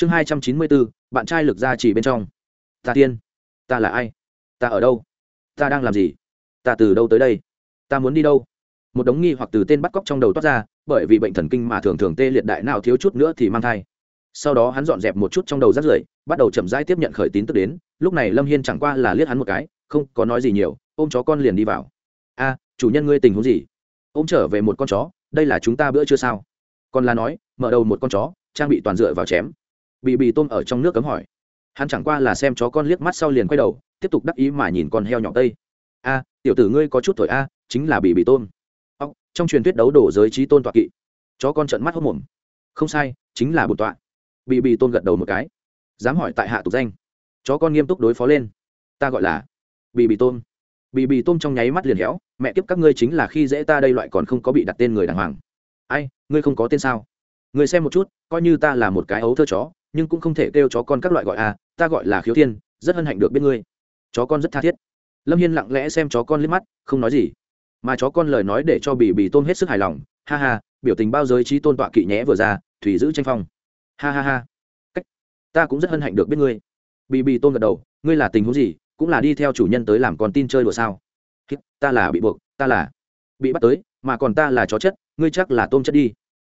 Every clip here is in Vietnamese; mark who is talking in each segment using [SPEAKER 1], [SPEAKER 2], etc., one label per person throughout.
[SPEAKER 1] chương hai trăm chín mươi bốn, bạn trai lực ra chỉ bên trong. Ta tiên. Ta là ai? Ta ở đâu? Ta đang làm gì? Ta từ đâu tới đây? Ta muốn đi đâu? Một đống nghi hoặc từ tên bắt cóc trong đầu toát ra, bởi vì bệnh thần kinh mà thường thường tê liệt đại nào thiếu chút nữa thì mang thai. Sau đó hắn dọn dẹp một chút trong đầu rắt rưởi, bắt đầu chậm rãi tiếp nhận khởi tín tức đến. Lúc này lâm hiên chẳng qua là liếc hắn một cái, không có nói gì nhiều, ôm chó con liền đi vào. A, chủ nhân ngươi tình huống gì? Ôm trở về một con chó, đây là chúng ta bữa chưa sao? Còn là nói, mở đầu một con chó, trang bị toàn dựa vào chém bị bị tôm ở trong nước cấm hỏi. Hắn chẳng qua là xem chó con liếc mắt sau liền quay đầu, tiếp tục đắc ý mà nhìn con heo nhỏ tây. A, tiểu tử ngươi có chút thổi a, chính là bị bị tôm. Ốc, trong truyền thuyết đấu đổ giới trí tôn tọa kỵ. Chó con trận mắt hốc mồm. Không sai, chính là bột tọa. Bị bị tôn gật đầu một cái. Dám hỏi tại hạ tục danh. Chó con nghiêm túc đối phó lên. Ta gọi là bị bị tôm. Bị bị tôm trong nháy mắt liền héo, mẹ tiếp các ngươi chính là khi dễ ta đây loại còn không có bị đặt tên người đàng hoàng. Ai, ngươi không có tên sao? Ngươi xem một chút, coi như ta là một cái ấu thơ chó nhưng cũng không thể kêu chó con các loại gọi à ta gọi là khiếu thiên, rất hân hạnh được biết ngươi. Chó con rất tha thiết. Lâm hiên lặng lẽ xem chó con liếc mắt, không nói gì. Mà chó con lời nói để cho bì bì tôm hết sức hài lòng. Ha ha, biểu tình bao giới trí tôn tọa kỵ nhé vừa ra, thủy giữ tranh phong. Ha ha ha. Cách. Ta cũng rất hân hạnh được biết ngươi. Bì bì tôm gật đầu, ngươi là tình huống gì, cũng là đi theo chủ nhân tới làm con tin chơi đùa sao? Ta là bị buộc, ta là bị bắt tới, mà còn ta là chó chất, ngươi chắc là tôm chất đi.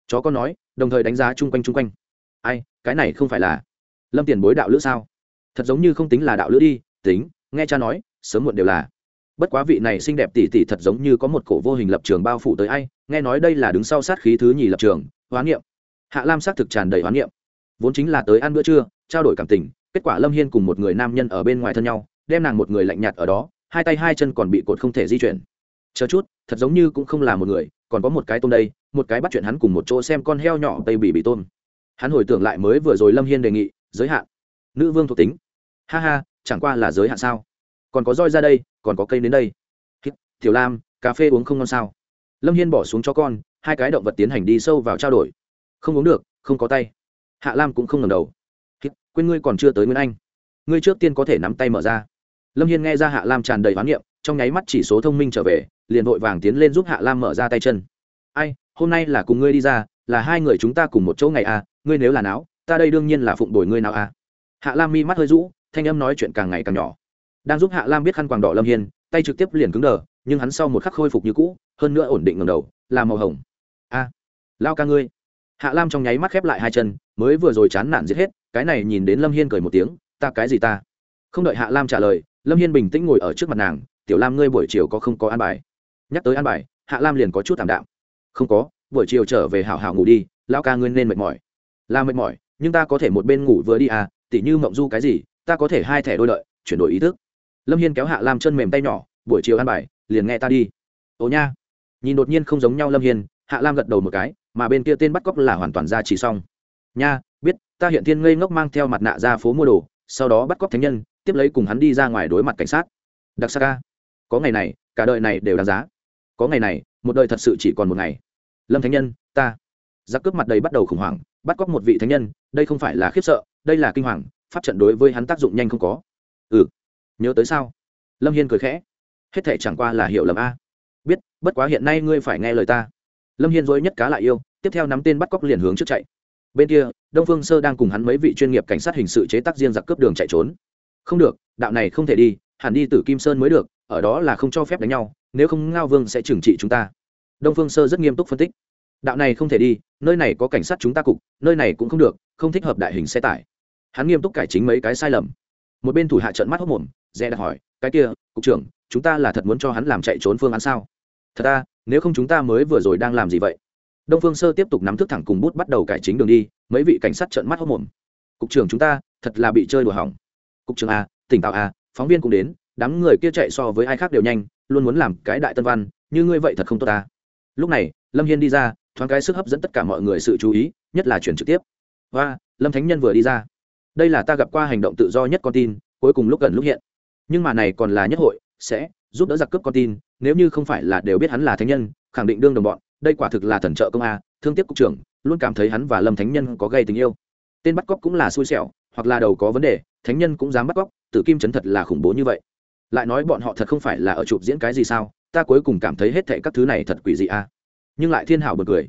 [SPEAKER 1] Chó con nói, đồng thời đánh giá chung quanh chung quanh ai, cái này không phải là lâm tiền bối đạo lữ sao? Thật giống như không tính là đạo lữ đi, tính, nghe cha nói, sớm muộn đều là. Bất quá vị này xinh đẹp tỉ tỉ thật giống như có một cổ vô hình lập trường bao phủ tới ai, nghe nói đây là đứng sau sát khí thứ nhì lập trường, hoán niệm. Hạ lam xác thực tràn đầy hoán niệm. Vốn chính là tới ăn bữa trưa, trao đổi cảm tình, kết quả lâm hiên cùng một người nam nhân ở bên ngoài thân nhau, đem nàng một người lạnh nhạt ở đó, hai tay hai chân còn bị cột không thể di chuyển. Chờ chút, thật giống như cũng không là một người, còn có một cái tôm đây, một cái bắt chuyện hắn cùng một chỗ xem con heo nhỏ tây bị bị tôm hắn hồi tưởng lại mới vừa rồi lâm hiên đề nghị, giới hạn. Nữ vương thuộc tính. Ha ha, chẳng qua là giới hạn sao? Còn có roi ra đây, còn có cây đến đây. Tiểu lam, cà phê uống không ngon sao? Lâm hiên bỏ xuống cho con, hai cái động vật tiến hành đi sâu vào trao đổi. Không uống được, không có tay. Hạ lam cũng không ngầm đầu. Quên ngươi còn chưa tới nguyên anh. Ngươi trước tiên có thể nắm tay mở ra. Lâm hiên nghe ra hạ lam tràn đầy hoán niệm, trong nháy mắt chỉ số thông minh trở về, liền vội vàng tiến lên giúp hạ lam mở ra tay chân. Ai, hôm nay là cùng ngươi đi ra, là hai người chúng ta cùng một chỗ ngày à ngươi nếu là não, ta đây đương nhiên là phụng đổi ngươi nào à. Hạ lam mi mắt hơi rũ, thanh âm nói chuyện càng ngày càng nhỏ. Đang giúp hạ lam biết khăn quàng đỏ lâm hiên, tay trực tiếp liền cứng đờ, nhưng hắn sau một khắc khôi phục như cũ, hơn nữa ổn định ngầm đầu, là màu hồng. A lao ca ngươi. Hạ lam trong nháy mắt khép lại hai chân, mới vừa rồi chán nản giết hết, cái này nhìn đến lâm hiên cười một tiếng, ta cái gì ta? Không đợi hạ lam trả lời, lâm hiên bình tĩnh ngồi ở trước mặt nàng, tiểu lam ngươi buổi chiều có không có an bài? Nhắc tới an bài, hạ lam liền có chút thảm đạm. Không có, buổi chiều trở về hảo hảo ngủ đi, lao ca ngươi nên mệt mỏi là mệt mỏi, nhưng ta có thể một bên ngủ vừa đi à tỉ như mộng du cái gì, ta có thể hai thẻ đôi lợi, chuyển đổi ý thức. Lâm hiên kéo hạ lam chân mềm tay nhỏ, buổi chiều ăn bài, liền nghe ta đi. Ồ nha. Nhìn đột nhiên không giống nhau lâm hiên, hạ lam gật đầu một cái, mà bên kia tên bắt cóc là hoàn toàn ra chỉ xong. Nha, biết, ta hiện thiên ngây ngốc mang theo mặt nạ ra phố mua đồ, sau đó bắt cóc thánh nhân, tiếp lấy cùng hắn đi ra ngoài đối mặt cảnh sát. Đặc sắc ca có ngày này, cả đời này đều đáng giá. Có ngày này, một đời thật sự chỉ còn một ngày. Lâm thánh nhân, ta giặc cướp mặt đầy bắt đầu khủng hoảng, bắt cóc một vị thánh nhân, đây không phải là khiếp sợ, đây là kinh hoàng, pháp trận đối với hắn tác dụng nhanh không có. Ừ nhớ tới sao? Lâm hiên cười khẽ. Hết thể chẳng qua là hiểu lầm a. Biết, bất quá hiện nay ngươi phải nghe lời ta. Lâm hiên dối nhất cá lại yêu, tiếp theo nắm tên bắt cóc liền hướng trước chạy. Bên kia, đông phương sơ đang cùng hắn mấy vị chuyên nghiệp cảnh sát hình sự chế tác riêng giặc cướp đường chạy trốn. Không được, đạo này không thể đi, hẳn đi từ kim sơn mới được, ở đó là không cho phép đánh nhau, nếu không ngao vương sẽ trừng trị chúng ta. Đông phương sơ rất nghiêm túc phân tích đạo này không thể đi nơi này có cảnh sát chúng ta cục nơi này cũng không được không thích hợp đại hình xe tải. Hắn nghiêm túc cải chính mấy cái sai lầm. Một bên thủ hạ trận mắt hốc mồm dè đặt hỏi cái kia cục trưởng chúng ta là thật muốn cho hắn làm chạy trốn phương án sao? Thật ra, nếu không chúng ta mới vừa rồi đang làm gì vậy? Đông phương sơ tiếp tục nắm thức thẳng cùng bút bắt đầu cải chính đường đi mấy vị cảnh sát trận mắt hốc mồm. Cục trưởng chúng ta thật là bị chơi đùa hỏng. Cục trưởng a tỉnh táo a phóng viên cũng đến đám người kia chạy so với ai khác đều nhanh luôn muốn làm cái đại tân văn như ngươi vậy thật không tốt ta. Lúc này lâm hiên đi ra thoáng cái sức hấp dẫn tất cả mọi người sự chú ý, nhất là chuyển trực tiếp. Và lâm thánh nhân vừa đi ra. Đây là ta gặp qua hành động tự do nhất con tin, cuối cùng lúc gần lúc hiện. Nhưng mà này còn là nhất hội, sẽ giúp đỡ giặc cướp con tin, nếu như không phải là đều biết hắn là thánh nhân, khẳng định đương đồng bọn, đây quả thực là thần trợ công a, thương tiếc cục trưởng, luôn cảm thấy hắn và lâm thánh nhân có gây tình yêu. Tên bắt cóc cũng là xui xẻo, hoặc là đầu có vấn đề, thánh nhân cũng dám bắt cóc, tử kim chấn thật là khủng bố như vậy. Lại nói bọn họ thật không phải là ở chụp diễn cái gì sao, ta cuối cùng cảm thấy hết thệ các thứ này thật quỷ dị a nhưng lại thiên hảo bật cười.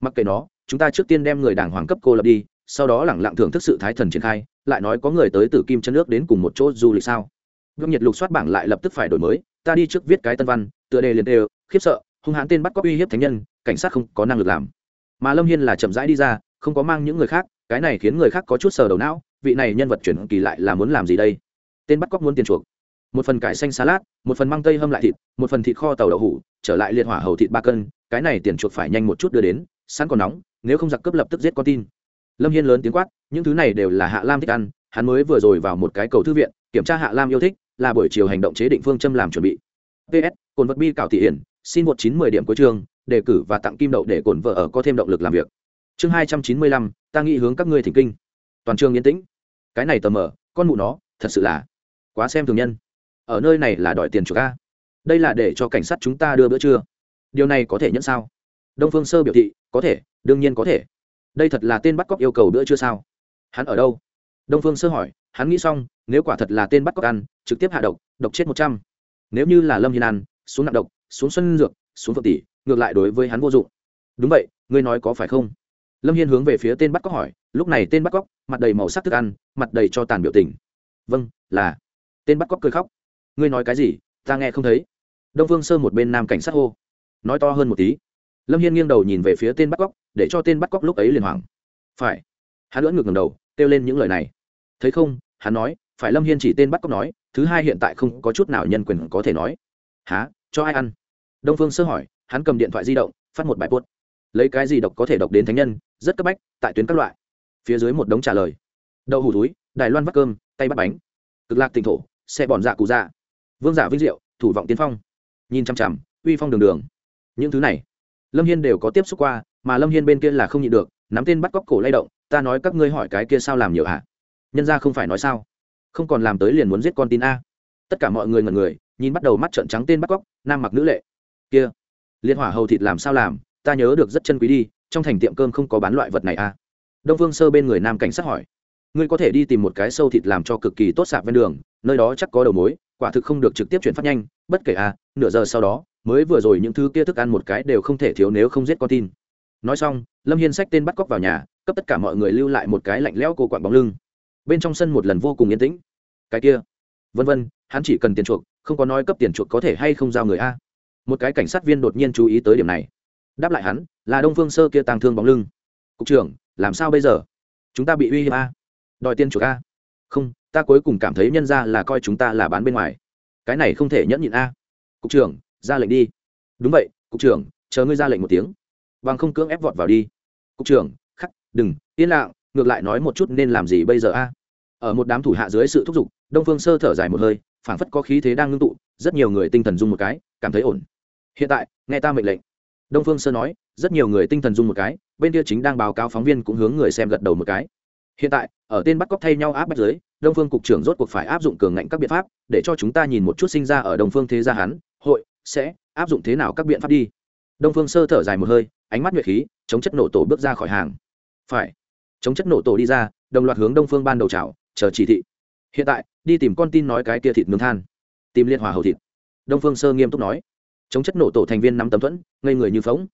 [SPEAKER 1] Mặc kệ nó, chúng ta trước tiên đem người đảng hoàng cấp cô lập đi, sau đó lẳng lặng thưởng thức sự thái thần triển khai, lại nói có người tới từ kim chân nước đến cùng một chỗ du lịch sao? Gương nhiệt lục soát bảng lại lập tức phải đổi mới, ta đi trước viết cái tân văn, tựa đề liền đều, khiếp sợ, hung hãn tên bắt cóc uy hiếp thánh nhân, cảnh sát không có năng lực làm. Mà lâm hiên là chậm rãi đi ra, không có mang những người khác, cái này khiến người khác có chút sờ đầu não, vị này nhân vật chuyển kỳ lại là muốn làm gì đây? Tên bắt cóc muốn tiền chuộc một phần cải xanh salad, một phần măng tây hâm lại thịt, một phần thịt kho tàu đậu hủ, trở lại liệt hỏa hầu thịt ba cân, cái này tiền chuột phải nhanh một chút đưa đến, sẵn còn nóng, nếu không giặc cướp lập tức giết con tin. Lâm hiên lớn tiếng quát, những thứ này đều là hạ lam thích ăn, hắn mới vừa rồi vào một cái cầu thư viện, kiểm tra hạ lam yêu thích, là buổi chiều hành động chế định phương châm làm chuẩn bị. Ps cồn vật bi cảo thị hiển, xin một chín mười điểm cuối trường đề cử và tặng kim đậu để cồn vợ ở có thêm động lực làm việc. Chương hai trăm chín mươi lăm, ta nghĩ hướng các ngươi thỉnh kinh. Toàn trường yên tĩnh. Cái này tờ mở con mụ nó, thật sự là quá xem thường nhân ở nơi này là đòi tiền chuộc a. Đây là để cho cảnh sát chúng ta đưa bữa trưa. Điều này có thể nhận sao? Đông phương sơ biểu thị, có thể, đương nhiên có thể. Đây thật là tên bắt cóc yêu cầu bữa trưa sao? Hắn ở đâu? Đông phương sơ hỏi, hắn nghĩ xong, nếu quả thật là tên bắt cóc ăn, trực tiếp hạ độc độc chết một trăm. Nếu như là lâm hiền ăn, xuống nặng độc, xuống xuân dược, xuống phượng tỷ, ngược lại đối với hắn vô dụng. Đúng vậy, ngươi nói có phải không? Lâm hiên hướng về phía tên bắt cóc hỏi, lúc này tên bắt cóc, mặt đầy màu sắc thức ăn, mặt đầy cho tàn biểu tình. Vâng là. Tên bắt cóc cười khóc ngươi nói cái gì, ta nghe không thấy. Đông phương sơ một bên nam cảnh sát hô. Nói to hơn một tí. Lâm hiên nghiêng đầu nhìn về phía tên bắt cóc, để cho tên bắt cóc lúc ấy liền hoảng. Phải. Hắn lưỡn ngược ngầm đầu, kêu lên những lời này. Thấy không, hắn nói, phải lâm hiên chỉ tên bắt cóc nói, thứ hai hiện tại không có chút nào nhân quyền có thể nói. Há cho ai ăn? Đông phương sơ hỏi, hắn cầm điện thoại di động, phát một bài bút. lấy cái gì độc có thể độc đến thánh nhân, rất cấp bách, tại tuyến các loại. Phía dưới một đống trả lời. Đậu hủ túi, đài loan vắt cơm, tay bắt bánh. Cực lạc tỉnh thổ, xe bòn dạ cụ dạ vương giả vinh diệu, thủ vọng tiên phong. Nhìn chằm chằm uy phong đường đường. Những thứ này, lâm hiên đều có tiếp xúc qua, mà lâm hiên bên kia là không nhịn được, nắm tên bắt cóc cổ lay động, ta nói các ngươi hỏi cái kia sao làm nhiều hả? Nhân ra không phải nói sao? Không còn làm tới liền muốn giết con tin a. Tất cả mọi người ngần người, nhìn bắt đầu mắt trợn trắng tên bắt cóc, nam mặc nữ lệ. Kia, liên hỏa hầu thịt làm sao làm? Ta nhớ được rất chân quý đi, trong thành tiệm cơm không có bán loại vật này à đông phương sơ bên người nam cảnh sát hỏi. Ngươi có thể đi tìm một cái sâu thịt làm cho cực kỳ tốt sạp ven đường, nơi đó chắc có đầu mối quả thực không được trực tiếp chuyển phát nhanh, bất kể à nửa giờ sau đó, mới vừa rồi những thứ kia thức ăn một cái đều không thể thiếu nếu không giết con tin. Nói xong, lâm hiên sách tên bắt cóc vào nhà, cấp tất cả mọi người lưu lại một cái lạnh lẽo cô quặn bóng lưng. Bên trong sân một lần vô cùng yên tĩnh. Cái kia, vân vân, hắn chỉ cần tiền chuộc, không có nói cấp tiền chuộc có thể hay không giao người a. Một cái cảnh sát viên đột nhiên chú ý tới điểm này. Đáp lại hắn, là đông phương sơ kia tàng thương bóng lưng. Cục trưởng, làm sao bây giờ? Chúng ta bị uy hiếp a. Đòi tiền chuộc a không, ta cuối cùng cảm thấy nhân ra là coi chúng ta là bán bên ngoài. Cái này không thể nhẫn nhịn a. Cục trưởng, ra lệnh đi. Đúng vậy, cục trưởng, chờ ngươi ra lệnh một tiếng. Bằng không cưỡng ép vọt vào đi. Cục trưởng, khắc, đừng, yên lặng, ngược lại nói một chút nên làm gì bây giờ a? Ở một đám thủ hạ dưới sự thúc giục, đông phương sơ thở dài một hơi, phảng phất có khí thế đang ngưng tụ, rất nhiều người tinh thần dung một cái, cảm thấy ổn. Hiện tại, nghe ta mệnh lệnh. Đông phương sơ nói, rất nhiều người tinh thần dung một cái, bên kia chính đang báo cáo phóng viên cũng hướng người xem gật đầu một cái. Hiện tại ở tên bắt cóc thay nhau áp bắt giới, đông phương cục trưởng rốt cuộc phải áp dụng cường ngạnh các biện pháp, để cho chúng ta nhìn một chút sinh ra ở đông phương thế gia hắn, hội, sẽ áp dụng thế nào các biện pháp đi. Đông phương sơ thở dài một hơi, ánh mắt nhuệ khí, chống chất nổ tổ bước ra khỏi hàng. Phải, chống chất nổ tổ đi ra, đồng loạt hướng đông phương ban đầu chào, chờ chỉ thị. Hiện tại, đi tìm con tin nói cái kia thịt nướng than. Tìm liên hòa hầu thịt. Đông phương sơ nghiêm túc nói. Chống chất nổ tổ thành viên nắm tấm thuẫn, ngây người như phóng.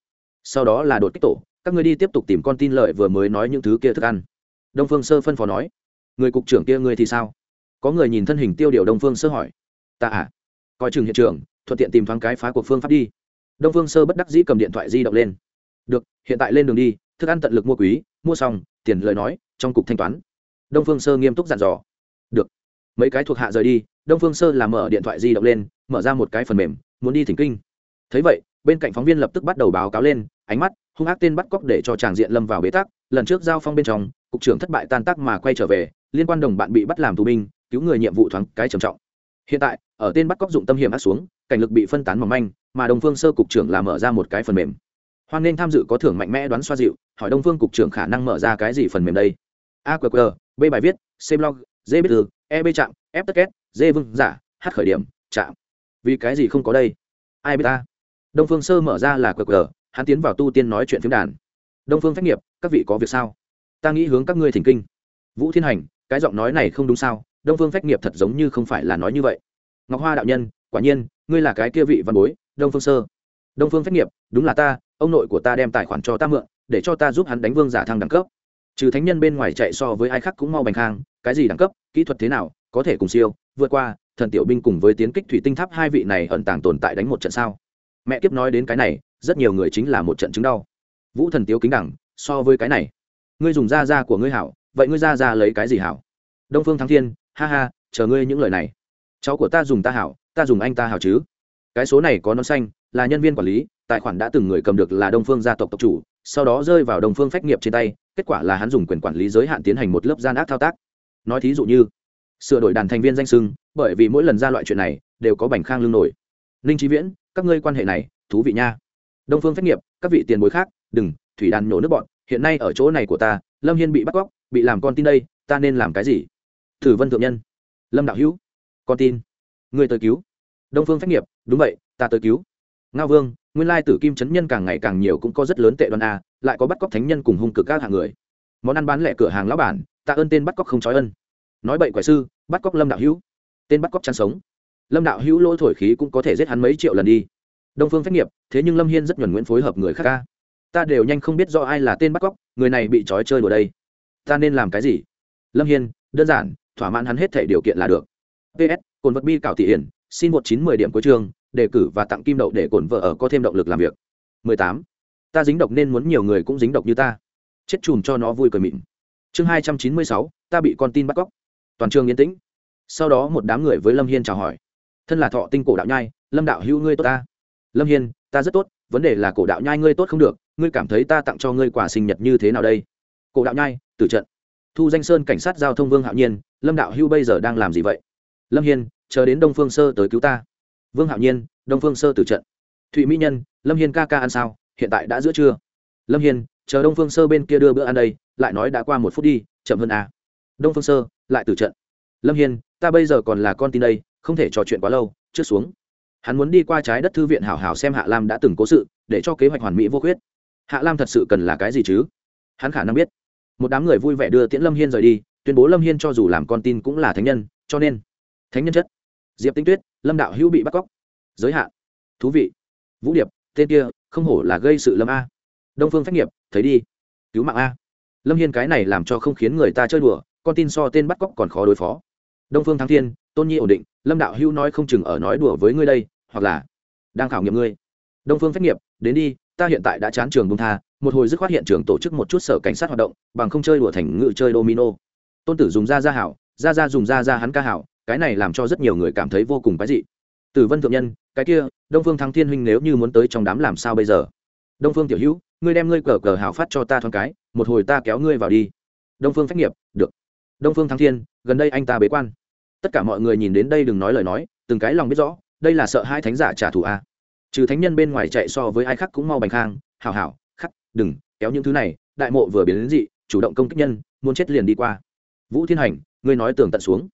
[SPEAKER 1] Sau đó là đột kích tổ, các người đi tiếp tục tìm con tin lợi vừa mới nói những thứ kia thức ăn đông phương sơ phân phó nói. Người cục trưởng kia người thì sao? Có người nhìn thân hình tiêu điều đông phương sơ hỏi. Ta à? Coi chừng hiện trường, thuận tiện tìm thoáng cái phá cuộc phương pháp đi. Đông phương sơ bất đắc dĩ cầm điện thoại di động lên. Được, hiện tại lên đường đi, thức ăn tận lực mua quý, mua xong, tiền lời nói, trong cục thanh toán. Đông phương sơ nghiêm túc dặn dò. Được. Mấy cái thuộc hạ rời đi, đông phương sơ làm mở điện thoại di động lên, mở ra một cái phần mềm, muốn đi thỉnh kinh. Thấy vậy, bên cạnh phóng viên lập tức bắt đầu báo cáo lên, ánh mắt hung ác tên bắt cóc để cho tràng diện lâm vào bế tắc, lần trước giao phong bên trong cục trưởng thất bại tan tác mà quay trở về, liên quan đồng bạn bị bắt làm tù binh, cứu người nhiệm vụ thoáng cái trầm trọng. Hiện tại, ở tên bắt cóc dụng tâm hiểm ác xuống, cảnh lực bị phân tán mỏng manh, mà đồng phương sơ cục trưởng là mở ra một cái phần mềm. Hoan nên tham dự có thưởng mạnh mẽ đoán xoa dịu, hỏi đông phương cục trưởng khả năng mở ra cái gì phần mềm đây? Aqq b bài viết, c blog d biết thư e b chạm, f tất két d vương giả, h khởi điểm, chạm. Vì cái gì không có đây? Ai biết ta? Đông phương sơ mở ra là q hắn tiến vào tu tiên nói chuyện phiếm đàn. Đông phương phép nghiệp, các vị có việc sao? Ta nghĩ hướng các ngươi thỉnh kinh. Vũ thiên hành, cái giọng nói này không đúng sao? Đông phương phách nghiệp thật giống như không phải là nói như vậy. Ngọc hoa đạo nhân, quả nhiên, ngươi là cái kia vị văn bối, đông phương sơ. Đông phương phách nghiệp, đúng là ta, ông nội của ta đem tài khoản cho ta mượn, để cho ta giúp hắn đánh vương giả thăng đẳng cấp. Trừ thánh nhân bên ngoài chạy so với ai khác cũng mau bành khang, cái gì đẳng cấp, kỹ thuật thế nào, có thể cùng siêu, vượt qua, thần tiểu binh cùng với tiến kích thủy tinh tháp hai vị này ẩn tàng tồn tại đánh một trận sao? Mẹ kiếp nói đến cái này, rất nhiều người chính là một trận chứng đau. Vũ thần tiếu kính đẳng, so với cái này ngươi dùng da da của ngươi hảo, vậy ngươi da da lấy cái gì hảo? Đông phương thắng thiên, ha ha, chờ ngươi những lời này. Cháu của ta dùng ta hảo, ta dùng anh ta hảo chứ. Cái số này có non xanh, là nhân viên quản lý, tài khoản đã từng người cầm được là đông phương gia tộc tộc chủ, sau đó rơi vào đông phương phách nghiệp trên tay, kết quả là hắn dùng quyền quản lý giới hạn tiến hành một lớp gian ác thao tác. Nói thí dụ như, sửa đổi đàn thành viên danh sưng bởi vì mỗi lần ra loại chuyện này, đều có bành khang lương nổi. Ninh trí viễn, các ngươi quan hệ này, thú vị nha. Đông phương phách nghiệp, các vị tiền bối khác, đừng, thủy đàn nhổ nước bọn hiện nay ở chỗ này của ta, lâm hiên bị bắt cóc, bị làm con tin đây, ta nên làm cái gì? Thử vân thượng nhân. Lâm đạo hữu. Con tin. Người tới cứu. Đông phương phách nghiệp. Đúng vậy, ta tới cứu. Ngao vương, nguyên lai tử kim chấn nhân càng ngày càng nhiều cũng có rất lớn tệ đoan a, lại có bắt cóc thánh nhân cùng hung cực các hạng người. Món ăn bán lẻ cửa hàng lão bản ta ơn tên bắt cóc không trói ân. Nói bậy quẻ sư, bắt cóc lâm đạo hữu. Tên bắt cóc chăn sống. Lâm đạo hữu lỗ thổi khí cũng có thể giết hắn mấy triệu lần đi. Đông phương phách nghiệp, thế nhưng lâm hiên rất nhuẩn nguyễn phối hợp người khác ca ta đều nhanh không biết do ai là tên bắt cóc người này bị trói chơi đùa đây. Ta nên làm cái gì? Lâm hiên đơn giản thỏa mãn hắn hết thể điều kiện là được. Ps cồn vật bi cảo thị hiển xin một chín mười điểm cuối trường đề cử và tặng kim đậu để cồn vợ ở có thêm động lực làm việc. 18. ta dính độc nên muốn nhiều người cũng dính độc như ta. Chết chùm cho nó vui cười mịn. Chương 296, ta bị con tin bắt cóc. Toàn trường yên tĩnh. Sau đó một đám người với lâm hiên chào hỏi. Thân là thọ tinh cổ đạo nhai lâm đạo hữu ngươi tốt ta. Lâm hiên ta rất tốt vấn đề là cổ đạo nhai ngươi tốt không được, ngươi cảm thấy ta tặng cho ngươi quà sinh nhật như thế nào đây? Cổ đạo nhai, tử trận. Thu danh sơn cảnh sát giao thông vương hạo nhiên, lâm đạo hưu bây giờ đang làm gì vậy? Lâm hiên, chờ đến đông phương sơ tới cứu ta. Vương hạo nhiên, đông phương sơ tử trận. Thụy mỹ nhân, lâm hiên ca ca ăn sao? Hiện tại đã giữa trưa. Lâm hiên, chờ đông phương sơ bên kia đưa bữa ăn đây, lại nói đã qua một phút đi, chậm hơn à. đông phương sơ, lại tử trận. Lâm hiên, ta bây giờ còn là con tin đây, không thể trò chuyện quá lâu, trước xuống hắn muốn đi qua trái đất thư viện hảo hảo xem hạ lam đã từng cố sự, để cho kế hoạch hoàn mỹ vô khuyết. Hạ lam thật sự cần là cái gì chứ? Hắn khả năng biết. Một đám người vui vẻ đưa tiễn lâm hiên rời đi, tuyên bố lâm hiên cho dù làm con tin cũng là thánh nhân, cho nên thánh nhân chất. Diệp tinh tuyết, lâm đạo hữu bị bắt cóc. Giới hạn. Thú vị. Vũ điệp, tên kia, không hổ là gây sự lâm a. Đông phương phách nghiệp, thấy đi. Cứu mạng a. Lâm hiên cái này làm cho không khiến người ta chơi đùa, con tin so tên bắt cóc còn khó đối phó. Đông phương thắng thiên tôn nhi ổn định, lâm đạo hữu nói không chừng ở nói đùa với ngươi đây, hoặc là đang khảo nghiệm ngươi. Đông phương phách nghiệp, đến đi, ta hiện tại đã chán trường bông tha, một hồi dứt khoát hiện trường tổ chức một chút sở cảnh sát hoạt động, bằng không chơi đùa thành ngự chơi domino. Tôn tử dùng da ra hảo da ra dùng da ra hắn ca hảo, cái này làm cho rất nhiều người cảm thấy vô cùng quái dị. Tử vân thượng nhân, cái kia, đông phương thắng thiên huynh nếu như muốn tới trong đám làm sao bây giờ? Đông phương tiểu hữu, ngươi đem ngươi cờ cờ hào phát cho ta thoáng cái, một hồi ta kéo ngươi vào đi. Đông phương phách nghiệp, được. Đông phương thắng thiên, gần đây anh ta bế quan tất cả mọi người nhìn đến đây đừng nói lời nói, từng cái lòng biết rõ, đây là sợ hai thánh giả trả thù a. Trừ thánh nhân bên ngoài chạy so với ai khác cũng mau bành khang, hảo hảo, khắc, đừng, kéo những thứ này, đại mộ vừa biến đến dị, chủ động công kích nhân, muốn chết liền đi qua. Vũ thiên hành, ngươi nói tường tận xuống.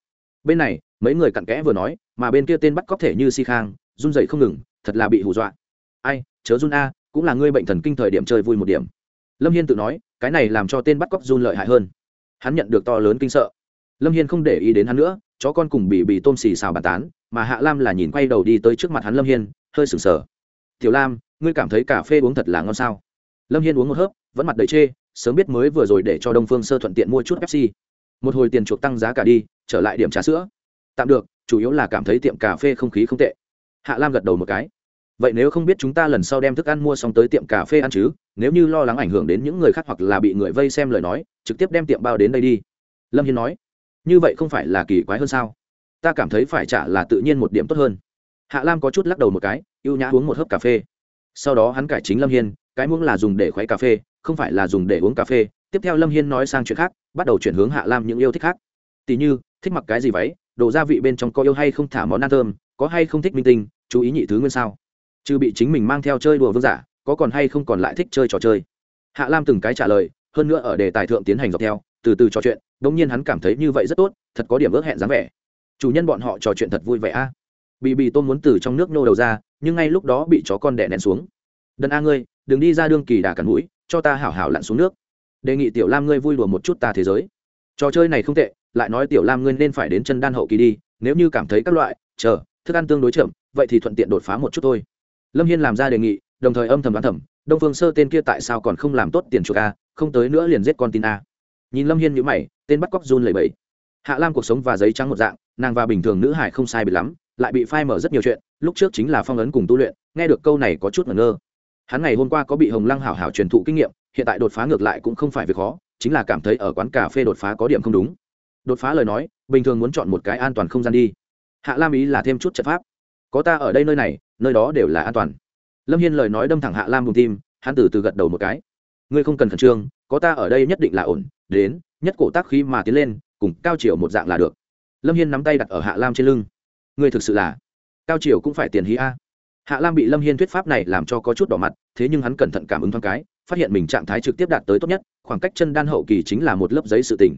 [SPEAKER 1] Bên này, mấy người cặn kẽ vừa nói, mà bên kia tên bắt cóc thể như si khang, run dậy không ngừng, thật là bị hù dọa. Ai, chớ run a, cũng là ngươi bệnh thần kinh thời điểm chơi vui một điểm. Lâm hiên tự nói, cái này làm cho tên bắt cóc run lợi hại hơn. Hắn nhận được to lớn kinh sợ lâm hiên không để ý đến hắn nữa, chó con cùng bị bị tôm xì xào bàn tán, mà hạ lam là nhìn quay đầu đi tới trước mặt hắn lâm hiên, hơi sừng sờ. Tiểu lam, ngươi cảm thấy cà phê uống thật là ngon sao? Lâm hiên uống một hớp, vẫn mặt đầy chê, sớm biết mới vừa rồi để cho đông phương sơ thuận tiện mua chút pepsi. Một hồi tiền chuộc tăng giá cả đi, trở lại điểm trà sữa. Tạm được, chủ yếu là cảm thấy tiệm cà phê không khí không tệ. Hạ lam gật đầu một cái. Vậy nếu không biết chúng ta lần sau đem thức ăn mua xong tới tiệm cà phê ăn chứ, nếu như lo lắng ảnh hưởng đến những người khác hoặc là bị người vây xem lời nói, trực tiếp đem tiệm bao đến đây đi. Lâm hiên nói như vậy không phải là kỳ quái hơn sao? Ta cảm thấy phải trả là tự nhiên một điểm tốt hơn. Hạ lam có chút lắc đầu một cái y ê u nhã uống một hớp cà phê. Sau đó hắn cải chính lâm hiên, cái muỗng là dùng để khuấy cà phê, không phải là dùng để uống cà phê. Tiếp theo lâm hiên nói sang chuyện khác, bắt đầu chuyển hướng hạ lam những yêu thích khác. Tỉ như, thích mặc cái gì váy, đồ gia vị bên trong có yêu hay không thả món ăn thơm, có hay không thích minh tinh, chú ý nhị thứ nguyên sao. Chứ bị chính mình mang theo chơi đùa vương giả, có còn hay không còn lại thích chơi trò chơi. Hạ lam từng cái trả lời, hơn nữa ở đề tài thượng tiến hành dọc theo, từ từ trò chuyện đ ỗ n g nhiên hắn cảm thấy như vậy rất tốt, thật có điểm ước hẹn dáng vẻ. Chủ nhân bọn họ trò chuyện thật vui vẻ a. Bị bị tôm muốn từ trong nước nhô đầu ra, nhưng ngay lúc đó bị chó con đẻ nén xuống. Đần a ngươi, đừng đi ra đương kỳ đà cắn mũi, cho ta hảo hảo lặn xuống nước. Đề nghị tiểu lam ngươi vui đùa một chút ta thế giới. Trò chơi này không tệ, lại nói tiểu lam ngươi nên phải đến chân đan hậu kỳ đi, nếu như cảm thấy các loại, chờ, thức ăn tương đối chậm, vậy thì thuận tiện đột phá một chút thôi. Lâm hiên làm ra đề nghị, đồng thời âm thầm đoán thầm, đông phương sơ tên kia tại sao còn không làm tốt tiền chuộc a, không tới nữa liền giết con tin a. Nhìn lâm hiên nhữ mày tên bắt cóc run lẩy bẩy. Hạ lam cuộc sống và giấy trắng một dạng, nàng và bình thường nữ hải không sai bị lắm, lại bị phai mở rất nhiều chuyện, lúc trước chính là phong ấn cùng tu luyện, nghe được câu này có chút ngẩn ngơ. Hắn ngày hôm qua có bị hồng lăng hảo hảo truyền thụ kinh nghiệm, hiện tại đột phá ngược lại cũng không phải việc khó, chính là cảm thấy ở quán cà phê đột phá có điểm không đúng. Đột phá lời nói, bình thường muốn chọn một cái an toàn không gian đi. Hạ lam ý là thêm chút trận pháp. Có ta ở đây nơi này, nơi đó đều là an toàn. Lâm hiên lời nói đâm thẳng hạ lam vùng tim, hắn từ từ gật đầu một cái. Ngươi không cần khẩn trương, có ta ở đây nhất định là ổn, đến nhất cổ tác khí mà tiến lên, cùng cao triều một dạng là được. Lâm hiên nắm tay đặt ở hạ lam trên lưng. Ngươi thực sự là, cao triều cũng phải tiền hí a. Hạ lam bị lâm hiên thuyết pháp này làm cho có chút đỏ mặt, thế nhưng hắn cẩn thận cảm ứng thoáng cái, phát hiện mình trạng thái trực tiếp đạt tới tốt nhất, khoảng cách chân đan hậu kỳ chính là một lớp giấy sự tỉnh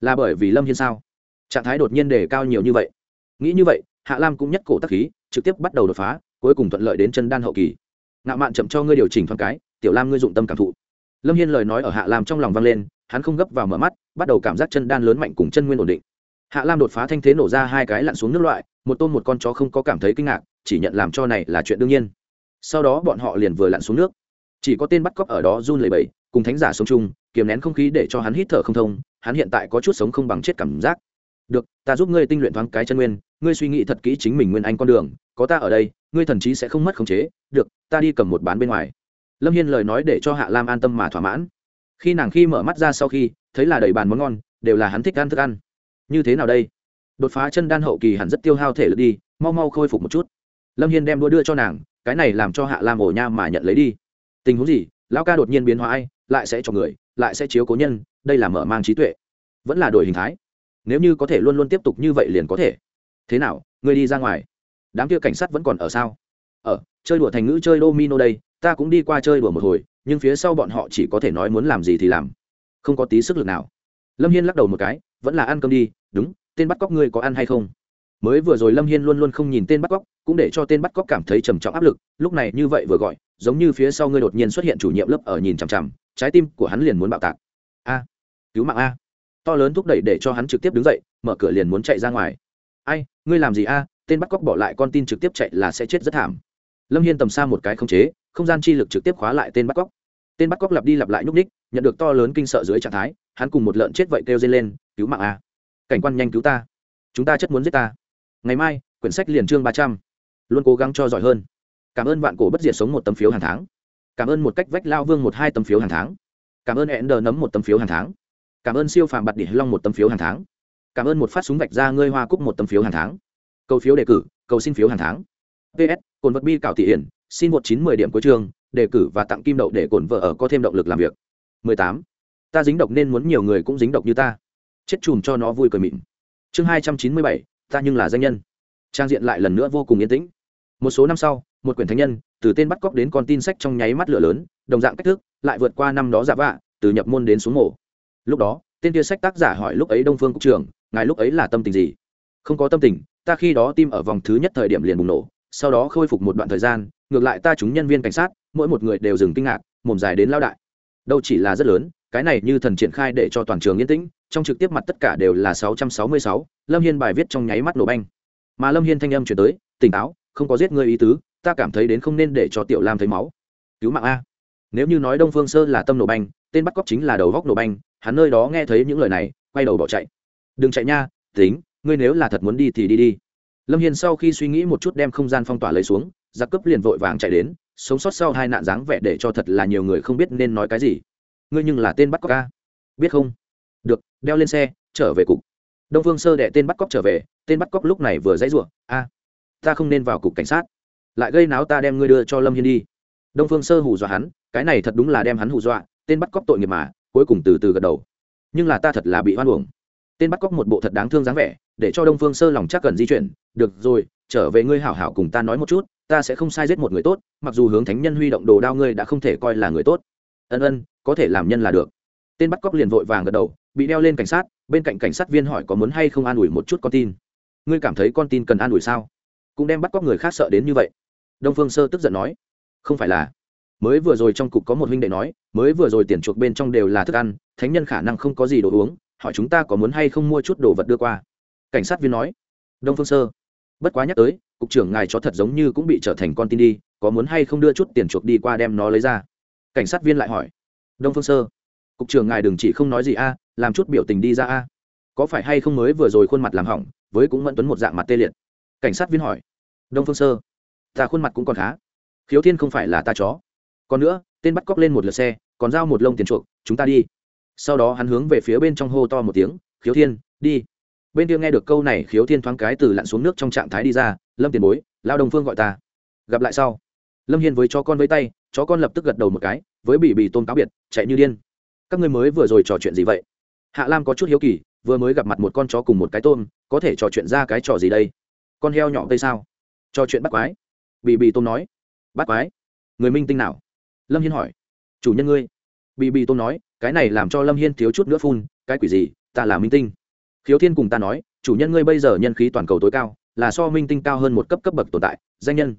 [SPEAKER 1] là bởi vì lâm hiên sao? Trạng thái đột nhiên đề cao nhiều như vậy. Nghĩ như vậy, hạ lam cũng nhất cổ tắc khí, trực tiếp bắt đầu đột phá, cuối cùng thuận lợi đến chân đan hậu kỳ. Ngạo mạn chậm cho ngươi điều chỉnh thoáng cái, tiểu lam ngươi dụng tâm cảm thụ. Lâm hiên lời nói ở hạ lam trong lòng vang lên hắn không gấp vào mở mắt, bắt đầu cảm giác chân đan lớn mạnh cùng chân nguyên ổn định. Hạ lam đột phá thanh thế nổ ra hai cái lặn xuống nước loại, một tôm một con chó không có cảm thấy kinh ngạc, chỉ nhận làm cho này là chuyện đương nhiên. Sau đó bọn họ liền vừa lặn xuống nước. Chỉ có tên bắt cóc ở đó run lẩy bẩy, cùng thánh giả sống chung, kiềm nén không khí để cho hắn hít thở không thông, hắn hiện tại có chút sống không bằng chết cảm giác. Được, ta giúp ngươi tinh luyện thoáng cái chân nguyên, ngươi suy nghĩ thật kỹ chính mình nguyên anh con đường, có ta ở đây, ngươi thần trí sẽ không mất khống chế, được, ta đi cầm một bán bên ngoài. Lâm hiên lời nói để cho hạ lam an tâm mà thỏa mãn khi nàng khi mở mắt ra sau khi, thấy là đầy bàn món ngon, đều là hắn thích ăn thức ăn. Như thế nào đây? Đột phá chân đan hậu kỳ hẳn rất tiêu hao thể lực đi, mau mau khôi phục một chút. Lâm hiên đem đua đưa cho nàng, cái này làm cho hạ lam ổ nha mà nhận lấy đi. Tình huống gì? Lão ca đột nhiên biến hóa ai? Lại sẽ cho người, lại sẽ chiếu cố nhân, đây là mở mang trí tuệ. Vẫn là đổi hình thái. Nếu như có thể luôn luôn tiếp tục như vậy liền có thể. Thế nào? Ngươi đi ra ngoài. Đám kia cảnh sát vẫn còn ở sao? Ở, chơi đùa thành ngữ chơi domino đây, ta cũng đi qua chơi đùa một hồi nhưng phía sau bọn họ chỉ có thể nói muốn làm gì thì làm. Không có tí sức lực nào. Lâm hiên lắc đầu một cái, vẫn là ăn cơm đi, đúng, tên bắt cóc ngươi có ăn hay không? Mới vừa rồi lâm hiên luôn luôn không nhìn tên bắt cóc, cũng để cho tên bắt cóc cảm thấy trầm trọng áp lực, lúc này như vậy vừa gọi, giống như phía sau ngươi đột nhiên xuất hiện chủ nhiệm lớp ở nhìn chằm chằm, trái tim của hắn liền muốn bạo tạc. A, cứu mạng a. To lớn thúc đẩy để cho hắn trực tiếp đứng dậy, mở cửa liền muốn chạy ra ngoài. Ai, ngươi làm gì a? Tên bắt cóc bỏ lại con tin trực tiếp chạy là sẽ chết rất thảm. Lâm hiên tầm xa một cái không chế, không gian chi lực trực tiếp khóa lại tên bắt cóc tên bắt cóc lặp đi lặp lại nhúc ních nhận được to lớn kinh sợ dưới trạng thái, hắn cùng một lợn chết vậy kêu dây lên, cứu mạng a! Cảnh quan nhanh cứu ta! Chúng ta chất muốn giết ta! Ngày mai, quyển sách liền chương ba trăm. Luôn cố gắng cho giỏi hơn. Cảm ơn bạn cổ bất diệt sống một tấm phiếu hàng tháng. Cảm ơn một cách vách lao vương một hai tấm phiếu hàng tháng. Cảm ơn hẹn đờ nấm một tấm phiếu hàng tháng. Cảm ơn siêu phàm bạt đỉ long một tấm phiếu hàng tháng. Cảm ơn một phát súng vạch ra ngươi hoa cúc một tấm phiếu hàng tháng. Cầu phiếu đề cử, cầu xin phiếu hàng tháng. Ps cồn vật bi cảo thị hiển, xin một chín mười điểm cuối trường đề cử và tặng kim đậu để cổn vợ ở có thêm động lực làm việc. 18. ta dính độc nên muốn nhiều người cũng dính độc như ta. Chết chùm cho nó vui cười mịn. Chương hai trăm chín mươi bảy, ta nhưng là danh nhân. Trang diện lại lần nữa vô cùng yên tĩnh. Một số năm sau, một quyển thánh nhân, từ tên bắt cóc đến con tin sách trong nháy mắt lửa lớn, đồng dạng cách thức, lại vượt qua năm đó giả vạ, từ nhập môn đến xuống mổ lúc đó, tên kia sách tác giả hỏi lúc ấy đông phương cục trưởng, ngài lúc ấy là tâm tình gì? Không có tâm tình, ta khi đó tim ở vòng thứ nhất thời điểm liền bùng nổ sau đó khôi phục một đoạn thời gian ngược lại ta chúng nhân viên cảnh sát mỗi một người đều dừng kinh ngạc mồm dài đến lao đại. Đâu chỉ là rất lớn cái này như thần triển khai để cho toàn trường yên tĩnh trong trực tiếp mặt tất cả đều là 666, lâm hiên bài viết trong nháy mắt nổ banh. Mà lâm hiên thanh âm chuyển tới tỉnh táo không có giết người ý tứ ta cảm thấy đến không nên để cho tiểu lam thấy máu. Cứu mạng a. Nếu như nói đông phương sơ là tâm nổ banh tên bắt cóc chính là đầu góc nổ banh hắn nơi đó nghe thấy những lời này quay đầu bỏ chạy. Đừng chạy nha tính ngươi nếu là thật muốn đi thì đi đi lâm hiên sau khi suy nghĩ một chút đem không gian phong tỏa lấy xuống, giặc cướp liền vội vàng chạy đến, sống sót sau hai nạn dáng vẻ để cho thật là nhiều người không biết nên nói cái gì. Ngươi nhưng là tên bắt cóc ca biết không? Được, đeo lên xe, trở về cục. Đông phương sơ đệ tên bắt cóc trở về, tên bắt cóc lúc này vừa dãy rủa, a, ta không nên vào cục cảnh sát. Lại gây náo ta đem ngươi đưa cho lâm hiên đi. Đông phương sơ hù dọa hắn, cái này thật đúng là đem hắn hù dọa, tên bắt cóc tội nghiệp mà, cuối cùng từ từ gật đầu. Nhưng là ta thật là bị hoan uổng. Tên bắt cóc một bộ thật đáng thương dáng vẻ để cho đông phương sơ lòng chắc cần di chuyển. Được rồi, trở về ngươi hảo hảo cùng ta nói một chút, ta sẽ không sai giết một người tốt, mặc dù hướng thánh nhân huy động đồ đao ngươi đã không thể coi là người tốt. Ân ân, có thể làm nhân là được. Tên bắt cóc liền vội vàng gật đầu, bị đeo lên cảnh sát, bên cạnh cảnh sát viên hỏi có muốn hay không an ủi một chút con tin. Ngươi cảm thấy con tin cần an ủi sao? Cũng đem bắt cóc người khác sợ đến như vậy. Đông phương sơ tức giận nói, không phải là. Mới vừa rồi trong cục có một huynh đệ nói, mới vừa rồi tiền chuộc bên trong đều là thức ăn, thánh nhân khả năng không có gì đồ uống, hỏi chúng ta có muốn hay không mua chút đồ vật đưa qua cảnh sát viên nói. Đông phương sơ, bất quá nhắc tới, cục trưởng ngài cho thật giống như cũng bị trở thành con tin đi, có muốn hay không đưa chút tiền chuộc đi qua đem nó lấy ra? Cảnh sát viên lại hỏi. Đông phương sơ, cục trưởng ngài đừng chỉ không nói gì a, làm chút biểu tình đi ra a. Có phải hay không mới vừa rồi khuôn mặt làm hỏng, với cũng mẫn tuấn một dạng mặt tê liệt? Cảnh sát viên hỏi. Đông phương sơ, ta khuôn mặt cũng còn khá. Khiếu thiên không phải là ta chó. Còn nữa, tên bắt cóc lên một lượt xe, còn giao một lông tiền chuộc, chúng ta đi. Sau đó hắn hướng về phía bên trong hô to một tiếng, khiếu thiên, đi bên kia nghe được câu này, khiếu thiên thoáng cái từ lặn xuống nước trong trạng thái đi ra, lâm tiền bối, lao đồng phương gọi ta. Gặp lại sau. Lâm hiên với chó con với tay, chó con lập tức gật đầu một cái, với bị bị tôn cáo biệt, chạy như điên. Các ngươi mới vừa rồi trò chuyện gì vậy? Hạ lam có chút hiếu kỳ, vừa mới gặp mặt một con chó cùng một cái tôm, có thể trò chuyện ra cái trò gì đây? Con heo nhỏ đây sao? Trò chuyện bắt quái. Bị bị tôm nói. Bắt quái? Người minh tinh nào? Lâm hiên hỏi. Chủ nhân ngươi. Bị bị tôm nói. Cái này làm cho lâm hiên thiếu chút nữa phun, cái quỷ gì? Ta là minh tinh khiếu thiên cùng ta nói, chủ nhân ngươi bây giờ nhân khí toàn cầu tối cao, là so minh tinh cao hơn một cấp cấp bậc tồn tại, danh nhân.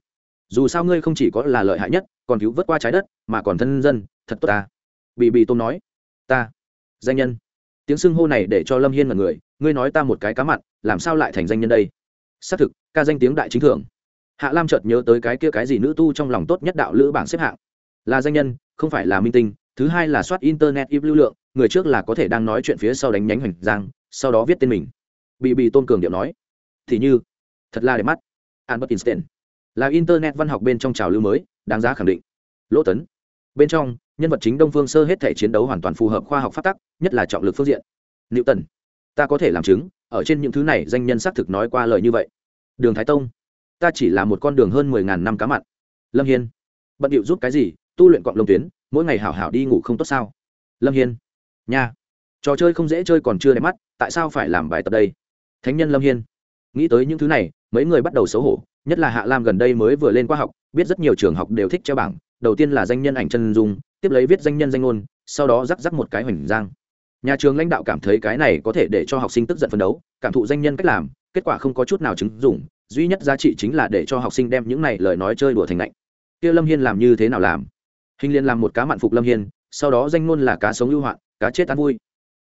[SPEAKER 1] Dù sao ngươi không chỉ có là lợi hại nhất, còn cứu vớt qua trái đất, mà còn thân dân, thật tốt ta. Bị bị tôm nói, ta, danh nhân. Tiếng xưng hô này để cho lâm hiên là người, ngươi nói ta một cái cá mặn, làm sao lại thành danh nhân đây? Xác thực, ca danh tiếng đại chính thưởng hạ lam chợt nhớ tới cái kia cái gì nữ tu trong lòng tốt nhất đạo lữ bảng xếp hạng. Là danh nhân, không phải là minh tinh, thứ hai là soát internet ít lưu lượng, người trước là có thể đang nói chuyện phía sau đánh nhánh hoành giang sau đó viết tên mình. Bị bị tôn cường điệu nói, thì như, thật là đẹp mắt. Albert einstein là internet văn học bên trong trào lưu mới, đáng giá khẳng định. Lỗ tấn, bên trong, nhân vật chính đông phương sơ hết thể chiến đấu hoàn toàn phù hợp khoa học phát tắc, nhất là trọng lực phương diện. Nữ tần ta có thể làm chứng, ở trên những thứ này danh nhân xác thực nói qua lời như vậy. Đường thái tông, ta chỉ là một con đường hơn mười ngàn năm cá mặn. Lâm hiên, bận điệu giúp cái gì, tu luyện cọng lông tuyến, mỗi ngày hảo hảo đi ngủ không tốt sao? Lâm hiên, nha trò chơi không dễ chơi còn chưa đẹp mắt, tại sao phải làm bài tập đây? Thánh nhân lâm hiên. Nghĩ tới những thứ này, mấy người bắt đầu xấu hổ, nhất là hạ lam gần đây mới vừa lên qua học, biết rất nhiều trường học đều thích treo bảng, đầu tiên là danh nhân ảnh chân dung, tiếp lấy viết danh nhân danh ngôn, sau đó rắc rắc một cái hoành giang. Nhà trường lãnh đạo cảm thấy cái này có thể để cho học sinh tức giận phấn đấu, cảm thụ danh nhân cách làm, kết quả không có chút nào chứng dụng, duy nhất giá trị chính là để cho học sinh đem những này lời nói chơi đùa thành lạnh. Kia lâm hiên làm như thế nào làm? Hình liên làm một cá mặn phục lâm hiên, sau đó danh ngôn là cá sống ưu hoạn, cá chết tan vui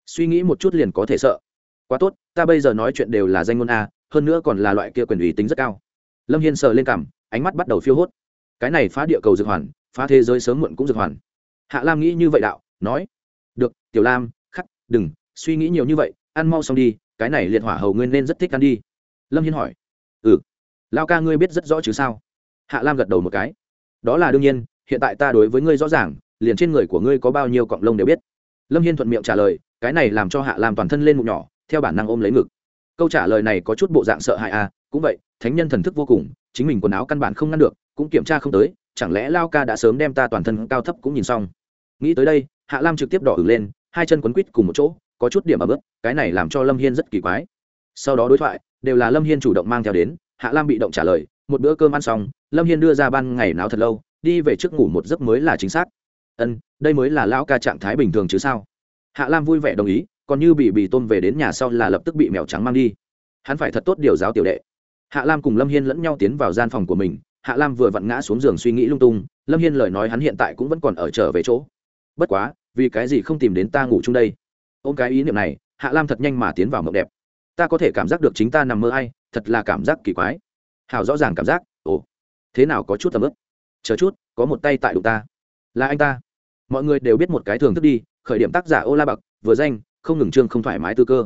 [SPEAKER 1] suy nghĩ một chút liền có thể sợ. Quá tốt, ta bây giờ nói chuyện đều là danh ngôn a, hơn nữa còn là loại kia quyền ủy tính rất cao. Lâm hiên sờ lên cằm, ánh mắt bắt đầu phiêu hốt. Cái này phá địa cầu dược hoàn, phá thế giới sớm muộn cũng dược hoàn. Hạ lam nghĩ như vậy đạo, nói, được, tiểu lam, khắc, đừng, suy nghĩ nhiều như vậy, ăn mau xong đi, cái này liệt hỏa hầu nguyên nên rất thích ăn đi. Lâm hiên hỏi ừ lao ca ngươi biết rất rõ chứ sao? Hạ lam gật đầu một cái, đó là đương nhiên, hiện tại ta đối với ngươi rõ ràng, liền trên người của ngươi có bao nhiêu cọng lông đều biết. Lâm hiên thuận miệng trả lời cái này làm cho hạ lam toàn thân lên mụn nhỏ, theo bản năng ôm lấy ngực. Câu trả lời này có chút bộ dạng sợ hãi à cũng vậy, thánh nhân thần thức vô cùng, chính mình quần áo căn bản không ngăn được, cũng kiểm tra không tới, chẳng lẽ lao ca đã sớm đem ta toàn thân cao thấp cũng nhìn xong. Nghĩ tới đây, hạ lam trực tiếp đỏ ửng lên, hai chân quấn quít cùng một chỗ, có chút điểm ở bước cái này làm cho lâm hiên rất kỳ quái. Sau đó đối thoại, đều là lâm hiên chủ động mang theo đến, hạ lam bị động trả lời, một bữa cơm ăn xong, lâm hiên đưa ra ban ngày nào thật lâu, đi về trước ngủ một giấc mới là chính xác. Ân, đây mới là lão ca trạng thái bình thường chứ sao? Hạ lam vui vẻ đồng ý, còn như bị bị tôm về đến nhà sau là lập tức bị mèo trắng mang đi. Hắn phải thật tốt điều giáo tiểu đệ. Hạ lam cùng lâm hiên lẫn nhau tiến vào gian phòng của mình, hạ lam vừa vặn ngã xuống giường suy nghĩ lung tung, lâm hiên lời nói hắn hiện tại cũng vẫn còn ở trở về chỗ. Bất quá, vì cái gì không tìm đến ta ngủ chung đây? Ôm cái ý niệm này, hạ lam thật nhanh mà tiến vào mộng đẹp. Ta có thể cảm giác được chính ta nằm mơ hay thật là cảm giác kỳ quái. Hào rõ ràng cảm giác, ồ, thế nào có chút tầm ướp chờ chút, có một tay tại đụng ta. Là anh ta mọi người đều biết một cái thường thức đi, khởi điểm tác giả ô la bạc, vừa danh, không ngừng chương không thoải mái tư cơ.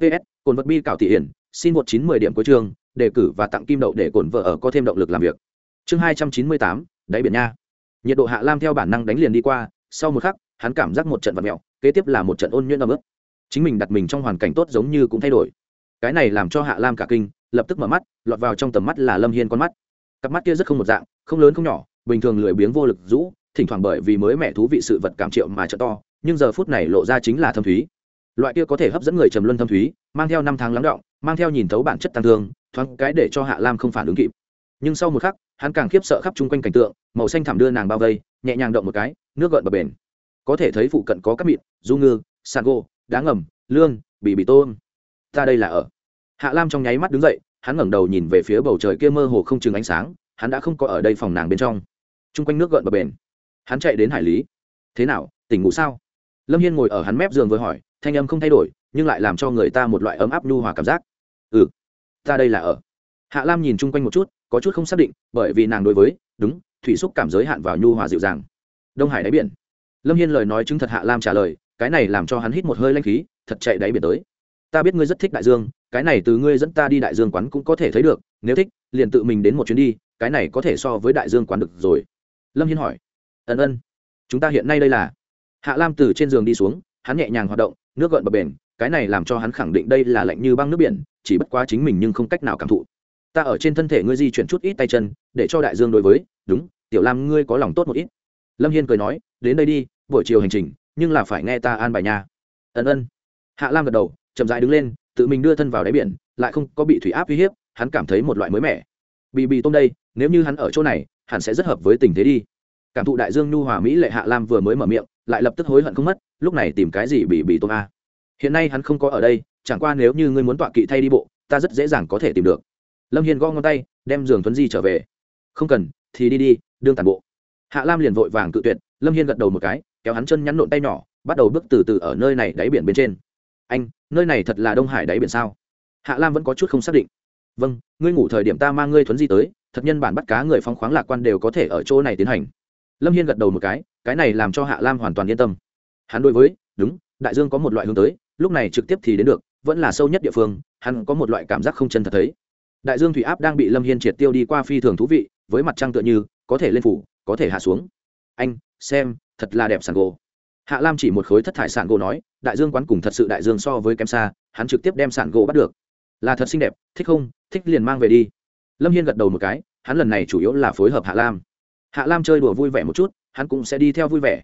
[SPEAKER 1] Ps cồn vật bi cảo thị hiển, xin một chín mười điểm cuối chương, đề cử và tặng kim đậu để cồn vợ ở có thêm động lực làm việc. Chương hai trăm chín mươi tám, đáy biển nha. Nhiệt độ hạ lam theo bản năng đánh liền đi qua, sau một khắc, hắn cảm giác một trận vật mẹo, kế tiếp là một trận ôn nhuyễn ấm ức. Chính mình đặt mình trong hoàn cảnh tốt giống như cũng thay đổi. Cái này làm cho hạ lam cả kinh, lập tức mở mắt, lọt vào trong tầm mắt là lâm hiên con mắt. Cặp mắt kia rất không một dạng, không lớn không nhỏ, bình thường lười biếng vô lực rũ thỉnh thoảng bởi vì mới mẹ thú vị sự vật cảm triệu mà trợ to, nhưng giờ phút này lộ ra chính là thâm thúy. Loại kia có thể hấp dẫn người trầm luân thâm thúy, mang theo năm tháng lắng động, mang theo nhìn thấu bản chất tăng thương, thoáng cái để cho hạ lam không phản ứng kịp. Nhưng sau một khắc, hắn càng khiếp sợ khắp chung quanh cảnh tượng, màu xanh thảm đưa nàng bao vây, nhẹ nhàng động một cái, nước gợn bờ bền. Có thể thấy phụ cận có các mịn, du ngư, sàn gỗ, đá ngầm, lương bị bị tôm. Ta đây là ở. Hạ lam trong nháy mắt đứng dậy, hắn ngẩng đầu nhìn về phía bầu trời kia mơ hồ không chừng ánh sáng, hắn đã không có ở đây phòng nàng bên trong. Chung quanh nước gợn bờ bền hắn chạy đến hải lý. Thế nào, tỉnh ngủ sao? Lâm hiên ngồi ở hắn mép giường vừa hỏi, thanh âm không thay đổi, nhưng lại làm cho người ta một loại ấm áp nhu hòa cảm giác. Ừ ta đây là ở. Hạ lam nhìn chung quanh một chút, có chút không xác định, bởi vì nàng đối với, đúng, thủy xúc cảm giới hạn vào nhu hòa dịu dàng. Đông hải đáy biển. Lâm hiên lời nói chứng thật hạ lam trả lời, cái này làm cho hắn hít một hơi lanh khí, thật chạy đáy biển tới. Ta biết ngươi rất thích đại dương, cái này từ ngươi dẫn ta đi đại dương quán cũng có thể thấy được, nếu thích, liền tự mình đến một chuyến đi, cái này có thể so với đại dương quán được rồi. Lâm hiên hỏi ân ân, chúng ta hiện nay đây là. Hạ lam từ trên giường đi xuống, hắn nhẹ nhàng hoạt động, nước gợn bờ bền, cái này làm cho hắn khẳng định đây là lạnh như băng nước biển, chỉ bất quá chính mình nhưng không cách nào cảm thụ. Ta ở trên thân thể ngươi di chuyển chút ít tay chân, để cho đại dương đối với, đúng, tiểu lam ngươi có lòng tốt một ít. Lâm hiên cười nói, đến đây đi, buổi chiều hành trình, nhưng là phải nghe ta an bài nhà. ân ân. Hạ lam gật đầu, chậm dại đứng lên, tự mình đưa thân vào đáy biển, lại không có bị thủy áp uy hiếp, hắn cảm thấy một loại mới mẻ. Bị bị tôm đây, nếu như hắn ở chỗ này, hẳn sẽ rất hợp với tình thế đi cảm thụ đại dương nhu hòa mỹ lệ hạ lam vừa mới mở miệng, lại lập tức hối hận không mất, lúc này tìm cái gì bị bị tôm a? Hiện nay hắn không có ở đây, chẳng qua nếu như ngươi muốn tọa kỵ thay đi bộ, ta rất dễ dàng có thể tìm được. Lâm hiền gõ ngón tay, đem giường tuấn di trở về. Không cần, thì đi đi, đương tàn bộ. Hạ lam liền vội vàng cự tuyệt, lâm hiên gật đầu một cái, kéo hắn chân nhắn nộn tay nhỏ, bắt đầu bước từ từ ở nơi này đáy biển bên trên. Anh, nơi này thật là đông hải đáy biển sao? Hạ lam vẫn có chút không xác định. Vâng ngươi ngủ thời điểm ta mang ngươi thuấn di tới, thật nhân bản bắt cá người phong khoáng lạc quan đều có thể ở chỗ này tiến hành lâm hiên gật đầu một cái cái này làm cho hạ lam hoàn toàn yên tâm. Hắn đối với, đúng, đại dương có một loại hướng tới, lúc này trực tiếp thì đến được, vẫn là sâu nhất địa phương, hắn có một loại cảm giác không chân thật thấy. Đại dương thủy áp đang bị lâm hiên triệt tiêu đi qua phi thường thú vị, với mặt trăng tựa như, có thể lên phủ, có thể hạ xuống. Anh, xem, thật là đẹp sàn gỗ. Hạ lam chỉ một khối thất thải sàn gỗ nói, đại dương quán cùng thật sự đại dương so với kém xa, hắn trực tiếp đem sàn gỗ bắt được. Là thật xinh đẹp, thích không? Thích liền mang về đi. Lâm hiên gật đầu một cái, hắn lần này chủ yếu là phối hợp hạ lam hạ lam chơi đùa vui vẻ một chút, hắn cũng sẽ đi theo vui vẻ.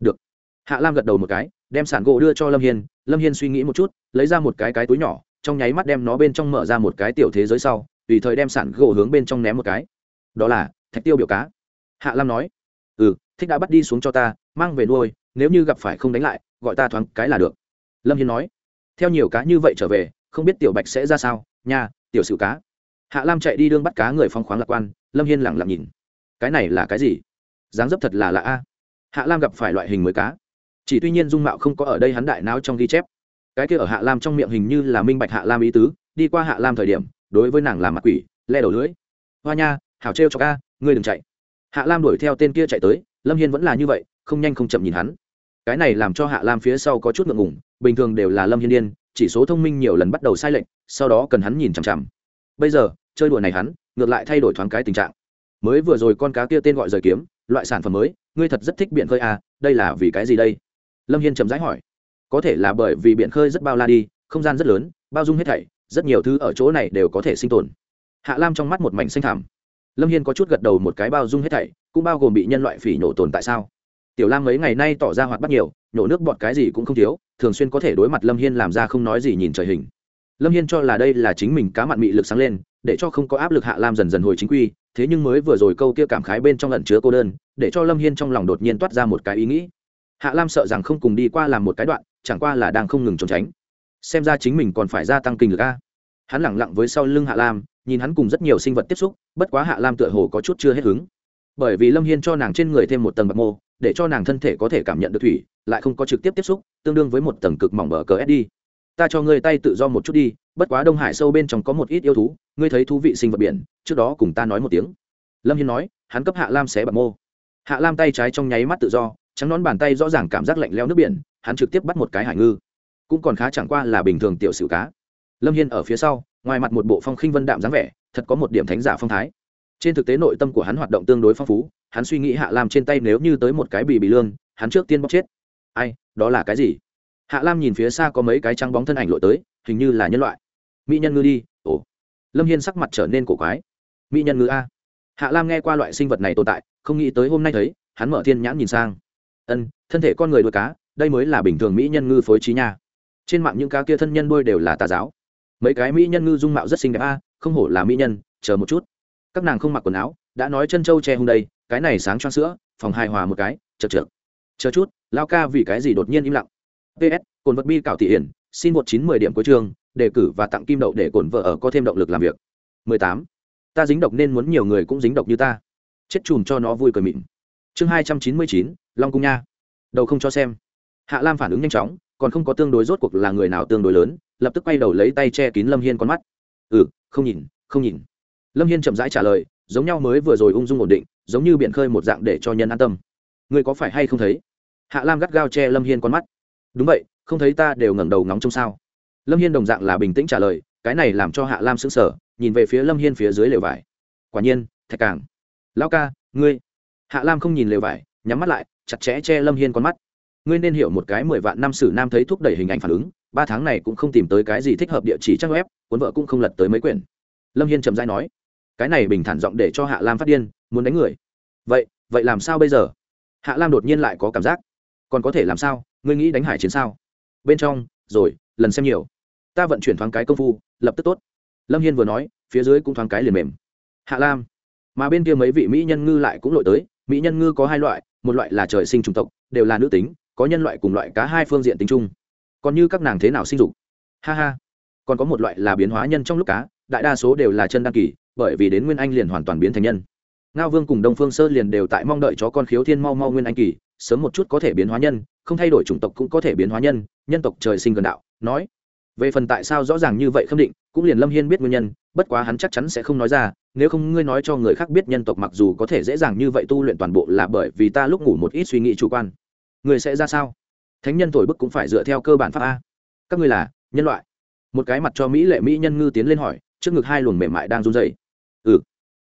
[SPEAKER 1] Được. Hạ lam gật đầu một cái, đem sản gỗ đưa cho lâm hiên. Lâm hiên suy nghĩ một chút, lấy ra một cái cái túi nhỏ, trong nháy mắt đem nó bên trong mở ra một cái tiểu thế giới sau, tùy thời đem sản gỗ hướng bên trong ném một cái. Đó là, thạch tiêu biểu cá. Hạ lam nói ừ thích đã bắt đi xuống cho ta, mang về nuôi, nếu như gặp phải không đánh lại, gọi ta thoáng cái là được. Lâm hiên nói, theo nhiều cá như vậy trở về, không biết tiểu bạch sẽ ra sao, nha, tiểu sử cá. Hạ lam chạy đi đương bắt cá người phong khoáng lạc quan, lâm hiên lẳng lặng nhìn cái này là cái gì? Dáng dấp thật là lạ a. Hạ lam gặp phải loại hình mới cá. Chỉ tuy nhiên dung mạo không có ở đây hắn đại não trong ghi chép. Cái kia ở hạ lam trong miệng hình như là minh bạch hạ lam ý tứ, đi qua hạ lam thời điểm, đối với nàng làm mặt quỷ, le đầu lưỡi. hoa nha, hảo trêu cho ca, ngươi đừng chạy. Hạ lam đuổi theo tên kia chạy tới, lâm hiên vẫn là như vậy, không nhanh không chậm nhìn hắn. Cái này làm cho hạ lam phía sau có chút ngượng ngủng bình thường đều là lâm hiên điên, chỉ số thông minh nhiều lần bắt đầu sai lệch, sau đó cần hắn nhìn chằm chằm. Bây giờ, chơi đùa này hắn, ngược lại thay đổi thoáng cái tình trạng mới vừa rồi con cá kia tên gọi rời kiếm, loại sản phẩm mới, ngươi thật rất thích biển khơi à đây là vì cái gì đây? Lâm hiên chậm rãi hỏi. Có thể là bởi vì biển khơi rất bao la đi, không gian rất lớn, bao dung hết thảy, rất nhiều thứ ở chỗ này đều có thể sinh tồn. Hạ lam trong mắt một mảnh xanh thảm lâm hiên có chút gật đầu một cái bao dung hết thảy, cũng bao gồm bị nhân loại phỉ nhổ tồn tại sao? Tiểu lam mấy ngày nay tỏ ra hoạt bắt nhiều, nhổ nước bọt cái gì cũng không thiếu, thường xuyên có thể đối mặt lâm hiên làm ra không nói gì nhìn trời hình lâm hiên cho là đây là chính mình cá mặn mị lực sáng lên, để cho không có áp lực hạ lam dần dần hồi chính quy, thế nhưng mới vừa rồi câu kia cảm khái bên trong lẩn chứa cô đơn, để cho lâm hiên trong lòng đột nhiên toát ra một cái ý nghĩ. Hạ lam sợ rằng không cùng đi qua làm một cái đoạn, chẳng qua là đang không ngừng trốn tránh. Xem ra chính mình còn phải gia tăng kinh lực a. Hắn lẳng lặng với sau lưng hạ lam, nhìn hắn cùng rất nhiều sinh vật tiếp xúc, bất quá hạ lam tựa hồ có chút chưa hết hứng. Bởi vì lâm hiên cho nàng trên người thêm một tầng bạc mô, để cho nàng thân thể có thể cảm nhận được thủy, lại không có trực tiếp tiếp xúc, tương đương với một tầng cực mỏng bờ cờ sd ta cho ngươi tay tự do một chút đi, bất quá đông hải sâu bên trong có một ít yêu thú, ngươi thấy thú vị sinh vật biển, trước đó cùng ta nói một tiếng. Lâm hiên nói, hắn cấp hạ lam xé bạc mô. Hạ lam tay trái trong nháy mắt tự do, trắng nón bàn tay rõ ràng cảm giác lạnh leo nước biển, hắn trực tiếp bắt một cái hải ngư. Cũng còn khá chẳng qua là bình thường tiểu sử cá. Lâm hiên ở phía sau, ngoài mặt một bộ phong khinh vân đạm dáng vẻ, thật có một điểm thánh giả phong thái. Trên thực tế nội tâm của hắn hoạt động tương đối phong phú, hắn suy nghĩ hạ lam trên tay nếu như tới một cái bì bì lương, hắn trước tiên bóc chết. Ai, đó là cái gì? Hạ lam nhìn phía xa có mấy cái trắng bóng thân ảnh lội tới, hình như là nhân loại. Mỹ nhân ngư đi, ồ. Lâm hiên sắc mặt trở nên cổ quái. Mỹ nhân ngư a. Hạ lam nghe qua loại sinh vật này tồn tại, không nghĩ tới hôm nay thấy, hắn mở thiên nhãn nhìn sang. Ân, thân thể con người đuôi cá, đây mới là bình thường mỹ nhân ngư phối trí nha. Trên mạng những cá kia thân nhân đuôi đều là tà giáo. Mấy cái mỹ nhân ngư dung mạo rất xinh đẹp a, không hổ là mỹ nhân, chờ một chút. Các nàng không mặc quần áo, đã nói chân trâu che hôm đây, cái này sáng cho sữa, phòng hài hòa một cái, chật trượt chờ chút, lao ca vì cái gì đột nhiên im lặng? Ps cồn vật bi cảo thị hiển, xin một chín mười điểm cuối trường đề cử và tặng kim đậu để cồn vợ ở có thêm động lực làm việc. Mười tám, ta dính độc nên muốn nhiều người cũng dính độc như ta. Chết chùm cho nó vui cười mịn. Chương hai trăm chín mươi chín, long cung nha. Đầu không cho xem. Hạ lam phản ứng nhanh chóng, còn không có tương đối rốt cuộc là người nào tương đối lớn, lập tức quay đầu lấy tay che kín lâm hiên con mắt. Ừ không nhìn không nhìn. Lâm hiên chậm rãi trả lời, giống nhau mới vừa rồi ung dung ổn định, giống như biển khơi một dạng để cho nhân an tâm. Ngươi có phải hay không thấy? Hạ lam gắt gao che lâm hiên con mắt đúng vậy, không thấy ta đều ngẩng đầu ngóng trông sao? Lâm hiên đồng dạng là bình tĩnh trả lời, cái này làm cho hạ lam sững sờ, nhìn về phía lâm hiên phía dưới lều vải. Quả nhiên, thạch càng lão ca, ngươi. Hạ lam không nhìn lều vải, nhắm mắt lại, chặt chẽ che lâm hiên con mắt. Ngươi nên hiểu một cái mười vạn năm sử nam thấy thúc đẩy hình ảnh phản ứng, ba tháng này cũng không tìm tới cái gì thích hợp địa chỉ trang web, cuốn vợ cũng không lật tới mấy quyển. Lâm hiên trầm dai nói, cái này bình thản giọng để cho hạ lam phát điên, muốn đánh người. Vậy vậy làm sao bây giờ? Hạ lam đột nhiên lại có cảm giác còn có thể làm sao? Ngươi nghĩ đánh hải chiến sao? Bên trong, rồi, lần xem nhiều. Ta vận chuyển thoáng cái công phu, lập tức tốt. Lâm hiên vừa nói, phía dưới cũng thoáng cái liền mềm. Hạ lam. Mà bên kia mấy vị mỹ nhân ngư lại cũng lội tới. Mỹ nhân ngư có hai loại, một loại là trời sinh chủng tộc, đều là nữ tính, có nhân loại cùng loại cá hai phương diện tính chung. Còn như các nàng thế nào sinh dục? Ha ha. Còn có một loại là biến hóa nhân trong lúc cá, đại đa số đều là chân đăng kỳ, bởi vì đến nguyên anh liền hoàn toàn biến thành nhân. Ngao vương cùng đông phương sơ liền đều tại mong đợi chó con khiếu thiên mau mau nguyên anh kỳ sớm một chút có thể biến hóa nhân, không thay đổi chủng tộc cũng có thể biến hóa nhân nhân tộc trời sinh gần đạo, nói. Về phần tại sao rõ ràng như vậy khâm định, cũng liền lâm hiên biết nguyên nhân, bất quá hắn chắc chắn sẽ không nói ra, nếu không ngươi nói cho người khác biết nhân tộc mặc dù có thể dễ dàng như vậy tu luyện toàn bộ là bởi vì ta lúc ngủ một ít suy nghĩ chủ quan. Người sẽ ra sao? Thánh nhân thổi bức cũng phải dựa theo cơ bản pháp a. Các ngươi là nhân loại. Một cái mặt cho mỹ lệ mỹ nhân ngư tiến lên hỏi, trước ngực hai luồng mềm mại đang run dày ừ.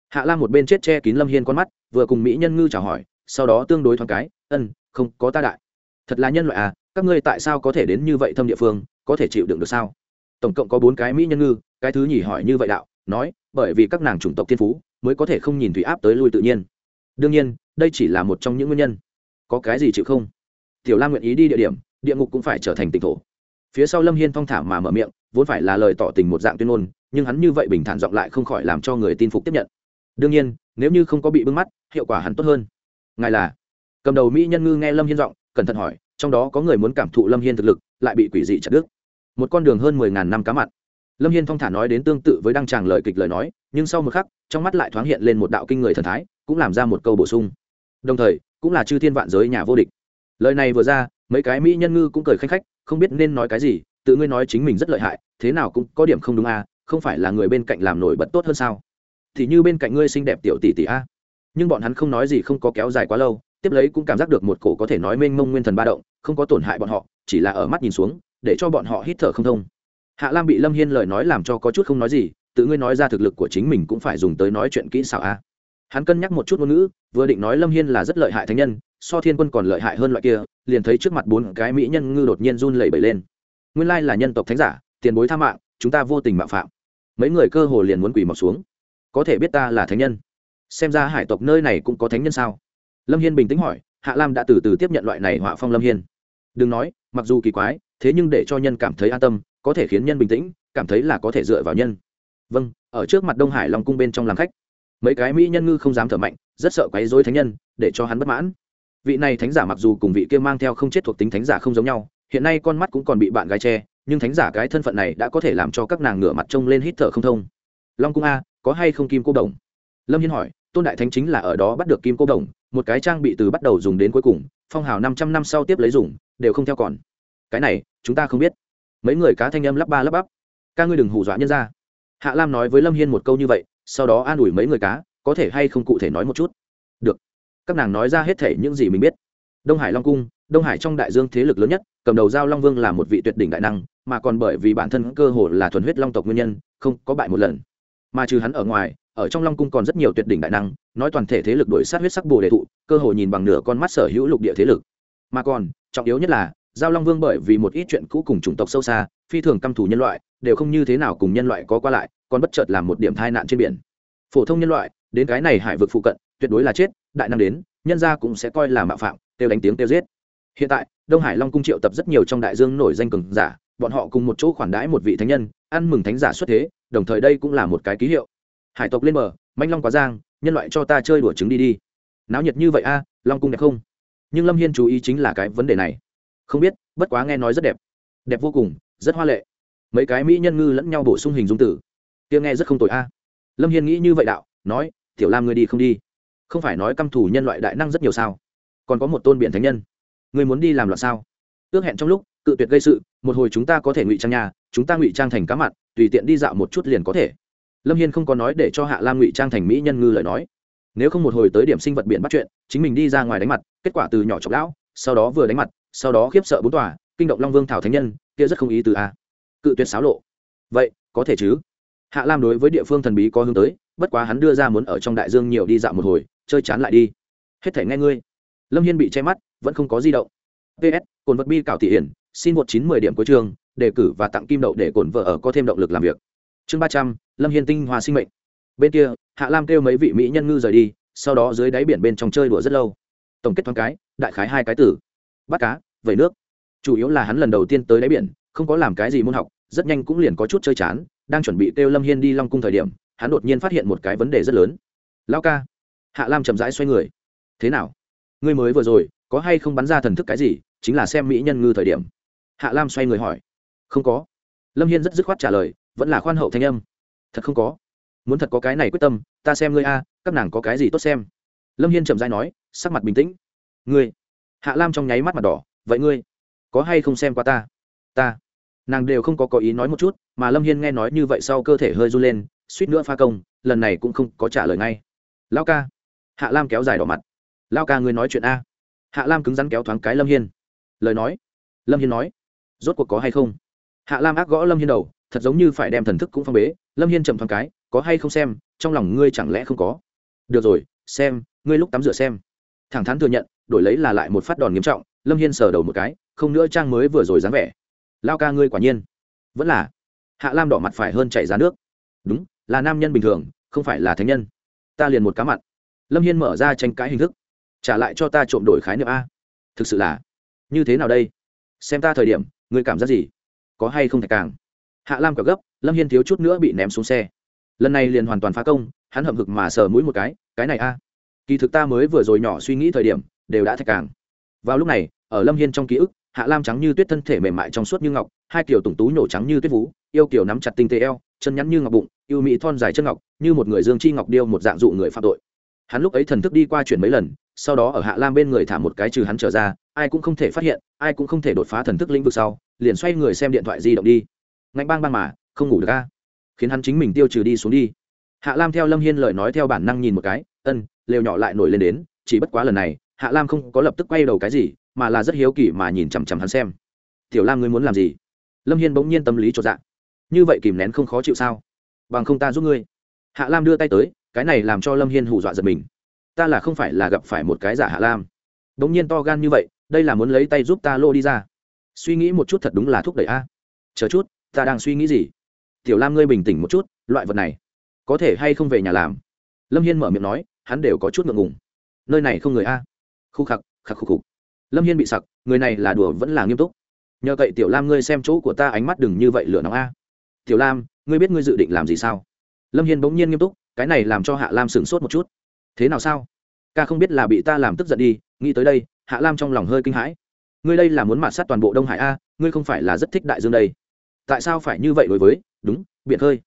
[SPEAKER 1] Hạ la một bên chết che kín lâm hiên con mắt, vừa cùng mỹ nhân ngư chào hỏi sau đó tương đối thoáng cái ân không có ta đại. Thật là nhân loại à các ngươi tại sao có thể đến như vậy thâm địa phương, có thể chịu đựng được sao? Tổng cộng có bốn cái mỹ nhân ngư, cái thứ nhỉ hỏi như vậy đạo, nói, bởi vì các nàng chủng tộc thiên phú, mới có thể không nhìn thủy áp tới lui tự nhiên. Đương nhiên, đây chỉ là một trong những nguyên nhân. Có cái gì chịu không? Tiểu lam nguyện ý đi địa điểm, địa ngục cũng phải trở thành tỉnh thổ. Phía sau lâm hiên thong thả mà mở miệng, vốn phải là lời tỏ tình một dạng tuyên ngôn, nhưng hắn như vậy bình thản giọng lại không khỏi làm cho người tin phục tiếp nhận. Đương nhiên, nếu như không có bị bưng mắt, hiệu quả hắn tốt hơn ngài là? Cầm đầu mỹ nhân ngư nghe lâm hiên giọng, cẩn thận hỏi, trong đó có người muốn cảm thụ lâm hiên thực lực, lại bị quỷ dị chặt đứt. Một con đường hơn mười ngàn năm cá mặt lâm hiên thong thả nói đến tương tự với đăng tràng lời kịch lời nói, nhưng sau một khắc, trong mắt lại thoáng hiện lên một đạo kinh người thần thái, cũng làm ra một câu bổ sung. Đồng thời, cũng là chư thiên vạn giới nhà vô địch. Lời này vừa ra, mấy cái mỹ nhân ngư cũng cười khanh khách, không biết nên nói cái gì, tự ngươi nói chính mình rất lợi hại, thế nào cũng có điểm không đúng à không phải là người bên cạnh làm nổi bật tốt hơn sao? Thì như bên cạnh ngươi xinh đẹp tiểu tỷ tỷ a nhưng bọn hắn không nói gì không có kéo dài quá lâu, tiếp lấy cũng cảm giác được một cổ có thể nói mênh mông nguyên thần ba động, không có tổn hại bọn họ, chỉ là ở mắt nhìn xuống, để cho bọn họ hít thở không thông. Hạ lam bị lâm hiên lời nói làm cho có chút không nói gì, tự ngươi nói ra thực lực của chính mình cũng phải dùng tới nói chuyện kỹ xảo a. Hắn cân nhắc một chút ngôn ngữ, vừa định nói lâm hiên là rất lợi hại thánh nhân, so thiên quân còn lợi hại hơn loại kia, liền thấy trước mặt bốn cái mỹ nhân ngư đột nhiên run lẩy bẩy lên. Nguyên lai là nhân tộc thánh giả, tiền bối tha mạng, chúng ta vô tình mạo phạm. Mấy người cơ hồ liền muốn quỳ mọc xuống. Có thể biết ta là thánh nhân xem ra hải tộc nơi này cũng có thánh nhân sao? Lâm hiên bình tĩnh hỏi, hạ lam đã từ từ tiếp nhận loại này họa phong lâm hiên. Đừng nói, mặc dù kỳ quái, thế nhưng để cho nhân cảm thấy an tâm, có thể khiến nhân bình tĩnh, cảm thấy là có thể dựa vào nhân. Vâng ở trước mặt đông hải long cung bên trong làm khách. Mấy cái mỹ nhân ngư không dám thở mạnh, rất sợ quấy dối thánh nhân, để cho hắn bất mãn. Vị này thánh giả mặc dù cùng vị kia mang theo không chết thuộc tính thánh giả không giống nhau, hiện nay con mắt cũng còn bị bạn gái che, nhưng thánh giả cái thân phận này đã có thể làm cho các nàng ngửa mặt trông lên hít thở không thông. Long cung a, có hay không kim cô đồng? Lâm hiên hỏi tôn đại thánh chính là ở đó bắt được kim cô đồng, một cái trang bị từ bắt đầu dùng đến cuối cùng, phong hào năm trăm năm sau tiếp lấy dùng, đều không theo còn. Cái này, chúng ta không biết. Mấy người cá thanh âm lắp ba lắp bắp. Ca ngươi đừng hù dọa nhân ra. Hạ lam nói với lâm hiên một câu như vậy, sau đó an ủi mấy người cá, có thể hay không cụ thể nói một chút? Được. Các nàng nói ra hết thể những gì mình biết. Đông hải long cung, đông hải trong đại dương thế lực lớn nhất, cầm đầu giao long vương là một vị tuyệt đỉnh đại năng, mà còn bởi vì bản thân cơ hồ là thuần huyết long tộc nguyên nhân, không có bại một lần. Mà trừ hắn ở ngoài ở trong long cung còn rất nhiều tuyệt đỉnh đại năng, nói toàn thể thế lực đổi sát huyết sắc bồ đề thụ, cơ hội nhìn bằng nửa con mắt sở hữu lục địa thế lực. Mà còn, trọng yếu nhất là, giao long vương bởi vì một ít chuyện cũ cùng chủng tộc sâu xa, phi thường căm thù nhân loại, đều không như thế nào cùng nhân loại có qua lại, còn bất chợt làm một điểm tai nạn trên biển. Phổ thông nhân loại, đến cái này hải vực phụ cận, tuyệt đối là chết, đại năng đến, nhân gia cũng sẽ coi là mạo phạm tiêu đánh tiếng tiêu giết. Hiện tại, đông hải long cung triệu tập rất nhiều trong đại dương nổi danh cường giả, bọn họ cùng một chỗ khoản đãi một vị thánh nhân, ăn mừng thánh giả xuất thế, đồng thời đây cũng là một cái ký hiệu hải tộc lên bờ manh long quá giang nhân loại cho ta chơi đùa trứng đi đi. Náo nhiệt như vậy a long cung đẹp không? Nhưng lâm hiên chú ý chính là cái vấn đề này. Không biết bất quá nghe nói rất đẹp. Đẹp vô cùng rất hoa lệ. Mấy cái mỹ nhân ngư lẫn nhau bổ sung hình dung tử tiếng nghe rất không tội a. Lâm hiên nghĩ như vậy đạo nói tiểu lam ngươi đi không đi? Không phải nói căm thủ nhân loại đại năng rất nhiều sao? Còn có một tôn biện thánh nhân. Người muốn đi làm loạn sao? Ước hẹn trong lúc cự tuyệt gây sự một hồi chúng ta có thể ngụy trang nhà chúng ta ngụy trang thành cá mặn, tùy tiện đi dạo một chút liền có thể lâm hiên không có nói để cho hạ lam ngụy trang thành mỹ nhân ngư lời nói. Nếu không một hồi tới điểm sinh vật biển bắt chuyện, chính mình đi ra ngoài đánh mặt, kết quả từ nhỏ chọc lão, sau đó vừa đánh mặt, sau đó khiếp sợ bốn tòa, kinh động long vương thảo thánh nhân, kia rất không ý từ a. Cự tuyệt xáo lộ. Vậy, có thể chứ? Hạ lam đối với địa phương thần bí có hướng tới, bất quá hắn đưa ra muốn ở trong đại dương nhiều đi dạo một hồi, chơi chán lại đi. Hết thể nghe ngươi. Lâm hiên bị che mắt, vẫn không có di động. Ps cồn vật bi cảo thị hiển, xin một chín mười điểm cuối trường, đề cử và tặng kim đậu để cổn vợ ở có thêm động lực làm việc chương ba trăm, lâm hiên tinh hoa sinh mệnh. Bên kia, hạ lam kêu mấy vị mỹ nhân ngư rời đi, sau đó dưới đáy biển bên trong chơi đùa rất lâu. Tổng kết thoáng cái, đại khái hai cái tử bắt cá, vẩy nước. Chủ yếu là hắn lần đầu tiên tới đáy biển, không có làm cái gì môn học, rất nhanh cũng liền có chút chơi chán, đang chuẩn bị kêu lâm hiên đi long cung thời điểm, hắn đột nhiên phát hiện một cái vấn đề rất lớn. Lao ca. Hạ lam chậm rãi xoay người. Thế nào? Ngươi mới vừa rồi, có hay không bắn ra thần thức cái gì, chính là xem mỹ nhân ngư thời điểm. Hạ lam xoay người hỏi. Không có. Lâm hiên rất dứt khoát trả lời vẫn là khoan hậu thanh âm. Thật không có. Muốn thật có cái này quyết tâm, ta xem ngươi a, các nàng có cái gì tốt xem. Lâm hiên chậm rãi nói, sắc mặt bình tĩnh. Ngươi, hạ lam trong nháy mắt mặt đỏ, vậy ngươi, có hay không xem qua ta? Ta. Nàng đều không có có ý nói một chút, mà lâm hiên nghe nói như vậy sau cơ thể hơi run lên, suýt nữa pha công, lần này cũng không có trả lời ngay. Lao ca. Hạ lam kéo dài đỏ mặt. Lao ca ngươi nói chuyện a. Hạ lam cứng rắn kéo thoáng cái lâm hiên. Lời nói. Lâm hiên nói. Rốt cuộc có hay không? Hạ lam ác gõ lâm hiên đầu thật giống như phải đem thần thức cũng phong bế. Lâm hiên chậm thoáng cái, có hay không xem, trong lòng ngươi chẳng lẽ không có? Được rồi, xem, ngươi lúc tắm rửa xem. Thẳng thắn thừa nhận, đổi lấy là lại một phát đòn nghiêm trọng, lâm hiên sờ đầu một cái, không nữa trang mới vừa rồi dáng vẻ. Lao ca ngươi quả nhiên. Vẫn là. Hạ lam đỏ mặt phải hơn chảy ra nước. Đúng, là nam nhân bình thường, không phải là thánh nhân. Ta liền một cá mặn. Lâm hiên mở ra tranh cãi hình thức. Trả lại cho ta trộm đổi khái niệm a. Thực sự là. Như thế nào đây? Xem ta thời điểm, ngươi cảm giác gì? Có hay không thạch càng? Hạ lam cả gấp, lâm hiên thiếu chút nữa bị ném xuống xe. Lần này liền hoàn toàn phá công, hắn hậm hực mà sờ mũi một cái cái này a. Kỳ thực ta mới vừa rồi nhỏ suy nghĩ thời điểm, đều đã thạch càng. Vào lúc này, ở lâm hiên trong ký ức, hạ lam trắng như tuyết thân thể mềm mại trong suốt như ngọc, hai kiểu tùng tú nhổ trắng như tuyết vú yêu kiểu nắm chặt tinh tế eo, chân nhắn như ngọc bụng, yêu mỹ thon dài chân ngọc, như một người dương chi ngọc điêu một dạng dụ người phạm tội. Hắn lúc ấy thần thức đi qua chuyển mấy lần, sau đó ở hạ lam bên người thả một cái trừ hắn trở ra, ai cũng không thể phát hiện, ai cũng không thể đột phá thần thức lĩnh vực sau, liền xoay người xem điện thoại di động đi ngạnh bang bang mà, không ngủ được ca khiến hắn chính mình tiêu trừ đi xuống đi. Hạ lam theo lâm hiên lời nói theo bản năng nhìn một cái, ân, lều nhỏ lại nổi lên đến, chỉ bất quá lần này, hạ lam không có lập tức quay đầu cái gì, mà là rất hiếu kỳ mà nhìn chằm chằm hắn xem. Tiểu lam ngươi muốn làm gì? Lâm hiên bỗng nhiên tâm lý cho dạ. Như vậy kìm nén không khó chịu sao? Bằng không ta giúp ngươi. Hạ lam đưa tay tới, cái này làm cho lâm hiên hù dọa giật mình. Ta là không phải là gặp phải một cái giả hạ lam. Bỗng nhiên to gan như vậy, đây là muốn lấy tay giúp ta lô đi ra. Suy nghĩ một chút thật đúng là thúc đẩy a. Chờ chút ta đang suy nghĩ gì? Tiểu lam ngươi bình tĩnh một chút, loại vật này, có thể hay không về nhà làm? Lâm hiên mở miệng nói, hắn đều có chút ngượng ngùng. Nơi này không người a. Khu khặc khặc khục khục. Lâm hiên bị sặc, người này là đùa vẫn là nghiêm túc. Nhờ cậy tiểu lam ngươi xem chỗ của ta ánh mắt đừng như vậy lửa nóng a. Tiểu lam, ngươi biết ngươi dự định làm gì sao? Lâm hiên bỗng nhiên nghiêm túc, cái này làm cho hạ lam sửng sốt một chút. Thế nào sao? Ca không biết là bị ta làm tức giận đi, nghĩ tới đây, hạ lam trong lòng hơi kinh hãi. Ngươi đây là muốn mạt sát toàn bộ đông hải a, ngươi không phải là rất thích đại dương đây tại sao phải như vậy đối với đúng biển khơi.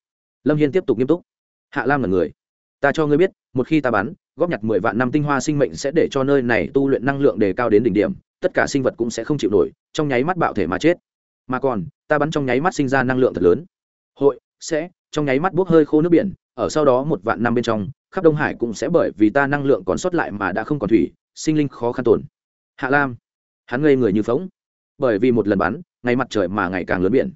[SPEAKER 1] Lâm hiên tiếp tục nghiêm túc. Hạ lam là người. Ta cho ngươi biết một khi ta bán, góp nhặt mười vạn năm tinh hoa sinh mệnh sẽ để cho nơi này tu luyện năng lượng đề cao đến đỉnh điểm tất cả sinh vật cũng sẽ không chịu nổi trong nháy mắt bạo thể mà chết. Mà còn ta bắn trong nháy mắt sinh ra năng lượng thật lớn. Hội sẽ trong nháy mắt bốc hơi khô nước biển ở sau đó một vạn năm bên trong khắp đông hải cũng sẽ bởi vì ta năng lượng còn sót lại mà đã không còn thủy sinh linh khó khăn tồn. Hạ lam hắn ngây người như phóng bởi vì một lần bắn ngay mặt trời mà ngày càng lớn biển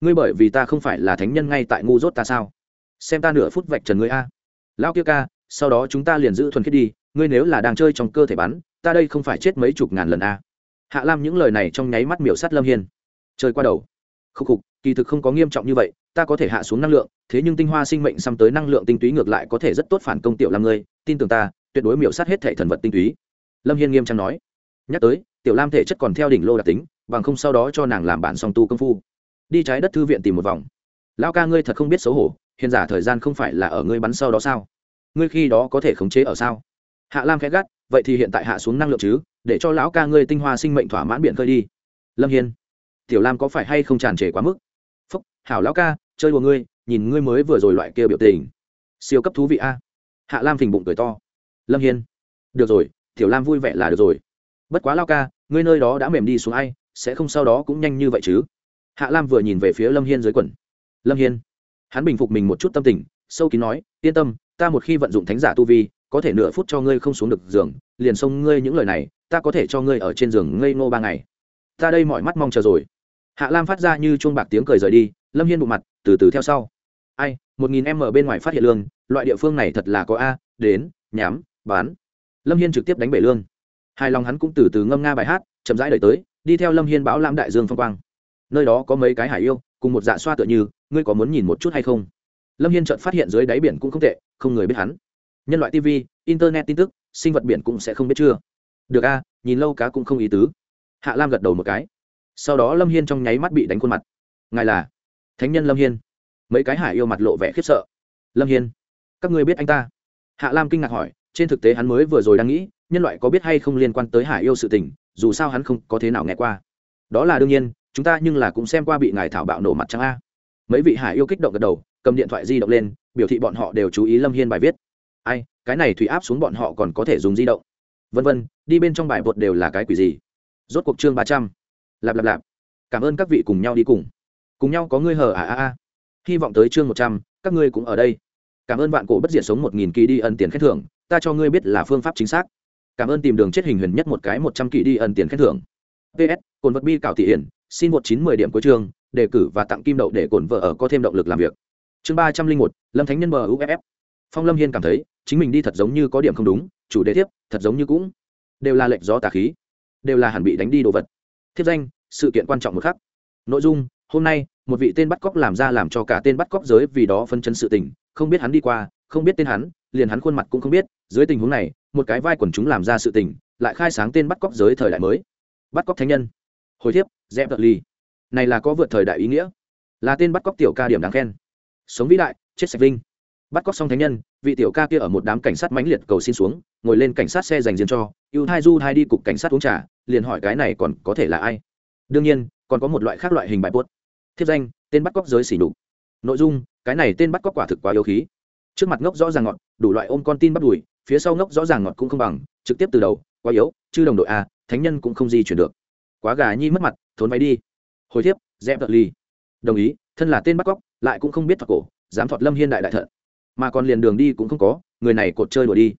[SPEAKER 1] ngươi bởi vì ta không phải là thánh nhân ngay tại ngu dốt ta sao? Xem ta nửa phút vạch trần ngươi a. Lao kia ca, sau đó chúng ta liền giữ thuần khiết đi, ngươi nếu là đang chơi trong cơ thể bắn, ta đây không phải chết mấy chục ngàn lần a. Hạ lam những lời này trong nháy mắt miểu sát lâm hiên. Chơi qua đầu. Khúc khục, kỳ thực không có nghiêm trọng như vậy, ta có thể hạ xuống năng lượng, thế nhưng tinh hoa sinh mệnh xăm tới năng lượng tinh túy ngược lại có thể rất tốt phản công tiểu lam ngươi, tin tưởng ta, tuyệt đối miểu sát hết thể thần vật tinh túy. Lâm hiên nghiêm trang nói. Nhắc tới, tiểu lam thể chất còn theo đỉnh lô đặc tính, bằng không sau đó cho nàng làm bản song tu công phu đi trái đất thư viện tìm một vòng. Lão ca ngươi thật không biết xấu hổ hiện giả thời gian không phải là ở ngươi bắn sau đó sao? Ngươi khi đó có thể khống chế ở sao? Hạ lam khẽ gắt, vậy thì hiện tại hạ xuống năng lượng chứ, để cho lão ca ngươi tinh hoa sinh mệnh thỏa mãn biện khơi đi. Lâm hiên, tiểu lam có phải hay không tràn trề quá mức? Phúc, hảo lão ca, chơi đùa ngươi, nhìn ngươi mới vừa rồi loại kia biểu tình. Siêu cấp thú vị a. Hạ lam phình bụng cười to. Lâm hiên, được rồi, tiểu lam vui vẻ là được rồi. Bất quá lao ca, ngươi nơi đó đã mềm đi xuống ai, sẽ không sau đó cũng nhanh như vậy chứ hạ lam vừa nhìn về phía lâm hiên dưới quần. Lâm hiên. Hắn bình phục mình một chút tâm tình, sâu kín nói, yên tâm, ta một khi vận dụng thánh giả tu vi, có thể nửa phút cho ngươi không xuống được giường, liền xông ngươi những lời này, ta có thể cho ngươi ở trên giường ngây ngô ba ngày. Ta đây mọi mắt mong chờ rồi. Hạ lam phát ra như chuông bạc tiếng cười rời đi, lâm hiên bụng mặt, từ từ theo sau. Ai, một nghìn em ở bên ngoài phát hiện lương, loại địa phương này thật là có a, đến, nhám, bán. Lâm hiên trực tiếp đánh bể lương. Hai lòng hắn cũng từ từ ngâm nga bài hát, chậm rãi đợi tới, đi theo lâm hiên báo lãm đại dương phong quang nơi đó có mấy cái hải yêu, cùng một dạ xoa tựa như, ngươi có muốn nhìn một chút hay không? Lâm hiên chợt phát hiện dưới đáy biển cũng không tệ, không người biết hắn. Nhân loại tv internet tin tức, sinh vật biển cũng sẽ không biết chưa? Được a, nhìn lâu cá cũng không ý tứ. Hạ lam gật đầu một cái. Sau đó lâm hiên trong nháy mắt bị đánh khuôn mặt. Ngài là thánh nhân lâm hiên. Mấy cái hải yêu mặt lộ vẻ khiếp sợ. Lâm hiên, các ngươi biết anh ta? Hạ lam kinh ngạc hỏi, trên thực tế hắn mới vừa rồi đang nghĩ, nhân loại có biết hay không liên quan tới hải yêu sự tình, dù sao hắn không có thế nào nghe qua. Đó là đương nhiên chúng ta nhưng là cũng xem qua bị ngài thảo bạo nổ mặt trắng a. Mấy vị hải yêu kích động gật đầu, cầm điện thoại di động lên, biểu thị bọn họ đều chú ý lâm hiên bài viết. Ai, cái này thủy áp xuống bọn họ còn có thể dùng di động. Vân vân, đi bên trong bài bột đều là cái quỷ gì? Rốt cuộc chương ba trăm. Lạp lạp lạp. Cảm ơn các vị cùng nhau đi cùng. Cùng nhau có ngươi hờ à à à. Hy vọng tới chương một trăm, các ngươi cũng ở đây. Cảm ơn bạn cổ bất diệt sống một nghìn kỳ đi ân tiền khen thưởng, ta cho ngươi biết là phương pháp chính xác. Cảm ơn tìm đường chết hình huyền nhất một cái một trăm kỳ đi ân tiền khen thưởng. Ps cồn vật bi cảo thị hiển xin một chín mười điểm cuối chương, đề cử và tặng kim đậu để cổn vợ ở có thêm động lực làm việc. Chương ba trăm linh một, lâm thánh nhân bờ uff phong lâm hiên cảm thấy, chính mình đi thật giống như có điểm không đúng, chủ đề tiếp, thật giống như cũng đều là lệnh gió tà khí, đều là hẳn bị đánh đi đồ vật. Thiếp danh, sự kiện quan trọng một khắc. Nội dung, hôm nay, một vị tên bắt cóc làm ra làm cho cả tên bắt cóc giới vì đó phân chân sự tình, không biết hắn đi qua, không biết tên hắn, liền hắn khuôn mặt cũng không biết, dưới tình huống này, một cái vai quần chúng làm ra sự tình, lại khai sáng tên bắt cóc giới thời đại mới. Bắt cóc thánh nhân hồi thiếp dẹp tật ly này là có vượt thời đại ý nghĩa. Là tên bắt cóc tiểu ca điểm đáng khen. Sống vĩ đại chết sạch vinh. Bắt cóc xong thánh nhân vị tiểu ca kia ở một đám cảnh sát mãnh liệt cầu xin xuống ngồi lên cảnh sát xe dành riêng cho ưu thai du hai đi cục cảnh sát uống trà liền hỏi cái này còn có thể là ai? Đương nhiên còn có một loại khác loại hình bài bốt, thiếp danh tên bắt cóc giới xỉ đục nội dung cái này tên bắt cóc quả thực quá yếu khí. Trước mặt ngốc rõ ràng ngọt đủ loại ôm con tin bắt đùi phía sau ngốc rõ ràng ngọt cũng không bằng trực tiếp từ đầu quá yếu chứ đồng đội a thánh nhân cũng không di chuyển được quá gà nhi mất mặt, thốn váy đi. Hồi thiếp, dẹp tật ly đồng ý, thân là tên bắt cóc, lại cũng không biết thoạt cổ, dám thoạt lâm hiên đại đại thận. Mà còn liền đường đi cũng không có, người này cột chơi đùa đi.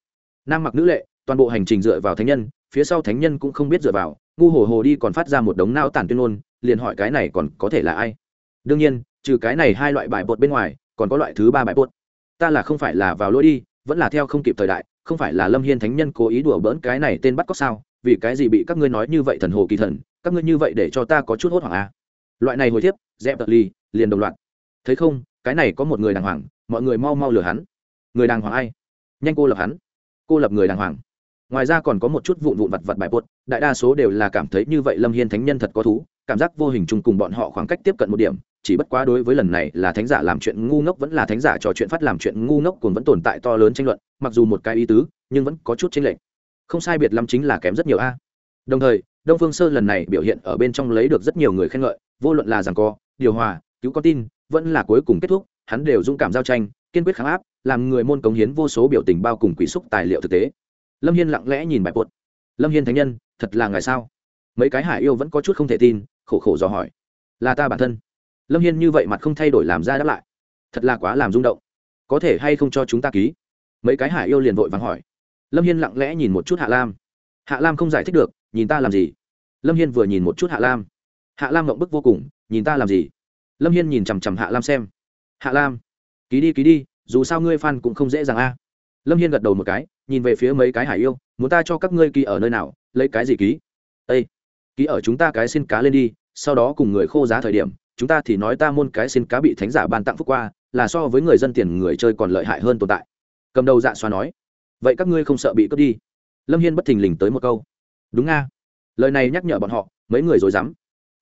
[SPEAKER 1] Nam mặc nữ lệ, toàn bộ hành trình dựa vào thánh nhân, phía sau thánh nhân cũng không biết dựa vào, ngu hồ hồ đi còn phát ra một đống nao tản tuyên ngôn, liền hỏi cái này còn có thể là ai? Đương nhiên, trừ cái này hai loại bài bột bên ngoài, còn có loại thứ ba bài bột. Ta là không phải là vào lỗi đi, vẫn là theo không kịp thời đại, không phải là lâm hiên thánh nhân cố ý đùa bỡn cái này tên bắt cóc sao? Vì cái gì bị các ngươi nói như vậy thần hồ kỳ thần các ngươi như vậy để cho ta có chút hốt hoảng a loại này hồi thiếp dẹp tật ly liền đồng loạt. Thấy không cái này có một người đàng hoàng mọi người mau mau lừa hắn. Người đàng hoàng ai? Nhanh cô lập hắn. Cô lập người đàng hoàng. Ngoài ra còn có một chút vụn vụn vặt vặt bài bột, đại đa số đều là cảm thấy như vậy lâm hiên thánh nhân thật có thú cảm giác vô hình chung cùng bọn họ khoảng cách tiếp cận một điểm chỉ bất quá đối với lần này là thánh giả làm chuyện ngu ngốc vẫn là thánh giả trò chuyện phát làm chuyện ngu ngốc còn vẫn tồn tại to lớn tranh luận mặc dù một cái ý tứ nhưng vẫn có chút tranh lệch. Không sai biệt lâm chính là kém rất nhiều a. Đồng thời đông phương sơ lần này biểu hiện ở bên trong lấy được rất nhiều người khen ngợi, vô luận là rằng co, điều hòa, cứu con tin, vẫn là cuối cùng kết thúc, hắn đều dũng cảm giao tranh, kiên quyết kháng áp, làm người môn cống hiến vô số biểu tình bao cùng quỷ xúc tài liệu thực tế. Lâm hiên lặng lẽ nhìn bài bột lâm hiên thánh nhân, thật là ngài sao? Mấy cái hải yêu vẫn có chút không thể tin, khổ khổ dò hỏi. Là ta bản thân. Lâm hiên như vậy mặt không thay đổi làm ra đáp lại. Thật là quá làm rung động. Có thể hay không cho chúng ta ký? Mấy cái hải yêu liền vội vàng hỏi. Lâm hiên lặng lẽ nhìn một chút hạ lam hạ lam không giải thích được, nhìn ta làm gì? Lâm hiên vừa nhìn một chút hạ lam. Hạ lam ngộng bức vô cùng, nhìn ta làm gì? Lâm hiên nhìn chằm chằm hạ lam xem. Hạ lam, ký đi ký đi, dù sao ngươi phan cũng không dễ dàng a. Lâm hiên gật đầu một cái, nhìn về phía mấy cái hải yêu, muốn ta cho các ngươi ký ở nơi nào, lấy cái gì ký? Â ký ở chúng ta cái xin cá lên đi, sau đó cùng người khô giá thời điểm, chúng ta thì nói ta môn cái xin cá bị thánh giả ban tặng phúc qua, là so với người dân tiền người chơi còn lợi hại hơn tồn tại. Cầm đầu dạ xoa nói, vậy các ngươi không sợ bị cướp đi? Lâm hiên bất thình lình tới một câu. Đúng nga lời này nhắc nhở bọn họ, mấy người rồi dám.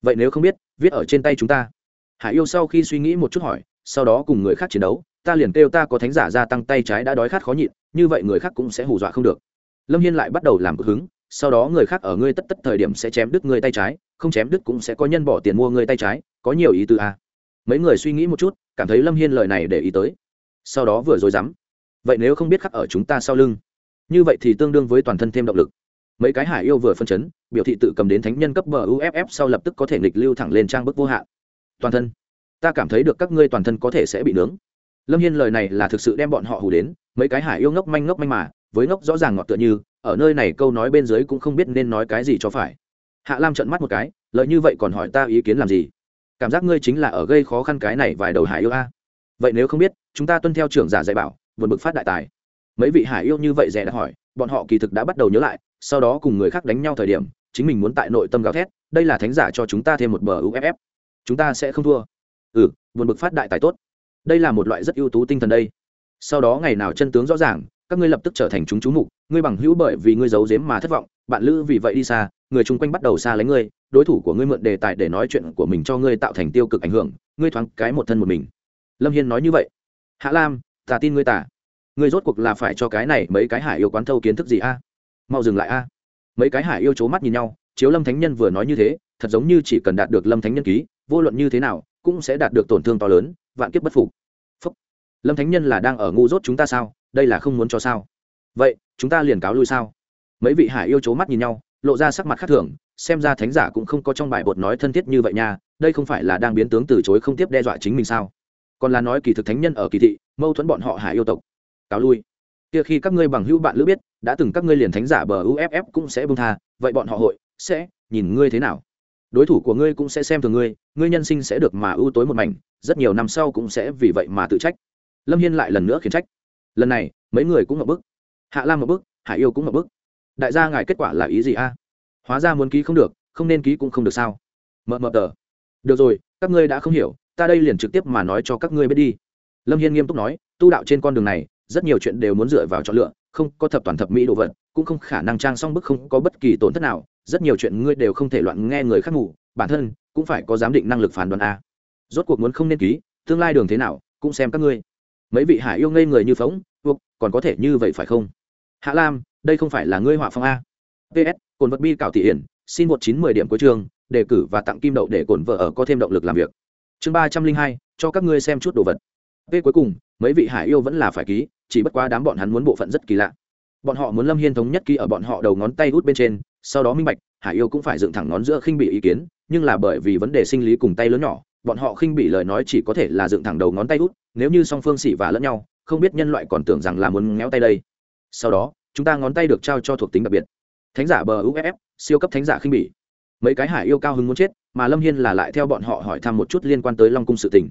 [SPEAKER 1] Vậy nếu không biết, viết ở trên tay chúng ta. Hải yêu sau khi suy nghĩ một chút hỏi, sau đó cùng người khác chiến đấu, ta liền kêu ta có thánh giả gia tăng tay trái đã đói khát khó nhịn, như vậy người khác cũng sẽ hù dọa không được. Lâm hiên lại bắt đầu làm cực hứng, sau đó người khác ở ngươi tất tất thời điểm sẽ chém đứt ngươi tay trái, không chém đứt cũng sẽ có nhân bỏ tiền mua ngươi tay trái, có nhiều ý tư a. À. mấy người suy nghĩ một chút, cảm thấy lâm hiên lời này để ý tới. Sau đó vừa rồi dám. Vậy nếu không biết khắc ở chúng ta sau lưng như vậy thì tương đương với toàn thân thêm động lực. Mấy cái hải yêu vừa phân chấn, biểu thị tự cầm đến thánh nhân cấp bờ uff sau lập tức có thể nghịch lưu thẳng lên trang bức vô hạn. Toàn thân. Ta cảm thấy được các ngươi toàn thân có thể sẽ bị nướng. Lâm hiên lời này là thực sự đem bọn họ hù đến, mấy cái hải yêu ngốc manh ngốc manh mà, với ngốc rõ ràng ngọt tựa như, ở nơi này câu nói bên dưới cũng không biết nên nói cái gì cho phải. Hạ lam trận mắt một cái, lợi như vậy còn hỏi ta ý kiến làm gì? Cảm giác ngươi chính là ở gây khó khăn cái này vài đầu hải yêu a. Vậy nếu không biết, chúng ta tuân theo trưởng giả dạy bảo, vượt bực phát đại tài mấy vị hải yêu như vậy rẻ đã hỏi, bọn họ kỳ thực đã bắt đầu nhớ lại, sau đó cùng người khác đánh nhau thời điểm, chính mình muốn tại nội tâm gào thét, đây là thánh giả cho chúng ta thêm một bờ uff chúng ta sẽ không thua. Ừ vượt bực phát đại tài tốt. Đây là một loại rất ưu tú tinh thần đây. Sau đó ngày nào chân tướng rõ ràng, các ngươi lập tức trở thành chúng chú mục, ngươi bằng hữu bởi vì ngươi giấu giếm mà thất vọng, bạn lữ vì vậy đi xa, người chung quanh bắt đầu xa lánh ngươi, đối thủ của ngươi mượn đề tài để nói chuyện của mình cho ngươi tạo thành tiêu cực ảnh hưởng, ngươi thoáng cái một thân một mình. Lâm hiên nói như vậy. Hạ lam, ta tin ngươi tả ngươi rốt cuộc là phải cho cái này mấy cái hải yêu quán thâu kiến thức gì a? Mau dừng lại a. Mấy cái hải yêu c h ố mắt nhìn nhau, chiếu lâm thánh nhân vừa nói như thế, thật giống như chỉ cần đạt được lâm thánh nhân ký, vô luận như thế nào, cũng sẽ đạt được tổn thương to lớn, vạn kiếp bất phục. Phúc. lâm thánh nhân là đang ở ngu dốt chúng ta sao? Đây là không muốn cho sao? Vậy, chúng ta liền cáo lui sao? Mấy vị hải yêu c h ố mắt nhìn nhau, lộ ra sắc mặt khác thường, xem ra thánh giả cũng không có trong bài bột nói thân thiết như vậy nha, đây không phải là đang biến tướng từ chối không tiếp đe dọa chính mình sao? Còn là nói kỳ thực thánh nhân ở kỳ thị, mâu thuẫn bọn họ hải yêu tộc cáo lui. Kia khi các ngươi bằng hữu bạn lữ biết, đã từng các ngươi liền thánh giả bờ uff cũng sẽ bông tha, vậy bọn họ hội sẽ nhìn ngươi thế nào? Đối thủ của ngươi cũng sẽ xem thường ngươi ngươi nhân sinh sẽ được mà ưu tối một mảnh, rất nhiều năm sau cũng sẽ vì vậy mà tự trách. Lâm hiên lại lần nữa khiển trách. Lần này, mấy người cũng ngập bức. Hạ lam ngập bức, hải yêu cũng ngập bức. Đại gia ngài kết quả là ý gì a? Hóa ra muốn ký không được, không nên ký cũng không được sao? Mờ mờ tờ. Được rồi, các ngươi đã không hiểu, ta đây liền trực tiếp mà nói cho các ngươi biết đi. Lâm hiên nghiêm túc nói, tu đạo trên con đường này rất nhiều chuyện đều muốn dựa vào chọn lựa, không có thập toàn thập mỹ đồ vật, cũng không khả năng trang song bức không có bất kỳ tổn thất nào, rất nhiều chuyện ngươi đều không thể loạn nghe người khác ngủ, bản thân cũng phải có giám định năng lực phán đoán a. Rốt cuộc muốn không nên ký, tương lai đường thế nào, cũng xem các ngươi. Mấy vị hải yêu ngây người như phóng buộc còn có thể như vậy phải không? Hạ lam, đây không phải là ngươi họa phong a. Ps cồn vật bi cảo thị hiển, xin một chín mười điểm cuối trường đề cử và tặng kim đậu để cồn vợ ở có thêm động lực làm việc. Chương ba trăm linh hai, cho các ngươi xem chút đồ vật. V cuối cùng mấy vị hải yêu vẫn là phải ký, chỉ bất quá đám bọn hắn muốn bộ phận rất kỳ lạ. Bọn họ muốn lâm hiên thống nhất ký ở bọn họ đầu ngón tay út bên trên, sau đó minh bạch, hải yêu cũng phải dựng thẳng ngón giữa khinh bị ý kiến, nhưng là bởi vì vấn đề sinh lý cùng tay lớn nhỏ, bọn họ khinh bị lời nói chỉ có thể là dựng thẳng đầu ngón tay út, nếu như song phương xỉ và lẫn nhau, không biết nhân loại còn tưởng rằng là muốn ngéo tay đây. Sau đó, chúng ta ngón tay được trao cho thuộc tính đặc biệt. Thánh giả bờ uff siêu cấp thánh giả khinh bỉ mấy cái hải yêu cao hứng muốn chết, mà lâm hiên là lại theo bọn họ hỏi thăm một chút liên quan tới long cung sự tình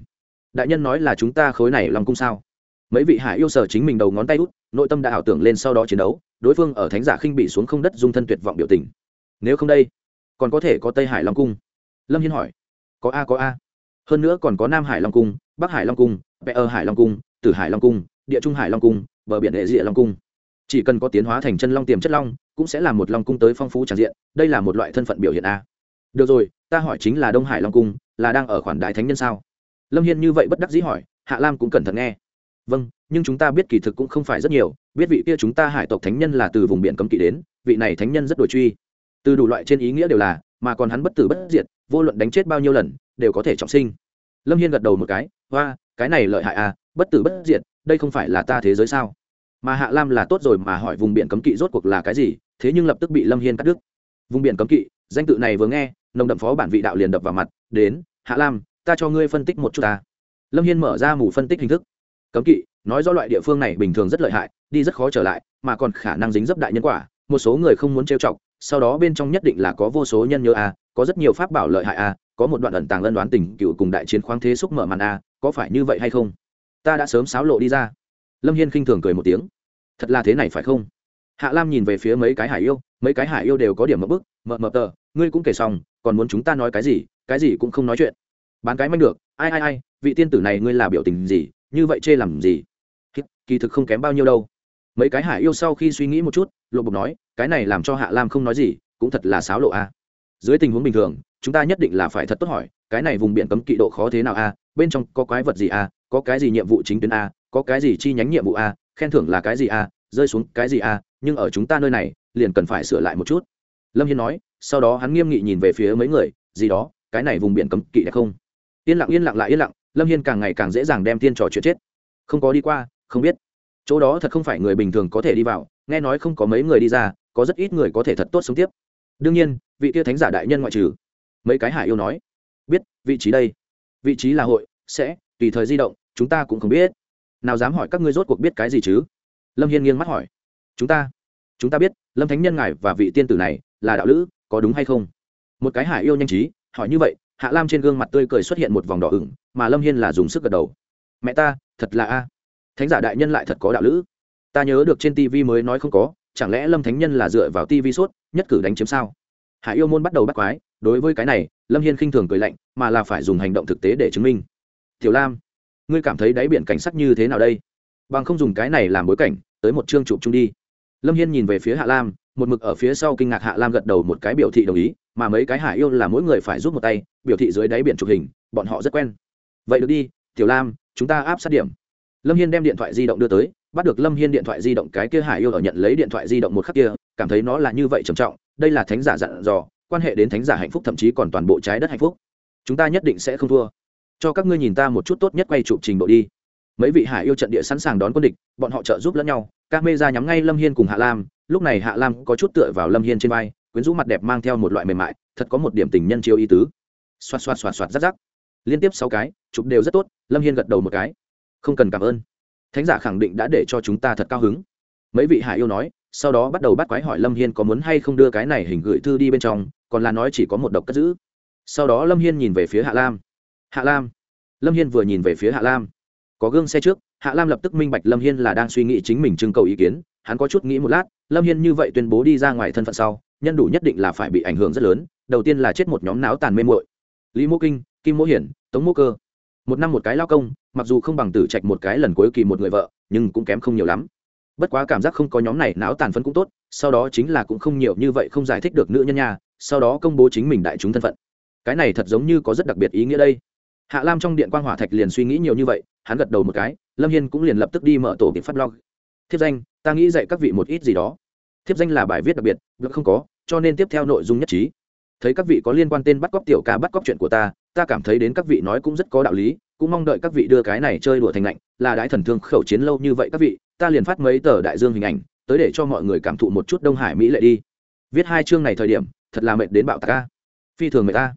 [SPEAKER 1] đại nhân nói là chúng ta khối này long cung sao? Mấy vị hải yêu sở chính mình đầu ngón tay út, nội tâm đã ảo tưởng lên sau đó chiến đấu, đối phương ở thánh giả khinh bị xuống không đất dung thân tuyệt vọng biểu tình. Nếu không đây, còn có thể có tây hải long cung? Lâm hiên hỏi. Có a có a. Hơn nữa còn có nam hải long cung, bắc hải long cung vẽ ở hải long cung, tử hải long cung, địa trung hải long cung, bờ biển hệ Dịa long cung. Chỉ cần có tiến hóa thành chân long tiềm chất long, cũng sẽ là một long cung tới phong phú tràn diện, đây là một loại thân phận biểu hiện a. Được rồi, ta hỏi chính là đông hải long cung, là đang ở khoản đại thánh nhân sao? Lâm hiên như vậy bất đắc dĩ hỏi, hạ lam cũng cẩn thận nghe. Vâng nhưng chúng ta biết kỳ thực cũng không phải rất nhiều, biết vị kia chúng ta hải tộc thánh nhân là từ vùng biển cấm kỵ đến, vị này thánh nhân rất đổi truy. Từ đủ loại trên ý nghĩa đều là, mà còn hắn bất tử bất diệt, vô luận đánh chết bao nhiêu lần, đều có thể trọng sinh. Lâm hiên gật đầu một cái hoa cái này lợi hại à bất tử bất diệt, đây không phải là ta thế giới sao? Mà hạ lam là tốt rồi mà hỏi vùng biển cấm kỵ rốt cuộc là cái gì, thế nhưng lập tức bị lâm hiên cắt đứt. Vùng biển cấm kỵ, danh tự này vừa nghe, nồng đậm phó bản vị đạo liền đập vào mặt, đến, hạ lam ta cho ngươi phân tích một chút ta. Lâm hiên mở ra mù phân tích hình thức. Cấm kỵ, nói do loại địa phương này bình thường rất lợi hại, đi rất khó trở lại, mà còn khả năng dính dấp đại nhân quả, một số người không muốn trêu chọc, sau đó bên trong nhất định là có vô số nhân nhớ a, có rất nhiều pháp bảo lợi hại a, có một đoạn ẩn tàng ân đoán tình cựu cùng đại chiến khoáng thế xúc mở màn a, có phải như vậy hay không? Ta đã sớm xáo lộ đi ra. Lâm hiên khinh thường cười một tiếng. Thật là thế này phải không? Hạ lam nhìn về phía mấy cái hải yêu, mấy cái hải yêu đều có điểm mập bức, mờ mờ tờ, ngươi cũng kể xong, còn muốn chúng ta nói cái gì cái gì cũng không nói chuyện bán cái manh được, ai ai ai, vị tiên tử này ngươi là biểu tình gì, như vậy chê làm gì? Kỳ thực không kém bao nhiêu đâu. Mấy cái hải yêu sau khi suy nghĩ một chút, lộ bộc nói, cái này làm cho hạ lam không nói gì, cũng thật là xáo lộ a. Dưới tình huống bình thường, chúng ta nhất định là phải thật tốt hỏi, cái này vùng biển cấm kỵ độ khó thế nào a, bên trong có quái vật gì a, có cái gì nhiệm vụ chính tuyến a, có cái gì chi nhánh nhiệm vụ a, khen thưởng là cái gì a, rơi xuống cái gì a, nhưng ở chúng ta nơi này, liền cần phải sửa lại một chút. Lâm hiên nói, sau đó hắn nghiêm nghị nhìn về phía mấy người, gì đó, cái này vùng biển cấm kỵ đẹp không? Yên lặng yên lặng lại yên lặng, lâm hiên càng ngày càng dễ dàng đem tiên trò chuyện chết. Không có đi qua, không biết. Chỗ đó thật không phải người bình thường có thể đi vào, nghe nói không có mấy người đi ra, có rất ít người có thể thật tốt sống tiếp. Đương nhiên, vị tia thánh giả đại nhân ngoại trừ, mấy cái hải yêu nói, biết, vị trí đây, vị trí là hội, sẽ, tùy thời di động, chúng ta cũng không biết. Nào dám hỏi các ngươi rốt cuộc biết cái gì chứ? Lâm hiên nghiêng mắt hỏi. Chúng ta chúng ta biết, lâm thánh nhân ngài và vị tiên tử này là đạo lữ, có đúng hay không? Một cái hải yêu nhanh trí, hỏi như vậy hạ lam trên gương mặt tươi cười xuất hiện một vòng đỏ ửng, mà lâm hiên là dùng sức gật đầu. Mẹ ta, thật là a. Thánh giả đại nhân lại thật có đạo lữ. Ta nhớ được trên tv mới nói không có, chẳng lẽ lâm thánh nhân là dựa vào tv suốt nhất cử đánh chiếm sao? Hạ yêu môn bắt đầu bắt quái, đối với cái này, lâm hiên khinh thường cười lạnh, mà là phải dùng hành động thực tế để chứng minh. Tiểu lam, ngươi cảm thấy đáy biển cảnh sắc như thế nào đây? Bằng không dùng cái này làm bối cảnh, tới một chương chụp chung đi lâm hiên nhìn về phía hạ lam, một mực ở phía sau kinh ngạc hạ lam gật đầu một cái biểu thị đồng ý, mà mấy cái hải yêu là mỗi người phải giúp một tay, biểu thị dưới đáy biển chụp hình, bọn họ rất quen. Vậy được đi, tiểu lam, chúng ta áp sát điểm. Lâm hiên đem điện thoại di động đưa tới, bắt được lâm hiên điện thoại di động cái kia hải yêu ở nhận lấy điện thoại di động một khắc kia, cảm thấy nó là như vậy trầm trọng, đây là thánh giả dặn dò, quan hệ đến thánh giả hạnh phúc thậm chí còn toàn bộ trái đất hạnh phúc. Chúng ta nhất định sẽ không thua. Cho các ngươi nhìn ta một chút tốt nhất quay chụp trình độ đi mấy vị hải yêu trận địa sẵn sàng đón quân địch, bọn họ trợ giúp lẫn nhau. Các mê ra nhắm ngay lâm hiên cùng hạ lam. Lúc này hạ lam có chút tựa vào lâm hiên trên vai, quyến rũ mặt đẹp mang theo một loại mềm mại, thật có một điểm tình nhân chiêu ý tứ. Xoạt xoạt xoạt xoạt rắc rắc. Liên tiếp sáu cái, chụp đều rất tốt, lâm hiên gật đầu một cái. Không cần cảm ơn. Thánh giả khẳng định đã để cho chúng ta thật cao hứng. Mấy vị hải yêu nói, sau đó bắt đầu bắt quái hỏi lâm hiên có muốn hay không đưa cái này hình gửi thư đi bên trong, còn là nói chỉ có một độc cất giữ. Sau đó lâm hiên nhìn về phía hạ lam. Hạ lam. Lâm hiên vừa nhìn về phía hạ lam có gương xe trước hạ lam lập tức minh bạch lâm hiên là đang suy nghĩ chính mình trưng cầu ý kiến hắn có chút nghĩ một lát lâm hiên như vậy tuyên bố đi ra ngoài thân phận sau nhân đủ nhất định là phải bị ảnh hưởng rất lớn đầu tiên là chết một nhóm náo tàn mê muội. Lý mô kinh kim mô hiển tống mô cơ. Một năm một cái lao công mặc dù không bằng tử trạch một cái lần cuối kỳ một người vợ nhưng cũng kém không nhiều lắm. Bất quá cảm giác không có nhóm này náo tàn phân cũng tốt sau đó chính là cũng không nhiều như vậy không giải thích được nữ nhân nhà, sau đó công bố chính mình đại chúng thân phận. Cái này thật giống như có rất đặc biệt ý nghĩa đây hạ lam trong điện quan hỏa thạch liền suy nghĩ nhiều như vậy, hắn gật đầu một cái, lâm hiên cũng liền lập tức đi mở tổ kịp phát blog. Thiếp danh, ta nghĩ dạy các vị một ít gì đó. Thiếp danh là bài viết đặc biệt blog không có, cho nên tiếp theo nội dung nhất trí. Thấy các vị có liên quan tên bắt cóc tiểu ca bắt cóc chuyện của ta ta cảm thấy đến các vị nói cũng rất có đạo lý, cũng mong đợi các vị đưa cái này chơi đùa thành lạnh là đái thần thương khẩu chiến lâu như vậy các vị, ta liền phát mấy tờ đại dương hình ảnh, tới để cho mọi người cảm thụ một chút đông hải mỹ lệ đi. Viết hai chương này thời điểm, thật là mệt đến bạo ta phi thường người ta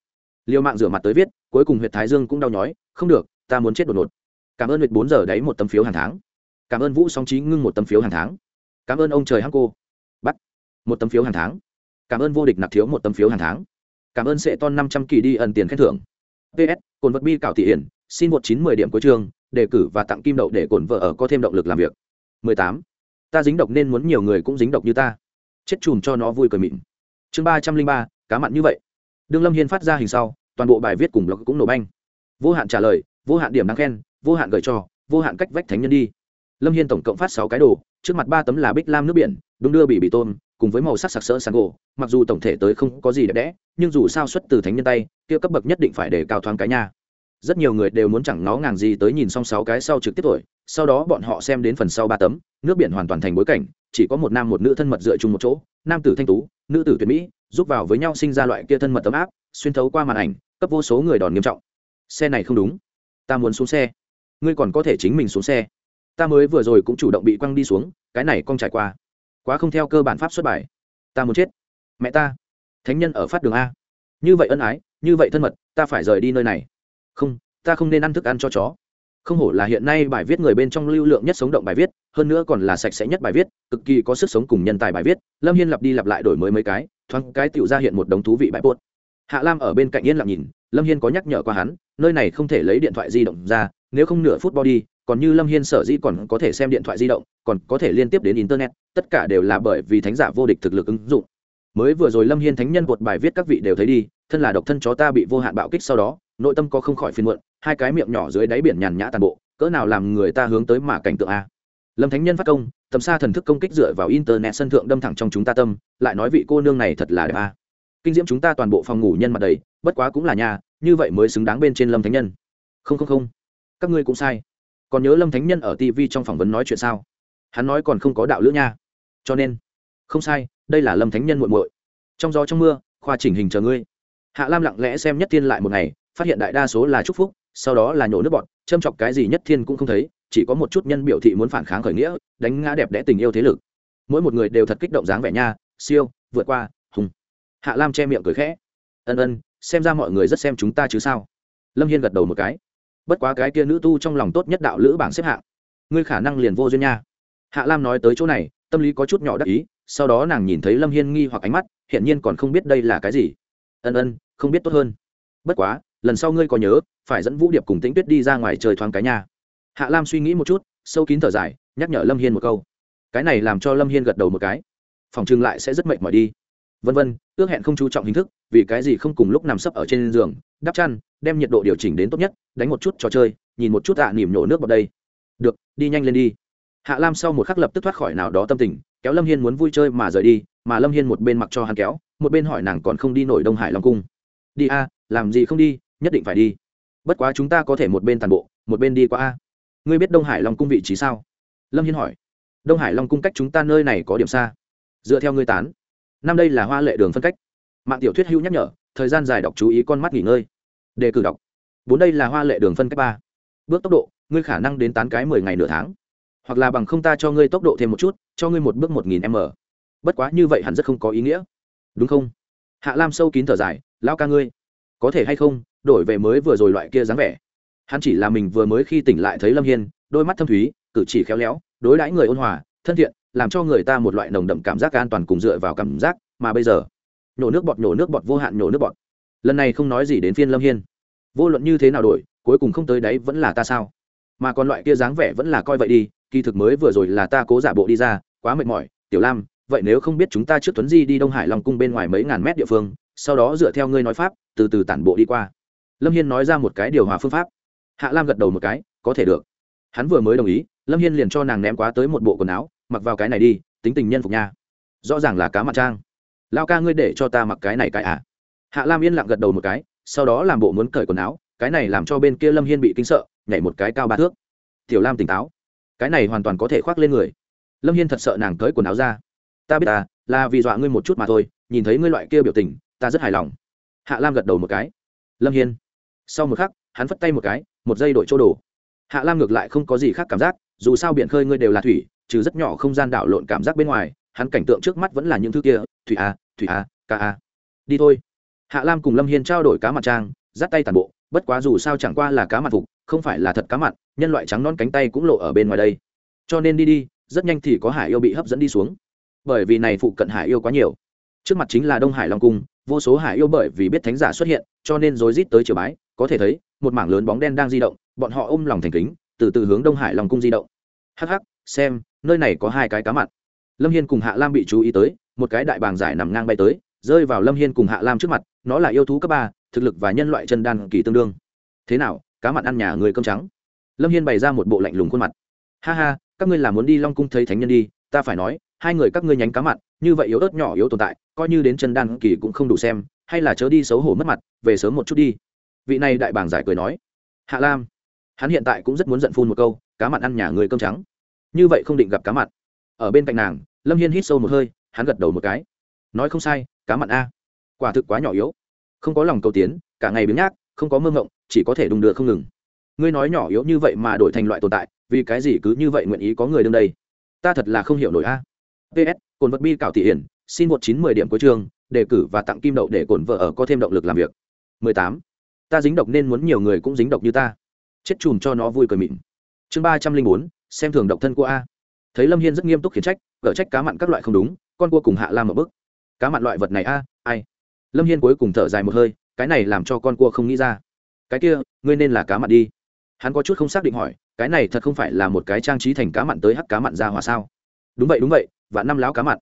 [SPEAKER 1] liều mạng rửa mặt tới viết cuối cùng huyệt thái dương cũng đau nhói, không được, ta muốn chết đột ngột. Cảm ơn huyệt bốn giờ đấy một tấm phiếu hàng tháng. Cảm ơn vũ song trí ngưng một tấm phiếu hàng tháng. Cảm ơn ông trời hắc cô. Bắt. Một tấm phiếu hàng tháng. Cảm ơn vô địch nạp thiếu một tấm phiếu hàng tháng. Cảm ơn sệ ton năm trăm kỳ đi ẩn tiền khen thưởng. Ps cồn vật bi cảo thị hiển, xin một chín mười điểm cuối trường đề cử và tặng kim đậu để cồn vợ ở có thêm động lực làm việc. Mười tám. Ta dính độc nên muốn nhiều người cũng dính độc như ta. Chết chùm cho nó vui cười mịn. Chương ba trăm linh ba, cá mặn như vậy. Đương lâm hiên phát ra hình sau toàn bộ bài viết cùng blog cũng nổ banh. Vô hạn trả lời, vô hạn điểm đáng khen, vô hạn gửi cho, vô hạn cách vách thánh nhân đi. Lâm hiên tổng cộng phát sáu cái đồ, trước mặt ba tấm là bích lam nước biển đúng đưa bị bị tôm, cùng với màu sắc sặc sỡ sáng gỗ. Mặc dù tổng thể tới không có gì đẹp đẽ, nhưng dù sao xuất từ thánh nhân tay, kia cấp bậc nhất định phải để cao thoáng cái nha. Rất nhiều người đều muốn chẳng nó ngàng gì tới nhìn xong sáu cái sau trực tiếp tuổi sau đó bọn họ xem đến phần sau ba tấm, nước biển hoàn toàn thành bối cảnh, chỉ có một nam một nữ thân mật dựa chung một chỗ, nam tử thanh tú, nữ tử tuyệt mỹ, giúp vào với nhau sinh ra loại kia thân mật ấm áp xuyên thấu qua màn ảnh, cấp vô số người đòn nghiêm trọng. Xe này không đúng. Ta muốn xuống xe. Ngươi còn có thể chính mình xuống xe. Ta mới vừa rồi cũng chủ động bị quăng đi xuống, cái này con trải qua. Quá không theo cơ bản pháp xuất bài. Ta muốn chết. Mẹ ta. Thánh nhân ở phát đường a. Như vậy ân ái, như vậy thân mật, ta phải rời đi nơi này. Không, ta không nên ăn thức ăn cho chó. Không hổ là hiện nay bài viết người bên trong lưu lượng nhất sống động bài viết, hơn nữa còn là sạch sẽ nhất bài viết, cực kỳ có sức sống cùng nhân tài bài viết. Lâm hiên lặp đi lặp lại đổi mới mấy cái, thoáng cái tựu ra hiện một đống thú vị bài bốt hạ lam ở bên cạnh yên lặng nhìn, lâm hiên có nhắc nhở qua hắn, nơi này không thể lấy điện thoại di động ra, nếu không nửa phút body còn như lâm hiên sở dĩ còn có thể xem điện thoại di động, còn có thể liên tiếp đến internet, tất cả đều là bởi vì thánh giả vô địch thực lực ứng dụng. Mới vừa rồi lâm hiên thánh nhân một bài viết các vị đều thấy đi, thân là độc thân chó ta bị vô hạn bạo kích sau đó, nội tâm có không khỏi phiền muộn, hai cái miệng nhỏ dưới đáy biển nhàn nhã toàn bộ, cỡ nào làm người ta hướng tới mà cảnh tượng a. Lâm thánh nhân phát công, tầm xa thần thức công kích dựa vào internet sân thượng đâm thẳng trong chúng ta tâm, lại nói vị cô nương này thật là đẹp a kinh diễm chúng ta toàn bộ phòng ngủ nhân mặt đầy, bất quá cũng là nhà, như vậy mới xứng đáng bên trên lâm thánh nhân. Không không không. Các ngươi cũng sai. Còn nhớ lâm thánh nhân ở tv trong phỏng vấn nói chuyện sao? Hắn nói còn không có đạo lữ nha. Cho nên, không sai, đây là lâm thánh nhân muội muội. Trong gió trong mưa, khoa chỉnh hình chờ ngươi. Hạ lam lặng lẽ xem nhất thiên lại một ngày, phát hiện đại đa số là chúc phúc, sau đó là nhổ nước bọt, châm chọc cái gì nhất thiên cũng không thấy, chỉ có một chút nhân biểu thị muốn phản kháng khởi nghĩa, đánh ngã đẹp đẽ tình yêu thế lực. Mỗi một người đều thật kích động dáng vẻ nha, siêu, vượt qua hạ lam che miệng cười khẽ. Ân ân, xem ra mọi người rất xem chúng ta chứ sao? Lâm hiên gật đầu một cái. Bất quá cái kia nữ tu trong lòng tốt nhất đạo lữ bảng xếp hạng. Ngươi khả năng liền vô duyên nha. Hạ lam nói tới chỗ này, tâm lý có chút nhỏ đắc ý, sau đó nàng nhìn thấy lâm hiên nghi hoặc ánh mắt hiện nhiên còn không biết đây là cái gì. Ân ân, không biết tốt hơn. Bất quá, lần sau ngươi có nhớ, phải dẫn vũ điệp cùng tĩnh tuyết đi ra ngoài trời thoáng cái nhà hạ lam suy nghĩ một chút, sâu kín thở dài, nhắc nhở lâm hiên một câu. Cái này làm cho lâm hiên gật đầu một cái. Phòng trừng lại sẽ rất mệt mỏi đi vân vân ước hẹn không chú trọng hình thức vì cái gì không cùng lúc nằm sấp ở trên giường đắp chăn đem nhiệt độ điều chỉnh đến tốt nhất đánh một chút trò chơi nhìn một chút tạ à, nỉm nhổ nước vào đây. Được đi nhanh lên đi. Hạ lam sau một khắc lập tức thoát khỏi nào đó tâm tình kéo lâm hiên muốn vui chơi mà rời đi mà lâm hiên một bên mặc cho hắn kéo một bên hỏi nàng còn không đi nổi đông hải long cung. Đi a làm gì không đi nhất định phải đi. Bất quá chúng ta có thể một bên tàn bộ một bên đi qua a. Ngươi biết đông hải long cung vị trí sao? Lâm hiên hỏi. Đông hải long cung cách chúng ta nơi này có điểm xa. Dựa theo ngươi tán năm đây là hoa lệ đường phân cách. Mạng tiểu thuyết hữu nhắc nhở, thời gian dài đọc chú ý con mắt nghỉ ngơi. Đề cử đọc. Bốn đây là hoa lệ đường phân cách ba. Bước tốc độ, ngươi khả năng đến tán cái mười ngày nửa tháng. Hoặc là bằng không ta cho ngươi tốc độ thêm một chút, cho ngươi một bước một nghìn m. Bất quá như vậy hẳn rất không có ý nghĩa. Đúng không? Hạ lam sâu kín thở dài lao ca ngươi, có thể hay không đổi về mới vừa rồi loại kia dáng vẻ? Hắn chỉ là mình vừa mới khi tỉnh lại thấy lâm hiên, đôi mắt thâm thúy, cử chỉ khéo léo, đối đãi người ôn hòa, thân thiện làm cho người ta một loại nồng đậm cảm giác an toàn cùng dựa vào cảm giác, mà bây giờ, nhổ nước bọt, nhổ nước bọt, vô hạn nhổ nước bọt. Lần này không nói gì đến phiên lâm hiên. Vô luận như thế nào đổi, cuối cùng không tới đấy vẫn là ta sao? Mà còn loại kia dáng vẻ vẫn là coi vậy đi, kỳ thực mới vừa rồi là ta cố giả bộ đi ra, quá mệt mỏi. Tiểu lam, vậy nếu không biết chúng ta trước tuấn di đi đông hải long cung bên ngoài mấy ngàn mét địa phương, sau đó dựa theo ngươi nói pháp, từ từ tản bộ đi qua. Lâm hiên nói ra một cái điều hòa phương pháp. Hạ lam gật đầu một cái, có thể được. Hắn vừa mới đồng ý, lâm hiên liền cho nàng ném quá tới một bộ quần áo mặc vào cái này đi, tính tình nhân phục nha. Rõ ràng là cá mặt trang. Lao ca ngươi để cho ta mặc cái này cái à? Hạ lam yên lặng gật đầu một cái, sau đó làm bộ muốn cởi quần áo, cái này làm cho bên kia lâm hiên bị kinh sợ, nhảy một cái cao ba thước. Tiểu lam tỉnh táo. Cái này hoàn toàn có thể khoác lên người. Lâm hiên thật sợ nàng cởi quần áo ra. Ta biết ta, là vì dọa ngươi một chút mà thôi, nhìn thấy ngươi loại kia biểu tình, ta rất hài lòng. Hạ lam gật đầu một cái. Lâm hiên. Sau một khắc, hắn phất tay một cái, một giây đổi chỗ đồ. Hạ lam ngược lại không có gì khác cảm giác, dù sao biển khơi ngươi đều là thủy trừ rất nhỏ không gian đảo lộn cảm giác bên ngoài, hắn cảnh tượng trước mắt vẫn là những thứ kia, thủy a thủy a, ca a. Đi thôi. Hạ lam cùng lâm hiên trao đổi cá mặt trang, dắt tay tàn bộ, bất quá dù sao chẳng qua là cá mặt phục, không phải là thật cá mặt nhân loại trắng non cánh tay cũng lộ ở bên ngoài đây. Cho nên đi đi, rất nhanh thì có hải yêu bị hấp dẫn đi xuống. Bởi vì này phụ cận hải yêu quá nhiều. Trước mặt chính là đông hải long cung, vô số hải yêu bởi vì biết thánh giả xuất hiện, cho nên rối rít tới chiều bái. Có thể thấy, một mảng lớn bóng đen đang di động, bọn họ ôm lòng thành kính, từ từ hướng đông hải long cung di động. Hắc hắc, xem nơi này có hai cái cá mặn, lâm hiên cùng hạ lam bị chú ý tới một cái đại bàng giải nằm ngang bay tới rơi vào lâm hiên cùng hạ lam trước mặt nó là yêu thú cấp ba thực lực và nhân loại chân đan kỳ tương đương. Thế nào cá mặn ăn nhà người cơm trắng? Lâm hiên bày ra một bộ lạnh lùng khuôn mặt. Ha ha các ngươi là muốn đi long cung thấy thánh nhân đi ta phải nói hai người các ngươi nhánh cá mặn, như vậy yếu ớt nhỏ yếu tồn tại coi như đến chân đan kỳ cũng không đủ xem hay là chớ đi xấu hổ mất mặt về sớm một chút đi. Vị này đại bàng giải cười nói. Hạ lam hắn hiện tại cũng rất muốn giận phun một câu cá mặn ăn nhà người cơm trắng như vậy không định gặp cá mặn. Ở bên cạnh nàng lâm hiên hít sâu một hơi hắn gật đầu một cái. Nói không sai cá mặn a. Quả thực quá nhỏ yếu. Không có lòng cầu tiến cả ngày biếng nhác không có mơ ngộng chỉ có thể đùng đưa không ngừng. Ngươi nói nhỏ yếu như vậy mà đổi thành loại tồn tại vì cái gì cứ như vậy nguyện ý có người đương đây? Ta thật là không hiểu nổi a. Ps cồn vật bi cảo thị hiển xin một chín mười điểm cuối trường, đề cử và tặng kim đậu để cổn vợ ở có thêm động lực làm việc. Mười tám. Ta dính độc nên muốn nhiều người cũng dính độc như ta. Chết chùm cho nó vui cười mịn. Chương ba trăm linh bốn xem thường độc thân của a. Thấy lâm hiên rất nghiêm túc khiển trách gỡ trách cá mặn các loại không đúng, con cua cùng hạ lam một bức. Cá mặn loại vật này a, ai? Lâm hiên cuối cùng thở dài một hơi, cái này làm cho con cua không nghĩ ra. Cái kia, ngươi nên là cá mặn đi. Hắn có chút không xác định hỏi, cái này thật không phải là một cái trang trí thành cá mặn tới hắc cá mặn ra hòa sao? Đúng vậy đúng vậy, và năm láo cá mặn.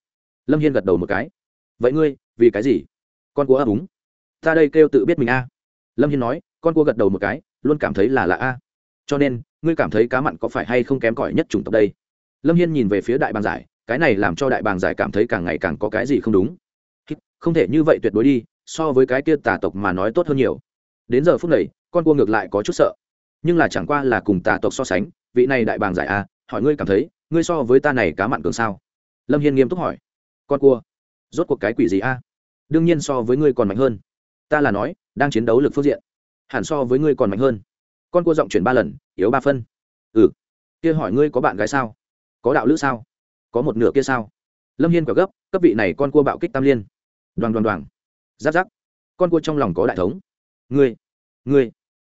[SPEAKER 1] Lâm hiên gật đầu một cái. Vậy ngươi, vì cái gì? Con cua ấp úng. Ta đây kêu tự biết mình a. Lâm hiên nói, con cua gật đầu một cái, luôn cảm thấy là lạ a. Cho nên ngươi cảm thấy cá mặn có phải hay không kém cỏi nhất chủng tộc đây? Lâm hiên nhìn về phía đại bàng giải, cái này làm cho đại bàng giải cảm thấy càng ngày càng có cái gì không đúng. Không thể như vậy tuyệt đối đi, so với cái kia tà tộc mà nói tốt hơn nhiều. Đến giờ phút này, con cua ngược lại có chút sợ. Nhưng là chẳng qua là cùng tà tộc so sánh, vị này đại bàng giải a hỏi ngươi cảm thấy, ngươi so với ta này cá mặn cường sao? Lâm hiên nghiêm túc hỏi. Con cua, rốt cuộc cái quỷ gì a? Đương nhiên so với ngươi còn mạnh hơn. Ta là nói, đang chiến đấu lực phương diện, hẳn so với ngươi còn mạnh hơn con cua giọng chuyển ba lần, yếu ba phân. Ừ. Kia hỏi ngươi có bạn gái sao? Có đạo lữ sao? Có một nửa kia sao? Lâm hiên quả gấp, cấp vị này con cua bạo kích tam liên. Đoàn đoàn đoàn. Giáp giáp. Con cua trong lòng có đại thống. Ngươi ngươi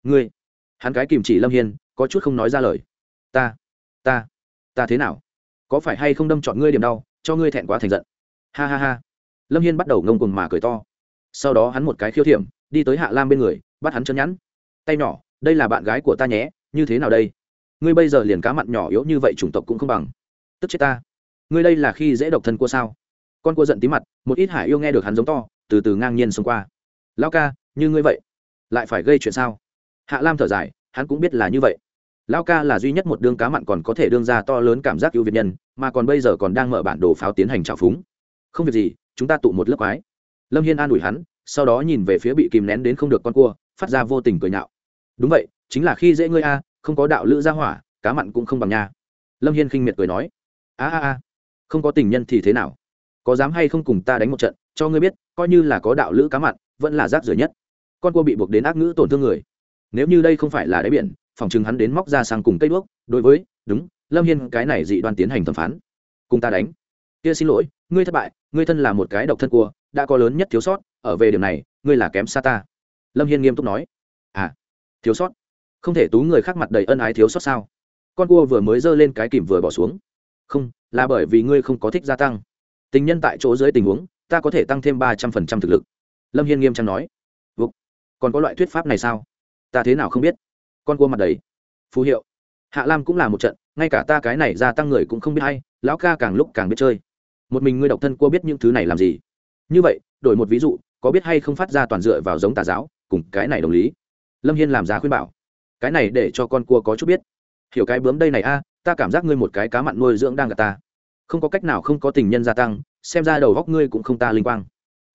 [SPEAKER 1] ngươi. Hắn cái kìm chỉ lâm hiên, có chút không nói ra lời. Ta ta ta thế nào? Có phải hay không đâm chọn ngươi điểm đau, cho ngươi thẹn quá thành giận? Ha ha ha. Lâm hiên bắt đầu ngông cùng mà cười to. Sau đó hắn một cái khiêu thiểm, đi tới hạ lam bên người, bắt hắn chân nhắn tay nhỏ đây là bạn gái của ta nhé, như thế nào đây? Ngươi bây giờ liền cá mặn nhỏ yếu như vậy chủng tộc cũng không bằng. Tức chết ta. Ngươi đây là khi dễ độc thân cua sao? Con cua giận tí mặt, một ít hải yêu nghe được hắn giống to, từ từ ngang nhiên xông qua. Lao ca, như ngươi vậy, lại phải gây chuyện sao? Hạ lam thở dài, hắn cũng biết là như vậy. Lao ca là duy nhất một đương cá mặn còn có thể đương ra to lớn cảm giác ưu việt nhân, mà còn bây giờ còn đang mở bản đồ pháo tiến hành trào phúng. Không việc gì, chúng ta tụ một lớp quái. Lâm hiên an ủi hắn, sau đó nhìn về phía bị kìm nén đến không được con cua, phát ra vô tình cười nhạo đúng vậy, chính là khi dễ ngươi a, không có đạo lữ gia hỏa, cá mặn cũng không bằng nha lâm hiên khinh miệt cười nói. A a a, không có tình nhân thì thế nào? Có dám hay không cùng ta đánh một trận, cho ngươi biết, coi như là có đạo lữ cá mặn, vẫn là rác rưởi nhất. Con cua bị buộc đến ác ngữ tổn thương người. Nếu như đây không phải là đáy biển, phòng chừng hắn đến móc ra sang cùng cây đuốc. Đối với, đúng, lâm hiên, cái này dị đoan tiến hành thẩm phán. Cùng ta đánh. Kia xin lỗi, ngươi thất bại, ngươi thân là một cái độc thân cua, đã có lớn nhất thiếu sót, ở về điểm này, ngươi là kém xa ta. Lâm hiên nghiêm túc nói thiếu sót. Không thể tú người khác mặt đầy ân ái thiếu sót sao? Con cua vừa mới giơ lên cái kìm vừa bỏ xuống. Không, là bởi vì ngươi không có thích gia tăng. Tình nhân tại chỗ dưới tình huống, ta có thể tăng thêm ba trăm phần trăm thực lực. Lâm hiên nghiêm trang nói. Vục. còn có loại thuyết pháp này sao? Ta thế nào không biết? Con cua mặt đầy. Phù hiệu. Hạ lam cũng là một trận, ngay cả ta cái này gia tăng người cũng không biết hay, lão ca càng lúc càng biết chơi. Một mình ngươi độc thân cua biết những thứ này làm gì? Như vậy, đổi một ví dụ, có biết hay không phát ra toàn dựa vào giống tà giáo, cùng cái này đồng lý? Lâm hiên làm ra khuyên bảo. Cái này để cho con cua có chút biết. Hiểu cái bướm đây này a à, ta cảm giác ngươi một cái cá mặn nuôi dưỡng đang gặp ta. Không có cách nào không có tình nhân gia tăng, xem ra đầu góc ngươi cũng không ta linh quang.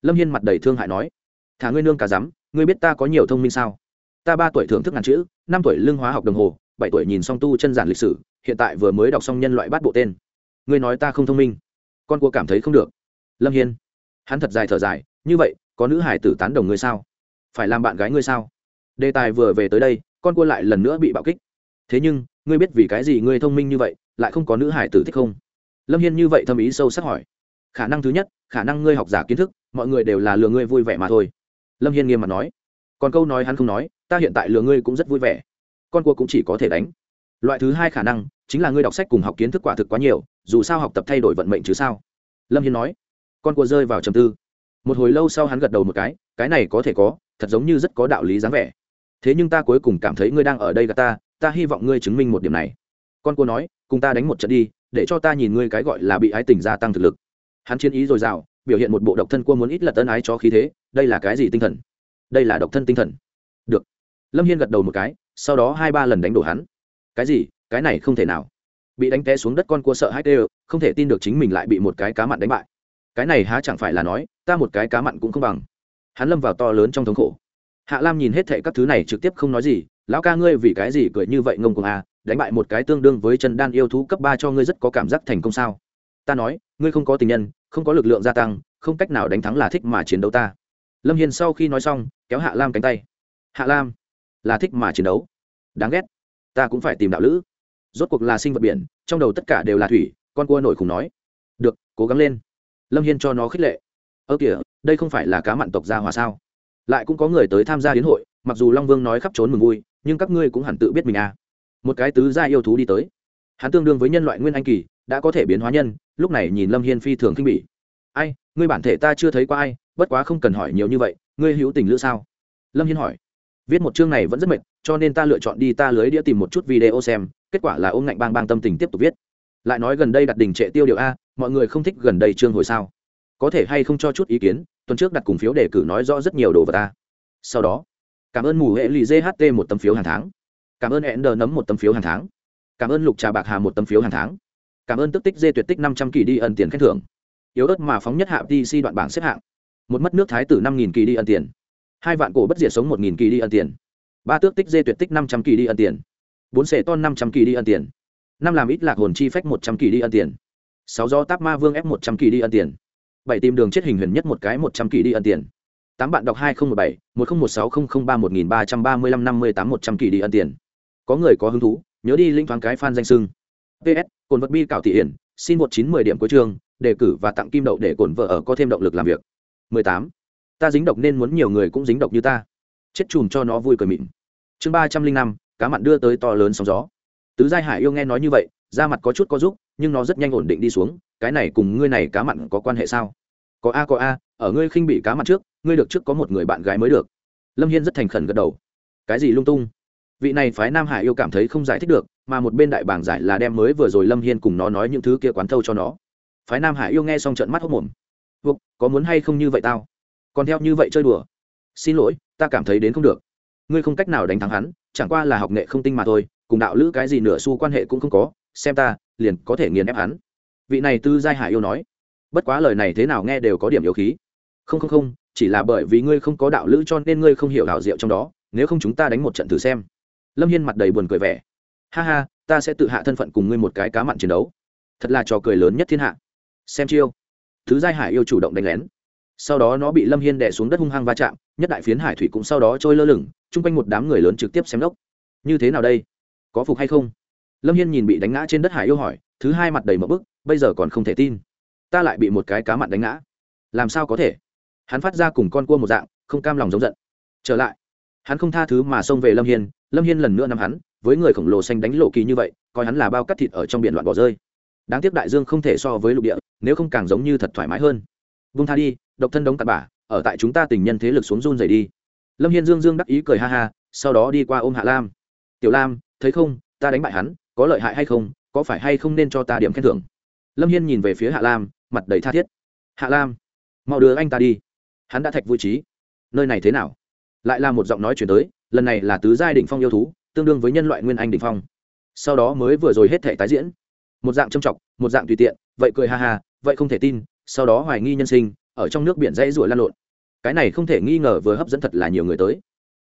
[SPEAKER 1] Lâm hiên mặt đầy thương hại nói. Thả ngươi nương cả rắm ngươi biết ta có nhiều thông minh sao? Ta ba tuổi thưởng thức ngàn chữ, năm tuổi lương hóa học đồng hồ, bảy tuổi nhìn xong tu chân giản lịch sử, hiện tại vừa mới đọc xong nhân loại bát bộ tên. Ngươi nói ta không thông minh. Con cua cảm thấy không được. Lâm hiên. Hắn thật dài thở dài, như vậy, có nữ hải tử tán đồng ngươi sao? Phải làm bạn gái ngươi sao? Đề tài vừa về tới đây, con cua lại lần nữa bị bạo kích. Thế nhưng, ngươi biết vì cái gì ngươi thông minh như vậy, lại không có nữ hải tử thích không? Lâm hiên như vậy thâm ý sâu sắc hỏi. Khả năng thứ nhất, khả năng ngươi học giả kiến thức, mọi người đều là lừa ngươi vui vẻ mà thôi. Lâm hiên nghiêm mặt nói. Còn câu nói hắn không nói, ta hiện tại lừa ngươi cũng rất vui vẻ. Con cua cũng chỉ có thể đánh. Loại thứ hai khả năng, chính là ngươi đọc sách cùng học kiến thức quả thực quá nhiều, dù sao học tập thay đổi vận mệnh chứ sao? Lâm hiên nói. Con cua rơi vào trầm tư. Một hồi lâu sau hắn gật đầu một cái cái này có thể có, thật giống như rất có đạo lý dáng vẻ thế nhưng ta cuối cùng cảm thấy ngươi đang ở đây gặp ta ta hy vọng ngươi chứng minh một điểm này. Con cua nói, cùng ta đánh một trận đi, để cho ta nhìn ngươi cái gọi là bị ái tình gia tăng thực lực. Hắn chiến ý dồi dào, biểu hiện một bộ độc thân cua muốn ít lật tân ái cho khí thế, đây là cái gì tinh thần? Đây là độc thân tinh thần. Được. Lâm hiên gật đầu một cái, sau đó hai ba lần đánh đổ hắn. Cái gì? Cái này không thể nào. Bị đánh té xuống đất con cua sợ hãi tê không thể tin được chính mình lại bị một cái cá mặn đánh bại. Cái này há chẳng phải là nói, ta một cái cá mặn cũng không bằng. Hắn lâm vào to lớn trong thống khổ hạ lam nhìn hết thệ các thứ này trực tiếp không nói gì, lão ca ngươi vì cái gì cười như vậy ngông cuồng à đánh bại một cái tương đương với chân đan yêu thú cấp ba cho ngươi rất có cảm giác thành công sao? Ta nói, ngươi không có tình nhân, không có lực lượng gia tăng, không cách nào đánh thắng là thích mà chiến đấu ta. Lâm hiền sau khi nói xong, kéo hạ lam cánh tay. Hạ lam, là thích mà chiến đấu. Đáng ghét, ta cũng phải tìm đạo lữ. Rốt cuộc là sinh vật biển, trong đầu tất cả đều là thủy, con cua nổi khủng nói. Được, cố gắng lên. Lâm hiên cho nó khích lệ. Ơ kìa, đây không phải là cá mặn tộc gia hòa sao? Lại cũng có người tới tham gia đến hội, mặc dù long vương nói khắp trốn mừng vui, nhưng các ngươi cũng hẳn tự biết mình à. Một cái tứ gia yêu thú đi tới. Hắn tương đương với nhân loại nguyên anh kỳ, đã có thể biến hóa nhân, lúc này nhìn lâm hiên phi thường khinh bỉ. Ai, ngươi bản thể ta chưa thấy qua ai, bất quá không cần hỏi nhiều như vậy, ngươi hữu tình lữ sao? Lâm hiên hỏi. Viết một chương này vẫn rất mệt, cho nên ta lựa chọn đi ta lưới đĩa tìm một chút video xem, kết quả là ôm ngạnh bang bang tâm tình tiếp tục viết. Lại nói gần đây đặt đình trệ tiêu điều a, mọi người không thích gần đây chương hồi sao? Có thể hay không cho chút ý kiến, tuần trước đặt cùng phiếu đề cử nói rõ rất nhiều đồ vật ta. Sau đó, cảm ơn mù hệ lì ght một tấm phiếu hàng tháng. Cảm ơn hẹn đờ nấm một tấm phiếu hàng tháng. Cảm ơn lục trà bạc hà một tấm phiếu hàng tháng. Cảm ơn tức tích dê tuyệt tích năm trăm kỳ đi ẩn tiền khen thưởng. Yếu ớt mà phóng nhất hạ dc đoạn bảng xếp hạng. Một mất nước thái tử năm nghìn kỳ đi ẩn tiền. Hai vạn cổ bất diệt sống một nghìn kỳ đi ẩn tiền. Ba tước tích dê tuyệt tích năm trăm kỳ đi ẩn tiền. Bốn sệ ton năm trăm kỳ đi ẩn tiền. Năm làm ít lạc hồn chi phách một trăm kỳ đi ẩn tiền. Sáu do táp ma vương ép một trăm kỳ đi ẩn tiền bảy tìm đường chết hình huyền nhất một cái một trăm kỳ đi ân tiền. Tám bạn đọc hai nghìn một bảy, một nghìn một sáu không ba một nghìn ba trăm ba mươi lăm năm mươi tám một trăm kỳ đi ân tiền. Có người có hứng thú, nhớ đi linh thoáng cái fan danh sưng. Ps cồn vật bi cảo thị hiển, xin một chín mười điểm cuối trường đề cử và tặng kim đậu để cổn vợ ở có thêm động lực làm việc. 18. ta dính độc nên muốn nhiều người cũng dính độc như ta. Chết chùm cho nó vui cười mịn. Chương ba trăm linh năm, cá mặn đưa tới to lớn sóng gió. Tứ giai hải yêu nghe nói như vậy, da mặt có chút có giúp nhưng nó rất nhanh ổn định đi xuống, cái này cùng ngươi này cá mặn có quan hệ sao? Có a có a ở ngươi khinh bị cá mặt trước ngươi được trước có một người bạn gái mới được. Lâm hiên rất thành khẩn gật đầu. Cái gì lung tung? Vị này phái nam hải yêu cảm thấy không giải thích được mà một bên đại bảng giải là đem mới vừa rồi lâm hiên cùng nó nói những thứ kia quán thâu cho nó. Phái nam hải yêu nghe xong trận mắt hốc mồm. Vục, có muốn hay không như vậy tao? Còn theo như vậy chơi đùa. Xin lỗi ta cảm thấy đến không được. Ngươi không cách nào đánh thắng hắn chẳng qua là học nghệ không tinh mà thôi cùng đạo lữ cái gì nửa xu quan hệ cũng không có xem ta liền có thể nghiền ép hắn. Vị này tư giai hải yêu nói bất quá lời này thế nào nghe đều có điểm yếu khí. Không không không, chỉ là bởi vì ngươi không có đạo lữ cho nên ngươi không hiểu đạo diệu trong đó, nếu không chúng ta đánh một trận thử xem. Lâm hiên mặt đầy buồn cười vẻ. Ha ha, ta sẽ tự hạ thân phận cùng ngươi một cái cá mặn chiến đấu. Thật là trò cười lớn nhất thiên hạ. Xem chiêu. Thứ giai hải yêu chủ động đánh lén. Sau đó nó bị lâm hiên đè xuống đất hung hăng va chạm, nhất đại phiến hải thủy cũng sau đó trôi lơ lửng, chung quanh một đám người lớn trực tiếp xem lốc. Như thế nào đây? Có phục hay không? Lâm hiên nhìn bị đánh ngã trên đất hải yêu hỏi, thứ hai mặt đầy mỡ bức, bây giờ còn không thể tin ta lại bị một cái cá mặn đánh ngã. Làm sao có thể? Hắn phát ra cùng con cua một dạng, không cam lòng giống giận. Trở lại. Hắn không tha thứ mà xông về lâm hiên lâm hiên lần nữa nắm hắn, với người khổng lồ xanh đánh lộ kỳ như vậy, coi hắn là bao cắt thịt ở trong biển loạn bỏ rơi. Đáng tiếc đại dương không thể so với lục địa, nếu không càng giống như thật thoải mái hơn. Vung tha đi, độc thân đống tạt bả, ở tại chúng ta tình nhân thế lực xuống run dày đi. Lâm hiên dương dương đắc ý cười ha ha, sau đó đi qua ôm hạ lam. Tiểu lam, thấy không? Ta đánh bại hắn, có lợi hại hay không? Có phải hay không nên cho ta điểm khen thưởng? Lâm hiên nhìn về phía hạ lam mặt đầy tha thiết. Hạ lam, mau đưa anh ta đi. Hắn đã thạch vui trí nơi này thế nào? Lại là một giọng nói chuyển tới, lần này là tứ giai đ ỉ n h phong yêu thú, tương đương với nhân loại nguyên anh đ ỉ n h phong. Sau đó mới vừa rồi hết thể tái diễn. Một dạng châm t một dạng tùy tiện, vậy cười ha ha, vậy không thể tin, sau đó hoài nghi nhân sinh, ở trong nước biển dãy ruổi lan lộn. Cái này không thể nghi ngờ vừa hấp dẫn thật là nhiều người tới.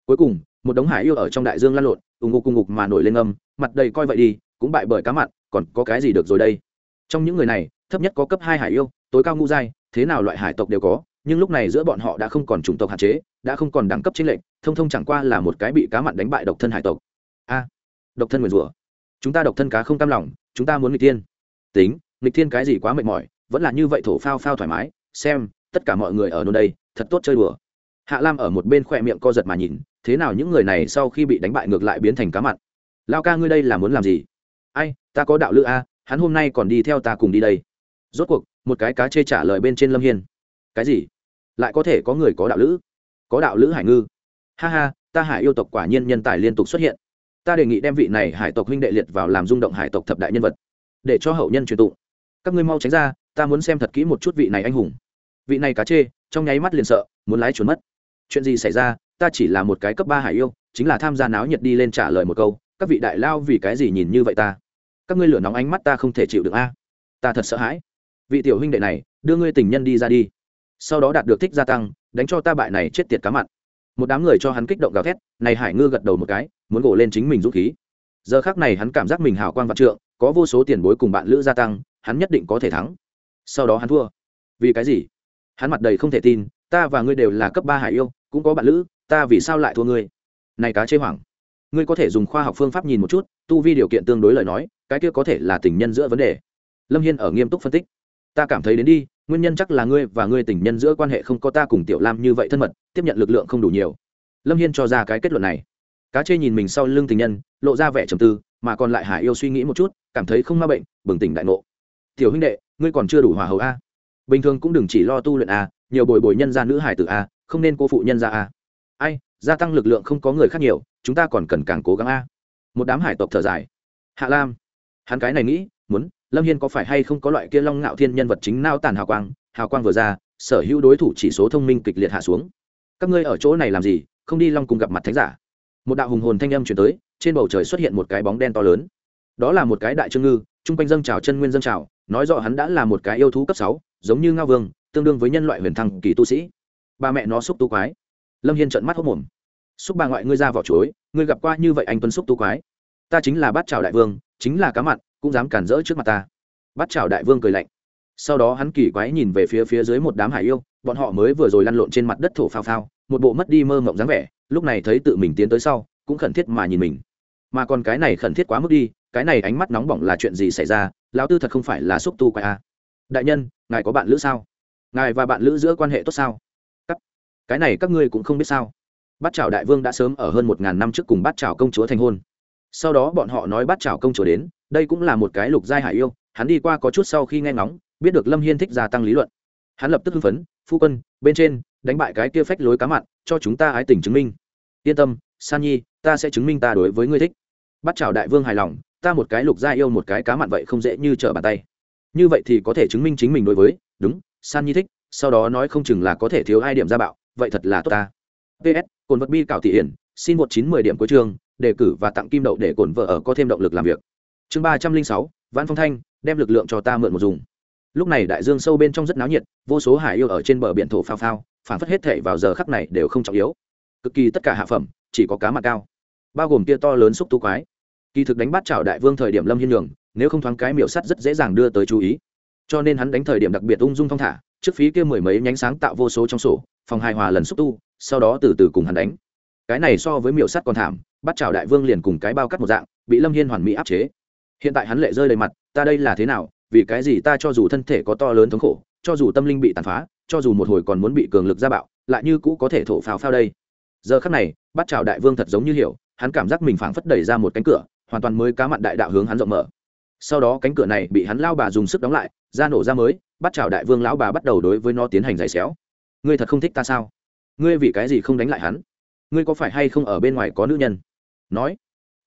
[SPEAKER 1] Cuối cùng, một đống hải yêu ở trong đại dương lan lộn ủng ngục cùng ngục mà nổi lên âm, mặt đầy coi vậy đi, cũng bại bởi cá mặn, còn có cái gì được rồi đây? Trong những người này thấp nhất có cấp hai hải yêu, tối cao ngũ giai, thế nào loại hải tộc đều có, nhưng lúc này giữa bọn họ đã không còn chủng tộc hạn chế, đã không còn đẳng cấp chính lệnh thông thông chẳng qua là một cái bị cá mặn đánh bại độc thân hải tộc. A, độc thân nguyền rủa. Chúng ta độc thân cá không cam lòng, chúng ta muốn nghịch thiên. Tính, nghịch thiên cái gì quá mệt mỏi, vẫn là như vậy thổ phao phao thoải mái, xem, tất cả mọi người ở nơi đây, thật tốt chơi đùa. Hạ lam ở một bên khoe miệng co giật mà nhìn, thế nào những người này sau khi bị đánh bại ngược lại biến thành cá mặn? Lao ca ngươi đây là muốn làm gì? Ai, ta có đạo lữ a, hắn hôm nay còn đi theo ta cùng đi đây rốt cuộc, một cái cá chê trả lời bên trên lâm hiên. Cái gì? Lại có thể có người có đạo lữ? Có đạo lữ hải ngư? Ha ha, ta hải yêu tộc quả nhiên nhân tài liên tục xuất hiện. Ta đề nghị đem vị này hải tộc huynh đệ liệt vào làm rung động hải tộc thập đại nhân vật, để cho hậu nhân truyền tụng. Các ngươi mau tránh ra, ta muốn xem thật kỹ một chút vị này anh hùng. Vị này cá chê, trong nháy mắt liền sợ, muốn lái trốn mất. Chuyện gì xảy ra, ta chỉ là một cái cấp ba hải yêu, chính là tham gia náo nhiệt đi lên trả lời một câu, các vị đại lao vì cái gì nhìn như vậy ta? Các ngươi lửa nóng ánh mắt ta không thể chịu được a. Ta thật sợ hãi vị tiểu huynh đệ này, đưa ngươi tình nhân đi ra đi. Sau đó đạt được thích gia tăng, đánh cho ta bại này chết tiệt cá mặn. Một đám người cho hắn kích động gào thét, này hải ngư gật đầu một cái, muốn gổ lên chính mình dũng khí. Giờ khác này hắn cảm giác mình hào quang vạn trượng, có vô số tiền bối cùng bạn lữ gia tăng, hắn nhất định có thể thắng. Sau đó hắn thua. Vì cái gì? Hắn mặt đầy không thể tin, ta và ngươi đều là cấp ba hải yêu, cũng có bạn lữ, ta vì sao lại thua ngươi? Này cá chê hoảng. Ngươi có thể dùng khoa học phương pháp nhìn một chút, tu vi điều kiện tương đối lời nói, cái kia có thể là tình nhân giữa vấn đề. Lâm hiên ở nghiêm túc phân tích ta cảm thấy đến đi, nguyên nhân chắc là ngươi và ngươi tình nhân giữa quan hệ không có ta cùng tiểu lam như vậy thân mật, tiếp nhận lực lượng không đủ nhiều. Lâm hiên cho ra cái kết luận này. Cá chê nhìn mình sau lưng tình nhân, lộ ra vẻ trầm tư, mà còn lại hải yêu suy nghĩ một chút, cảm thấy không ma bệnh, bừng tỉnh đại ngộ. Tiểu huynh đệ, ngươi còn chưa đủ hòa hậu a? Bình thường cũng đừng chỉ lo tu luyện a, nhiều bồi bồi nhân gia nữ hải tử a, không nên cô phụ nhân gia a. Ai, gia tăng lực lượng không có người khác nhiều, chúng ta còn cần càng cố gắng a. Một đám hải tộc thở dài. Hạ lam, hắn cái này nghĩ, muốn lâm hiên có phải hay không có loại kia long ngạo thiên nhân vật chính nao tàn hào quang? Hào quang vừa ra, sở hữu đối thủ chỉ số thông minh kịch liệt hạ xuống. Các ngươi ở chỗ này làm gì? Không đi long cùng gặp mặt thánh giả. Một đạo hùng hồn thanh âm chuyển tới, trên bầu trời xuất hiện một cái bóng đen to lớn. Đó là một cái đại trương ngư chung quanh dâng trào, chân nguyên dâng trào, nói rõ hắn đã là một cái yêu thú cấp sáu, giống như ngao vương, tương đương với nhân loại huyền thăng kỳ tu sĩ. Ba mẹ nó xúc tu quái. Lâm hiên trợn mắt hốc mồm. Xúc bà ngoại ngươi ra vỏ chuối, ngươi gặp qua như vậy anh tuấn xúc tu quái? Ta chính là bát trào đại vương, chính là cá mặn cũng dám cản rỡ trước mặt ta. Bắt chào đại vương cười lạnh. Sau đó hắn kỳ quái nhìn về phía phía dưới một đám hải yêu bọn họ mới vừa rồi lăn lộn trên mặt đất thổ phao phao một bộ mất đi mơ mộng dáng vẻ lúc này thấy tự mình tiến tới sau cũng khẩn thiết mà nhìn mình. Mà còn cái này khẩn thiết quá mức đi cái này ánh mắt nóng bỏng là chuyện gì xảy ra lão tư thật không phải là xúc tu quái a à. đại nhân ngài có bạn lữ sao? Ngài và bạn lữ giữa quan hệ tốt sao? Các, cái này các ngươi cũng không biết sao. Bát trào đại vương đã sớm ở hơn một ngàn năm trước cùng bát trào công chúa thành hôn sau đó bọn họ nói bắt chảo công chúa đến, đây cũng là một cái lục giai hải yêu, hắn đi qua có chút sau khi nghe ngóng, biết được lâm hiên thích gia tăng lý luận. Hắn lập tức hưng phấn, phu quân, bên trên, đánh bại cái kia phách lối cá mặn, cho chúng ta ái tình chứng minh. Yên tâm, san nhi, ta sẽ chứng minh ta đối với ngươi thích. Bắt chào đại vương hài lòng, ta một cái lục gia yêu một cái cá mặn vậy không dễ như trở bàn tay. Như vậy thì có thể chứng minh chính mình đối với, đúng, san nhi thích, sau đó nói không chừng là có thể thiếu hai điểm gia bạo, vậy thật là tốt ta. Ps cồn vật bi cảo thị hiển, xin một chín mười điểm cuối chương đề cử và tặng kim đậu để cổn vợ ở có thêm động lực làm việc. Chương ba trăm linh sáu văn phong thanh, đem lực lượng cho ta mượn một dùng. Lúc này đại dương sâu bên trong rất náo nhiệt, vô số hải yêu ở trên bờ biển thổ phao phao, phản phất hết thể vào giờ khắc này đều không trọng yếu. Cực kỳ tất cả hạ phẩm, chỉ có cá mặt cao, bao gồm kia to lớn xúc tu quái. Kỳ thực đánh bắt chảo đại vương thời điểm lâm hiên nhường, nếu không thoáng cái miểu sắt rất dễ dàng đưa tới chú ý. Cho nên hắn đánh thời điểm đặc biệt ung dung thong thả, trước phí kia mười mấy nhánh sáng tạo vô số trong sổ, phòng hài hòa lần xúc tu, sau đó từ từ cùng hắn đánh. Cái này so với miểu sắt còn thảm bắt chảo đại vương liền cùng cái bao cắt một dạng, bị lâm hiên hoàn mỹ áp chế. Hiện tại hắn lệ rơi đầy mặt, ta đây là thế nào? Vì cái gì ta cho dù thân thể có to lớn thống khổ, cho dù tâm linh bị tàn phá, cho dù một hồi còn muốn bị cường lực ra bạo, lại như cũ có thể thổ phào phao đây. Giờ khắc này, bắt chào đại vương thật giống như hiểu, hắn cảm giác mình phảng phất đẩy ra một cánh cửa, hoàn toàn mới cá mặn đại đạo hướng hắn rộng mở. Sau đó cánh cửa này bị hắn lao bà dùng sức đóng lại, ra nổ ra mới, bắt chào đại vương lão bà bắt đầu đối với nó tiến hành giày xéo. Ngươi thật không thích ta sao? Ngươi vì cái gì không đánh lại hắn? Ngươi có phải hay không ở bên ngoài có nữ nhân? Nói,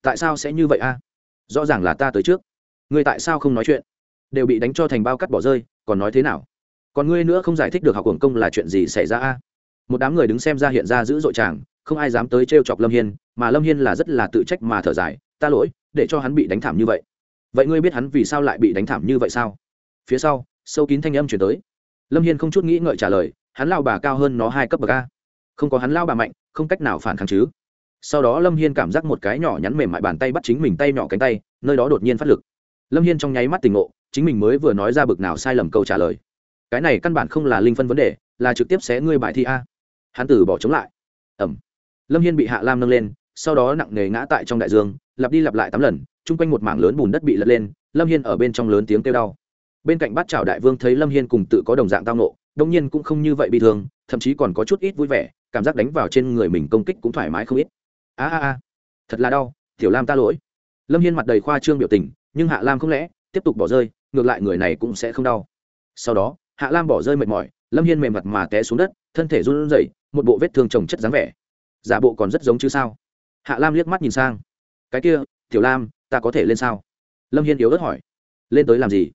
[SPEAKER 1] tại sao sẽ như vậy a? Rõ ràng là ta tới trước. Ngươi tại sao không nói chuyện? Đều bị đánh cho thành bao cắt bỏ rơi, còn nói thế nào? Còn ngươi nữa không giải thích được học hưởng công là chuyện gì xảy ra a? Một đám người đứng xem ra hiện ra giữ dội tràng, không ai dám tới t chọc lâm hiên, mà lâm hiên là rất là tự trách mà thở dài, ta lỗi, để cho hắn bị đánh thảm như vậy. Vậy ngươi biết hắn vì sao lại bị đánh thảm như vậy sao? Phía sau, sâu kín thanh âm chuyển tới. Lâm hiên không chút nghĩ ngợi trả lời, hắn lao bà cao hơn nó hai cấp bậc a. Không có hắn lao bà mạnh, không cách nào phản kháng chứ sau đó lâm hiên cảm giác một cái nhỏ nhắn mềm mại bàn tay bắt chính mình tay nhỏ cánh tay, nơi đó đột nhiên phát lực. Lâm hiên trong nháy mắt tỉnh ngộ, chính mình mới vừa nói ra bực nào sai lầm câu trả lời. Cái này căn bản không là linh phân vấn đề, là trực tiếp xé ngươi bài thi a. Hắn tử bỏ chống lại. Ẩm. Lâm hiên bị hạ lam nâng lên, sau đó nặng nề ngã tại trong đại dương, lặp đi lặp lại tám lần, chung quanh một mảng lớn bùn đất bị lật lên, lâm hiên ở bên trong lớn tiếng kêu đau. Bên cạnh bát trào đại vương thấy lâm hiên cùng tự có đồng dạng tao nộ đông nhiên cũng không như vậy bị thương, thậm chí còn có chút ít vui vẻ, cảm giác đánh vào trên người mình công kích cũng thoải mái không ít a a a, thật là đau, tiểu lam ta lỗi. Lâm hiên mặt đầy khoa trương biểu tình, nhưng hạ lam không lẽ tiếp tục bỏ rơi, ngược lại người này cũng sẽ không đau. Sau đó, hạ lam bỏ rơi mệt mỏi, lâm hiên mềm mặt mà té xuống đất, thân thể run rẩy, một bộ vết thương trồng chất dáng vẻ. Giả bộ còn rất giống chứ sao? Hạ lam liếc mắt nhìn sang. Cái kia, tiểu lam, ta có thể lên sao? Lâm hiên yếu ớt hỏi. Lên tới làm gì?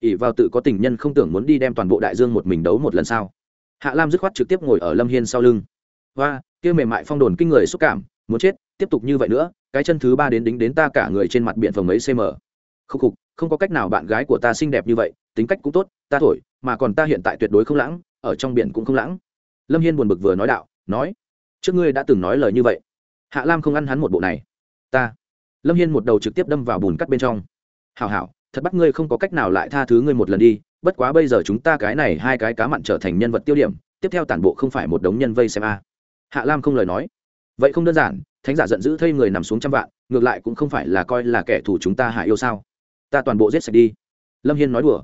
[SPEAKER 1] Ỉ vào tự có tình nhân không tưởng muốn đi đem toàn bộ đại dương một mình đấu một lần sao? Hạ lam dứt khoát trực tiếp ngồi ở lâm hiên sau lưng. Và kia mềm mại phong đồn kinh người xúc cảm muốn chết, tiếp tục như vậy nữa, cái chân thứ ba đến đính đến ta cả người trên mặt biển phòng mấy cm khúc khục, không có cách nào bạn gái của ta xinh đẹp như vậy, tính cách cũng tốt, ta thổi, mà còn ta hiện tại tuyệt đối không lãng, ở trong biển cũng không lãng. Lâm hiên buồn bực vừa nói đạo, nói, trước ngươi đã từng nói lời như vậy, hạ lam không ăn hắn một bộ này. Ta. Lâm hiên một đầu trực tiếp đâm vào bùn cắt bên trong. Hảo hảo, thật bắt ngươi không có cách nào lại tha thứ ngươi một lần đi, bất quá bây giờ chúng ta cái này hai cái cá mặn trở thành nhân vật tiêu điểm, tiếp theo tản bộ không phải một đống nhân vây xem a. Hạ lam không lời nói vậy không đơn giản, thánh giả giận dữ thây người nằm xuống trăm vạn, ngược lại cũng không phải là coi là kẻ thù chúng ta hạ yêu sao? Ta toàn bộ giết sạch đi. Lâm hiên nói đùa.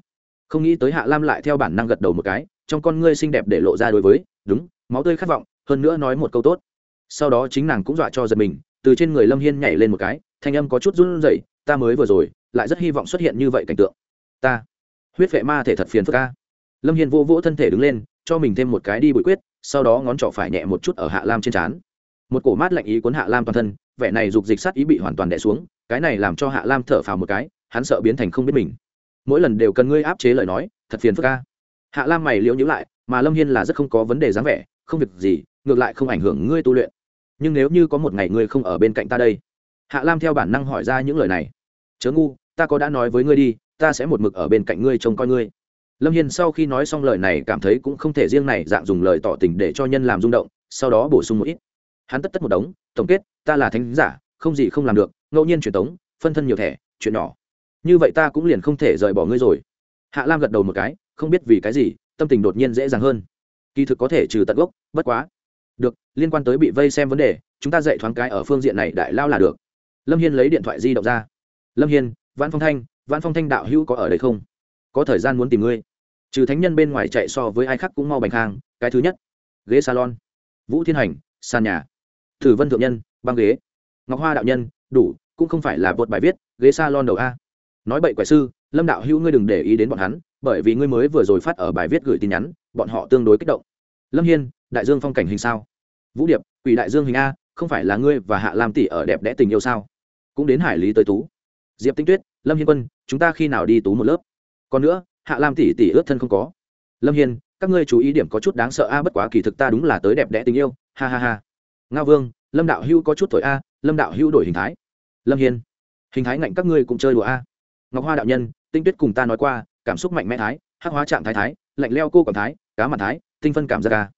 [SPEAKER 1] Không nghĩ tới hạ lam lại theo bản năng gật đầu một cái, trong con ngươi xinh đẹp để lộ ra đối với, đúng, máu tươi khát vọng, hơn nữa nói một câu tốt. Sau đó chính nàng cũng dọa cho giật mình, từ trên người lâm hiên nhảy lên một cái, thanh âm có chút run rẩy, ta mới vừa rồi, lại rất hy vọng xuất hiện như vậy cảnh tượng. Ta, huyết vệ ma thể thật phiền phức ca lâm hiên vô vỗ thân thể đứng lên, cho mình thêm một cái đi bụi quyết, sau đó ngón trỏ phải nhẹ một chút ở hạ lam trên trán một cổ mát lạnh ý cuốn hạ lam toàn thân, vẻ này dục dịch sát ý bị hoàn toàn đẻ xuống, cái này làm cho hạ lam thở phào một cái, hắn sợ biến thành không biết mình. Mỗi lần đều cần ngươi áp chế lời nói, thật phiền phức ca hạ lam mày liễu nhữ lại, mà lâm hiên là rất không có vấn đề dáng vẻ, không việc gì, ngược lại không ảnh hưởng ngươi tu luyện. Nhưng nếu như có một ngày ngươi không ở bên cạnh ta đây. Hạ lam theo bản năng hỏi ra những lời này. Chớ ngu, ta có đã nói với ngươi đi, ta sẽ một mực ở bên cạnh ngươi trông coi ngươi. Lâm hiên sau khi nói xong lời này cảm thấy cũng không thể riêng này dạng dùng lời tỏ tình để cho nhân làm rung động, sau đó bổ sung một ít hắn tất tất một đống, tổng kết, ta là thánh giả, không gì không làm được, ngẫu nhiên truyền tống, phân thân nhiều thẻ, chuyện nhỏ. Như vậy ta cũng liền không thể rời bỏ ngươi rồi. Hạ lam gật đầu một cái, không biết vì cái gì, tâm tình đột nhiên dễ dàng hơn. Kỳ thực có thể trừ tận gốc, bất quá. Được, liên quan tới bị vây xem vấn đề, chúng ta dạy thoáng cái ở phương diện này đại lao là được. Lâm hiên lấy điện thoại di động ra. Lâm hiên văn phong thanh văn phong thanh đạo hữu có ở đây không? Có thời gian muốn tìm ngươi. Trừ thánh nhân bên ngoài chạy so với ai khác cũng mau bành khang, cái thứ nhất, ghế salon, vũ thiên hành, sàn nhà thử vân thượng nhân, băng ghế. Ngọc hoa đạo nhân, đủ, cũng không phải là bột bài viết, ghế salon đầu a. Nói bậy quẻ sư, lâm đạo hữu ngươi đừng để ý đến bọn hắn, bởi vì ngươi mới vừa rồi phát ở bài viết gửi tin nhắn, bọn họ tương đối kích động. Lâm hiên, đại dương phong cảnh hình sao? Vũ điệp, quỷ đại dương hình a, không phải là ngươi và hạ lam tỷ ở đẹp đẽ tình yêu sao? Cũng đến hải lý tới tú. Diệp tinh tuyết, lâm hiên quân, chúng ta khi nào đi tú một lớp? Còn nữa, hạ lam tỷ tỷ ướt thân không có. Lâm hiên, các ngươi chú ý điểm có chút đáng sợ a, bất quá kỳ thực ta đúng là tới đẹp đẽ tình yêu. Ha ha ha nga vương, lâm đạo hữu có chút thổi a, lâm đạo hữu đổi hình thái. Lâm hiên, hình thái ngạnh các ngươi cũng chơi đùa a. Ngọc hoa đạo nhân, tinh tuyết cùng ta nói qua, cảm xúc mạnh mẽ thái, hắc hóa trạng thái thái, lạnh leo cô cảm thái, cá mặt thái, tinh phân cảm giác ca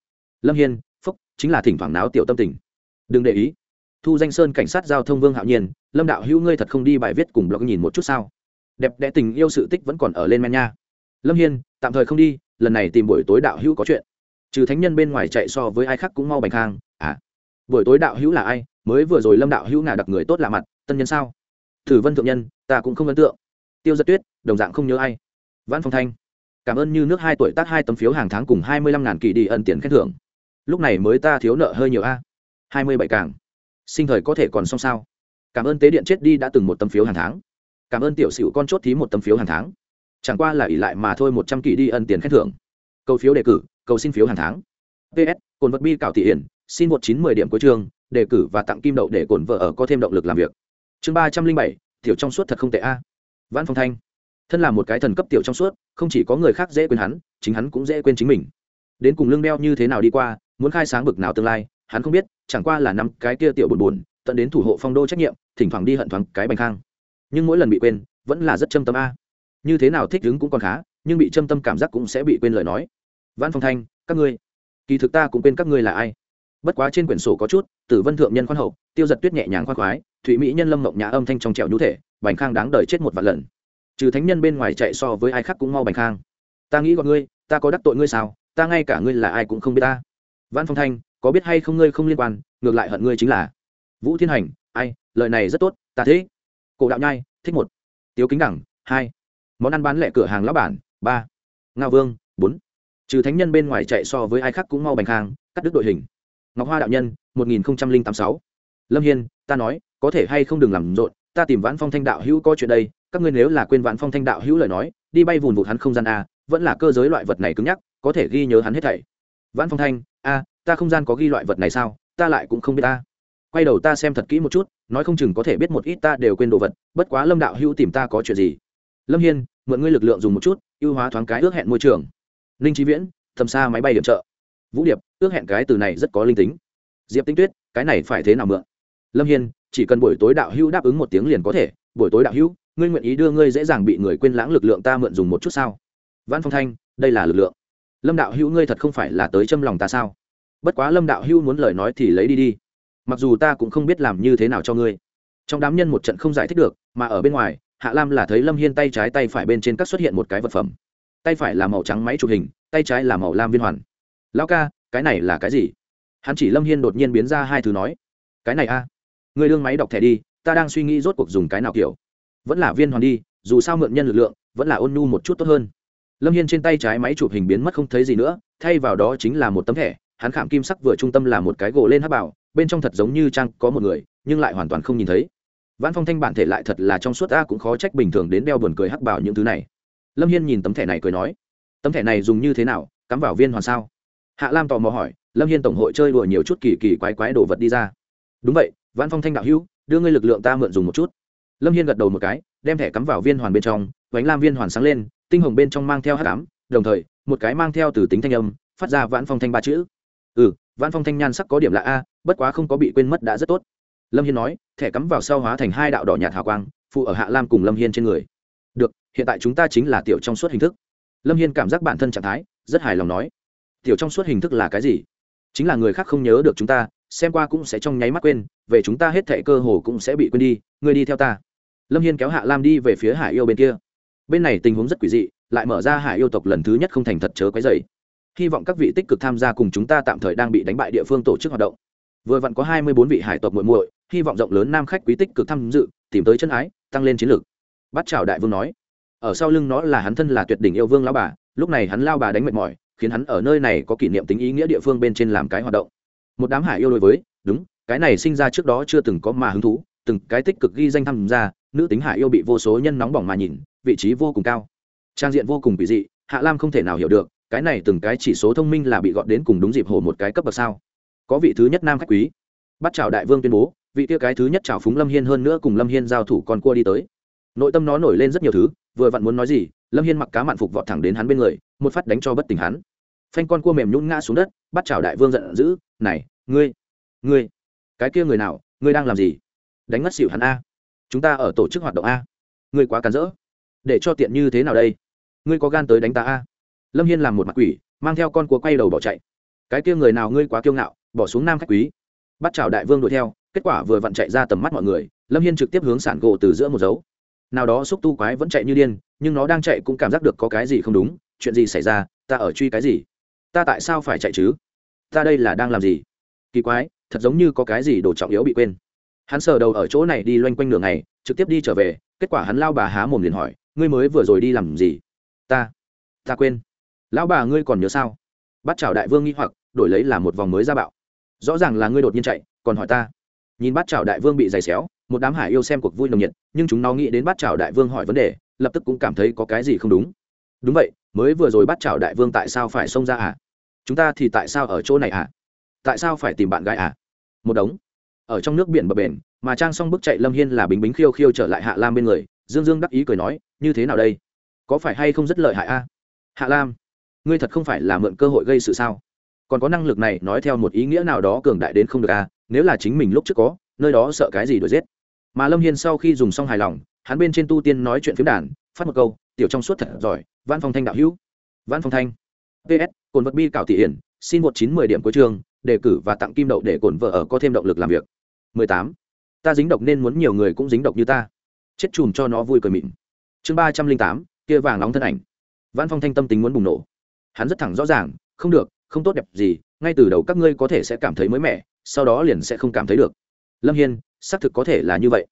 [SPEAKER 1] lâm hiên, phúc, chính là thỉnh thoảng náo tiểu tâm tình. Đừng để ý. Thu danh sơn cảnh sát giao thông vương hạo nhiên, lâm đạo hữu ngươi thật không đi bài viết cùng blog nhìn một chút sao? Đẹp đẽ tình yêu sự tích vẫn còn ở lên men nha. Lâm hiên, tạm thời không đi, lần này tìm buổi tối đạo hữu có chuyện. Trừ thánh nhân bên ngoài chạy so với ai khác cũng mau bành khang buổi tối đạo hữu là ai? Mới vừa rồi lâm đạo hữu ngà đặc người tốt lạ mặt, tân nhân sao? Thử vân thượng nhân, ta cũng không ấn tượng. Tiêu giật tuyết, đồng dạng không nhớ ai. Văn phong thanh, cảm ơn như nước hai tuổi tác hai tấm phiếu hàng tháng cùng hai mươi lăm ngàn kỳ đi ẩn tiền khen thưởng. Lúc này mới ta thiếu nợ hơi nhiều a. Hai mươi bảy càng. Sinh thời có thể còn xong sao? Cảm ơn tế điện chết đi đã từng một tấm phiếu hàng tháng. Cảm ơn tiểu sửu con chốt thí một tấm phiếu hàng tháng. Chẳng qua là ỉ lại mà thôi một trăm kỳ đi ân tiền khen thưởng. Cầu phiếu đề cử, cầu xin phiếu hàng tháng. Ps cồn vật bi cảo thị hiển xin một chín mười điểm cuối trường đề cử và tặng kim đậu để cổn vợ ở có thêm động lực làm việc. Chương ba trăm linh bảy, tiểu trong suốt thật không tệ a. À. văn phong thanh. Thân là một cái thần cấp tiểu trong suốt, không chỉ có người khác dễ quên hắn, chính hắn cũng dễ quên chính mình. Đến cùng lương đeo như thế nào đi qua, muốn khai sáng bực nào tương lai, hắn không biết, chẳng qua là năm cái kia tiểu buồn buồn, tận đến thủ hộ phong đô trách nhiệm, thỉnh thoảng đi hận thoáng cái bành khang. Nhưng mỗi lần bị quên, vẫn là rất châm tâm a. Như thế nào thích đứng cũng còn khá, nhưng bị châm tâm cảm giác cũng sẽ bị quên lời nói. Văn phong thanh, các ngươi, kỳ thực ta cũng quên các ngươi là ai bất quá trên quyển sổ có chút, tử vân thượng nhân khoan hậu, tiêu giật tuyết nhẹ nhàng khoan khoái, thụy mỹ nhân lâm mộng nhã âm thanh trong trẻo nhũ thể, bành khang đáng đời chết một vạn lần. Trừ thánh nhân bên ngoài chạy so với ai khác cũng mau bành khang. Ta nghĩ gọi ngươi, ta có đắc tội ngươi sao? Ta ngay cả ngươi là ai cũng không biết ta. Văn phong thanh, có biết hay không ngươi không liên quan, ngược lại hận ngươi chính là. Vũ thiên hành, ai, lời này rất tốt, ta thế cổ đạo nhai, thích một. Tiếu kính đẳng, hai. Món ăn bán lẻ cửa hàng lão bản, ba. Ngao vương, bốn. Trừ thánh nhân bên ngoài chạy so với ai khác cũng mau bành khang, cắt đứt đội hình ngọc hoa đạo nhân, một nghìn tám sáu. Lâm hiên, ta nói, có thể hay không đừng làm rộn, ta tìm vãn phong thanh đạo hữu có chuyện đây, các ngươi nếu là quên vãn phong thanh đạo hữu lời nói, đi bay vùn vụt hắn không gian a, vẫn là cơ giới loại vật này cứng nhắc, có thể ghi nhớ hắn hết thảy. Vãn phong thanh, a, ta không gian có ghi loại vật này sao, ta lại cũng không biết ta quay đầu ta xem thật kỹ một chút, nói không chừng có thể biết một ít ta đều quên đồ vật, bất quá lâm đạo hữu tìm ta có chuyện gì? Lâm hiên, mượn ngươi lực lượng dùng một chút, ưu hóa thoáng cái ước hẹn môi trường. Ninh trí viễn, tầm xa máy bay điểm trợ vũ điệp, ước hẹn cái từ này rất có linh tính. Diệp tinh tuyết, cái này phải thế nào mượn? Lâm hiên, chỉ cần buổi tối đạo hữu đáp ứng một tiếng liền có thể. Buổi tối đạo hữu, ngươi nguyện ý đưa ngươi dễ dàng bị người quên lãng lực lượng ta mượn dùng một chút sao? Văn phong thanh, đây là lực lượng. Lâm đạo hữu ngươi thật không phải là tới châm lòng ta sao? Bất quá lâm đạo hữu muốn lời nói thì lấy đi đi. Mặc dù ta cũng không biết làm như thế nào cho ngươi. Trong đám nhân một trận không giải thích được, mà ở bên ngoài, hạ lam là thấy lâm hiên tay trái tay phải bên trên các xuất hiện một cái vật phẩm. Tay phải là màu trắng máy chụp hình, tay trái là màu lam viên hoàn lão ca, cái này là cái gì? Hắn chỉ lâm hiên đột nhiên biến ra hai thứ nói. Cái này a à? người đương máy đọc thẻ đi, ta đang suy nghĩ rốt cuộc dùng cái nào kiểu. Vẫn là viên hoàn đi, dù sao mượn nhân lực lượng, vẫn là ôn nhu một chút tốt hơn. Lâm hiên trên tay trái máy chụp hình biến mất không thấy gì nữa, thay vào đó chính là một tấm thẻ. Hắn khảm kim sắc vừa trung tâm là một cái gỗ lên hắc bảo, bên trong thật giống như trang có một người, nhưng lại hoàn toàn không nhìn thấy. Văn phong thanh bản thể lại thật là trong suốt a, cũng khó trách bình thường đến đeo buồn cười hắc bảo những thứ này. Lâm hiên nhìn tấm thẻ này cười nói, tấm thẻ này dùng như thế nào, cắm vào viên hoàn sao? Hạ lam tò mò hỏi, lâm hiên tổng hội chơi đùa nhiều chút kỳ kỳ quái quái đồ vật đi ra. Đúng vậy văn phong thanh đạo hữu, đưa ngươi lực lượng ta mượn dùng một chút. Lâm hiên gật đầu một cái, đem thẻ cắm vào viên hoàn bên trong, vánh lam viên hoàn sáng lên, tinh hồng bên trong mang theo h tám đồng thời, một cái mang theo từ tính thanh âm, phát ra vãn phong thanh ba chữ. Ừ vãn phong thanh nhan sắc có điểm là a, bất quá không có bị quên mất đã rất tốt. Lâm hiên nói, thẻ cắm vào sau hóa thành hai đạo đỏ nhạt hào quang, phụ ở hạ lam cùng lâm hiên trên người. Được, hiện tại chúng ta chính là tiểu trong suốt hình thức. Lâm hiên cảm giác bản thân trạng thái, rất hài lòng nói tiểu trong suốt hình thức là cái gì? Chính là người khác không nhớ được chúng ta, xem qua cũng sẽ trong nháy mắt quên, về chúng ta hết thệ cơ hồ cũng sẽ bị quên đi, ngươi đi theo ta. Lâm hiên kéo hạ lam đi về phía hải yêu bên kia. Bên này tình huống rất quỷ dị, lại mở ra hải yêu tộc lần thứ nhất không thành thật chớ quấy dày hy vọng các vị tích cực tham gia cùng chúng ta tạm thời đang bị đánh bại địa phương tổ chức hoạt động. Vừa vặn có hai mươi bốn vị hải tộc muội muội, hy vọng rộng lớn nam khách quý tích cực tham dự, tìm tới chân ái, tăng lên chiến lược. Bắt chào đại vương nói, ở sau lưng nó là hắn thân là tuyệt đỉnh yêu vương lão bà, lúc này hắn lao bà đánh mệt mỏi khiến hắn ở nơi này có kỷ niệm tính ý nghĩa địa phương bên trên làm cái hoạt động. Một đám hải yêu đối với, đúng, cái này sinh ra trước đó chưa từng có mà hứng thú, từng cái tích cực ghi danh tham gia, nữ tính hải yêu bị vô số nhân nóng bỏng mà nhìn, vị trí vô cùng cao. Trang diện vô cùng kỳ dị, hạ lam không thể nào hiểu được, cái này từng cái chỉ số thông minh là bị gọt đến cùng đúng dịp hồ một cái cấp bậc sao? Có vị thứ nhất nam khách quý. Bắt chào đại vương tuyên bố, vị kia cái thứ nhất chào phúng lâm hiên hơn nữa cùng lâm hiên giao thủ con cua đi tới. Nội tâm nó nổi lên rất nhiều thứ, vừa vặn muốn nói gì, lâm hiên mặc cá mạn phục vọt thẳng đến hắn bên người một phát đánh cho bất tỉnh hắn. Phanh con cua mềm nhún ngã xuống đất, bắt chào đại vương giận dữ, này, ngươi ngươi, cái kia người nào, ngươi đang làm gì? Đánh ngất xỉu hắn a. Chúng ta ở tổ chức hoạt động a. Ngươi quá cản rỡ. Để cho tiện như thế nào đây? Ngươi có gan tới đánh ta a? Lâm hiên làm một mặt quỷ, mang theo con cua quay đầu bỏ chạy. Cái kia người nào ngươi quá kiêu ngạo, bỏ xuống nam khách quý. Bắt chào đại vương đuổi theo, kết quả vừa vặn chạy ra tầm mắt mọi người, lâm hiên trực tiếp hướng sản gỗ từ giữa một dấu. Nào đó xúc tu quái vẫn chạy như điên, nhưng nó đang chạy cũng cảm giác được có cái gì không đúng chuyện gì xảy ra, ta ở truy cái gì? Ta tại sao phải chạy chứ? Ta đây là đang làm gì? Kỳ quái, thật giống như có cái gì đồ trọng yếu bị quên. Hắn sờ đầu ở chỗ này đi loanh quanh nửa ngày, trực tiếp đi trở về, kết quả hắn lao bà há mồm liền hỏi, ngươi mới vừa rồi đi làm gì? Ta ta quên. Lão bà ngươi còn nhớ sao? Bắt chào đại vương nghi hoặc, đổi lấy là một vòng mới ra bạo. Rõ ràng là ngươi đột nhiên chạy, còn hỏi ta. Nhìn bát chào đại vương bị giày xéo, một đám hải yêu xem cuộc vui nồng nhiệt, nhưng chúng nó nghĩ đến bát chào đại vương hỏi vấn đề, lập tức cũng cảm thấy có cái gì không đúng. Đúng vậy mới vừa rồi bắt chảo đại vương tại sao phải xông ra à? Chúng ta thì tại sao ở chỗ này à? Tại sao phải tìm bạn gái à? Một đống. Ở trong nước biển bờ bền, mà trang xong bước chạy lâm hiên là bính bính khiêu khiêu trở lại hạ lam bên người, dương dương đắc ý cười nói, như thế nào đây? Có phải hay không rất lợi hại a hạ lam, ngươi thật không phải là mượn cơ hội gây sự sao? Còn có năng lực này nói theo một ý nghĩa nào đó cường đại đến không được a nếu là chính mình lúc trước có, nơi đó sợ cái gì đuổi giết? Mà lâm hiên sau khi dùng xong hài lòng, hắn bên trên tu tiên nói chuyện phiếm đàn, phát một câu tiểu trong suốt thật giỏi văn phong thanh đạo hữu. Văn phong thanh. Ps cồn vật bi cảo thị hiển, xin một chín mười điểm cuối trường đề cử và tặng kim đậu để cồn vợ ở có thêm động lực làm việc. 18. ta dính độc nên muốn nhiều người cũng dính độc như ta. Chết chùm cho nó vui cười mịn. Chương ba trăm linh tám, kia vàng nóng thân ảnh. Văn phong thanh tâm tính muốn bùng nổ. Hắn rất thẳng rõ ràng, không được, không tốt đẹp gì, ngay từ đầu các ngươi có thể sẽ cảm thấy mới mẻ, sau đó liền sẽ không cảm thấy được. Lâm hiên, xác thực có thể là như vậy.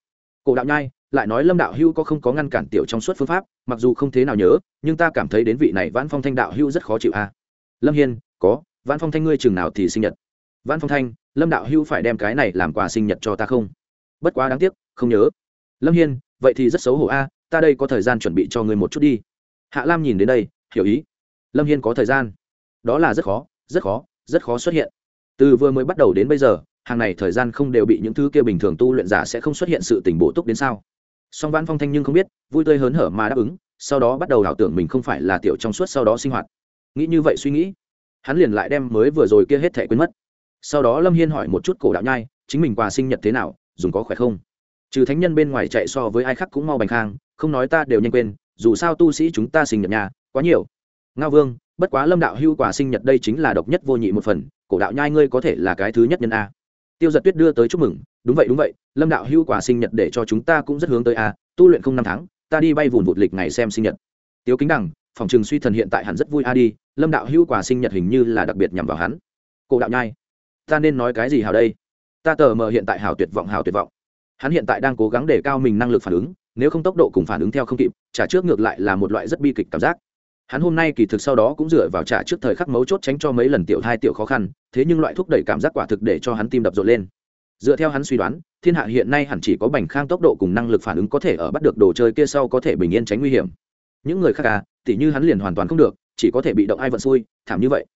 [SPEAKER 1] Cổ đạo nhai lại nói lâm đạo hưu có không có ngăn cản tiểu trong suốt phương pháp, mặc dù không thế nào nhớ, nhưng ta cảm thấy đến vị này vãn phong thanh đạo hưu rất khó chịu a. Lâm hiên, có, vãn phong thanh ngươi chừng nào thì sinh nhật? Vãn phong thanh, lâm đạo hưu phải đem cái này làm quà sinh nhật cho ta không? Bất quá đáng tiếc, không nhớ. Lâm hiên, vậy thì rất xấu hổ a, ta đây có thời gian chuẩn bị cho ngươi một chút đi. Hạ lam nhìn đến đây, hiểu ý. Lâm hiên có thời gian. Đó là rất khó rất khó rất khó xuất hiện. Từ vừa mới bắt đầu đến bây giờ, hàng này thời gian không đều bị những thứ kia bình thường tu luyện giả sẽ không xuất hiện sự tình bổ túc đến sao? Song văn phong thanh nhưng không biết, vui tươi hớn hở mà đáp ứng, sau đó bắt đầu ảo tưởng mình không phải là tiểu trong suốt sau đó sinh hoạt. Nghĩ như vậy suy nghĩ, hắn liền lại đem mới vừa rồi kia hết thẻ quên mất. Sau đó lâm hiên hỏi một chút cổ đạo nhai, chính mình quà sinh nhật thế nào, dùng có khỏe không? Trừ thánh nhân bên ngoài chạy so với ai khác cũng mau bành khang, không nói ta đều nhanh quên, dù sao tu sĩ chúng ta sinh nhật nhà, quá nhiều. Ngao vương, bất quá lâm đạo hưu quả sinh nhật đây chính là độc nhất vô nhị một phần, cổ đạo nhai ngươi có thể là cái thứ nhất nhân a. Tiêu giật tuyết đưa tới chúc mừng đúng vậy đúng vậy, lâm đạo hưu quả sinh nhật để cho chúng ta cũng rất hướng tới a, tu luyện không năm tháng, ta đi bay vùn vụt lịch ngày xem sinh nhật. Tiếu kính đằng, phòng trường suy thần hiện tại hẳn rất vui a đi, lâm đạo hưu quả sinh nhật hình như là đặc biệt nhằm vào hắn. Cổ đạo nhai, ta nên nói cái gì hào đây? Ta tờ mờ hiện tại hào tuyệt vọng hào tuyệt vọng. Hắn hiện tại đang cố gắng để cao mình năng lực phản ứng, nếu không tốc độ cùng phản ứng theo không kịp, trả trước ngược lại là một loại rất bi kịch cảm giác. Hắn hôm nay kỳ thực sau đó cũng dựa vào trả trước thời khắc mấu chốt tránh cho mấy lần tiểu thai tiểu khó khăn, thế nhưng loại thúc đẩy cảm giác quả thực để cho hắn tim đập rộn lên dựa theo hắn suy đoán, thiên hạ hiện nay hẳn chỉ có bành khang tốc độ cùng năng lực phản ứng có thể ở bắt được đồ chơi kia sau có thể bình yên tránh nguy hiểm. Những người khác à tỉ như hắn liền hoàn toàn không được, chỉ có thể bị động ai vận xui, thảm như vậy.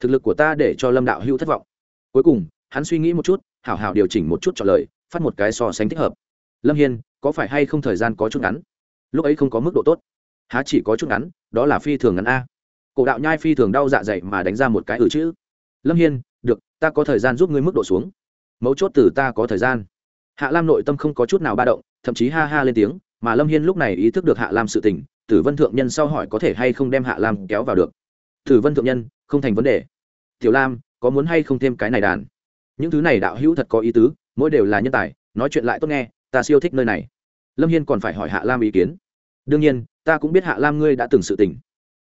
[SPEAKER 1] Thực lực của ta để cho lâm đạo hữu thất vọng. Cuối cùng, hắn suy nghĩ một chút, hảo hảo điều chỉnh một chút trả lời, phát một cái so sánh thích hợp. Lâm hiên, có phải hay không thời gian có chút ngắn? Lúc ấy không có mức độ tốt. Há chỉ có chút ngắn, đó là phi thường ngắn a. Cổ đạo nhai phi thường đau dạ dày mà đánh ra một cái ừ chữ. Lâm hiên, được, ta có thời gian giúp ngươi mức độ xuống mấu chốt từ ta có thời gian. Hạ lam nội tâm không có chút nào ba động, thậm chí ha ha lên tiếng, mà lâm hiên lúc này ý thức được hạ lam sự tình, tử vân thượng nhân sau hỏi có thể hay không đem hạ lam kéo vào được. Tử vân thượng nhân, không thành vấn đề. Tiểu lam, có muốn hay không thêm cái này đàn? Những thứ này đạo hữu thật có ý tứ, mỗi đều là nhân tài, nói chuyện lại tốt nghe, ta siêu thích nơi này. Lâm hiên còn phải hỏi hạ lam ý kiến. Đương nhiên, ta cũng biết hạ lam ngươi đã từng sự tình.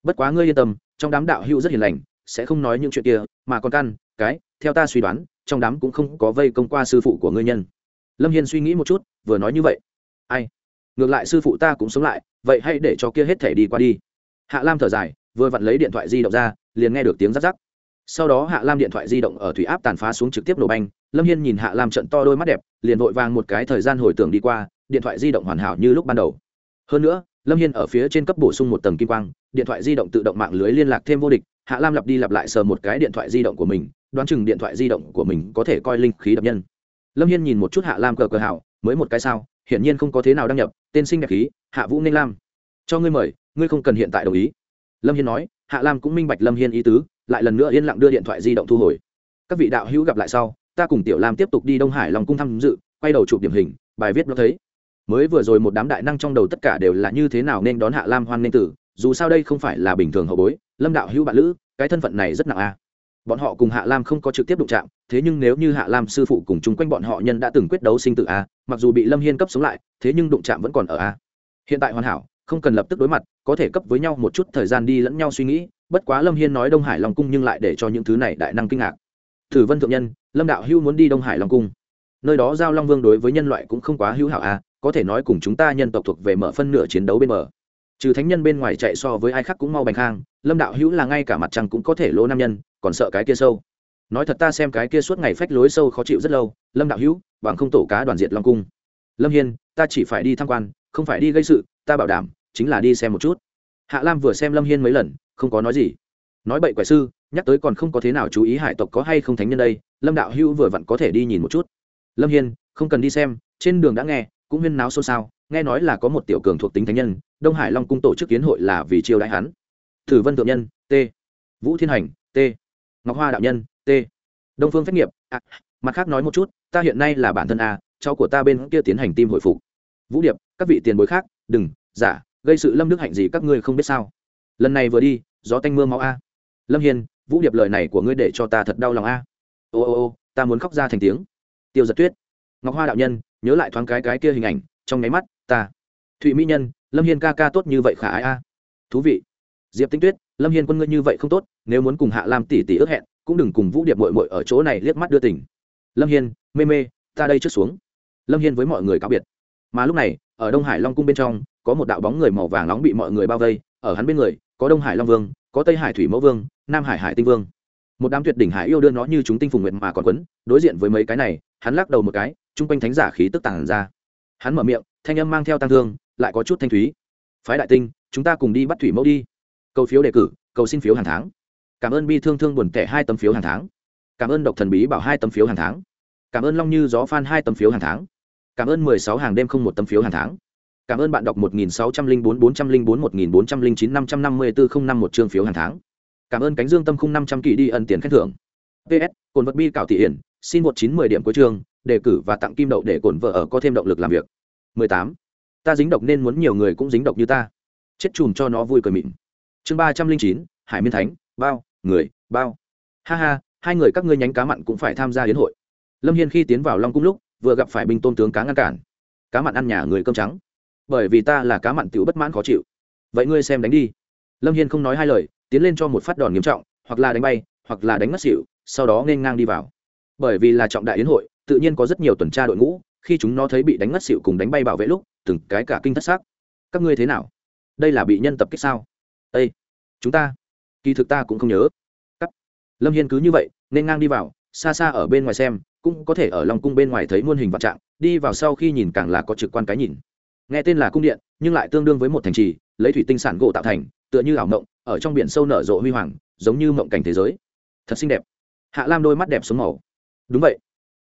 [SPEAKER 1] Bất quá ngươi yên tâm, trong đám đạo hữu rất hiền lành, sẽ không nói những chuyện kia, mà còn căn, cái, theo ta suy đoán trong đám cũng không có vây công qua sư phụ của ngươi nhân. Lâm hiên suy nghĩ một chút, vừa nói như vậy. Ai? Ngược lại sư phụ ta cũng sống lại, vậy hãy để cho kia hết thể đi qua đi. Hạ lam thở dài, vừa vặn lấy điện thoại di động ra, liền nghe được tiếng rắc rắc. Sau đó hạ lam điện thoại di động ở thủy áp tàn phá xuống trực tiếp nổ banh, lâm hiên nhìn hạ lam trận to đôi mắt đẹp, liền vội vàng một cái thời gian hồi tưởng đi qua, điện thoại di động hoàn hảo như lúc ban đầu. Hơn nữa, lâm hiên ở phía trên cấp bổ sung một tầng kim quang, điện thoại di động tự động mạng lưới liên lạc thêm vô địch, hạ lam lặp đi lặp lại sờ một cái điện thoại di động của mình đoán chừng điện thoại di động của mình có thể coi linh khí đập nhân. Lâm hiên nhìn một chút hạ lam cờ cờ hảo, mới một cái sao, hiển nhiên không có thế nào đăng nhập, tên sinh đẹp khí, hạ vũ ninh lam. Cho ngươi mời, ngươi không cần hiện tại đồng ý. Lâm hiên nói, hạ lam cũng minh bạch lâm hiên ý tứ, lại lần nữa yên lặng đưa điện thoại di động thu hồi. Các vị đạo hữu gặp lại sau, ta cùng tiểu lam tiếp tục đi đông hải lòng cung tham dự, quay đầu chụp điểm hình, bài viết nó thấy. Mới vừa rồi một đám đại năng trong đầu tất cả đều là như thế nào nên đón hạ lam hoan nên tử, dù sao đây không phải là bình thường hậu bối, lâm đạo hữu bạn lữ, cái thân phận này rất nặng a bọn họ cùng hạ lam không có trực tiếp đụng chạm, thế nhưng nếu như hạ lam sư phụ cùng chung quanh bọn họ nhân đã từng quyết đấu sinh tử a, mặc dù bị lâm hiên cấp sống lại, thế nhưng đụng chạm vẫn còn ở a. Hiện tại hoàn hảo, không cần lập tức đối mặt, có thể cấp với nhau một chút thời gian đi lẫn nhau suy nghĩ, bất quá lâm hiên nói đông hải long cung nhưng lại để cho những thứ này đại năng kinh ngạc. Thử vân thượng nhân, lâm đạo hữu muốn đi đông hải long cung. Nơi đó giao long vương đối với nhân loại cũng không quá hữu hảo a, có thể nói cùng chúng ta nhân tộc thuộc về mở phân nửa chiến đấu bên bờ. Trừ thánh nhân bên ngoài chạy so với ai khác cũng mau bành khang, lâm đạo hữu là ngay cả mặt trăng cũng có thể lỗ nam nhân còn sợ cái kia sâu. Nói thật ta xem cái kia suốt ngày phách lối sâu khó chịu rất lâu, lâm đạo hữu, bằng không tổ cá đoàn diệt long cung. Lâm hiên, ta chỉ phải đi tham quan, không phải đi gây sự, ta bảo đảm, chính là đi xem một chút. Hạ lam vừa xem lâm hiên mấy lần, không có nói gì. Nói bậy quẻ sư, nhắc tới còn không có thế nào chú ý hải tộc có hay không thánh nhân đây, lâm đạo hữu vừa vặn có thể đi nhìn một chút. Lâm hiên, không cần đi xem, trên đường đã nghe, cũng huyên náo xôn xao, nghe nói là có một tiểu cường thuộc tính thánh nhân, đông hải long cung tổ chức kiến hội là vì chiêu đại hắn. Thử vân thượng nhân, t. Vũ thiên hành, t ngọc hoa đạo nhân t. Đông phương phách nghiệp à, mặt khác nói một chút ta hiện nay là bản thân a cháu của ta bên kia tiến hành tim hồi phục. Vũ điệp các vị tiền bối khác đừng giả gây sự lâm đức hạnh gì các ngươi không biết sao. Lần này vừa đi gió tanh mưa máu a. Lâm hiền vũ điệp lời này của ngươi để cho ta thật đau lòng a. Ô ô ô ta muốn khóc ra thành tiếng. Tiêu giật tuyết ngọc hoa đạo nhân nhớ lại thoáng cái cái kia hình ảnh trong nháy mắt ta. Thụy mỹ nhân lâm hiên ca ca tốt như vậy khả ai a. Thú vị. Diệp tinh tuyết lâm hiên quân ngươi như vậy không tốt nếu muốn cùng hạ lam tỷ tỷ ước hẹn, cũng đừng cùng vũ điệp mội mội ở chỗ này liếc mắt đưa tình. Lâm hiên, mê mê, ta đây trước xuống. Lâm hiên với mọi người cáo biệt. Mà lúc này, ở đông hải long cung bên trong, có một đạo bóng người màu vàng nóng bị mọi người bao vây. Ở hắn bên người, có đông hải long vương, có tây hải thủy mẫu vương, nam hải hải tinh vương. Một đám tuyệt đỉnh hải yêu đưa nó như chúng tinh phùng nguyện mà còn quấn, đối diện với mấy cái này, hắn lắc đầu một cái, chung quanh thánh giả khí tức tàn ra. Hắn mở miệng, thanh âm mang theo tăng thương, lại có chút thanh thúy. Phái đại tinh, chúng ta cùng đi bắt thủy mẫu đi. Cầu phiếu đề cử, cầu xin phiếu hàng tháng cảm ơn bi thương thương buồn kẻ hai tấm phiếu hàng tháng. Cảm ơn độc thần bí bảo hai tấm phiếu hàng tháng. Cảm ơn long như gió phan hai tấm phiếu hàng tháng. Cảm ơn mười sáu hàng đêm không một tấm phiếu hàng tháng. Cảm ơn bạn đọc một nghìn sáu trăm linh bốn bốn trăm linh bốn, một nghìn bốn trăm linh chín, năm trăm năm mươi bốn không năm một chương phiếu hàng tháng. Cảm ơn cánh dương tâm khung năm trăm kỳ đi ân tiền khen thưởng. Ps cồn vật bi cảo thị hiển, xin một chín mười điểm cuối chương, đề cử và tặng kim đậu để cồn vợ ở có thêm động lực làm việc. mười tám, ta dính độc nên muốn nhiều người cũng dính độc như ta. Chết chùm cho nó vui cười mịn. Chương ba trăm linh chín, hải miên thánh, bao người, bao. Ha ha, hai người các ngươi nhánh cá mặn cũng phải tham gia hiến hội. Lâm hiên khi tiến vào long cung lúc, vừa gặp phải binh tôn tướng cá ngăn cản. Cá mặn ăn nhà người cơm trắng. Bởi vì ta là cá mặn tiểu bất mãn khó chịu. Vậy ngươi xem đánh đi. Lâm hiên không nói hai lời, tiến lên cho một phát đòn nghiêm trọng, hoặc là đánh bay, hoặc là đánh ngất xỉu, sau đó nên ngang đi vào. Bởi vì là trọng đại yến hội, tự nhiên có rất nhiều tuần tra đội ngũ, khi chúng nó thấy bị đánh ngất xỉu cùng đánh bay bảo vệ lúc, từng cái cả kinh thất xác. Các ngươi thế nào? Đây là bị nhân tập kích sao? Ây chúng ta kỳ thực ta cũng không nhớ. Cắt. Lâm hiên cứ như vậy, nên ngang đi vào, xa xa ở bên ngoài xem, cũng có thể ở lòng cung bên ngoài thấy muôn hình vạn trạng, đi vào sau khi nhìn càng là có trực quan cái nhìn. Nghe tên là cung điện, nhưng lại tương đương với một thành trì, lấy thủy tinh sản gỗ tạo thành, tựa như ảo mộng, ở trong biển sâu nở rộ huy hoàng, giống như mộng cảnh thế giới. Thật xinh đẹp. Hạ lam đôi mắt đẹp xuống màu. Đúng vậy.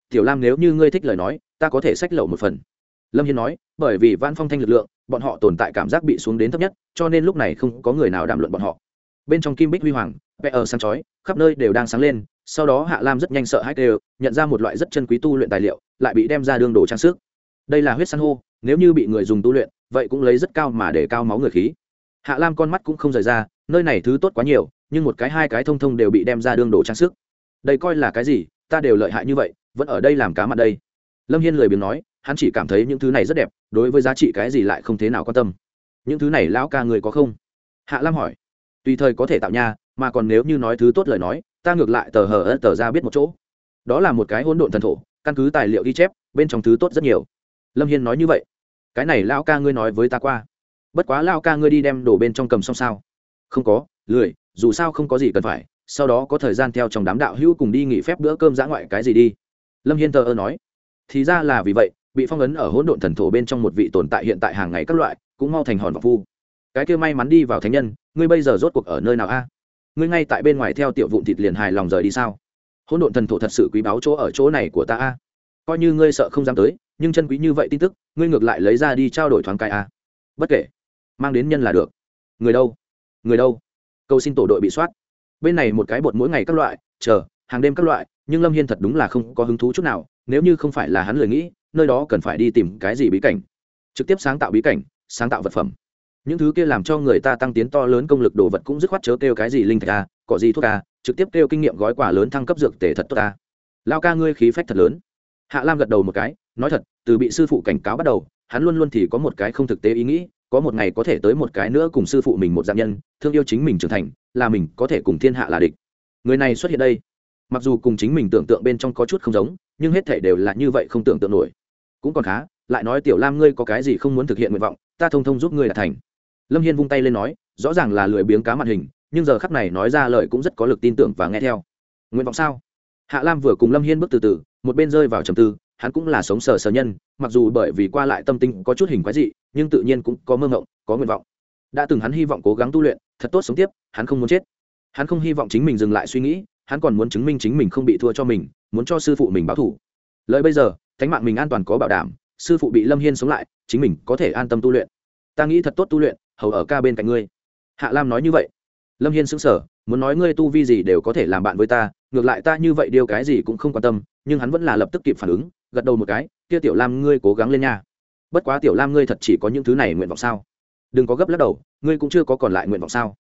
[SPEAKER 1] Tiểu lam nếu như ngươi thích lời nói, ta có thể sách lậu một phần. Lâm hiên nói, bởi vì văn phong thanh lực lượng, bọn họ tồn tại cảm giác bị xuống đến thấp nhất, cho nên lúc này không có người nào đàm luận bọn họ bên trong kim bích huy hoàng, vẽ ở sáng chói, khắp nơi đều đang sáng lên, sau đó hạ lam rất nhanh sợ hãi đều, nhận ra một loại rất chân quý tu luyện tài liệu, lại bị đem ra đương đồ trang sức. Đây là huyết san hô, nếu như bị người dùng tu luyện, vậy cũng lấy rất cao mà để cao máu người khí. Hạ lam con mắt cũng không rời ra, nơi này thứ tốt quá nhiều, nhưng một cái hai cái thông thông đều bị đem ra đương đồ trang sức. Đây coi là cái gì, ta đều lợi hại như vậy, vẫn ở đây làm cá mặt đây. Lâm hiên lười biếng nói, hắn chỉ cảm thấy những thứ này rất đẹp, đối với giá trị cái gì lại không thế nào quan tâm. Những thứ này lão ca người có không? Hạ lam hỏi tùy thời có thể tạo nha, mà còn nếu như nói thứ tốt lời nói, ta ngược lại tờ hờ ớt tờ ra biết một chỗ. Đó là một cái hỗn độn thần thổ, căn cứ tài liệu ghi chép, bên trong thứ tốt rất nhiều. Lâm hiên nói như vậy. Cái này lão ca ngươi nói với ta qua. Bất quá lão ca ngươi đi đem đổ bên trong cầm xong sao? Không có, lười, dù sao không có gì cần phải, sau đó có thời gian theo trong đám đạo hữu cùng đi nghỉ phép bữa cơm dã ngoại cái gì đi. Lâm hiên thờ ơ nói. Thì ra là vì vậy, bị phong ấn ở hỗn độn thần thổ bên trong một vị tồn tại hiện tại hàng ngày các loại, cũng mau thành hòn và phu cái kia may mắn đi vào thánh nhân, ngươi bây giờ rốt cuộc ở nơi nào a? Ngươi ngay tại bên ngoài theo tiểu vụn thịt liền hài lòng rời đi sao? Hỗn độn thần thổ thật sự quý báu chỗ ở chỗ này của ta a. Coi như ngươi sợ không dám tới, nhưng chân quý như vậy tin tức, ngươi ngược lại lấy ra đi trao đổi thoáng cái a. Bất kể, mang đến nhân là được. Người đâu? Người đâu? Cầu xin tổ đội bị soát. Bên này một cái bột mỗi ngày các loại, chờ, hàng đêm các loại, nhưng lâm hiên thật đúng là không có hứng thú chút nào, nếu như không phải là hắn lời nghĩ, nơi đó cần phải đi tìm cái gì bí cảnh? Trực tiếp sáng tạo bí cảnh, sáng tạo vật phẩm những thứ kia làm cho người ta tăng tiến to lớn công lực đồ vật cũng dứt khoát chớ kêu cái gì linh thạch a cỏ gì thuốc a, trực tiếp kêu kinh nghiệm gói quả lớn thăng cấp dược tể thật tốt a. Lao ca ngươi khí phách thật lớn. Hạ lam gật đầu một cái, nói thật, từ bị sư phụ cảnh cáo bắt đầu, hắn luôn luôn thì có một cái không thực tế ý nghĩ, có một ngày có thể tới một cái nữa cùng sư phụ mình một dạng nhân, thương yêu chính mình trưởng thành, là mình có thể cùng thiên hạ là địch. Người này xuất hiện đây, mặc dù cùng chính mình tưởng tượng bên trong có chút không giống, nhưng hết thể đều là như vậy không tưởng tượng nổi. Cũng còn khá, lại nói tiểu lam ngươi có cái gì không muốn thực hiện nguyện vọng, ta thông thông giúp ngươi đạt thành lâm hiên vung tay lên nói, rõ ràng là lười biếng cá màn hình, nhưng giờ khắp này nói ra lời cũng rất có lực tin tưởng và nghe theo. Nguyện vọng sao? Hạ lam vừa cùng lâm hiên bước từ từ, một bên rơi vào trầm tư, hắn cũng là sống sờ sờ nhân, mặc dù bởi vì qua lại tâm tinh có chút hình quái dị, nhưng tự nhiên cũng có mơ ngộng có nguyện vọng. Đã từng hắn hy vọng cố gắng tu luyện, thật tốt sống tiếp, hắn không muốn chết. Hắn không hy vọng chính mình dừng lại suy nghĩ, hắn còn muốn chứng minh chính mình không bị thua cho mình, muốn cho sư phụ mình báo thủ lợi bây giờ, thánh mạng mình an toàn có bảo đảm, sư phụ bị lâm hiên sống lại, chính mình có thể an tâm tu luyện. Ta nghĩ thật tốt tu luyện hầu ở ca bên cạnh ngươi. Hạ lam nói như vậy. Lâm hiên xứng sở muốn nói ngươi tu vi gì đều có thể làm bạn với ta, ngược lại ta như vậy điều cái gì cũng không quan tâm, nhưng hắn vẫn là lập tức kịp phản ứng, gật đầu một cái, kia tiểu lam ngươi cố gắng lên nha. Bất quá tiểu lam ngươi thật chỉ có những thứ này nguyện vọng sao? Đừng có gấp lắc đầu, ngươi cũng chưa có còn lại nguyện vọng sao?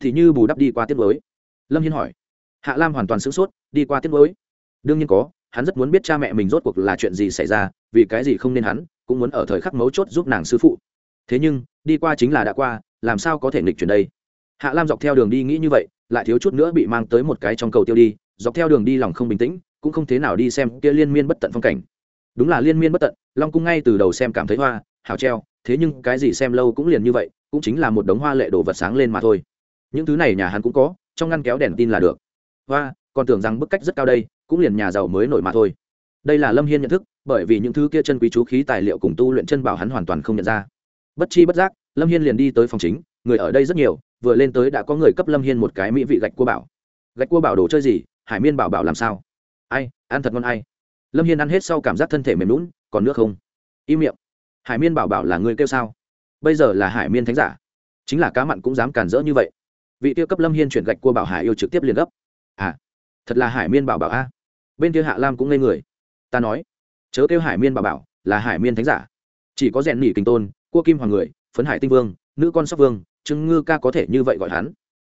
[SPEAKER 1] Thì như bù đắp đi qua tiết mới lâm hiên hỏi. Hạ lam hoàn toàn sửng sốt, đi qua tiết mới đương nhiên có, hắn rất muốn biết cha mẹ mình rốt cuộc là chuyện gì xảy ra, vì cái gì không nên hắn, cũng muốn ở thời khắc mấu chốt giúp nàng sư phụ thế nhưng, đi qua chính là đã qua, làm sao có thể nghịch chuyển đây? Hạ lam dọc theo đường đi nghĩ như vậy, lại thiếu chút nữa bị mang tới một cái trong cầu tiêu đi, dọc theo đường đi lòng không bình tĩnh, cũng không thế nào đi xem kia liên miên bất tận phong cảnh. Đúng là liên miên bất tận, long cung ngay từ đầu xem cảm thấy hoa, hào treo, thế nhưng cái gì xem lâu cũng liền như vậy, cũng chính là một đống hoa lệ đồ vật sáng lên mà thôi. Những thứ này nhà hắn cũng có, trong ngăn kéo đèn tin là được. Hoa, còn tưởng rằng bức cách rất cao đây, cũng liền nhà giàu mới nổi mà thôi. Đây là lâm hiên nhận thức, bởi vì những thứ kia chân quý chú khí tài liệu cùng tu luyện chân bảo hắn hoàn toàn không nhận ra bất chi bất giác, lâm hiên liền đi tới phòng chính, người ở đây rất nhiều, vừa lên tới đã có người cấp lâm hiên một cái mỹ vị gạch cua bảo. Gạch cua bảo đồ chơi gì? Hải miên bảo bảo làm sao? Ai, ăn thật ngon ai? Lâm hiên ăn hết sau cảm giác thân thể mềm lún còn nước không? Im miệng. Hải miên bảo bảo là người kêu sao? Bây giờ là hải miên thánh giả. Chính là cá mặn cũng dám cản rỡ như vậy. Vị tiêu cấp lâm hiên chuyển gạch cua bảo hải yêu trực tiếp liền gấp. À thật là hải miên bảo bảo a. Bên kia hạ lam cũng ngây người. Ta nói, chớ kêu hải miên bảo bảo là hải miên thánh giả. Chỉ có rèn nỉ kinh tôn cua kim hoàng người, phấn hải tinh vương, nữ con sóc vương chứng ngư ca có thể như vậy gọi hắn?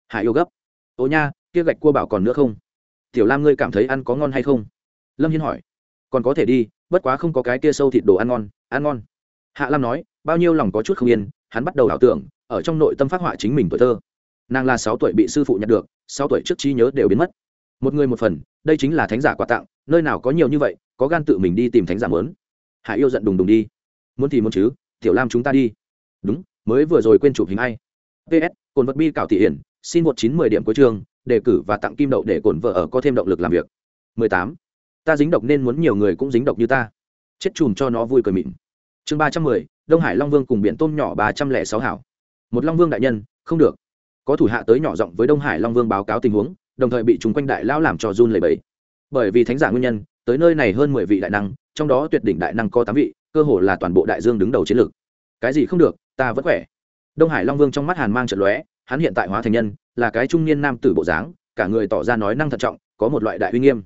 [SPEAKER 1] Hải yêu gấp. Ô nha, kia gạch cua bảo còn nữa không? Tiểu lam ngươi cảm thấy ăn có ngon hay không? Lâm hiên hỏi. Còn có thể đi, bất quá không có cái kia sâu thịt đồ ăn ngon ăn ngon. Hạ lam nói, bao nhiêu lòng có chút không yên, hắn bắt đầu ảo tưởng, ở trong nội tâm phát họa chính mình tuổi thơ. Nàng là sáu tuổi bị sư phụ nhận được, sáu tuổi trước trí nhớ đều biến mất. Một người một phần, đây chính là thánh giả quà tặng, nơi nào có nhiều như vậy, có gan tự mình đi tìm thánh giả mớn hạ yêu giận đùng đùng đi. Muốn thì muốn chứ tiểu lam chúng ta đi. Đúng, mới vừa rồi quên chụp hình ai. Ps cồn vật bi cảo thị hiển, xin một chín mười điểm cuối trường đề cử và tặng kim đậu để cồn vợ ở có thêm động lực làm việc. Mười tám, ta dính độc nên muốn nhiều người cũng dính độc như ta. Chết chùm cho nó vui cười mịn. Chương ba trăm mười, đông hải long vương cùng biển tôm nhỏ ba trăm lẻ sáu hảo. Một long vương đại nhân, không được. Có thủ hạ tới nhỏ giọng với đông hải long vương báo cáo tình huống, đồng thời bị chúng quanh đại lão làm cho run lẩy bẩy. Bởi vì thánh giả nguyên nhân tới nơi này hơn mười vị đại năng, trong đó tuyệt đỉnh đại năng có tám vị, cơ hồ là toàn bộ đại dương đứng đầu chiến lược. Cái gì không được, ta vẫn khỏe. Đông hải long vương trong mắt hàn mang trận lóe, hắn hiện tại hóa thành nhân, là cái trung niên nam tử bộ dáng, cả người tỏ ra nói năng thận trọng, có một loại đại uy nghiêm.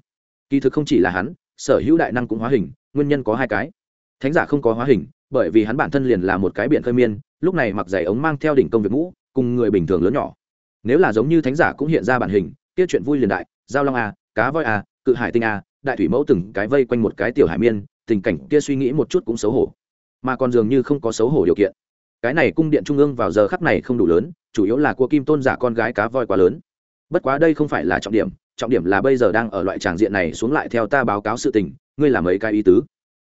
[SPEAKER 1] Kỳ thực không chỉ là hắn, sở hữu đại năng cũng hóa hình, nguyên nhân có hai cái. Thánh giả không có hóa hình, bởi vì hắn bản thân liền là một cái biển khơi miên, lúc này mặc giày ống mang theo đỉnh công việc mũ cùng người bình thường lớn nhỏ. Nếu là giống như thánh giả cũng hiện ra bản hình, kia chuyện vui liền đại, giao long a, cá voi a, cự hải tinh a đại thủy mẫu từng cái vây quanh một cái tiểu hải miên, tình cảnh kia suy nghĩ một chút cũng xấu hổ. Mà còn dường như không có xấu hổ điều kiện. Cái này cung điện trung ương vào giờ khắp này không đủ lớn, chủ yếu là cua kim tôn giả con gái cá voi quá lớn. Bất quá đây không phải là trọng điểm trọng điểm là bây giờ đang ở loại tràng diện này xuống lại theo ta báo cáo sự tình, ngươi làm mấy cái ý tứ?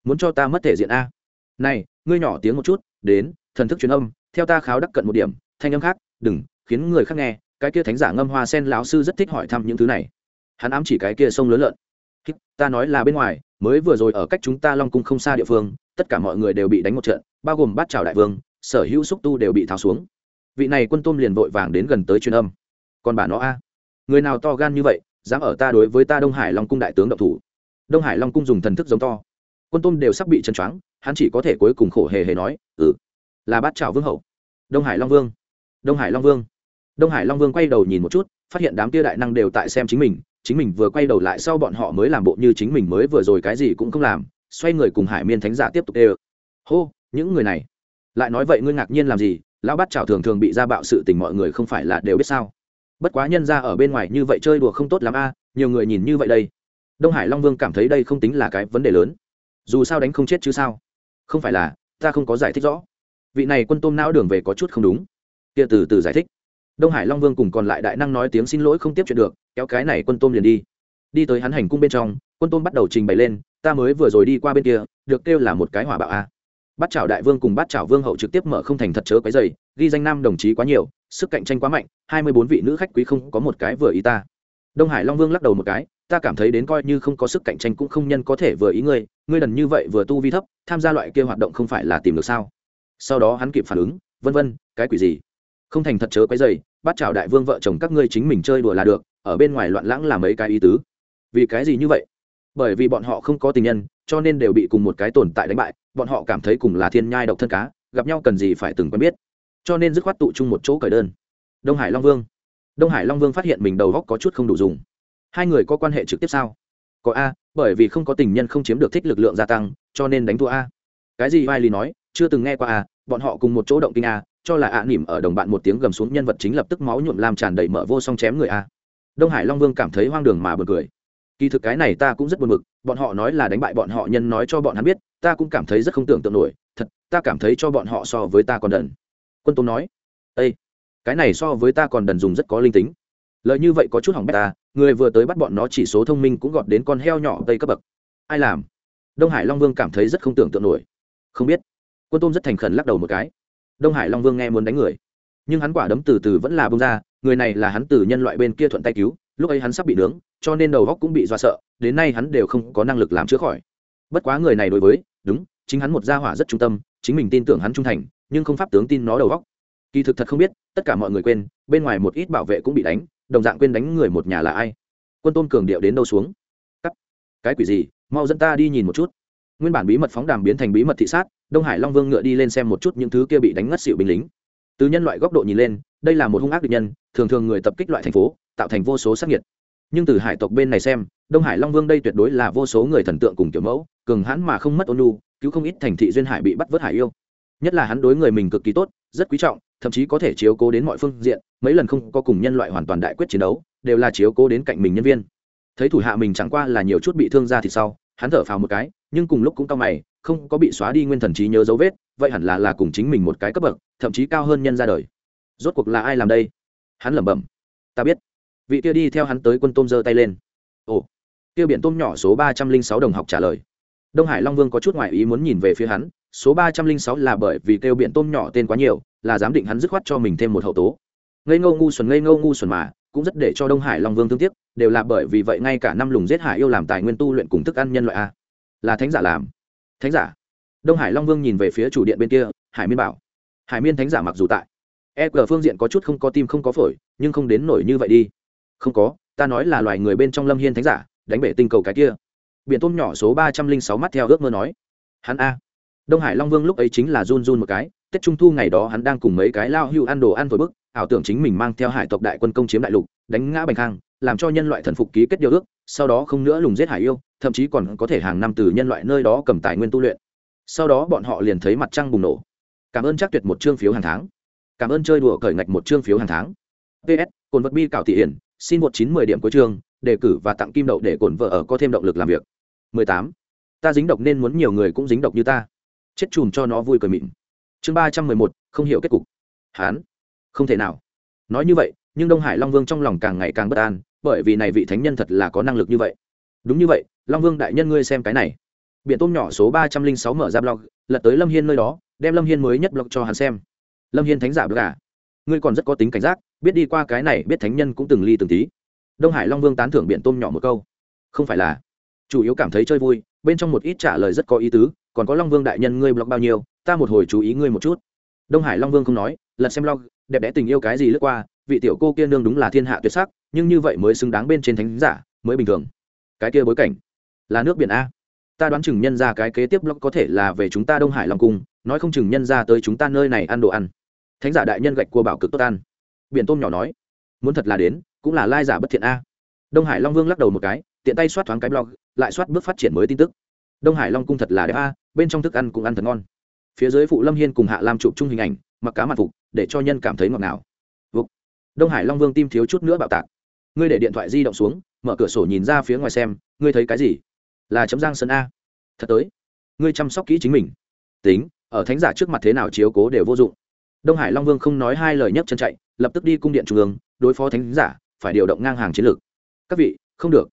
[SPEAKER 1] Muốn cho ta mất thể diện a? Này, ngươi nhỏ tiếng một chút, đến, thần thức truyền âm, theo ta kháo đắc cận một điểm, thanh âm khác, đừng, khiến người khác nghe, cái kia thánh giả ngâm hoa sen lão sư rất thích hỏi thăm những thứ này. Hắn ám chỉ cái kia sông lớn lợn ta nói là bên ngoài, mới vừa rồi ở cách chúng ta long cung không xa địa phương, tất cả mọi người đều bị đánh một trận, bao gồm bát trào đại vương, sở hữu xúc tu đều bị tháo xuống. Vị này quân tôm liền vội vàng đến gần tới truyền âm. Còn bà nó a, người nào to gan như vậy, dám ở ta đối với ta đông hải long cung đại tướng độc thủ? Đông hải long cung dùng thần thức giống to. Quân tôm đều sắp bị chân choáng, hắn chỉ có thể cuối cùng khổ hề hề nói ừ là bát trào vương hậu. Đông hải long vương, đông hải long vương. Đông hải long vương quay đầu nhìn một chút, phát hiện đám tia đại năng đều tại xem chính mình chính mình vừa quay đầu lại sau bọn họ mới làm bộ như chính mình mới vừa rồi cái gì cũng không làm, xoay người cùng hải miên thánh giả tiếp tục đê hô, những người này. Lại nói vậy ngươi ngạc nhiên làm gì? Lão bát chảo thường thường bị ra bạo sự tình mọi người không phải là đều biết sao? Bất quá nhân ra ở bên ngoài như vậy chơi đùa không tốt lắm a, nhiều người nhìn như vậy đây. Đông hải long vương cảm thấy đây không tính là cái vấn đề lớn. Dù sao đánh không chết chứ sao? Không phải là, ta không có giải thích rõ. Vị này quân tôm não đường về có chút không đúng. Kia từ từ giải thích đông hải long vương cùng còn lại đại năng nói tiếng xin lỗi không tiếp chuyện được, kéo cái này quân tôm liền đi. Đi tới hắn hành cung bên trong, quân tôm bắt đầu trình bày lên, ta mới vừa rồi đi qua bên kia, được kêu là một cái hỏa bạo a. Bắt chảo đại vương cùng bắt chảo vương hậu trực tiếp mở không thành thật chớ cái dày ghi danh nam đồng chí quá nhiều, sức cạnh tranh quá mạnh, hai mươi bốn vị nữ khách quý không có một cái vừa ý ta. Đông hải long vương lắc đầu một cái, ta cảm thấy đến coi như không có sức cạnh tranh cũng không nhân có thể vừa ý ngươi ngươi lần như vậy vừa tu vi thấp, tham gia loại kia hoạt động không phải là tìm được sao? Sau đó hắn kịp phản ứng, vân vân, cái quỷ gì? Không thành thật chớ cái dày bắt chào đại vương vợ chồng các ngươi chính mình chơi đùa là được, ở bên ngoài loạn lãng là mấy cái ý tứ. Vì cái gì như vậy? Bởi vì bọn họ không có tình nhân, cho nên đều bị cùng một cái tồn tại đánh bại, bọn họ cảm thấy cùng là thiên nhai độc thân cá, gặp nhau cần gì phải từng quen biết. Cho nên dứt khoát tụ chung một chỗ cởi đơn. Đông hải long vương. Đông hải long vương phát hiện mình đầu góc có chút không đủ dùng. Hai người có quan hệ trực tiếp sao? Có a, bởi vì không có tình nhân không chiếm được thích lực lượng gia tăng, cho nên đánh thua a. Cái gì vai lý nói, chưa từng nghe qua a, bọn họ cùng một chỗ động kinh a cho là ạ nỉm ở đồng bạn một tiếng gầm xuống nhân vật chính lập tức máu nhuộm làm tràn đầy mở vô song chém người a. Đông hải long vương cảm thấy hoang đường mà bật cười. Kỳ thực cái này ta cũng rất buồn mực bọn họ nói là đánh bại bọn họ nhân nói cho bọn hắn biết, ta cũng cảm thấy rất không tưởng tượng nổi, thật, ta cảm thấy cho bọn họ so với ta còn đần. Quân tôm nói ây cái này so với ta còn đần dùng rất có linh tính. Lợi như vậy có chút hỏng bét ta, người vừa tới bắt bọn nó chỉ số thông minh cũng gọt đến con heo nhỏ tây cấp bậc. Ai làm? Đông hải long vương cảm thấy rất không tưởng tượng nổi. Không biết. Quân tôm rất thành khẩn lắc đầu một cái đông hải long vương nghe muốn đánh người. Nhưng hắn quả đấm từ từ vẫn là bông ra, người này là hắn từ nhân loại bên kia thuận tay cứu, lúc ấy hắn sắp bị nướng, cho nên đầu góc cũng bị do sợ, đến nay hắn đều không có năng lực làm chữa khỏi. Bất quá người này đối với, đúng, chính hắn một gia hỏa rất trung tâm, chính mình tin tưởng hắn trung thành, nhưng không pháp tướng tin nó đầu góc. Kỳ thực thật không biết, tất cả mọi người quên, bên ngoài một ít bảo vệ cũng bị đánh, đồng dạng quên đánh người một nhà là ai. Quân tôn cường điệu đến đâu xuống? Cắt. Cái quỷ gì? Mau dẫn ta đi nhìn một chút. Nguyên bản bí mật phóng đàm biến thành bí mật thị sát đông hải long vương ngựa đi lên xem một chút những thứ kia bị đánh ngất xịu binh lính. Từ nhân loại góc độ nhìn lên, đây là một hung ác địch nhân, thường thường người tập kích loại thành phố, tạo thành vô số sắc nhiệt nhưng từ hải tộc bên này xem, đông hải long vương đây tuyệt đối là vô số người thần tượng cùng kiểu mẫu, cường hãn mà không mất ôn lu cứu không ít thành thị duyên hải bị bắt vớt hải yêu. Nhất là hắn đối người mình cực kỳ tốt, rất quý trọng, thậm chí có thể chiếu cố đến mọi phương diện, mấy lần không có cùng nhân loại hoàn toàn đại quyết chiến đấu, đều là chiếu cố đến cạnh mình nhân viên. Thấy thủ hạ mình chẳng qua là nhiều chút bị thương ra thì sau hắn thở phào một cái, nhưng cùng lúc cũng cao mày, không có bị xóa đi nguyên thần trí nhớ dấu vết, vậy hẳn là là cùng chính mình một cái cấp bậc, thậm chí cao hơn nhân ra đời. Rốt cuộc là ai làm đây? Hắn lẩm bẩm. Ta biết. Vị kia đi theo hắn tới quân tôm giơ tay lên. Ồ. Kia biển tôm nhỏ số ba trăm linh sáu đồng học trả lời. Đông hải long vương có chút ngoại ý muốn nhìn về phía hắn, số ba trăm linh sáu là bởi vì kêu biển tôm nhỏ tên quá nhiều, là giám định hắn dứt khoát cho mình thêm một hậu tố. Ngây ngô ngu xuẩn, ngây ngô ngu xuẩn mà cũng rất để cho đông hải long vương thương tiếc, đều là bởi vì vậy ngay cả năm lùng giết hải yêu làm tài nguyên tu luyện cùng thức ăn nhân loại a. Là thánh giả làm. Thánh giả? Đông hải long vương nhìn về phía chủ điện bên kia, hải miên bảo. Hải miên thánh giả mặc dù tại e g phương diện có chút không có tim không có phổi, nhưng không đến nổi như vậy đi. Không có, ta nói là loài người bên trong lâm hiên thánh giả, đánh bể tinh cầu cái kia. Biển tôm nhỏ số ba trăm linh sáu mắt theo ước mơ nói. Hắn a. Đông hải long vương lúc ấy chính là run run một cái, tết trung thu ngày đó hắn đang cùng mấy cái lao hưu ăn đồ ăn vội bức ảo tưởng chính mình mang theo hải tộc đại quân công chiếm đại lục, đánh ngã bành khang, làm cho nhân loại thần phục ký kết điều ước, sau đó không nữa lùng giết hải yêu, thậm chí còn có thể hàng năm từ nhân loại nơi đó cầm tài nguyên tu luyện. Sau đó bọn họ liền thấy mặt trăng bùng nổ. Cảm ơn chắc tuyệt một chương phiếu hàng tháng. Cảm ơn chơi đùa cởi ngạch một chương phiếu hàng tháng. Ps cồn vật bi cảo thị hiển, xin một chín mười điểm cuối chương, đề cử và tặng kim đậu để cổn vợ ở có thêm động lực làm việc. 18. ta dính độc nên muốn nhiều người cũng dính độc như ta. Chết chùm cho nó vui cười mịn. Chương ba trăm mười một, không hiểu kết cục. Hán không thể nào. Nói như vậy, nhưng đông hải long vương trong lòng càng ngày càng bất an, bởi vì này vị thánh nhân thật là có năng lực như vậy. Đúng như vậy, long vương đại nhân ngươi xem cái này. Biển tôm nhỏ số ba trăm linh sáu mở ra blog, lật tới lâm hiên nơi đó, đem lâm hiên mới nhất blog cho hắn xem. Lâm hiên thánh giả blog à? Ngươi còn rất có tính cảnh giác, biết đi qua cái này biết thánh nhân cũng từng ly từng tí. Đông hải long vương tán thưởng biển tôm nhỏ một câu. Không phải là. Chủ yếu cảm thấy chơi vui, bên trong một ít trả lời rất có ý tứ, còn có long vương đại nhân ngươi blog bao nhiêu, ta một hồi chú ý ngươi một chút. Đông hải long vương không nói lật xem blog đẹp đẽ tình yêu cái gì lướt qua, vị tiểu cô kia nương đúng là thiên hạ tuyệt sắc, nhưng như vậy mới xứng đáng bên trên thánh giả, mới bình thường. Cái kia bối cảnh, là nước biển a. Ta đoán chừng nhân ra cái kế tiếp blog có thể là về chúng ta đông hải long cung, nói không chừng nhân ra tới chúng ta nơi này ăn đồ ăn. Thánh giả đại nhân gạch cua bảo cực tốt ăn. Biển tôm nhỏ nói, muốn thật là đến, cũng là lai giả bất thiện a. Đông hải long vương lắc đầu một cái, tiện tay soát thoáng cái blog lại soát bước phát triển mới tin tức. Đông hải long cung thật là đẹp a, bên trong thức ăn cũng ăn thật ngon. Phía dưới phụ lâm hiên cùng hạ lam chụp chung hình ảnh mặc cá mặt phục, để cho nhân cảm thấy ngọt ngào. Vục. đông hải long vương tim thiếu chút nữa bạo tạc. Ngươi để điện thoại di động xuống, mở cửa sổ nhìn ra phía ngoài xem, ngươi thấy cái gì? Là chấm giang sơn a. Thật tới. Ngươi chăm sóc kỹ chính mình. Tính, ở thánh giả trước mặt thế nào chiếu cố đều vô dụng. Đông hải long vương không nói hai lời nhấc chân chạy, lập tức đi cung điện trung ương, đối phó thánh giả, phải điều động ngang hàng chiến lược. Các vị, không được.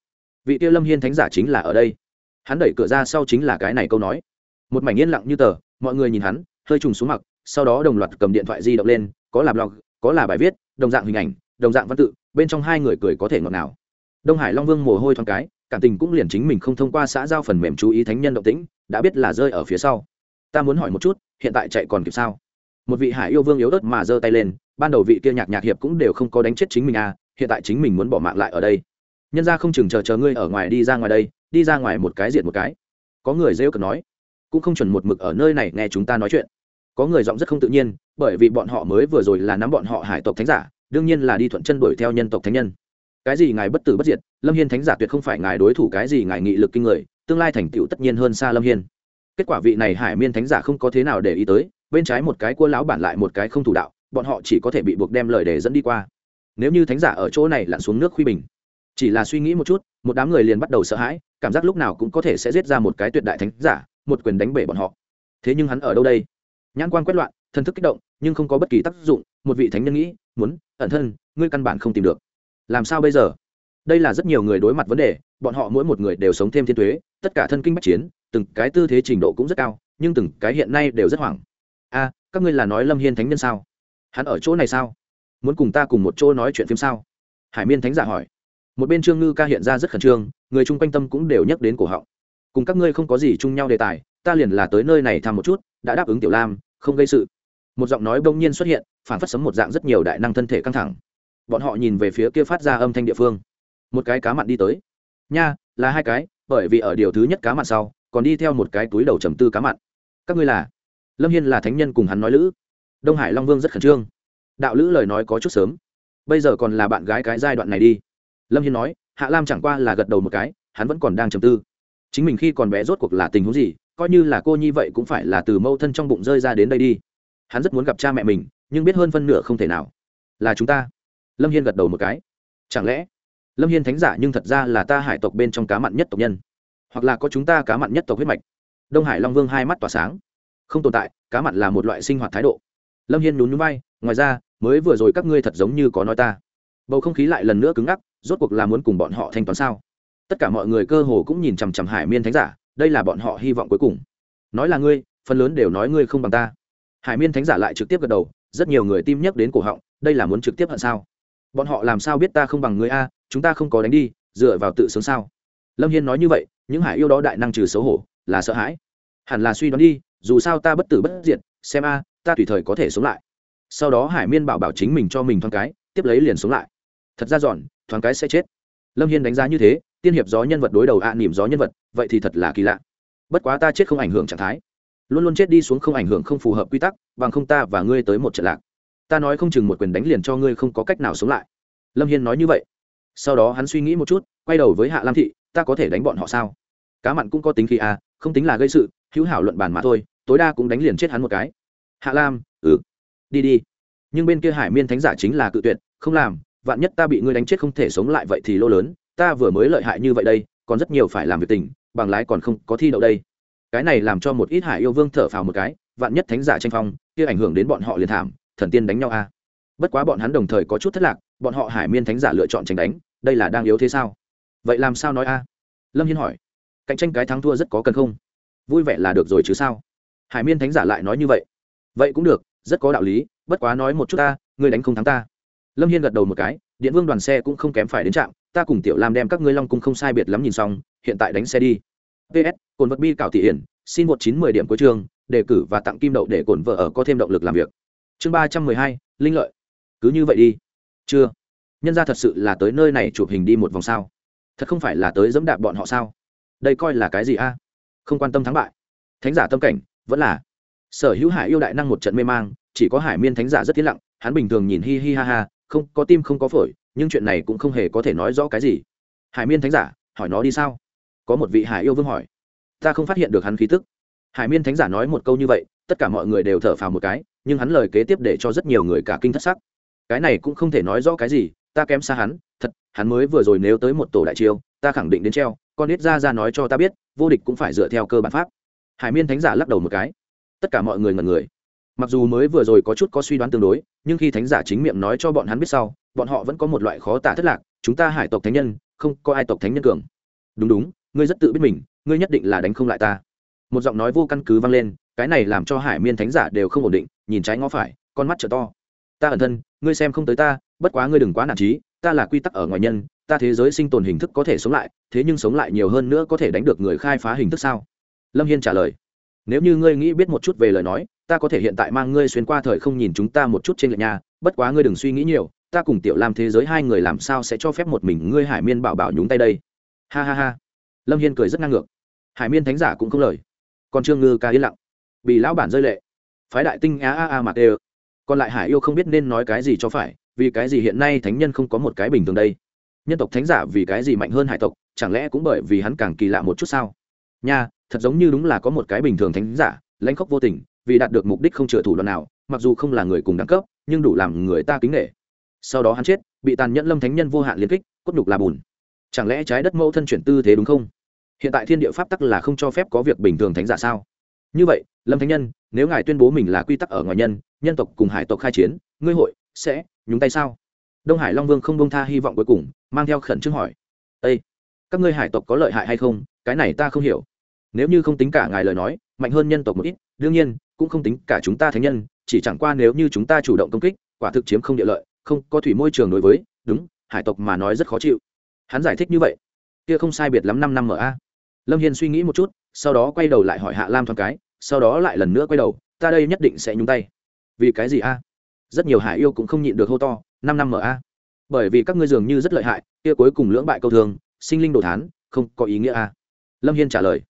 [SPEAKER 1] Vị tiêu lâm hiên thánh giả chính là ở đây. Hắn đẩy cửa ra sau chính là cái này câu nói. Một mảnh yên lặng như tờ, mọi người nhìn hắn, hơi trùng xuống mặc sau đó đồng loạt cầm điện thoại di động lên, có là blog, có là bài viết, đồng dạng hình ảnh, đồng dạng văn tự, bên trong hai người cười có thể ngọt nào đông hải long vương mồ hôi thoáng cái, cảm tình cũng liền chính mình không thông qua xã giao phần mềm chú ý thánh nhân động tĩnh, đã biết là rơi ở phía sau. Ta muốn hỏi một chút, hiện tại chạy còn kịp sao? Một vị hải yêu vương yếu ớt mà giơ tay lên, ban đầu vị kia nhạc nhạc hiệp cũng đều không có đánh chết chính mình à hiện tại chính mình muốn bỏ mạng lại ở đây. Nhân ra không chừng chờ chờ ngươi ở ngoài đi ra ngoài đây, đi ra ngoài một cái diện một cái. Có người rêu cực nói, cũng không chuẩn một mực ở nơi này nghe chúng ta nói chuyện có người giọng rất không tự nhiên, bởi vì bọn họ mới vừa rồi là nắm bọn họ hải tộc thánh giả, đương nhiên là đi thuận chân đuổi theo nhân tộc thánh nhân. Cái gì ngài bất tử bất diệt, lâm hiên thánh giả tuyệt không phải ngài đối thủ, cái gì ngài nghị lực kinh người, tương lai thành tựu tất nhiên hơn xa lâm hiên. Kết quả vị này hải miên thánh giả không có thế nào để ý tới, bên trái một cái cua lão bản lại một cái không thủ đạo, bọn họ chỉ có thể bị buộc đem lời để dẫn đi qua. Nếu như thánh giả ở chỗ này lặn xuống nước khuy bình, chỉ là suy nghĩ một chút, một đám người liền bắt đầu sợ hãi, cảm giác lúc nào cũng có thể sẽ giết ra một cái tuyệt đại thánh giả, một quyền đánh bể bọn họ. Thế nhưng hắn ở đâu đây? Nhãn quan quét loạn thân thức kích động, nhưng không có bất kỳ tác dụng, một vị thánh nhân nghĩ, muốn, ẩn thân, ngươi căn bản không tìm được. Làm sao bây giờ? Đây là rất nhiều người đối mặt vấn đề, bọn họ mỗi một người đều sống thêm thiên thuế tất cả thân kinh bách chiến, từng cái tư thế trình độ cũng rất cao, nhưng từng cái hiện nay đều rất hoảng. A, các ngươi là nói lâm hiên thánh nhân sao? Hắn ở chỗ này sao? Muốn cùng ta cùng một chỗ nói chuyện phim sao? Hải miên thánh giả hỏi. Một bên trương ngư ca hiện ra rất khẩn trương, người chung quanh tâm cũng đều nhắc đến cổ họng. Cùng các ngươi không có gì chung nhau đề tài, ta liền là tới nơi này thăm một chút đã đáp ứng tiểu lam, không gây sự. Một giọng nói bỗng nhiên xuất hiện phản phất sấm một dạng rất nhiều đại năng thân thể căng thẳng. Bọn họ nhìn về phía kia phát ra âm thanh địa phương. Một cái cá mặn đi tới. Nha, là hai cái, bởi vì ở điều thứ nhất cá mặn sau, còn đi theo một cái túi đầu trầm tư cá mặn. Các ngươi là? Lâm hiên là thánh nhân cùng hắn nói lữ. Đông hải long vương rất khẩn trương. Đạo lữ lời nói có chút sớm. Bây giờ còn là bạn gái cái giai đoạn này đi. Lâm hiên nói, hạ lam chẳng qua là gật đầu một cái, hắn vẫn còn đang trầm tư. Chính mình khi còn bé rốt cuộc là tình huống gì? Coi như là cô nhi vậy cũng phải là từ mâu thân trong bụng rơi ra đến đây đi. Hắn rất muốn gặp cha mẹ mình, nhưng biết hơn phân nửa không thể nào. Là chúng ta. Lâm hiên gật đầu một cái. Chẳng lẽ? Lâm hiên thánh giả nhưng thật ra là ta hải tộc bên trong cá mặn nhất tộc nhân. Hoặc là có chúng ta cá mặn nhất tộc huyết mạch. Đông hải long vương hai mắt tỏa sáng. Không tồn tại, cá mặn là một loại sinh hoạt thái độ. Lâm hiên nhún nhún bay ngoài ra, mới vừa rồi các ngươi thật giống như có nói ta. Bầu không khí lại lần nữa cứng ngắc, rốt cuộc là muốn cùng bọn họ thanh toán sao? Tất cả mọi người cơ hồ cũng nhìn chằm chằm hải miên thánh giả đây là bọn họ hy vọng cuối cùng. Nói là ngươi, phần lớn đều nói ngươi không bằng ta. Hải miên thánh giả lại trực tiếp gật đầu, rất nhiều người tim nhắc đến cổ họng, đây là muốn trực tiếp hận sao? Bọn họ làm sao biết ta không bằng ngươi a, chúng ta không có đánh đi, dựa vào tự sướng sao? Lâm hiên nói như vậy, những hải yêu đó đại năng trừ xấu hổ, là sợ hãi. Hẳn là suy đoán đi, dù sao ta bất tử bất diệt, xem a, ta tùy thời có thể sống lại. Sau đó hải miên bảo bảo chính mình cho mình thoáng cái, tiếp lấy liền sống lại. Thật ra dọn, thoáng cái sẽ chết. Lâm hiên đánh giá như thế tiên hiệp gió nhân vật đối đầu ạ à, nỉm gió nhân vật vậy thì thật là kỳ lạ. Bất quá ta chết không ảnh hưởng trạng thái. Luôn luôn chết đi xuống không ảnh hưởng không phù hợp quy tắc bằng không ta và ngươi tới một trận lạc. Ta nói không chừng một quyền đánh liền cho ngươi không có cách nào sống lại. Lâm hiên nói như vậy. Sau đó hắn suy nghĩ một chút quay đầu với hạ lam thị ta có thể đánh bọn họ sao? Cá mặn cũng có tính khi à không tính là gây sự hữu hảo luận bàn mà thôi tối đa cũng đánh liền chết hắn một cái. Hạ lam ừ đi đi. Nhưng bên kia hải miên thánh giả chính là cự tuyệt không làm vạn nhất ta bị ngươi đánh chết không thể sống lại vậy thì lỗ lớn ta vừa mới lợi hại như vậy đây, còn rất nhiều phải làm việc tình, bằng lái còn không có thi đậu đây. Cái này làm cho một ít hải yêu vương thở phào một cái, vạn nhất thánh giả tranh phong, kia ảnh hưởng đến bọn họ liền thảm, thần tiên đánh nhau a. Bất quá bọn hắn đồng thời có chút thất lạc, bọn họ hải miên thánh giả lựa chọn tranh đánh, đây là đang yếu thế sao? Vậy làm sao nói a? Lâm hiên hỏi. Cạnh tranh cái thắng thua rất có cần không? Vui vẻ là được rồi chứ sao? Hải miên thánh giả lại nói như vậy. Vậy cũng được, rất có đạo lý, bất quá nói một chút ta, ngươi đánh không thắng ta. Lâm hiên gật đầu một cái, điện vương đoàn xe cũng không kém phải đến trạm ta cùng tiểu lam đem các ngươi long cung không sai biệt lắm nhìn xong, hiện tại đánh xe đi. Ps cồn vật bi cảo thị hiển, xin một chín mười điểm cuối trường đề cử và tặng kim đậu để cồn vợ ở có thêm động lực làm việc. Chương ba trăm mười hai, linh lợi. Cứ như vậy đi. Chưa. Nhân ra thật sự là tới nơi này chụp hình đi một vòng sao? Thật không phải là tới dẫm đạp bọn họ sao? Đây coi là cái gì a? Không quan tâm thắng bại. Thánh giả tâm cảnh, vẫn là. Sở hữu hải yêu đại năng một trận mê mang, chỉ có hải miên thánh giả rất tiến lặng, hắn bình thường nhìn hi hi ha ha, không, có tim không có phổi nhưng chuyện này cũng không hề có thể nói rõ cái gì. Hải miên thánh giả, hỏi nó đi sao? Có một vị hải yêu vương hỏi. Ta không phát hiện được hắn khí tức. Hải miên thánh giả nói một câu như vậy, tất cả mọi người đều thở phào một cái, nhưng hắn lời kế tiếp để cho rất nhiều người cả kinh thất sắc. Cái này cũng không thể nói rõ cái gì, ta kém xa hắn, thật, hắn mới vừa rồi nếu tới một tổ đại chiêu, ta khẳng định đến treo, con ít ra ra nói cho ta biết, vô địch cũng phải dựa theo cơ bản pháp. Hải miên thánh giả lắc đầu một cái. Tất cả mọi người ngần người. Mặc dù mới vừa rồi có chút có suy đoán tương đối, nhưng khi thánh giả chính miệng nói cho bọn hắn biết sau bọn họ vẫn có một loại khó tả thất lạc, chúng ta hải tộc thánh nhân, không có ai tộc thánh nhân cường. Đúng đúng, ngươi rất tự biết mình, ngươi nhất định là đánh không lại ta. Một giọng nói vô căn cứ vang lên, cái này làm cho hải miên thánh giả đều không ổn định, nhìn trái ngó phải, con mắt t to. Ta ẩn thân, ngươi xem không tới ta, bất quá ngươi đừng quá nản trí, ta là quy tắc ở ngoài nhân, ta thế giới sinh tồn hình thức có thể sống lại, thế nhưng sống lại nhiều hơn nữa có thể đánh được người khai phá hình thức sao? Lâm hiên trả lời. Nếu như ngươi nghĩ biết một chút về lời nói, ta có thể hiện tại mang ngươi xuyên qua thời không nhìn chúng ta một chút trên lệ nhà, bất quá ngươi đừng suy nghĩ nhiều ta cùng tiểu lam thế giới hai người làm sao sẽ cho phép một mình ngươi hải miên bảo bảo nhúng tay đây? Ha ha ha. Lâm hiên cười rất ngang ngược. Hải miên thánh giả cũng không lời. Còn trương ngư ca yên lặng. Bị lão bản rơi lệ. Phái đại tinh á a a mặt đều còn lại hải yêu không biết nên nói cái gì cho phải, vì cái gì hiện nay thánh nhân không có một cái bình thường đây? Nhân tộc thánh giả vì cái gì mạnh hơn hải tộc, chẳng lẽ cũng bởi vì hắn càng kỳ lạ một chút sao? Nha, thật giống như đúng là có một cái bình thường thánh giả, lãnh khóc vô tình, vì đạt được mục đích không chừa thủ đoạn nào, mặc dù không là người cùng đẳng cấp, nhưng đủ làm người ta kính nghệ sau đó hắn chết, bị tàn nhẫn lâm thánh nhân vô hạn liên kích, cốt nhục là bùn. Chẳng lẽ trái đất mẫu thân chuyển tư thế đúng không? Hiện tại thiên địa pháp tắc là không cho phép có việc bình thường thánh giả sao? Như vậy, lâm thánh nhân, nếu ngài tuyên bố mình là quy tắc ở ngoài nhân nhân tộc cùng hải tộc khai chiến, ngươi hội, sẽ, nhúng tay sao? Đông hải long vương không bông tha hy vọng cuối cùng, mang theo khẩn trương hỏi. Â các ngươi hải tộc có lợi hại hay không? Cái này ta không hiểu. Nếu như không tính cả ngài lời nói, mạnh hơn nhân tộc một ít, đương nhiên, cũng không tính cả chúng ta thánh nhân, chỉ chẳng qua nếu như chúng ta chủ động công kích, quả thực chiếm không địa lợi không có thủy môi trường đối với, đúng, hải tộc mà nói rất khó chịu. Hắn giải thích như vậy. Kia không sai biệt lắm năm năm mở a. Lâm hiên suy nghĩ một chút, sau đó quay đầu lại hỏi hạ lam thoáng cái, sau đó lại lần nữa quay đầu, ta đây nhất định sẽ nhúng tay. Vì cái gì a? Rất nhiều hải yêu cũng không nhịn được hô to, năm năm mở a. Bởi vì các ngươi dường như rất lợi hại, kia cuối cùng lưỡng bại câu thường sinh linh đồ thán, không có ý nghĩa a. Lâm hiên trả lời.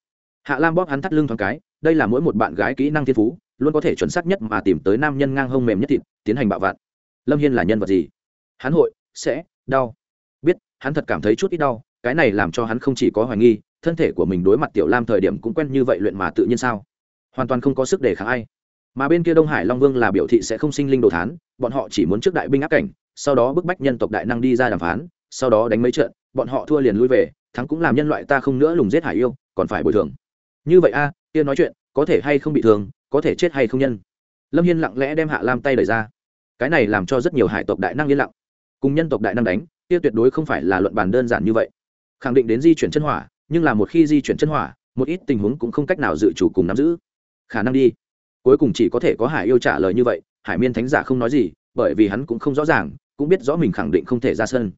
[SPEAKER 1] Hạ lam bóp hắn thắt lưng thoáng cái, đây là mỗi một bạn gái kỹ năng thiên phú, luôn có thể chuẩn xác nhất mà tìm tới nam nhân ngang hông mềm nhất thịt, tiến hành bạo vạn lâm hiên là nhân vật gì? Hắn hội, sẽ, đau. Biết, hắn thật cảm thấy chút ít đau, cái này làm cho hắn không chỉ có hoài nghi, thân thể của mình đối mặt tiểu lam thời điểm cũng quen như vậy luyện mà tự nhiên sao? Hoàn toàn không có sức để kháng ai. Mà bên kia đông hải long vương là biểu thị sẽ không sinh linh đồ thán, bọn họ chỉ muốn trước đại binh áp cảnh, sau đó bức bách nhân tộc đại năng đi ra đàm phán, sau đó đánh mấy trận, bọn họ thua liền lui về, thắng cũng làm nhân loại ta không nữa lùng giết hải yêu, còn phải bồi thường. Như vậy a, kia nói chuyện, có thể hay không bị thương, có thể chết hay không nhân? Lâm hiên lặng lẽ đem hạ lam tay đẩy ra cái này làm cho rất nhiều hải tộc đại năng yên lặng, cùng nhân tộc đại năng đánh, kia tuyệt đối không phải là luận bàn đơn giản như vậy. Khẳng định đến di chuyển chân hỏa, nhưng là một khi di chuyển chân hỏa, một ít tình huống cũng không cách nào dự chủ cùng nắm giữ. Khả năng đi. Cuối cùng chỉ có thể có hải yêu trả lời như vậy, hải miên thánh giả không nói gì, bởi vì hắn cũng không rõ ràng, cũng biết rõ mình khẳng định không thể ra sân.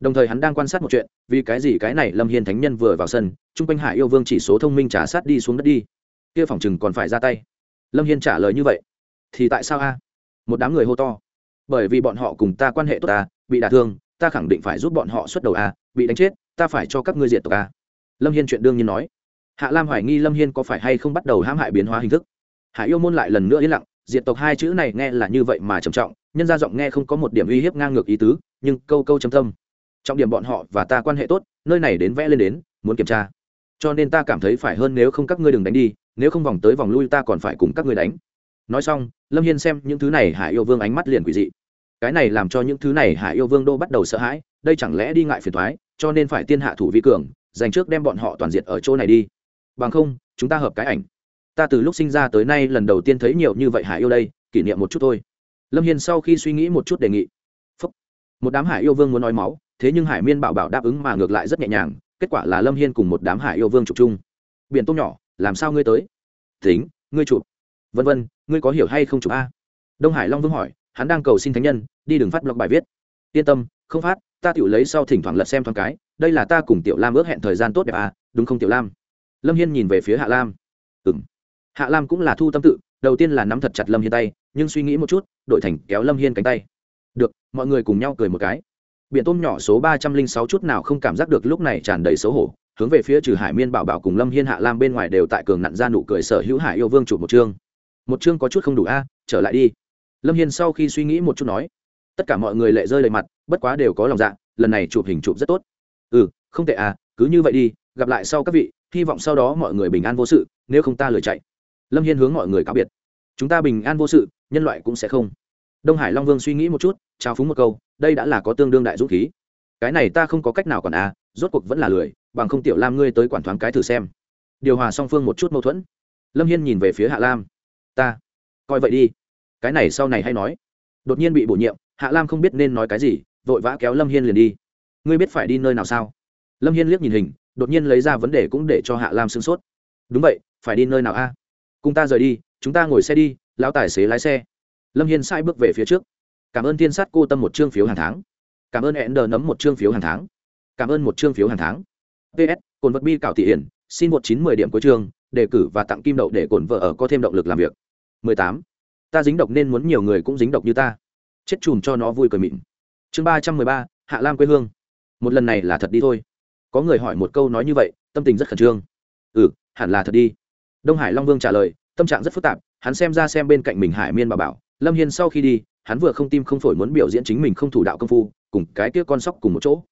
[SPEAKER 1] Đồng thời hắn đang quan sát một chuyện, vì cái gì cái này lâm hiên thánh nhân vừa vào sân, chung quanh hải yêu vương chỉ số thông minh trả sát đi xuống đất đi. Kia phòng chừng còn phải ra tay. Lâm hiên trả lời như vậy. Thì tại sao a? Một đám người hô to. Bởi vì bọn họ cùng ta quan hệ tốt ta, bị đả thương, ta khẳng định phải giúp bọn họ xuất đầu a, bị đánh chết, ta phải cho các ngươi diệt tộc a. Lâm hiên chuyện đương nhiên nói. Hạ lam hoài nghi lâm hiên có phải hay không bắt đầu hãm hại biến hóa hình thức. Hạ yêu môn lại lần nữa yên lặng, diệt tộc hai chữ này nghe là như vậy mà trầm trọng, nhân ra giọng nghe không có một điểm uy hiếp ngang ngược ý tứ, nhưng câu câu chấm tâm trọng điểm bọn họ và ta quan hệ tốt, nơi này đến vẽ lên đến, muốn kiểm tra. Cho nên ta cảm thấy phải hơn nếu không các ngươi đừng đánh đi, nếu không vòng tới vòng lui ta còn phải cùng các ngươi đánh nói xong, lâm hiên xem những thứ này hải yêu vương ánh mắt liền quỷ dị. Cái này làm cho những thứ này hải yêu vương đô bắt đầu sợ hãi, đây chẳng lẽ đi ngại phiền thoái cho nên phải tiên hạ thủ vi cường, dành trước đem bọn họ toàn diện ở chỗ này đi. Bằng không, chúng ta hợp cái ảnh. Ta từ lúc sinh ra tới nay lần đầu tiên thấy nhiều như vậy hải yêu đây, kỷ niệm một chút thôi. Lâm hiên sau khi suy nghĩ một chút đề nghị. Phúc. một đám hải yêu vương muốn nói máu, thế nhưng hải miên bảo bảo đáp ứng mà ngược lại rất nhẹ nhàng, kết quả là lâm hiên cùng một đám hải yêu vương chụp chung. Biển tôm nhỏ, làm sao ngươi tới? Tính, ngươi chụp vân vân, ngươi có hiểu hay không chụp a? Đông hải long vương hỏi, hắn đang cầu xin thánh nhân, đi đừng phát blog bài viết. Yên tâm, không phát, ta tiểu lấy sau thỉnh thoảng lật xem thoáng cái, đây là ta cùng tiểu lam ước hẹn thời gian tốt đẹp à đúng không tiểu lam? Lâm hiên nhìn về phía hạ lam. Ừ m hạ lam cũng là thu tâm tự, đầu tiên là nắm thật chặt lâm hiên tay, nhưng suy nghĩ một chút, đổi thành kéo lâm hiên cánh tay. Được, mọi người cùng nhau cười một cái. Biện tôm nhỏ số ba trăm linh sáu chút nào không cảm giác được lúc này tràn đầy xấu hổ, hướng về phía trừ hải miên bảo bảo cùng lâm hiên hạ lam bên ngoài đều tại cường nặn ra nụ cười sở hữu hải yêu vương chụp một chương một chương có chút không đủ a, trở lại đi. Lâm hiên sau khi suy nghĩ một chút nói, tất cả mọi người lệ rơi đầy mặt, bất quá đều có lòng dạ lần này chụp hình chụp rất tốt. Ừ không tệ à cứ như vậy đi, gặp lại sau các vị, hy vọng sau đó mọi người bình an vô sự, nếu không ta lười chạy. Lâm hiên hướng mọi người cáo biệt. Chúng ta bình an vô sự, nhân loại cũng sẽ không. Đông hải long vương suy nghĩ một chút, trao phúng một câu, đây đã là có tương đương đại dũng khí. Cái này ta không có cách nào còn à rốt cuộc vẫn là lười, bằng không tiểu lam ngươi tới quản thoáng cái thử xem. Điều hòa song phương một chút mâu thuẫn. Lâm hiên nhìn về phía hạ lam ta coi vậy đi cái này sau này hay nói đột nhiên bị bổ nhiệm hạ lam không biết nên nói cái gì vội vã kéo lâm hiên liền đi ngươi biết phải đi nơi nào sao lâm hiên liếc nhìn hình đột nhiên lấy ra vấn đề cũng để cho hạ lam sửng sốt đúng vậy phải đi nơi nào a cùng ta rời đi chúng ta ngồi xe đi lão tài xế lái xe lâm hiên sai bước về phía trước cảm ơn thiên sát cô tâm một chương phiếu hàng tháng cảm ơn hẹn đờ nấm một chương phiếu hàng tháng cảm ơn một chương phiếu hàng tháng ps cồn vật bi cảo thị hiển xin một chín mười điểm cuối chương đề cử và tặng kim đậu để cổn vợ ở có thêm động lực làm việc. mười tám. Ta dính độc nên muốn nhiều người cũng dính độc như ta. Chết chùm cho nó vui cười mịn. Chương ba trăm mười ba, hạ lam quê hương. Một lần này là thật đi thôi. Có người hỏi một câu nói như vậy, tâm tình rất khẩn trương. Ừ hẳn là thật đi. Đông hải long vương trả lời, tâm trạng rất phức tạp, hắn xem ra xem bên cạnh mình hải miên bà bảo, lâm hiên sau khi đi, hắn vừa không tim không phổi muốn biểu diễn chính mình không thủ đạo công phu, cùng cái kia con sóc cùng một chỗ.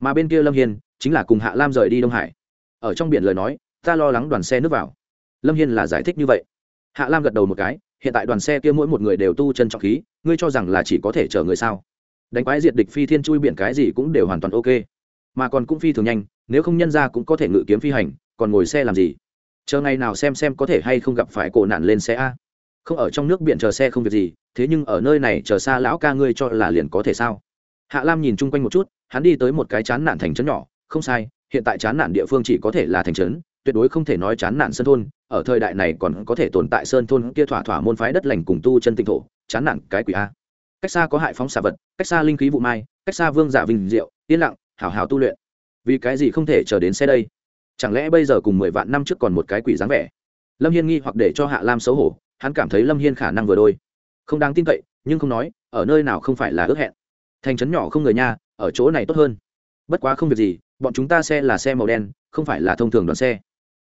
[SPEAKER 1] Mà bên kia lâm hiên, chính là cùng hạ lam rời đi đông hải. Ở trong biển lời nói ta lo lắng đoàn xe nước vào. Lâm hiên là giải thích như vậy. Hạ lam gật đầu một cái, hiện tại đoàn xe kia mỗi một người đều tu chân trọng khí, ngươi cho rằng là chỉ có thể chở người sao? Đánh quái diệt địch phi thiên chui biển cái gì cũng đều hoàn toàn ok. Mà còn cũng phi thường nhanh, nếu không nhân ra cũng có thể ngự kiếm phi hành, còn ngồi xe làm gì? Chờ ngày nào xem xem có thể hay không gặp phải cổ nạn lên xe a. Không ở trong nước biển chờ xe không việc gì, thế nhưng ở nơi này chờ xa lão ca ngươi cho là liền có thể sao? Hạ lam nhìn chung quanh một chút, hắn đi tới một cái chán nản thành trấn nhỏ, không sai, hiện tại chán nản địa phương chỉ có thể là thành trấn tuyệt đối không thể nói chán nản sơn thôn, ở thời đại này còn có thể tồn tại sơn thôn kia thỏa thỏa môn phái đất lành cùng tu chân tinh thổ, chán nản cái quỷ a. Cách xa có hại phóng xạ vật, cách xa linh khí vụ mai, cách xa vương giả vinh diệu, yên lặng, hảo hảo tu luyện. Vì cái gì không thể chờ đến xe đây? Chẳng lẽ bây giờ cùng mười vạn năm trước còn một cái quỷ dáng vẻ? Lâm hiên nghi hoặc để cho hạ lam xấu hổ, hắn cảm thấy lâm hiên khả năng vừa đôi. Không đáng tin cậy, nhưng không nói, ở nơi nào không phải là ước hẹn. Thành trấn nhỏ không người nha, ở chỗ này tốt hơn. Bất quá không việc gì, bọn chúng ta xe là xe màu đen, không phải là thông thường đoàn xe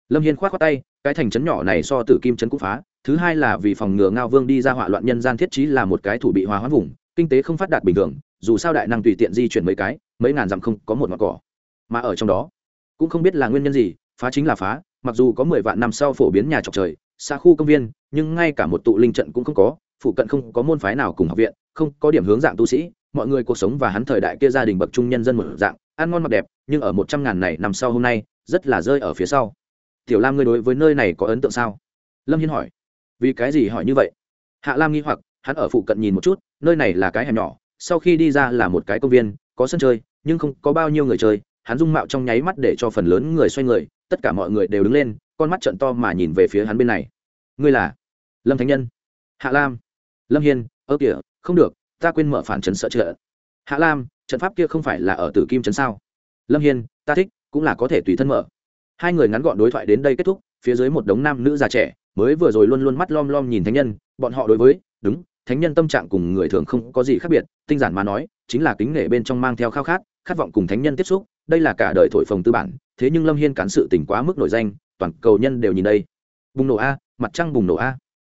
[SPEAKER 1] lâm hiên k h o á t khoác tay, cái thành trấn nhỏ này so tử kim trấn cũng phá, thứ hai là vì phòng ngừa ngao vương đi ra hỏa loạn nhân gian thiết trí là một cái thủ bị hòa hoãn vùng, kinh tế không phát đạt bình thường, dù sao đại năng tùy tiện di chuyển mấy cái, mấy ngàn dặm không có một mặt cỏ. Mà ở trong đó, cũng không biết là nguyên nhân gì, phá chính là phá, mặc dù có mười vạn năm sau phổ biến nhà trọc trời, xa khu công viên, nhưng ngay cả một tụ linh trận cũng không có, phụ cận không có môn phái nào cùng học viện, không có điểm hướng dạng tu sĩ, mọi người cuộc sống và hắn thời đại kia gia đình bậc trung nhân dân một dạng, ăn ngon mặc đẹp, nhưng ở một trăm ngàn này nằm sau hôm nay, rất là rơi ở phía sau tiểu lam ngươi đối với nơi này có ấn tượng sao? Lâm hiên hỏi. Vì cái gì hỏi như vậy? Hạ lam nghi hoặc, hắn ở phụ cận nhìn một chút, nơi này là cái hẻm nhỏ, sau khi đi ra là một cái công viên, có sân chơi, nhưng không có bao nhiêu người chơi. Hắn dung mạo trong nháy mắt để cho phần lớn người xoay người, tất cả mọi người đều đứng lên, con mắt trận to mà nhìn về phía hắn bên này. Ngươi là? Lâm thánh nhân. Hạ lam. Lâm hiên, ơ kìa, không được, ta quên mở phản trấn sợ trợ. Hạ lam, trận pháp kia không phải là ở tử kim trấn sao? Lâm hiên, ta thích, cũng là có thể tùy thân mở hai người ngắn gọn đối thoại đến đây kết thúc, phía dưới một đống nam nữ già trẻ, mới vừa rồi luôn luôn mắt lom lom nhìn thánh nhân, bọn họ đối với, đúng, thánh nhân tâm trạng cùng người thường không có gì khác biệt, tinh giản mà nói, chính là kính nể bên trong mang theo khao khát khát vọng cùng thánh nhân tiếp xúc, đây là cả đời thổi phồng tư bản, thế nhưng lâm hiên cản sự tỉnh quá mức nổi danh, toàn cầu nhân đều nhìn đây. Bùng nổ a, mặt trăng bùng nổ a.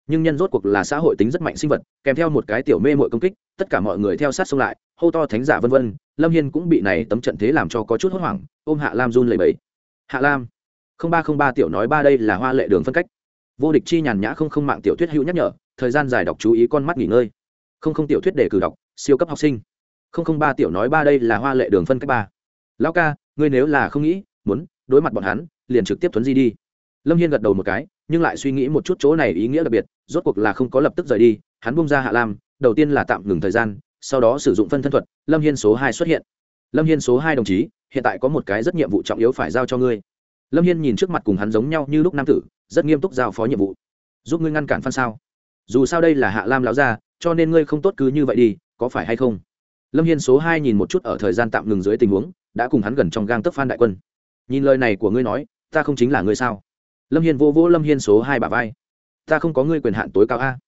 [SPEAKER 1] Nhưng nhân rốt cuộc là xã hội tính rất mạnh sinh vật, kèm theo một cái tiểu mê mội công kích, tất cả mọi người theo sát xông lại, hô to thánh giả vân vân, lâm hiên cũng bị này tấm trận thế làm cho có chút hốt hoảng, ôm hạ lam run lầy bẫy hạ lam. Không ba không ba tiểu nói ba đây là hoa lệ đường phân cách. Vô địch chi nhàn nhã không không mạng tiểu thuyết hữu nhắc nhở, thời gian dài đọc chú ý con mắt nghỉ ngơi. Không không tiểu thuyết để cử đọc, siêu cấp học sinh. Không không ba tiểu nói ba đây là hoa lệ đường phân cách ba. Lão ca, ngươi nếu là không nghĩ, muốn đối mặt bọn hắn, liền trực tiếp thuấn di đi. Lâm hiên gật đầu một cái, nhưng lại suy nghĩ một chút chỗ này ý nghĩa đặc biệt, rốt cuộc là không có lập tức rời đi, hắn bung ra hạ lam, đầu tiên là tạm ngừng thời gian, sau đó sử dụng phân thân thuật, lâm hiên số hai xuất hiện. Lâm hiên số hai đồng chí hiện tại có một cái rất nhiệm vụ trọng yếu phải giao cho ngươi. Lâm hiên nhìn trước mặt cùng hắn giống nhau như lúc nam tử, rất nghiêm túc giao phó nhiệm vụ. Giúp ngươi ngăn cản phan sao. Dù sao đây là hạ lam lão gia, cho nên ngươi không tốt cứ như vậy đi, có phải hay không? Lâm hiên số hai nhìn một chút ở thời gian tạm ngừng dưới tình huống, đã cùng hắn gần trong gang tấc phan đại quân. Nhìn lời này của ngươi nói, ta không chính là ngươi sao? Lâm hiên vô vô lâm hiên số hai bà vai. Ta không có ngươi quyền hạn tối cao a.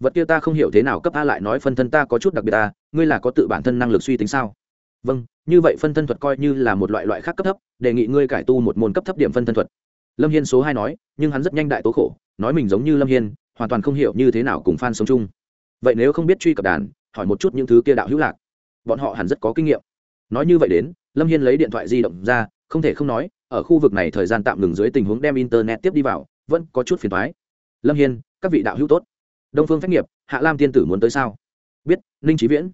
[SPEAKER 1] Vật kia ta không hiểu thế nào cấp a lại nói phân thân ta có chút đặc biệt ta ngươi là có tự bản thân năng lực suy tính sao? Vâng như vậy phân thân thuật coi như là một loại loại khác cấp thấp, đề nghị ngươi cải tu một môn cấp thấp điểm phân thân thuật. Lâm hiên số hai nói, nhưng hắn rất nhanh đại tố khổ, nói mình giống như lâm hiên, hoàn toàn không hiểu như thế nào cùng f a n sống chung. Vậy nếu không biết truy cập đàn, hỏi một chút những thứ kia đạo hữu lạc. Bọn họ hẳn rất có kinh nghiệm. Nói như vậy đến, lâm hiên lấy điện thoại di động ra, không thể không nói, ở khu vực này thời gian tạm ngừng dưới tình huống đem internet tiếp đi vào, vẫn có chút phiền thoái lâm hiên, các vị đạo hữu tốt. Đông phương phép nghiệp, hạ lam tiên tử muốn tới sao? Biết, ninh trí viễn.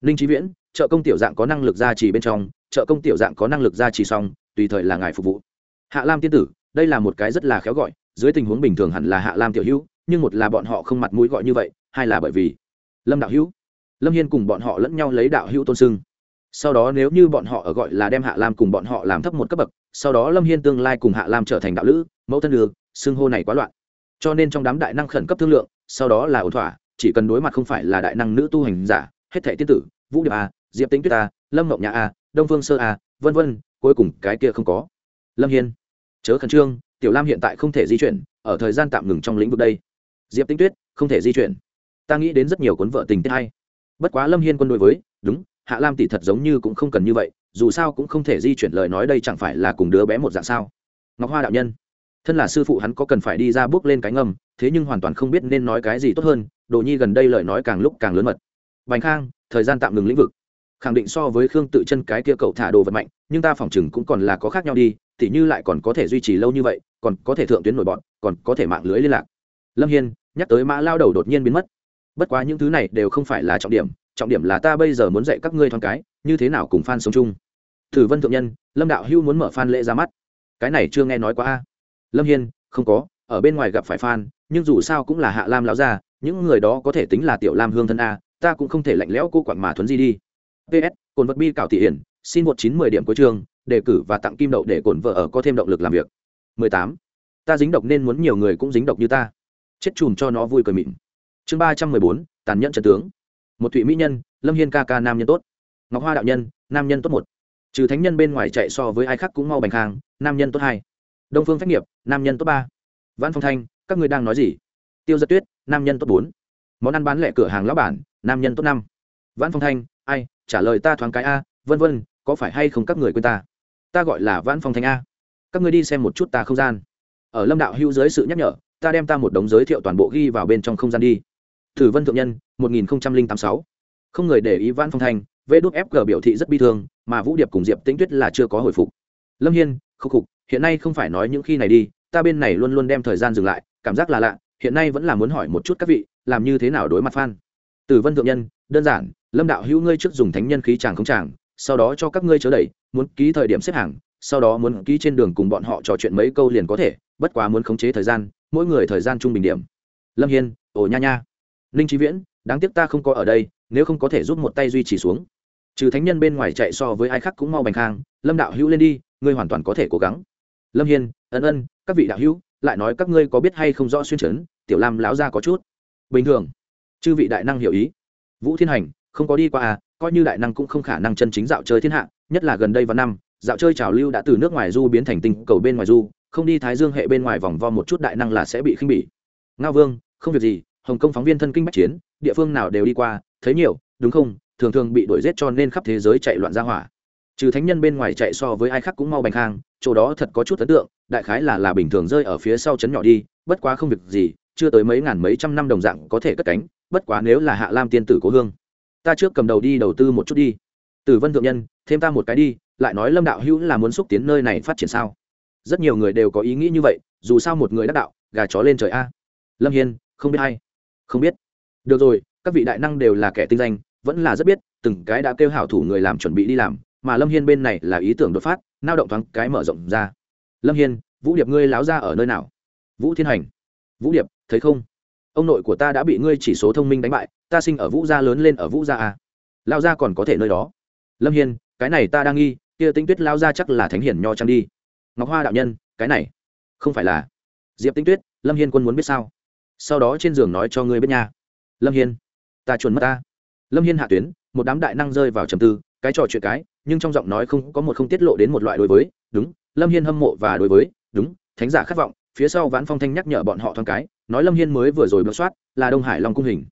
[SPEAKER 1] Ninh trí viễn trợ công tiểu dạng có năng lực gia trì bên trong trợ công tiểu dạng có năng lực gia trì xong, tùy thời là ngài phục vụ. Hạ lam tiên tử, đây là một cái rất là khéo gọi, dưới tình huống bình thường hẳn là hạ lam tiểu hữu, nhưng một là bọn họ không mặt mũi gọi như vậy, hai là bởi vì lâm đạo hữu, lâm hiên cùng bọn họ lẫn nhau lấy đạo hữu tôn sưng sau đó nếu như bọn họ ở gọi là đem hạ lam cùng bọn họ làm thấp một cấp bậc, sau đó lâm hiên tương lai cùng hạ lam trở thành đạo lữ, mẫu thân đường xưng hô này quá loạn. Cho nên trong đám đại năng khẩn cấp thương lượng, sau đó là ổn thỏa, chỉ cần đối mặt không phải là đại năng nữ tu hành giả, hết thệ tiên tử, vũ điệp a diệp tính tuyết a lâm mộng nhã a đông phương sơ a vân vân, cuối cùng cái kia không có. Lâm hiên, chớ khẩn trương, tiểu lam hiện tại không thể di chuyển, ở thời gian tạm ngừng trong lĩnh vực đây. Diệp tinh tuyết, không thể di chuyển. Ta nghĩ đến rất nhiều cuốn vợ tình tiết hay. Bất quá lâm hiên quân đối với, đúng, hạ lam tỷ thật giống như cũng không cần như vậy, dù sao cũng không thể di chuyển lời nói đây chẳng phải là cùng đứa bé một dạng sao. Ngọc hoa đạo nhân, thân là sư phụ hắn có cần phải đi ra bước lên cái ngầm, thế nhưng hoàn toàn không biết nên nói cái gì tốt hơn, đồ nhi gần đây lời nói càng lúc càng lớn mật. Bành khang, thời gian tạm ngừng lĩnh vực khẳng định so với khương tự chân cái kia cậu thả đồ vật mạnh, nhưng ta phỏng chừng cũng còn là có khác nhau đi thì như lại còn có thể duy trì lâu như vậy, còn có thể thượng tuyến nổi bọn còn có thể mạng lưới liên lạc. Lâm hiên nhắc tới mã lao đầu đột nhiên biến mất. Bất quá những thứ này đều không phải là trọng điểm trọng điểm là ta bây giờ muốn dạy các ngươi thoáng cái, như thế nào cùng f a n sống chung. Thử vân thượng nhân, lâm đạo hưu muốn mở f a n lễ ra mắt. Cái này chưa nghe nói quá a. Lâm hiên, không có, ở bên ngoài gặp phải f a n nhưng dù sao cũng là hạ lam lão gia, những người đó có thể tính là tiểu lam hương thân a, ta cũng không thể lạnh lẽo cô quặn mà thuấn di đi ps cồn vật bi cảo thị hiển, xin một chín mười điểm cuối trường đề cử và tặng kim đậu để cồn vợ ở có thêm động lực làm việc. 18. ta dính độc nên muốn nhiều người cũng dính độc như ta. Chết chùm cho nó vui cười mịn. Chương ba trăm mười bốn, tàn nhẫn trần tướng. Một thụy mỹ nhân, lâm hiên ca ca nam nhân tốt. Ngọc hoa đạo nhân, nam nhân tốt một. Trừ thánh nhân bên ngoài chạy so với ai khác cũng mau bành khang, nam nhân tốt hai. Đông phương phách nghiệp, nam nhân tốt ba. Văn phong thanh, các người đang nói gì? Tiêu giật tuyết, nam nhân tốt bốn. Món ăn bán lẻ cửa hàng lão bản, nam nhân tốt năm. Văn phong thanh, ai trả lời ta thoáng cái a, vân vân, có phải hay không các người quên ta? Ta gọi là văn phong thanh a. Các người đi xem một chút ta không gian. Ở lâm đạo hưu dưới sự nhắc nhở, ta đem ta một đống giới thiệu toàn bộ ghi vào bên trong không gian đi. Thử vân thượng nhân, một nghìn tám sáu. Không người để ý văn phong thanh vê đúc fg biểu thị rất bi thương, mà vũ điệp cùng diệp tĩnh tuyết là chưa có hồi phục. Lâm hiên, khúc khục, hiện nay không phải nói những khi này đi, ta bên này luôn luôn đem thời gian dừng lại, cảm giác là lạ, hiện nay vẫn là muốn hỏi một chút các vị, làm như thế nào đối mặt phan? Tử vân thượng nhân, đơn giản lâm đạo hữu ngươi trước dùng thánh nhân khí chàng không chàng, sau đó cho các ngươi chớ đẩy, muốn ký thời điểm xếp hàng, sau đó muốn ký trên đường cùng bọn họ trò chuyện mấy câu liền có thể, bất quá muốn khống chế thời gian, mỗi người thời gian trung bình điểm. Lâm hiên, ồ nha nha. Ninh trí viễn, đáng tiếc ta không có ở đây, nếu không có thể giúp một tay duy trì xuống. Trừ thánh nhân bên ngoài chạy so với ai khác cũng mau bành khang, lâm đạo hữu lên đi, ngươi hoàn toàn có thể cố gắng. Lâm hiên, ân ân, các vị đạo hữu, lại nói các ngươi có biết hay không rõ xuyên trấn, tiểu lam lão ra có chút. Bình thường. Chư vị đại năng hiểu ý. Vũ thiên hành không có đi qua à coi như đại năng cũng không khả năng chân chính dạo chơi thiên hạ, nhất là gần đây vào năm, dạo chơi trào lưu đã từ nước ngoài du biến thành tinh cầu bên ngoài du, không đi thái dương hệ bên ngoài vòng vo một chút đại năng là sẽ bị khinh bỉ. Ngao vương, không việc gì, hồng kông phóng viên thân kinh bách chiến, địa phương nào đều đi qua, thấy nhiều, đúng không? Thường thường bị đuổi giết cho nên khắp thế giới chạy loạn ra hỏa. Trừ thánh nhân bên ngoài chạy so với ai khác cũng mau bành khang, chỗ đó thật có chút ấn tượng, đại khái là là bình thường rơi ở phía sau chấn nhỏ đi, bất quá không việc gì, chưa tới mấy ngàn mấy trăm năm đồng dạng có thể cất cánh, bất quá nếu là hạ lam tiên tử cố hương ta trước cầm đầu đi đầu tư một chút đi. Tử vân thượng nhân, thêm ta một cái đi, lại nói lâm đạo hữu là muốn xúc tiến nơi này phát triển sao? Rất nhiều người đều có ý nghĩ như vậy, dù sao một người đắc đạo, gà chó lên trời a. Lâm hiên, không biết hay không biết. Được rồi, các vị đại năng đều là kẻ tinh danh, vẫn là rất biết, từng cái đã kêu hảo thủ người làm chuẩn bị đi làm, mà lâm hiên bên này là ý tưởng đột phát, nao động thoáng cái mở rộng ra. Lâm hiên, vũ điệp ngươi láo ra ở nơi nào? Vũ thiên hành. Vũ điệp, thấy không? Ông nội của ta đã bị ngươi chỉ số thông minh đánh bại ta sinh ở vũ gia lớn lên ở vũ gia à? lao gia còn có thể nơi đó. Lâm hiên, cái này ta đang nghi, kia tinh tuyết lao gia chắc là thánh hiển nho trang đi. Ngọc hoa đạo nhân, cái này, không phải là diệp tinh tuyết, lâm hiên quân muốn biết sao? Sau đó trên giường nói cho ngươi biết nha. Lâm hiên, ta chuồn mất ta. Lâm hiên hạ tuyến, một đám đại năng rơi vào trầm tư, cái trò chuyện cái, nhưng trong giọng nói không, có một không tiết lộ đến một loại đối với, đúng, lâm hiên hâm mộ và đối với, đúng, thánh giả khát vọng, phía sau vãn phong thanh nhắc nhở bọn họ thoáng cái, nói lâm hiên mới vừa rồi bấm soát, là đông hải long cung hình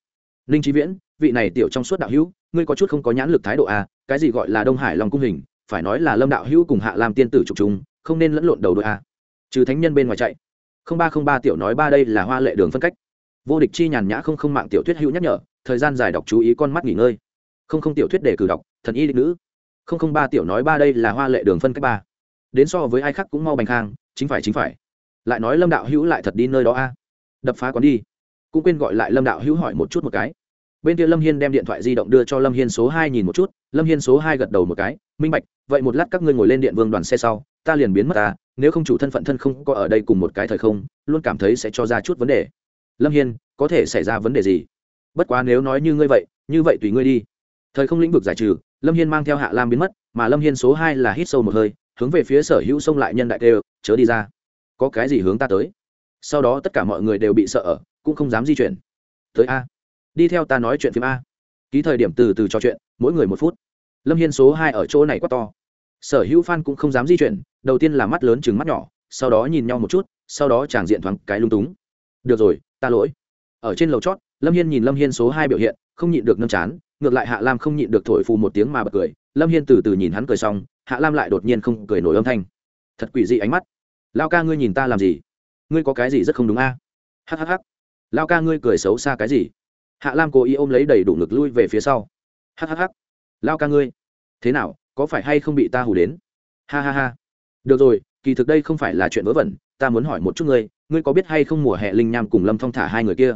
[SPEAKER 1] ninh trí viễn, vị này tiểu trong suốt đạo hữu, ngươi có chút không có nhãn lực thái độ à? cái gì gọi là đông hải long cung hình, phải nói là lâm đạo hữu cùng hạ làm tiên tử trục chúng không nên lẫn lộn đầu đội a trừ thánh nhân bên ngoài chạy. Không ba không ba tiểu nói ba đây là hoa lệ đường phân cách. Vô địch chi nhàn nhã không không mạng tiểu thuyết hữu nhắc nhở, thời gian dài đọc chú ý con mắt nghỉ ngơi. Không không tiểu thuyết để cử đọc, thần y định nữ. Không không ba tiểu nói ba đây là hoa lệ đường phân cách ba. Đến so với ai khác cũng mau bành khang, chính phải chính phải. Lại nói lâm đạo hữu lại thật đi nơi đó a đập phá quán đi cũng quên gọi lại lâm đạo hữu hỏi một chút một cái. Bên kia lâm hiên đem điện thoại di động đưa cho lâm hiên số hai nhìn một chút, lâm hiên số hai gật đầu một cái, minh bạch, vậy một lát các ngươi ngồi lên điện vương đoàn xe sau, ta liền biến mất ta, nếu không chủ thân phận thân không có ở đây cùng một cái thời không, luôn cảm thấy sẽ cho ra chút vấn đề. Lâm hiên, có thể xảy ra vấn đề gì? Bất quá nếu nói như ngươi vậy, như vậy tùy ngươi đi. Thời không lĩnh vực giải trừ, lâm hiên mang theo hạ lam biến mất, mà lâm hiên số hai là hít sâu một hơi, hướng về phía sở hữu sông lại nhân đại tê, chớ đi ra. Có cái gì hướng ta tới? Sau đó tất cả mọi người đều bị sợ ở, cũng không dám di chuyển. Tới a. Đi theo ta nói chuyện phim a. Ký thời điểm từ từ trò chuyện, mỗi người một phút. Lâm hiên số hai ở chỗ này quá to. Sở hữu f a n cũng không dám di chuyển, đầu tiên là mắt lớn chừng mắt nhỏ, sau đó nhìn nhau một chút, sau đó chàng diện thoáng cái lung túng. Được rồi, ta lỗi. Ở trên lầu chót, lâm hiên nhìn lâm hiên số hai biểu hiện, không nhịn được nâm chán, ngược lại hạ lam không nhịn được thổi phù một tiếng mà bật cười. Lâm hiên từ từ nhìn hắn cười xong, hạ lam lại đột nhiên không cười nổi âm thanh. Thật quỷ dị ánh mắt. Lao ca ngươi nhìn ta làm gì? Ngươi có cái gì rất không đúng a? À? hhh lao ca ngươi cười xấu xa cái gì? Hạ lam cố ý ôm lấy đầy đủ ngực lui về phía sau. Hhh lao ca ngươi. Thế nào, có phải hay không bị ta hù đến? Ha ha ha. Được rồi, kỳ thực đây không phải là chuyện vớ vẩn, ta muốn hỏi một chút ngươi ngươi có biết hay không mùa hè linh nham cùng lâm phong thả hai người kia?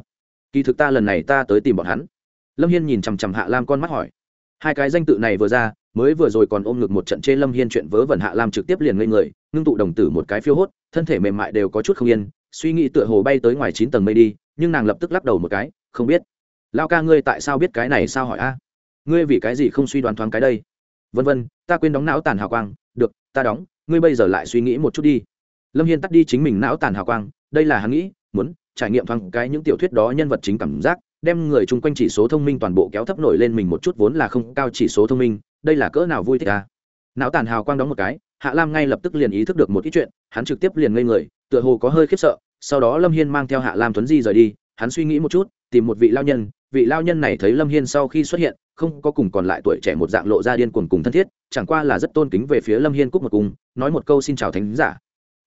[SPEAKER 1] Kỳ thực ta lần này ta tới tìm bọn hắn. Lâm hiên nhìn chằm chằm hạ lam con mắt hỏi. Hai cái danh tự này vừa ra mới vừa rồi còn ôm ngực một trận chê lâm hiên chuyện vớ vẩn hạ lam trực tiếp liền ngây người, ngưng tụ đồng tử một cái phiêu hốt, thân thể mềm mại đều có chút không yên, suy nghĩ tựa hồ bay tới ngoài chín tầng mây đi, nhưng nàng lập tức lắc đầu một cái, không biết. Lao ca ngươi tại sao biết cái này sao hỏi a? Ngươi vì cái gì không suy đoán thoáng cái đây? Vân vân, ta quên đóng não tàn hào quang, được, ta đóng, ngươi bây giờ lại suy nghĩ một chút đi. Lâm hiên tắt đi chính mình não tàn hào quang, đây là hắn nghĩ, muốn trải nghiệm thoáng cái những tiểu thuyết đó nhân vật chính cảm giác, đem người chung quanh chỉ số thông minh toàn bộ kéo thấp nổi lên mình một chút vốn là không cao chỉ số thông minh đây là cỡ nào vui thích à? não tàn hào quang đóng một cái, hạ lam ngay lập tức liền ý thức được một ít chuyện, hắn trực tiếp liền ngây người, tựa hồ có hơi khiếp sợ, sau đó lâm hiên mang theo hạ lam tuấn di rời đi, hắn suy nghĩ một chút, tìm một vị lao nhân, vị lao nhân này thấy lâm hiên sau khi xuất hiện, không có cùng còn lại tuổi trẻ một dạng lộ ra điên cuồng cùng thân thiết, chẳng qua là rất tôn kính về phía lâm hiên cúc một cùng, nói một câu xin chào thánh giả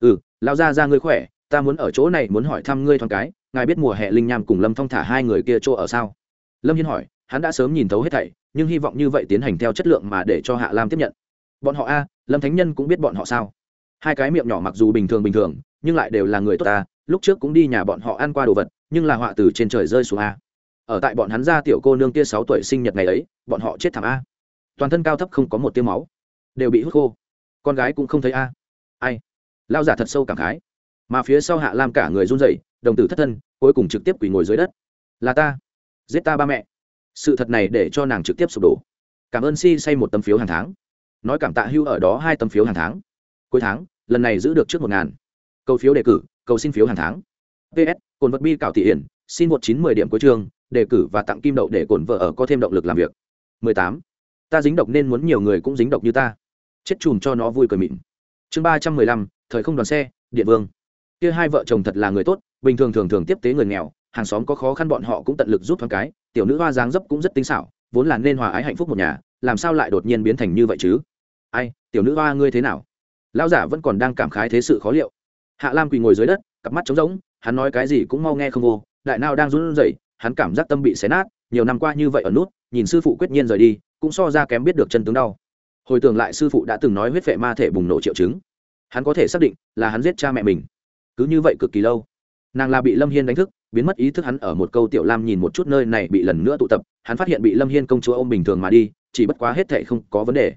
[SPEAKER 1] ừ lao ra ra ngươi khỏe, ta muốn ở chỗ này muốn hỏi thăm ngươi thoáng cái, ngài biết mùa hè linh nham cùng lâm thong thả hai người kia chỗ ở sao lâm hiên hỏi hắn đã sớm nhìn thấu hết thảy, nhưng hy vọng như vậy tiến hành theo chất lượng mà để cho hạ lam tiếp nhận. Bọn họ a, lâm thánh nhân cũng biết bọn họ sao? Hai cái miệng nhỏ mặc dù bình thường bình thường, nhưng lại đều là người tốt ta lúc trước cũng đi nhà bọn họ ăn qua đồ vật, nhưng là họa từ trên trời rơi xuống a. Ở tại bọn hắn ra tiểu cô nương kia sáu tuổi sinh nhật ngày ấy, bọn họ chết thảm a. Toàn thân cao thấp không có một tiêu máu. Đều bị hút khô. Con gái cũng không thấy a. Ai? Lao giả thật sâu cảm khái. Mà phía sau hạ lam cả người run rẩy, đồng tử thất thân, cuối cùng trực tiếp quỳ ngồi dưới đất. Là ta. Giết ta ba mẹ sự thật này để cho nàng trực tiếp sụp đổ. Cảm ơn si say một tấm phiếu hàng tháng. Nói cảm tạ hưu ở đó hai tấm phiếu hàng tháng. Cuối tháng, lần này giữ được trước một ngàn. Cầu phiếu đề cử, cầu xin phiếu hàng tháng. Ps cồn vật bi cạo thị hiển, xin một chín mười điểm cuối chương, đề cử và tặng kim đậu để cồn vợ ở có thêm động lực làm việc. 18. ta dính độc nên muốn nhiều người cũng dính độc như ta. Chết chùm cho nó vui cười mịn. Chương ba trăm mười lăm, thời không đoàn xe, điện vương. Kia hai vợ chồng thật là người tốt, bình thường thường thường tiếp tế người nghèo, hàng xóm có khó khăn bọn họ cũng tận lực giúp thoáng cái tiểu nữ hoa dáng dấp cũng rất tinh xảo, vốn là nên hòa ái hạnh phúc một nhà, làm sao lại đột nhiên biến thành như vậy chứ? Ai, tiểu nữ hoa ngươi thế nào? Lão giả vẫn còn đang cảm khái thế sự khó liệu. Hạ lam quỳ ngồi dưới đất, cặp mắt trống rỗng, hắn nói cái gì cũng mau nghe không vô, đại nào đang run rẩy, hắn cảm giác tâm bị xé nát, nhiều năm qua như vậy ở nút, nhìn sư phụ quyết nhiên rời đi, cũng so ra kém biết được chân tướng đau. Hồi tưởng lại sư phụ đã từng nói huyết vệ ma thể bùng nổ triệu chứng. Hắn có thể xác định là hắn giết cha mẹ mình. Cứ như vậy cực kỳ lâu. Nàng là bị lâm hiên đánh thức biến mất ý thức hắn ở một câu tiểu lam nhìn một chút nơi này bị lần nữa tụ tập, hắn phát hiện bị lâm hiên công chúa ô m bình thường mà đi, chỉ bất quá hết thệ không có vấn đề.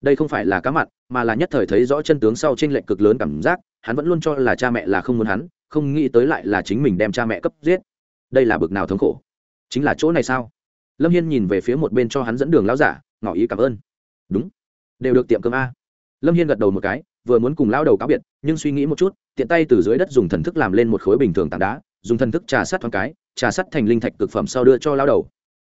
[SPEAKER 1] Đây không phải là cá mặn, mà là nhất thời thấy rõ chân tướng sau t r ê n lệch cực lớn cảm giác, hắn vẫn luôn cho là cha mẹ là không muốn hắn, không nghĩ tới lại là chính mình đem cha mẹ cấp giết. Đây là bực nào thống khổ. Chính là chỗ này sao? Lâm hiên nhìn về phía một bên cho hắn dẫn đường lao giả, ngỏ ý cảm ơn. Đúng. Đều được tiệm cơm a. Lâm hiên gật đầu một cái, vừa muốn cùng lao đầu cáo biệt, nhưng suy nghĩ một chút, tiện tay từ dưới đất dùng thần thức làm lên một khối bình thường tảng đá dùng thần thức trà sát thoáng cái, trà sắt thành linh thạch cực phẩm sau đưa cho lao đầu.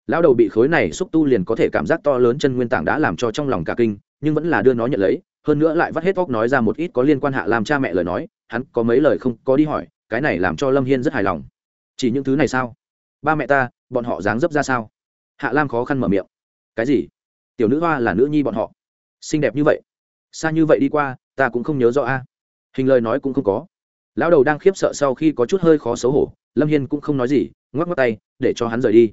[SPEAKER 1] Lao đầu bị khối này xúc tu liền có thể cảm giác to lớn chân nguyên tảng đã làm cho trong lòng cả kinh, nhưng vẫn là đưa nó nhận lấy, hơn nữa lại vắt hết óc nói ra một ít có liên quan hạ làm cha mẹ lời nói, hắn có mấy lời không có đi hỏi, cái này làm cho lâm hiên rất hài lòng. Chỉ những thứ này sao? Ba mẹ ta, bọn họ dáng dấp ra sao? Hạ lam khó khăn mở miệng. Cái gì? Tiểu nữ hoa là nữ nhi bọn họ. Xinh đẹp như vậy. Xa như vậy đi qua, ta cũng không nhớ rõ a. Hình lời nói cũng không có lão đầu đang khiếp sợ sau khi có chút hơi khó xấu hổ, lâm hiên cũng không nói gì, ngoắc ngoắc tay, để cho hắn rời đi.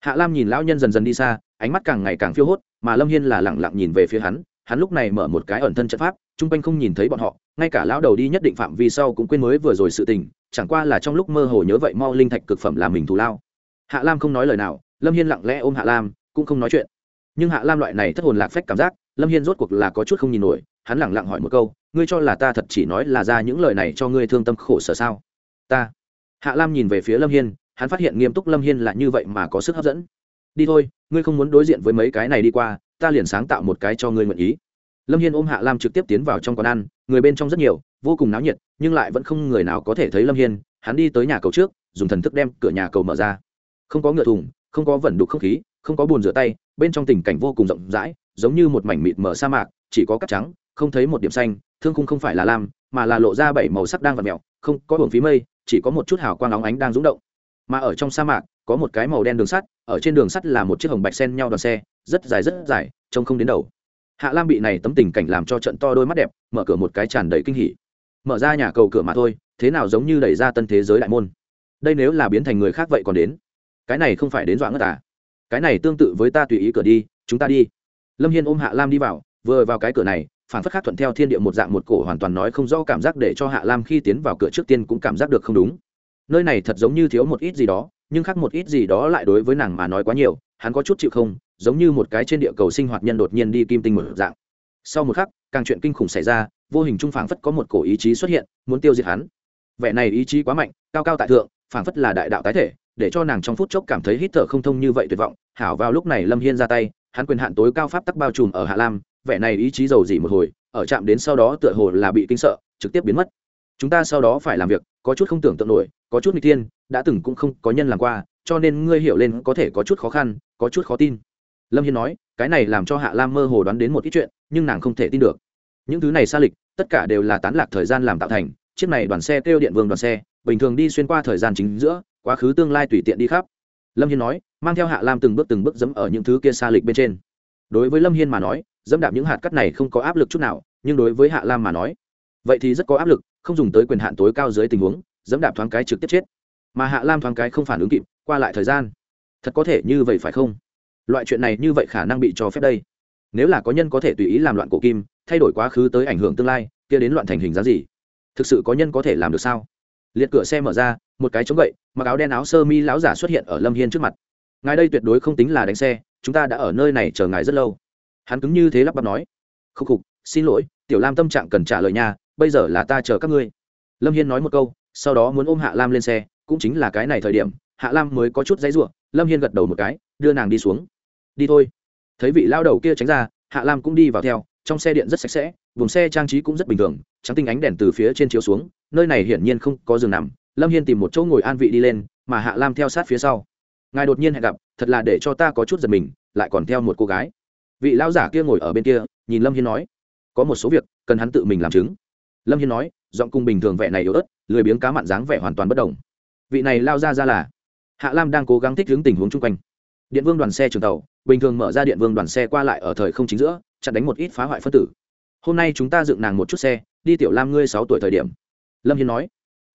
[SPEAKER 1] Hạ lam nhìn lão nhân dần dần đi xa, ánh mắt càng ngày càng phiêu hốt, mà lâm hiên là lẳng lặng nhìn về phía hắn hắn lúc này mở một cái ẩn thân trận pháp, chung quanh không nhìn thấy bọn họ, ngay cả lão đầu đi nhất định phạm vi sau cũng quên mới vừa rồi sự tình, chẳng qua là trong lúc mơ hồ nhớ vậy mau linh thạch cực phẩm là mình thù lao. Hạ lam không nói lời nào, lâm hiên lặng lẽ ôm hạ lam, cũng không nói chuyện. Nhưng hạ lam loại này thất hồn lạc phách cảm giác, lâm hiên rốt cuộc là có chút không nhìn nổi hắn lẳng lặng hỏi một câu, ngươi cho là ta thật chỉ nói là ra những lời này cho ngươi thương tâm khổ sở sao? Ta. Hạ lam nhìn về phía lâm hiên, hắn phát hiện nghiêm túc lâm hiên là như vậy mà có sức hấp dẫn. Đi thôi, ngươi không muốn đối diện với mấy cái này đi qua, ta liền sáng tạo một cái cho ngươi nguyện ý. Lâm hiên ôm hạ lam trực tiếp tiến vào trong quán ăn, người bên trong rất nhiều, vô cùng náo nhiệt, nhưng lại vẫn không người nào có thể thấy lâm hiên, hắn đi tới nhà cầu trước, dùng thần thức đem cửa nhà cầu mở ra. Không có ngựa thùng, không có vẩn đục không khí, không có bồn rửa tay, bên trong tình cảnh vô cùng rộng rãi, giống như một mảnh mịt mở sa mạc, chỉ có cắt trắng không thấy một điểm xanh, thương khung không phải là lam, mà là lộ ra bảy màu sắc đang vặt mẹo không có hưởng phí mây, chỉ có một chút hào quang óng ánh đang rúng động. Mà ở trong sa mạc, có một cái màu đen đường sắt, ở trên đường sắt là một chiếc hồng bạch sen nhau đoàn xe, rất dài rất dài, trông không đến đầu. Hạ lam bị này tấm tình cảnh làm cho trận to đôi mắt đẹp, mở cửa một cái tràn đầy kinh hỉ. Mở ra nhà cầu cửa mà thôi, thế nào giống như đẩy ra tân thế giới đại môn. Đây nếu là biến thành người khác vậy còn đến. Cái này không phải đến dọa ngất à? Cái này tương tự với ta tùy ý cửa đi, chúng ta đi. Lâm hiên ôm hạ lam đi vào, vừa vào cái cửa này phản phất khác thuận theo thiên địa một dạng một cổ hoàn toàn nói không rõ cảm giác để cho hạ lam khi tiến vào cửa trước tiên cũng cảm giác được không đúng. Nơi này thật giống như thiếu một ít gì đó, nhưng khác một ít gì đó lại đối với nàng mà nói quá nhiều, hắn có chút chịu không, giống như một cái trên địa cầu sinh hoạt nhân đột nhiên đi kim tinh một dạng. Sau một khắc, càng chuyện kinh khủng xảy ra, vô hình trung phảng phất có một cổ ý chí xuất hiện, muốn tiêu diệt hắn. Vẻ này ý chí quá mạnh, cao cao tại thượng, phảng phất là đại đạo tái thể, để cho nàng trong phút chốc cảm thấy hít thở không thông như vậy tuyệt vọng. Hảo vào lúc này lâm hiên ra tay, hắn quyền hạn tối cao pháp tắc bao trùm ở hạ lam vẻ này ý chí giàu dỉ một hồi, ở chạm đến sau đó tựa hồ là bị kinh sợ, trực tiếp biến mất. Chúng ta sau đó phải làm việc, có chút không tưởng tượng nổi, có chút n g thiên, đã từng cũng không có nhân làm qua, cho nên ngươi hiểu lên có thể có chút khó khăn, có chút khó tin. Lâm hiên nói, cái này làm cho hạ lam mơ hồ đoán đến một ít chuyện, nhưng nàng không thể tin được. Những thứ này xa lịch, tất cả đều là tán lạc thời gian làm tạo thành, chiếc này đoàn xe kêu điện vương đoàn xe, bình thường đi xuyên qua thời gian chính giữa, quá khứ tương lai tùy tiện đi khắp. Lâm hiên nói, mang theo hạ lam từng bước từng bước dẫm ở những thứ kia xa lịch bên trên đối với lâm hiên mà nói, dẫm đạp những hạt cắt này không có áp lực chút nào, nhưng đối với hạ lam mà nói, vậy thì rất có áp lực, không dùng tới quyền hạn tối cao dưới tình huống, dẫm đạp thoáng cái trực tiếp chết. Mà hạ lam thoáng cái không phản ứng kịp, qua lại thời gian. Thật có thể như vậy phải không? Loại chuyện này như vậy khả năng bị cho phép đây. Nếu là có nhân có thể tùy ý làm loạn cổ kim, thay đổi quá khứ tới ảnh hưởng tương lai, kia đến loạn thành hình dáng gì? Thực sự có nhân có thể làm được sao? Liệt cửa xe mở ra, một cái chống gậy, mặc áo đen áo sơ mi lão giả xuất hiện ở lâm hiên trước mặt. Ngài đây tuyệt đối không tính là đánh xe chúng ta đã ở nơi này chờ ngài rất lâu. Hắn cứng như thế lắp bắp nói. Khúc khục, xin lỗi, tiểu lam tâm trạng cần trả lời nhà bây giờ là ta chờ các ngươi. Lâm hiên nói một câu, sau đó muốn ôm hạ lam lên xe, cũng chính là cái này thời điểm, hạ lam mới có chút dãy ruộng, lâm hiên gật đầu một cái, đưa nàng đi xuống. Đi thôi. Thấy vị lao đầu kia tránh ra, hạ lam cũng đi vào theo, trong xe điện rất sạch sẽ, vùng xe trang trí cũng rất bình thường, trắng tinh ánh đèn từ phía trên chiếu xuống, nơi này hiển nhiên không có giường nằm. Lâm hiên tìm một chỗ ngồi an vị đi lên, mà hạ lam theo sát phía sau. Ngài đột nhiên hẹn gặp thật là để cho ta có chút giật mình, lại còn theo một cô gái. Vị lão giả kia ngồi ở bên kia, nhìn lâm hiên nói, có một số việc cần hắn tự mình làm chứng. Lâm hiên nói, giọng cung bình thường vẻ này yếu ớt, lười biếng cá mặn dáng vẻ hoàn toàn bất đồng. Vị này lao ra ra là? Hạ lam đang cố gắng thích ứng tình huống chung quanh. Điện vương đoàn xe trường tàu, bình thường mở ra điện vương đoàn xe qua lại ở thời không chính giữa, chặn đánh một ít phá hoại phân tử. Hôm nay chúng ta dựng nàng một chút xe, đi tiểu lam ngươi sáu tuổi thời điểm. Lâm hiên nói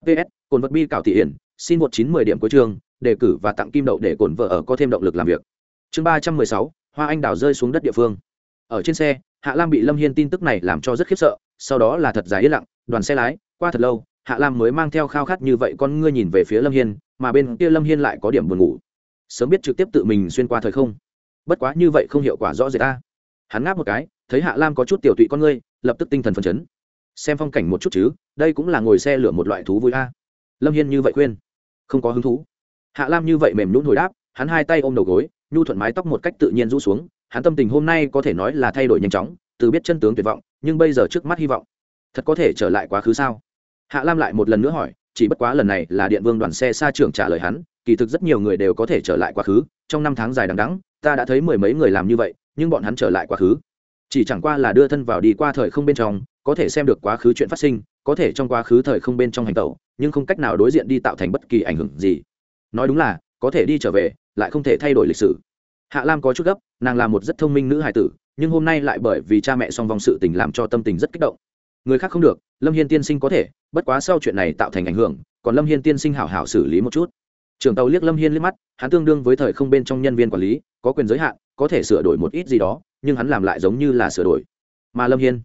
[SPEAKER 1] ps cồn vật bi cảo thị hiển, xin một chín mười điểm cuối trường đề cử và tặng kim đậu để cổn vợ ở có thêm động lực làm việc. Chương ba trăm mười sáu, hoa anh đào rơi xuống đất địa phương. Ở trên xe, hạ lam bị lâm hiên tin tức này làm cho rất khiếp sợ, sau đó là thật dài yên lặng, đoàn xe lái, qua thật lâu, hạ lam mới mang theo khao khát như vậy con ngươi nhìn về phía lâm hiên, mà bên kia lâm hiên lại có điểm buồn ngủ. Sớm biết trực tiếp tự mình xuyên qua thời không. Bất quá như vậy không hiệu quả rõ rệt ta. Hắn ngáp một cái, thấy hạ lam có chút tiểu tụy con ngươi, lập tức tinh thần phấn chấn. Xem phong cảnh một chút chứ, đây cũng là ngồi xe lửa một loại thú vui a. Lâm hiên như vậy khuyên. Không có hứng thú hạ lam như vậy mềm nhún hồi đáp, hắn hai tay ôm đầu gối, nhu thuận mái tóc một cách tự nhiên rũ xuống, hắn tâm tình hôm nay có thể nói là thay đổi nhanh chóng, từ biết chân tướng tuyệt vọng, nhưng bây giờ trước mắt hy vọng, thật có thể trở lại quá khứ sao? Hạ lam lại một lần nữa hỏi, chỉ bất quá lần này là điện vương đoàn xe xa trưởng trả lời hắn, kỳ thực rất nhiều người đều có thể trở lại quá khứ, trong năm tháng dài đằng đẵng, ta đã thấy mười mấy người làm như vậy, nhưng bọn hắn trở lại quá khứ. Chỉ chẳng qua là đưa thân vào đi qua thời không bên trong, có thể xem được quá khứ chuyện phát sinh, có thể trong quá khứ thời không bên trong hành tẩu, nhưng không cách nào đối diện đi tạo thành bất kỳ ảnh hưởng gì nói đúng là, có thể đi trở về, lại không thể thay đổi lịch sử. Hạ lam có chút gấp, nàng là một rất thông minh nữ hài tử, nhưng hôm nay lại bởi vì cha mẹ song vong sự tình làm cho tâm tình rất kích động. Người khác không được, lâm hiên tiên sinh có thể, bất quá sau chuyện này tạo thành ảnh hưởng, còn lâm hiên tiên sinh hảo hảo xử lý một chút. Trưởng tàu liếc lâm hiên liếc mắt, hắn tương đương với thời không bên trong nhân viên quản lý, có quyền giới hạn, có thể sửa đổi một ít gì đó, nhưng hắn làm lại giống như là sửa đổi. Mà lâm hiên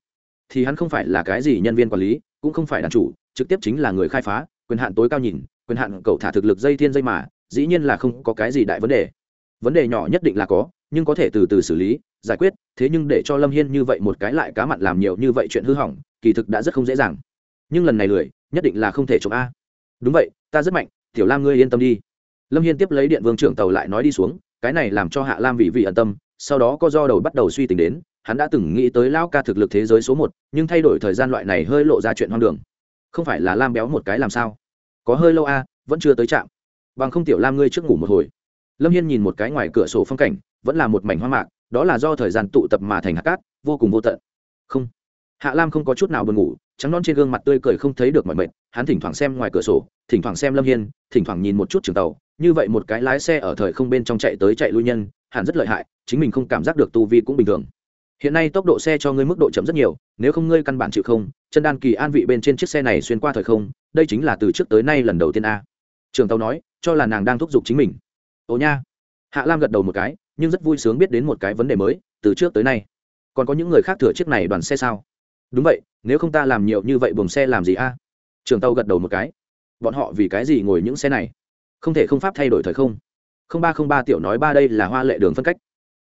[SPEAKER 1] thì hắn không phải là cái gì nhân viên quản lý, cũng không phải đàn chủ, trực tiếp chính là người khai phá, quyền hạn tối cao nhìn quyền hạn cậu thả thực lực dây thiên dây mà, dĩ nhiên là không có cái gì đại vấn đề. Vấn đề nhỏ nhất định là có, nhưng có thể từ từ xử lý, giải quyết, thế nhưng để cho lâm hiên như vậy một cái lại cá mặn làm nhiều như vậy chuyện hư hỏng, kỳ thực đã rất không dễ dàng. Nhưng lần này lười, nhất định là không thể chống a. Đúng vậy, ta rất mạnh, tiểu lam ngươi yên tâm đi. Lâm hiên tiếp lấy điện vương trưởng tàu lại nói đi xuống, cái này làm cho hạ lam vị vị ẩn tâm, sau đó có do đầu bắt đầu suy tính đến, hắn đã từng nghĩ tới lao ca thực lực thế giới số một, nhưng thay đổi thời gian loại này hơi lộ ra chuyện hoang đường. Không phải là lam béo một cái làm sao? Có hơi lâu a, vẫn chưa tới trạm. Bằng không tiểu lam ngươi trước ngủ một hồi. Lâm hiên nhìn một cái ngoài cửa sổ phong cảnh, vẫn là một mảnh hoa mạc, đó là do thời gian tụ tập mà thành hạt cát, vô cùng vô tận. Không. Hạ lam không có chút nào buồn ngủ, trắng non trên gương mặt tươi cười không thấy được mọi mệt, hắn thỉnh thoảng xem ngoài cửa sổ, thỉnh thoảng xem lâm hiên, thỉnh thoảng nhìn một chút trường tàu, như vậy một cái lái xe ở thời không bên trong chạy tới chạy lui nhân, hẳn rất lợi hại, chính mình không cảm giác được tu vi cũng bình thường hiện nay tốc độ xe cho ngươi mức độ chậm rất nhiều, nếu không ngươi căn bản chịu không, chân đan kỳ an vị bên trên chiếc xe này xuyên qua thời không, đây chính là từ trước tới nay lần đầu tiên a. Trường tàu nói, cho là nàng đang thúc giục chính mình. Ồ nha. Hạ lam gật đầu một cái, nhưng rất vui sướng biết đến một cái vấn đề mới, từ trước tới nay. Còn có những người khác thừa chiếc này đoàn xe sao? Đúng vậy, nếu không ta làm nhiều như vậy buồng xe làm gì a? Trường tàu gật đầu một cái. Bọn họ vì cái gì ngồi những xe này? Không thể không pháp thay đổi thời không. Không ba không ba tiểu nói ba đây là hoa lệ đường phân cách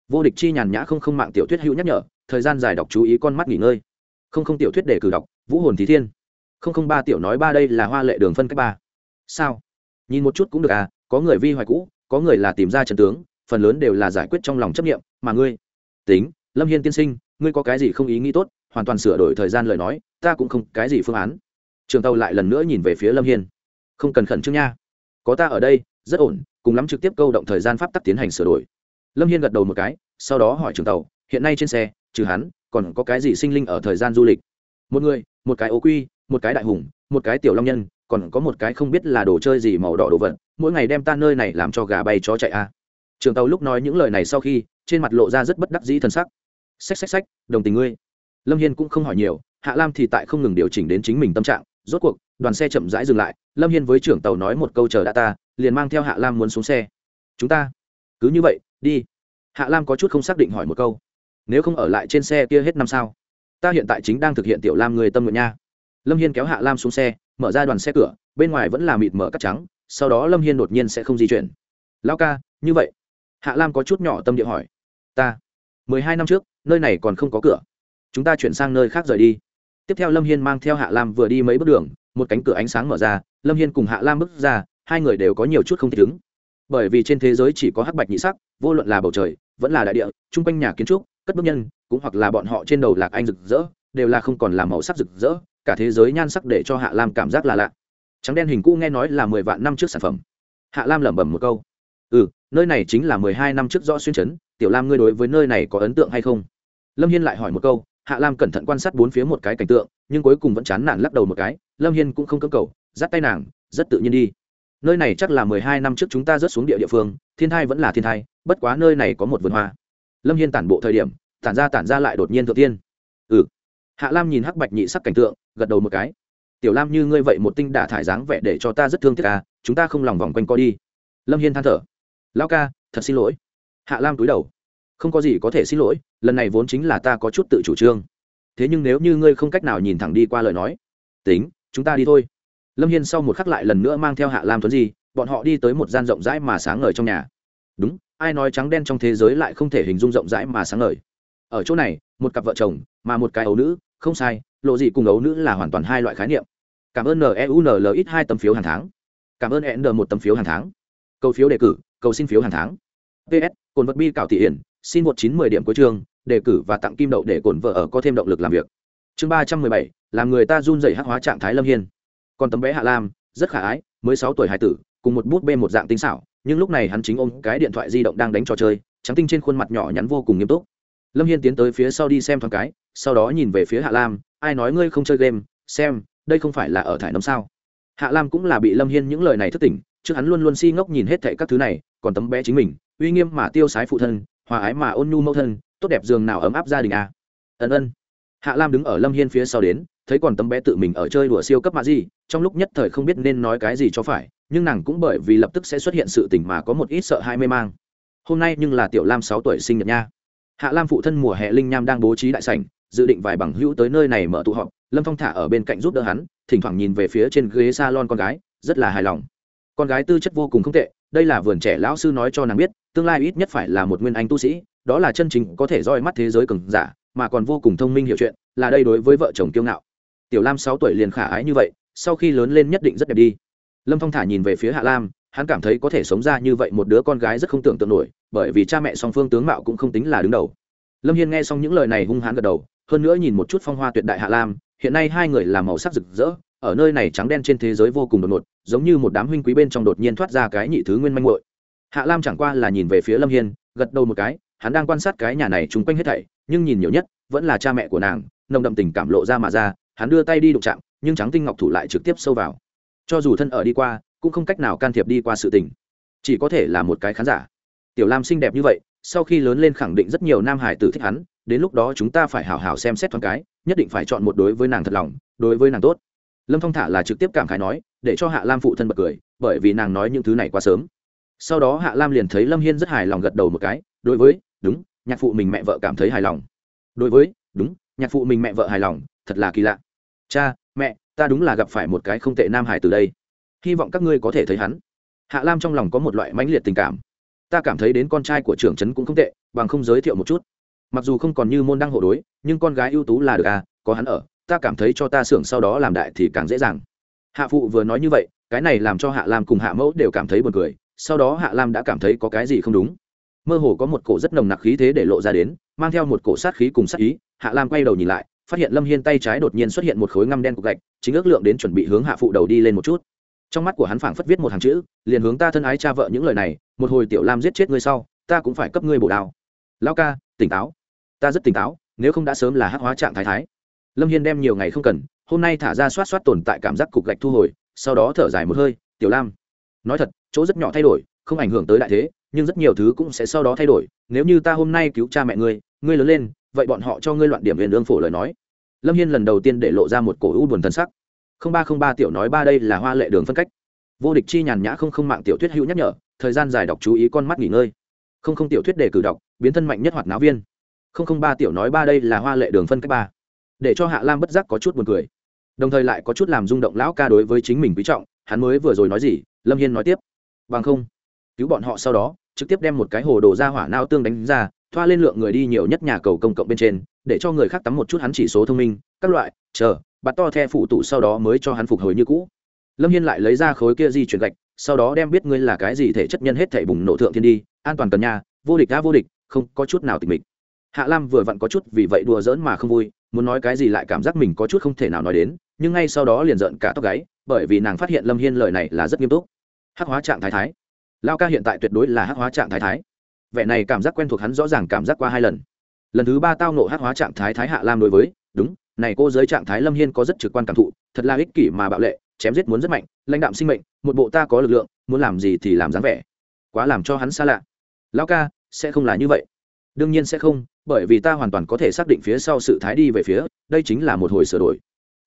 [SPEAKER 1] vô địch chi nhàn nhã không không mạng tiểu thuyết hữu nhắc nhở, thời gian dài đọc chú ý con mắt nghỉ ngơi. Không không tiểu thuyết để cử đọc, vũ hồn thí thiên. Không không ba tiểu nói ba đây là hoa lệ đường phân cách ba. Sao? Nhìn một chút cũng được à có người vi hoài cũ, có người là tìm ra trận tướng, phần lớn đều là giải quyết trong lòng chấp nghiệm mà ngươi? Tính, lâm hiên tiên sinh, ngươi có cái gì không ý nghĩ tốt, hoàn toàn sửa đổi thời gian lời nói, ta cũng không cái gì phương án. Trường tàu lại lần nữa nhìn về phía lâm hiên. Không cần khẩn trương nha. Có ta ở đây, rất ổn, cùng lắm trực tiếp câu động thời gian pháp tắc tiến hành sửa đổi lâm hiên gật đầu một cái, sau đó hỏi trường tàu, hiện nay trên xe, trừ hắn, còn có cái gì sinh linh ở thời gian du lịch? Một người, một cái ố quy, một cái đại hùng, một cái tiểu long nhân, còn có một cái không biết là đồ chơi gì màu đỏ đồ vật, mỗi ngày đem ta nơi này làm cho gà bay chó chạy a. À. trường tàu lúc nói những lời này sau khi, trên mặt lộ ra rất bất đắc dĩ t sắc. Xách xách xách, đồng tình ngươi. Lâm hiên cũng không hỏi nhiều, hạ lam thì tại không ngừng điều chỉnh đến chính mình tâm trạng, rốt cuộc, đoàn xe chậm rãi dừng lại, lâm hiên với trưởng tàu nói một câu chờ đã ta, liền mang theo hạ lam muốn xuống xe. Chúng ta. Cứ như vậy đi. Hạ lam có chút không xác định hỏi một câu. Nếu không ở lại trên xe kia hết năm sao? Ta hiện tại chính đang thực hiện tiểu lam người tâm nguyện nha. Lâm hiên kéo hạ lam xuống xe, mở ra đoàn xe cửa, bên ngoài vẫn là mịt mở cắt trắng, sau đó lâm hiên đột nhiên sẽ không di chuyển. Lao ca, như vậy? Hạ lam có chút nhỏ tâm địa hỏi. Ta, mười hai năm trước, nơi này còn không có cửa. Chúng ta chuyển sang nơi khác rời đi. Tiếp theo lâm hiên mang theo hạ lam vừa đi mấy bước đường, một cánh cửa ánh sáng mở ra, lâm hiên cùng hạ lam bước ra, hai người đều có nhiều chút không thể đứng bởi vì trên thế giới chỉ có hắc bạch nhị sắc vô luận là bầu trời, vẫn là đại địa, chung quanh nhà kiến trúc, cất bước nhân, cũng hoặc là bọn họ trên đầu lạc anh rực rỡ, đều là không còn là màu sắc rực rỡ, cả thế giới nhan sắc để cho hạ lam cảm giác là lạ. Trắng đen hình cũ nghe nói là mười vạn năm trước sản phẩm. Hạ lam lẩm bẩm một câu. Ừ nơi này chính là mười hai năm trước rõ xuyên chấn tiểu lam ngươi đối với nơi này có ấn tượng hay không? Lâm hiên lại hỏi một câu, hạ lam cẩn thận quan sát bốn phía một cái cảnh tượng, nhưng cuối cùng vẫn chán nản lắc đầu một cái, lâm hiên cũng không cơ cầu, dắt tay nàng, rất tự nhiên đi. Nơi này chắc là mười hai năm trước chúng ta rớt xuống địa địa phương, thiên thai vẫn là thiên thai bất quá nơi này có một vườn hoa. Lâm hiên tản bộ thời điểm, tản ra tản ra lại đột nhiên thượng tiên. Ừ. Hạ lam nhìn hắc bạch nhị sắc cảnh tượng, gật đầu một cái. Tiểu lam như ngươi vậy một tinh đả thải dáng vẻ để cho ta rất thương tiếc ca chúng ta không lòng vòng quanh co đi. Lâm hiên than thở. Lao ca, thật xin lỗi. Hạ lam túi đầu. Không có gì có thể xin lỗi, lần này vốn chính là ta có chút tự chủ trương. Thế nhưng nếu như ngươi không cách nào nhìn thẳng đi qua lời nói, tính, chúng ta đi thôi. Lâm hiên sau một khắc lại lần nữa mang theo hạ lam tuấn di, bọn họ đi tới một gian rộng rãi mà sáng ngời trong nhà. Đúng ai nói trắng đen trong thế giới lại không thể hình dung rộng rãi mà sáng ngời. Ở chỗ này, một cặp vợ chồng, mà một cái ấu nữ, không sai, lộ gì cùng ấu nữ là hoàn toàn hai loại khái niệm. Cảm ơn neunl ít hai tấm phiếu hàng tháng. Cảm ơn n một tấm phiếu hàng tháng. Cầu phiếu đề cử, cầu xin phiếu hàng tháng. Ps cồn vật bi cạo thị hiển, xin một chín mười điểm cuối chương, đề cử và tặng kim đậu để cồn vợ ở có thêm động lực làm việc. Chương ba trăm mười bảy, làm người ta run dày hắc hóa trạng thái lâm hiên. Còn tấm bé hạ lam, rất khả ái, mới sáu tuổi hải tử, cùng một bút bê một dạng tinh xảo nhưng lúc này hắn chính ôm cái điện thoại di động đang đánh trò chơi, trắng tinh trên khuôn mặt nhỏ nhắn vô cùng nghiêm túc. Lâm hiên tiến tới phía sau đi xem thoáng cái, sau đó nhìn về phía hạ lam, ai nói ngươi không chơi game? Xem, đây không phải là ở thải nấm sao? Hạ lam cũng là bị lâm hiên những lời này thất tỉnh, trước hắn luôn luôn si ngốc nhìn hết thệ các thứ này, còn tấm bé chính mình, uy nghiêm mà tiêu sái phụ thân, hòa ái mà ôn nhu mẫu thân, tốt đẹp giường nào ấm áp gia đình à. ân ân. Hạ lam đứng ở lâm hiên phía sau đến, thấy còn tấm bé tự mình ở chơi đùa siêu cấp mạ gì, trong lúc nhất thời không biết nên nói cái gì cho phải nhưng nàng cũng bởi vì lập tức sẽ xuất hiện sự tình mà có một ít sợ hai mê mang. Hôm nay nhưng là tiểu lam sáu tuổi sinh nhật nha. Hạ lam phụ thân mùa hè linh nham đang bố trí đại sảnh, dự định vài bằng hữu tới nơi này mở tụ họp, lâm phong thả ở bên cạnh giúp đỡ hắn, thỉnh thoảng nhìn về phía trên ghế s a lon con gái, rất là hài lòng. Con gái tư chất vô cùng không tệ, đây là vườn trẻ lão sư nói cho nàng biết, tương lai ít nhất phải là một nguyên anh tu sĩ, đó là chân chính có thể roi mắt thế giới cường giả, mà còn vô cùng thông minh hiểu chuyện, là đây đối với vợ chồng kiêu ngạo. Tiểu lam sáu tuổi liền khả ái như vậy, sau khi lớn lên nhất định rất đẹp đi lâm phong thả nhìn về phía hạ lam, hắn cảm thấy có thể sống ra như vậy một đứa con gái rất không tưởng tượng nổi, bởi vì cha mẹ song phương tướng mạo cũng không tính là đứng đầu. Lâm hiên nghe xong những lời này hung hãn gật đầu, hơn nữa nhìn một chút phong hoa tuyệt đại hạ lam, hiện nay hai người làm màu sắc rực rỡ, ở nơi này trắng đen trên thế giới vô cùng đột ngột, giống như một đám huynh quý bên trong đột nhiên thoát ra cái nhị thứ nguyên manh muội. Hạ lam chẳng qua là nhìn về phía lâm hiên, gật đầu một cái, hắn đang quan sát cái nhà này chung quanh hết thảy, nhưng nhìn nhiều nhất, vẫn là cha mẹ của nàng, nồng đậm tình cảm lộ ra mà ra, hắn đưa tay đi đụng chạm, nhưng trắng tinh ngọc thủ lại trực tiếp sâu vào cho dù thân ở đi qua, cũng không cách nào can thiệp đi qua sự tình. Chỉ có thể là một cái khán giả. Tiểu lam xinh đẹp như vậy, sau khi lớn lên khẳng định rất nhiều nam hải tử thích hắn, đến lúc đó chúng ta phải hào hào xem xét thoáng cái, nhất định phải chọn một đối với nàng thật lòng, đối với nàng tốt. Lâm phong thả là trực tiếp cảm khái nói, để cho hạ lam phụ thân bật cười, bởi vì nàng nói những thứ này quá sớm. Sau đó hạ lam liền thấy lâm hiên rất hài lòng gật đầu một cái, đối với, đúng, nhạc phụ mình mẹ vợ cảm thấy hài lòng. Đối với, đúng, nhạc phụ mình mẹ vợ hài lòng, thật là kỳ lạ. Cha, mẹ ta đúng là gặp phải một cái không tệ nam hải từ đây. Hy vọng các ngươi có thể thấy hắn. Hạ lam trong lòng có một loại mãnh liệt tình cảm. Ta cảm thấy đến con trai của trưởng trấn cũng không tệ, bằng không giới thiệu một chút. Mặc dù không còn như môn đăng hộ đối, nhưng con gái ưu tú là được à có hắn ở, ta cảm thấy cho ta xưởng sau đó làm đại thì càng dễ dàng. Hạ phụ vừa nói như vậy, cái này làm cho hạ lam cùng hạ mẫu đều cảm thấy buồn cười, sau đó hạ lam đã cảm thấy có cái gì không đúng. Mơ hồ có một cổ rất nồng nặc khí thế để lộ ra đến, mang theo một cổ sát khí cùng sát ý, hạ lam quay đầu nhìn lại phát hiện lâm hiên tay trái đột nhiên xuất hiện một khối ngăm đen cục gạch, chính ước lượng đến chuẩn bị hướng hạ phụ đầu đi lên một chút. Trong mắt của hắn phảng phất viết một hàng chữ, liền hướng ta thân ái cha vợ những lời này, một hồi tiểu lam giết chết ngươi sau, ta cũng phải cấp ngươi bổ đao. Lao ca, tỉnh táo. Ta rất tỉnh táo, nếu không đã sớm là hắc hóa trạng thái thái. Lâm hiên đem nhiều ngày không cần, hôm nay thả ra soát soát tồn tại cảm giác cục gạch thu hồi, sau đó thở dài một hơi, tiểu lam, nói thật, chỗ rất nhỏ thay đổi, không ảnh hưởng tới đại thế, nhưng rất nhiều thứ cũng sẽ sau đó thay đổi. Nếu như ta hôm nay cứu cha mẹ ngươi ngươi lớn lên vậy bọn họ cho ngươi loạn điểm huyền lương phổ lời nói. Lâm hiên lần đầu tiên để lộ ra một cổ u buồn thân sắc. Không ba không ba tiểu nói ba đây là hoa lệ đường phân cách. Vô địch chi nhàn nhã không không mạng tiểu thuyết hữu nhắc nhở, thời gian dài đọc chú ý con mắt nghỉ ngơi. Không không tiểu thuyết đề cử đọc, biến thân mạnh nhất hoạt náo viên. Không không ba tiểu nói ba đây là hoa lệ đường phân cách ba. Để cho hạ lam bất giác có chút buồn cười. Đồng thời lại có chút làm rung động lão ca đối với chính mình quý trọng, hắn mới vừa rồi nói gì, lâm hiên nói tiếp. Bằng không, cứu bọn họ sau đó, trực tiếp đem một cái hồ đồ ra hỏa nao tương đánh ra thoa lên lượng người đi nhiều nhất nhà cầu công cộng bên trên, để cho người khác tắm một chút hắn chỉ số thông minh, các loại, chờ, bạt to the phụ tụ sau đó mới cho hắn phục hồi như cũ. Lâm hiên lại lấy ra khối kia di chuyển gạch, sau đó đem biết ngươi là cái gì thể chất nhân hết thể bùng nổ thượng thiên đi, an toàn cần nhà, vô địch đã vô địch, không có chút nào tịch mịch. Hạ lam vừa vặn có chút vì vậy đùa giỡn mà không vui, muốn nói cái gì lại cảm giác mình có chút không thể nào nói đến, nhưng ngay sau đó liền giận cả tóc gáy, bởi vì nàng phát hiện lâm hiên lời này là rất nghiêm túc. Hắc hóa trạng thái thái. Lao ca hiện tại tuyệt đối là hắc hóa trạng thái thái vẻ này cảm giác quen thuộc hắn rõ ràng cảm giác qua hai lần. Lần thứ ba tao nộ hát hóa trạng thái thái hạ lam đối với, đúng, này cô giới trạng thái lâm hiên có rất trực quan cảm thụ, thật là ích kỷ mà bạo lệ, chém giết muốn rất mạnh, lãnh đạm sinh mệnh, một bộ ta có lực lượng, muốn làm gì thì làm dáng vẻ. Quá làm cho hắn xa lạ. Lão ca, sẽ không là như vậy. Đương nhiên sẽ không, bởi vì ta hoàn toàn có thể xác định phía sau sự thái đi về phía, đây chính là một hồi sửa đổi.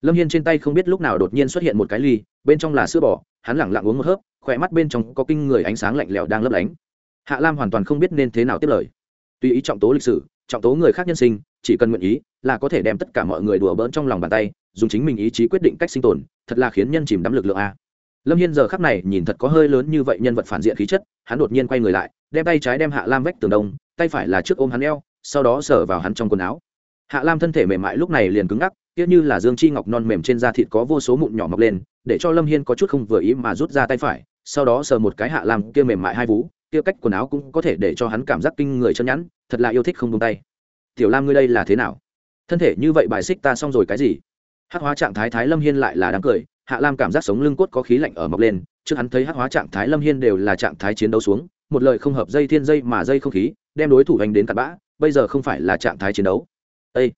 [SPEAKER 1] Lâm hiên trên tay không biết lúc nào đột nhiên xuất hiện một cái ly, bên trong là sữa bò, hắn lẳng lặng uống một hớp khỏe mắt bên trong có kinh người ánh sáng lạnh lẽo đang lấp lánh hạ lam hoàn toàn không biết nên thế nào tiếp lời. Tuy ý trọng tố lịch sử, trọng tố người khác nhân sinh, chỉ cần nguyện ý là có thể đem tất cả mọi người đùa bỡn trong lòng bàn tay, dùng chính mình ý chí quyết định cách sinh tồn, thật là khiến nhân chìm đắm lực lượng a. Lâm hiên giờ khắc này nhìn thật có hơi lớn như vậy nhân vật phản diện khí chất, hắn đột nhiên quay người lại, đem tay trái đem hạ lam vách tường đông, tay phải là trước ôm hắn eo, sau đó sờ vào hắn trong quần áo. Hạ lam thân thể mềm mại lúc này liền cứng ngắc tiếc như là dương chi ngọc non mềm trên da thịt có vô số mụn nhỏ mọc lên, để cho lâm hiên có chút không vừa ý mà rút ra tay phải, sau đó sờ một cái hạ lam kia mềm mại hai vú kia cách quần áo cũng có thể để cho hắn cảm giác kinh người chân nhẵn, thật là yêu thích không tung tay. Tiểu lam ngươi đây là thế nào? Thân thể như vậy bài xích ta xong rồi cái gì? Hát hóa trạng thái thái lâm hiên lại là đáng cười, hạ lam cảm giác sống lưng cốt có khí lạnh ở mọc lên, trước hắn thấy hát hóa trạng thái lâm hiên đều là trạng thái chiến đấu xuống, một lời không hợp dây thiên dây mà dây không khí, đem đối thủ hành đến cặp bã, bây giờ không phải là trạng thái chiến đấu. Ê!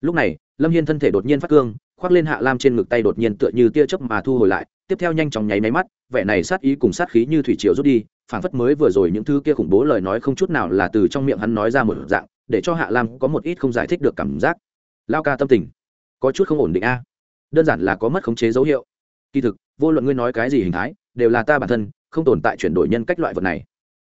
[SPEAKER 1] lúc này, lâm hiên thân thể đột nhiên phát cương khoác lên hạ lam trên ngực tay đột nhiên tựa như tia chớp mà thu hồi lại, tiếp theo nhanh chóng nháy máy mắt, vẻ này sát ý cùng sát khí như thủy triều rút đi, phảng phất mới vừa rồi những thứ kia khủng bố lời nói không chút nào là từ trong miệng hắn nói ra một dạng, để cho hạ lam có một ít không giải thích được cảm giác. Lao ca tâm tình, có chút không ổn định a. Đơn giản là có mất khống chế dấu hiệu. Kỳ thực, vô luận ngươi nói cái gì hình thái, đều là ta bản thân, không tồn tại chuyển đổi nhân cách loại vật này.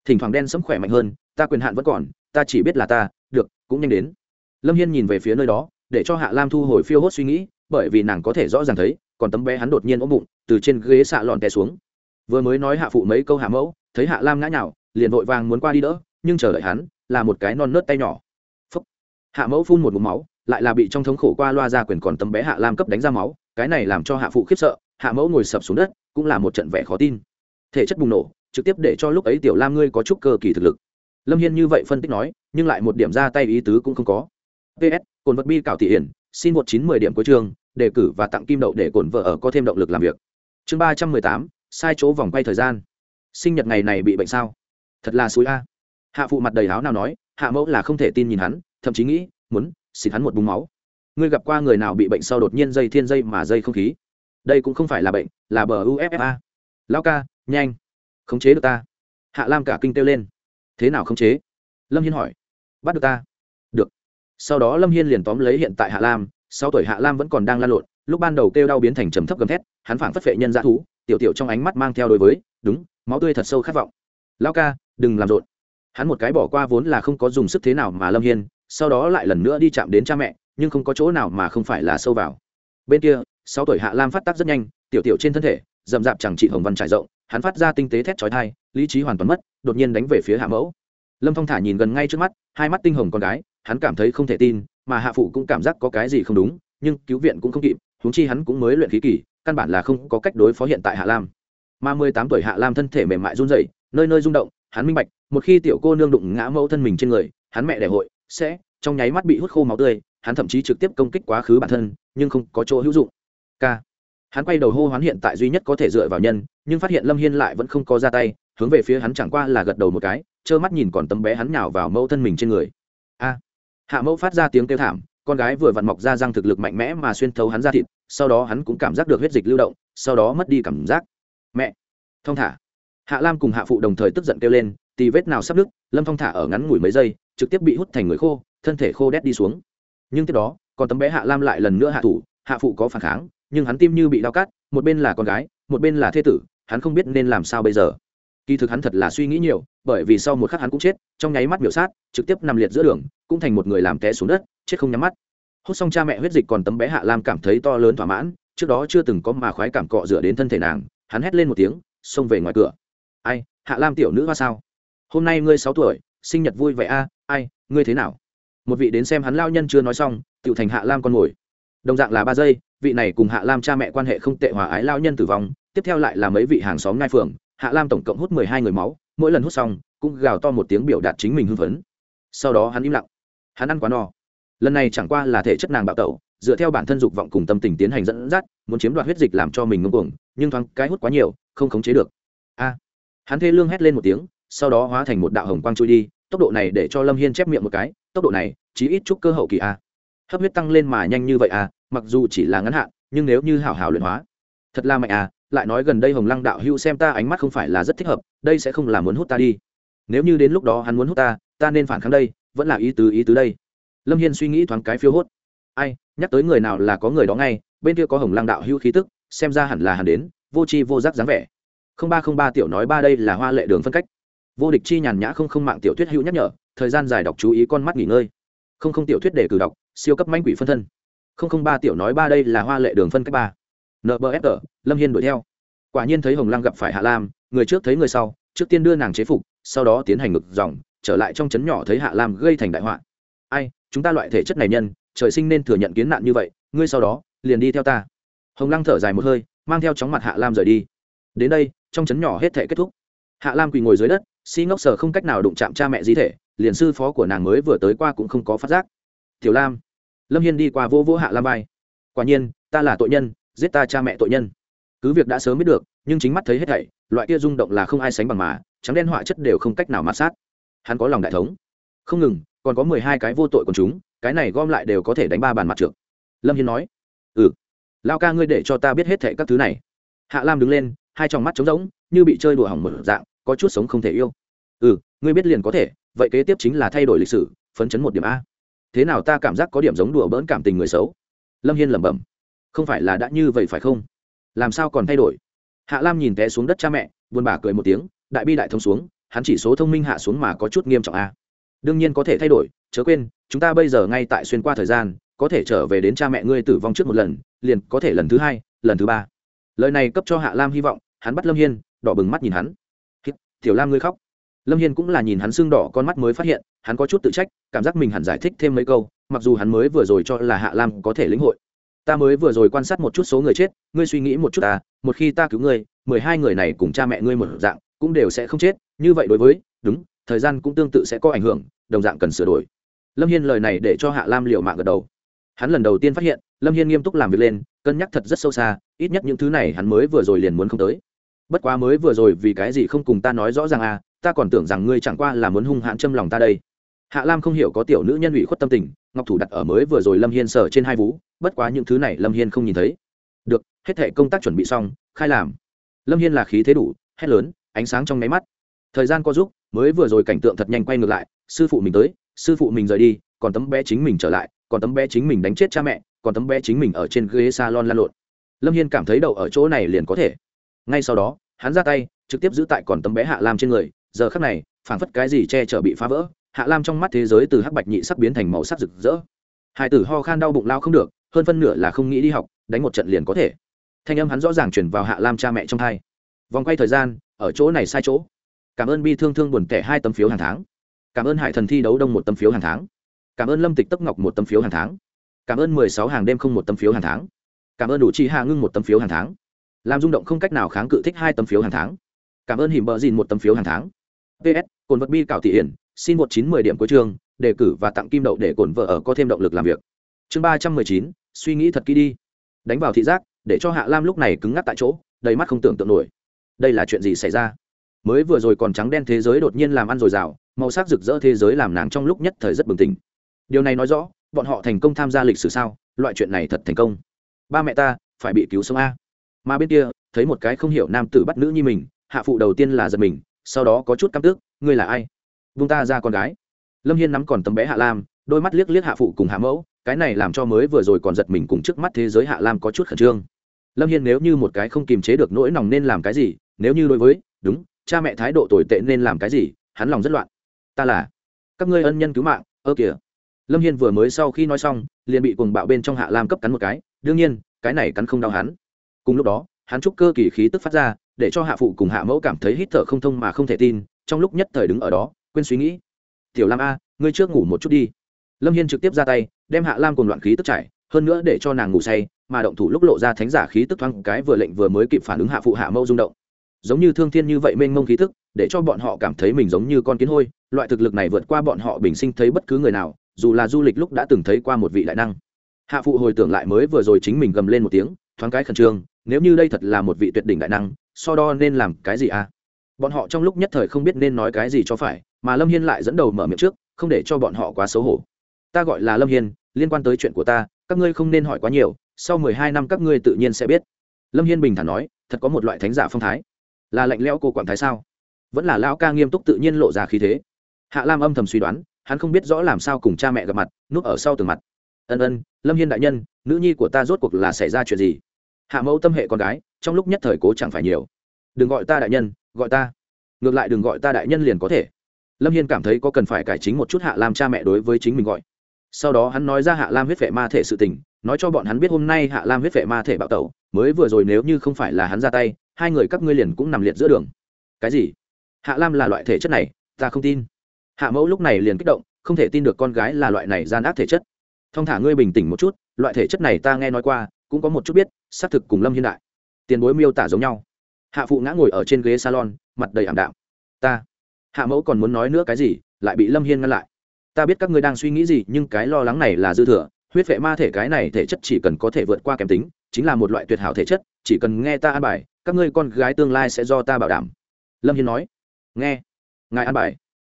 [SPEAKER 1] Thỉnh thoảng đen sấm khỏe mạnh hơn, ta quyền hạn vẫn còn, ta chỉ biết là ta, được, cũng nhanh đến. Lâm hiên nhìn về phía nơi đó, để cho hạ lam thu hồi phiêu hốt suy nghĩ bởi vì nàng có thể rõ ràng thấy, còn tấm bé hắn đột nhiên ốm bụng, từ trên ghế xạ lọn té xuống. Vừa mới nói hạ phụ mấy câu hạ mẫu, thấy hạ lam ngã nhào, liền vội vàng muốn qua đi đỡ, nhưng chờ đợi hắn, là một cái non nớt tay nhỏ. Phúc. hạ mẫu phun một mụm máu, lại là bị trong thống khổ qua loa ra quyền còn tấm bé hạ lam cấp đánh ra máu, cái này làm cho hạ phụ khiếp sợ, hạ mẫu ngồi sập xuống đất, cũng là một trận vẻ khó tin. Thể chất bùng nổ, trực tiếp để cho lúc ấy tiểu lam ngươi có chút cơ kỳ thực lực. Lâm hiên như vậy phân tích nói, nhưng lại một điểm ra tay ý tứ cũng không có. Ps cồn vật bi cảo thị hiển xin một chín mười điểm cuối trường đề cử và tặng kim đậu để cổn vợ ở có thêm động lực làm việc. Chương ba trăm mười tám, sai chỗ vòng quay thời gian. Sinh nhật ngày này bị bệnh sao? Thật là suối a. Hạ phụ mặt đầy áo nào nói, hạ mẫu là không thể tin nhìn hắn, thậm chí nghĩ, muốn, xịt hắn một búng máu. Ngươi gặp qua người nào bị bệnh sau đột nhiên dây thiên dây mà dây không khí? Đây cũng không phải là bệnh, là bờ uffa lao ca, nhanh, khống chế được ta. Hạ lam cả kinh kêu lên. Thế nào khống chế? Lâm hiên hỏi. Bắt được ta sau đó lâm hiên liền tóm lấy hiện tại hạ lam sau tuổi hạ lam vẫn còn đang lan lộn lúc ban đầu kêu đau biến thành trầm thấp gầm thét hắn phảng phất vệ nhân dã thú tiểu tiểu trong ánh mắt mang theo đối với đúng máu tươi thật sâu khát vọng lao ca đừng làm rộn hắn một cái bỏ qua vốn là không có dùng sức thế nào mà lâm hiên sau đó lại lần nữa đi chạm đến cha mẹ nhưng không có chỗ nào mà không phải là sâu vào bên kia sau tuổi hạ lam phát tác rất nhanh tiểu tiểu trên thân thể rậm rạp chẳng chị hồng văn trải rộng hắn phát ra tinh tế thét chói thai lý trí hoàn toàn mất đột nhiên đánh về phía hạ mẫu lâm phong thả nhìn gần ngay trước mắt hai mắt tinh hồng con gái hắn cảm thấy không thể tin, mà hạ phụ cũng cảm giác có cái gì không đúng, nhưng cứu viện cũng không kịp, huống chi hắn cũng mới luyện khí kỳ, căn bản là không có cách đối phó hiện tại hạ lam. Mà mười tám tuổi hạ lam thân thể mềm mại run rẩy, nơi nơi rung động, hắn minh bạch, một khi tiểu cô nương đụng ngã mẫu thân mình trên người, hắn mẹ đẻ hội sẽ trong nháy mắt bị hút khô máu tươi, hắn thậm chí trực tiếp công kích quá khứ bản thân, nhưng không có chỗ hữu dụng. K. Hắn quay đầu hô hoán hiện tại duy nhất có thể dựa vào nhân, nhưng phát hiện lâm hiên lại vẫn không có ra tay, hướng về phía hắn chẳng qua là gật đầu một cái, trơ mắt nhìn còn tấm bé hắn nhào vào mẫu thân mình trên người. A hạ mẫu phát ra tiếng kêu thảm, con gái vừa vặn mọc ra răng thực lực mạnh mẽ mà xuyên thấu hắn ra thịt, sau đó hắn cũng cảm giác được huyết dịch lưu động, sau đó mất đi cảm giác. Mẹ! Thong thả. Hạ lam cùng hạ phụ đồng thời tức giận kêu lên, tì vết nào sắp đứt? Lâm thong thả ở ngắn ngủi mấy giây, trực tiếp bị hút thành người khô, thân thể khô đét đi xuống. Nhưng tiếp đó, còn tấm bé hạ lam lại lần nữa hạ thủ, hạ phụ có phản kháng, nhưng hắn tim như bị đau cắt, một bên là con gái, một bên là thê tử, hắn không biết nên làm sao bây giờ kỳ thực hắn thật là suy nghĩ nhiều, bởi vì sau một khắc hắn cũng chết, trong nháy mắt biểu sát, trực tiếp nằm liệt giữa đường, cũng thành một người làm té xuống đất, chết không nhắm mắt. Hút xong cha mẹ huyết dịch còn tấm bé hạ lam cảm thấy to lớn thỏa mãn, trước đó chưa từng có mà khoái cảm cọ rửa đến thân thể nàng, hắn hét lên một tiếng, xông về ngoài cửa. Ai, hạ lam tiểu nữ hoa sao? Hôm nay ngươi sáu tuổi, sinh nhật vui vẻ a, ai, ngươi thế nào? Một vị đến xem hắn lao nhân chưa nói xong tự thành hạ lam con ngồi. Đồng dạng là ba giây, vị này cùng hạ lam cha mẹ quan hệ không tệ hòa ái lao nhân tử vong, tiếp theo lại là mấy vị hàng xóm ngai phường hạ lam tổng cộng hút mười hai người máu, mỗi lần hút xong, cũng gào to một tiếng biểu đạt chính mình hưng phấn. Sau đó hắn im lặng. Hắn ăn quá no. Lần này chẳng qua là thể chất nàng bạo tẩu, dựa theo bản thân dục vọng cùng tâm tình tiến hành dẫn dắt, muốn chiếm đoạt huyết dịch làm cho mình ngưng cuồng, nhưng thoáng cái hút quá nhiều, không khống chế được. A. Hắn thê lương hét lên một tiếng, sau đó hóa thành một đạo hồng quang trôi đi, tốc độ này để cho lâm hiên chép miệng một cái, tốc độ này, chí ít chút cơ hậu kỳ a. Hấp huyết tăng lên mà nhanh như vậy a, mặc dù chỉ là ngắn hạn, nhưng nếu như hảo hảo luyện hóa, thật là mạnh à lại nói gần đây hồng lăng đạo hữu xem ta ánh mắt không phải là rất thích hợp, đây sẽ không là muốn hút ta đi. Nếu như đến lúc đó hắn muốn hút ta ta nên phản kháng đây, vẫn là ý tứ ý tứ đây. Lâm hiên suy nghĩ thoáng cái phiêu hốt. Ai, nhắc tới người nào là có người đó ngay, bên kia có hồng lăng đạo hữu khí tức, xem ra hẳn là hẳn đến, vô c h i vô giác dáng vẻ. Không ba không ba tiểu nói ba đây là hoa lệ đường phân cách. Vô địch chi nhàn nhã không không mạng tiểu thuyết hữu nhắc nhở, thời gian dài đọc chú ý con mắt nghỉ ngơi. Không không tiểu thuyết để cử đọc, siêu cấp manh quỷ phân thân. Không không ba tiểu nói ba đây là hoa lệ đường phân cách ba. Nbfr lâm hiên đuổi theo quả nhiên thấy hồng lăng gặp phải hạ lam người trước thấy người sau trước tiên đưa nàng chế phục sau đó tiến hành ngực dòng trở lại trong trấn nhỏ thấy hạ lam gây thành đại họa ai chúng ta loại thể chất này nhân trời sinh nên thừa nhận kiến nạn như vậy ngươi sau đó liền đi theo ta hồng lăng thở dài một hơi mang theo chóng mặt hạ lam rời đi đến đây trong trấn nhỏ hết thể kết thúc hạ lam quỳ ngồi dưới đất si ngốc sở không cách nào đụng chạm cha mẹ di thể liền sư phó của nàng mới vừa tới qua cũng không có phát giác tiểu lam lâm hiên đi qua vô vô hạ lam vai quả nhiên ta là tội nhân giết ta cha mẹ tội nhân cứ việc đã sớm biết được, nhưng chính mắt thấy hết thảy, loại kia rung động là không ai sánh bằng mà, trắng đen họa chất đều không cách nào mạt sát. Hắn có lòng đại thống. Không ngừng, còn có mười hai cái vô tội của chúng, cái này gom lại đều có thể đánh ba bàn mặt trượt lâm hiên nói ừ lao ca ngươi để cho ta biết hết thệ các thứ này. Hạ lam đứng lên, hai tròng mắt trống rỗng, như bị chơi đùa hỏng một dạng, có chút sống không thể yêu. Ừ ngươi biết liền có thể, vậy kế tiếp chính là thay đổi lịch sử, phấn chấn một điểm a. Thế nào ta cảm giác có điểm giống đùa bỡn cảm tình người xấu? Lâm hiên lẩm bẩm. Không phải là đã như vậy phải không? Làm sao còn thay đổi? Hạ lam nhìn té xuống đất cha mẹ, buồn bã cười một tiếng, đại bi đại thông xuống, hắn chỉ số thông minh hạ xuống mà có chút nghiêm trọng a đương nhiên có thể thay đổi, chớ quên, chúng ta bây giờ ngay tại xuyên qua thời gian, có thể trở về đến cha mẹ ngươi tử vong trước một lần, liền có thể lần thứ hai, lần thứ ba. Lời này cấp cho hạ lam hy vọng, hắn bắt lâm hiên, đỏ bừng mắt nhìn hắn. Tiểu lam ngươi khóc. Lâm hiên cũng là nhìn hắn sưng đỏ con mắt mới phát hiện, hắn có chút tự trách, cảm giác mình hẳn giải thích thêm mấy câu, mặc dù hắn mới vừa rồi cho là hạ lam có thể lĩnh hội ta mới vừa rồi quan sát một chút số người chết, ngươi suy nghĩ một chút ta một khi ta cứu ngươi, mười hai người này cùng cha mẹ ngươi một dạng, cũng đều sẽ không chết. Như vậy đối với, đúng, thời gian cũng tương tự sẽ có ảnh hưởng, đồng dạng cần sửa đổi. Lâm hiên lời này để cho hạ lam liều mạng gật đầu. Hắn lần đầu tiên phát hiện, lâm hiên nghiêm túc làm việc lên, cân nhắc thật rất sâu xa, ít nhất những thứ này hắn mới vừa rồi liền muốn không tới. Bất quá mới vừa rồi vì cái gì không cùng ta nói rõ ràng à ta còn tưởng rằng ngươi chẳng qua là muốn hung hãn châm lòng ta đây hạ lam không hiểu có tiểu nữ nhân ủy khuất tâm tình, ngọc thủ đặt ở mới vừa rồi lâm hiên sở trên hai vú, bất quá những thứ này lâm hiên không nhìn thấy. Được, hết thể công tác chuẩn bị xong, khai làm. Lâm hiên là khí thế đủ, hét lớn, ánh sáng trong nháy mắt. Thời gian có giúp, mới vừa rồi cảnh tượng thật nhanh quay ngược lại, sư phụ mình tới, sư phụ mình rời đi, còn tấm bé chính mình trở lại, còn tấm bé chính mình đánh chết cha mẹ, còn tấm bé chính mình ở trên ghế salon lan lộn. Lâm hiên cảm thấy đậu ở chỗ này liền có thể. Ngay sau đó, hắn ra tay, trực tiếp giữ tại còn tấm bé hạ lam trên người, giờ khắc này, phảng phất cái gì che chở bị phá vỡ hạ lam trong mắt thế giới từ hắc bạch nhị sắc biến thành màu sắc rực rỡ. Hải tử ho khan đau bụng lao không được, hơn phân nửa là không nghĩ đi học, đánh một trận liền có thể. Thanh âm hắn rõ ràng chuyển vào hạ lam cha mẹ trong thai. Vòng quay thời gian, ở chỗ này sai chỗ. Cảm ơn bi thương thương buồn tẻ hai tấm phiếu hàng tháng. Cảm ơn hải thần thi đấu đông một tấm phiếu hàng tháng. Cảm ơn lâm tịch tấp ngọc một tấm phiếu hàng tháng. Cảm ơn mười sáu hàng đêm không một tấm phiếu hàng tháng. Cảm ơn đủ chi hạ ngưng một tấm phiếu hàng tháng. Làm rung động không cách nào kháng cự thích hai tấm phiếu hàng tháng. Cảm ơn hiểm bờ dìn một tấm phiếu hàng tháng. Ps cồn vật bi cạo thị hiển xin một chín mười điểm cuối chương, đề cử và tặng kim đậu để cổn vợ ở có thêm động lực làm việc. Chương ba trăm mười chín, suy nghĩ thật kỹ đi. Đánh vào thị giác, để cho hạ lam lúc này cứng ngắc tại chỗ, đầy mắt không tưởng tượng nổi. Đây là chuyện gì xảy ra? Mới vừa rồi còn trắng đen thế giới đột nhiên làm ăn dồi dào, màu sắc rực rỡ thế giới làm nàng trong lúc nhất thời rất bừng tỉnh. Điều này nói rõ, bọn họ thành công tham gia lịch sử sao? Loại chuyện này thật thành công. Ba mẹ ta, phải bị cứu sống a. Mà bên kia, thấy một cái không hiểu nam tử bắt nữ như mình, hạ phụ đầu tiên là giật mình, sau đó có chút căm tức, ngươi là ai? Vung ta ra con gái. Lâm hiên nắm còn tấm bé hạ lam, đôi mắt liếc liếc hạ phụ cùng hạ mẫu, cái này làm cho mới vừa rồi còn giật mình cùng trước mắt thế giới hạ lam có chút khẩn trương. Lâm hiên nếu như một cái không kiềm chế được nỗi lòng nên làm cái gì, nếu như đối với, đúng, cha mẹ thái độ tồi tệ nên làm cái gì, hắn lòng rất loạn. Ta là, các ngươi ân nhân cứu mạng, ơ kìa. Lâm hiên vừa mới sau khi nói xong, liền bị cuồng bạo bên trong hạ lam cấp cắn một cái, đương nhiên, cái này cắn không đau hắn. Cùng lúc đó, hắn chúc cơ kỳ khí tức phát ra, để cho hạ phụ cùng hạ mẫu cảm thấy hít thở không thông mà không thể tin, trong lúc nhất thời đứng ở đó quên suy nghĩ. Tiểu lam a, ngươi trước ngủ một chút đi. Lâm hiên trực tiếp ra tay, đem hạ lam cùng loạn khí tức chảy hơn nữa để cho nàng ngủ say, mà động thủ lúc lộ ra thánh giả khí tức thoáng cái vừa lệnh vừa mới kịp phản ứng hạ phụ hạ Mâu rung động. Giống như thương thiên như vậy mênh mông khí tức, để cho bọn họ cảm thấy mình giống như con kiến hôi, loại thực lực này vượt qua bọn họ bình sinh thấy bất cứ người nào, dù là du lịch lúc đã từng thấy qua một vị đại năng. Hạ phụ hồi tưởng lại mới vừa rồi chính mình gầm lên một tiếng, thoáng cái khẩn trương, nếu như đây thật là một vị tuyệt đỉnh đại năng, so đo nên làm cái gì à bọn họ trong lúc nhất thời không biết nên nói cái gì cho phải, mà lâm hiên lại dẫn đầu mở miệng trước, không để cho bọn họ quá xấu hổ. Ta gọi là lâm hiên, liên quan tới chuyện của ta, các ngươi không nên hỏi quá nhiều, sau mười hai năm các ngươi tự nhiên sẽ biết. Lâm hiên bình thản nói, thật có một loại thánh giả phong thái. Là lạnh lẽo cô quảng thái sao? Vẫn là lão ca nghiêm túc tự nhiên lộ ra khí thế. Hạ lam âm thầm suy đoán, hắn không biết rõ làm sao cùng cha mẹ gặp mặt, núp ở sau tường mặt. Ân ân, lâm hiên đại nhân, nữ nhi của ta rốt cuộc là xảy ra chuyện gì? Hạ mẫu tâm hệ con gái, trong lúc nhất thời cố chẳng phải nhiều. Đừng gọi ta đại nhân gọi ta. Ngược lại đừng gọi ta đại nhân liền có thể. Lâm hiên cảm thấy có cần phải cải chính một chút hạ lam cha mẹ đối với chính mình gọi. Sau đó hắn nói ra hạ lam huyết vệ ma thể sự tình, nói cho bọn hắn biết hôm nay hạ lam huyết vệ ma thể bạo tẩu, mới vừa rồi nếu như không phải là hắn ra tay, hai người các ngươi liền cũng nằm liệt giữa đường. Cái gì? Hạ lam là loại thể chất này, ta không tin. Hạ mẫu lúc này liền kích động, không thể tin được con gái là loại này gian ác thể chất. Thong thả ngươi bình tĩnh một chút, loại thể chất này ta nghe nói qua, cũng có một chút biết, xác thực cùng lâm hiên đại. Tiền bối miêu tả giống nhau hạ phụ ngã ngồi ở trên ghế salon, mặt đầy ảm đạm. Ta, hạ mẫu còn muốn nói nữa cái gì? lại bị lâm hiên ngăn lại. Ta biết các ngươi đang suy nghĩ gì, nhưng cái lo lắng này là dư thừa. Huyết vệ ma thể cái này thể chất chỉ cần có thể vượt qua kém tính, chính là một loại tuyệt hảo thể chất, chỉ cần nghe ta an bài, các ngươi con gái tương lai sẽ do ta bảo đảm. Lâm hiên nói. Nghe, ngài an bài.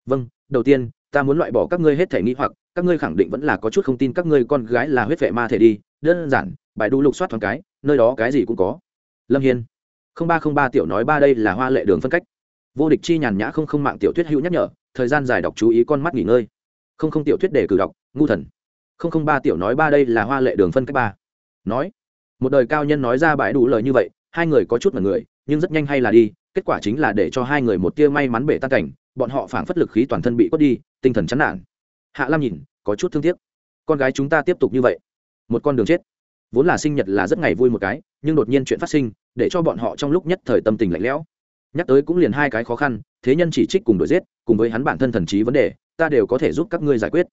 [SPEAKER 1] Vâng đầu tiên, ta muốn loại bỏ các ngươi hết thể nghi hoặc, các ngươi khẳng định vẫn là có chút không tin các ngươi con gái là huyết vệ ma thể đi, đơn giản, bài đu lục soát thoáng cái, nơi đó cái gì cũng có. Lâm hiên ba không ba tiểu nói ba đây là hoa lệ đường phân cách. Vô địch chi nhàn nhã không không mạng tiểu thuyết hữu nhắc nhở, thời gian dài đọc chú ý con mắt nghỉ ngơi. Không không tiểu thuyết để cử đọc, ngu thần. Không không ba tiểu nói ba đây là hoa lệ đường phân cách ba. Nói, một đời cao nhân nói ra bãi đủ lời như vậy, hai người có chút mật người, nhưng rất nhanh hay là đi, kết quả chính là để cho hai người một tia may mắn bể tan cảnh, bọn họ phảng phất lực khí toàn thân bị quất đi, tinh thần chán nản. Hạ lam nhìn, có chút thương tiếc. Con gái chúng ta tiếp tục như vậy. Một con đường chết vốn là sinh nhật là rất ngày vui một cái, nhưng đột nhiên chuyện phát sinh, để cho bọn họ trong lúc nhất thời tâm tình lạnh lẽo. Nhắc tới cũng liền hai cái khó khăn, thế nhân chỉ trích cùng đuổi giết, cùng với hắn bản thân thần trí vấn đề, ta đều có thể giúp các ngươi giải quyết.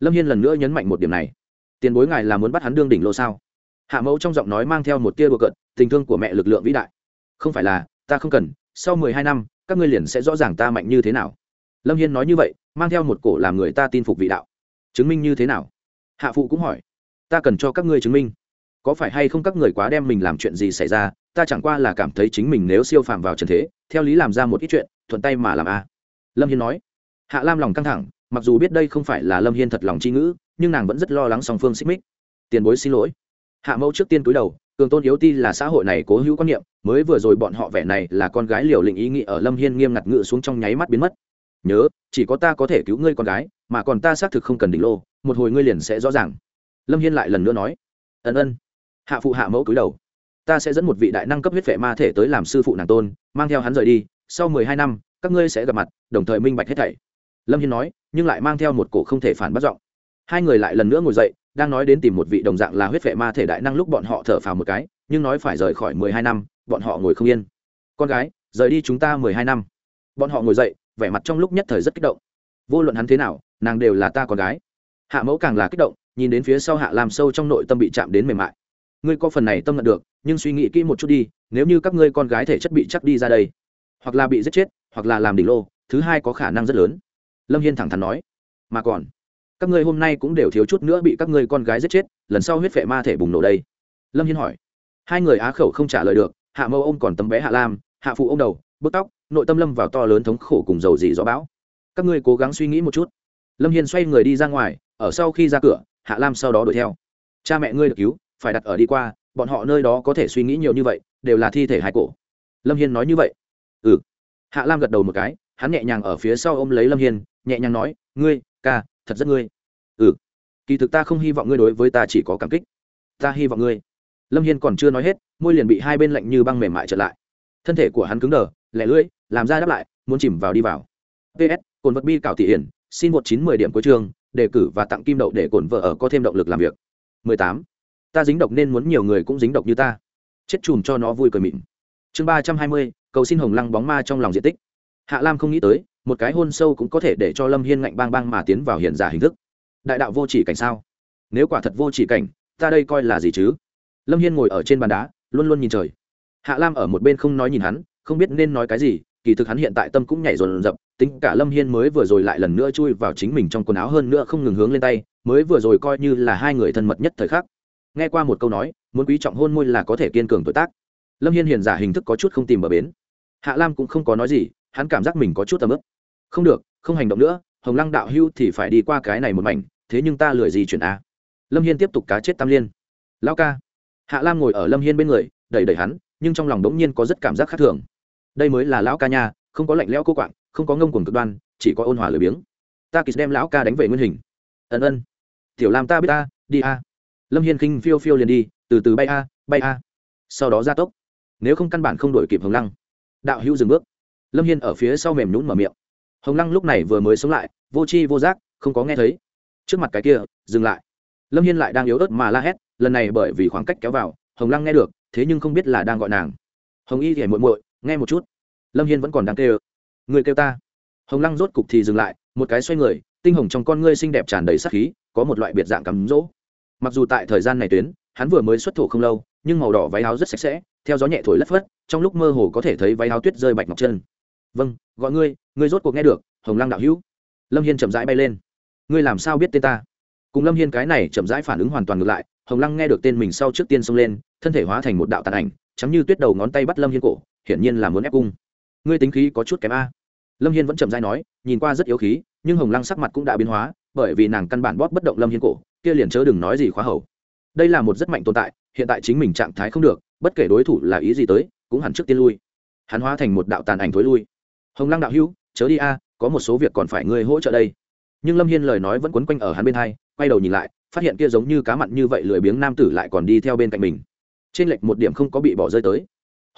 [SPEAKER 1] Lâm hiên lần nữa nhấn mạnh một điểm này. Tiền bối ngài là muốn bắt hắn đương đỉnh lô sao? Hạ mẫu trong giọng nói mang theo một tia đùa cợt, tình thương của mẹ lực lượng vĩ đại. Không phải là, ta không cần, sau mười hai năm, các ngươi liền sẽ rõ ràng ta mạnh như thế nào. Lâm hiên nói như vậy, mang theo một cổ làm người ta tin phục vị đạo. Chứng minh như thế nào? Hạ phụ cũng hỏi. Ta cần cho các ngươi chứng minh có phải hay không các người quá đem mình làm chuyện gì xảy ra, ta chẳng qua là cảm thấy chính mình nếu siêu phàm vào trần thế, theo lý làm ra một ít chuyện, thuận tay mà làm a. Lâm hiên nói. Hạ lam lòng căng thẳng, mặc dù biết đây không phải là lâm hiên thật lòng c h i ngữ, nhưng nàng vẫn rất lo lắng song phương xích mích. Tiền bối xin lỗi. Hạ mẫu trước tiên cúi đầu, cường tôn yếu ti là xã hội này cố hữu quan niệm, mới vừa rồi bọn họ vẻ này là con gái liều lĩnh ý nghĩ ở lâm hiên nghiêm ngặt ngự xuống trong nháy mắt biến mất. Nhớ, chỉ có ta có thể cứu ngươi con gái, mà còn ta xác thực không cần đỉnh lô, một hồi ngươi liền sẽ rõ ràng. Lâm hiên lại lần nữa nói. Ân ân hạ phụ hạ mẫu cúi đầu. Ta sẽ dẫn một vị đại năng cấp huyết vệ ma thể tới làm sư phụ nàng tôn, mang theo hắn rời đi, sau mười hai năm, các ngươi sẽ gặp mặt, đồng thời minh bạch hết thảy. Lâm hiên nói, nhưng lại mang theo một cổ không thể phản bắt giọng. Hai người lại lần nữa ngồi dậy, đang nói đến tìm một vị đồng dạng là huyết vệ ma thể đại năng lúc bọn họ thở phào một cái, nhưng nói phải rời khỏi mười hai năm, bọn họ ngồi không yên. Con gái, rời đi chúng ta mười hai năm. Bọn họ ngồi dậy, vẻ mặt trong lúc nhất thời rất kích động. Vô luận hắn thế nào, nàng đều là ta con gái. Hạ mẫu càng là kích động, nhìn đến phía sau hạ làm sâu trong nội tâm bị chạm đến mềm mại ngươi có phần này tâm nhận được, nhưng suy nghĩ kỹ một chút đi, nếu như các ngươi con gái thể chất bị chắc đi ra đây, hoặc là bị giết chết, hoặc là làm đỉnh lô, thứ hai có khả năng rất lớn. Lâm hiên thẳng thắn nói. Mà còn, các ngươi hôm nay cũng đều thiếu chút nữa bị các ngươi con gái giết chết, lần sau huyết vệ ma thể bùng nổ đây. Lâm hiên hỏi. Hai người á khẩu không trả lời được, hạ mâu ôm còn tấm bé hạ lam, hạ phụ ô m đầu bức tóc, nội tâm lâm vào to lớn thống khổ cùng dầu dì gió bão. Các ngươi cố gắng suy nghĩ một chút. Lâm hiên xoay người đi ra ngoài, ở sau khi ra cửa, hạ lam sau đó đuổi theo. Cha mẹ ngươi được cứu phải đặt ở đi qua, bọn họ nơi đó có thể suy nghĩ nhiều như vậy, đều là thi thể hải cổ. Lâm hiên nói như vậy. Ừ. Hạ lam gật đầu một cái, hắn nhẹ nhàng ở phía sau ôm lấy lâm hiên, nhẹ nhàng nói, ngươi, ca, thật rất ngươi. Ừ. Kỳ thực ta không hy vọng ngươi đối với ta chỉ có cảm kích. Ta hy vọng ngươi. Lâm hiên còn chưa nói hết, môi liền bị hai bên lạnh như băng mềm mại trở lại. Thân thể của hắn cứng đờ, lẻ lưỡi, làm ra đáp lại, muốn chìm vào đi vào. Ps cồn vật bi cảo thị hiển, xin một chín mười điểm cuối chương, đề cử và tặng kim đậu để cồn vợ ở có thêm động lực làm việc. mười tám ta dính độc nên muốn nhiều người cũng dính độc như ta. Chết chùm cho nó vui cười mịn. Chương ba trăm hai mươi, cầu xin hồng lăng bóng ma trong lòng diện tích. Hạ lam không nghĩ tới, một cái hôn sâu cũng có thể để cho lâm hiên ngạnh bang bang mà tiến vào hiện giả hình thức. Đại đạo vô chỉ cảnh sao? Nếu quả thật vô chỉ cảnh, ta đây coi là gì chứ? Lâm hiên ngồi ở trên bàn đá, luôn luôn nhìn trời. Hạ lam ở một bên không nói nhìn hắn, không biết nên nói cái gì, kỳ thực hắn hiện tại tâm cũng nhảy rồn rập tính cả lâm hiên mới vừa rồi lại lần nữa chui vào chính mình trong quần áo hơn nữa không ngừng hướng lên tay, mới vừa rồi coi như là hai người thân mật nhất thời khắc nghe qua một câu nói, muốn quý trọng hôn môi là có thể kiên cường tuổi tác. Lâm hiên hiền giả hình thức có chút không tìm bờ bến. Hạ lam cũng không có nói gì, hắn cảm giác mình có chút tầm ức. Không được, không hành động nữa, hồng lăng đạo hưu thì phải đi qua cái này một mảnh, thế nhưng ta lười gì chuyển a. Lâm hiên tiếp tục cá chết tam liên. Lao ca. Hạ lam ngồi ở lâm hiên bên người, đẩy đẩy hắn, nhưng trong lòng đ ố n g nhiên có rất cảm giác khác thường. Đây mới là lão ca nha, không có lạnh lẽo cô quạng, không có ngông cuồng cực đoan, chỉ có ôn hòa lười biếng. Ta kýt đem lão ca đánh về nguyên hình. Ẩn ân. Tiểu lam ta biết ta, đi a lâm hiên khinh phiêu phiêu liền đi, từ từ bay a bay a. Sau đó ra tốc. Nếu không căn bản không đổi kịp hồng lăng. Đạo hữu dừng bước. Lâm hiên ở phía sau mềm nhún mở miệng. Hồng lăng lúc này vừa mới sống lại, vô c h i vô giác, không có nghe thấy. Trước mặt cái kia, dừng lại. Lâm hiên lại đang yếu ớt mà la hét, lần này bởi vì khoảng cách kéo vào, hồng lăng nghe được, thế nhưng không biết là đang gọi nàng. Hồng y thì muội muội, nghe một chút. Lâm hiên vẫn còn đang kêu. Người kêu ta. Hồng lăng rốt cục thì dừng lại, một cái xoay người, tinh hồng trong con ngươi xinh đẹp tràn đầy sắc khí, có một loại biệt dạng cắm rỗ mặc dù tại thời gian này tuyến, hắn vừa mới xuất thổ không lâu, nhưng màu đỏ váy áo rất sạch sẽ, theo gió nhẹ thổi lất phất, trong lúc mơ hồ có thể thấy váy áo tuyết rơi bạch ngọc chân. Vâng gọi ngươi ngươi rốt cuộc nghe được, hồng lăng đạo hữu. Lâm hiên chậm rãi bay lên. Ngươi làm sao biết tên ta? Cùng lâm hiên cái này chậm rãi phản ứng hoàn toàn ngược lại, hồng lăng nghe được tên mình sau trước tiên xông lên, thân thể hóa thành một đạo tàn ảnh chắm như tuyết đầu ngón tay bắt lâm hiên cổ, hiển nhiên là muốn ép cung. Ngươi tính khí có chút kém a. Lâm hiên vẫn chậm rãi nói, nhìn qua rất yếu khí, nhưng hồng lăng sắc mặt cũng đã biến hóa, bởi vì nàng căn bản bóp bất động lâm hiên cổ kia liền chớ đừng nói gì khóa hầu. Đây là một rất mạnh tồn tại, hiện tại chính mình trạng thái không được, bất kể đối thủ là ý gì tới, cũng hẳn trước tiên lui. Hắn hóa thành một đạo tàn ảnh thối lui. Hồng lăng đạo hữu, chớ đi a, có một số việc còn phải ngươi hỗ trợ đây. Nhưng lâm hiên lời nói vẫn quấn quanh ở hắn bên hai, quay đầu nhìn lại, phát hiện kia giống như cá mặn như vậy lười biếng nam tử lại còn đi theo bên cạnh mình. Trên lệch một điểm không có bị bỏ rơi tới.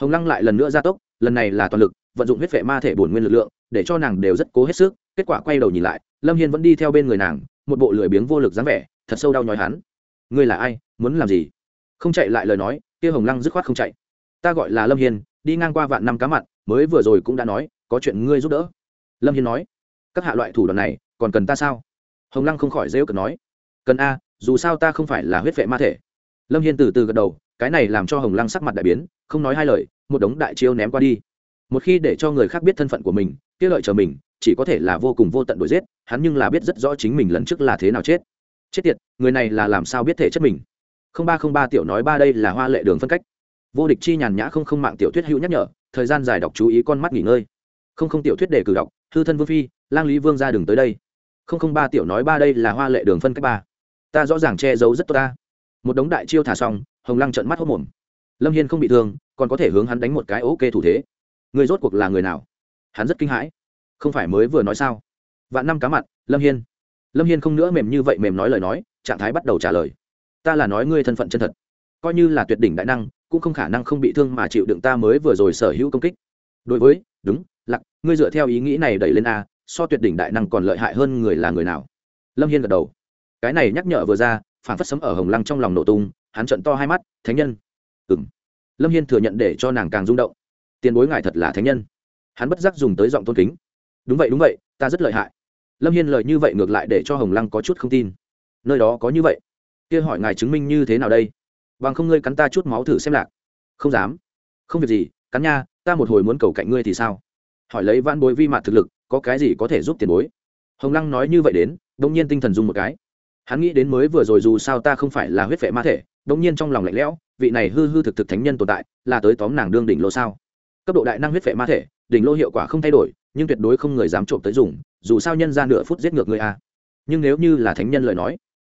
[SPEAKER 1] Hồng lăng lại lần nữa ra tốc, lần này là toàn lực, vận dụng huyết vệ ma thể bổn nguyên lực lượng, để cho nàng đều rất cố hết sức. Kết quả quay đầu nhìn lại, lâm hiên vẫn đi theo bên người nàng, một bộ lười biếng vô lực dáng vẻ thật sâu đau nhói hắn. Ngươi là ai, muốn làm gì? Không chạy lại lời nói, kia hồng lăng dứt khoát không chạy. Ta gọi là lâm hiên, đi ngang qua vạn năm cá mặn, mới vừa rồi cũng đã nói, có chuyện ngươi giúp đỡ. Lâm hiên nói, các hạ loại thủ đoạn này, còn cần ta sao? Hồng lăng không khỏi dễ cợt nói, cần a, dù sao ta không phải là huyết vệ ma thể. Lâm hiên từ từ gật đầu, cái này làm cho hồng lăng sắc mặt đại biến, không nói hai lời, một đống đại chiêu ném qua đi. Một khi để cho người khác biết thân phận của mình tiết lợi chờ mình, chỉ có thể là vô cùng vô tận đuổi giết, hắn nhưng là biết rất rõ chính mình lần trước là thế nào chết chết tiệt, người này là làm sao biết thể chất mình? Không ba không ba tiểu nói ba đây là hoa lệ đường phân cách. Vô địch chi nhàn nhã không không mạng tiểu thuyết hữu nhắc nhở, thời gian dài đọc chú ý con mắt nghỉ ngơi. Không không tiểu thuyết để cử đọc thư thân vương phi, lang lý vương ra đường tới đây. Không không ba tiểu nói ba đây là hoa lệ đường phân cách ba. Ta rõ ràng che giấu rất tốt ta. Một đống đại chiêu thả xong, hồng lăng trợn mắt hốc mồm. Lâm hiên không bị thương, còn có thể hướng hắn đánh một cái ok thủ thế. Người rốt cuộc là người nào? Hắn rất kinh hãi. Không phải mới vừa nói sao? Vạn năm cá mặt lâm hiên lâm hiên không nữa mềm như vậy mềm nói lời nói, trạng thái bắt đầu trả lời. Ta là nói ngươi thân phận chân thật. Coi như là tuyệt đỉnh đại năng, cũng không khả năng không bị thương mà chịu đựng ta mới vừa rồi sở hữu công kích. Đối với, đúng lặc ngươi dựa theo ý nghĩ này đẩy lên a, so tuyệt đỉnh đại năng còn lợi hại hơn người là người nào? Lâm hiên gật đầu. Cái này nhắc nhở vừa ra phản phất sấm ở hồng lăng trong lòng nổ tung, hắn trận to hai mắt, thánh nhân. Ừng lâm hiên thừa nhận để cho nàng càng rung động. Tiền bối ngài thật là thánh nhân. Hắn bất giác dùng tới giọng tôn kính. Đúng vậy đúng vậy, ta rất lợi hại lâm hiên lời như vậy ngược lại để cho hồng lăng có chút không tin. Nơi đó có như vậy? Kia hỏi ngài chứng minh như thế nào đây? Bằng không ngươi cắn ta chút máu thử xem lạc. Không dám. Không việc gì, cắn nha, ta một hồi muốn cầu cạnh ngươi thì sao? Hỏi lấy van bối vi mạt thực lực, có cái gì có thể giúp tiền bối? Hồng lăng nói như vậy đến đông nhiên tinh thần dùng một cái. Hắn nghĩ đến mới vừa rồi dù sao ta không phải là huyết vệ ma thể đông nhiên trong lòng lạnh lẽo, vị này hư hư thực thực thánh nhân tồn tại, là tới tóm nàng đương đỉnh lô sao? Cấp độ đại năng huyết vệ ma thể, đỉnh lô hiệu quả không thay đổi nhưng tuyệt đối không người dám trộm tới dùng, dù sao nhân ra nửa phút giết ngược người a. Nhưng nếu như là thánh nhân lời nói,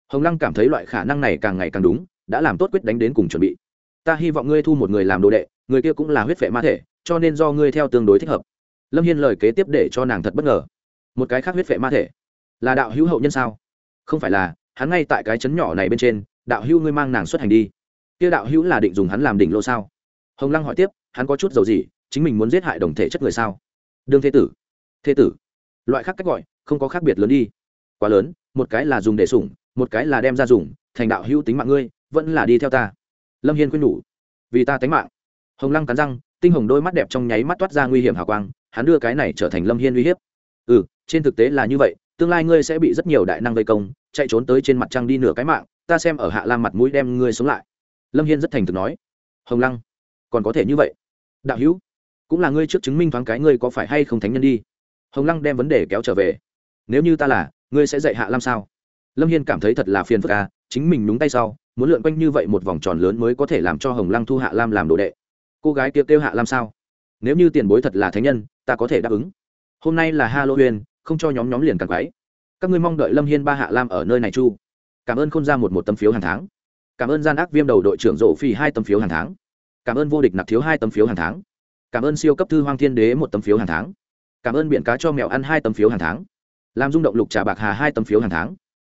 [SPEAKER 1] hồng lăng cảm thấy loại khả năng này càng ngày càng đúng, đã làm tốt quyết đánh đến cùng chuẩn bị. Ta hy vọng ngươi thu một người làm đồ đệ, người kia cũng là huyết vệ ma thể, cho nên do ngươi theo tương đối thích hợp. Lâm hiên lời kế tiếp để cho nàng thật bất ngờ. Một cái khác huyết vệ ma thể, là đạo hữu hậu nhân sao? Không phải là, hắn ngay tại cái chấn nhỏ này bên trên, đạo hữu ngươi mang nàng xuất hành đi. Kia đạo hữu là định dùng hắn làm đỉnh lô sao? Hồng lăng hỏi tiếp, hắn có chút dầu gì, chính mình muốn giết hại đồng thể chất người sao? Đương thế tử. Thế tử? Loại khác cách gọi, không có khác biệt lớn đi. Quá lớn, một cái là dùng để sủng, một cái là đem ra dùng, thành đạo hữu tính mạng ngươi, vẫn là đi theo ta. Lâm hiên khuyên nhủ. Vì ta tính mạng. Hồng lăng cắn răng, tinh hồng đôi mắt đẹp trong nháy mắt toát ra nguy hiểm hào quang, hắn đưa cái này trở thành lâm hiên uy hiếp. Ừ trên thực tế là như vậy, tương lai ngươi sẽ bị rất nhiều đại năng vây công, chạy trốn tới trên mặt trăng đi nửa cái mạng, ta xem ở hạ lam mặt mũi đem ngươi sống lại. Lâm hiên rất thành thực nói. Hồng lăng, còn có thể như vậy. Đạo hữu cũng là ngươi trước chứng minh thoáng cái ngươi có phải hay không thánh nhân đi. Hồng lăng đem vấn đề kéo trở về. Nếu như ta là, ngươi sẽ dạy hạ lam sao? Lâm hiên cảm thấy thật là phiền phức à chính mình nhúng tay sau, muốn lượn quanh như vậy một vòng tròn lớn mới có thể làm cho hồng lăng thu hạ lam làm đồ đệ. Cô gái kia kêu hạ lam sao? Nếu như tiền bối thật là thánh nhân, ta có thể đáp ứng. Hôm nay là halloween không cho nhóm nhóm liền càng quái. Các ngươi mong đợi lâm hiên ba hạ lam ở nơi này chu. Cảm ơn khôn ra một một tấm phiếu hàng tháng. Cảm ơn gian ác viêm đầu đội trưởng rộ phi hai tấm phiếu hàng tháng. Cảm ơn vô địch nặc thiếu hai tấm phiếu hàng tháng cảm ơn siêu cấp thư hoang thiên đế một tấm phiếu hàng tháng. Cảm ơn biển cá cho mèo ăn hai tấm phiếu hàng tháng. Làm rung động lục trà bạc hà hai tấm phiếu hàng tháng.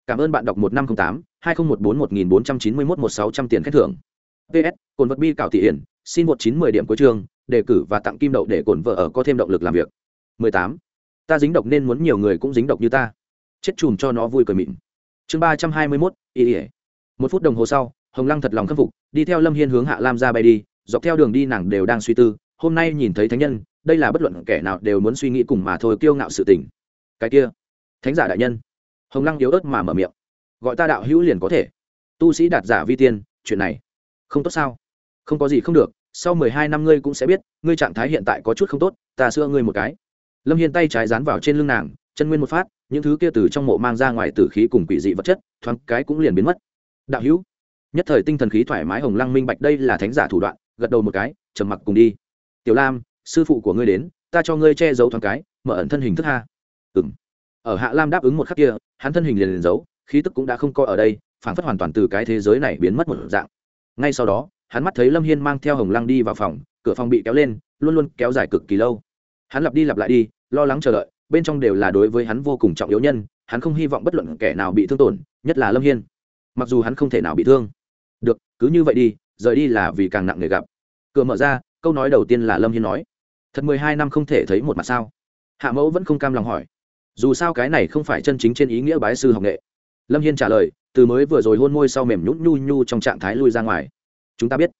[SPEAKER 1] Cảm ơn bạn đọc một năm t tám, hai nghìn một bốn một nghìn bốn trăm chín mươi một một sáu trăm tiền khen thưởng. Ps cồn vật bi cạo thị hiển, xin một chín mười điểm cuối chương, đề cử và tặng kim đậu để cồn vợ ở có thêm động lực làm việc. Mười tám, ta dính độc nên muốn nhiều người cũng dính độc như ta. Chết chùm cho nó vui cười mịn. Chương ba trăm hai mươi mốt, ý ỉa một phút đồng hồ sau, hồng lăng thật lòng khâm phục, đi theo lâm hiên hướng hạ lam ra bay đi, dọc theo đường đi nàng đều đang suy tư hôm nay nhìn thấy thánh nhân, đây là bất luận kẻ nào đều muốn suy nghĩ cùng mà thôi kiêu ngạo sự tình. Cái kia, thánh giả đại nhân. Hồng lăng yếu ớt mà mở miệng. Gọi ta đạo hữu liền có thể. Tu sĩ đạt giả vi tiên, chuyện này không tốt sao? Không có gì không được, sau mười hai năm ngươi cũng sẽ biết, ngươi trạng thái hiện tại có chút không tốt, ta xưa ngươi một cái. Lâm hiên tay trái dán vào trên lưng nàng, chân nguyên một phát, những thứ kia từ trong mộ mang ra ngoài tử khí cùng quỷ dị vật chất, thoáng cái cũng liền biến mất. Đạo hữu, nhất thời tinh thần khí thoải mái hồng lăng minh bạch đây là thánh giả thủ đoạn, gật đầu một cái, trầm mặc cùng đi tiểu lam, sư phụ của ngươi đến, ta cho ngươi che giấu thoáng cái, mở ẩn thân hình thức ha. Ừ m ở hạ lam đáp ứng một khắc kia, hắn thân hình liền liền giấu, khí tức cũng đã không coi ở đây phản phất hoàn toàn từ cái thế giới này biến mất một dạng. Ngay sau đó, hắn mắt thấy lâm hiên mang theo hồng lăng đi vào phòng, cửa phòng bị kéo lên, luôn luôn kéo dài cực kỳ lâu. Hắn lặp đi lặp lại đi, lo lắng chờ đợi, bên trong đều là đối với hắn vô cùng trọng yếu nhân, hắn không hy vọng bất luận kẻ nào bị thương tổn, nhất là lâm hiên. Mặc dù hắn không thể nào bị thương. Được, cứ như vậy đi, rời đi là vì càng nặng nề gặp. Cửa mở ra câu nói đầu tiên là lâm hiên nói, thật mười hai năm không thể thấy một mặt sao? Hạ mẫu vẫn không cam lòng hỏi, dù sao cái này không phải chân chính trên ý nghĩa bái sư học nghệ. Lâm hiên trả lời, từ mới vừa rồi hôn môi sau mềm nhún nhu nhu trong trạng thái lui ra ngoài. Chúng ta biết,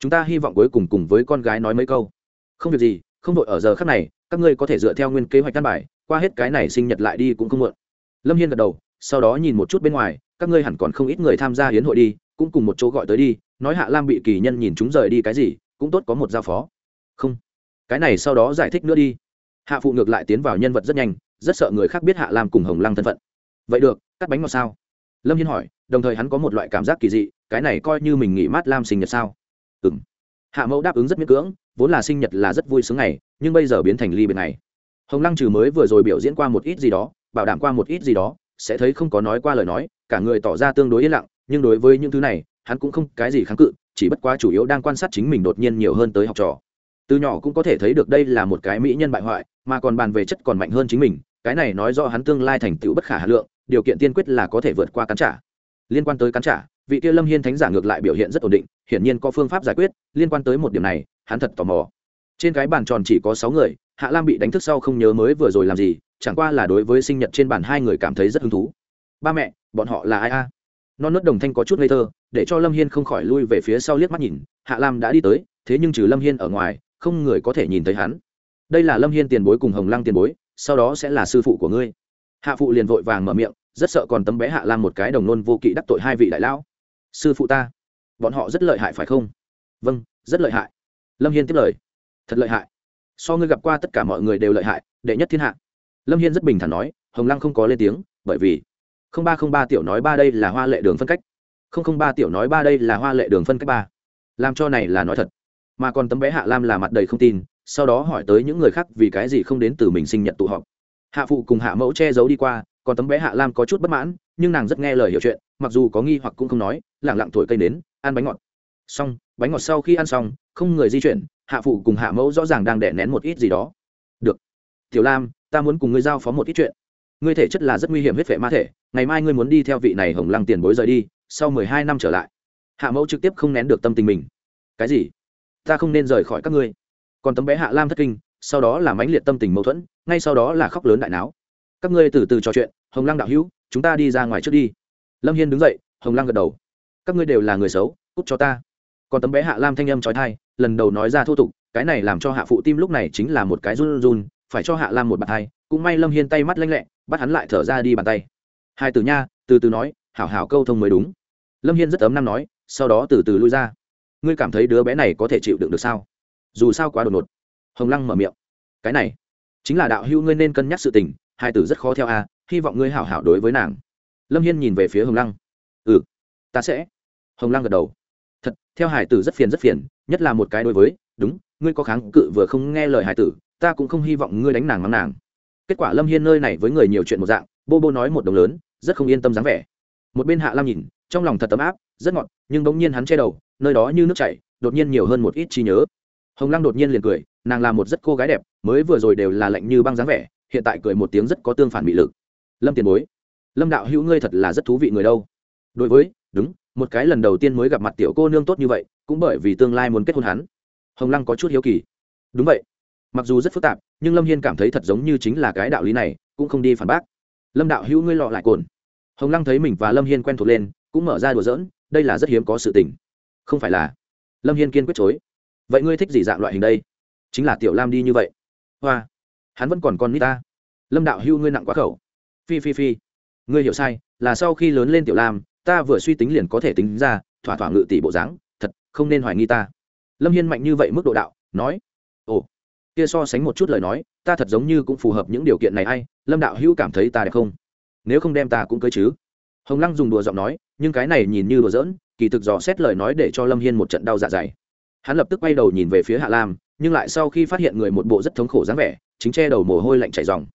[SPEAKER 1] chúng ta hy vọng cuối cùng cùng với con gái nói mấy câu. Không việc gì, không đội ở giờ khắc này, các ngươi có thể dựa theo nguyên kế hoạch căn bài, qua hết cái này sinh nhật lại đi cũng không muộn. Lâm hiên gật đầu, sau đó nhìn một chút bên ngoài, các ngươi hẳn còn không ít người tham gia hiến hội đi, cũng cùng một chỗ gọi tới đi, nói hạ lam bị kỳ nhân nhìn chúng rời đi cái gì cũng tốt có một giao phó. Không. Cái này sau đó giải thích nữa đi. Hạ phụ ngược lại tiến vào nhân vật rất nhanh, rất sợ người khác biết hạ lam cùng hồng lăng thân phận. Vậy được, cắt bánh ngọt sao? Lâm hiên hỏi, đồng thời hắn có một loại cảm giác kỳ dị, cái này coi như mình nghỉ mát lam sinh nhật sao? Ừ m hạ mẫu đáp ứng rất miễn cưỡng, vốn là sinh nhật là rất vui sướng ngày, nhưng bây giờ biến thành ly biệt này hồng lăng trừ mới vừa rồi biểu diễn qua một ít gì đó, bảo đảm qua một ít gì đó, sẽ thấy không có nói qua lời nói, cả người tỏ ra tương đối yên lặng, nhưng đối với những thứ này, hắn cũng không cái gì kháng cự chỉ bất quá chủ yếu đang quan sát chính mình đột nhiên nhiều hơn tới học trò. Từ nhỏ cũng có thể thấy được đây là một cái mỹ nhân bại hoại, mà còn bàn về chất còn mạnh hơn chính mình, cái này nói do hắn tương lai thành tựu bất khả hà lượng, điều kiện tiên quyết là có thể vượt qua cắn trả. Liên quan tới cắn trả, vị kia lâm hiên thánh giả ngược lại biểu hiện rất ổn định, hiển nhiên có phương pháp giải quyết, liên quan tới một điểm này, hắn thật tò mò. Trên cái bàn tròn chỉ có sáu người, hạ lam bị đánh thức sau không nhớ mới vừa rồi làm gì, chẳng qua là đối với sinh nhật trên bàn hai người cảm thấy rất hứng thú. Ba mẹ, bọn họ là ai a? Non nớt đồng thanh có chút ngây thơ, để cho lâm hiên không khỏi lui về phía sau liếc mắt nhìn, hạ lam đã đi tới, thế nhưng trừ lâm hiên ở ngoài, không người có thể nhìn thấy hắn. Đây là lâm hiên tiền bối cùng hồng lăng tiền bối, sau đó sẽ là sư phụ của ngươi. Hạ phụ liền vội vàng mở miệng, rất sợ còn tấm bé hạ lam một cái đồng nôn vô kỵ đắc tội hai vị đại lão. Sư phụ ta, bọn họ rất lợi hại phải không? Vâng rất lợi hại. Lâm hiên tiếp lời. Thật lợi hại. So ngươi gặp qua tất cả mọi người đều lợi hại, đệ nhất thiên hạ. Lâm hiên rất bình thản nói, hồng lăng không có lên tiếng, bởi vì ba không ba tiểu nói ba đây là hoa lệ đường phân cách. không không ba tiểu nói ba đây là hoa lệ đường phân cách ba. Làm cho này là nói thật. Mà còn tấm bé hạ lam là mặt đầy không tin, sau đó hỏi tới những người khác vì cái gì không đến từ mình sinh nhật tụ họp. Hạ phụ cùng hạ mẫu che giấu đi qua, còn tấm bé hạ lam có chút bất mãn, nhưng nàng rất nghe lời hiểu chuyện, mặc dù có nghi hoặc cũng không nói lẳng lặng thổi cây nến, ăn bánh ngọt. Xong, bánh ngọt sau khi ăn xong, không người di chuyển, hạ phụ cùng hạ mẫu rõ ràng đang đẻ nén một ít gì đó. Được. Tiểu lam, ta muốn cùng ngươi giao phó một ít chuyện. Ngươi thể chất là rất nguy hiểm huyết vệ ma thể ngày mai ngươi muốn đi theo vị này hồng lăng tiền bối rời đi, sau mười hai năm trở lại. Hạ mẫu trực tiếp không nén được tâm tình mình. Cái gì? Ta không nên rời khỏi các ngươi. Còn tấm bé hạ lam thất kinh, sau đó là mãnh liệt tâm tình mâu thuẫn, ngay sau đó là khóc lớn đại não các ngươi từ từ trò chuyện, hồng lăng đạo hữu, chúng ta đi ra ngoài trước đi. Lâm hiên đứng dậy, hồng lăng gật đầu. Các ngươi đều là người xấu, cút cho ta. Còn tấm bé hạ lam thanh âm trói thai lần đầu nói ra thô tục, cái này làm cho hạ phụ tim lúc này chính là một cái run run, phải cho hạ lam một bàn tay. Cũng may lâm hiên tay mắt lanh lẹ, bắt hắn lại thở ra đi bàn tay hai từ nha, từ từ nói, hảo hảo câu thông mới đúng. Lâm hiên rất ấm năm nói, sau đó từ từ lui ra. Ngươi cảm thấy đứa bé này có thể chịu đựng được sao? Dù sao quá đột ngột. Hồng lăng mở miệng. Cái này, chính là đạo hữu ngươi nên cân nhắc sự tình, hai tử rất khó theo a, hy vọng ngươi hảo hảo đối với nàng. Lâm hiên nhìn về phía hồng lăng. Ừ ta sẽ. Hồng lăng gật đầu. Thật, theo hải tử rất phiền rất phiền, nhất là một cái đối với, đúng, ngươi có kháng cự vừa không nghe lời hải tử ta cũng không hy vọng ngươi đánh nàng mắng nàng. Kết quả lâm hiên nơi này với người nhiều chuyện một dạng bô bô nói một đồng lớn, rất không yên tâm dáng vẻ. Một bên hạ lam nhìn, trong lòng thật tấm áp, rất ngọt, nhưng bỗng nhiên hắn che đầu, nơi đó như nước chảy, đột nhiên nhiều hơn một ít trí nhớ. Hồng lăng đột nhiên liền cười, nàng là một rất cô gái đẹp, mới vừa rồi đều là lạnh như băng dáng vẻ, hiện tại cười một tiếng rất có tương phản bị lực. Lâm tiền bối, lâm đạo hữu ngươi thật là rất thú vị người đâu. Đối với, đúng, một cái lần đầu tiên mới gặp mặt tiểu cô nương tốt như vậy, cũng bởi vì tương lai muốn kết hôn hắn. Hồng lăng có chút hiếu kỳ. Đúng vậy. Mặc dù rất phức tạp, nhưng lâm hiên cảm thấy thật giống như chính là cái đạo lý này, cũng không đi phản bác lâm đạo hữu ngươi lọ lại cồn. Hồng lăng thấy mình và lâm hiên quen thuộc lên, cũng mở ra đùa giỡn, đây là rất hiếm có sự tình. Không phải là. Lâm hiên kiên quyết chối. Vậy ngươi thích gì dạng loại hình đây? Chính là tiểu lam đi như vậy. Hoa. Hắn vẫn còn con nít ta. Lâm đạo hưu ngươi nặng quá khẩu. Phi phi phi. Ngươi hiểu sai, là sau khi lớn lên tiểu lam, ta vừa suy tính liền có thể tính ra, thỏa thỏa ngự tỷ bộ dáng, thật, không nên hoài nghi ta. Lâm hiên mạnh như vậy mức độ đạo, nói. Ồ kia so sánh một chút lời nói, ta thật giống như cũng phù hợp những điều kiện này hay lâm đạo hữu cảm thấy ta đẹp không? Nếu không đem ta cũng cưới chứ? Hồng lăng dùng đùa giọng nói, nhưng cái này nhìn như đùa giỡn, kỳ thực dò xét lời nói để cho lâm hiên một trận đau dạ dày. Hắn lập tức quay đầu nhìn về phía hạ lam, nhưng lại sau khi phát hiện người một bộ rất thống khổ dáng vẻ, chính che đầu mồ hôi lạnh chảy dòng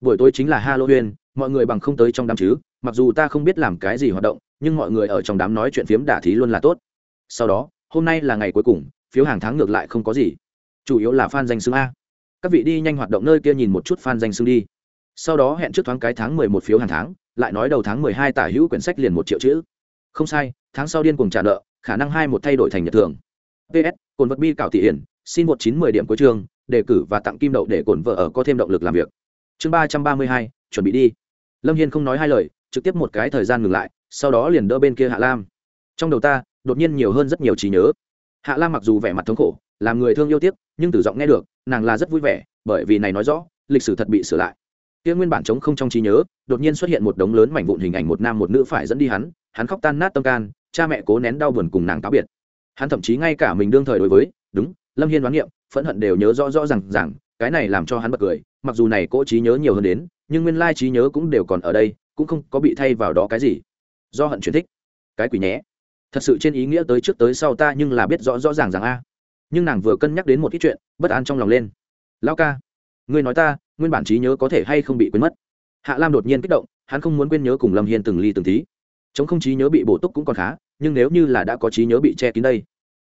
[SPEAKER 1] buổi tối chính là halloween, mọi người bằng không tới trong đám chứ, mặc dù ta không biết làm cái gì hoạt động, nhưng mọi người ở trong đám nói chuyện phiếm đả thí luôn là tốt. Sau đó, hôm nay là ngày cuối cùng, phiếu hàng tháng ngược lại không có gì chủ yếu là fan danh xưng a. Các vị đi nhanh hoạt động nơi kia nhìn một chút fan danh xưng đi. Sau đó hẹn trước thoáng cái tháng mười một phiếu hàng tháng lại nói đầu tháng mười hai tả hữu quyển sách liền một triệu chữ. Không sai tháng sau điên cùng trả nợ khả năng hai một thay đổi thành nhật thường ps cồn vật bi cảo thị hiển xin một chín mười điểm cuối trường, đề cử và tặng kim đậu để cồn vợ ở có thêm động lực làm việc. Chương ba trăm ba mươi hai chuẩn bị đi. Lâm hiên không nói hai lời trực tiếp một cái thời gian ngừng lại sau đó liền đỡ bên kia hạ lam. Trong đầu ta đột nhiên nhiều hơn rất nhiều trí nhớ. Hạ lam mặc dù vẻ mặt thống khổ làm người thương yêu tiếc, nhưng từ giọng nghe được, nàng là rất vui vẻ, bởi vì này nói rõ, lịch sử thật bị sửa lại. Kia nguyên bản chống không trong trí nhớ, đột nhiên xuất hiện một đống lớn mảnh vụn hình ảnh một nam một nữ phải dẫn đi hắn hắn khóc tan nát tâm can, cha mẹ cố nén đau buồn cùng nàng táo biệt. Hắn thậm chí ngay cả mình đương thời đối với, đúng, lâm hiên đoán niệm phẫn hận đều nhớ rõ rõ rằng rằng cái này làm cho hắn bật cười, mặc dù này cỗ trí nhớ nhiều hơn đến, nhưng nguyên lai trí nhớ cũng đều còn ở đây, cũng không có bị thay vào đó cái gì. Do hận chuyển thích. Cái quỷ nhé. Thật sự trên ý nghĩa tới trước tới sau ta nhưng là biết rõ rõ ràng rằng a nhưng nàng vừa cân nhắc đến một ít chuyện, bất an trong lòng lên. Lao ca, ngươi nói ta, nguyên bản trí nhớ có thể hay không bị quên mất? Hạ lam đột nhiên kích động, hắn không muốn quên nhớ cùng lâm hiên từng ly từng tí. Chống không trí nhớ bị bổ túc cũng còn khá, nhưng nếu như là đã có trí nhớ bị che kín đây,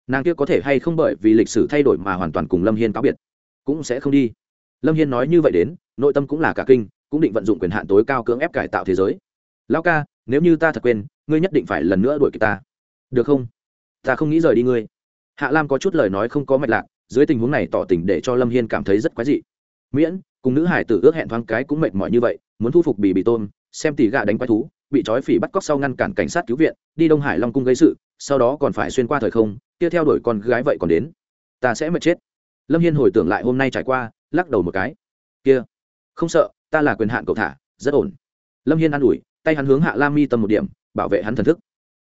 [SPEAKER 1] nàng kia có thể hay không bởi vì lịch sử thay đổi mà hoàn toàn cùng lâm hiên cáo biệt? Cũng sẽ không đi. Lâm hiên nói như vậy đến, nội tâm cũng là cả kinh, cũng định vận dụng quyền hạn tối cao cưỡng ép cải tạo thế giới. Lão ca, nếu như ta thật quên, ngươi nhất định phải lần nữa đuổi kịp ta. Được không? Ta không nghĩ rời đi ngươi hạ lam có chút lời nói không có mạch lạc, dưới tình huống này tỏ tình để cho lâm hiên cảm thấy rất quái dị. Miễn, cùng nữ hải tử ước hẹn thoáng cái cũng mệt mỏi như vậy, muốn thu phục bì bị tôn, xem tỉ gà đánh quái thú, bị trói phỉ bắt cóc sau ngăn cản cảnh sát cứu viện, đi đông hải long cung gây sự, sau đó còn phải xuyên qua thời không, kia theo đuổi con gái vậy còn đến. Ta sẽ mệt chết. Lâm hiên hồi tưởng lại hôm nay trải qua, lắc đầu một cái. Kia, không sợ, ta là quyền hạn cậu thả, rất ổn. Lâm hiên an ủi, tay hắn hướng hạ lam mi tâm một điểm, bảo vệ hắn thần thức.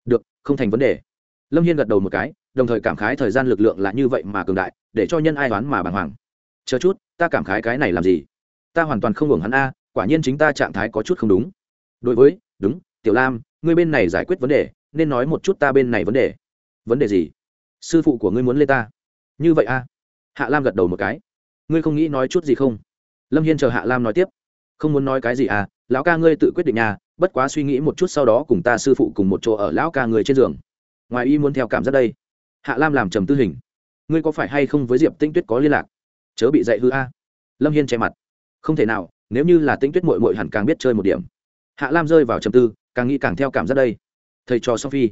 [SPEAKER 1] Được, không thành vấn đề. Lâm hiên gật đầu một cái đồng thời cảm khái thời gian lực lượng là như vậy mà cường đại, để cho nhân ai đoán mà bàng hoàng. Chờ chút, ta cảm khái cái này làm gì? Ta hoàn toàn không hưởng hắn a, quả nhiên chính ta trạng thái có chút không đúng. Đối với, đúng, tiểu lam, ngươi bên này giải quyết vấn đề, nên nói một chút ta bên này vấn đề. Vấn đề gì? Sư phụ của ngươi muốn lên ta. Như vậy a. Hạ lam gật đầu một cái. Ngươi không nghĩ nói chút gì không? Lâm hiên chờ hạ lam nói tiếp. Không muốn nói cái gì à lão ca ngươi tự quyết định nhà bất quá suy nghĩ một chút sau đó cùng ta sư phụ cùng một chỗ ở lão ca người trên giường. Ngoài y muốn theo cảm giác đây hạ lam làm trầm tư hình. Ngươi có phải hay không với diệp tinh tuyết có liên lạc? Chớ bị dạy hư a. Lâm hiên che mặt. Không thể nào, nếu như là tinh tuyết mội mội hẳn càng biết chơi một điểm. Hạ lam rơi vào trầm tư, càng nghĩ càng theo cảm giác đây. Thầy trò sophie,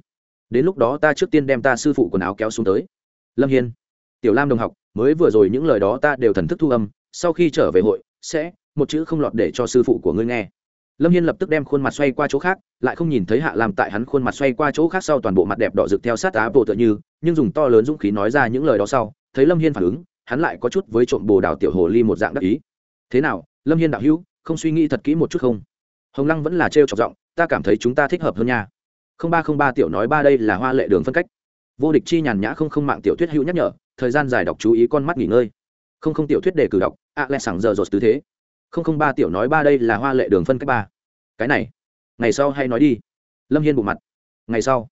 [SPEAKER 1] đến lúc đó ta trước tiên đem ta sư phụ quần áo kéo xuống tới. Lâm hiên, tiểu lam đồng học, mới vừa rồi những lời đó ta đều thần thức thu âm, sau khi trở về hội, sẽ một chữ không lọt để cho sư phụ của ngươi nghe lâm hiên lập tức đem khuôn mặt xoay qua chỗ khác, lại không nhìn thấy hạ lam tại hắn khuôn mặt xoay qua chỗ khác sau toàn bộ mặt đẹp đỏ rực theo sát á bộ tựa như, nhưng dùng to lớn dũng khí nói ra những lời đó sau, thấy lâm hiên phản ứng, hắn lại có chút với trộm bồ đào tiểu hồ ly một dạng đắc ý. Thế nào, lâm hiên đạo hữu, không suy nghĩ thật kỹ một chút không? Hồng lăng vẫn là trêu trọc giọng, ta cảm thấy chúng ta thích hợp hơn nha. Không ba không ba tiểu nói ba đây là hoa lệ đường phân cách. Vô địch chi nhàn nhã không không mạng tiểu thuyết hữu nhắc nhở, thời gian dài đọc chú ý con mắt nghỉ ngơi. Không không tiểu thuyết đề cử đọc, ạ à lẽ sẵn giờ rột tứ thế không không ba tiểu nói ba đây là hoa lệ đường phân cách ba. Cái này, ngày sau hay nói đi. Lâm hiên bộ mặt. Ngày sau.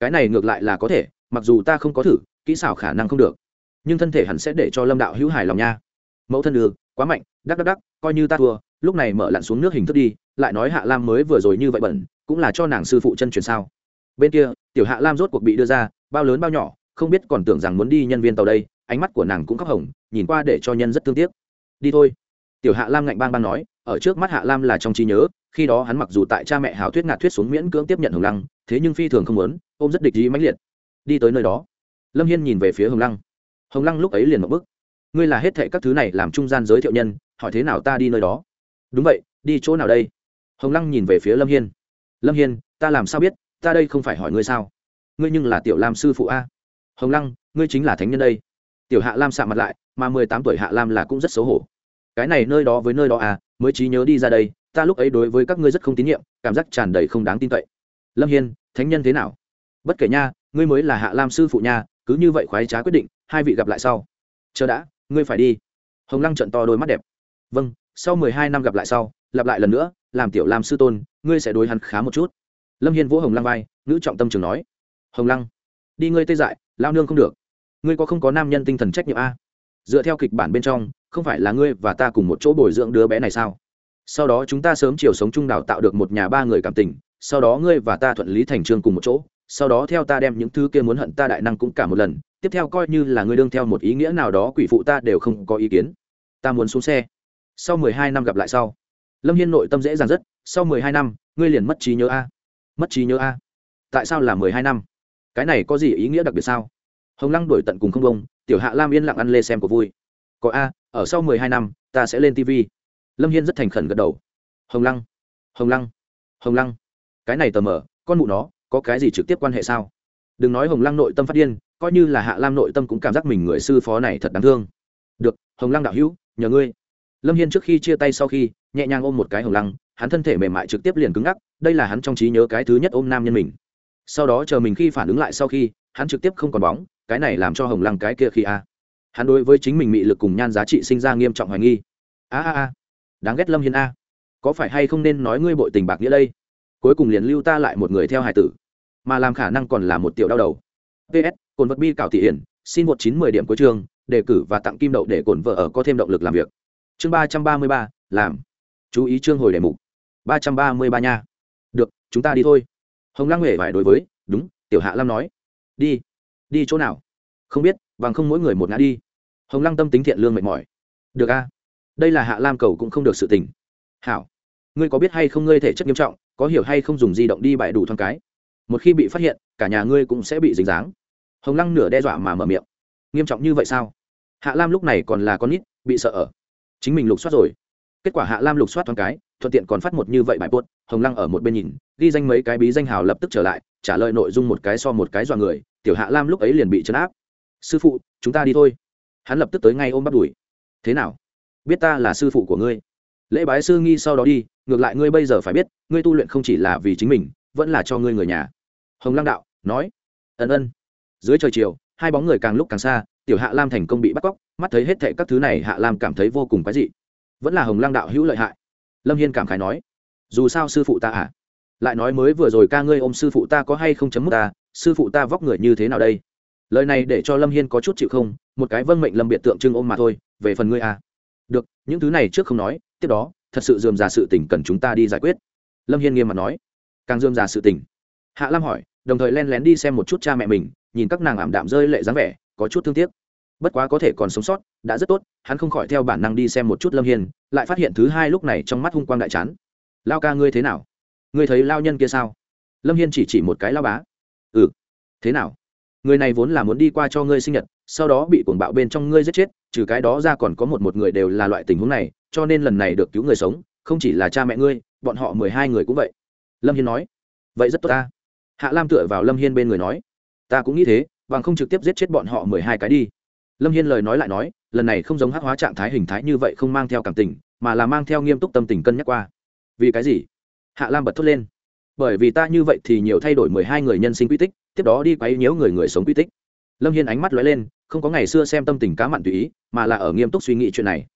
[SPEAKER 1] Cái này ngược lại là có thể, mặc dù ta không có thử, kỹ xảo khả năng không được. Nhưng thân thể hẳn sẽ để cho lâm đạo hữu hài lòng nha. Mẫu thân đường quá mạnh, đắc đắc đắc, coi như ta thua, lúc này mở lặn xuống nước hình thức đi, lại nói hạ lam mới vừa rồi như vậy bẩn, cũng là cho nàng sư phụ chân truyền sao. Bên kia, tiểu hạ lam rốt cuộc bị đưa ra, bao lớn bao nhỏ, không biết còn tưởng rằng muốn đi nhân viên tàu đây, ánh mắt của nàng cũng khóc hồng, nhìn qua để cho nhân rất thương tiếc. Đi thôi tiểu hạ lam ngạnh bang bang nói, ở trước mắt hạ lam là trong trí nhớ, khi đó hắn mặc dù tại cha mẹ hảo thuyết ngạt thuyết xuống miễn cưỡng tiếp nhận hồng lăng, thế nhưng phi thường không muốn, ôm rất địch ý mãnh liệt. Đi tới nơi đó, lâm hiên nhìn về phía hồng lăng. Hồng lăng lúc ấy liền một bức. Ngươi là hết thệ các thứ này làm trung gian giới thiệu nhân, hỏi thế nào ta đi nơi đó? Đúng vậy, đi chỗ nào đây? Hồng lăng nhìn về phía lâm hiên. Lâm hiên, ta làm sao biết, ta đây không phải hỏi ngươi sao? Ngươi nhưng là tiểu lam sư phụ a. Hồng lăng, ngươi chính là thánh nhân đây. Tiểu hạ lam sạ mặt lại, mà mười tám tuổi hạ lam là cũng rất xấu hổ cái này nơi đó với nơi đó à mới trí nhớ đi ra đây, ta lúc ấy đối với các ngươi rất không tín nhiệm, cảm giác tràn đầy không đáng tin cậy. Lâm hiên, thánh nhân thế nào? Bất kể nha, ngươi mới là hạ lam sư phụ nha, cứ như vậy khoái trá quyết định, hai vị gặp lại sau. Chờ đã, ngươi phải đi. Hồng lăng trận to đôi mắt đẹp. Vâng sau mười hai năm gặp lại sau, lặp lại lần nữa, làm tiểu lam sư tôn, ngươi sẽ đối hắn khá một chút. Lâm hiên vỗ hồng lăng vai nữ trọng tâm trường nói. Hồng lăng, đi ngươi tê dại, lao nương không được. Ngươi có không có nam nhân tinh thần trách nhiệm a? Dựa theo kịch bản bên trong không phải là ngươi và ta cùng một chỗ bồi dưỡng đứa bé này sao? Sau đó chúng ta sớm chiều sống chung đào tạo được một nhà ba người cảm tình, sau đó ngươi và ta thuận lý thành trương cùng một chỗ, sau đó theo ta đem những thứ kia muốn hận ta đại năng cũng cả một lần, tiếp theo coi như là ngươi đương theo một ý nghĩa nào đó, quỷ phụ ta đều không có ý kiến. Ta muốn xuống xe. Sau mười hai năm gặp lại sau, lâm hiên nội tâm dễ dàng rất, sau mười hai năm, ngươi liền mất trí nhớ a. Mất trí nhớ a. Tại sao là mười hai năm? Cái này có gì ý nghĩa đặc biệt sao? Hồng lăng đổi tận cùng không bông tiểu hạ lam yên lặng ăn lê xem của vui. Có a ở sau mười hai năm, ta sẽ lên tv lâm hiên rất thành khẩn gật đầu. Hồng lăng hồng lăng hồng lăng. Cái này tờ mờ con mụ nó, có cái gì trực tiếp quan hệ sao? Đừng nói hồng lăng nội tâm phát điên, coi như là hạ lam nội tâm cũng cảm giác mình người sư phó này thật đáng thương. Được, hồng lăng đạo hữu, nhờ ngươi. Lâm hiên trước khi chia tay sau khi, nhẹ nhàng ôm một cái hồng lăng, hắn thân thể mềm mại trực tiếp liền cứng ngắc, đây là hắn trong trí nhớ cái thứ nhất ôm nam nhân mình. Sau đó chờ mình khi phản ứng lại sau khi, hắn trực tiếp không còn bóng, cái này làm cho hồng lăng cái kia khi a hắn đối với chính mình mị lực cùng nhan giá trị sinh ra nghiêm trọng hoài nghi. A a a. Đáng ghét lâm hiên a. Có phải hay không nên nói ngươi bội tình bạc nghĩa đây? Cuối cùng liền lưu ta lại một người theo hải tử. Mà làm khả năng còn là một tiểu đau đầu. Ps cồn vật bi cảo thị hiển, xin một chín mười điểm cuối trường đề cử và tặng kim đậu để cồn vợ ở có thêm động lực làm việc. Chương ba trăm ba mươi ba, làm. Chú ý chương hồi đề mục. Ba trăm ba mươi ba nha. Được, chúng ta đi thôi. Hồng lăng huệ vải đối với, đúng, tiểu hạ lam nói. Đi đi chỗ nào? Không biết bằng không mỗi người một ngã đi. Hồng lăng tâm tính thiện lương mệt mỏi. Được a, đây là hạ lam cầu cũng không được sự tình. Hảo, ngươi có biết hay không ngươi thể chất nghiêm trọng, có hiểu hay không dùng di động đi bại đủ thoáng cái. Một khi bị phát hiện, cả nhà ngươi cũng sẽ bị dính dáng. Hồng lăng nửa đe dọa mà mở miệng. Nghiêm trọng như vậy sao? Hạ lam lúc này còn là con nít, bị sợ ở. Chính mình lục soát rồi. Kết quả hạ lam lục soát thoáng cái, thuận tiện còn phát một như vậy bài buốt hồng lăng ở một bên nhìn, ghi danh mấy cái bí danh hào lập tức trở lại, trả lời nội dung một cái so một cái dọa người, tiểu hạ lam lúc ấy liền bị chấn áp sư phụ, chúng ta đi thôi. Hắn lập tức tới ngay ôm bắt đuổi thế nào? Biết ta là sư phụ của ngươi. Lễ bái sư nghi sau đó đi, ngược lại ngươi bây giờ phải biết, ngươi tu luyện không chỉ là vì chính mình, vẫn là cho ngươi người nhà. Hồng lăng đạo, nói. Ân ân. Dưới trời chiều, hai bóng người càng lúc càng xa, tiểu hạ lam thành công bị bắt cóc, mắt thấy hết thệ các thứ này hạ lam cảm thấy vô cùng quái dị. Vẫn là hồng lăng đạo hữu lợi hại. Lâm hiên cảm khái nói. Dù sao sư phụ ta à? Lại nói mới vừa rồi ca ngươi ôm sư phụ ta có hay không chấm mức ta? Sư phụ ta vóc người như thế nào đây? Lời này để cho lâm hiên có chút chịu không, một cái vâng mệnh lâm biệt tượng trưng ôm mà thôi, về phần ngươi à. Được, những thứ này trước không nói, tiếp đó, thật sự dườm già sự tình cần chúng ta đi giải quyết. Lâm hiên nghiêm mặt nói. Càng dườm già sự tình. Hạ lam hỏi, đồng thời len lén đi xem một chút cha mẹ mình, nhìn các nàng ảm đạm rơi lệ dáng vẻ, có chút thương tiếc. Bất quá có thể còn sống sót, đã rất tốt, hắn không khỏi theo bản năng đi xem một chút lâm hiên, lại phát hiện thứ hai lúc này trong mắt hung quang đại chán. Lao ca ngươi thế nào? Ngươi thấy lao nhân kia sao? Lâm hiên chỉ chỉ một cái lao bá. Ừ. Thế nào? Người này vốn là muốn đi qua cho ngươi sinh nhật, sau đó bị cuồng bạo bên trong ngươi giết chết, trừ cái đó ra còn có một một người đều là loại tình huống này, cho nên lần này được cứu người sống, không chỉ là cha mẹ ngươi, bọn họ mười hai người cũng vậy. Lâm hiên nói. Vậy rất tốt ta. Hạ lam tựa vào lâm hiên bên người nói. Ta cũng nghĩ thế, bằng không trực tiếp giết chết bọn họ mười hai cái đi. Lâm hiên lời nói lại nói, lần này không giống hát hóa trạng thái hình thái như vậy không mang theo cảm tình, mà là mang theo nghiêm túc tâm tình cân nhắc qua. Vì cái gì? Hạ lam bật thốt lên bởi vì ta như vậy thì nhiều thay đổi mười hai người nhân sinh quy tích, tiếp đó đi quấy nhiễu người người sống quy tích. Lâm hiên ánh mắt lóe lên, không có ngày xưa xem tâm tình cá mặn tùy ý, mà là ở nghiêm túc suy nghĩ chuyện này.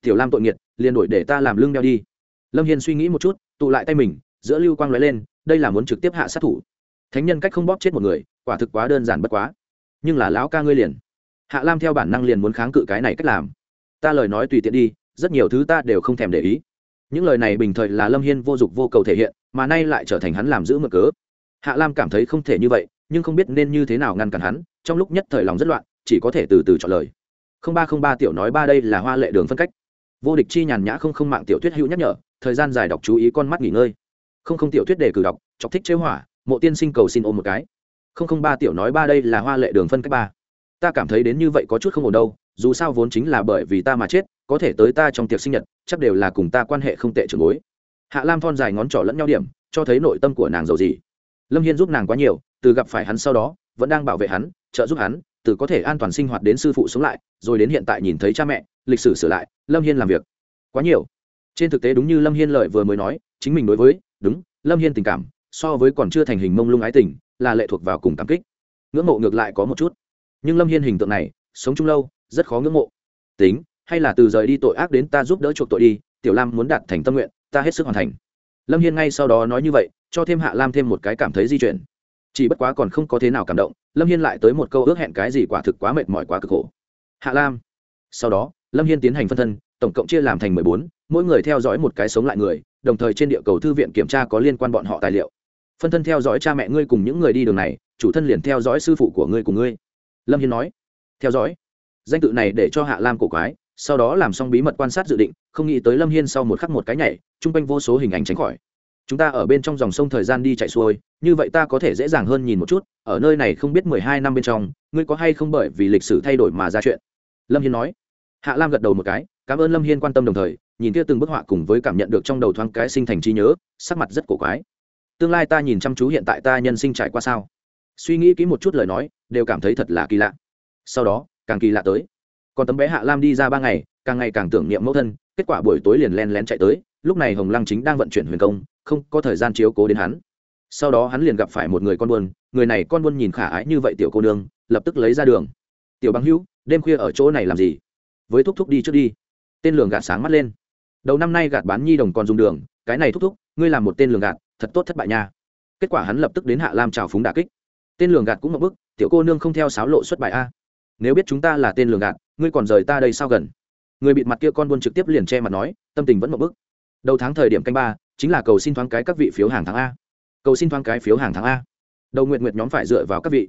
[SPEAKER 1] Tiểu lam tội nghiệt, liền đổi để ta làm lưng đeo đi. Lâm hiên suy nghĩ một chút, tụ lại tay mình, giữa lưu quang lóe lên, đây là muốn trực tiếp hạ sát thủ. Thánh nhân cách không bóp chết một người, quả thực quá đơn giản bất quá. Nhưng là lão ca ngươi liền. Hạ lam theo bản năng liền muốn kháng cự cái này cách làm. Ta lời nói tùy tiện đi, rất nhiều thứ ta đều không thèm để ý. Những lời này bình thời là lâm hiên vô dụng vô cầu thể hiện mà nay lại trở thành hắn làm giữ mực cớ. Hạ lam cảm thấy không thể như vậy, nhưng không biết nên như thế nào ngăn cản hắn, trong lúc nhất thời lòng rất loạn, chỉ có thể từ từ chọn lời. Không ba không ba tiểu nói ba đây là hoa lệ đường phân cách. Vô địch chi nhàn nhã không không mạng tiểu thuyết hữu nhắc nhở, thời gian dài đọc chú ý con mắt nghỉ ngơi. Không không tiểu thuyết để cử đọc, chọc thích chế hỏa, mộ tiên sinh cầu xin ôm một cái. Không không ba tiểu nói ba đây là hoa lệ đường phân cách ba. Ta cảm thấy đến như vậy có chút không ổn đâu, dù sao vốn chính là bởi vì ta mà chết, có thể tới ta trong tiệc sinh nhật, chắc đều là cùng ta quan hệ không tệ trường bối hạ lam thon dài ngón trỏ lẫn nhau điểm, cho thấy nội tâm của nàng giàu gì. Lâm hiên giúp nàng quá nhiều, từ gặp phải hắn sau đó, vẫn đang bảo vệ hắn, trợ giúp hắn, từ có thể an toàn sinh hoạt đến sư phụ sống lại, rồi đến hiện tại nhìn thấy cha mẹ, lịch sử sửa lại, lâm hiên làm việc. Quá nhiều. Trên thực tế đúng như lâm hiên lợi vừa mới nói, chính mình đối với, đúng, lâm hiên tình cảm, so với còn chưa thành hình mông lung ái tình, là lệ thuộc vào cùng cảm kích. Ngưỡng mộ ngược lại có một chút. Nhưng lâm hiên hình tượng này, sống chung lâu, rất khó ngưỡng mộ. Tính, hay là từ rời đi tội ác đến ta giúp đỡ chuộc tội đi, tiểu lam muốn đạt thành tâm nguyện ta hết sức hoàn thành. Lâm hiên ngay sau đó nói như vậy, cho thêm hạ lam thêm một cái cảm thấy di chuyển. Chỉ bất quá còn không có thế nào cảm động, lâm hiên lại tới một câu ước hẹn cái gì quả thực quá mệt mỏi quá cực khổ. Hạ lam. Sau đó, lâm hiên tiến hành phân thân, tổng cộng chia làm thành mười bốn, mỗi người theo dõi một cái sống lại người, đồng thời trên địa cầu thư viện kiểm tra có liên quan bọn họ tài liệu. Phân thân theo dõi cha mẹ ngươi cùng những người đi đường này, chủ thân liền theo dõi sư phụ của ngươi cùng ngươi. Lâm hiên nói. Theo dõi. Danh tự này để cho hạ lam cổ quái sau đó làm xong bí mật quan sát dự định, không nghĩ tới lâm hiên sau một khắc một cái nhảy, chung quanh vô số hình ảnh tránh khỏi. Chúng ta ở bên trong dòng sông thời gian đi chạy xuôi, như vậy ta có thể dễ dàng hơn nhìn một chút, ở nơi này không biết mười hai năm bên trong, ngươi có hay không bởi vì lịch sử thay đổi mà ra chuyện? Lâm hiên nói. Hạ lam gật đầu một cái, cảm ơn lâm hiên quan tâm đồng thời, nhìn kia từng bức họa cùng với cảm nhận được trong đầu thoáng cái sinh thành trí nhớ, sắc mặt rất cổ quái. Tương lai ta nhìn chăm chú hiện tại ta nhân sinh trải qua sao? Suy nghĩ kỹ một chút lời nói, đều cảm thấy thật là kỳ lạ. Sau đó, càng kỳ lạ tới còn tấm bé hạ lam đi ra ba ngày, càng ngày càng tưởng niệm mẫu thân, kết quả buổi tối liền len lén chạy tới, lúc này hồng lăng chính đang vận chuyển huyền công, không có thời gian chiếu cố đến hắn. Sau đó hắn liền gặp phải một người con buôn người này con buôn nhìn khả ái như vậy tiểu cô nương, lập tức lấy ra đường. Tiểu bằng hữu, đêm khuya ở chỗ này làm gì? Với thúc thúc đi trước đi. Tên lường gạt sáng mắt lên. Đầu năm nay gạt bán nhi đồng còn dùng đường, cái này thúc thúc, ngươi làm một tên lường gạt, thật tốt thất bại nha. Kết quả hắn lập tức đến hạ lam trào phúng đà kích. Tên lường gạt cũng một bức, tiểu cô nương không theo sáo lộ xuất bài a. Nếu biết chúng ta là tên lường gạt ngươi còn rời ta đây sao gần? Người bịt mặt kia con buôn trực tiếp liền che mặt nói, tâm tình vẫn một bức. Đầu tháng thời điểm canh ba, chính là cầu xin thoáng cái các vị phiếu hàng tháng a. Cầu xin thoáng cái phiếu hàng tháng a. Đầu nguyện nguyện nhóm phải dựa vào các vị.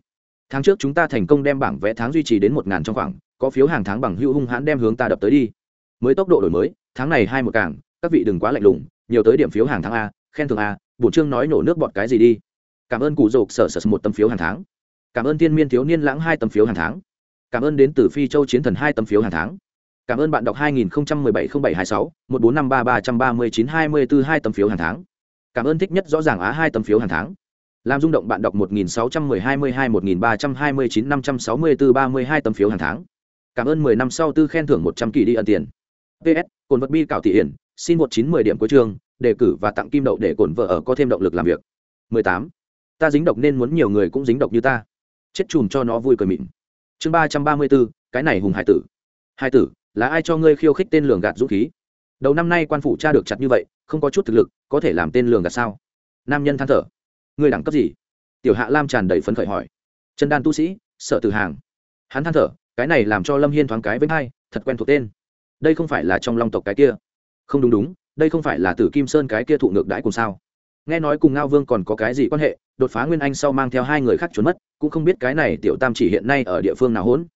[SPEAKER 1] Tháng trước chúng ta thành công đem bảng vẽ tháng duy trì đến một ngàn trong khoảng, có phiếu hàng tháng bằng hữu hung hãn đem hướng ta đập tới đi. Mới tốc độ đổi mới, tháng này hai một cảng các vị đừng quá lạnh lùng, nhiều tới điểm phiếu hàng tháng a, khen thưởng a bổn trương nói nổ nước bọt cái gì đi. Cảm ơn cụ rộp sở sở một tấm phiếu hàng tháng. Cảm ơn tiên miên thiếu niên lãng hai tấm phiếu hàng tháng cảm ơn đến từ phi châu chiến thần hai tấm phiếu hàng tháng. Cảm ơn bạn đọc 2017-0726, 145333924 hai tấm phiếu hàng tháng. Cảm ơn thích nhất rõ ràng á hai tấm phiếu hàng tháng. Làm rung động bạn đọc 1610-22-12329-564-32 tấm phiếu hàng tháng. Cảm ơn 10 năm sau tư khen thưởng 100 kỳ đi ân tiền. Ps cồn vật bi cảo thị hiển xin một chín mười điểm cuối trường đề cử và tặng kim đậu để cồn vợ ở có thêm động lực làm việc. 18. ta dính độc nên muốn nhiều người cũng dính độc như ta. Chết chùm cho nó vui cười mịn chương ba trăm ba mươi bốn, cái này hùng hải tử. Hải tử, là ai cho ngươi khiêu khích tên lường gạt dũng khí? Đầu năm nay quan phủ cha được chặt như vậy, không có chút thực lực, có thể làm tên lường gạt sao? Nam nhân than thở. Ngươi đẳng cấp gì? Tiểu hạ lam tràn đầy phấn khởi hỏi. Chân đan tu sĩ, sợ từ hàng. Hắn than thở, cái này làm cho lâm hiên thoáng cái với hai, thật quen thuộc tên. Đây không phải là trong long tộc cái kia. Không đúng đúng, đây không phải là tử kim sơn cái kia thụ ngược đãi cùng sao? Nghe nói cùng ngao vương còn có cái gì quan hệ, đột phá nguyên anh sau mang theo hai người khác trốn mất, cũng không biết cái này tiểu tam chỉ hiện nay ở địa phương nào hỗn.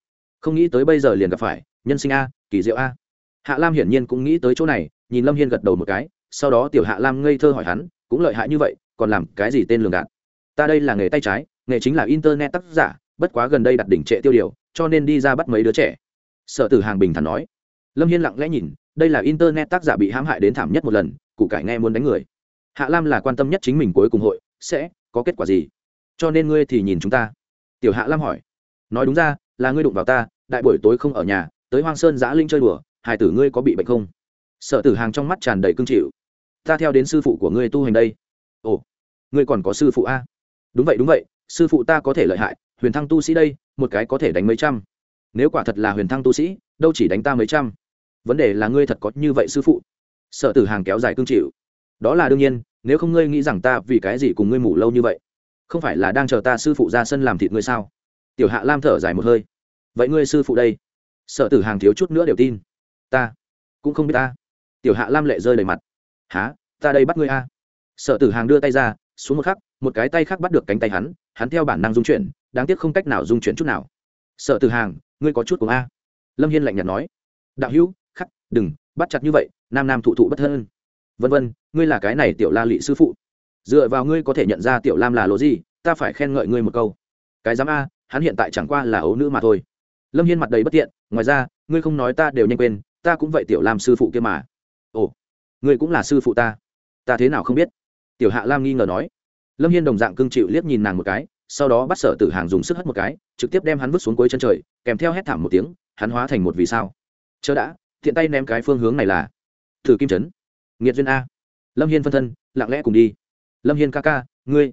[SPEAKER 1] Không nghĩ tới bây giờ liền gặp phải, nhân sinh a, kỳ diệu a. Hạ lam hiển nhiên cũng nghĩ tới chỗ này, nhìn lâm hiên gật đầu một cái, sau đó tiểu hạ lam ngây thơ hỏi hắn, cũng lợi hại như vậy, còn làm cái gì tên lường gạt? Ta đây là nghề tay trái, nghề chính là internet tác giả, bất quá gần đây đặt đỉnh trệ tiêu điều, cho nên đi ra bắt mấy đứa trẻ. Sợ tử hàng bình thản nói. Lâm hiên lặng lẽ nhìn, đây là internet tác giả bị hãm hại đến thảm nhất một lần cụ cải nghe muốn đánh người hạ lam là quan tâm nhất chính mình cuối cùng hội, sẽ có kết quả gì? Cho nên ngươi thì nhìn chúng ta. Tiểu hạ lam hỏi. Nói đúng ra, là ngươi đụng vào ta, đại buổi tối không ở nhà, tới hoang sơn giã linh chơi đùa hải tử ngươi có bị bệnh không? Sợ tử hàng trong mắt tràn đầy cương chịu. Ta theo đến sư phụ của ngươi tu hành đây. Ồ, ngươi còn có sư phụ a? Đúng vậy đúng vậy, sư phụ ta có thể lợi hại, huyền thăng tu sĩ đây, một cái có thể đánh mấy trăm. Nếu quả thật là huyền thăng tu sĩ, đâu chỉ đánh ta mấy trăm. Vấn đề là ngươi thật có như vậy sư phụ. Sợ tử hàng kéo dài cương chịu. Đó là đương nhiên nếu không ngươi nghĩ rằng ta vì cái gì cùng ngươi ngủ lâu như vậy? Không phải là đang chờ ta sư phụ ra sân làm thịt ngươi sao? Tiểu hạ lam thở dài một hơi. Vậy ngươi sư phụ đây? Sợ tử hàng thiếu chút nữa đều tin. Ta cũng không biết ta. Tiểu hạ lam lệ rơi đầy mặt. Há ta đây bắt ngươi a? Sợ tử hàng đưa tay ra, xuống một khắc, một cái tay khác bắt được cánh tay hắn hắn theo bản năng dung chuyển, đáng tiếc không cách nào dung chuyển chút nào. Sợ tử hàng, ngươi có chút của a? Lâm hiên lạnh nhạt nói. Đạo hữu, khắc, đừng, bắt chặt như vậy, nam nam thụ thụ bất thân. Vân vân ngươi là cái này tiểu la lị sư phụ. Dựa vào ngươi có thể nhận ra tiểu lam là lỗ gì, ta phải khen ngợi ngươi một câu. Cái dám a, hắn hiện tại chẳng qua là ấu nữ mà thôi. Lâm hiên mặt đầy bất tiện, ngoài ra, ngươi không nói ta đều nhanh quên, ta cũng vậy tiểu lam sư phụ kia mà. Ồ, ngươi cũng là sư phụ ta. Ta thế nào không biết? Tiểu hạ lam nghi ngờ nói. Lâm hiên đồng dạng cưng chịu liếc nhìn nàng một cái, sau đó bắt sở tử hàng dùng sức hất một cái, trực tiếp đem hắn vứt xuống cuối chân trời, kèm theo hét thảm một tiếng, hắn hóa thành một vì sao. Chớ đã thiện tay ném cái phương hướng này là thử kim trấn. Nghiệt duyên a lâm hiên phân thân, lặng lẽ cùng đi. Lâm hiên ca ca, ngươi.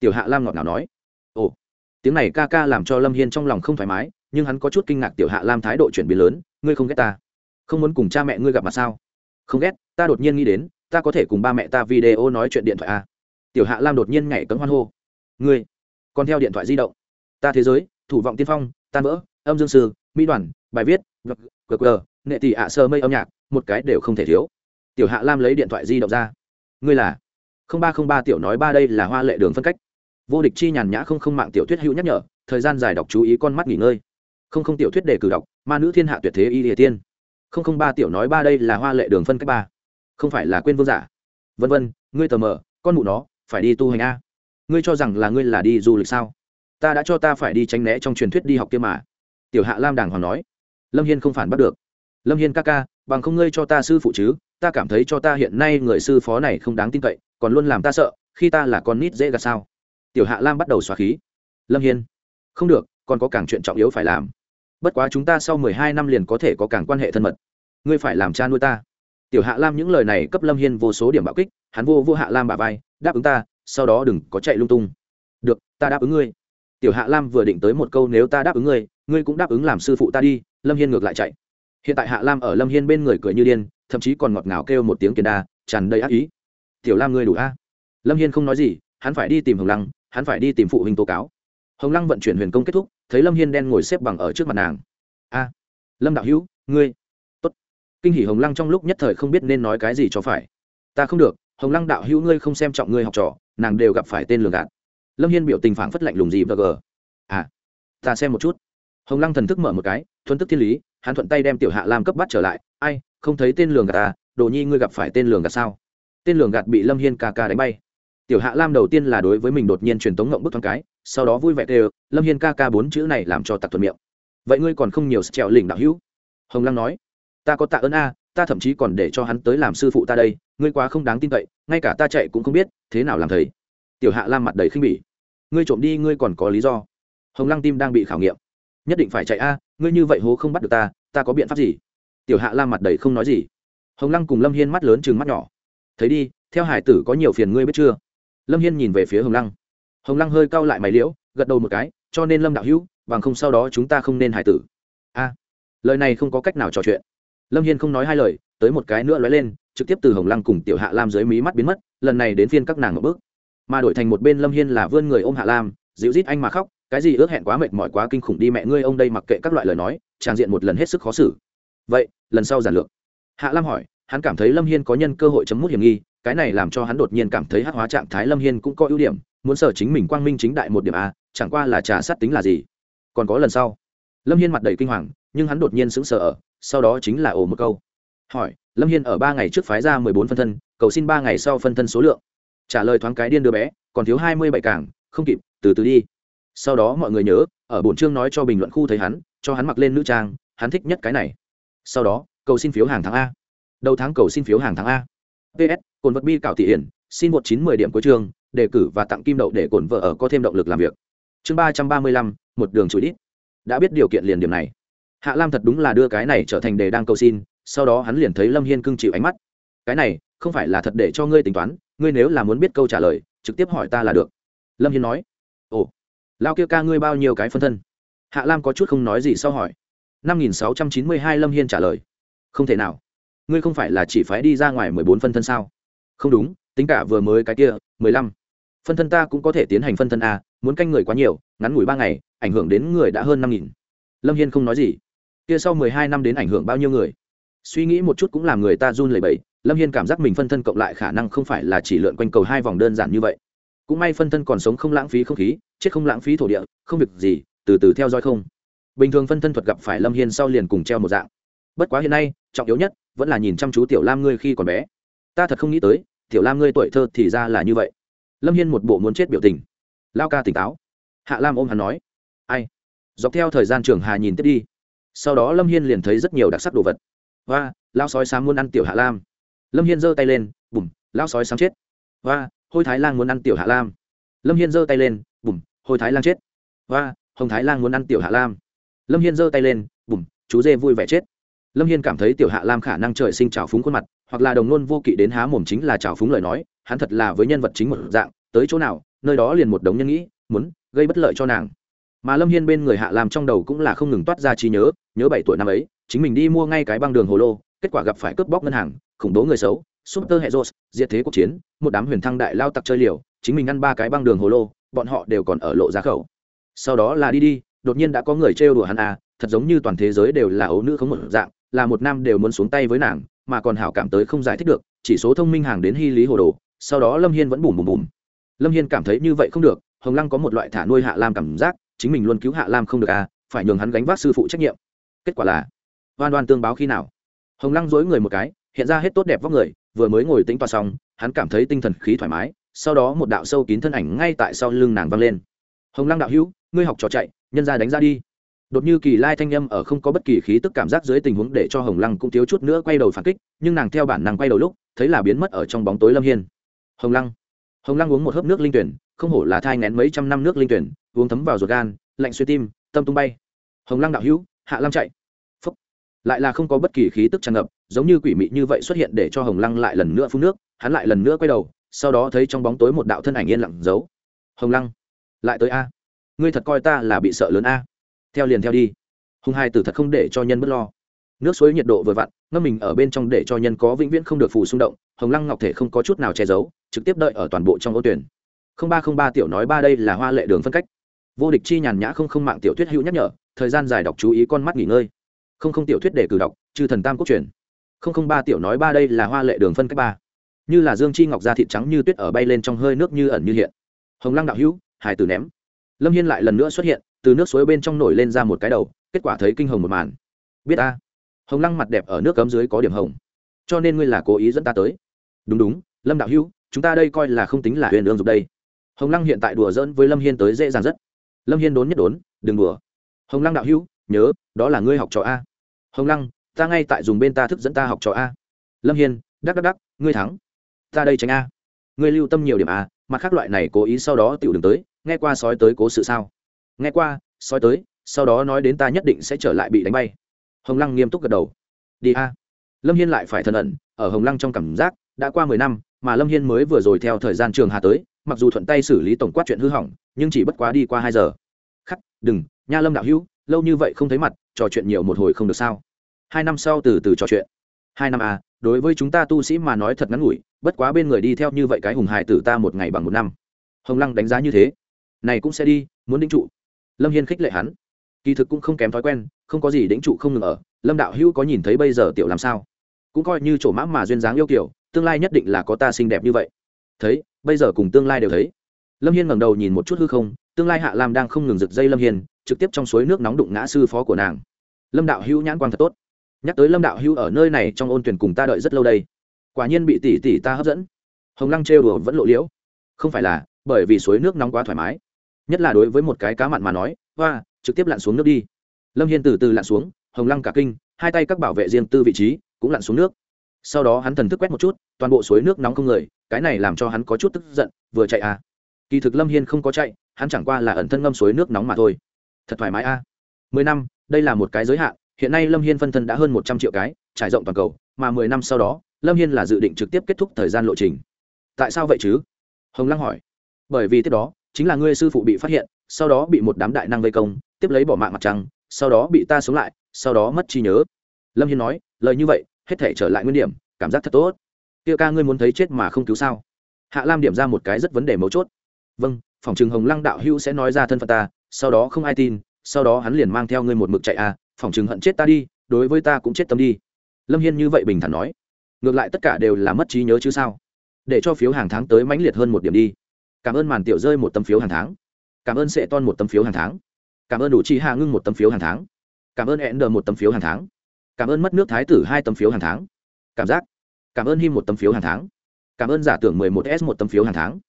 [SPEAKER 1] Tiểu hạ lam ngọt ngào nói. Ồ. Tiếng này ca ca làm cho lâm hiên trong lòng không thoải mái, nhưng hắn có chút kinh ngạc tiểu hạ lam thái độ chuyển biến lớn, ngươi không ghét ta. Không muốn cùng cha mẹ ngươi gặp mặt sao? Không ghét, ta đột nhiên nghĩ đến, ta có thể cùng ba mẹ ta video nói chuyện điện thoại à? tiểu hạ lam đột nhiên nhảy cấm hoan hô. Ngươi. Còn theo điện thoại di động. Ta thế giới, thủ vọng tiên phong, tan vỡ, âm dương sư, mỹ đoàn, bài viết gờ gờ nghệ tỷ ạ sơ mây âm nhạc, một cái đều không thể thiếu. Tiểu hạ lam lấy điện thoại di động ra ngươi là? Không ba không ba tiểu nói ba đây là hoa lệ đường phân cách. Vô địch chi nhàn nhã không không mạng tiểu thuyết hữu nhắc nhở, thời gian dài đọc chú ý con mắt nghỉ ngơi. Không không tiểu thuyết đề cử đọc, ma nữ thiên hạ tuyệt thế y địa tiên. Không không ba tiểu nói ba đây là hoa lệ đường phân cách ba. Không phải là quên vương giả. Vân vân, ngươi tờ mờ, con mụ nó, phải đi tu hành a. Ngươi cho rằng là ngươi là đi du lịch sao? Ta đã cho ta phải đi tránh né trong truyền thuyết đi học kia mà. Tiểu hạ lam đàng hoàng nói. Lâm hiên không phản bắt được. Lâm hiên ca ca, bằng không ngươi cho ta sư phụ chứ? Ta cảm thấy cho ta hiện nay người sư phó này không đáng tin cậy, còn luôn làm ta sợ, khi ta là con nít dễ gạt sao? Tiểu hạ lam bắt đầu xóa khí. Lâm hiên. Không được, còn có càng chuyện trọng yếu phải làm. Bất quá chúng ta sau mười hai năm liền có thể có càng quan hệ thân mật. Ngươi phải làm cha nuôi ta. Tiểu hạ lam những lời này cấp lâm hiên vô số điểm bạo kích, hắn vô vô hạ lam bà vai, đáp ứng ta, sau đó đừng có chạy lung tung. Được, ta đáp ứng ngươi. Tiểu hạ lam vừa định tới một câu nếu ta đáp ứng ngươi ngươi cũng đáp ứng làm sư phụ ta đi, lâm hiên ngược lại chạy. Hiện tại hạ lam ở lâm hiên bên người cười như điên thậm chí còn ngọt ngào kêu một tiếng kiến đa, tràn đầy ác ý. Tiểu lam ngươi đủ a? Lâm hiên không nói gì, hắn phải đi tìm hồng lăng, hắn phải đi tìm phụ huynh tố cáo. Hồng lăng vận chuyển huyền công kết thúc, thấy lâm hiên đen ngồi xếp bằng ở trước mặt nàng. A, lâm đạo hữu, ngươi. Tốt. Kinh hỉ hồng lăng trong lúc nhất thời không biết nên nói cái gì cho phải. Ta không được, hồng lăng đạo hữu ngươi không xem trọng ngươi học trò, nàng đều gặp phải tên lường gạt. Lâm hiên biểu tình phảng phất lạnh lùng gì và gờ. À ta xem một chút. Hồng lăng thần thức mở một cái, thuần tức thiên lý, hắn thuận tay đem tiểu hạ lam cấp bắt trở lại. Ai không thấy tên lường gạt ta đồ nhi ngươi gặp phải tên lường gạt sao? Tên lường gạt bị lâm hiên ca ca đánh bay. Tiểu hạ lam đầu tiên là đối với mình đột nhiên truyền tống ngộng bức thoáng cái, sau đó vui vẻ đều lâm hiên ca ca bốn chữ này làm cho tặc thuận miệng. Vậy ngươi còn không nhiều trèo lỉnh đạo hữu? Hồng lăng nói. Ta có tạ ơn a, ta thậm chí còn để cho hắn tới làm sư phụ ta đây, ngươi quá không đáng tin cậy, ngay cả ta chạy cũng không biết, thế nào làm thầy? Tiểu hạ lam mặt đầy khinh bỉ. Ngươi trộm đi, ngươi còn có lý do. Hồng lăng tim đang bị khảo nghiệm. Nhất định phải chạy a, ngươi như vậy hố không bắt được ta ta có biện pháp gì? Tiểu hạ lam mặt đầy không nói gì. Hồng lăng cùng lâm hiên mắt lớn chừng mắt nhỏ. Thấy đi, theo hải tử có nhiều phiền ngươi biết chưa? Lâm hiên nhìn về phía hồng lăng. Hồng lăng hơi cau lại mày liễu, gật đầu một cái, cho nên lâm đạo hữu, bằng không sau đó chúng ta không nên hải tử. A, lời này không có cách nào trò chuyện. Lâm hiên không nói hai lời, tới một cái nữa lóe lên, trực tiếp từ hồng lăng cùng tiểu hạ lam dưới mí mắt biến mất, lần này đến phiên các nàng một bước. Mà đổi thành một bên lâm hiên là vươn người ôm hạ lam, dịu rít anh mà khóc, cái gì ước hẹn quá mệt mỏi quá kinh khủng đi mẹ ngươi, ông đây mặc kệ các loại lời nói trang diện một lần hết sức khó xử vậy, lần sau giản lược. Hạ lam hỏi, hắn cảm thấy lâm hiên có nhân cơ hội chấm mút hiểm nghi, cái này làm cho hắn đột nhiên cảm thấy hát hóa trạng thái lâm hiên cũng có ưu điểm, muốn sở chính mình quang minh chính đại một điểm a chẳng qua là trả sát tính là gì. Còn có lần sau. Lâm hiên mặt đầy kinh hoàng, nhưng hắn đột nhiên sững sờ ở, sau đó chính là ồ một câu. Hỏi, lâm hiên ở ba ngày trước phái ra mười bốn phân thân, cầu xin ba ngày sau phân thân số lượng. Trả lời thoáng cái điên đứa bé, còn thiếu hai mươi bảy cảng không kịp, từ từ đi. Sau đó mọi người nhớ, ở bổn chương nói cho bình luận khu thấy hắn, cho hắn mặc lên nữ trang, hắn thích nhất cái này sau đó, cầu xin phiếu hàng tháng a. Đầu tháng cầu xin phiếu hàng tháng a. Ps cồn vật bi cảo thị hiển, xin một chín mười điểm cuối trường, đề cử và tặng kim đậu để cổn vợ ở có thêm động lực làm việc. Chương ba trăm ba mươi lăm, một đường chuỗi đít. Đã biết điều kiện liền điểm này. Hạ lam thật đúng là đưa cái này trở thành đề đang cầu xin, sau đó hắn liền thấy lâm hiên cưng chịu ánh mắt. Cái này, không phải là thật để cho ngươi tính toán, ngươi nếu là muốn biết câu trả lời, trực tiếp hỏi ta là được. Lâm hiên nói. Ồ lao kia ca ngươi bao nhiêu cái phân thân? Hạ lam có chút không nói gì sau hỏi năm nghìn sáu trăm chín mươi hai lâm hiên trả lời. Không thể nào. Ngươi không phải là chỉ phái đi ra ngoài mười bốn phân thân sao? Không đúng, tính cả vừa mới cái kia, mười lăm. Phân thân ta cũng có thể tiến hành phân thân a, muốn canh người quá nhiều, ngắn ngủi ba ngày, ảnh hưởng đến người đã hơn năm nghìn. Lâm hiên không nói gì. Kia sau mười hai năm đến ảnh hưởng bao nhiêu người? Suy nghĩ một chút cũng làm người ta run lẩy bẩy, lâm hiên cảm giác mình phân thân cộng lại khả năng không phải là chỉ lượn quanh cầu hai vòng đơn giản như vậy. Cũng may phân thân còn sống không lãng phí không khí, chết không lãng phí thổ địa, không việc gì, từ từ theo dõi không bình thường phân thân thuật gặp phải lâm hiên sau liền cùng treo một dạng. Bất quá hiện nay, trọng yếu nhất, vẫn là nhìn chăm chú tiểu lam ngươi khi còn bé. Ta thật không nghĩ tới, tiểu lam ngươi tuổi thơ thì ra là như vậy. Lâm hiên một bộ muốn chết biểu tình. Lao ca tỉnh táo. Hạ lam ôm hắn nói. Ai? Dọc theo thời gian trường hà nhìn tiếp đi. Sau đó lâm hiên liền thấy rất nhiều đặc sắc đồ vật. Và lao sói sáng muốn ăn tiểu hạ lam. Lâm hiên giơ tay lên, bùm, lao sói sáng chết. Và hôi thái lan muốn ăn tiểu hạ lam. Lâm hiên giơ tay lên, bùm, hôi thái lan chết. Và hồng thái lan muốn ăn tiểu hạ lam lâm hiên giơ tay lên, bùm, chú dê vui vẻ chết. Lâm hiên cảm thấy tiểu hạ lam khả năng trời sinh trào phúng khuôn mặt, hoặc là đồng nôn vô kỵ đến há mồm chính là trào phúng lời nói, hắn thật là với nhân vật chính một dạng, tới chỗ nào, nơi đó liền một đống nhân nghĩ, muốn gây bất lợi cho nàng. Mà lâm hiên bên người hạ lam trong đầu cũng là không ngừng toát ra trí nhớ nhớ bảy tuổi năm ấy, chính mình đi mua ngay cái băng đường hồ lô, kết quả gặp phải cướp bóc ngân hàng, khủng bố người xấu, super hệ rột diệt thế cuộc chiến, một đám huyền thăng đại lao tặc chơi liều, chính mình ăn ba cái băng đường hồ lô, bọn họ đều còn ở lộ ra khẩu. Sau đó là đi đi đột nhiên đã có người trêu đùa hắn à thật giống như toàn thế giới đều là ấu nữ không một dạng, là một nam đều muốn xuống tay với nàng, mà còn hảo cảm tới không giải thích được, chỉ số thông minh hàng đến hy lý hồ đồ, sau đó lâm hiên vẫn bùm bùm bùm. Lâm hiên cảm thấy như vậy không được, hồng lăng có một loại thả nuôi hạ lam cảm giác, chính mình luôn cứu hạ lam không được à phải nhường hắn gánh vác sư phụ trách nhiệm. Kết quả là, oan oan tương báo khi nào? Hồng lăng dối người một cái, hiện ra hết tốt đẹp vóc người, vừa mới ngồi tính toa xong, hắn cảm thấy tinh thần khí thoải mái, sau đó một đạo sâu kín thân ảnh ngay tại sau lưng nàng văng lên. Hồng lăng đạo hữu, ngươi học trò chạy nhân ra đánh ra đi. Đột như kỳ lai thanh â m ở không có bất kỳ khí tức cảm giác dưới tình huống để cho hồng lăng cũng thiếu chút nữa quay đầu phản kích, nhưng nàng theo bản năng quay đầu lúc, thấy là biến mất ở trong bóng tối lâm hiên. Hồng lăng. Hồng lăng uống một hớp nước linh tuyển, không hổ là thai ngén mấy trăm năm nước linh tuyển, uống thấm vào ruột gan, lạnh suy tim, tâm tung bay. Hồng lăng đạo hữu, hạ lam chạy. Phúc. Lại là không có bất kỳ khí tức tràn ngập, giống như quỷ mị như vậy xuất hiện để cho hồng lăng lại lần nữa phun nước, hắn lại lần nữa quay đầu, sau đó thấy trong bóng tối một đạo thân ảnh yên lặng giấu. Hồng lăng. Lại tới a ngươi thật coi ta là bị sợ lớn a. Theo liền theo đi. Hùng hai tử thật không để cho nhân b ấ t lo. Nước suối nhiệt độ vừa vặn, ngâm mình ở bên trong để cho nhân có vĩnh viễn không được phù xung động, hồng lăng ngọc thể không có chút nào che giấu, trực tiếp đợi ở toàn bộ trong ô tuyển. Không ba không ba tiểu nói ba đây là hoa lệ đường phân cách. Vô địch chi nhàn nhã không không mạng tiểu thuyết hữu nhắc nhở, thời gian dài đọc chú ý con mắt nghỉ ngơi. Không không tiểu thuyết để cử đọc, chư thần tam quốc truyền. Không không ba tiểu nói ba đây là hoa lệ đường phân cách ba. Như là dương chi ngọc da thịt trắng như tuyết ở bay lên trong hơi nước như ẩn như hiện. Hồng lăng đạo hữu hải tử ném lâm hiên lại lần nữa xuất hiện, từ nước suối bên trong nổi lên ra một cái đầu, kết quả thấy kinh hồng một màn. Biết ta? Hồng lăng mặt đẹp ở nước cấm dưới có điểm hồng. Cho nên ngươi là cố ý dẫn ta tới. Đúng đúng, lâm đạo hữu, chúng ta đây coi là không tính là huyền ương dục đây. Hồng lăng hiện tại đùa dỡn với lâm hiên tới dễ dàng rất. Lâm hiên đốn nhất đốn, đừng đùa. Hồng lăng đạo hữu, nhớ, đó là ngươi học trò a. Hồng lăng, ta ngay tại dùng bên ta thức dẫn ta học trò a. Lâm hiên, đắc đắc đắc, ngươi thắng. Ta đây tránh a. Ngươi lưu tâm nhiều điểm a, mặt khác loại này cố ý sau đó tiểu đừng tới nghe qua sói tới cố sự sao? Nghe qua, sói tới, sau đó nói đến ta nhất định sẽ trở lại bị đánh bay. Hồng lăng nghiêm túc gật đầu. Đi a. Lâm hiên lại phải thần ẩn, ở hồng lăng trong cảm giác, đã qua mười năm, mà lâm hiên mới vừa rồi theo thời gian trường hà tới, mặc dù thuận tay xử lý tổng quát chuyện hư hỏng, nhưng chỉ bất quá đi qua hai giờ. Khắc, đừng, nha lâm đạo hữu, lâu như vậy không thấy mặt, trò chuyện nhiều một hồi không được sao? Hai năm sau từ từ trò chuyện. Hai năm à đối với chúng ta tu sĩ mà nói thật ngắn ngủi, bất quá bên người đi theo như vậy cái hùng hài tử ta một ngày bằng một năm. Hồng lăng đánh giá như thế này cũng sẽ đi, muốn đĩnh trụ. Lâm hiên khích lệ hắn. Kỳ thực cũng không kém thói quen, không có gì đĩnh trụ không ngừng ở, lâm đạo hữu có nhìn thấy bây giờ tiểu làm sao? Cũng coi như chỗ mã mà duyên dáng yêu kiểu, tương lai nhất định là có ta xinh đẹp như vậy. Thấy, bây giờ cùng tương lai đều thấy. Lâm hiên ngẩng đầu nhìn một chút hư không, tương lai hạ lam đang không ngừng giật dây lâm hiên, trực tiếp trong suối nước nóng đụng ngã sư phó của nàng. Lâm đạo hữu nhãn quan thật tốt. Nhắc tới lâm đạo hữu ở nơi này trong ôn tuyển cùng ta đợi rất lâu đây. Quả nhiên bị tỷ tỷ ta hấp dẫn. Hồng lăng trêu đùa vẫn lộ liễu. Không phải là, bởi vì suối nước nóng quá thoải mái nhất là đối với một cái cá mặn mà nói, hoa, trực tiếp lặn xuống nước đi. Lâm hiên từ từ lặn xuống, hồng lăng cả kinh, hai tay các bảo vệ riêng tư vị trí, cũng lặn xuống nước. Sau đó hắn thần thức quét một chút, toàn bộ suối nước nóng không người, cái này làm cho hắn có chút tức giận, vừa chạy à. Kỳ thực lâm hiên không có chạy, hắn chẳng qua là ẩn thân ngâm suối nước nóng mà thôi. Thật thoải mái a à. mười năm, đây là một cái giới hạn, hiện nay lâm hiên phân thân đã hơn một trăm triệu cái, trải rộng toàn cầu, mà mười năm sau đó, lâm hiên là dự định trực tiếp kết thúc thời gian lộ trình. Tại sao vậy chứ? Hồng lăng hỏi. Bởi vì tiếp đó chính là ngươi sư phụ bị phát hiện, sau đó bị một đám đại năng vây công, tiếp lấy bỏ mạng mặt trăng, sau đó bị ta sống lại, sau đó mất trí nhớ. Lâm hiên nói, lời như vậy, hết thể trở lại nguyên điểm, cảm giác thật tốt. Kia ca ngươi muốn thấy chết mà không cứu sao? Hạ lam điểm ra một cái rất vấn đề mấu chốt. Vâng phòng trường hồng lăng đạo hữu sẽ nói ra thân phận ta, sau đó không ai tin, sau đó hắn liền mang theo ngươi một mực chạy à phòng trường hận chết ta đi, đối với ta cũng chết tâm đi. Lâm hiên như vậy bình thản nói. Ngược lại tất cả đều là mất trí nhớ chứ sao? Để cho phiếu hàng tháng tới mãnh liệt hơn một điểm đi cảm ơn màn tiểu rơi một tấm phiếu hàng tháng. Cảm ơn sệ ton một tấm phiếu hàng tháng. Cảm ơn đủ chi hạ ngưng một tấm phiếu hàng tháng. Cảm ơn hẹn đờ một tấm phiếu hàng tháng. Cảm ơn mất nước thái tử hai tấm phiếu hàng tháng. Cảm giác. Cảm ơn him một tấm phiếu hàng tháng. Cảm ơn giả tưởng mười một s một tấm phiếu hàng tháng.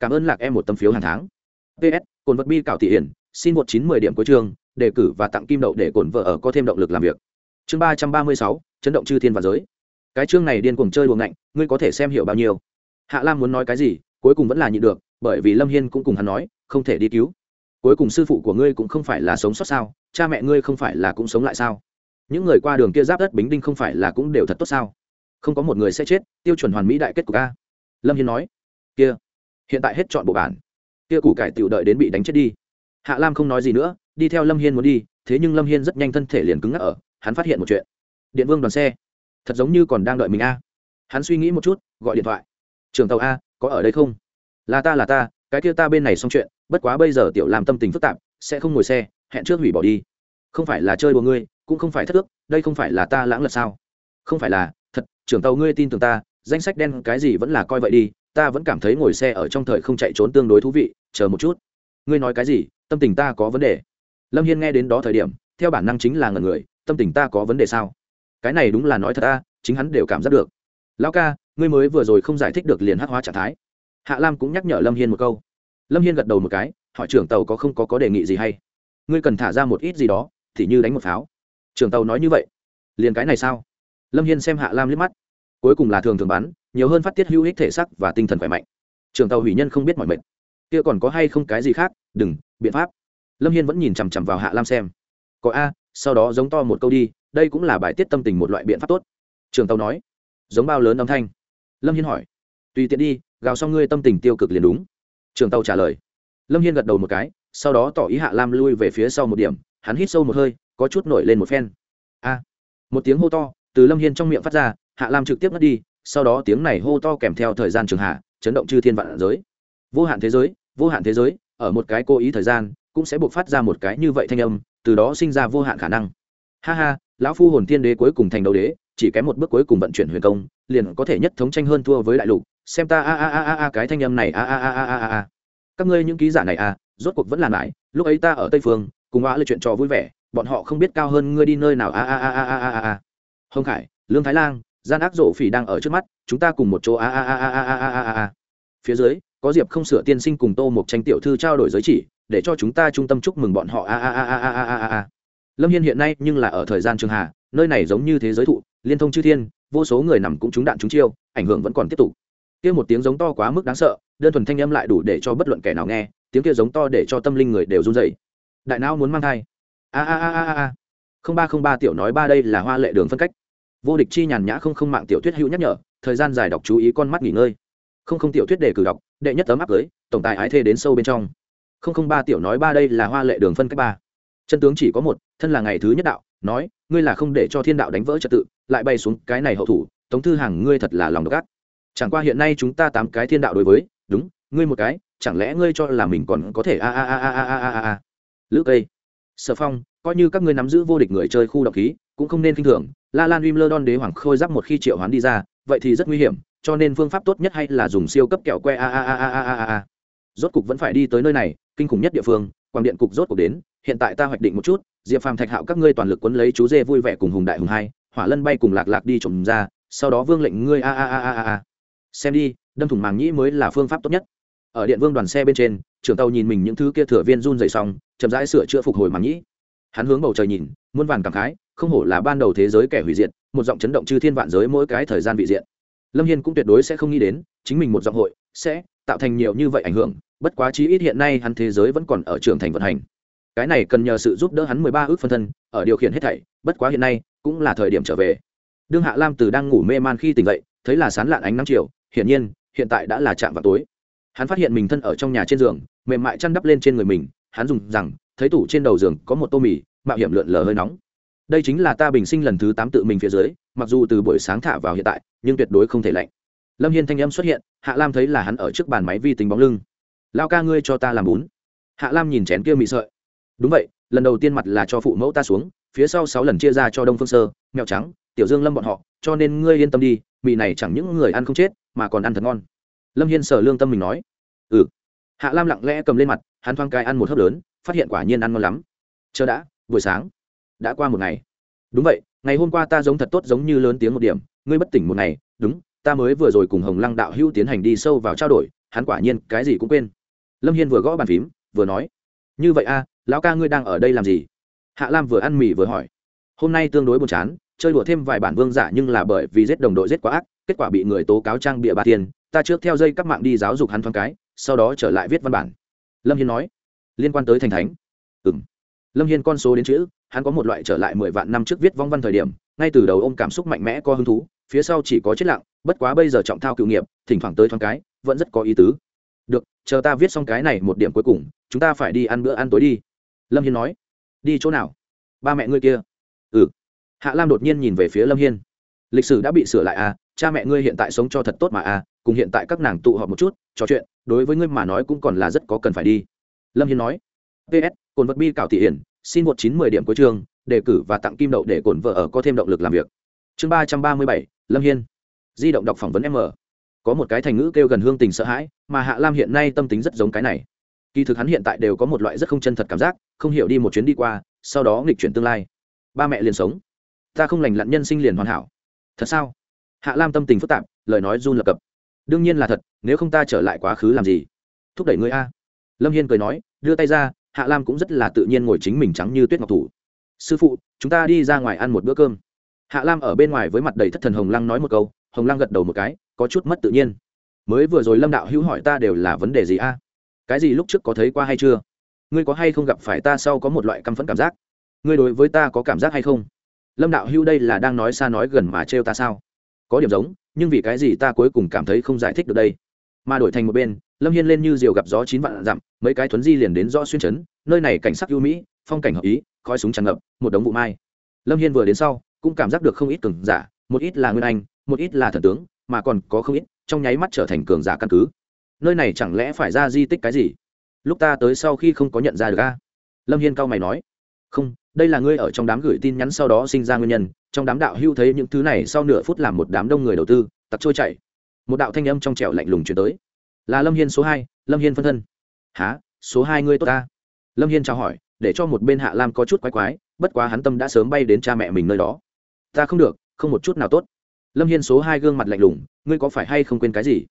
[SPEAKER 1] Cảm ơn lạc em một tấm phiếu hàng tháng. Ps cồn vật bi cảo thị hiển, xin một chín mười điểm cuối trường đề cử và tặng kim đậu để cồn vợ ở có thêm động lực làm việc. Chương ba trăm ba mươi sáu, chấn động chư thiên và giới. Cái chương này điên cuồng chơi luồng ngạnh, ngươi có thể xem hiểu bao nhiêu. Hạ lam muốn nói cái gì, cuối cùng vẫn là nhịn được bởi vì lâm hiên cũng cùng hắn nói, không thể đi cứu. Cuối cùng sư phụ của ngươi cũng không phải là sống sót sao, cha mẹ ngươi không phải là cũng sống lại sao? Những người qua đường kia giáp đất bính đinh không phải là cũng đều thật tốt sao? Không có một người sẽ chết, tiêu chuẩn hoàn mỹ đại kết của ca lâm hiên nói, kia, hiện tại hết chọn bộ bản. Kia củ cải tiểu đợi đến bị đánh chết đi. Hạ lam không nói gì nữa, đi theo lâm hiên muốn đi, thế nhưng lâm hiên rất nhanh thân thể liền cứng ngắc ở, hắn phát hiện một chuyện. Điện vương đoàn xe. Thật giống như còn đang đợi mình a. Hắn suy nghĩ một chút, gọi điện thoại. Trường tàu a, có ở đây không? Là ta là ta, cái kia ta bên này xong chuyện, bất quá bây giờ tiểu làm tâm tình phức tạp, sẽ không ngồi xe, hẹn trước hủy bỏ đi. Không phải là chơi đùa ngươi, cũng không phải thất ước, đây không phải là ta lãng lật sao? Không phải là, thật, trưởng tàu ngươi tin tưởng ta, danh sách đen cái gì vẫn là coi vậy đi, ta vẫn cảm thấy ngồi xe ở trong thời không chạy trốn tương đối thú vị, chờ một chút. Ngươi nói cái gì, tâm tình ta có vấn đề. Lâm hiên nghe đến đó thời điểm, theo bản năng chính là ngần người, tâm tình ta có vấn đề sao? Cái này đúng là nói thật ta, chính hắn đều cảm giác được. Lão ca, ngươi mới vừa rồi không giải thích được liền hắc hóa trạng thái hạ lam cũng nhắc nhở lâm hiên một câu. Lâm hiên gật đầu một cái, hỏi trưởng tàu có không có có đề nghị gì hay? Ngươi cần thả ra một ít gì đó, thì như đánh một pháo. Trưởng tàu nói như vậy. Liền cái này sao? Lâm hiên xem hạ lam liếc mắt. Cuối cùng là thường thường bắn, nhiều hơn phát tiết hữu ích thể sắc và tinh thần khỏe mạnh. Trường tàu hủy nhân không biết mọi mệt kia còn có hay không cái gì khác? Đừng, biện pháp. Lâm hiên vẫn nhìn chằm chằm vào hạ lam xem. Có a, sau đó giống to một câu đi, đây cũng là bài tiết tâm tình một loại biện pháp tốt. Trường tàu nói. Giống bao lớn âm thanh. Lâm hiên hỏi tùy tiện đi, gào xong ngươi tâm tình tiêu cực liền đúng. Trường tàu trả lời. Lâm hiên gật đầu một cái, sau đó tỏ ý hạ lam lui về phía sau một điểm, hắn hít sâu một hơi, có chút nổi lên một phen. A. Một tiếng hô to từ lâm hiên trong miệng phát ra, hạ lam trực tiếp ngất đi, sau đó tiếng này hô to kèm theo thời gian trường hạ, chấn động chư thiên vạn giới. Vô hạn thế giới, vô hạn thế giới, ở một cái cố ý thời gian, cũng sẽ buộc phát ra một cái như vậy thanh âm, từ đó sinh ra vô hạn khả năng. Ha ha, lão phu hồn thiên đế cuối cùng thành đầu đế, chỉ kém một bước cuối cùng vận chuyển huyền công, liền có thể nhất thống tranh hơn thua với đại lục xem ta a a a a a cái thanh âm này a a a a a a các ngươi những ký giả này a rốt cuộc vẫn là lại lúc ấy ta ở tây phương cùng ngã lời chuyện trò vui vẻ bọn họ không biết cao hơn ngươi đi nơi nào a a a a a a a hồng khải lương thái lang gian ác rộ phỉ đang ở trước mắt chúng ta cùng một chỗ a a a a a a a a phía dưới có diệp không sửa tiên sinh cùng tô một tranh tiểu thư trao đổi giới chỉ để cho chúng ta trung tâm chúc mừng bọn họ a a a a a a a a lâm hiên hiện nay nhưng là ở thời gian trường hà nơi này giống như thế giới thụ liên thông chư thiên vô số người nằm cũng trúng đạn trúng chiêu ảnh hưởng vẫn còn tiếp tục kia một tiếng giống to quá mức đáng sợ, đơn thuần thanh âm lại đủ để cho bất luận kẻ nào nghe, tiếng kia giống to để cho tâm linh người đều run dậy đại não muốn mang thai. A a a a a không ba không ba tiểu nói ba đây là hoa lệ đường phân cách. Vô địch chi nhàn nhã không không mạng tiểu thuyết hữu nhắc nhở, thời gian dài đọc chú ý con mắt nghỉ ngơi. Không không tiểu thuyết đề cử đọc, đệ nhất tấm áp cưới, tổng tài ái thê đến sâu bên trong. Không không ba tiểu nói ba đây là hoa lệ đường phân cách ba. Chân tướng chỉ có một, thân là ngày thứ nhất đạo, nói, ngươi là không để cho thiên đạo đánh vỡ trật tự, lại bay xuống cái này hậu thủ, tống thư hàng ngươi thật là lòng độc ác chẳng qua hiện nay chúng ta tám cái thiên đạo đối với đúng ngươi một cái chẳng lẽ ngươi cho là mình còn có thể a a a a a a a lữ cây sở phong coi như các ngươi nắm giữ vô địch người chơi khu độc khí cũng không nên k i n h thường la lan uy lơ đon đế hoàng khôi giáp một khi triệu hoán đi ra vậy thì rất nguy hiểm cho nên phương pháp tốt nhất hay là dùng siêu cấp kẹo que a a a a a a a rốt cục vẫn phải đi tới nơi này kinh khủng nhất địa phương quảng điện cục rốt cục đến hiện tại ta hoạch định một chút diệp phàm thạch hạo các ngươi toàn lực quấn lấy chú dê vui vẻ cùng hùng đại hùng hai hỏa lân bay cùng lạc lạc đi trộm ra sau đó vương lệnh ngươi a a a a a xem đi, đâm thủng màng nhĩ mới là phương pháp tốt nhất. Ở điện vương đoàn xe bên trên, trưởng tàu nhìn mình những thứ kia thừa viên run dày xong, chậm rãi sửa chữa phục hồi màng nhĩ. Hắn hướng bầu trời nhìn, muôn vàn cảm khái, không hổ là ban đầu thế giới kẻ hủy diệt, một giọng chấn động chư thiên vạn giới mỗi cái thời gian vị diện. Lâm hiên cũng tuyệt đối sẽ không nghĩ đến, chính mình một giọng hội, sẽ tạo thành nhiều như vậy ảnh hưởng, bất quá chí ít hiện nay hắn thế giới vẫn còn ở trường thành vận hành. Cái này cần nhờ sự giúp đỡ hắn mười ba ước phân thân, ở điều khiển hết thảy, bất quá hiện nay cũng là thời điểm trở về. Đương hạ lam từ đang ngủ mê man khi tỉnh dậy, thấy là sán lạn ánh nắng chiều hiển nhiên, hiện tại đã là trạm vào tối. Hắn phát hiện mình thân ở trong nhà trên giường, mềm mại chăn đắp lên trên người mình, hắn dùng rằng, thấy tủ trên đầu giường có một tô mì, mạo hiểm lượn lờ hơi nóng. Đây chính là ta bình sinh lần thứ tám tự mình phía dưới, mặc dù từ buổi sáng thả vào hiện tại, nhưng tuyệt đối không thể lạnh. Lâm hiên thanh âm xuất hiện, hạ lam thấy là hắn ở trước bàn máy vi tính bóng lưng. Lao ca ngươi cho ta làm bún. Hạ lam nhìn chén kia mị sợi. Đúng vậy, lần đầu tiên mặt là cho phụ mẫu ta xuống, phía sau sáu lần chia ra cho đông phương sơ, mèo trắng, tiểu dương lâm bọn họ, cho nên ngươi yên tâm đi, mì này chẳng những người ăn không chết mà còn ăn thật ngon. Lâm hiên sở lương tâm mình nói ừ. Hạ lam lặng lẽ cầm lên mặt, hắn thoáng cai ăn một hớp lớn, phát hiện quả nhiên ăn ngon lắm. Chờ đã, buổi sáng, đã qua một ngày. Đúng vậy, ngày hôm qua ta giống thật tốt giống như lớn tiếng một điểm, ngươi bất tỉnh một ngày, đúng, ta mới vừa rồi cùng hồng lăng đạo hữu tiến hành đi sâu vào trao đổi, hắn quả nhiên cái gì cũng quên. Lâm hiên vừa gõ bàn phím, vừa nói, như vậy a lão ca ngươi đang ở đây làm gì? Hạ lam vừa ăn mì vừa hỏi, hôm nay tương đối buồn chán, chơi đùa thêm vài bản vương giả nhưng là bởi vì giết đồng đội giết quá ác kết quả bị người tố cáo trang bịa bà tiền ta trước theo dây các mạng đi giáo dục hắn thoáng cái, sau đó trở lại viết văn bản. Lâm hiên nói. Liên quan tới thành thánh. Ừ m lâm hiên con số đến chữ, hắn có một loại trở lại mười vạn năm trước viết vong văn thời điểm, ngay từ đầu ô m cảm xúc mạnh mẽ có hứng thú, phía sau chỉ có chết lặng, bất quá bây giờ trọng thao cựu nghiệp, thỉnh thoảng tới thoáng cái, vẫn rất có ý tứ. Được, chờ ta viết xong cái này một điểm cuối cùng, chúng ta phải đi ăn bữa ăn tối đi. Lâm hiên nói. Đi chỗ nào? Ba mẹ ngươi kia. Ừ. Hạ lam đột nhiên nhìn về phía lâm hiên lịch sử đã bị sửa lại à cha mẹ ngươi hiện tại sống cho thật tốt mà à cùng hiện tại các nàng tụ họp một chút, trò chuyện, đối với ngươi mà nói cũng còn là rất có cần phải đi. Lâm hiên nói. Ps cồn vật bi cảo thị hiển, xin một chín mười điểm cuối trường đề cử và tặng kim đậu để cổn vợ ở có thêm động lực làm việc. Chương ba trăm ba mươi bảy, lâm hiên. Di động đọc phỏng vấn m. Có một cái thành ngữ kêu gần hương tình sợ hãi, mà hạ lam hiện nay tâm tính rất giống cái này. Kỳ thực hắn hiện tại đều có một loại rất không chân thật cảm giác, không hiểu đi một chuyến đi qua, sau đó nghịch chuyển tương lai. Ba mẹ liền sống. Ta không lành lặn nhân sinh liền hoàn hảo thật sao? Hạ lam tâm tình phức tạp, lời nói run lập cập. Đương nhiên là thật, nếu không ta trở lại quá khứ làm gì? Thúc đẩy ngươi a. Lâm hiên cười nói, đưa tay ra, hạ lam cũng rất là tự nhiên ngồi chính mình trắng như tuyết ngọc thủ. Sư phụ, chúng ta đi ra ngoài ăn một bữa cơm. Hạ lam ở bên ngoài với mặt đầy thất thần hồng lăng nói một câu, hồng lăng gật đầu một cái, có chút mất tự nhiên. Mới vừa rồi lâm đạo hữu hỏi ta đều là vấn đề gì a? Cái gì lúc trước có thấy qua hay chưa? Ngươi có hay không gặp phải ta sau có một loại căm phẫn cảm giác? Ngươi đối với ta có cảm giác hay không? Lâm đạo hưu đây là đang nói xa nói gần mà trêu ta sao? Có điểm giống, nhưng vì cái gì ta cuối cùng cảm thấy không giải thích được đây? Mà đổi thành một bên, lâm hiên lên như diều gặp gió chín vạn dặm, mấy cái thuấn di liền đến do xuyên chấn nơi này cảnh sắc ưu mỹ, phong cảnh hợp ý, khói súng tràn ngập, một đống vụ mai. Lâm hiên vừa đến sau, cũng cảm giác được không ít cường giả, một ít là nguyên anh, một ít là thần tướng, mà còn có không ít, trong nháy mắt trở thành cường giả căn cứ. Nơi này chẳng lẽ phải ra di tích cái gì? Lúc ta tới sau khi không có nhận ra được a? Lâm hiên cao mày nói. Không đây là ngươi ở trong đám gửi tin nhắn sau đó sinh ra nguyên nhân, trong đám đạo hưu thấy những thứ này sau nửa phút làm một đám đông người đầu tư, tặc trôi chạy một đạo thanh âm trong trẻo lạnh lùng chuyển tới. Là lâm hiên số hai, lâm hiên phân thân. Há số hai ngươi tốt ta. Lâm hiên chào hỏi, để cho một bên hạ lam có chút quái quái, bất quá hắn tâm đã sớm bay đến cha mẹ mình nơi đó. Ta không được, không một chút nào tốt. Lâm hiên số hai gương mặt lạnh lùng, ngươi có phải hay không quên cái gì?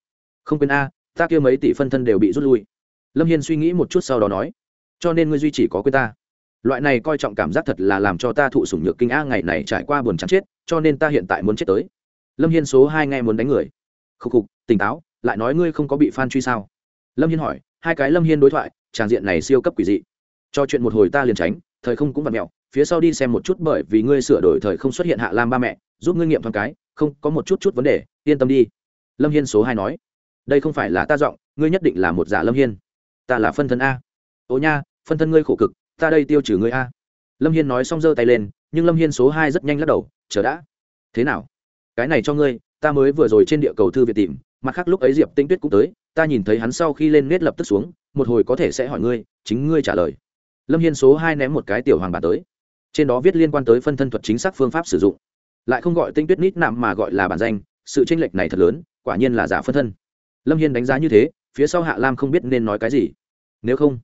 [SPEAKER 1] Không quên a, ta kia mấy tỷ phân thân đều bị rút lui. Lâm hiên suy nghĩ một chút sau đó nói, cho nên ngươi duy chỉ có quên ta loại này coi trọng cảm giác thật là làm cho ta thụ sủng nhược kinh a ngày này trải qua buồn chán chết, cho nên ta hiện tại muốn chết tới. Lâm hiên số hai nghe muốn đánh người. Khục khục, tỉnh táo, lại nói ngươi không có bị phan truy sao? Lâm hiên hỏi, hai cái lâm hiên đối thoại, tràng diện này siêu cấp quỷ dị. Cho chuyện một hồi ta liền tránh, thời không cũng vặt mẹo, phía sau đi xem một chút bởi vì ngươi sửa đổi thời không xuất hiện hạ lam ba mẹ, giúp ngươi nghiệm thoáng cái, không, có một chút chút vấn đề, yên tâm đi. Lâm hiên số hai nói, đây không phải là ta giọng, ngươi nhất định là một giả lâm hiên. Ta là phân thân a. Ô nha, phân thân ngươi khổ cực ta đây tiêu trừ ngươi a. Lâm hiên nói xong giơ tay lên, nhưng lâm hiên số hai rất nhanh lắc đầu, chờ đã. Thế nào? Cái này cho ngươi, ta mới vừa rồi trên địa cầu thư viện tìm, mặt khác lúc ấy diệp tinh tuyết cũng tới, ta nhìn thấy hắn sau khi lên nết lập tức xuống, một hồi có thể sẽ hỏi ngươi, chính ngươi trả lời. Lâm hiên số hai ném một cái tiểu hoàng bà tới. Trên đó viết liên quan tới phân thân thuật chính xác phương pháp sử dụng. Lại không gọi tinh tuyết nít nạm mà gọi là bản danh, sự tranh lệch này thật lớn, quả nhiên là giả phân thân. Lâm hiên đánh giá như thế, phía sau hạ lam không biết nên nói cái gì. Nếu không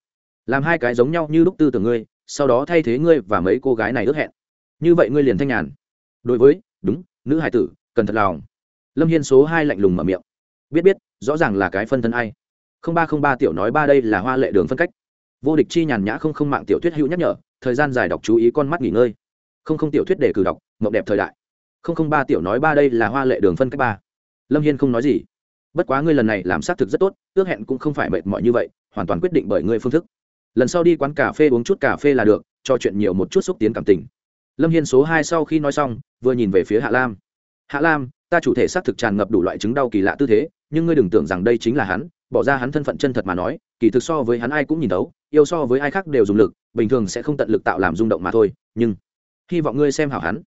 [SPEAKER 1] làm hai cái giống nhau như lúc tư tưởng ngươi, sau đó thay thế ngươi và mấy cô gái này ước hẹn. Như vậy ngươi liền thanh nhàn. Đối với, đúng, nữ hải tử, cần thật lòng. Lâm hiên số hai lạnh lùng mở miệng. Biết biết, rõ ràng là cái phân thân ai. Không ba không ba tiểu nói ba đây là hoa lệ đường phân cách. Vô địch chi nhàn nhã không không mạng tiểu thuyết hữu nhắc nhở, thời gian dài đọc chú ý con mắt nghỉ ngơi. Không không tiểu thuyết để cử đọc, mộng đẹp thời đại. Không không ba tiểu nói ba đây là hoa lệ đường phân cách ba. Lâm hiên không nói gì. Bất quá ngươi lần này làm xác thực rất tốt, ước hẹn cũng không phải mệt mỏi như vậy, hoàn toàn quyết định bởi ngươi phương thức lần sau đi quán cà phê uống chút cà phê là được, cho chuyện nhiều một chút xúc tiến cảm tình. Lâm hiên số hai sau khi nói xong, vừa nhìn về phía hạ lam. Hạ lam, ta chủ thể xác thực tràn ngập đủ loại chứng đau kỳ lạ tư thế, nhưng ngươi đừng tưởng rằng đây chính là hắn, bỏ ra hắn thân phận chân thật mà nói, kỳ thực so với hắn ai cũng nhìn đấu yêu so với ai khác đều dùng lực, bình thường sẽ không tận lực tạo làm rung động mà thôi, nhưng hy vọng ngươi xem hảo hắn.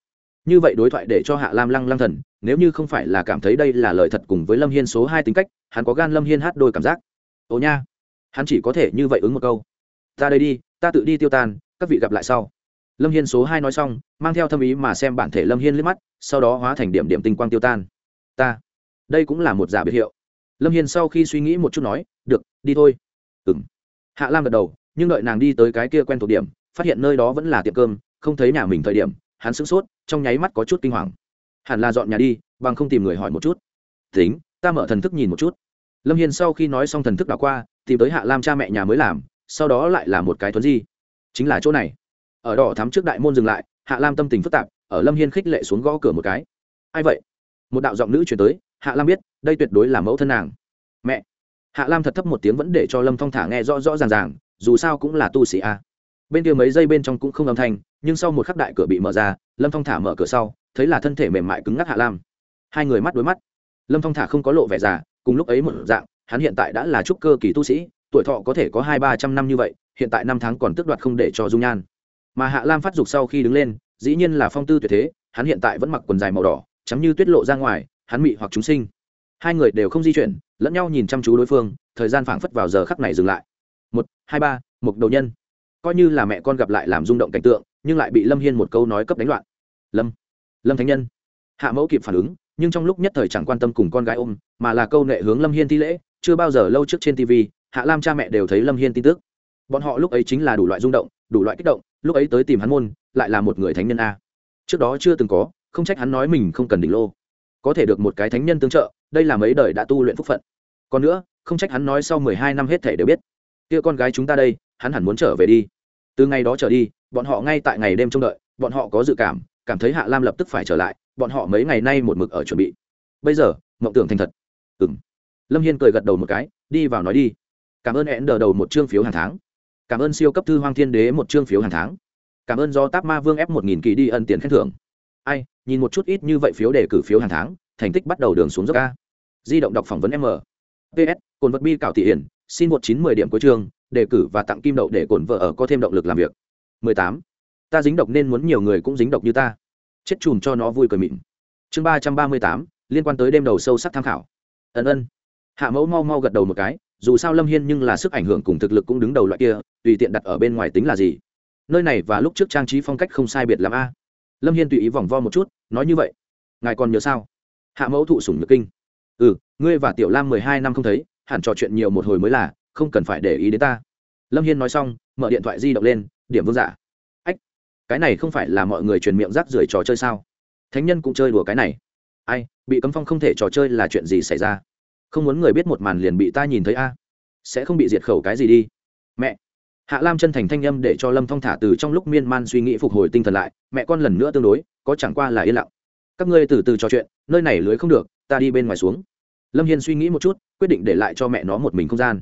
[SPEAKER 1] Như vậy đối thoại để cho hạ lam lăng lăng thần, nếu như không phải là cảm thấy đây là lời thật cùng với lâm hiên số hai tính cách, hắn có gan lâm hiên hát đôi cảm giác. Ồ nha, hắn chỉ có thể như vậy ứng một câu ta đây đi, ta tự đi tiêu tan, các vị gặp lại sau. Lâm hiên số hai nói xong, mang theo thâm ý mà xem bản thể lâm hiên liếc mắt, sau đó hóa thành điểm điểm tinh quang tiêu tan. Ta, đây cũng là một giả biệt hiệu. Lâm hiên sau khi suy nghĩ một chút nói, được, đi thôi. Ừng hạ lam gật đầu, nhưng đợi nàng đi tới cái kia quen thuộc điểm, phát hiện nơi đó vẫn là tiệm cơm, không thấy nhà mình thời điểm, hắn sửng sốt, trong nháy mắt có chút kinh hoàng. Hẳn là dọn nhà đi, bằng không tìm người hỏi một chút. Tính, ta mở thần thức nhìn một chút. Lâm hiên sau khi nói xong thần thức đ qua, tìm tới hạ lam cha mẹ nhà mới làm sau đó lại là một cái thuấn di. Chính là chỗ này. Ở đỏ thắm trước đại môn dừng lại, hạ lam tâm tình phức tạp, ở lâm hiên khích lệ xuống gõ cửa một cái. Ai vậy? Một đạo giọng nữ chuyển tới, hạ lam biết, đây tuyệt đối là mẫu thân nàng. Mẹ! Hạ lam thật thấp một tiếng vẫn để cho lâm thong thả nghe rõ rõ ràng ràng, dù sao cũng là tu sĩ a. Bên kia mấy giây bên trong cũng không âm thanh, nhưng sau một khắc đại cửa bị mở ra, lâm thong thả mở cửa sau, thấy là thân thể mềm mại cứng ngắc hạ lam. Hai người mắt đối mắt. Lâm thong thả không có lộ vẻ già, cùng lúc ấy một dạng, hắn hiện tại đã là trúc cơ kỳ tu sĩ tuổi thọ có thể có hai ba trăm năm như vậy, hiện tại năm tháng còn tước đoạt không để cho dung nhan. Mà hạ lam phát dục sau khi đứng lên, dĩ nhiên là phong tư tuyệt thế, hắn hiện tại vẫn mặc quần dài màu đỏ chắm như tuyết lộ ra ngoài, hắn mị hoặc chúng sinh. Hai người đều không di chuyển, lẫn nhau nhìn chăm chú đối phương, thời gian phảng phất vào giờ khắc này dừng lại. Một, hai ba, một đầu nhân. Coi như là mẹ con gặp lại làm rung động cảnh tượng, nhưng lại bị lâm hiên một câu nói cấp đánh loạn. Lâm lâm thánh nhân. Hạ mẫu kịp phản ứng, nhưng trong lúc nhất thời chẳng quan tâm cùng con gái ôm, mà là câu nệ hướng lâm hiên thi lễ, chưa bao giờ lâu trước trên tv hạ lam cha mẹ đều thấy lâm hiên tin tức. Bọn họ lúc ấy chính là đủ loại rung động, đủ loại kích động, lúc ấy tới tìm hắn môn, lại là một người thánh nhân a. Trước đó chưa từng có, không trách hắn nói mình không cần đỉnh lô. Có thể được một cái thánh nhân tương trợ, đây là mấy đời đã tu luyện phúc phận. Còn nữa, không trách hắn nói sau mười hai năm hết thể đều biết. Kia con gái chúng ta đây, hắn hẳn muốn trở về đi. Từ ngày đó trở đi, bọn họ ngay tại ngày đêm trông đợi, bọn họ có dự cảm cảm thấy hạ lam lập tức phải trở lại, bọn họ mấy ngày nay một mực ở chuẩn bị. Bây giờ, mộng tưởng thành thật. Ừ m lâm hiên cười gật đầu một cái, đi vào nói đi cảm ơn hẹn đờ đầu một chương phiếu hàng tháng. Cảm ơn siêu cấp thư hoang thiên đế một chương phiếu hàng tháng. Cảm ơn do táp ma vương ép một nghìn kỳ đi ân tiền khen thưởng. Ai, nhìn một chút ít như vậy phiếu để cử phiếu hàng tháng, thành tích bắt đầu đường xuống dốc ca di động đọc phỏng vấn m. Ps cồn vật bi cảo thị hiển, xin một chín mười điểm cuối chương, đề cử và tặng kim đậu để cồn vợ ở có thêm động lực làm việc. Mười tám. Ta dính độc nên muốn nhiều người cũng dính độc như ta. Chết chùm cho nó vui cười mịn. Chương ba trăm ba mươi tám, liên quan tới đêm đầu sâu sắc tham khảo. Ẩn ân. Hạ mẫu mau mau gật đầu một cái dù sao lâm hiên nhưng là sức ảnh hưởng cùng thực lực cũng đứng đầu loại kia, tùy tiện đặt ở bên ngoài tính là gì? Nơi này và lúc trước trang trí phong cách không sai biệt làm a. Lâm hiên tùy ý vòng vo một chút, nói như vậy. Ngài còn nhớ sao? Hạ mẫu thụ sủng nhược kinh. Ừ ngươi và tiểu lam mười hai năm không thấy, hẳn trò chuyện nhiều một hồi mới là, không cần phải để ý đến ta. Lâm hiên nói xong, mở điện thoại di động lên, điểm vương giả. Ách, cái này không phải là mọi người truyền miệng rác rưởi trò chơi sao? Thánh nhân cũng chơi đùa cái này. Ai, bị cấm phong không thể trò chơi là chuyện gì xảy ra? Không muốn người biết một màn liền bị ta nhìn thấy a. Sẽ không bị diệt khẩu cái gì đi. Mẹ. Hạ lam chân thành thanh â m để cho lâm thong thả từ trong lúc miên man suy nghĩ phục hồi tinh thần lại, mẹ con lần nữa tương đối, có chẳng qua là yên lặng. Các ngươi từ từ trò chuyện, nơi này lưới không được, ta đi bên ngoài xuống. Lâm hiên suy nghĩ một chút, quyết định để lại cho mẹ nó một mình không gian.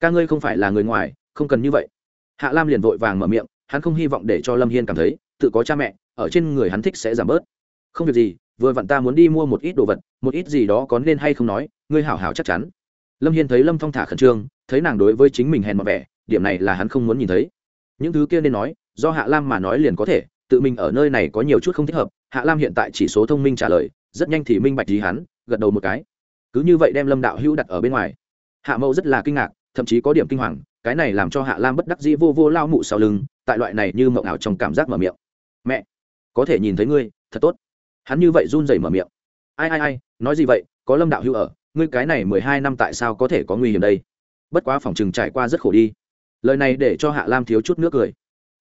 [SPEAKER 1] Ca ngươi không phải là người ngoài, không cần như vậy. Hạ lam liền vội vàng mở miệng, hắn không hy vọng để cho lâm hiên cảm thấy, tự có cha mẹ, ở trên người hắn thích sẽ giảm bớt không việc gì, vừa vặn ta muốn đi mua một ít đồ vật, một ít gì đó có nên hay không nói, ngươi hảo hảo chắc chắn. Lâm hiên thấy lâm thong thả khẩn trương, thấy nàng đối với chính mình hèn mọt vẻ, điểm này là hắn không muốn nhìn thấy. Những thứ kia nên nói, do hạ lam mà nói liền có thể, tự mình ở nơi này có nhiều chút không thích hợp, hạ lam hiện tại chỉ số thông minh trả lời, rất nhanh thì minh bạch gì hắn, gật đầu một cái. Cứ như vậy đem lâm đạo hữu đặt ở bên ngoài. Hạ mẫu rất là kinh ngạc, thậm chí có điểm kinh hoàng, cái này làm cho hạ lam bất đắc dĩ vô vô lao mụ sau lưng, tại loại này như mộng ảo trong cảm giác mở miệng. Mẹ, có thể nhìn thấy ngươi, thật tốt hắn như vậy run rẩy mở miệng. Ai ai ai, nói gì vậy, có lâm đạo hữu ở, ngươi cái này mười hai năm tại sao có thể có nguy hiểm đây? Bất quá phòng chừng trải qua rất khổ đi. Lời này để cho hạ lam thiếu chút nước cười.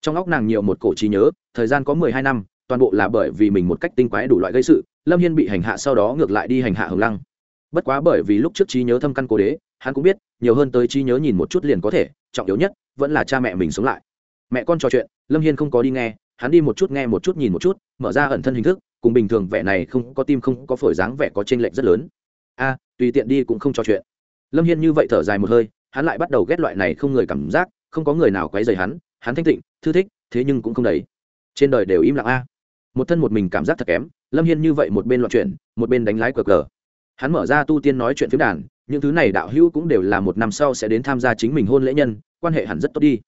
[SPEAKER 1] Trong óc nàng nhiều một cổ trí nhớ, thời gian có mười hai năm, toàn bộ là bởi vì mình một cách tinh quái đủ loại gây sự, lâm hiên bị hành hạ sau đó ngược lại đi hành hạ hồng lăng. Bất quá bởi vì lúc trước trí nhớ thâm căn cố đế, hắn cũng biết, nhiều hơn tới trí nhớ nhìn một chút liền có thể, trọng yếu nhất, vẫn là cha mẹ mình sống lại. Mẹ con trò chuyện, lâm hiên không có đi nghe, hắn đi một chút nghe một chút nhìn một chút, mở ra ẩn thân hình thức cùng bình thường vẻ này không có tim không có phổi dáng vẻ có chênh lệch rất lớn. A, tùy tiện đi cũng không cho chuyện. Lâm hiên như vậy thở dài một hơi, hắn lại bắt đầu ghét loại này không người cảm giác, không có người nào quấy rầy hắn hắn thanh tịnh, thư thích, thế nhưng cũng không đầy. Trên đời đều im lặng a. Một thân một mình cảm giác thật kém, lâm hiên như vậy một bên loạn chuyện, một bên đánh lái cờ cờ. Hắn mở ra tu tiên nói chuyện phiếm đàn, những thứ này đạo hữu cũng đều là một năm sau sẽ đến tham gia chính mình hôn lễ nhân, quan hệ hẳn rất tốt đi.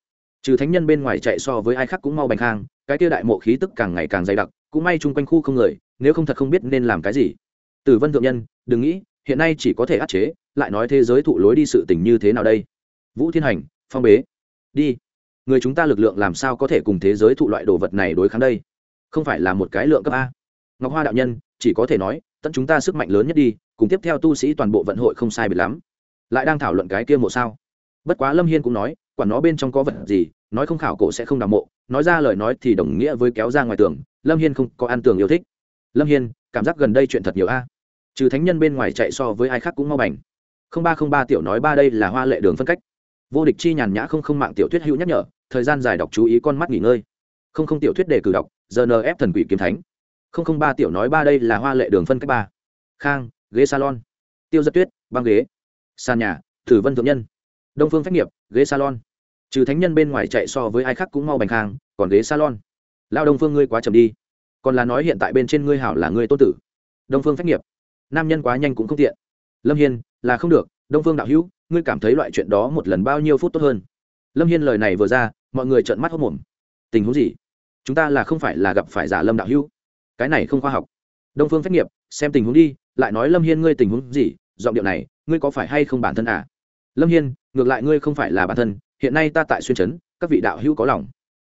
[SPEAKER 1] Trừ thánh nhân bên ngoài chạy so với ai khác cũng mau bành khang cái kia đại mộ khí tức càng ngày càng dày đặc, cũng may chung quanh khu không người, nếu không thật không biết nên làm cái gì. Tử vân thượng nhân, đừng nghĩ, hiện nay chỉ có thể áp chế, lại nói thế giới thụ lối đi sự tình như thế nào đây? Vũ thiên hành, phong bế. Đi. Người chúng ta lực lượng làm sao có thể cùng thế giới thụ loại đồ vật này đối kháng đây? Không phải là một cái lượng cấp a. Ngọc hoa đạo nhân, chỉ có thể nói, tận chúng ta sức mạnh lớn nhất đi, cùng tiếp theo tu sĩ toàn bộ vận hội không sai biệt lắm. Lại đang thảo luận cái kia mộ sao? Bất quá lâm hiên cũng nói quản nó bên trong có vật gì, nói không khảo cổ sẽ không đào mộ, nói ra lời nói thì đồng nghĩa với kéo ra ngoài tường, lâm hiên không có ăn tường yêu thích. Lâm hiên, cảm giác gần đây chuyện thật nhiều a. Trừ thánh nhân bên ngoài chạy so với ai khác cũng mau bành. Không ba không ba tiểu nói ba đây là hoa lệ đường phân cách. Vô địch chi nhàn nhã không không mạng tiểu thuyết hữu nhắc nhở, thời gian dài đọc chú ý con mắt nghỉ ngơi. Không không tiểu thuyết đề cử đọc giờ ép thần quỷ kiếm thánh. Không không ba tiểu nói ba đây là hoa lệ đường phân cách ba. Khang, ghế salon. Tiêu giật tuyết, băng ghế. Sàn nhà, thử vân thượng nhân đông phương phách nghiệp, ghế salon. Trừ thánh nhân bên ngoài chạy so với ai khác cũng mau bành khang, còn ghế salon. Lao đông phương ngươi quá chậm đi. Còn là nói hiện tại bên trên ngươi hảo là ngươi tôn tử. Đông phương phách nghiệp. Nam nhân quá nhanh cũng không tiện. Lâm hiên, là không được. Đông phương đạo hữu, ngươi cảm thấy loại chuyện đó một lần bao nhiêu phút tốt hơn? Lâm hiên lời này vừa ra, mọi người trợn mắt hốc mồm. Tình huống gì? Chúng ta là không phải là gặp phải giả lâm đạo hữu. Cái này không khoa học. Đông phương phách nghiệp, xem tình huống đi, lại nói lâm hiên ngươi tình huống gì? Giọng điệu này, ngươi có phải hay không bản thân à? Lâm hiên ngược lại ngươi không phải là bản thân, hiện nay ta tại xuyên trấn, các vị đạo hữu có lòng.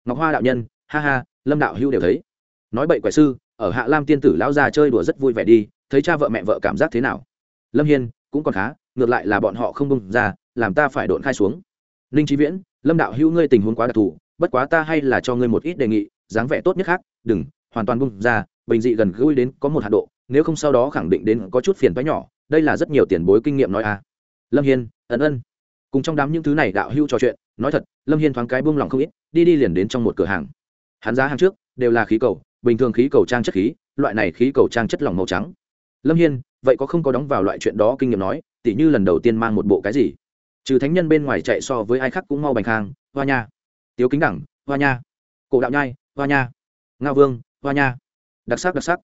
[SPEAKER 1] Ngọc hoa đạo nhân, ha ha, lâm đạo hữu đều thấy. Nói bậy quẻ sư, ở hạ lam tiên tử lão già chơi đùa rất vui vẻ đi, thấy cha vợ mẹ vợ cảm giác thế nào? Lâm hiên, cũng còn khá, ngược lại là bọn họ không bông ra, làm ta phải độn khai xuống. Ninh trí viễn, lâm đạo hữu ngươi tình huống quá đặc thù, bất quá ta hay là cho ngươi một ít đề nghị, dáng vẻ tốt nhất khác, đừng, hoàn toàn bung ra, bình dị gần gũi đến có một hạ độ, nếu không sau đó khẳng định đến có chút phiền toái nhỏ, đây là rất nhiều tiền bối kinh nghiệm nói a. Lâm hiên, ân ân cùng trong đám những thứ này đạo hưu trò chuyện, nói thật, lâm hiên thoáng cái buông lòng không ít, đi đi liền đến trong một cửa hàng. Hắn giá hàng trước, đều là khí cầu, bình thường khí cầu trang chất khí, loại này khí cầu trang chất lỏng màu trắng. Lâm hiên, vậy có không có đóng vào loại chuyện đó kinh nghiệm nói, tỉ như lần đầu tiên mang một bộ cái gì? Trừ thánh nhân bên ngoài chạy so với ai khác cũng mau bành khang, hoa nha. Tiếu kính đẳng, hoa nha. Cổ đạo nhai, hoa nha. Nga vương, hoa nha. Đặc sắc đặc sắc.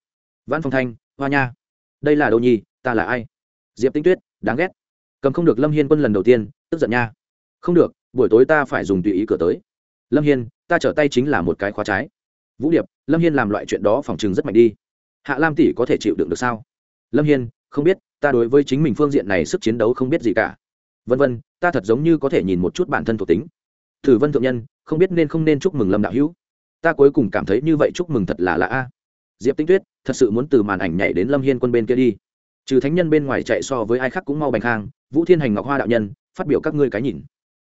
[SPEAKER 1] Văn phong thanh, hoa nha. Đây là đồ nhi, ta là ai? Diệp tinh tuyết, đáng ghét. Cầm không được lâm hiên quân lần đầu tiên tức giận nha. Không được, buổi tối ta phải dùng tùy ý cửa tới. Lâm hiên, ta trở tay chính là một cái khóa trái. Vũ điệp, lâm hiên làm loại chuyện đó phòng chừng rất mạnh đi. Hạ lam tỷ có thể chịu đựng được sao? Lâm hiên, không biết, ta đối với chính mình phương diện này sức chiến đấu không biết gì cả. Vân vân, ta thật giống như có thể nhìn một chút bản thân thuộc tính. Thử vân thượng nhân, không biết nên không nên chúc mừng lâm đạo hữu. Ta cuối cùng cảm thấy như vậy chúc mừng thật là lạ a. Diệp tinh tuyết, thật sự muốn từ màn ảnh nhảy đến lâm hiên quân bên kia đi. Trừ thánh nhân bên ngoài chạy so với ai khác cũng mau bành khang. Vũ thiên hành ngọc hoa đạo nhân phát biểu các ngươi cái nhìn.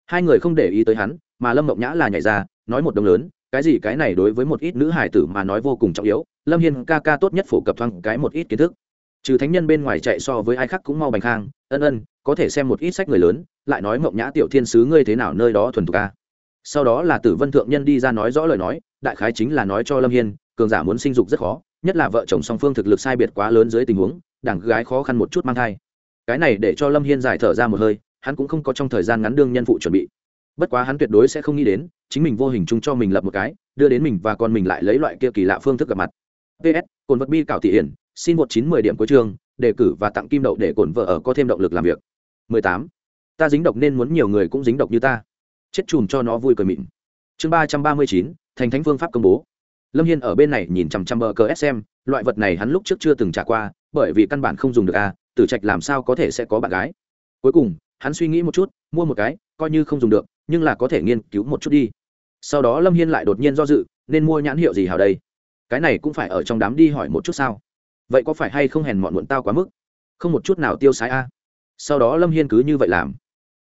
[SPEAKER 1] Hai người không để ý tới hắn, mà lâm mộng nhã là nhảy ra, nói một đồng lớn, cái gì cái này đối với một ít nữ hải tử mà nói vô cùng trọng yếu, lâm hiên ca ca tốt nhất phổ cập thoáng cái một ít kiến thức. Trừ thánh nhân bên ngoài chạy so với ai khác cũng mau bành khang, ân ân, có thể xem một ít sách người lớn, lại nói mộng nhã tiểu thiên sứ ngươi thế nào nơi đó thuần thục ca. Sau đó là tử vân thượng nhân đi ra nói rõ lời nói, đại khái chính là nói cho lâm hiên, cường giả muốn sinh dục rất khó, nhất là vợ chồng song phương thực lực sai biệt quá lớn dưới tình huống, đảng gái khó khăn một chút mang thai. Cái này để cho lâm hiên giải thở ra một hơi hắn cũng không có trong thời gian ngắn đương nhân phụ chuẩn bị. Bất quá hắn tuyệt đối sẽ không nghĩ đến, chính mình vô hình chung cho mình lập một cái, đưa đến mình và con mình lại lấy loại kia kỳ lạ phương thức gặp mặt. Ps cồn vật bi cảo thị hiển, xin một chín mười điểm cuối chương, đề cử và tặng kim đậu để cồn vợ ở có thêm động lực làm việc. 18. ta dính độc nên muốn nhiều người cũng dính độc như ta. Chết chùm cho nó vui cười mịn. Chương ba trăm ba mươi chín, thành thánh phương pháp công bố. Lâm hiên ở bên này nhìn chằm chằm bờ cờ sm loại vật này hắn lúc trước chưa từng trả qua, bởi vì căn bản không dùng được a tử trạch làm sao có thể sẽ có bạn gái? Cuối cùng hắn suy nghĩ một chút, mua một cái, coi như không dùng được, nhưng là có thể nghiên cứu một chút đi. Sau đó lâm hiên lại đột nhiên do dự, nên mua nhãn hiệu gì hào đây? Cái này cũng phải ở trong đám đi hỏi một chút sao? Vậy có phải hay không hèn mọn muộn tao quá mức? Không một chút nào tiêu sái a. Sau đó lâm hiên cứ như vậy làm.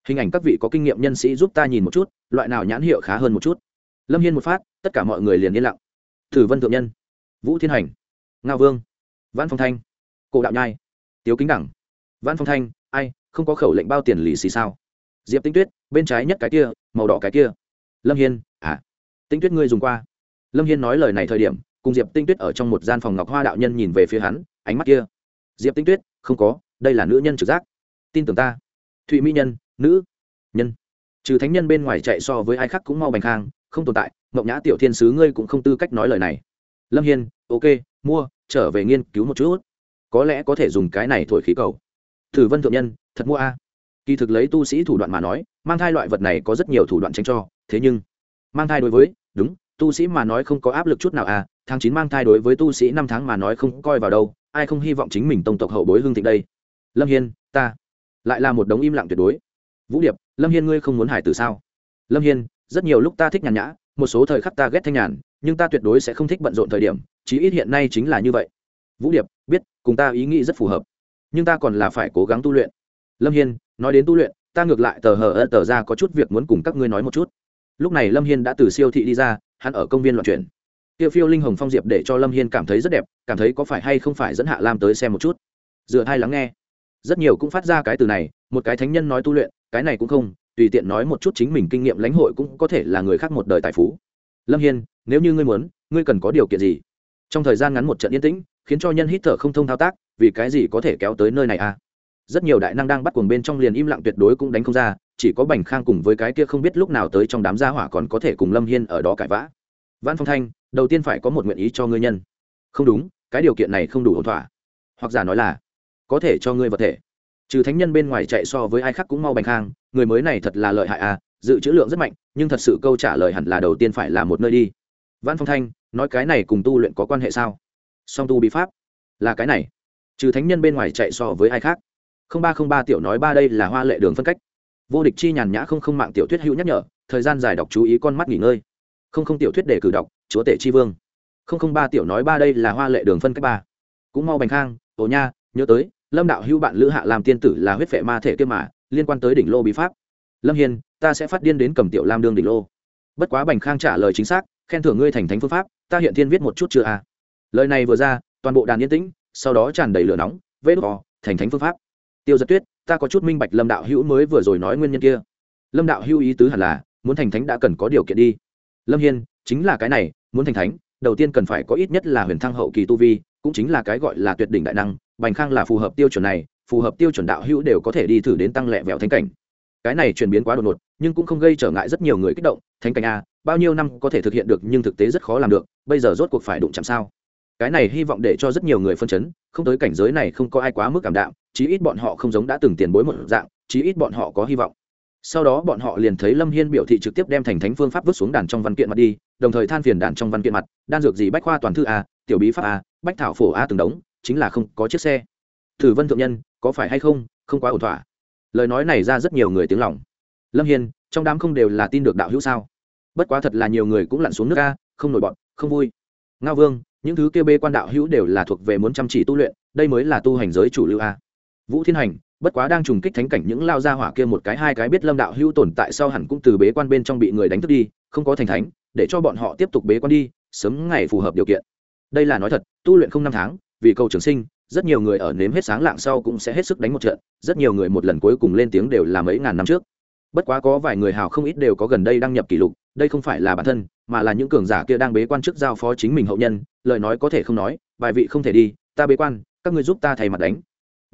[SPEAKER 1] Hình ảnh các vị có kinh nghiệm nhân sĩ giúp ta nhìn một chút, loại nào nhãn hiệu khá hơn một chút? Lâm hiên một phát, tất cả mọi người liền yên lặng. Thử vân thượng nhân, vũ thiên hành, ngao vương văn phong thanh, cổ đạo nhai, tiếu kính đẳng văn phong thanh, ai? Không có khẩu lệnh bao tiền lì xì sao? Diệp tinh tuyết, bên trái nhất cái kia, màu đỏ cái kia. Lâm hiên à. Tinh tuyết ngươi dùng qua. Lâm hiên nói lời này thời điểm, cùng diệp tinh tuyết ở trong một gian phòng ngọc hoa đạo nhân nhìn về phía hắn, ánh mắt kia. Diệp tinh tuyết, không có, đây là nữ nhân trực giác. Tin tưởng ta. Thụy mỹ nhân, nữ. Nhân. Trừ thánh nhân bên ngoài chạy so với ai khác cũng mau bành khang, không tồn tại. Mộng nhã tiểu thiên sứ ngươi cũng không tư cách nói lời này. Lâm hiên, ok, mua, trở về nghiên cứu một chút. Có lẽ có thể dùng cái này thổi khí cầu. Thử vân thượng nhân thật mua a. Kỳ thực lấy tu sĩ thủ đoạn mà nói, mang thai loại vật này có rất nhiều thủ đoạn tranh cho, thế nhưng, mang thai đối với, đúng, tu sĩ mà nói không có áp lực chút nào à tháng chín mang thai đối với tu sĩ năm tháng mà nói không coi vào đâu, ai không hy vọng chính mình tông tộc hậu bối hương thịnh đây? Lâm hiên, ta, lại là một đống im lặng tuyệt đối. Vũ điệp, lâm hiên ngươi không muốn hải từ sao? Lâm hiên, rất nhiều lúc ta thích nhàn nhã, một số thời khắc ta ghét thanh nhàn, nhưng ta tuyệt đối sẽ không thích bận rộn thời điểm, chí ít hiện nay chính là như vậy. Vũ điệp, biết, cùng ta ý nghĩ rất phù hợp, nhưng ta còn là phải cố gắng tu luyện lâm hiên, nói đến tu luyện, ta ngược lại tờ hờ ơ tờ ra có chút việc muốn cùng các ngươi nói một chút. Lúc này lâm hiên đã từ siêu thị đi ra, hắn ở công viên loạn chuyển. Tiêu phiêu linh hồng phong diệp để cho lâm hiên cảm thấy rất đẹp, cảm thấy có phải hay không phải dẫn hạ lam tới xem một chút. Dựa hai lắng nghe. Rất nhiều cũng phát ra cái từ này, một cái thánh nhân nói tu luyện, cái này cũng không, tùy tiện nói một chút chính mình kinh nghiệm lãnh hội cũng có thể là người khác một đời tài phú. Lâm hiên, nếu như ngươi muốn, ngươi cần có điều kiện gì? Trong thời gian ngắn một trận yên tĩnh, khiến cho nhân hít thở không thông thao tác, vì cái gì có thể kéo tới nơi này à? Rất nhiều đại năng đang bắt cuồng bên trong liền im lặng tuyệt đối cũng đánh không ra, chỉ có bành khang cùng với cái kia không biết lúc nào tới trong đám gia hỏa còn có thể cùng lâm hiên ở đó cãi vã. Văn phong thanh, đầu tiên phải có một nguyện ý cho ngươi nhân. Không đúng, cái điều kiện này không đủ ổn thỏa. Hoặc giả nói là, có thể cho ngươi vật thể. Trừ thánh nhân bên ngoài chạy so với ai khác cũng mau bành khang, người mới này thật là lợi hại à dự trữ lượng rất mạnh, nhưng thật sự câu trả lời hẳn là đầu tiên phải là một nơi đi. Văn phong thanh, nói cái này cùng tu luyện có quan hệ sao? Song tu bí pháp, là cái này. Trừ thánh nhân bên ngoài chạy so với ai khác ba không ba tiểu nói ba đây là hoa lệ đường phân cách. Vô địch chi nhàn nhã không không mạng tiểu thuyết hữu nhắc nhở thời gian dài đọc chú ý con mắt nghỉ ngơi. Không không tiểu thuyết để cử đọc chúa tể chi vương. Không không ba tiểu nói ba đây là hoa lệ đường phân cách ba. Cũng mau bành khang ồ nha nhớ tới lâm đạo hữu bạn lữ hạ làm tiên tử là huyết vệ ma thể kia mà liên quan tới đỉnh lô bí pháp. Lâm hiền, ta sẽ phát điên đến cầm tiểu lam đương đỉnh lô. Bất quá bành khang trả lời chính xác khen thưởng ngươi thành thánh phương pháp ta hiện thiên viết một chút chưa à? Lời này vừa ra toàn bộ đàn yên tĩnh sau đó tràn đầy lửa nóng vết vò thành thánh phương pháp tiêu giật tuyết, ta có chút minh bạch lâm đạo hữu mới vừa rồi nói nguyên nhân kia. Lâm đạo hữu ý tứ hẳn là, muốn thành thánh đã cần có điều kiện đi. Lâm hiên, chính là cái này, muốn thành thánh, đầu tiên cần phải có ít nhất là huyền thăng hậu kỳ tu vi, cũng chính là cái gọi là tuyệt đỉnh đại năng, bành khang là phù hợp tiêu chuẩn này, phù hợp tiêu chuẩn đạo hữu đều có thể đi thử đến tăng lẹ vẹo thánh cảnh. Cái này chuyển biến quá đột ngột, nhưng cũng không gây trở ngại rất nhiều người kích động, thánh cảnh a, bao nhiêu năm có thể thực hiện được nhưng thực tế rất khó làm được, bây giờ rốt cuộc phải đụng chạm sao? Cái này hy vọng để cho rất nhiều người phân chấn, không tới cảnh giới này không có ai quá mức cảm đạm chí ít bọn họ không giống đã từng tiền bối một dạng, chí ít bọn họ có hy vọng. Sau đó bọn họ liền thấy lâm hiên biểu thị trực tiếp đem thành thánh phương pháp vứt xuống đàn trong văn kiện mặt đi, đồng thời than phiền đàn trong văn kiện mặt, đan dược gì bách khoa toàn thư a, tiểu bí pháp a, bách thảo phổ a từng đống, chính là không có chiếc xe. Thử vân thượng nhân, có phải hay không không quá ổn thỏa. Lời nói này ra rất nhiều người tiếng lòng. Lâm hiên, trong đám không đều là tin được đạo hữu sao? Bất quá thật là nhiều người cũng lặn xuống nước a, không nổi bọn, không vui. Ngao vương, những thứ kêu bê quan đạo hữu đều là thuộc về muốn chăm chỉ tu luyện, đây mới là tu hành giới chủ lưu a vũ thiên hành, bất quá đang trùng kích thánh cảnh những lao ra hỏa kia một cái hai cái biết lâm đạo hữu tồn tại sau hẳn cũng từ bế quan bên trong bị người đánh thức đi, không có thành thánh, để cho bọn họ tiếp tục bế quan đi, sớm ngày phù hợp điều kiện. Đây là nói thật, tu luyện không năm tháng, vì cầu trường sinh, rất nhiều người ở nếm hết sáng lạng sau cũng sẽ hết sức đánh một trận, rất nhiều người một lần cuối cùng lên tiếng đều là mấy ngàn năm trước. Bất quá có vài người hào không ít đều có gần đây đăng nhập kỷ lục, đây không phải là bản thân, mà là những cường giả kia đang bế quan trước giao phó chính mình hậu nhân, lời nói có thể không nói vài vị không thể đi, ta bế quan, các người giúp ta thay mặt đánh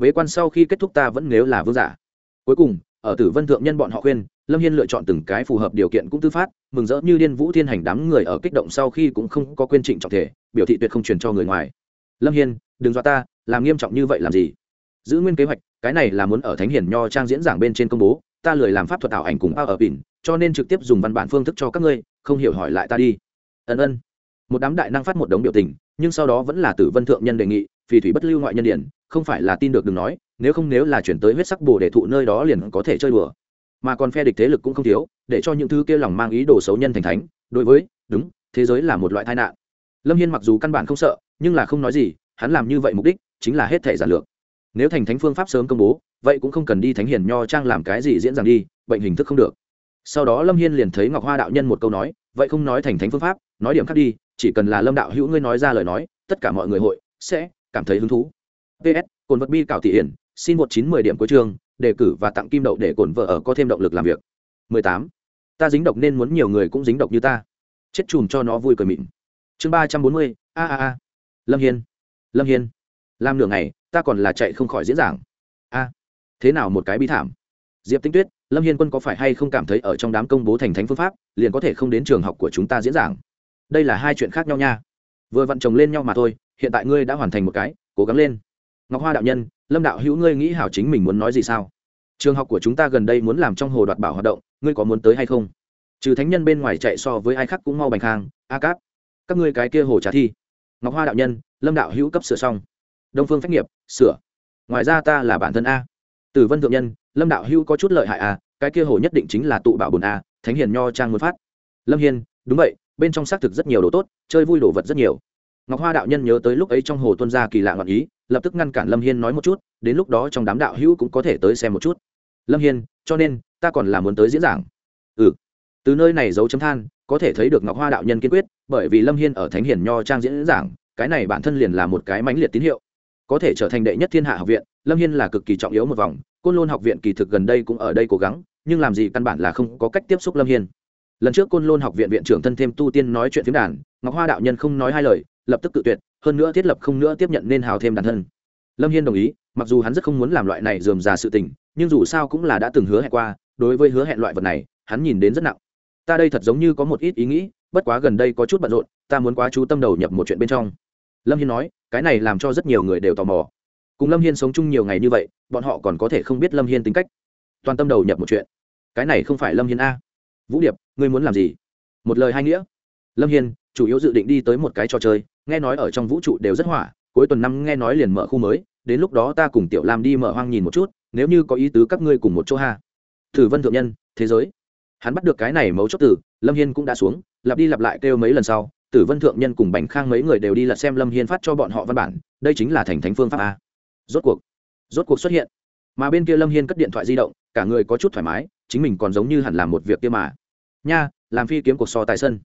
[SPEAKER 1] bế quan sau khi kết thúc ta vẫn nếu là vương giả. Cuối cùng, ở tử vân thượng nhân bọn họ khuyên, lâm hiên lựa chọn từng cái phù hợp điều kiện cũng tư phát, mừng rỡ như điên vũ thiên hành đám người ở kích động sau khi cũng không có quên trịnh trọng thể, biểu thị tuyệt không truyền cho người ngoài. Lâm hiên, đừng dọa ta, làm nghiêm trọng như vậy làm gì? Giữ nguyên kế hoạch, cái này là muốn ở thánh hiển nho trang diễn giảng bên trên công bố, ta lười làm pháp thuật ảo ảnh cùng bao ở bỉn cho nên trực tiếp dùng văn bản phương thức cho các ngươi, không hiểu hỏi lại ta đi. Ân ân. Một đám đại năng phát một đống biểu tình, nhưng sau đó vẫn là tử vân thượng nhân đề nghị, phì thủy bất lưu ngoại nhân điển không phải là tin được đừng nói, nếu không nếu là chuyển tới huyết sắc bồ để thụ nơi đó liền có thể chơi đùa. Mà còn phe địch thế lực cũng không thiếu, để cho những thứ kia lòng mang ý đồ xấu nhân thành thánh. Đối với, đúng, thế giới là một loại tai nạn. Lâm hiên mặc dù căn bản không sợ, nhưng là không nói gì, hắn làm như vậy mục đích chính là hết thể giản lược. Nếu thành thánh phương pháp sớm công bố, vậy cũng không cần đi thánh hiền nho trang làm cái gì diễn giảng đi, bệnh hình thức không được. Sau đó lâm hiên liền thấy ngọc hoa đạo nhân một câu nói, vậy không nói thành thánh phương pháp, nói điểm khác đi, chỉ cần là lâm đạo hữu ngươi nói ra lời nói, tất cả mọi người hội sẽ cảm thấy hứng thú ps cồn vật bi cạo thị hiển, xin một chín mười điểm cuối chương, đề cử và tặng kim đậu để cồn vợ ở có thêm động lực làm việc. 18. ta dính độc nên muốn nhiều người cũng dính độc như ta. Chết chùm cho nó vui cười mịn. Chương ba trăm bốn mươi, a a a. Lâm hiên. Lâm hiên. Làm nửa ngày, ta còn là chạy không khỏi diễn giảng. A. Thế nào một cái bi thảm? Diệp tinh tuyết, lâm hiên quân có phải hay không cảm thấy ở trong đám công bố thành thánh phương pháp, liền có thể không đến trường học của chúng ta diễn giảng? Đây là hai chuyện khác nhau nha. Vừa vặn chồng lên nhau mà thôi, hiện tại ngươi đã hoàn thành một cái, cố gắng lên ngọc hoa đạo nhân, lâm đạo hữu ngươi nghĩ hảo chính mình muốn nói gì sao? Trường học của chúng ta gần đây muốn làm trong hồ đoạt bảo hoạt động, ngươi có muốn tới hay không? Trừ thánh nhân bên ngoài chạy so với ai khác cũng mau bành khang, a cáp. Các ngươi cái kia hồ trả thi. Ngọc hoa đạo nhân, lâm đạo hữu cấp sửa xong. Đông phương phách nghiệp, sửa. Ngoài ra ta là bản thân a. Tử vân thượng nhân, lâm đạo hữu có chút lợi hại a, cái kia hồ nhất định chính là tụ bảo bồn a, thánh hiền nho trang muốn phát. Lâm hiên, đúng vậy, bên trong xác thực rất nhiều đồ tốt, chơi vui đồ vật rất nhiều. Ngọc hoa đạo nhân nhớ tới lúc ấy trong hồ tuân gia kỳ lạ ngọn ý lập tức ngăn cản lâm hiên nói một chút, đến lúc đó trong đám đạo hữu cũng có thể tới xem một chút. Lâm hiên, cho nên, ta còn là muốn tới diễn giảng. Ừ. Từ nơi này dấu chấm than, có thể thấy được ngọc hoa đạo nhân kiên quyết, bởi vì lâm hiên ở thánh hiền nho trang diễn giảng, cái này bản thân liền là một cái mãnh liệt tín hiệu. Có thể trở thành đệ nhất thiên hạ học viện, lâm hiên là cực kỳ trọng yếu một vòng, côn lôn học viện kỳ thực gần đây cũng ở đây cố gắng, nhưng làm gì căn bản là không có cách tiếp xúc lâm hiên. Lần trước côn lôn học viện viện trưởng thân thêm tu tiên nói chuyện phiếm đàn, ngọc hoa đạo nhân không nói hai lời, lập tức tự tuyệt hơn nữa thiết lập không nữa tiếp nhận nên hào thêm đàn thân. Lâm hiên đồng ý, mặc dù hắn rất không muốn làm loại này dườm già sự tình, nhưng dù sao cũng là đã từng hứa hẹn qua, đối với hứa hẹn loại vật này, hắn nhìn đến rất nặng. Ta đây thật giống như có một ít ý nghĩ, bất quá gần đây có chút bận rộn, ta muốn quá chú tâm đầu nhập một chuyện bên trong. Lâm hiên nói, cái này làm cho rất nhiều người đều tò mò. Cùng lâm hiên sống chung nhiều ngày như vậy, bọn họ còn có thể không biết lâm hiên tính cách. Toàn tâm đầu nhập một chuyện. Cái này không phải lâm hiên a. Vũ điệp, ngươi muốn làm gì? Một lời hai nghĩa. Lâm hiên chủ yếu dự định đi tới một cái trò chơi, nghe nói ở trong vũ trụ đều rất hỏa, cuối tuần năm nghe nói liền mở khu mới, đến lúc đó ta cùng tiểu lam đi mở hoang nhìn một chút, nếu như có ý tứ các ngươi cùng một chỗ ha. Thử vân thượng nhân, thế giới. Hắn bắt được cái này mấu chốt tử lâm hiên cũng đã xuống, lặp đi lặp lại kêu mấy lần sau, tử vân thượng nhân cùng bành khang mấy người đều đi lật xem lâm hiên phát cho bọn họ văn bản, đây chính là thành thánh phương pháp a. Rốt cuộc rốt cuộc xuất hiện. Mà bên kia lâm hiên cất điện thoại di động, cả người có chút thoải mái, chính mình còn giống như hẳn làm một việc kia mà. Nha, làm phi kiếm cuộc so tại sân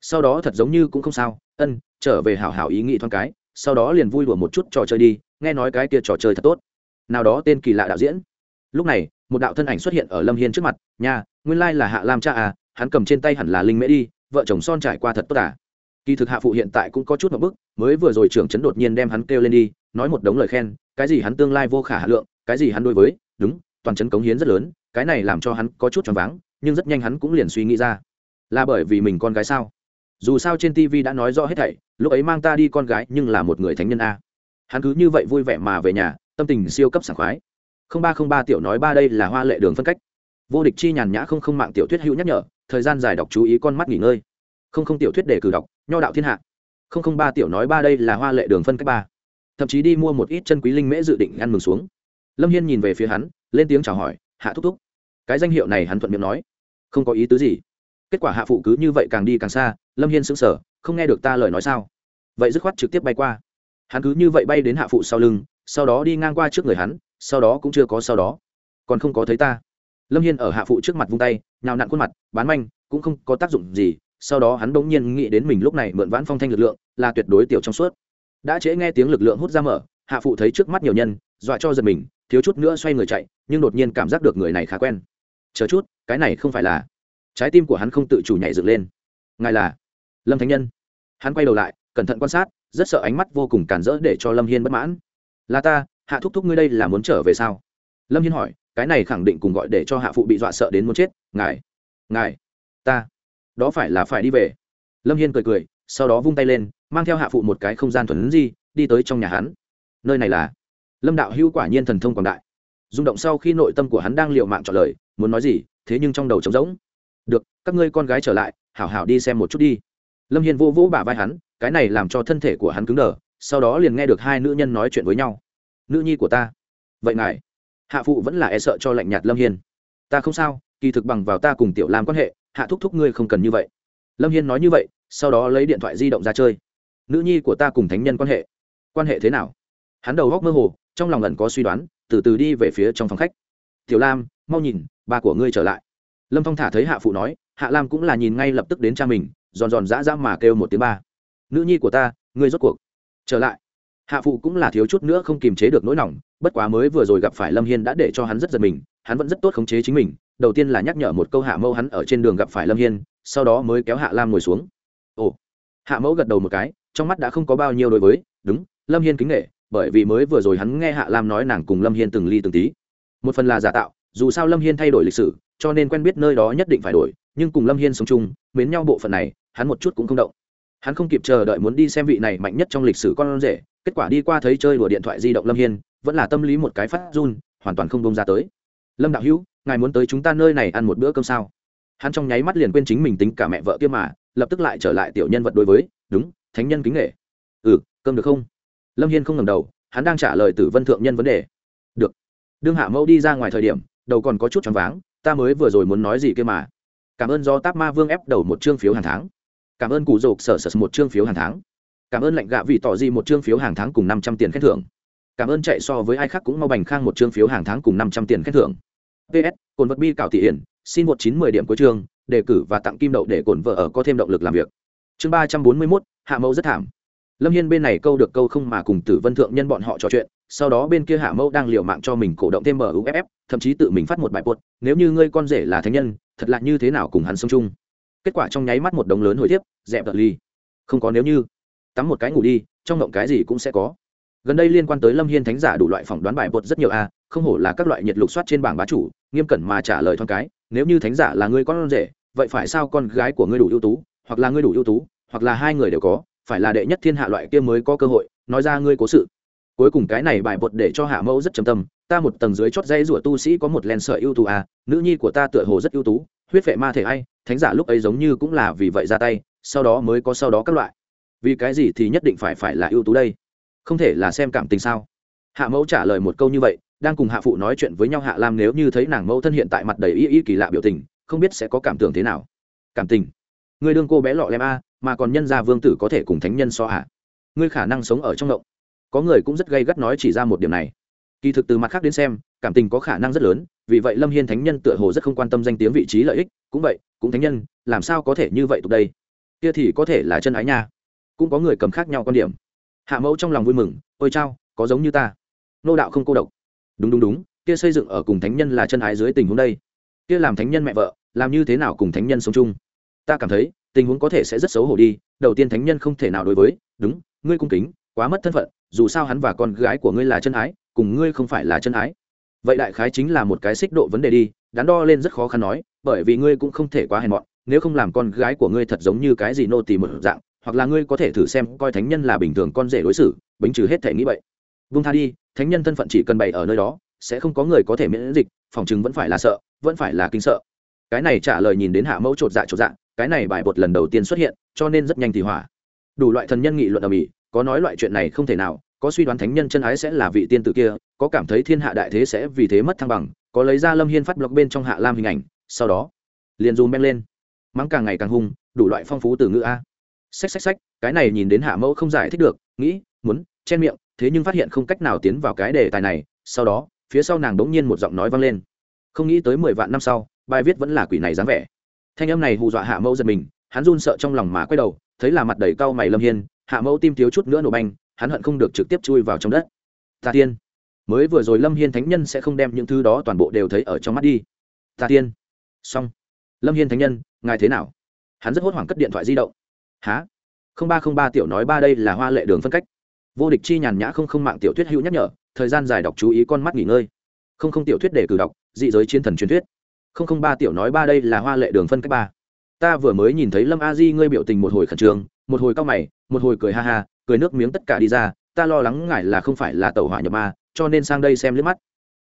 [SPEAKER 1] sau đó thật giống như cũng không sao. Ân, trở về hảo hảo ý nghĩ thoáng cái, sau đó liền vui đùa một chút trò chơi đi, nghe nói cái kia trò chơi thật tốt. Nào đó tên kỳ lạ đạo diễn. Lúc này, một đạo thân ảnh xuất hiện ở lâm hiên trước mặt. Nha, nguyên lai là hạ lam cha à hắn cầm trên tay hẳn là linh mễ đi, vợ chồng son trải qua thật tốt à. Kỳ thực hạ phụ hiện tại cũng có chút một bức, mới vừa rồi trưởng trấn đột nhiên đem hắn kêu lên đi, nói một đống lời khen, cái gì hắn tương lai vô khả hà lượng, cái gì hắn đối với, đúng, toàn trấn cống hiến rất lớn, cái này làm cho hắn có chút choáng váng, nhưng rất nhanh hắn cũng liền suy nghĩ ra. Là bởi vì mình con gái sao? Dù sao trên tv đã nói rõ hết thảy, lúc ấy mang ta đi con gái nhưng là một người thánh nhân a. Hắn cứ như vậy vui vẻ mà về nhà, tâm tình siêu cấp sảng khoái. Không ba không ba tiểu nói ba đây là hoa lệ đường phân cách. Vô địch chi nhàn nhã không không mạng tiểu thuyết hữu nhắc nhở, thời gian dài đọc chú ý con mắt nghỉ ngơi. Không không tiểu thuyết để cử đọc, nho đạo thiên hạ. Không không ba tiểu nói ba đây là hoa lệ đường phân cách ba. Thậm chí đi mua một ít chân quý linh mễ dự định ăn mừng xuống. Lâm hiên nhìn về phía hắn, lên tiếng chào hỏi, hạ thúc thúc. Cái danh hiệu này hắn thuận miệng nói. Không có ý tứ gì kết quả hạ phụ cứ như vậy càng đi càng xa, lâm hiên sững sờ, không nghe được ta lời nói sao? Vậy dứt khoát trực tiếp bay qua. Hắn cứ như vậy bay đến hạ phụ sau lưng, sau đó đi ngang qua trước người hắn, sau đó cũng chưa có sau đó. Còn không có thấy ta. Lâm hiên ở hạ phụ trước mặt vung tay nào nặn khuôn mặt, bán manh, cũng không có tác dụng gì. Sau đó hắn bỗng nhiên nghĩ đến mình lúc này mượn vãn phong thanh lực lượng, là tuyệt đối tiểu trong suốt. Đã trễ nghe tiếng lực lượng hút ra mở, hạ phụ thấy trước mắt nhiều nhân, dọa cho giật mình, thiếu chút nữa xoay người chạy, nhưng đột nhiên cảm giác được người này khá quen. Chờ chút, cái này không phải là trái tim của hắn không tự chủ nhảy dựng lên. Ngài là lâm thánh nhân. Hắn quay đầu lại, cẩn thận quan sát, rất sợ ánh mắt vô cùng cản rỡ để cho lâm hiên bất mãn. Là ta, hạ thúc thúc ngươi đây là muốn trở về sao? Lâm hiên hỏi, cái này khẳng định cùng gọi để cho hạ phụ bị dọa sợ đến muốn chết. Ngài ngài, ta, đó phải là phải đi về. Lâm hiên cười cười, sau đó vung tay lên, mang theo hạ phụ một cái không gian thuần di, đi tới trong nhà hắn. Nơi này là lâm đạo hữu quả nhiên thần thông quảng đại. Rung động sau khi nội tâm của hắn đang l i ề u mạng trả lời, muốn nói gì, thế nhưng trong đầu trống rỗng các ngươi con gái trở lại, hảo hảo đi xem một chút đi. Lâm hiền vô vỗ bả vai hắn, cái này làm cho thân thể của hắn cứng đờ, sau đó liền nghe được hai nữ nhân nói chuyện với nhau. Nữ nhi của ta. Vậy ngài, hạ phụ vẫn là e sợ cho lạnh nhạt lâm hiên. Ta không sao, kỳ thực bằng vào ta cùng tiểu lam quan hệ, hạ thúc thúc ngươi không cần như vậy. Lâm hiên nói như vậy, sau đó lấy điện thoại di động ra chơi. Nữ nhi của ta cùng thánh nhân quan hệ. Quan hệ thế nào? Hắn đầu góc mơ hồ, trong lòng lần có suy đoán, từ từ đi về phía trong phòng khách. Tiểu lam, mau nhìn, ba của ngươi trở lại. Lâm phong thả thấy hạ phụ nói hạ lam cũng là nhìn ngay lập tức đến cha mình, giòn giòn dã dã mà kêu một tiếng ba. Nữ nhi của ta, ngươi rốt cuộc trở lại. Hạ phụ cũng là thiếu chút nữa không kiềm chế được nỗi lòng bất quá mới vừa rồi gặp phải lâm hiên đã để cho hắn rất giật mình, hắn vẫn rất tốt khống chế chính mình, đầu tiên là nhắc nhở một câu hạ mẫu hắn ở trên đường gặp phải lâm hiên, sau đó mới kéo hạ lam ngồi xuống. Ồ. Hạ mẫu gật đầu một cái, trong mắt đã không có bao nhiêu đối với, đúng, lâm hiên kính nghệ bởi vì mới vừa rồi hắn nghe hạ lam nói nàng cùng lâm hiên từng ly từng tí. Một phần là giả tạo dù sao lâm hiên thay đổi lịch sử, cho nên quen biết nơi đó nhất định phải đổi, nhưng cùng lâm hiên sống chung, mến nhau bộ phận này, hắn một chút cũng không động. Hắn không kịp chờ đợi muốn đi xem vị này mạnh nhất trong lịch sử con rể, kết quả đi qua thấy chơi đùa điện thoại di động lâm hiên, vẫn là tâm lý một cái phát run, hoàn toàn không bông ra tới. Lâm đạo hữu, ngài muốn tới chúng ta nơi này ăn một bữa cơm sao? Hắn trong nháy mắt liền quên chính mình tính cả mẹ vợ kia mà, lập tức lại trở lại tiểu nhân vật đối với, đúng, thánh nhân kính nghệ ừ cơm được không? Lâm hiên không ngầm đầu, hắn đang trả lời tử vân thượng nhân vấn đề. Được. Đương hạ mẫu đi ra ngoài thời điểm đầu còn có chút choáng váng, ta mới vừa rồi muốn nói gì kia mà. Cảm ơn do táp ma vương ép đầu một chương phiếu hàng tháng. Cảm ơn cụ rộp sở sở một chương phiếu hàng tháng. Cảm ơn lạnh gạ vị tỏ di một chương phiếu hàng tháng cùng năm trăm tiền khen thưởng. Cảm ơn chạy so với ai khác cũng mau bành khang một chương phiếu hàng tháng cùng năm trăm tiền khen thưởng. Ps cồn vật bi cạo thị hiển, xin một chín mười điểm cuối chương, đề cử và tặng kim đậu để cồn vợ ở có thêm động lực làm việc. Chương ba trăm bốn mươi mốt, hạ mẫu rất thảm. Lâm hiên bên này câu được câu không mà cùng tử vân thượng nhân bọn họ trò chuyện sau đó bên kia hạ mẫu đang liều mạng cho mình cổ động thêm muff thậm chí tự mình phát một bài bột nếu như ngươi con rể là thánh nhân, thật là như thế nào cùng hắn sống chung? Kết quả trong nháy mắt một đống lớn hồi tiếp, dẹp đợt ly. Không có nếu như. Tắm một cái ngủ đi, trong động cái gì cũng sẽ có. Gần đây liên quan tới lâm hiên thánh giả đủ loại phỏng đoán bài bột rất nhiều a, không hổ là các loại nhiệt lục soát trên bảng bá chủ, nghiêm cẩn mà trả lời thoáng cái, nếu như thánh giả là ngươi con rể, vậy phải sao con gái của ngươi đủ ưu tú, hoặc là ngươi đủ ưu tú, hoặc là hai người đều có, phải là đệ nhất thiên hạ loại kia mới có cơ hội, nói ra ngươi cố sự cuối cùng cái này bài bột để cho hạ mẫu rất trầm tâm, ta một tầng dưới chót dây rủa tu sĩ có một len sợi ưu tú à nữ nhi của ta tựa hồ rất ưu tú, huyết vệ ma thể ai, thánh giả lúc ấy giống như cũng là vì vậy ra tay, sau đó mới có sau đó các loại. Vì cái gì thì nhất định phải phải là ưu tú đây? Không thể là xem cảm tình sao? Hạ mẫu trả lời một câu như vậy, đang cùng hạ phụ nói chuyện với nhau hạ lam nếu như thấy nàng mẫu thân hiện tại mặt đầy y y kỳ lạ biểu tình, không biết sẽ có cảm tưởng thế nào. Cảm tình? Người đương cô bé lọ lem a, mà còn nhân gia vương tử có thể cùng thánh nhân so hạ ngươi khả năng sống ở trong động có người cũng rất gay gắt nói chỉ ra một điểm này. Kỳ thực từ mặt khác đến xem, cảm tình có khả năng rất lớn, vì vậy lâm hiên thánh nhân tựa hồ rất không quan tâm danh tiếng vị trí lợi ích, cũng vậy, cũng thánh nhân, làm sao có thể như vậy tục đây? Kia thì có thể là chân ái nha. Cũng có người cầm khác nhau quan điểm. Hạ mẫu trong lòng vui mừng, ôi chao, có giống như ta. Nô đạo không cô độc. Đúng đúng đúng, kia xây dựng ở cùng thánh nhân là chân ái dưới tình huống đây. Kia làm thánh nhân mẹ vợ, làm như thế nào cùng thánh nhân sống chung? Ta cảm thấy, tình huống có thể sẽ rất xấu hổ đi, đầu tiên thánh nhân không thể nào đối với, đúng, ngươi cung kính, quá mất thân phận dù sao hắn và con gái của ngươi là chân ái, cùng ngươi không phải là chân ái. Vậy đại khái chính là một cái xích độ vấn đề đi, đắn đo lên rất khó khăn nói, bởi vì ngươi cũng không thể quá hèn mọn, nếu không làm con gái của ngươi thật giống như cái gì nô tỳ một dạng, hoặc là ngươi có thể thử xem coi thánh nhân là bình thường con rể đối xử, bính trừ hết thể nghĩ vậy vung tha đi, thánh nhân thân phận chỉ cần bày ở nơi đó, sẽ không có người có thể miễn dịch, phòng chứng vẫn phải là sợ, vẫn phải là kinh sợ. Cái này trả lời nhìn đến hạ mẫu chột dạ chột dạ cái này bài bột lần đầu tiên xuất hiện, cho nên rất nhanh thì hỏa. Đủ loại thần nhân nghị luận ở mỹ có nói loại chuyện này không thể nào, có suy đoán thánh nhân chân ái sẽ là vị tiên tử kia, có cảm thấy thiên hạ đại thế sẽ vì thế mất thăng bằng, có lấy ra lâm hiên phát blog bên trong hạ lam hình ảnh, sau đó, liền dùm beng lên. Mắng càng ngày càng hung, đủ loại phong phú từ ngữ a. Xách xách xách, cái này nhìn đến hạ mẫu không giải thích được, nghĩ, muốn chen miệng, thế nhưng phát hiện không cách nào tiến vào cái đề tài này, sau đó, phía sau nàng đống nhiên một giọng nói vang lên. Không nghĩ tới mười vạn năm sau, bài viết vẫn là quỷ này dáng vẻ. Thanh âm này hù dọa hạ mẫu giật mình, hắn run sợ trong lòng mà quay đầu, thấy là mặt đầy cau mày lâm hiên hạ mẫu tim thiếu chút nữa nổ banh hắn hận không được trực tiếp chui vào trong đất. Ta tiên, mới vừa rồi lâm hiên thánh nhân sẽ không đem những thứ đó toàn bộ đều thấy ở trong mắt đi. Ta tiên, xong. Lâm hiên thánh nhân, ngài thế nào? Hắn rất hốt hoảng cất điện thoại di động. Há không ba không ba tiểu nói ba đây là hoa lệ đường phân cách. Vô địch chi nhàn nhã không không mạng tiểu thuyết hữu nhắc nhở, thời gian dài đọc chú ý con mắt nghỉ ngơi. Không không tiểu thuyết để cử đọc, dị giới chiến thần truyền thuyết. Không không ba tiểu nói ba đây là hoa lệ đường phân cách ba. Ta vừa mới nhìn thấy lâm a di ngươi biểu tình một hồi khẩn trương, một hồi cao mày một hồi cười ha ha, cười nước miếng tất cả đi ra, ta lo lắng ngài là không phải là tàu hỏa nhập ma, cho nên sang đây xem liếc mắt.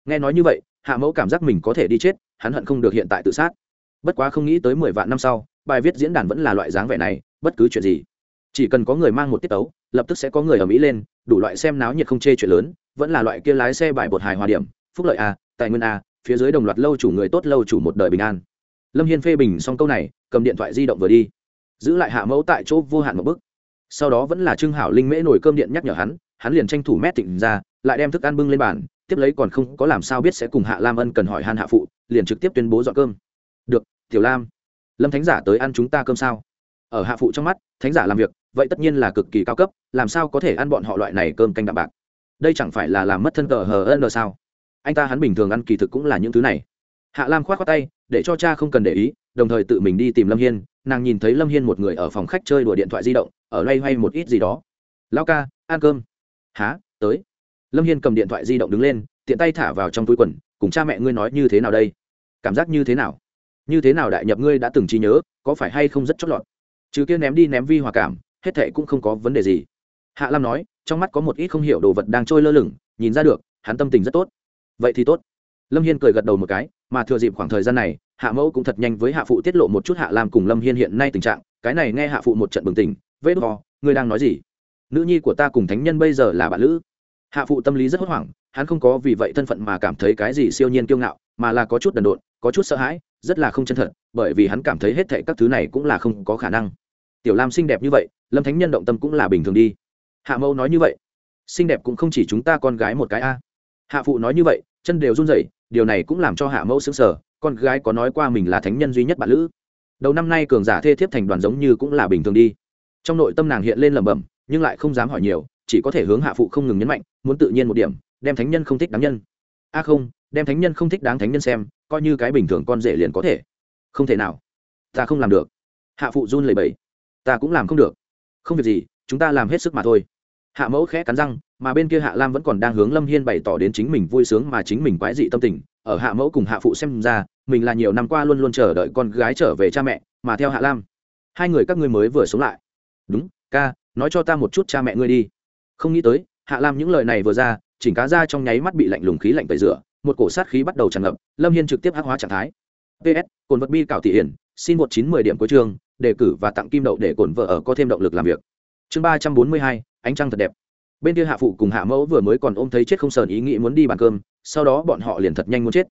[SPEAKER 1] Nghe nói như vậy, hạ mẫu cảm giác mình có thể đi chết, hắn hận không được hiện tại tự sát. Bất quá không nghĩ tới mười vạn năm sau, bài viết diễn đàn vẫn là loại dáng vẻ này, bất cứ chuyện gì. Chỉ cần có người mang một tiết tấu lập tức sẽ có người ở mỹ lên, đủ loại xem náo nhiệt không chê chuyện lớn, vẫn là loại kia lái xe bài bột hài hòa điểm, phúc lợi a, tài nguyên a, phía dưới đồng loạt lâu chủ người tốt lâu chủ một đời bình an. Lâm hiên phê bình xong câu này, cầm điện thoại di động vừa đi. Giữ lại hạ mẫu tại chỗ vô hạn một bức sau đó vẫn là trương hảo linh mễ nổi cơm điện nhắc nhở hắn hắn liền tranh thủ mét tịnh ra, lại đem thức ăn bưng lên bàn, tiếp lấy còn không có làm sao biết sẽ cùng hạ lam ân cần hỏi han hạ phụ, liền trực tiếp tuyên bố dọn cơm. Được, tiểu lam, lâm thánh giả tới ăn chúng ta cơm sao? Ở hạ phụ trong mắt, thánh giả làm việc, vậy tất nhiên là cực kỳ cao cấp, làm sao có thể ăn bọn họ loại này cơm canh đạm bạc? Đây chẳng phải là làm mất thân cờ hờ ân sao? Anh ta hắn bình thường ăn kỳ thực cũng là những thứ này. Hạ lam k h o á t khoác tay, để cho cha không cần để ý, đồng thời tự mình đi tìm lâm hiên nàng nhìn thấy lâm hiên một người ở phòng khách chơi đùa điện thoại di động, ở loay hoay một ít gì đó. Lao ca, ăn cơm. Há tới. Lâm hiên cầm điện thoại di động đứng lên, tiện tay thả vào trong túi quần, cùng cha mẹ ngươi nói như thế nào đây? Cảm giác như thế nào? Như thế nào đại nhập ngươi đã từng trí nhớ, có phải hay không rất chót lọt? Chứ kia ném đi ném vi hòa cảm, hết thệ cũng không có vấn đề gì. Hạ lam nói, trong mắt có một ít không hiểu đồ vật đang trôi lơ lửng, nhìn ra được, hắn tâm tình rất tốt. Vậy thì tốt. Lâm hiên cười gật đầu một cái, mà thừa dịp khoảng thời gian này hạ mẫu cũng thật nhanh với hạ phụ tiết lộ một chút hạ lam cùng lâm hiên hiện nay tình trạng, cái này nghe hạ phụ một trận bừng tỉnh vết ho ngươi đang nói gì? Nữ nhi của ta cùng thánh nhân bây giờ là bạn lữ. Hạ phụ tâm lý rất hốt hoảng, hắn không có vì vậy thân phận mà cảm thấy cái gì siêu nhiên kiêu ngạo, mà là có chút đần độn, có chút sợ hãi, rất là không chân thật, bởi vì hắn cảm thấy hết thệ các thứ này cũng là không có khả năng. Tiểu lam xinh đẹp như vậy, lâm thánh nhân động tâm cũng là bình thường đi. Hạ mẫu nói như vậy, xinh đẹp cũng không chỉ chúng ta con gái một cái a. Hạ phụ nói như vậy, chân đều run rẩy, điều này cũng làm cho hạ mẫu xứng sở con gái có nói qua mình là thánh nhân duy nhất bạn lữ. Đầu năm nay cường giả thê thiếp thành đoàn giống như cũng là bình thường đi. Trong nội tâm nàng hiện lên lẩm bẩm, nhưng lại không dám hỏi nhiều, chỉ có thể hướng hạ phụ không ngừng nhấn mạnh, muốn tự nhiên một điểm, đem thánh nhân không thích đáng nhân. A không, đem thánh nhân không thích đáng thánh nhân xem, coi như cái bình thường con rể liền có thể. Không thể nào. Ta không làm được. Hạ phụ run lầy bẫy ta cũng làm không được. Không việc gì, chúng ta làm hết sức mà thôi. Hạ mẫu khẽ cắn răng, mà bên kia hạ lam vẫn còn đang hướng lâm hiên bày tỏ đến chính mình vui sướng mà chính mình quái dị tâm tình ở hạ mẫu cùng hạ phụ xem ra, mình là nhiều năm qua luôn luôn chờ đợi con gái trở về cha mẹ, mà theo hạ lam, hai người các ngươi mới vừa sống lại. Đúng, ca, nói cho ta một chút cha mẹ ngươi đi. Không nghĩ tới, hạ lam những lời này vừa ra, chỉnh cá ra trong nháy mắt bị lạnh lùng khí lạnh tẩy rửa, một cổ sát khí bắt đầu tràn ngập, lâm hiên trực tiếp hắc hóa trạng thái. Ps cồn vật bi cảo thị hiển, xin một chín mười điểm cuối chương, đề cử và tặng kim đậu để cồn vợ ở có thêm động lực làm việc. Chương ba trăm bốn mươi hai, ánh trăng thật đẹp. Bên kia hạ phụ cùng hạ mẫu vừa mới còn ôm thấy chết không sờn ý nghĩ muốn đi bàn cơm sau đó bọn họ liền thật nhanh muốn chết.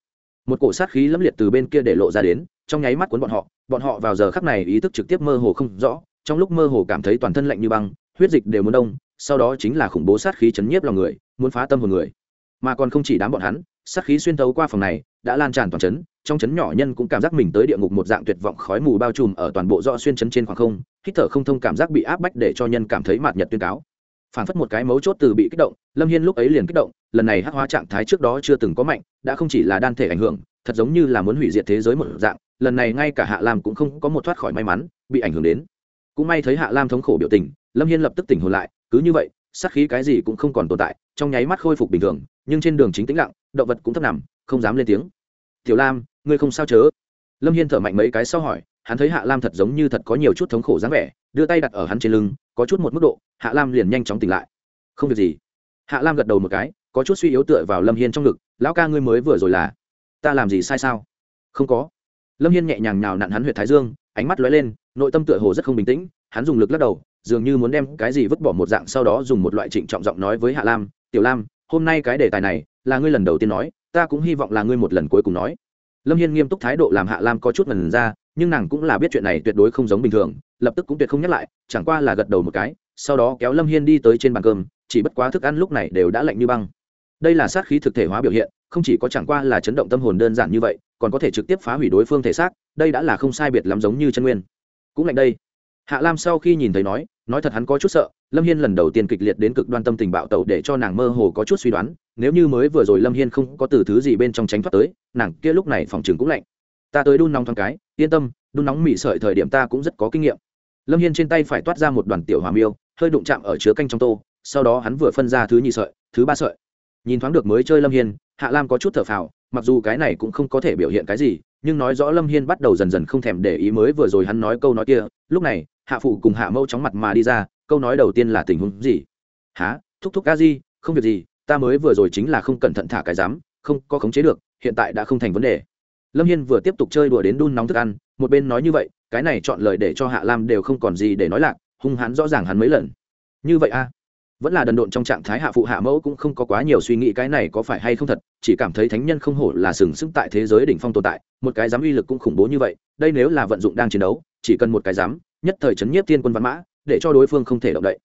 [SPEAKER 1] Một cổ sát khí lẫm liệt từ bên kia để lộ ra đến, trong nháy mắt cuốn bọn họ bọn họ vào giờ khắc này ý thức trực tiếp mơ hồ không rõ, trong lúc mơ hồ cảm thấy toàn thân lạnh như băng, huyết dịch đều muốn đông, sau đó chính là khủng bố sát khí chấn nhiếp lòng người, muốn phá tâm hồn người. Mà còn không chỉ đám bọn hắn, sát khí xuyên thấu qua phòng này, đã lan tràn toàn chấn trong chấn nhỏ nhân cũng cảm giác mình tới địa ngục một dạng tuyệt vọng khói mù bao trùm ở toàn bộ do xuyên chấn trên khoảng không, hít thở không thông cảm giác bị áp bách để cho nhân cảm thấy mạt nhật tuyên cáo phản phất một cái mấu chốt từ bị kích động, lâm hiên lúc ấy liền kích động, lần này hắc hóa trạng thái trước đó chưa từng có mạnh, đã không chỉ là đan thể ảnh hưởng, thật giống như là muốn hủy diệt thế giới một dạng, lần này ngay cả hạ lam cũng không có một thoát khỏi may mắn, bị ảnh hưởng đến. Cũng may thấy hạ lam thống khổ biểu tình, lâm hiên lập tức tỉnh hồn lại, cứ như vậy, sát khí cái gì cũng không còn tồn tại, trong nháy mắt khôi phục bình thường, nhưng trên đường chính tĩnh lặng, động vật cũng thấp nằm, không dám lên tiếng. Tiểu lam, ngươi không sao chớ? Lâm hiên thở mạnh mấy cái sau hỏi, hắn thấy hạ lam thật giống như thật có nhiều chút thống khổ dáng vẻ đưa tay đặt ở hắn trên lưng, có chút một mức độ, hạ lam liền nhanh chóng tỉnh lại. Không việc gì. Hạ lam gật đầu một cái, có chút suy yếu tựa vào lâm hiên trong ngực, lão ca ngươi mới vừa rồi là, ta làm gì sai sao? Không có. Lâm hiên nhẹ nhàng nào nặn hắn huyện thái dương, ánh mắt lóe lên, nội tâm tựa hồ rất không bình tĩnh, hắn dùng lực lắc đầu, dường như muốn đem cái gì vứt bỏ một dạng, sau đó dùng một loại trịnh trọng giọng nói với hạ lam, tiểu lam, hôm nay cái đề tài này là ngươi lần đầu tiên nói, ta cũng hy vọng là ngươi một lần cuối cùng nói. Lâm hiên nghiêm túc thái độ làm hạ lam có chút ngần ra nhưng nàng cũng là biết chuyện này tuyệt đối không giống bình thường, lập tức cũng tuyệt không nhắc lại, chẳng qua là gật đầu một cái, sau đó kéo lâm hiên đi tới trên bàn cơm, chỉ bất quá thức ăn lúc này đều đã lạnh như băng. Đây là sát khí thực thể hóa biểu hiện, không chỉ có chẳng qua là chấn động tâm hồn đơn giản như vậy, còn có thể trực tiếp phá hủy đối phương thể xác, đây đã là không sai biệt lắm giống như chân nguyên. Cũng lạnh đây. Hạ lam sau khi nhìn thấy nói nói thật hắn có chút sợ, lâm hiên lần đầu tiên kịch liệt đến cực đoan tâm tình bạo tẩu để cho nàng mơ hồ có chút suy đoán, nếu như mới vừa rồi lâm hiên không có từ thứ gì bên trong tránh thoát tới, nàng kia lúc này phòng chừng cũng lạnh. Ta tới đun nóng thoáng cái yên tâm, đun nóng mì sợi thời điểm ta cũng rất có kinh nghiệm. Lâm hiên trên tay phải toát ra một đoàn tiểu hòa miêu, hơi đụng chạm ở chứa canh trong tô, sau đó hắn vừa phân ra thứ nhị sợi, thứ ba sợi. Nhìn thoáng được mới chơi lâm hiên, hạ lam có chút thở phào, mặc dù cái này cũng không có thể biểu hiện cái gì, nhưng nói rõ lâm hiên bắt đầu dần dần không thèm để ý mới vừa rồi hắn nói câu nói kia, lúc này, hạ phụ cùng hạ mẫu chóng mặt mà đi ra, câu nói đầu tiên là tình huống gì? Há thúc thúc ca di, không việc gì, ta mới vừa rồi chính là không cẩn thận thả cái dám không có khống chế được, hiện tại đã không thành vấn đề lâm hiên vừa tiếp tục chơi đùa đến đun nóng thức ăn, một bên nói như vậy, cái này chọn lời để cho hạ lam đều không còn gì để nói lạc, hung hắn rõ ràng hắn mấy lần. Như vậy a vẫn là đần độn trong trạng thái hạ phụ hạ mẫu cũng không có quá nhiều suy nghĩ cái này có phải hay không thật, chỉ cảm thấy thánh nhân không hổ là sừng sững tại thế giới đỉnh phong tồn tại, một cái dám uy lực cũng khủng bố như vậy, đây nếu là vận dụng đang chiến đấu, chỉ cần một cái dám nhất thời chấn nhiếp thiên quân văn mã, để cho đối phương không thể động đậy.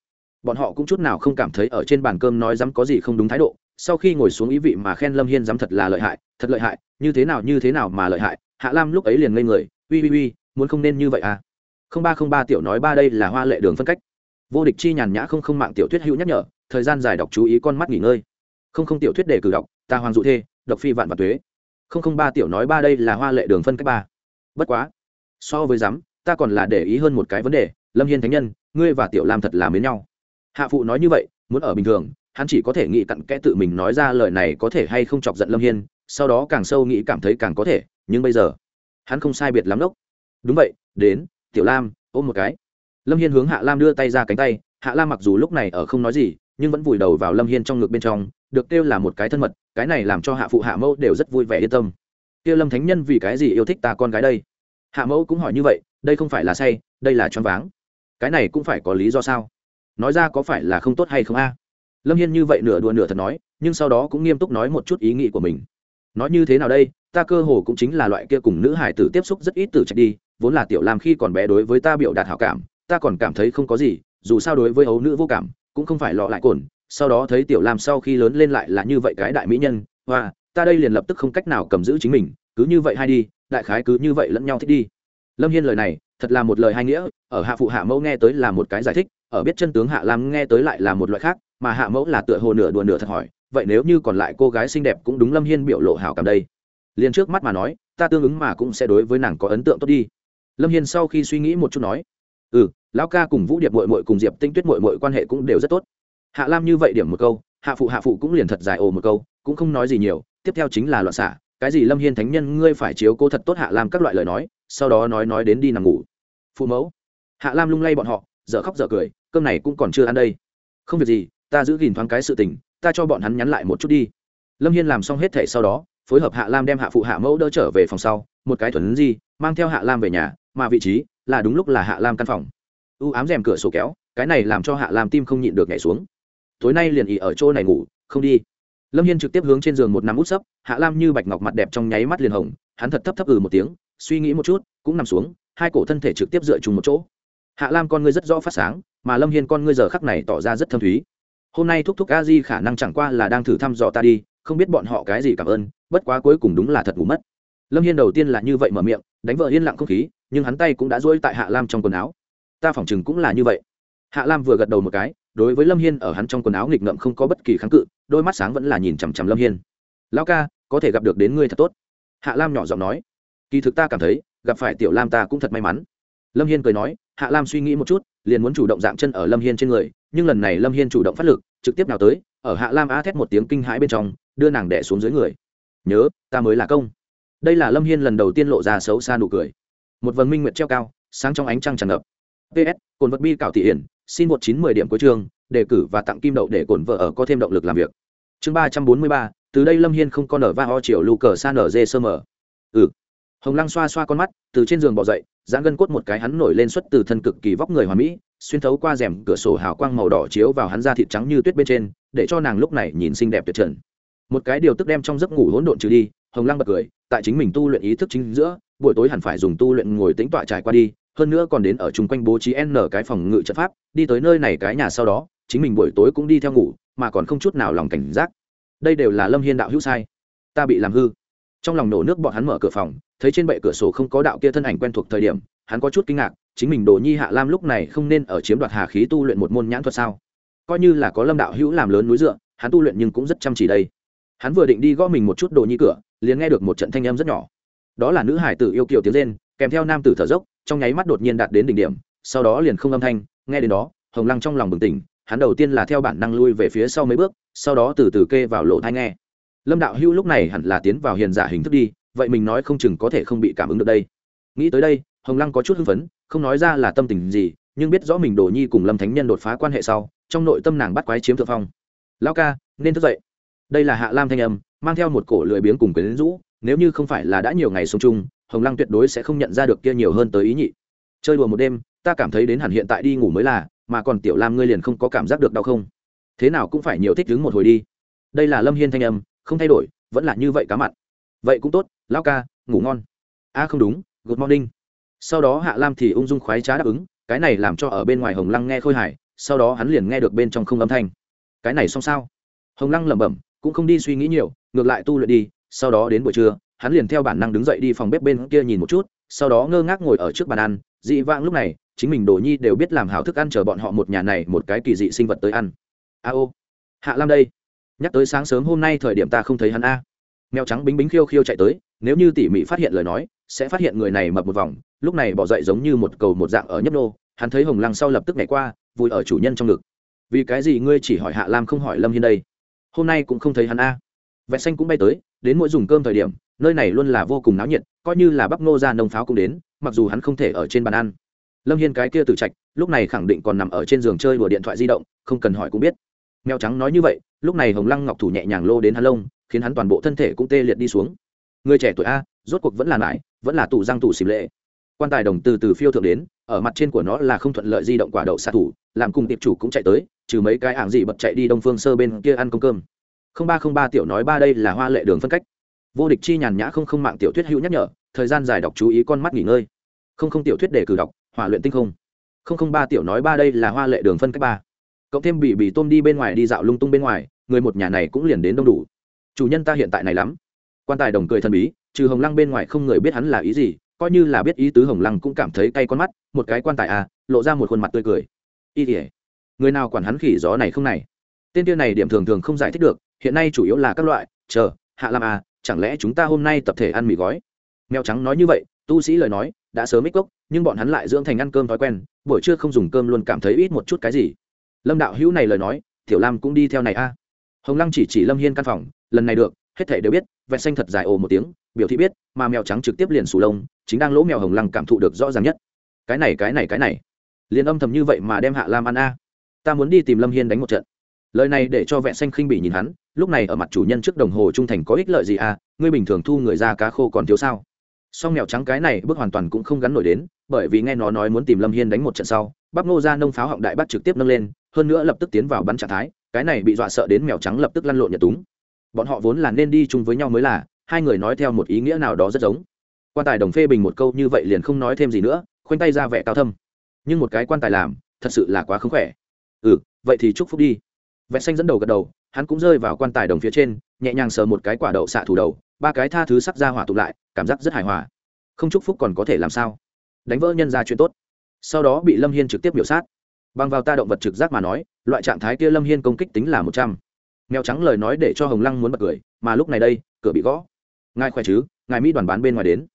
[SPEAKER 1] Bọn họ cũng chút nào không cảm thấy ở trên bàn cơm nói dám có gì không đúng thái độ sau khi ngồi xuống ý vị mà khen lâm hiên dám thật là lợi hại, thật lợi hại, như thế nào, như thế nào mà lợi hại, hạ lam lúc ấy liền ngây người, uy uy uy, muốn không nên như vậy à? Không ba không ba tiểu nói ba đây là hoa lệ đường phân cách. Vô địch chi nhàn nhã không không mạng tiểu thuyết hữu nhắc nhở, thời gian dài đọc chú ý con mắt nghỉ ngơi. Không không tiểu thuyết để cử đọc, ta hoàng dụ thê, độc phi vạn và tuế. Không không ba tiểu nói ba đây là hoa lệ đường phân cách ba. Bất quá, so với dám ta còn là để ý hơn một cái vấn đề, lâm hiên thánh nhân, ngươi và tiểu lam thật là mến nhau. Hạ phụ nói như vậy, muốn ở bình thường hắn chỉ có thể nghĩ cặn kẽ tự mình nói ra lời này có thể hay không chọc giận lâm hiên, sau đó càng sâu nghĩ cảm thấy càng có thể, nhưng bây giờ, hắn không sai biệt lắm đốc. Đúng vậy, đến, tiểu lam, ôm một cái. Lâm hiên hướng hạ lam đưa tay ra cánh tay, hạ lam mặc dù lúc này ở không nói gì, nhưng vẫn vùi đầu vào lâm hiên trong ngực bên trong, được kêu là một cái thân mật, cái này làm cho hạ phụ hạ mẫu đều rất vui vẻ yên tâm. Kêu lâm thánh nhân vì cái gì yêu thích ta con gái đây? Hạ mẫu cũng hỏi như vậy, đây không phải là say, đây là choáng váng. Cái này cũng phải có lý do sao? Nói ra có phải là không tốt hay không a? Lâm hiên như vậy nửa đùa nửa thật nói, nhưng sau đó cũng nghiêm túc nói một chút ý nghĩ của mình. Nói như thế nào đây, ta cơ hồ cũng chính là loại kia cùng nữ hải tử tiếp xúc rất ít tử trạch đi, vốn là tiểu làm khi còn bé đối với ta biểu đạt hảo cảm, ta còn cảm thấy không có gì, dù sao đối với ấu nữ vô cảm, cũng không phải lọ lại cồn, sau đó thấy tiểu lam sau khi lớn lên lại là như vậy cái đại mỹ nhân và ta đây liền lập tức không cách nào cầm giữ chính mình, cứ như vậy hay đi, đại khái cứ như vậy lẫn nhau thích đi. Lâm hiên lời này, thật là một lời hai nghĩa, ở hạ phụ hạ mẫu nghe tới là một cái giải thích, ở biết chân tướng hạ lam nghe tới lại là một loại khác mà hạ mẫu là tựa hồ nửa đùa nửa thật hỏi, vậy nếu như còn lại cô gái xinh đẹp cũng đúng lâm hiên biểu lộ hảo cảm đây. Liền trước mắt mà nói, ta tương ứng mà cũng sẽ đối với nàng có ấn tượng tốt đi. Lâm hiên sau khi suy nghĩ một chút nói ừ lão ca cùng vũ điệp mội mội cùng diệp tinh tuyết mội mội quan hệ cũng đều rất tốt. Hạ lam như vậy điểm một câu, hạ phụ hạ phụ cũng liền thật dài ồ một câu, cũng không nói gì nhiều, tiếp theo chính là loạn xả cái gì lâm hiên thánh nhân ngươi phải chiếu cố thật tốt hạ lam các loại lời nói, sau đó nói nói đến đi nằm ngủ. Phụ mẫu, hạ lam lung lay bọn họ, dở khóc dở cười, cơm này cũng còn chưa ăn đây. Không việc gì ta giữ gìn thoáng cái sự tình, ta cho bọn hắn nhắn lại một chút đi. Lâm hiên làm xong hết thể sau đó, phối hợp hạ lam đem hạ phụ hạ mẫu đỡ trở về phòng sau, một cái thuần di, mang theo hạ lam về nhà, mà vị trí là đúng lúc là hạ lam căn phòng. U ám rèm cửa sổ kéo, cái này làm cho hạ lam tim không nhịn được nhảy xuống. Tối nay liền ỉ ở chỗ này ngủ, không đi. Lâm hiên trực tiếp hướng trên giường một nằm út sấp, hạ lam như bạch ngọc mặt đẹp trong nháy mắt liền hồng, hắn thật thấp thấp ừ một tiếng, suy nghĩ một chút, cũng nằm xuống, hai cổ thân thể trực tiếp dựa chung một chỗ. Hạ lam con ngươi rất rõ phát sáng, mà lâm hiên con ngươi giờ khắc này tỏ ra rất thâm thúy hôm nay thúc thúc a di khả năng chẳng qua là đang thử thăm dò ta đi, không biết bọn họ cái gì cảm ơn, bất quá cuối cùng đúng là thật ngủ mất. Lâm hiên đầu tiên là như vậy mở miệng, đánh vợ yên lặng không khí, nhưng hắn tay cũng đã rỗi tại hạ lam trong quần áo. Ta phỏng chừng cũng là như vậy. Hạ lam vừa gật đầu một cái, đối với lâm hiên ở hắn trong quần áo nghịch ngợm không có bất kỳ kháng cự, đôi mắt sáng vẫn là nhìn chằm chằm lâm hiên. Lão ca, có thể gặp được đến ngươi thật tốt. Hạ lam nhỏ giọng nói. Kỳ thực ta cảm thấy, gặp phải tiểu lam ta cũng thật may mắn. Lâm hiên cười nói. Hạ lam suy nghĩ một chút liền muốn chủ động dạng chân ở lâm hiên trên người, nhưng lần này lâm hiên chủ động phát lực, trực tiếp nào tới, ở hạ lam á thét một tiếng kinh hãi bên trong, đưa nàng đẻ xuống dưới người. Nhớ, ta mới là công. Đây là lâm hiên lần đầu tiên lộ ra xấu xa nụ cười. Một vần minh nguyệt treo cao, sáng trong ánh trăng tràn ngập. Ps cồn vật bi cảo thị hiển, xin một chín mười điểm cuối chương đề cử và tặng kim đậu để cổn vợ ở có thêm động lực làm việc. Chương ba trăm bốn mươi ba, từ đây lâm hiên không còn nở va ho triệu lù cờ sa nở dê sơ mờ. Ừ. Hồng lăng xoa xoa con mắt, từ trên giường bỏ dậy giãn gân cốt một cái hắn nổi lên xuất từ thân cực kỳ vóc người hoàn mỹ, xuyên thấu qua rèm cửa sổ hào quang màu đỏ chiếu vào hắn da thịt trắng như tuyết bên trên, để cho nàng lúc này nhìn xinh đẹp tuyệt trần. Một cái điều tức đem trong giấc ngủ hỗn độn trừ đi, hồng lăng bật cười, tại chính mình tu luyện ý thức chính giữa, buổi tối hẳn phải dùng tu luyện ngồi tĩnh tọa trải qua đi, hơn nữa còn đến ở chung quanh bố trí n cái phòng ngự trận pháp, đi tới nơi này cái nhà sau đó, chính mình buổi tối cũng đi theo ngủ, mà còn không chút nào lòng cảnh giác. Đây đều là lâm hiên đạo hữu sai. Ta bị làm hư. Trong lòng nổ nước bọn hắn mở cửa phòng thấy trên bệ cửa sổ không có đạo kia thân ảnh quen thuộc thời điểm, hắn có chút kinh ngạc, chính mình đồ nhi hạ lam lúc này không nên ở chiếm đoạt hà khí tu luyện một môn nhãn thuật sao? Coi như là có lâm đạo hữu làm lớn núi dựa, hắn tu luyện nhưng cũng rất chăm chỉ đây. Hắn vừa định đi gõ mình một chút đồ nhi cửa, liền nghe được một trận thanh âm rất nhỏ. Đó là nữ hải tử yêu kiều tiếng lên kèm theo nam tử thở dốc, trong nháy mắt đột nhiên đạt đến đỉnh điểm, sau đó liền không âm thanh, nghe đến đó, hồng lăng trong lòng bừng tỉnh, hắn đầu tiên là theo bản năng lui về phía sau mấy bước, sau đó từ từ kê vào lỗ thai nghe. Lâm đạo hữu lúc này hẳn là tiến vào hiền giả hình thức đi vậy mình nói không chừng có thể không bị cảm ứng được đây. Nghĩ tới đây, hồng lăng có chút hưng phấn, không nói ra là tâm tình gì, nhưng biết rõ mình đổ nhi cùng lâm thánh nhân đột phá quan hệ sau, trong nội tâm nàng bắt quái chiếm thượng phong. Lao ca, nên thức dậy. Đây là hạ lam thanh âm, mang theo một cổ lười biếng cùng quyến rũ, nếu như không phải là đã nhiều ngày sống chung, hồng lăng tuyệt đối sẽ không nhận ra được kia nhiều hơn tới ý nhị. Chơi đùa một đêm, ta cảm thấy đến hẳn hiện tại đi ngủ mới là, mà còn tiểu lam ngươi liền không có cảm giác được đau không? Thế nào cũng phải nhiều thích đứng một hồi đi. Đây là lâm hiên thanh âm, không thay đổi, vẫn là như vậy cá mặn vậy cũng tốt, lão ca, ngủ ngon. A không đúng, good morning. Sau đó hạ lam thì ung dung khoái trá đáp ứng, cái này làm cho ở bên ngoài hồng lăng nghe khôi hài, sau đó hắn liền nghe được bên trong không âm thanh. Cái này xong sao? Hồng lăng lẩm bẩm, cũng không đi suy nghĩ nhiều, ngược lại tu luyện đi, sau đó đến buổi trưa, hắn liền theo bản năng đứng dậy đi phòng bếp bên kia nhìn một chút, sau đó ngơ ngác ngồi ở trước bàn ăn, dị vãng lúc này, chính mình đồ nhi đều biết làm hào thức ăn chờ bọn họ một nhà này một cái kỳ dị sinh vật tới ăn. A ô, hạ lam đây, nhắc tới sáng sớm hôm nay thời điểm ta không thấy hắn a mèo trắng bính bính khiêu khiêu chạy tới, nếu như tỉ mỉ phát hiện lời nói, sẽ phát hiện người này mập một vòng, lúc này bỏ dậy giống như một cầu một dạng ở nhấp nô, hắn thấy hồng lăng sau lập tức nhảy qua, vùi ở chủ nhân trong ngực. Vì cái gì ngươi chỉ hỏi hạ lam không hỏi lâm hiên đây? Hôm nay cũng không thấy hắn a. À. vẹt xanh cũng bay tới, đến mỗi dùng cơm thời điểm, nơi này luôn là vô cùng náo nhiệt, coi như là bắp nô ra nông pháo cũng đến, mặc dù hắn không thể ở trên bàn ăn. Lâm hiên cái kia từ trạch, lúc này khẳng định còn nằm ở trên giường chơi đùa điện thoại di động, không cần hỏi cũng biết. Mèo trắng nói như vậy, lúc này hồng lăng ngọc thủ nhẹ nhàng lô đến hắn lông khiến hắn toàn bộ thân thể cũng tê liệt đi xuống. Người trẻ tuổi a, rốt cuộc vẫn là mãi vẫn là tủ răng tủ xìm lệ. Quan tài đồng từ từ phiêu thượng đến, ở mặt trên của nó là không thuận lợi di động quả đậu xạ thủ, làm cùng tiệp chủ cũng chạy tới, trừ mấy cái ảng gì bật chạy đi đông phương sơ bên kia ăn công cơm. Không ba không ba tiểu nói ba đây là hoa lệ đường phân cách. Vô địch chi nhàn nhã không không mạng tiểu thuyết hữu nhắc nhở, thời gian dài đọc chú ý con mắt nghỉ ngơi. Không không tiểu thuyết để cử đọc, hỏa luyện tinh không. Không không ba tiểu nói ba đây là hoa lệ đường phân cách ba. Cộng thêm bị bị tôm đi bên ngoài đi dạo lung tung bên ngoài, người một nhà này cũng liền đến đông đủ chủ nhân ta hiện tại này lắm. Quan tài đồng cười thần bí, trừ hồng lăng bên ngoài không người biết hắn là ý gì, coi như là biết ý tứ hồng lăng cũng cảm thấy cay con mắt, một cái quan tài à lộ ra một khuôn mặt tươi cười. Y tỉa người nào quản hắn khỉ gió này không này? Tên tiêu này điểm thường thường không giải thích được, hiện nay chủ yếu là các loại, chờ, hạ làm à chẳng lẽ chúng ta hôm nay tập thể ăn mì gói? Mèo trắng nói như vậy, tu sĩ lời nói, đã sớm ít cốc nhưng bọn hắn lại dưỡng thành ăn cơm thói quen, buổi trưa không dùng cơm luôn cảm thấy ít một chút cái gì. Lâm đạo hữu này lời nói, tiểu lam cũng đi theo này a hồng lăng chỉ chỉ lâm hiên căn phòng lần này được, hết thể đều biết, vẹt xanh thật dài ồ một tiếng, biểu thị biết, mà mèo trắng trực tiếp liền sù lông, chính đang lỗ mèo hồng lăng cảm thụ được rõ ràng nhất. Cái này cái này cái này. Liền âm thầm như vậy mà đem hạ lam ăn a. Ta muốn đi tìm lâm hiên đánh một trận. Lời này để cho vẹn xanh khinh bỉ nhìn hắn, lúc này ở mặt chủ nhân trước đồng hồ trung thành có ích lợi gì à? Ngươi bình thường thu người ra cá khô còn thiếu sao? Song mèo trắng cái này bước hoàn toàn cũng không gắn nổi đến, bởi vì nghe nó nói muốn tìm lâm hiên đánh một trận sau, bắp ngô ra nông pháo họng đại bắt trực tiếp nâng lên, hơn nữa lập tức tiến vào bắn trạng thái, cái này bị dọa sợ đến mèo trắng lập tức lăn lộn nhật túng bọn họ vốn là nên đi chung với nhau mới là, hai người nói theo một ý nghĩa nào đó rất giống. Quan tài đồng phê bình một câu như vậy liền không nói thêm gì nữa, khoanh tay ra vẻ cao thâm. Nhưng một cái quan tài làm, thật sự là quá không khỏe. Ừ vậy thì chúc phúc đi. Vẽ xanh dẫn đầu gật đầu, hắn cũng rơi vào quan tài đồng phía trên, nhẹ nhàng sờ một cái quả đậu xạ thủ đầu, ba cái tha thứ sắc ra hỏa tụ lại, cảm giác rất hài hòa. Không chúc phúc còn có thể làm sao? Đánh vỡ nhân ra chuyện tốt. Sau đó bị lâm hiên trực tiếp biểu sát. Bằng vào ta động vật trực giác mà nói, loại trạng thái kia lâm hiên công kích tính là một trăm mèo trắng lời nói để cho hồng lăng muốn bật cười, mà lúc này đây, cửa bị gõ. Ngài khỏe chứ? Ngài mỹ đoàn bán bên ngoài đến.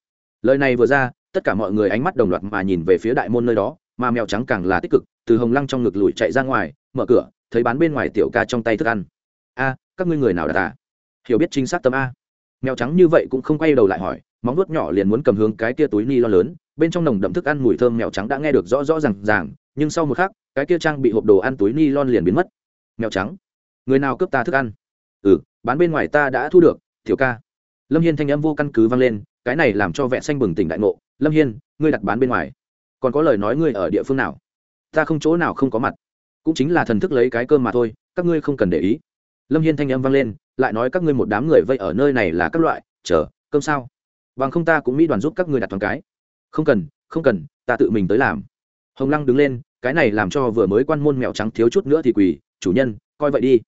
[SPEAKER 1] Lời này vừa ra, tất cả mọi người ánh mắt đồng loạt mà nhìn về phía đại môn nơi đó, mà mèo trắng càng là tích cực, từ hồng lăng trong ngực lùi chạy ra ngoài, mở cửa, thấy bán bên ngoài tiểu ca trong tay thức ăn. A, các ngươi người nào đặt à? Hiểu biết chính xác tâm a. Mèo trắng như vậy cũng không quay đầu lại hỏi, móng vuốt nhỏ liền muốn cầm hướng cái kia túi ni lo lớn, bên trong nồng đậm thức ăn mùi thơm mèo trắng đã nghe được rõ rõ r à n g ràng, nhưng sau một khắc, cái kia trang bị hộp đồ ăn túi ni lon liền biến mất. Mèo trắng người nào cướp ta thức ăn? Ừ bán bên ngoài ta đã thu được thiểu ca. Lâm hiên thanh âm vô căn cứ vang lên, cái này làm cho vẹn xanh bừng tỉnh đại ngộ. Lâm hiên, ngươi đặt bán bên ngoài. Còn có lời nói ngươi ở địa phương nào? Ta không chỗ nào không có mặt. Cũng chính là thần thức lấy cái cơm mà thôi, các ngươi không cần để ý. Lâm hiên thanh âm vang lên, lại nói các ngươi một đám người vây ở nơi này là các loại, chờ, cơm sao? Bằng không ta cũng mỹ đoàn giúp các ngươi đặt toàn cái. Không cần không cần, ta tự mình tới làm. Hồng lăng đứng lên, cái này làm cho vừa mới quan môn mèo trắng thiếu chút nữa thì quỳ, chủ nhân, coi vậy đi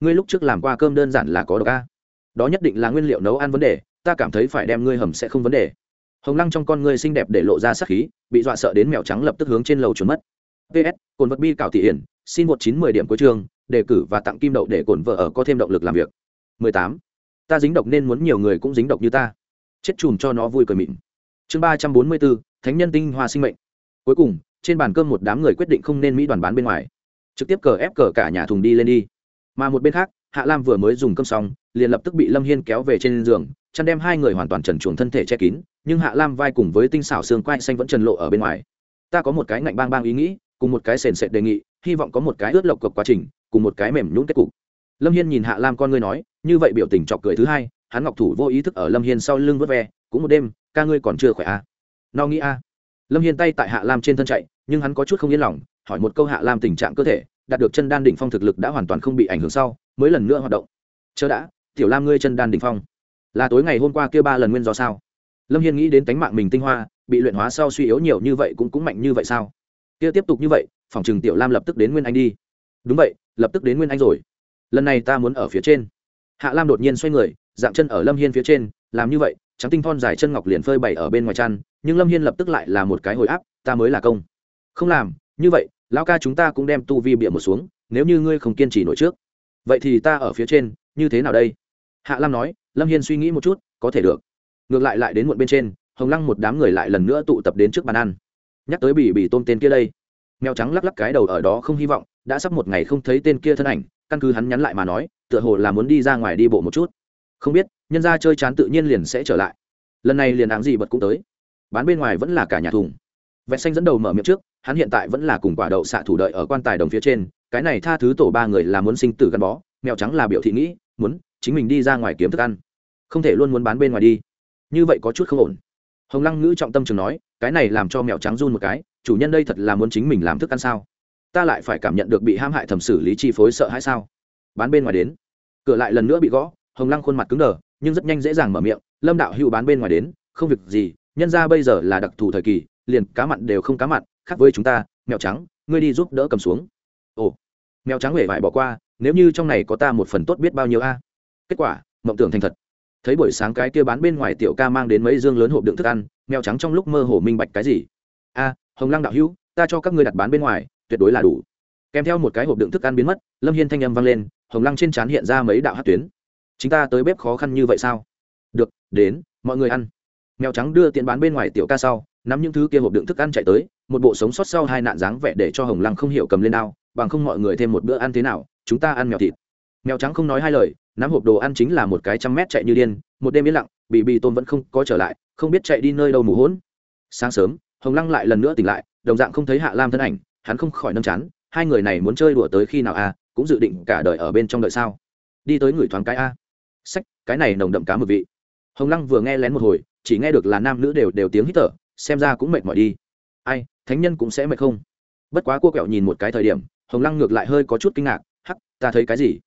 [SPEAKER 1] ngươi lúc trước làm qua cơm đơn giản là có độc a. Đó nhất định là nguyên liệu nấu ăn vấn đề, ta cảm thấy phải đem ngươi hầm sẽ không vấn đề. Hồng lăng trong con ngươi xinh đẹp để lộ ra sắc khí, bị dọa sợ đến mèo trắng lập tức hướng trên lầu trốn mất. Ps cồn vật bi cảo thị hiển, xin một chín mười điểm cuối trường đề cử và tặng kim đậu để cồn vợ ở có thêm động lực làm việc. 18. ta dính độc nên muốn nhiều người cũng dính độc như ta. Chết chùm cho nó vui cười mịn. Chương ba trăm bốn mươi bốn, thánh nhân tinh hoa sinh mệnh. Cuối cùng, trên bàn cơm một đám người quyết định không nên mỹ đoàn bán bên ngoài. Trực tiếp cờ ép cờ cả nhà thùng đi lên đi mà một bên khác, hạ lam vừa mới dùng cơm xong, liền lập tức bị lâm hiên kéo về trên giường, chăn đem hai người hoàn toàn trần chuồng thân thể che kín, nhưng hạ lam vai cùng với tinh xảo xương quai xanh vẫn trần lộ ở bên ngoài ta có một cái ngạnh bang bang ý nghĩ, cùng một cái sền sệt đề nghị, hy vọng có một cái ướt lộc cộc quá trình, cùng một cái mềm nhún kết cục lâm hiên nhìn hạ lam con ngươi nói, như vậy biểu tình chọc cười thứ hai, hắn ngọc thủ vô ý thức ở lâm hiên sau lưng vớt ve, cũng một đêm, ca ngươi còn chưa khỏe à. no nghĩ a à. lâm hiên tay tại hạ lam trên thân chạy, nhưng hắn có chút không yên lòng, hỏi một câu hạ lam tình trạng cơ thể đạt được chân đan đỉnh phong thực lực đã hoàn toàn không bị ảnh hưởng sau, mới lần nữa hoạt động. Chớ đã, tiểu lam ngươi chân đan đỉnh phong. Là tối ngày hôm qua kia ba lần nguyên do sao? Lâm hiên nghĩ đến tánh mạng mình tinh hoa, bị luyện hóa sau suy yếu nhiều như vậy cũng cũng mạnh như vậy sao? Kia tiếp tục như vậy phòng chừng tiểu lam lập tức đến nguyên anh đi. Đúng vậy, lập tức đến nguyên anh rồi. Lần này ta muốn ở phía trên. Hạ lam đột nhiên xoay người, dạng chân ở lâm hiên phía trên, làm như vậy, trắng tinh thon dài chân ngọc liền phơi bày ở bên ngoài chăn, nhưng lâm hiên lập tức lại là một cái hồi áp, ta mới là công. Không làm, như vậy lão ca chúng ta cũng đem tu vi bịa một xuống, nếu như ngươi không kiên trì nổi trước, vậy thì ta ở phía trên, như thế nào đây? Hạ lam nói, lâm hiên suy nghĩ một chút, có thể được. Ngược lại lại đến muộn bên trên, hồng lăng một đám người lại lần nữa tụ tập đến trước bàn ăn. Nhắc tới bỉ bỉ tôm tên kia đây, mèo trắng lắc lắc cái đầu ở đó không hy vọng, đã sắp một ngày không thấy tên kia thân ảnh, căn cứ hắn nhắn lại mà nói, tựa hồ là muốn đi ra ngoài đi bộ một chút. Không biết, nhân ra chơi chán tự nhiên liền sẽ trở lại. Lần này liền áng gì bật cũng tới. Bán bên ngoài vẫn là cả nhà thùng vẹn xanh dẫn đầu mở miệng trước, hắn hiện tại vẫn là cùng quả đậu xạ thủ đợi ở quan tài đồng phía trên, cái này tha thứ tổ ba người là muốn sinh tử gắn bó, mèo trắng là biểu thị nghĩ, muốn chính mình đi ra ngoài kiếm thức ăn, không thể luôn muốn bán bên ngoài đi. Như vậy có chút không ổn. Hồng lăng ngữ trọng tâm trường nói, cái này làm cho mèo trắng run một cái, chủ nhân đây thật là muốn chính mình làm thức ăn sao? Ta lại phải cảm nhận được bị ham hại thẩm xử lý chi phối sợ hãi sao? Bán bên ngoài đến. Cửa lại lần nữa bị gõ, hồng lăng khuôn mặt cứng đờ, nhưng rất nhanh dễ dàng mở miệng, lâm đạo hữu bán bên ngoài đến, không việc gì, nhân ra bây giờ là đặc thù thời kỳ liền cá mặn đều không cá mặn, khác với chúng ta, mèo trắng, ngươi đi giúp đỡ cầm xuống. Ồ, mèo trắng hề vải bỏ qua, nếu như trong này có ta một phần tốt biết bao nhiêu a? Kết quả, mộng tưởng thành thật. Thấy buổi sáng cái kia bán bên ngoài tiểu ca mang đến mấy dương lớn hộp đựng thức ăn, mèo trắng trong lúc mơ hồ minh bạch cái gì? A, hồng lăng đạo hữu, ta cho các ngươi đặt bán bên ngoài, tuyệt đối là đủ. Kèm theo một cái hộp đựng thức ăn biến mất, lâm hiên thanh âm vang lên, hồng lăng trên trán hiện ra mấy đạo hát tuyến. Chúng ta tới bếp khó khăn như vậy sao? Được, đến, mọi người ăn. Mèo trắng đưa tiện bán bên ngoài tiểu ca sau nắm những thứ kia hộp đựng thức ăn chạy tới một bộ sống sót sau hai nạn dáng vẻ để cho hồng lăng không hiểu cầm lên đao bằng không mọi người thêm một bữa ăn thế nào chúng ta ăn mèo thịt. Mèo trắng không nói hai lời nắm hộp đồ ăn chính là một cái trăm mét chạy như điên một đêm yên lặng bị bị tôm vẫn không có trở lại không biết chạy đi nơi đâu mù hỗn. Sáng sớm hồng lăng lại lần nữa tỉnh lại đồng dạng không thấy hạ lam thân ảnh hắn không khỏi nâm chán hai người này muốn chơi đùa tới khi nào a à, cũng dự định cả đời ở bên trong đợi sao. Đi tới người thoáng cái a. À. sách cái này nồng đậm cá mực vị. Hồng lăng vừa nghe lén một hồi chỉ nghe được là nam nữ đều đều tiếng hít thở xem ra cũng mệt mỏi đi. Ai, thánh nhân cũng sẽ mệt không? Bất quá cua kẹo nhìn một cái thời điểm, hồng lăng ngược lại hơi có chút kinh ngạc, hắc, ta thấy cái gì?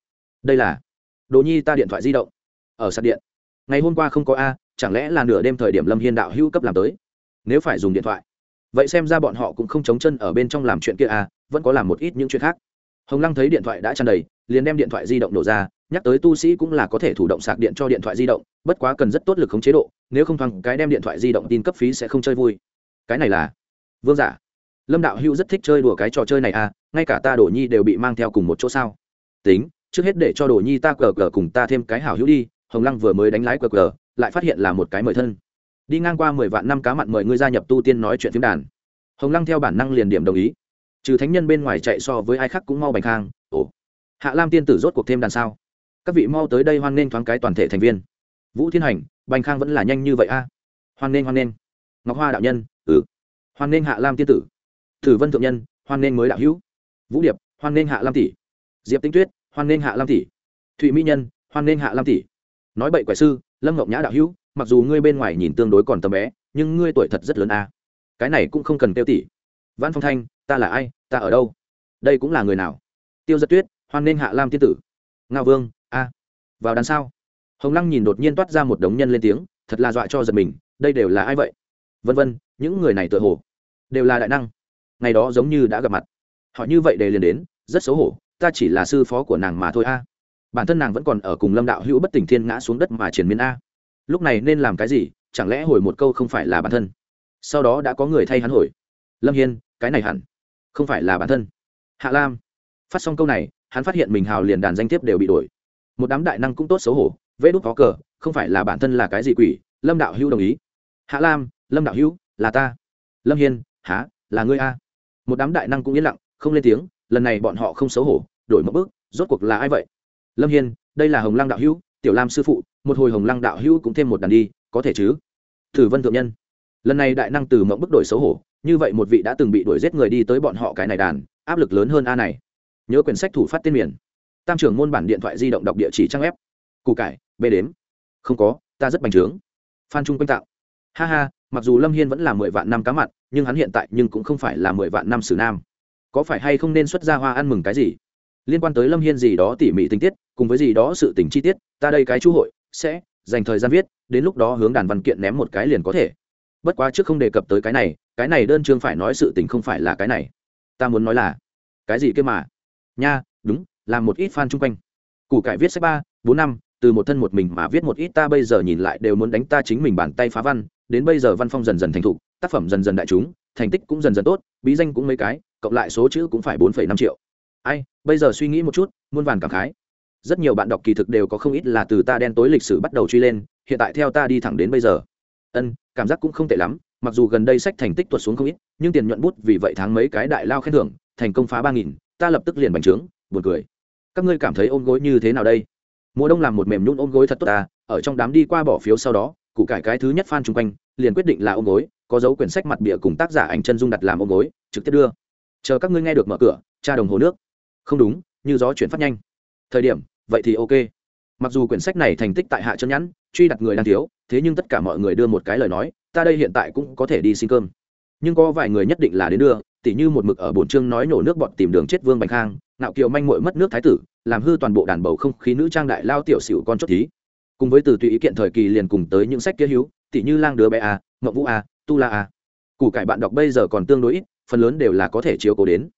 [SPEAKER 1] Đây là đồ nhi ta điện thoại di động, ở sạc điện. Ngày hôm qua không có a, chẳng lẽ là nửa đêm thời điểm lâm hiên đạo hữu cấp làm tới? Nếu phải dùng điện thoại, vậy xem ra bọn họ cũng không chống chân ở bên trong làm chuyện kia a, vẫn có làm một ít những chuyện khác. Hồng lăng thấy điện thoại đã tràn đầy liền đem điện thoại di động đổ ra, nhắc tới tu sĩ cũng là có thể thủ động sạc điện cho điện thoại di động, bất quá cần rất tốt lực khống chế độ, nếu không thoáng cái đem điện thoại di động tin cấp phí sẽ không chơi vui. Cái này là, vương giả. Lâm đạo hữu rất thích chơi đùa cái trò chơi này à ngay cả ta đồ nhi đều bị mang theo cùng một chỗ sao? Tính, trước hết để cho đồ nhi ta cờ cờ cùng ta thêm cái hảo hữu đi, hồng lăng vừa mới đánh lái cờ cờ, lại phát hiện là một cái mời thân. Đi ngang qua mười vạn năm cá mặn mời ngươi gia nhập tu tiên nói chuyện phim đàn. Hồng lăng theo bản năng liền điểm đồng ý. Trừ thánh nhân bên ngoài chạy so với ai khác cũng mau bành khang. Ồ hạ lam tiên tử rốt cuộc thêm đàn sao? Các vị mau tới đây hoan nghênh thoáng cái toàn thể thành viên. Vũ thiên hành, bành khang vẫn là nhanh như vậy a? Hoan nghênh hoan nghênh. Ngọc hoa đạo nhân ừ. Hoan nghênh hạ lam tiên tử. Thử vân thượng nhân, hoan nghênh mới đạo hữu. Vũ điệp, hoan nghênh hạ lam tỷ. Diệp tinh tuyết, hoan nghênh hạ lam tỷ. Thụy mỹ nhân, hoan nghênh hạ lam tỷ. Nói bậy quẻ sư, lâm ngọc nhã đạo hữu, mặc dù ngươi bên ngoài nhìn tương đối còn tầm bé, nhưng ngươi tuổi thật rất lớn a. Cái này cũng không cần tiêu tỷ. Văn phong thanh, ta là ai, ta ở đâu? Đây cũng là người nào? Tiêu giật tuyết hoan nghênh hạ lam tiên tử. Ngao vương, a, vào đằng sau hồng lăng nhìn đột nhiên toát ra một đống nhân lên tiếng, thật là dọa cho giật mình, đây đều là ai vậy? Vân vân, những người này tựa hồ đều là đại năng. Ngày đó giống như đã gặp mặt. Họ như vậy để liền đến, rất xấu hổ, ta chỉ là sư phó của nàng mà thôi a. Bản thân nàng vẫn còn ở cùng lâm đạo hữu bất tỉnh thiên ngã xuống đất mà triển miên a. Lúc này nên làm cái gì, chẳng lẽ hồi một câu không phải là bản thân? Sau đó đã có người thay hắn hồi. Lâm hiên, cái này hẳn không phải là bản thân. Hạ lam phát xong câu này, hắn phát hiện mình hào liền đàn danh thiếp đều bị đổi. Một đám đại năng cũng tốt xấu hổ vê đút có cờ, không phải là bản thân là cái gì quỷ, lâm đạo hữu đồng ý. Hạ lam, lâm đạo hữu, là ta. Lâm hiên há là ngươi a? Một đám đại năng cũng yên lặng, không lên tiếng, lần này bọn họ không xấu hổ, đổi một bước, rốt cuộc là ai vậy? Lâm hiên, đây là hồng lăng đạo hữu, tiểu lam sư phụ, một hồi hồng lăng đạo hữu cũng thêm một đàn đi, có thể chứ? Thử vân thượng nhân. Lần này đại năng từ mộng bức đổi xấu hổ, như vậy một vị đã từng bị đuổi giết người đi tới bọn họ cái này đàn, áp lực lớn hơn a này nhớ quyển sách thủ phát tên miền. Tam trưởng môn bản điện thoại di động đọc địa chỉ trang web. Củ cải, bê đếm. Không có, ta rất bành trướng. Phan trung quanh tạo. Ha ha, mặc dù lâm hiên vẫn là mười vạn năm cá mặt nhưng hắn hiện tại nhưng cũng không phải là mười vạn năm sử nam. Có phải hay không nên xuất ra hoa ăn mừng cái gì? Liên quan tới lâm hiên gì đó tỉ mỉ tình tiết, cùng với gì đó sự tình chi tiết, ta đây cái chú hội sẽ dành thời gian viết, đến lúc đó hướng đàn văn kiện ném một cái liền có thể. Bất quá trước không đề cập tới cái này cái này đơn chương phải nói sự tình không phải là cái này. Ta muốn nói là, cái gì kia mà? Nha, đúng làm một ít fan chung quanh. Củ cải viết sách ba, bốn năm, từ một thân một mình mà viết một ít ta bây giờ nhìn lại đều muốn đánh ta chính mình bàn tay phá văn. Đến bây giờ văn phong dần dần thành thục, tác phẩm dần dần đại chúng, thành tích cũng dần dần tốt, bí danh cũng mấy cái, cộng lại số chữ cũng phải bốn năm triệu. Ai, bây giờ suy nghĩ một chút, muôn vàn cảm khái. Rất nhiều bạn đọc kỳ thực đều có không ít là từ ta đen tối lịch sử bắt đầu truy lên, hiện tại theo ta đi thẳng đến bây giờ. Ân, cảm giác cũng không tệ lắm, mặc dù gần đây sách thành tích tuột xuống không ít, nhưng tiền nhuận bút vì vậy tháng mấy cái đại lao khen thưởng, thành công phá ba nghìn ta lập tức liền bành trướng, buồn cười. Các ngươi cảm thấy ôm gối như thế nào đây? Mùa đông làm một mềm nhún ôm gối thật tốt ta, ở trong đám đi qua bỏ phiếu sau đó cụ cải cái thứ nhất fan chung quanh, liền quyết định là ôm gối, có dấu quyển sách mặt bìa cùng tác giả ảnh chân dung đặt làm ôm gối, trực tiếp đưa. Chờ các ngươi nghe được mở cửa tra đồng hồ nước. Không đúng, như gió chuyển phát nhanh. Thời điểm, vậy thì ok. Mặc dù quyển sách này thành tích tại hạ chân nhẵn truy đặt người đang thiếu, thế nhưng tất cả mọi người đưa một cái lời nói, ta đây hiện tại cũng có thể đi xin cơm. Nhưng có vài người nhất định là đến đưa tỉ như một mực ở bổn chương nói nổ nước bọn tìm đường chết vương bạch khang nạo kiều manh muội mất nước thái tử, làm hư toàn bộ đàn bầu không khí nữ trang đại lao tiểu xỉu con chốt thí. Cùng với từ tùy ý kiện thời kỳ liền cùng tới những sách kia hữu, tỉ như lang đứa bé a mậu vũ a, tu la a. Củ cải bạn đọc bây giờ còn tương đối ít, phần lớn đều là có thể chiếu cố đến.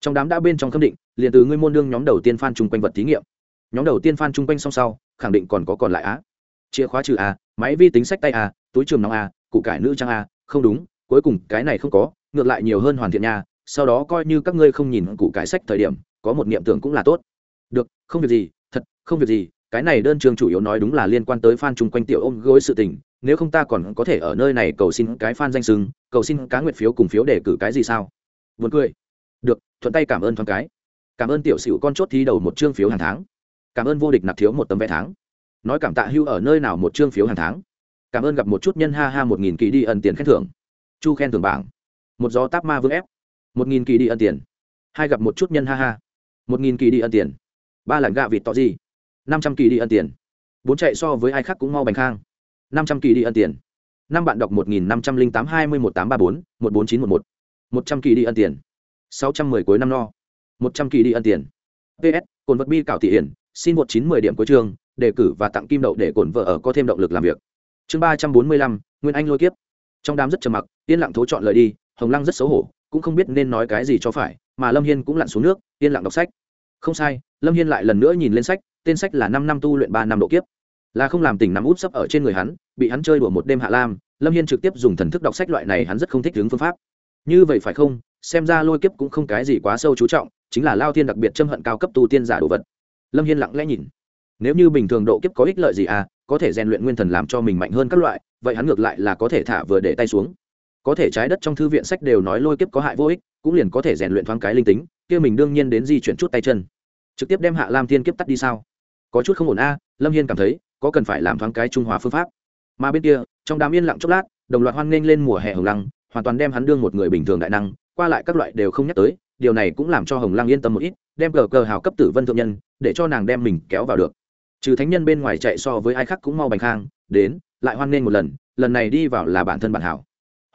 [SPEAKER 1] Trong đám đã bên trong khâm định, liền từ ngươi môn đương nhóm đầu tiên phan chung quanh vật thí nghiệm. Nhóm đầu tiên phan chung quanh song sau, khẳng định còn có còn lại á chìa khóa trừ a, máy vi tính sách tay a, túi trường nóng a, củ cải nữ trang a, không đúng, cuối cùng cái này không có ngược lại nhiều hơn hoàn thiện nha, sau đó coi như các ngươi không nhìn cụ cải sách thời điểm, có một niệm tưởng cũng là tốt. Được, không việc gì, thật, không việc gì, cái này đơn trường chủ yếu nói đúng là liên quan tới fan chung quanh tiểu ôm gối sự tình, nếu không ta còn có thể ở nơi này cầu xin cái fan danh sưng cầu xin cá nguyệt phiếu cùng phiếu để cử cái gì sao? Buồn cười. Được, thuận tay cảm ơn thoáng cái. Cảm ơn tiểu sửu con chốt thi đầu một chương phiếu hàng tháng. Cảm ơn vô địch nạp thiếu một tấm vé tháng. Nói cảm tạ hưu ở nơi nào một chương phiếu hàng tháng. Cảm ơn gặp một chút nhân ha ha một nghìn kỳ đi ẩn tiền khen thưởng. Chu khen thưởng bảng một gió táp ma vương ép. Một nghìn kỳ đi ân tiền. Hai gặp một chút nhân ha ha. Một nghìn kỳ đi ân tiền. Ba lạnh gạ vịt tỏ gì? Năm trăm kỳ đi ân tiền. Bốn chạy so với ai khác cũng mau bành khang. Năm trăm kỳ đi ân tiền. Năm bạn đọc một nghìn năm trăm linh tám hai mươi một tám ba bốn, một bốn chín một một. Một trăm kỳ đi ân tiền. Sáu trăm mười cuối năm no. Một trăm kỳ đi ân tiền. Ps cồn vật bi cảo thị hiển, xin một chín mười điểm cuối trường đề cử và tặng kim đậu để cồn vợ ở có thêm động lực làm việc. Chương ba trăm bốn mươi lăm, nguyên anh lôi kiếp. Trong đám rất trầm mặc, yên lặng thố chọn lời đi hồng lăng rất xấu hổ, cũng không biết nên nói cái gì cho phải, mà lâm hiên cũng lặn xuống nước, yên lặng đọc sách. Không sai, lâm hiên lại lần nữa nhìn lên sách, tên sách là năm năm tu luyện ba năm độ kiếp. Là không làm tình nắm út sấp ở trên người hắn, bị hắn chơi đùa một đêm hạ lam, lâm hiên trực tiếp dùng thần thức đọc sách loại này hắn rất không thích hướng phương pháp. Như vậy phải không? Xem ra lôi kiếp cũng không cái gì quá sâu chú trọng, chính là lao thiên đặc biệt châm hận cao cấp tu tiên giả đồ vật. Lâm hiên lặng lẽ nhìn. Nếu như bình thường độ kiếp có ích lợi gì à có thể rèn luyện nguyên thần làm cho mình mạnh hơn các loại, vậy hắn ngược lại là có thể thả vừa để tay xuống có thể trái đất trong thư viện sách đều nói lôi kiếp có hại vô ích, cũng liền có thể rèn luyện thoáng cái linh tính, kia mình đương nhiên đến di chuyển chút tay chân. Trực tiếp đem hạ lam thiên kiếp tắt đi sao? Có chút không ổn a, lâm hiên cảm thấy, có cần phải làm thoáng cái trung hòa phương pháp. Mà bên kia, trong đám yên lặng chốc lát, đồng loạt hoan nghênh lên mùa hè hồng lăng, hoàn toàn đem hắn đương một người bình thường đại năng, qua lại các loại đều không nhắc tới, điều này cũng làm cho hồng lăng yên tâm một ít, đem cờ cờ hào cấp tử vân thượng nhân, để cho nàng đem mình kéo vào được. Trừ thánh nhân bên ngoài chạy so với ai khác cũng mau bành khang, đến, lại hoan nghênh một lần lần này đi vào là bản thân bản hảo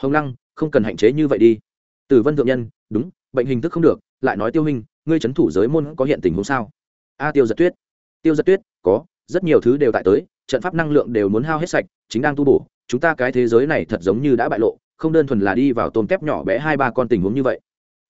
[SPEAKER 1] hồng lăng, không cần hạn chế như vậy đi. Tử vân thượng nhân, đúng, bệnh hình thức không được, lại nói tiêu hình ngươi c h ấ n thủ giới môn có hiện tình huống sao? A, tiêu giật tuyết. Tiêu giật tuyết, có, rất nhiều thứ đều tại tới, trận pháp năng lượng đều muốn hao hết sạch, chính đang tu bổ, chúng ta cái thế giới này thật giống như đã bại lộ, không đơn thuần là đi vào tôm tép nhỏ bé hai ba con tình huống như vậy.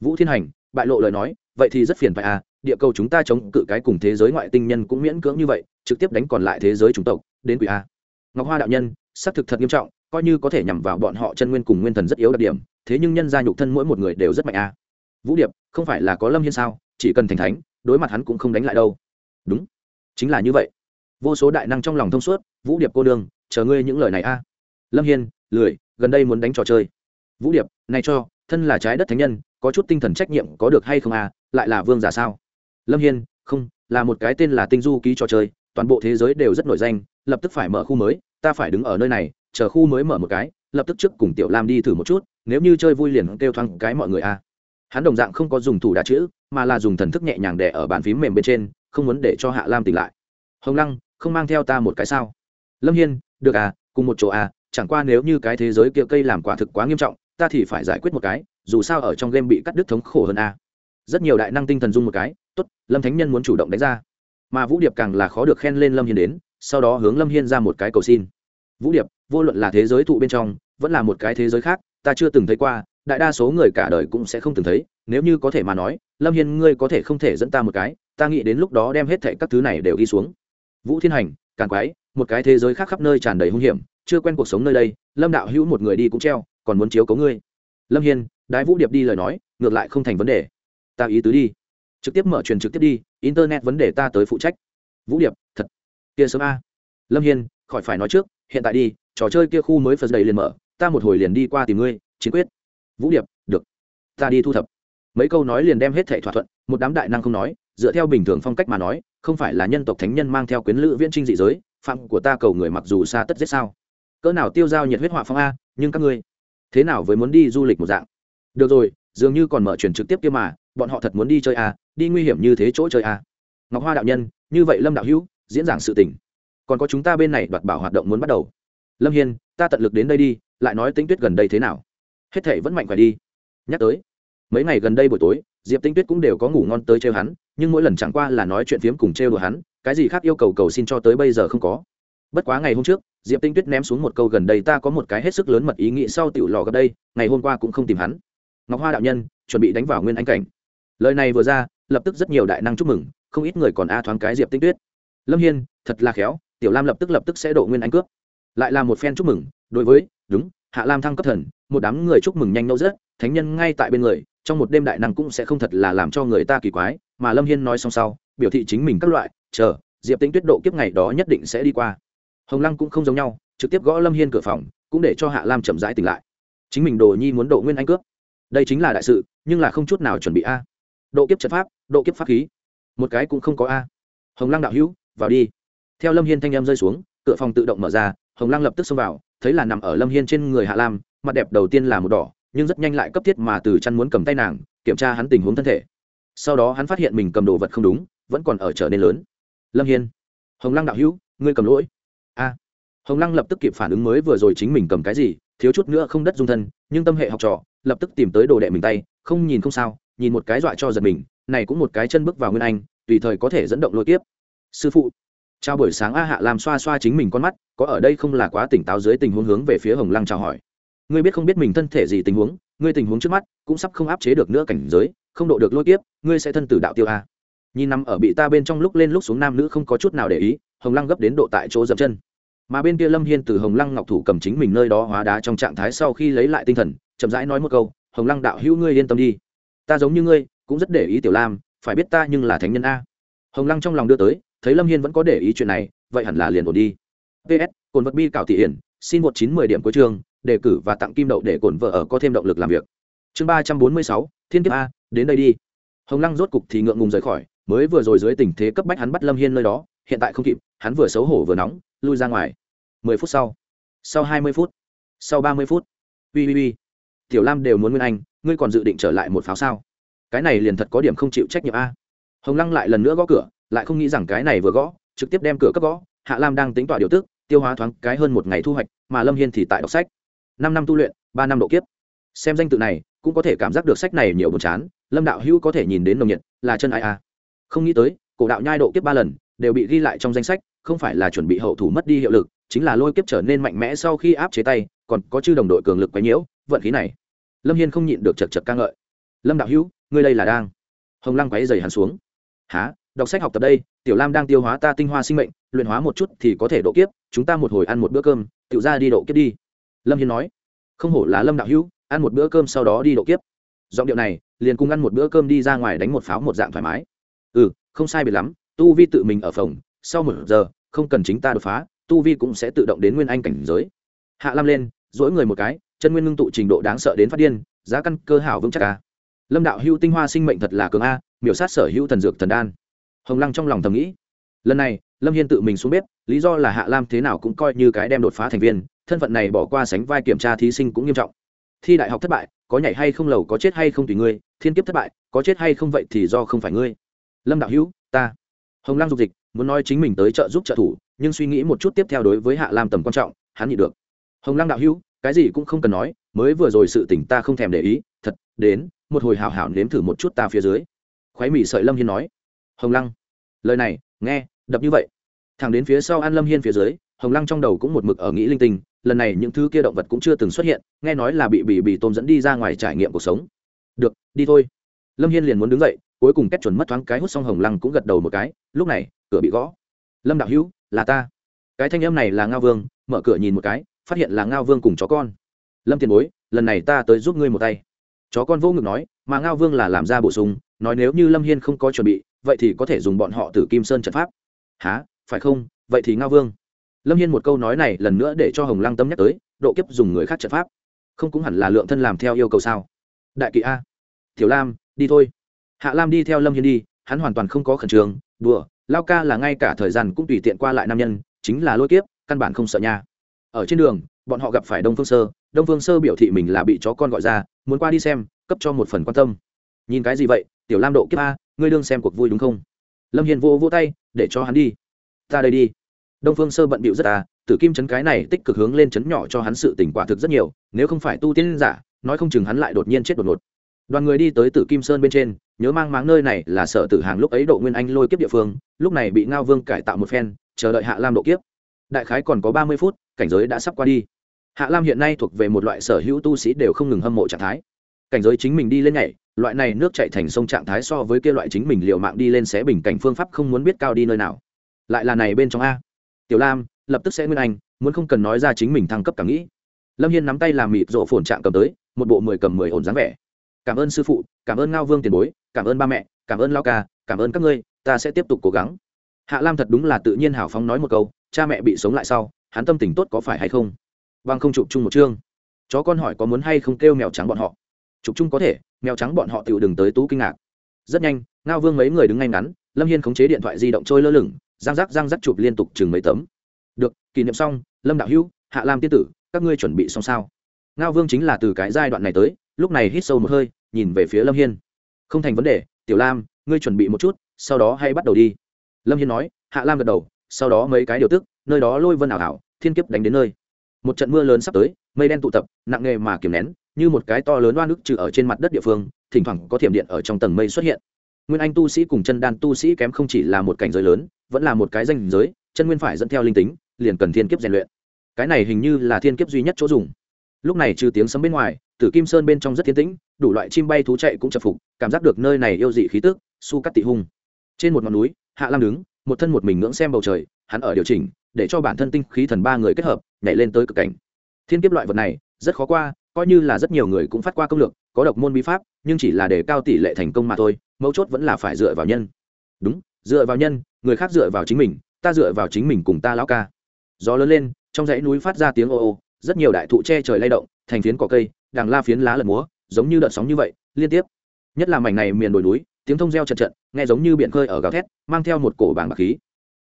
[SPEAKER 1] Vũ thiên hành, bại lộ lời nói, vậy thì rất phiền phải à địa cầu chúng ta chống cự cái cùng thế giới ngoại tinh nhân cũng miễn cưỡng như vậy, trực tiếp đánh còn lại thế giới chủng tộc, đến quỷ a. Ngọc hoa đạo nhân, xác thực thật nghiêm trọng coi như có thể nhằm vào bọn họ chân nguyên cùng nguyên thần rất yếu đặc điểm, thế nhưng nhân gia nhục thân mỗi một người đều rất mạnh a. Vũ điệp, không phải là có lâm hiên sao? Chỉ cần thành thánh, đối mặt hắn cũng không đánh lại đâu. Đúng, chính là như vậy. Vô số đại năng trong lòng thông suốt, vũ điệp cô đương, chờ ngươi những lời này a. Lâm hiên, lười, gần đây muốn đánh trò chơi. Vũ điệp, này cho, thân là trái đất thánh nhân, có chút tinh thần trách nhiệm có được hay không a? Lại là vương giả sao? Lâm hiên, không, là một cái tên là tinh du ký trò chơi, toàn bộ thế giới đều rất nổi danh, lập tức phải mở khu mới, ta phải đứng ở nơi này chờ khu mới mở một cái, lập tức trước cùng tiểu lam đi thử một chút, nếu như chơi vui liền kêu thoáng cái mọi người a. Hắn đồng dạng không có dùng thủ đá chữ, mà là dùng thần thức nhẹ nhàng đẻ ở bàn phím mềm bên trên, không muốn để cho hạ lam tỉnh lại. Hồng lăng, không mang theo ta một cái sao? Lâm hiên, được à cùng một chỗ à chẳng qua nếu như cái thế giới kia cây làm quả thực quá nghiêm trọng, ta thì phải giải quyết một cái, dù sao ở trong game bị cắt đứt thống khổ hơn à. rất nhiều đại năng tinh thần dung một cái, tốt, lâm thánh nhân muốn chủ động đánh ra. Mà vũ điệp càng là khó được khen lên lâm hiên đến, sau đó hướng lâm hiên ra một cái cầu xin. Vũ điệp vô luận là thế giới thụ bên trong, vẫn là một cái thế giới khác, ta chưa từng thấy qua, đại đa số người cả đời cũng sẽ không từng thấy, nếu như có thể mà nói, lâm hiên, ngươi có thể không thể dẫn ta một cái, ta nghĩ đến lúc đó đem hết thệ các thứ này đều đi xuống. Vũ thiên hành càn quái, một cái thế giới khác khắp nơi tràn đầy hung hiểm, chưa quen cuộc sống nơi đây, lâm đạo hữu một người đi cũng treo, còn muốn chiếu cấu ngươi. Lâm hiên, đái vũ điệp đi lời nói, ngược lại không thành vấn đề. Ta ý tứ đi. Trực tiếp mở truyền trực tiếp đi, internet vấn đề ta tới phụ trách. Vũ điệp, thật. Kia sớm a. Lâm hiên, khỏi phải nói trước hiện tại đi, trò chơi kia khu mới phật đầy liền mở, ta một hồi liền đi qua tìm ngươi, chiến quyết. Vũ điệp, được. Ta đi thu thập. Mấy câu nói liền đem hết thể thỏa thuận, một đám đại năng không nói, dựa theo bình thường phong cách mà nói, không phải là nhân tộc thánh nhân mang theo quyến lữ viễn trinh dị giới, phạm của ta cầu người mặc dù xa tất giết sao. Cỡ nào tiêu giao nhiệt huyết họa phong a, nhưng các ngươi, thế nào với muốn đi du lịch một dạng? Được rồi, dường như còn mở chuyển trực tiếp kia mà, bọn họ thật muốn đi chơi a, đi nguy hiểm như thế chỗ chơi a. Ngọc hoa đạo nhân, như vậy lâm đạo hữu, diễn giảng sự tình còn có chúng ta bên này đoạt bảo hoạt động muốn bắt đầu. Lâm hiên, ta tận lực đến đây đi, lại nói tính tuyết gần đây thế nào? Hết thể vẫn mạnh khỏe đi. Nhắc tới, mấy ngày gần đây buổi tối, diệp tinh tuyết cũng đều có ngủ ngon tới trêu hắn, nhưng mỗi lần chẳng qua là nói chuyện phiếm cùng trêu đùa hắn, cái gì khác yêu cầu cầu xin cho tới bây giờ không có. Bất quá ngày hôm trước, diệp tinh tuyết ném xuống một câu gần đây ta có một cái hết sức lớn mật ý nghĩ sau tiểu lò gặp đây, ngày hôm qua cũng không tìm hắn. Ngọc hoa đạo nhân, chuẩn bị đánh vào nguyên anh cảnh. Lời này vừa ra, lập tức rất nhiều đại năng chúc mừng, không ít người còn a thoáng cái diệp tinh tuyết. Lâm hiên, thật là khéo tiểu lam lập tức lập tức sẽ độ nguyên anh cướp. Lại là một phen chúc mừng, đối với, đúng, hạ lam thăng cấp thần, một đám người chúc mừng nhanh nâu rất thánh nhân ngay tại bên người, trong một đêm đại năng cũng sẽ không thật là làm cho người ta kỳ quái, mà lâm hiên nói xong sau, biểu thị chính mình các loại, chờ, diệp tính tuyết độ kiếp ngày đó nhất định sẽ đi qua. Hồng lăng cũng không giống nhau, trực tiếp gõ lâm hiên cửa phòng, cũng để cho hạ lam chậm rãi tỉnh lại. Chính mình đồ nhi muốn độ nguyên anh cướp. Đây chính là đại sự, nhưng là không chút nào chuẩn bị a. Độ kiếp trận pháp, độ kiếp pháp khí. Một cái cũng không có a. Hồng lăng đạo hữu, vào đi theo lâm hiên thanh em rơi xuống, cửa phòng tự động mở ra, hồng lăng lập tức xông vào, thấy là nằm ở lâm hiên trên người hạ lam, mặt đẹp đầu tiên là một đỏ, nhưng rất nhanh lại cấp thiết mà từ chăn muốn cầm tay nàng, kiểm tra hắn tình huống thân thể. Sau đó hắn phát hiện mình cầm đồ vật không đúng, vẫn còn ở trở nên lớn. Lâm hiên, hồng lăng đạo hữu, ngươi cầm lỗi. A. Hồng lăng lập tức kịp phản ứng mới vừa rồi chính mình cầm cái gì, thiếu chút nữa không đất dung thân, nhưng tâm hệ học trò, lập tức tìm tới đồ đệ mình tay, không nhìn không sao, nhìn một cái dọa cho giật mình, này cũng một cái chân bước vào nguyên anh, tùy thời có thể dẫn động lôi tiếp sư phụ chào buổi sáng a hạ làm xoa xoa chính mình con mắt, có ở đây không là quá tỉnh táo dưới tình huống hướng về phía hồng lăng chào hỏi. Ngươi biết không biết mình thân thể gì tình huống, ngươi tình huống trước mắt cũng sắp không áp chế được nữa cảnh giới, không độ được lôi tiếp ngươi sẽ thân tử đạo tiêu a. Nhìn nằm ở bị ta bên trong lúc lên lúc xuống nam nữ không có chút nào để ý, hồng lăng gấp đến độ tại chỗ dậm chân. Mà bên kia lâm hiên từ hồng lăng ngọc thủ cầm chính mình nơi đó hóa đá trong trạng thái sau khi lấy lại tinh thần, chậm rãi nói một câu, hồng lăng đạo hữu ngươi yên tâm đi. Ta giống như ngươi, cũng rất để ý tiểu lam, phải biết ta nhưng là thánh nhân a. Hồng lăng trong lòng đưa tới thấy lâm hiên vẫn có để ý chuyện này, vậy hẳn là liền ổn đi. Ps cồn vật bi cảo thị hiển, xin một chín mười điểm cuối trường đề cử và tặng kim đậu để cổn vợ ở có thêm động lực làm việc. Chương ba trăm bốn mươi sáu, thiên kiếp a, đến đây đi. Hồng lăng rốt cục thì ngượng ngùng rời khỏi, mới vừa rồi dưới tình thế cấp bách hắn bắt lâm hiên nơi đó, hiện tại không kịp, hắn vừa xấu hổ vừa nóng, lui ra ngoài. Mười phút sau. Sau hai mươi phút. Sau ba mươi phút. Ui ui ui. Tiểu lam đều muốn nguyên anh, ngươi còn dự định trở lại một pháo sao? Cái này liền thật có điểm không chịu trách nhiệm a. Hồng lăng lại lần nữa gõ cửa lại không nghĩ rằng cái này vừa gõ, trực tiếp đem cửa cấp gõ, hạ lam đang tính tọa điều tức, tiêu hóa thoáng cái hơn một ngày thu hoạch, mà lâm hiên thì tại đọc sách. Năm năm tu luyện, ba năm độ kiếp. Xem danh tự này, cũng có thể cảm giác được sách này nhiều buồn chán, lâm đạo hữu có thể nhìn đến nồng nhiệt, là chân ai à. Không nghĩ tới, cổ đạo nhai độ kiếp ba lần, đều bị ghi lại trong danh sách, không phải là chuẩn bị hậu thủ mất đi hiệu lực, chính là lôi kiếp trở nên mạnh mẽ sau khi áp chế tay, còn có chư đồng đội cường lực quấy nhiễu, vận khí này. Lâm hiên không nhịn được chật chật ca ngợi. Lâm đạo hữu, ngươi đây là đang. Hồng lăng quáy dày hắn xuống. Há đọc sách học tập đây, tiểu lam đang tiêu hóa ta tinh hoa sinh mệnh, luyện hóa một chút thì có thể độ kiếp, chúng ta một hồi ăn một bữa cơm tự ra đi độ kiếp đi. Lâm hiên nói. Không hổ là lâm đạo hữu, ăn một bữa cơm sau đó đi độ kiếp. Giọng điệu này, liền cùng ăn một bữa cơm đi ra ngoài đánh một pháo một dạng thoải mái. Ừ không sai biệt lắm, tu vi tự mình ở phòng, sau một giờ, không cần chính ta đột phá, tu vi cũng sẽ tự động đến nguyên anh cảnh giới. Hạ lam lên dỗi người một cái, chân nguyên ngưng tụ trình độ đáng sợ đến phát điên, giá căn cơ hảo vững chắc a lâm đạo hữu tinh hoa sinh mệnh thật là cường a, miểu sát sở hữu thần dược thần đan hồng lăng trong lòng thầm nghĩ. Lần này, lâm hiên tự mình xuống bếp, lý do là hạ lam thế nào cũng coi như cái đem đột phá thành viên, thân phận này bỏ qua sánh vai kiểm tra thí sinh cũng nghiêm trọng. Thi đại học thất bại, có nhảy hay không lầu, có chết hay không tùy ngươi, thiên kiếp thất bại, có chết hay không vậy thì do không phải ngươi. Lâm đạo hữu, ta. Hồng lăng dục dịch, muốn nói chính mình tới trợ giúp trợ thủ, nhưng suy nghĩ một chút tiếp theo đối với hạ lam tầm quan trọng, hắn nhị được. Hồng lăng đạo hữu, cái gì cũng không cần nói, mới vừa rồi sự tỉnh ta không thèm để ý, thật, đến, một hồi hảo hảo nếm thử một chút ta phía dưới. Khoái mị sợi lâm hiên nói. Hồng lăng lời này, nghe, đập như vậy. Thẳng đến phía sau an lâm hiên phía dưới, hồng lăng trong đầu cũng một mực ở nghĩ linh tinh, lần này những thứ kia động vật cũng chưa từng xuất hiện, nghe nói là bị bị bị tôm dẫn đi ra ngoài trải nghiệm cuộc sống. Được, đi thôi. Lâm hiên liền muốn đứng dậy, cuối cùng kết chuẩn mất thoáng cái hút xong hồng lăng cũng gật đầu một cái, lúc này, cửa bị gõ. Lâm đạo hữu, là ta. Cái thanh âm này là ngao vương, mở cửa nhìn một cái, phát hiện là ngao vương cùng chó con. Lâm tiền bối, lần này ta tới giúp ngươi một tay. Chó con vô ngực nói, mà ngao vương là làm ra bổ sung, nói nếu như lâm hiên không có chuẩn bị vậy thì có thể dùng bọn họ từ kim sơn trận pháp. Há phải không? Vậy thì ngao vương. Lâm hiên một câu nói này lần nữa để cho hồng lăng tâm nhắc tới, độ kiếp dùng người khác trận pháp. Không cũng hẳn là lượng thân làm theo yêu cầu sao? Đại kỵ a. Tiểu lam, đi thôi. Hạ lam đi theo lâm hiên đi, hắn hoàn toàn không có khẩn trương. Đùa, lao ca là ngay cả thời gian cũng tùy tiện qua lại nam nhân, chính là lôi kiếp, căn bản không sợ nha. Ở trên đường, bọn họ gặp phải đông phương sơ. Đông phương sơ biểu thị mình là bị chó con gọi ra, muốn qua đi xem, cấp cho một phần quan tâm. Nhìn cái gì vậy? Tiểu lam độ kiếp a ngươi đương xem cuộc vui đúng không? Lâm hiền vô vô tay, để cho hắn đi. Ta đây đi. Đông phương sơ bận bịu rất à tử kim chấn cái này tích cực hướng lên chấn nhỏ cho hắn sự tỉnh quả thực rất nhiều, nếu không phải tu tiên giả, nói không chừng hắn lại đột nhiên chết đột ngột. Đoàn người đi tới tử kim sơn bên trên, nhớ mang máng nơi này là sở tử hàng lúc ấy độ nguyên anh lôi kiếp địa phương, lúc này bị ngao vương cải tạo một phen, chờ đợi hạ lam độ kiếp. Đại khái còn có ba mươi phút, cảnh giới đã sắp qua đi. Hạ lam hiện nay thuộc về một loại sở hữu tu sĩ đều không ngừng hâm mộ trạng thái. Cảnh giới chính mình đi lên nhảy loại này nước chạy thành sông trạng thái so với kia loại chính mình liệu mạng đi lên sẽ bình cảnh phương pháp không muốn biết cao đi nơi nào. Lại là này bên trong a. Tiểu lam, lập tức sẽ nguyên anh, muốn không cần nói ra chính mình thăng cấp cảm nghĩ. Lâm hiên nắm tay làm mịt rộ phồn trạng cầm tới, một bộ mười cầm mười ổn dáng vẻ. Cảm ơn sư phụ, cảm ơn ngao vương tiền bối, cảm ơn ba mẹ, cảm ơn lao ca, cảm ơn các ngươi, ta sẽ tiếp tục cố gắng. Hạ lam thật đúng là tự nhiên hào phóng nói một câu, cha mẹ bị sống lại sau, hắn tâm tình tốt có phải hay không? Vâng không chụp chung một chương. Chó con hỏi có muốn hay không kêu mèo trắng bọn họ. Chụp chung có thể mèo trắng bọn họ tự đừng tới tú kinh ngạc. Rất nhanh, ngao vương mấy người đứng ngay ngắn, lâm hiên khống chế điện thoại di động trôi lơ lửng giang rắc giang rắc chụp liên tục chừng mấy tấm. Được, kỷ niệm xong, lâm đạo hữu, hạ lam tiên tử, các ngươi chuẩn bị xong sao? Ngao vương chính là từ cái giai đoạn này tới, lúc này hít sâu một hơi, nhìn về phía lâm hiên. Không thành vấn đề, tiểu lam, ngươi chuẩn bị một chút, sau đó hay bắt đầu đi. Lâm hiên nói, hạ lam gật đầu, sau đó mấy cái điều tức, nơi đó lôi vân ảo ảo, thiên kiếp đánh đến nơi. Một trận mưa lớn sắp tới, mây đen tụ tập, nặng nề mà kiềm nén như một cái to lớn oan ức trừ ở trên mặt đất địa phương, thỉnh thoảng có thiểm điện ở trong tầng mây xuất hiện. Nguyên anh tu sĩ cùng chân đan tu sĩ kém không chỉ là một cảnh giới lớn, vẫn là một cái danh giới, chân nguyên phải dẫn theo linh tính, liền cần thiên kiếp rèn luyện. Cái này hình như là thiên kiếp duy nhất chỗ dùng. Lúc này trừ tiếng sấm bên ngoài, tử kim sơn bên trong rất thiên tĩnh, đủ loại chim bay thú chạy cũng chập phục, cảm giác được nơi này yêu dị khí tức, su cắt tị hung. Trên một ngọn núi, hạ lam đứng, một thân một mình ngưỡng xem bầu trời, hắn ở điều chỉnh, để cho bản thân tinh khí thần ba người kết hợp, nhảy lên tới cực cảnh. Thiên kiếp loại vật này, rất khó qua coi như là rất nhiều người cũng phát qua công lược, có độc môn bí pháp, nhưng chỉ là để cao tỷ lệ thành công mà thôi, mấu chốt vẫn là phải dựa vào nhân. Đúng, dựa vào nhân, người khác dựa vào chính mình, ta dựa vào chính mình cùng ta lão ca. Gió lớn lên, trong dãy núi phát ra tiếng ô ô, rất nhiều đại thụ che trời lay động, thành phiến cỏ cây, đằng la phiến lá lật múa, giống như đợt sóng như vậy, liên tiếp. Nhất là mảnh này miền đồi núi, tiếng thông reo trận trận nghe giống như biển khơi ở gào thét, mang theo một cổ bảng bạc khí.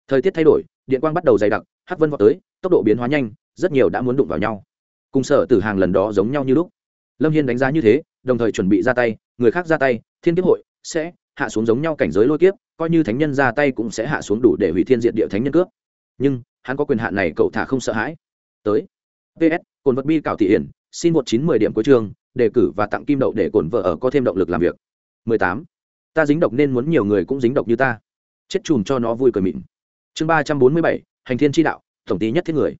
[SPEAKER 1] Thời tiết thay đổi, điện quang bắt đầu dày đặc, hắc vân vọt tới, tốc độ biến hóa nhanh, rất nhiều đã muốn đụng vào nhau cùng sở tử hàng lần đó giống nhau như lúc. Lâm hiên đánh giá như thế, đồng thời chuẩn bị ra tay, người khác ra tay, thiên kiếp hội sẽ hạ xuống giống nhau cảnh giới lôi kiếp, coi như thánh nhân ra tay cũng sẽ hạ xuống đủ để hủy thiên diện địa thánh nhân cướp. Nhưng, hắn có quyền hạn này cậu thả không sợ hãi. Tới. Ps cồn vật bi cảo thị hiển, xin một chín mười điểm cuối chương đề cử và tặng kim đậu để cồn vợ ở có thêm động lực làm việc. 18. ta dính độc nên muốn nhiều người cũng dính độc như ta. Chết chùm cho nó vui cười mịn. Chương ba trăm bốn mươi bảy, hành thiên tri đạo, tổng tí nhất thiết người.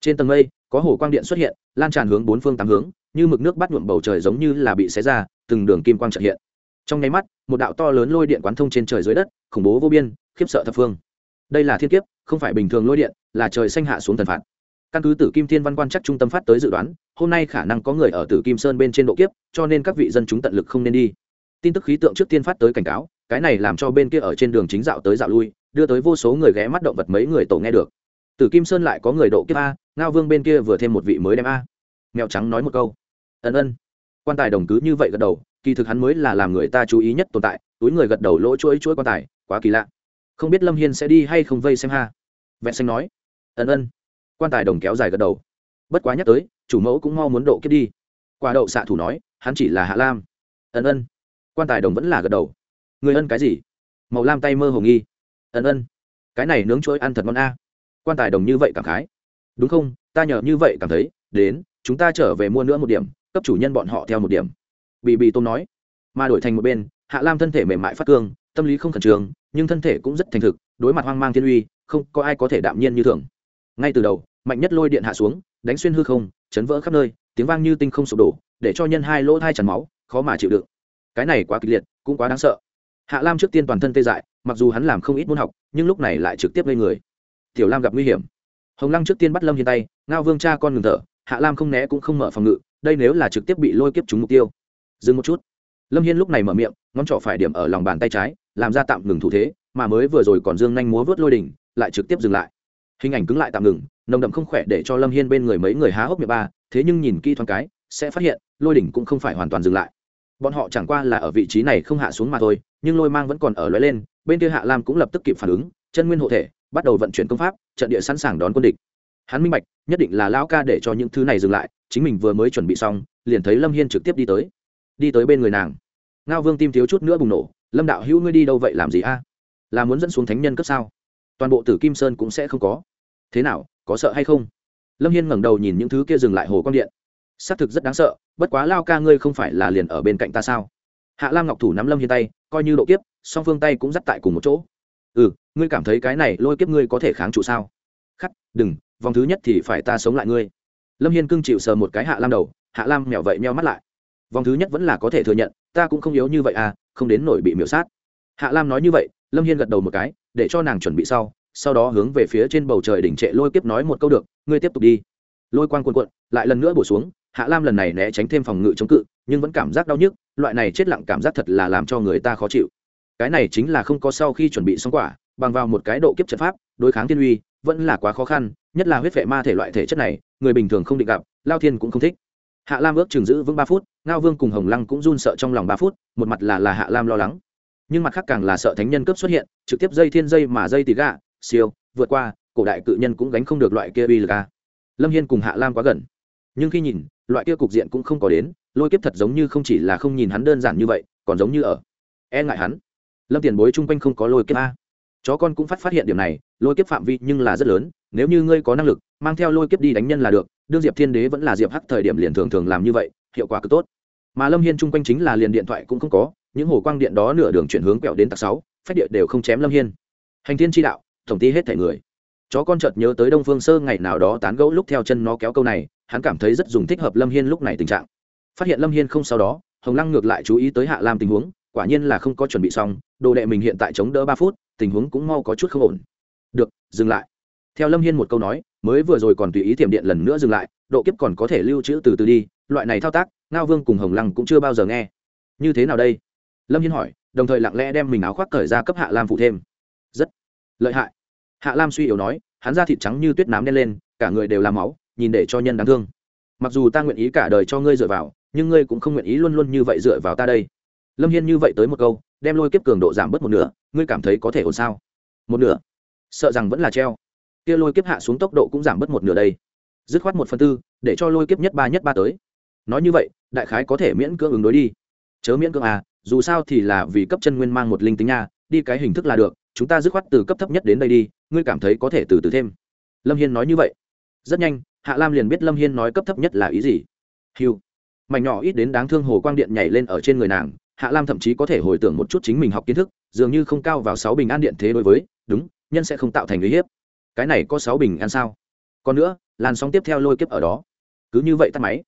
[SPEAKER 1] Trên tầng mây, có hồ quang điện xuất hiện lan tràn hướng bốn phương tám hướng, như mực nước bắt nhuộm bầu trời giống như là bị xé ra, từng đường kim quang trợ hiện. Trong nháy mắt, một đạo to lớn lôi điện quán thông trên trời dưới đất, khủng bố vô biên, khiếp sợ thập phương. Đây là thiên kiếp, không phải bình thường lôi điện, là trời xanh hạ xuống thần phạt. Căn cứ tử kim thiên văn quan chắc trung tâm phát tới dự đoán, hôm nay khả năng có người ở tử kim sơn bên trên độ kiếp, cho nên các vị dân chúng tận lực không nên đi. Tin tức khí tượng trước tiên phát tới cảnh cáo, cái này làm cho bên kia ở trên đường chính dạo tới dạo lui, đưa tới vô số người ghé mắt động vật mấy người tổ nghe được tử kim sơn lại có người độ kiếp a, ngao vương bên kia vừa thêm một vị mới đem a. Mèo trắng nói một câu. Ân ân. Quan tài đồng cứ như vậy gật đầu, kỳ thực hắn mới là làm người ta chú ý nhất tồn tại, túi người gật đầu lỗ chuỗi chuỗi quan tài, quá kỳ lạ. Không biết lâm hiên sẽ đi hay không vây xem ha. Vẹn xanh nói. Ân ân. Quan tài đồng kéo dài gật đầu. Bất quá nhắc tới, chủ mẫu cũng mau muốn độ kiếp đi. Quả đậu xạ thủ nói, hắn chỉ là hạ lam. Ân ân. Quan tài đồng vẫn là gật đầu. Người ân cái gì? Màu lam tay mơ hồ nghi. Ân ân. Cái này nướng chuỗi ăn thật ngon a quan tài đồng như vậy cảm khái. Đúng không? Ta nhờ như vậy cảm thấy, đến, chúng ta trở về mua nữa một điểm, cấp chủ nhân bọn họ theo một điểm. Bị bị tôm nói. Mà đổi thành một bên, hạ lam thân thể mềm mại phát cương, tâm lý không khẩn trương, nhưng thân thể cũng rất thành thực, đối mặt hoang mang thiên uy, không có ai có thể đạm nhiên như thường. Ngay từ đầu, mạnh nhất lôi điện hạ xuống, đánh xuyên hư không, chấn vỡ khắp nơi, tiếng vang như tinh không sụp đổ, để cho nhân hai lỗ thai tràn máu, khó mà chịu đựng. Cái này quá kịch liệt, cũng quá đáng sợ. Hạ lam trước tiên toàn thân tê dại, mặc dù hắn làm không ít môn học, nhưng lúc này lại trực tiếp gây người tiểu lam gặp nguy hiểm. Hồng lăng trước tiên bắt lâm hiên tay, ngao vương cha con ngừng thở, hạ lam không né cũng không mở phòng ngự, đây nếu là trực tiếp bị lôi kiếp trúng mục tiêu. Dừng một chút. Lâm hiên lúc này mở miệng, ngón trỏ phải điểm ở lòng bàn tay trái, làm ra tạm ngừng thủ thế, mà mới vừa rồi còn dương nhanh múa vớt lôi đỉnh, lại trực tiếp dừng lại. Hình ảnh cứng lại tạm ngừng, nồng đậm không khỏe để cho lâm hiên bên người mấy người há hốc miệng ba, thế nhưng nhìn kỹ thoáng cái, sẽ phát hiện, lôi đỉnh cũng không phải hoàn toàn dừng lại. Bọn họ chẳng qua là ở vị trí này không hạ xuống mà thôi, nhưng lôi mang vẫn còn ở lóe lên, bên kia hạ lam cũng lập tức kịp phản ứng, chân nguyên hộ thể bắt đầu vận chuyển công pháp, trận địa sẵn sàng đón quân địch. Hắn minh bạch, nhất định là lão ca để cho những thứ này dừng lại, chính mình vừa mới chuẩn bị xong, liền thấy lâm hiên trực tiếp đi tới. Đi tới bên người nàng. Ngao vương tim thiếu chút nữa bùng nổ, lâm đạo hữu ngươi đi đâu vậy, làm gì a? Là muốn dẫn xuống thánh nhân cấp sao? Toàn bộ tử kim sơn cũng sẽ không có. Thế nào, có sợ hay không? Lâm hiên ngẩng đầu nhìn những thứ kia dừng lại hồ quang điện. Xác thực rất đáng sợ, bất quá lao ca ngươi không phải là liền ở bên cạnh ta sao? Hạ lam ngọc thủ nắm lâm hiên tay, coi như độ kiếp, song phương tay cũng dắt tại cùng một chỗ. Ừ ngươi cảm thấy cái này lôi kiếp ngươi có thể kháng trụ sao? Khắc, đừng, vòng thứ nhất thì phải ta sống lại ngươi. Lâm hiên cưng chịu sờ một cái hạ lam đầu, hạ lam mèo vậy meo mắt lại. Vòng thứ nhất vẫn là có thể thừa nhận, ta cũng không yếu như vậy à không đến nổi bị miểu sát. Hạ lam nói như vậy, lâm hiên gật đầu một cái, để cho nàng chuẩn bị sau sau đó hướng về phía trên bầu trời đỉnh trệ lôi kiếp nói một câu được, ngươi tiếp tục đi. Lôi quang cuộn cuộn, lại lần nữa bổ xuống, hạ lam lần này né tránh thêm phòng ngự chống cự, nhưng vẫn cảm giác đau nhức, loại này chết lặng cảm giác thật là làm cho người ta khó chịu. Cái này chính là không có sau khi chuẩn bị xong quả bằng vào một cái độ kiếp trận pháp, đối kháng thiên uy, vẫn là quá khó khăn, nhất là huyết vệ ma thể loại thể chất này, người bình thường không định gặp, lao thiên cũng không thích. Hạ lam ước chừng giữ vững ba phút, ngao vương cùng hồng lăng cũng run sợ trong lòng ba phút, một mặt là là hạ lam lo lắng. Nhưng mặt khác càng là sợ thánh nhân cấp xuất hiện, trực tiếp dây thiên dây mà dây tì gạ, siêu, vượt qua, cổ đại cự nhân cũng gánh không được loại kia uy lực a. Lâm hiên cùng hạ lam quá gần. Nhưng khi nhìn, loại kia cục diện cũng không có đến, lôi kiếp thật giống như không chỉ là không nhìn hắn đơn giản như vậy, còn giống như ở e ngại hắn. Lâm tiền bối chung quanh không có lôi kiếp a chó con cũng phát phát hiện điểm này, lôi kiếp phạm vi nhưng là rất lớn, nếu như ngươi có năng lực, mang theo lôi kiếp đi đánh nhân là được, đương diệp thiên đế vẫn là diệp hắc thời điểm liền thường thường làm như vậy, hiệu quả cực tốt. Mà lâm hiên chung quanh chính là liền điện thoại cũng không có, những hồ quang điện đó nửa đường chuyển hướng quẹo đến tạc sáu, phách điện đều không chém lâm hiên. Hành thiên tri đạo, tổng ty hết thể người. Chó con chợt nhớ tới đông phương sơ ngày nào đó tán gẫu lúc theo chân nó kéo câu này, hắn cảm thấy rất dùng thích hợp lâm hiên lúc này tình trạng. Phát hiện lâm hiên không sau đó, hồng lăng ngược lại chú ý tới hạ lam tình huống, quả nhiên là không có chuẩn bị xong, đồ đệ mình hiện tại chống đỡ ba phút tình huống cũng mau có chút không ổn. Được, dừng lại. Theo lâm hiên một câu nói, mới vừa rồi còn tùy ý tiệm điện lần nữa dừng lại, độ kiếp còn có thể lưu trữ từ từ đi, loại này thao tác, ngao vương cùng hồng lăng cũng chưa bao giờ nghe. Như thế nào đây? Lâm hiên hỏi, đồng thời lặng lẽ đem mình áo khoác cởi ra cấp hạ lam phụ thêm. Rất lợi hại. Hạ lam suy yếu nói, hắn da thịt trắng như tuyết nám đen lên, cả người đều làm máu, nhìn để cho nhân đáng thương. Mặc dù ta nguyện ý cả đời cho ngươi dựa vào, nhưng ngươi cũng không nguyện ý luôn luôn như vậy dựa vào ta đây. Lâm hiên như vậy tới một câu đem lôi kiếp cường độ giảm bớt một nửa, ngươi cảm thấy có thể ổn sao? Một nửa? Sợ rằng vẫn là treo. Kia lôi kiếp hạ xuống tốc độ cũng giảm bớt một nửa đây. Dứt khoát một phần tư, để cho lôi kiếp nhất ba nhất ba tới. Nói như vậy, đại khái có thể miễn cưỡng ứng đối đi. Chớ miễn cưỡng à dù sao thì là vì cấp chân nguyên mang một linh tính nha, đi cái hình thức là được, chúng ta dứt khoát từ cấp thấp nhất đến đây đi, ngươi cảm thấy có thể từ từ thêm. Lâm hiên nói như vậy. Rất nhanh, hạ lam liền biết lâm hiên nói cấp thấp nhất là ý gì. Hiu mảnh nhỏ ít đến đáng thương hồ quang điện nhảy lên ở trên người nàng hạ lam thậm chí có thể hồi tưởng một chút chính mình học kiến thức, dường như không cao vào sáu bình an điện thế đối với, đúng, nhân sẽ không tạo thành uy hiếp. Cái này có sáu bình an sao? Còn nữa, làn sóng tiếp theo lôi kiếp ở đó. Cứ như vậy tắt máy.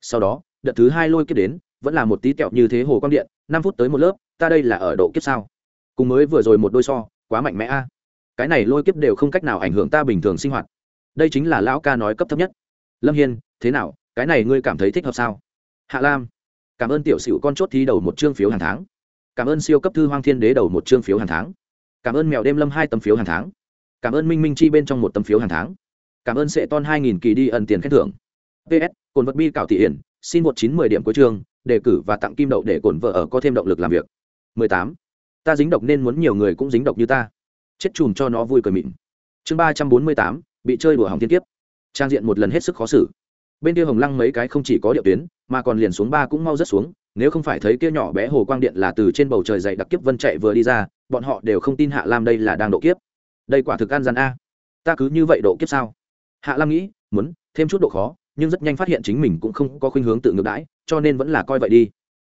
[SPEAKER 1] Sau đó, đợt thứ hai lôi kiếp đến, vẫn là một tí kẹo như thế hồ quang điện, năm phút tới một lớp, ta đây là ở độ kiếp sao? Cùng mới vừa rồi một đôi so, quá mạnh mẽ a. Cái này lôi kiếp đều không cách nào ảnh hưởng ta bình thường sinh hoạt. Đây chính là lão ca nói cấp thấp nhất. Lâm hiên, thế nào? Cái này ngươi cảm thấy thích hợp sao? Hạ lam cảm ơn tiểu sửu con chốt thi đầu một chương phiếu hàng tháng. Cảm ơn siêu cấp thư hoang thiên đế đầu một chương phiếu hàng tháng. Cảm ơn mèo đêm lâm hai tấm phiếu hàng tháng. Cảm ơn minh minh chi bên trong một tấm phiếu hàng tháng. Cảm ơn sệ ton hai nghìn kỳ đi ẩn tiền khen thưởng. Ps cồn vật bi cảo thị hiển, xin một chín mười điểm cuối chương, đề cử và tặng kim đậu để cổn vợ ở có thêm động lực làm việc. mười tám. Ta dính độc nên muốn nhiều người cũng dính độc như ta. Chết chùm cho nó vui cười mịn. Chương ba trăm bốn mươi tám, bị chơi đùa hỏng thiên kiếp. Trang diện một lần hết sức khó xử bên kia hồng lăng mấy cái không chỉ có điệu tuyến, mà còn liền xuống ba cũng mau rất xuống, nếu không phải thấy kia nhỏ bé hồ quang điện là từ trên bầu trời dậy đặc kiếp vân chạy vừa đi ra, bọn họ đều không tin hạ lam đây là đang độ kiếp. Đây quả thực an gian a. Ta cứ như vậy độ kiếp sao? Hạ lam nghĩ, muốn, thêm chút độ khó, nhưng rất nhanh phát hiện chính mình cũng không có khuynh hướng tự ngược đãi, cho nên vẫn là coi vậy đi.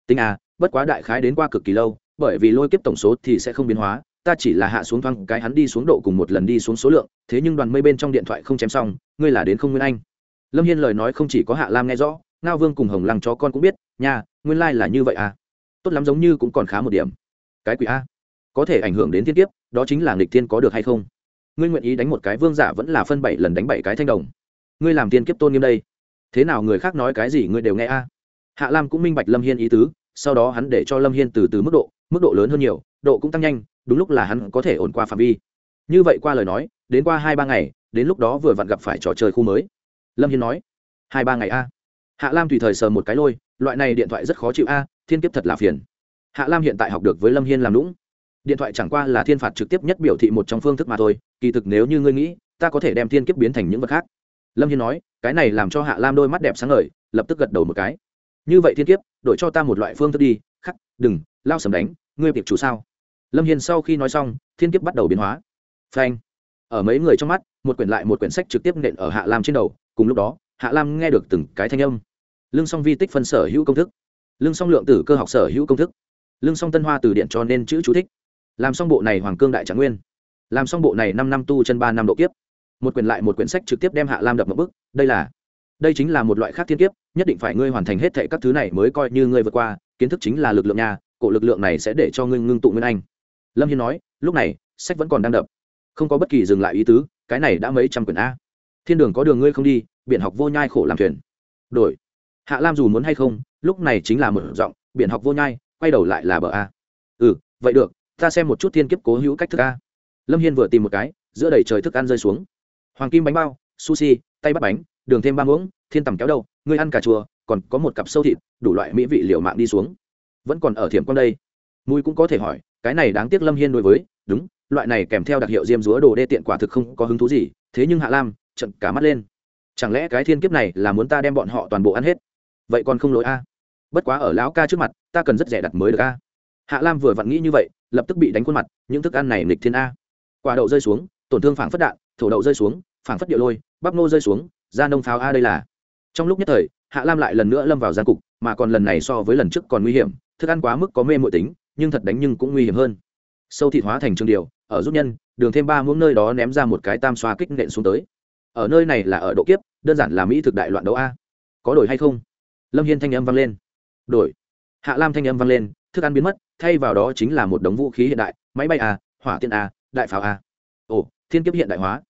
[SPEAKER 1] Tính à bất quá đại khái đến qua cực kỳ lâu, bởi vì lôi kiếp tổng số thì sẽ không biến hóa, ta chỉ là hạ xuống thoáng cái hắn đi xuống độ cùng một lần đi xuống số lượng, thế nhưng đoàn mây bên trong điện thoại không chém xong, ngươi là đến không nguyên anh lâm hiên lời nói không chỉ có hạ lam nghe rõ, ngao vương cùng hồng lăng chó con cũng biết, nha, nguyên lai là như vậy à? Tốt lắm giống như cũng còn khá một điểm. Cái quỷ a? Có thể ảnh hưởng đến thiên kiếp, đó chính là nghịch thiên có được hay không? Ngươi nguyện ý đánh một cái vương giả vẫn là phân bảy lần đánh bảy cái thanh đồng. Ngươi làm thiên kiếp tôn nghiêm đây. Thế nào người khác nói cái gì ngươi đều nghe a? Hạ lam cũng minh bạch lâm hiên ý tứ, sau đó hắn để cho lâm hiên từ từ mức độ mức độ lớn hơn nhiều, độ cũng tăng nhanh, đúng lúc là hắn có thể ổn qua phạm vi. Như vậy qua lời nói, đến qua hai ba ngày, đến lúc đó vừa vặn gặp phải trò chơi khu mới lâm hiên nói, hai ba ngày a. Hạ lam tùy thời sờ một cái lôi, loại này điện thoại rất khó chịu a, thiên kiếp thật là phiền. Hạ lam hiện tại học được với lâm hiên làm lũng điện thoại chẳng qua là thiên phạt trực tiếp nhất biểu thị một trong phương thức mà thôi, kỳ thực nếu như ngươi nghĩ, ta có thể đem thiên kiếp biến thành những vật khác. Lâm hiên nói, cái này làm cho hạ lam đôi mắt đẹp sáng ngời, lập tức gật đầu một cái. Như vậy thiên kiếp, đổi cho ta một loại phương thức đi, khắc, đừng, lao sầm đánh, ngươi tiệp chủ sao? Lâm hiên sau khi nói xong, thiên kiếp bắt đầu biến hóa. Phanh. Ở mấy người trong mắt, một quyển lại một quyển sách trực tiếp nện ở hạ lam trên đầu cùng lúc đó, hạ lam nghe được từng cái thanh âm. Lương song vi tích phân sở hữu công thức. Lương song lượng tử cơ học sở hữu công thức. Lương song tân hoa từ điện cho nên chữ chú thích. Làm xong bộ này hoàng cương đại trạng nguyên. Làm xong bộ này năm năm tu chân ba năm độ kiếp. Một quyển lại một quyển sách trực tiếp đem hạ lam đập một bức đây là, đây chính là một loại khác thiên kiếp, nhất định phải ngươi hoàn thành hết thệ các thứ này mới coi như ngươi vượt qua. Kiến thức chính là lực lượng nhà, cổ lực lượng này sẽ để cho ngươi ngưng tụ nguyên anh. Lâm hiên nói, lúc này, sách vẫn còn đang đập. Không có bất kỳ dừng lại ý tứ, cái này đã mấy trăm quyển a thiên đường có đường ngươi không đi, biển học vô nhai khổ làm thuyền. Đổi. Hạ lam dù muốn hay không, lúc này chính là mở giọng, biển học vô nhai, quay đầu lại là bờ a. Ừ vậy được, ta xem một chút thiên kiếp cố hữu cách thức a. Lâm hiên vừa tìm một cái, giữa đầy trời thức ăn rơi xuống. Hoàng kim bánh bao, sushi, tay bắt bánh, đường thêm ba muỗng, thiên tầm kéo đâu ngươi ăn cà chùa còn có một cặp sâu thịt, đủ loại mỹ vị liệu mạng đi xuống. Vẫn còn ở thiểm con đây. Mùi cũng có thể hỏi, cái này đáng tiếc lâm hiên đối với, đúng, loại này kèm theo đặc hiệu diêm dúa đồ đê tiện quả thực không có hứng thú gì, thế nhưng hạ lam trận cả mắt lên. Chẳng lẽ cái thiên kiếp này là muốn ta đem bọn họ toàn bộ ăn hết? Vậy còn không lỗi a. Bất quá ở lão ca trước mặt, ta cần rất rẻ đặt mới được a. Hạ lam vừa vặn nghĩ như vậy, lập tức bị đánh khuôn mặt, những thức ăn này nghịch thiên a. Quả đậu rơi xuống, tổn thương phảng phất đạn, thổ đậu rơi xuống, phảng phất địa lôi, bắp nô rơi xuống, da nông pháo a đây là. Trong lúc nhất thời, hạ lam lại lần nữa lâm vào gian cục, mà còn lần này so với lần trước còn nguy hiểm, thức ăn quá mức có mê mội tính, nhưng thật đánh nhưng cũng nguy hiểm hơn. Sâu thịt hóa thành trường điều, ở giúp nhân, đường thêm ba muỗng nơi đó ném ra một cái tam xoa kích nện xuống tới ở nơi này là ở độ kiếp, đơn giản là mỹ thực đại loạn đấu a. Có đổi hay không? Lâm hiên thanh âm vang lên. Đổi. Hạ lam thanh âm vang lên, thức ăn biến mất, thay vào đó chính là một đống vũ khí hiện đại, máy bay a, hỏa tiên a, đại pháo a. Ồ, thiên kiếp hiện đại hóa.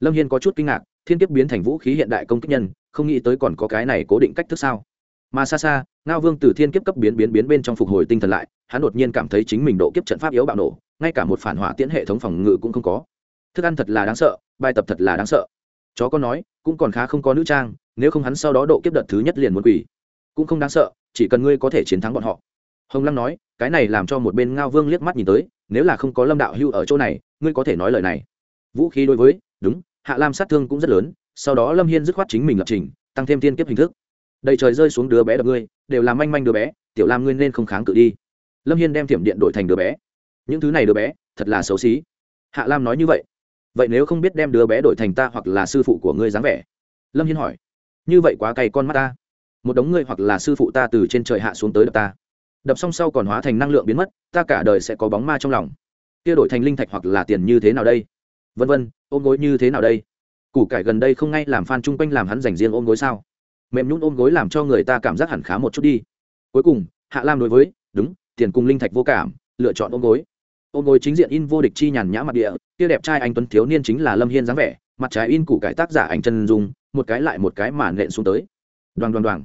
[SPEAKER 1] Lâm hiên có chút kinh ngạc, thiên kiếp biến thành vũ khí hiện đại công kích nhân, không nghĩ tới còn có cái này cố định cách thức sao? Mà xa xa, ngao vương từ thiên kiếp cấp biến biến biến bên trong phục hồi tinh thần lại, hắn đột nhiên cảm thấy chính mình độ kiếp trận pháp yếu bạo nổ, ngay cả một phản hỏa tiễn hệ thống phòng ngự cũng không có. Thức ăn thật là đáng sợ, bài tập thật là đáng sợ chó con nói, cũng còn khá không có nữ trang, nếu không hắn sau đó độ kiếp đợt thứ nhất liền muốn quỷ cũng không đáng sợ, chỉ cần ngươi có thể chiến thắng bọn họ. Hồng lăng nói, cái này làm cho một bên ngao vương liếc mắt nhìn tới, nếu là không có lâm đạo hưu ở chỗ này, ngươi có thể nói lời này. Vũ khí đối với, đúng, hạ lam sát thương cũng rất lớn, sau đó lâm hiên dứt khoát chính mình lập trình, tăng thêm tiên kiếp hình thức. Đầy trời rơi xuống đứa bé đập ngươi, đều làm manh manh đứa bé, tiểu lam ngươi nên không kháng cự đi. Lâm hiên đem thiểm điện đổi thành đứa bé. Những thứ này đứa bé, thật là xấu xí. Hạ lam nói như vậy vậy nếu không biết đem đứa bé đổi thành ta hoặc là sư phụ của ngươi dáng vẻ? Lâm hiên hỏi. Như vậy quá cày con mắt ta. Một đống ngươi hoặc là sư phụ ta từ trên trời hạ xuống tới đập ta. Đập xong sau còn hóa thành năng lượng biến mất, ta cả đời sẽ có bóng ma trong lòng. Kia đổi thành linh thạch hoặc là tiền như thế nào đây? Vân vân, ôm gối như thế nào đây? Củ cải gần đây không ngay làm phan chung quanh làm hắn dành riêng ôm gối sao? Mềm nhún ôm gối làm cho người ta cảm giác hẳn khá một chút đi. Cuối cùng, hạ lam đối với, đúng, tiền cùng linh thạch vô cảm, lựa chọn ôm gối ôm ngồi chính diện in vô địch chi nhàn nhã mặt địa, kia đẹp trai anh tuấn thiếu niên chính là lâm hiên dáng vẻ, mặt trái in củ cải tác giả ảnh chân dung, một cái lại một cái mà nện xuống tới. Đoàn đoàn đoàn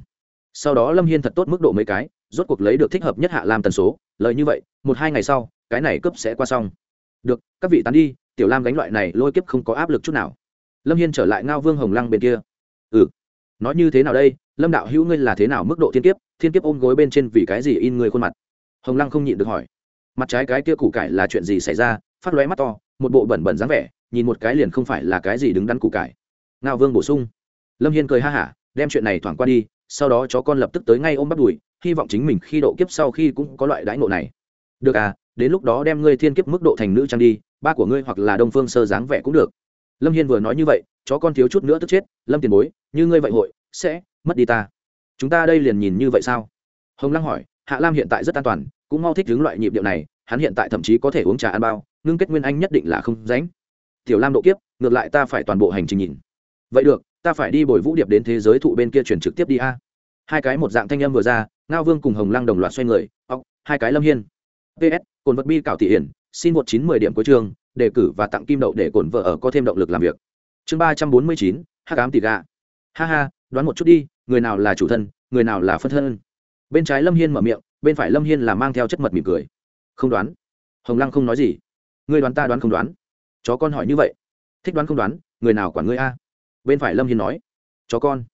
[SPEAKER 1] sau đó lâm hiên thật tốt mức độ mấy cái, rốt cuộc lấy được thích hợp nhất hạ lam tần số. Lợi như vậy, một hai ngày sau, cái này cấp sẽ qua xong. Được, các vị tán đi, tiểu lam gánh loại này lôi kiếp không có áp lực chút nào. Lâm hiên trở lại ngao vương hồng lăng bên kia. Ừ. Nói như thế nào đây? Lâm đạo hữu ngươi là thế nào mức độ thiên kiếp? Thiên kiếp ôm gối bên trên vì cái gì in người khuôn mặt? Hồng lăng không nhịn được hỏi mặt trái cái kia củ cải là chuyện gì xảy ra? Phát lóe mắt to, một bộ bẩn bẩn dáng vẻ, nhìn một cái liền không phải là cái gì đứng đắn củ cải. Ngao vương bổ sung. Lâm hiên cười ha hả, đem chuyện này thoảng qua đi, sau đó chó con lập tức tới ngay ôm bắt đùi, hy vọng chính mình khi độ kiếp sau khi cũng có loại đãi ngộ này. Được à đến lúc đó đem ngươi thiên kiếp mức độ thành nữ trang đi, ba của ngươi hoặc là đông phương sơ dáng vẻ cũng được. Lâm hiên vừa nói như vậy, chó con thiếu chút nữa tức chết, lâm tiền bối, như ngươi vậy hội, sẽ mất đi ta. Chúng ta đây liền nhìn như vậy sao? Hồng lăng hỏi, hạ lam hiện tại rất an toàn cũng mau thích hướng loại nhịp điệu này, hắn hiện tại thậm chí có thể uống trà ăn bao, ngưng kết nguyên anh nhất định là không ránh tiểu lam độ kiếp, ngược lại ta phải toàn bộ hành trình nhìn. Vậy được, ta phải đi bồi vũ điệp đến thế giới thụ bên kia chuyển trực tiếp đi a. Hai cái một dạng thanh âm vừa ra, ngao vương cùng hồng lăng đồng loạt xoay người, ốc, hai cái lâm hiên. Ps cồn vật bi cảo thị hiển, xin một chín mười điểm cuối trường đề cử và tặng kim đậu để cồn vợ ở có thêm động lực làm việc. Chương ba trăm bốn mươi chín, hắc ám tỷ gà. Ha ha, đoán một chút đi, người nào là chủ thân, người nào là phân thân? Bên trái lâm hiên mở miệng bên phải lâm hiên là mang theo chất mật mỉm cười không đoán hồng lăng không nói gì người đoán ta đoán không đoán chó con hỏi như vậy thích đoán không đoán người nào quản ngươi a bên phải lâm hiên nói chó con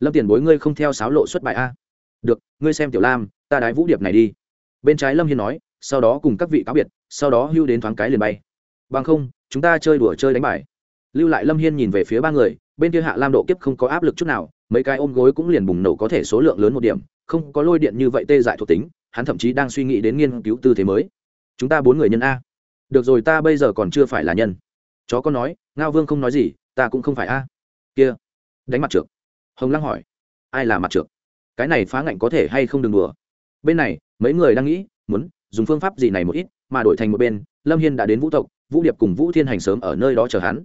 [SPEAKER 1] lâm tiền bối ngươi không theo sáo lộ xuất bài a được ngươi xem tiểu lam ta đái vũ điệp này đi bên trái lâm hiên nói sau đó cùng các vị cáo biệt sau đó hưu đến thoáng cái liền bay bằng không chúng ta chơi đùa chơi đánh bài lưu lại lâm hiên nhìn về phía ba người bên kia hạ lam độ kiếp không có áp lực chút nào mấy cái ôm gối cũng liền bùng nổ có thể số lượng lớn một điểm không có lôi điện như vậy tê dại thuộc tính hắn thậm chí đang suy nghĩ đến nghiên cứu tư thế mới. Chúng ta bốn người nhân a. Được rồi, ta bây giờ còn chưa phải là nhân. Chó con nói, ngao vương không nói gì, ta cũng không phải a. Kia. Đánh mặt trượt hồng lăng hỏi, ai là mặt trượt cái này phá ngạnh có thể hay không đừng đùa? Bên này, mấy người đang nghĩ, muốn dùng phương pháp gì này một ít, mà đổi thành một bên, lâm hiên đã đến vũ tộc, vũ điệp cùng vũ thiên hành sớm ở nơi đó chờ hắn.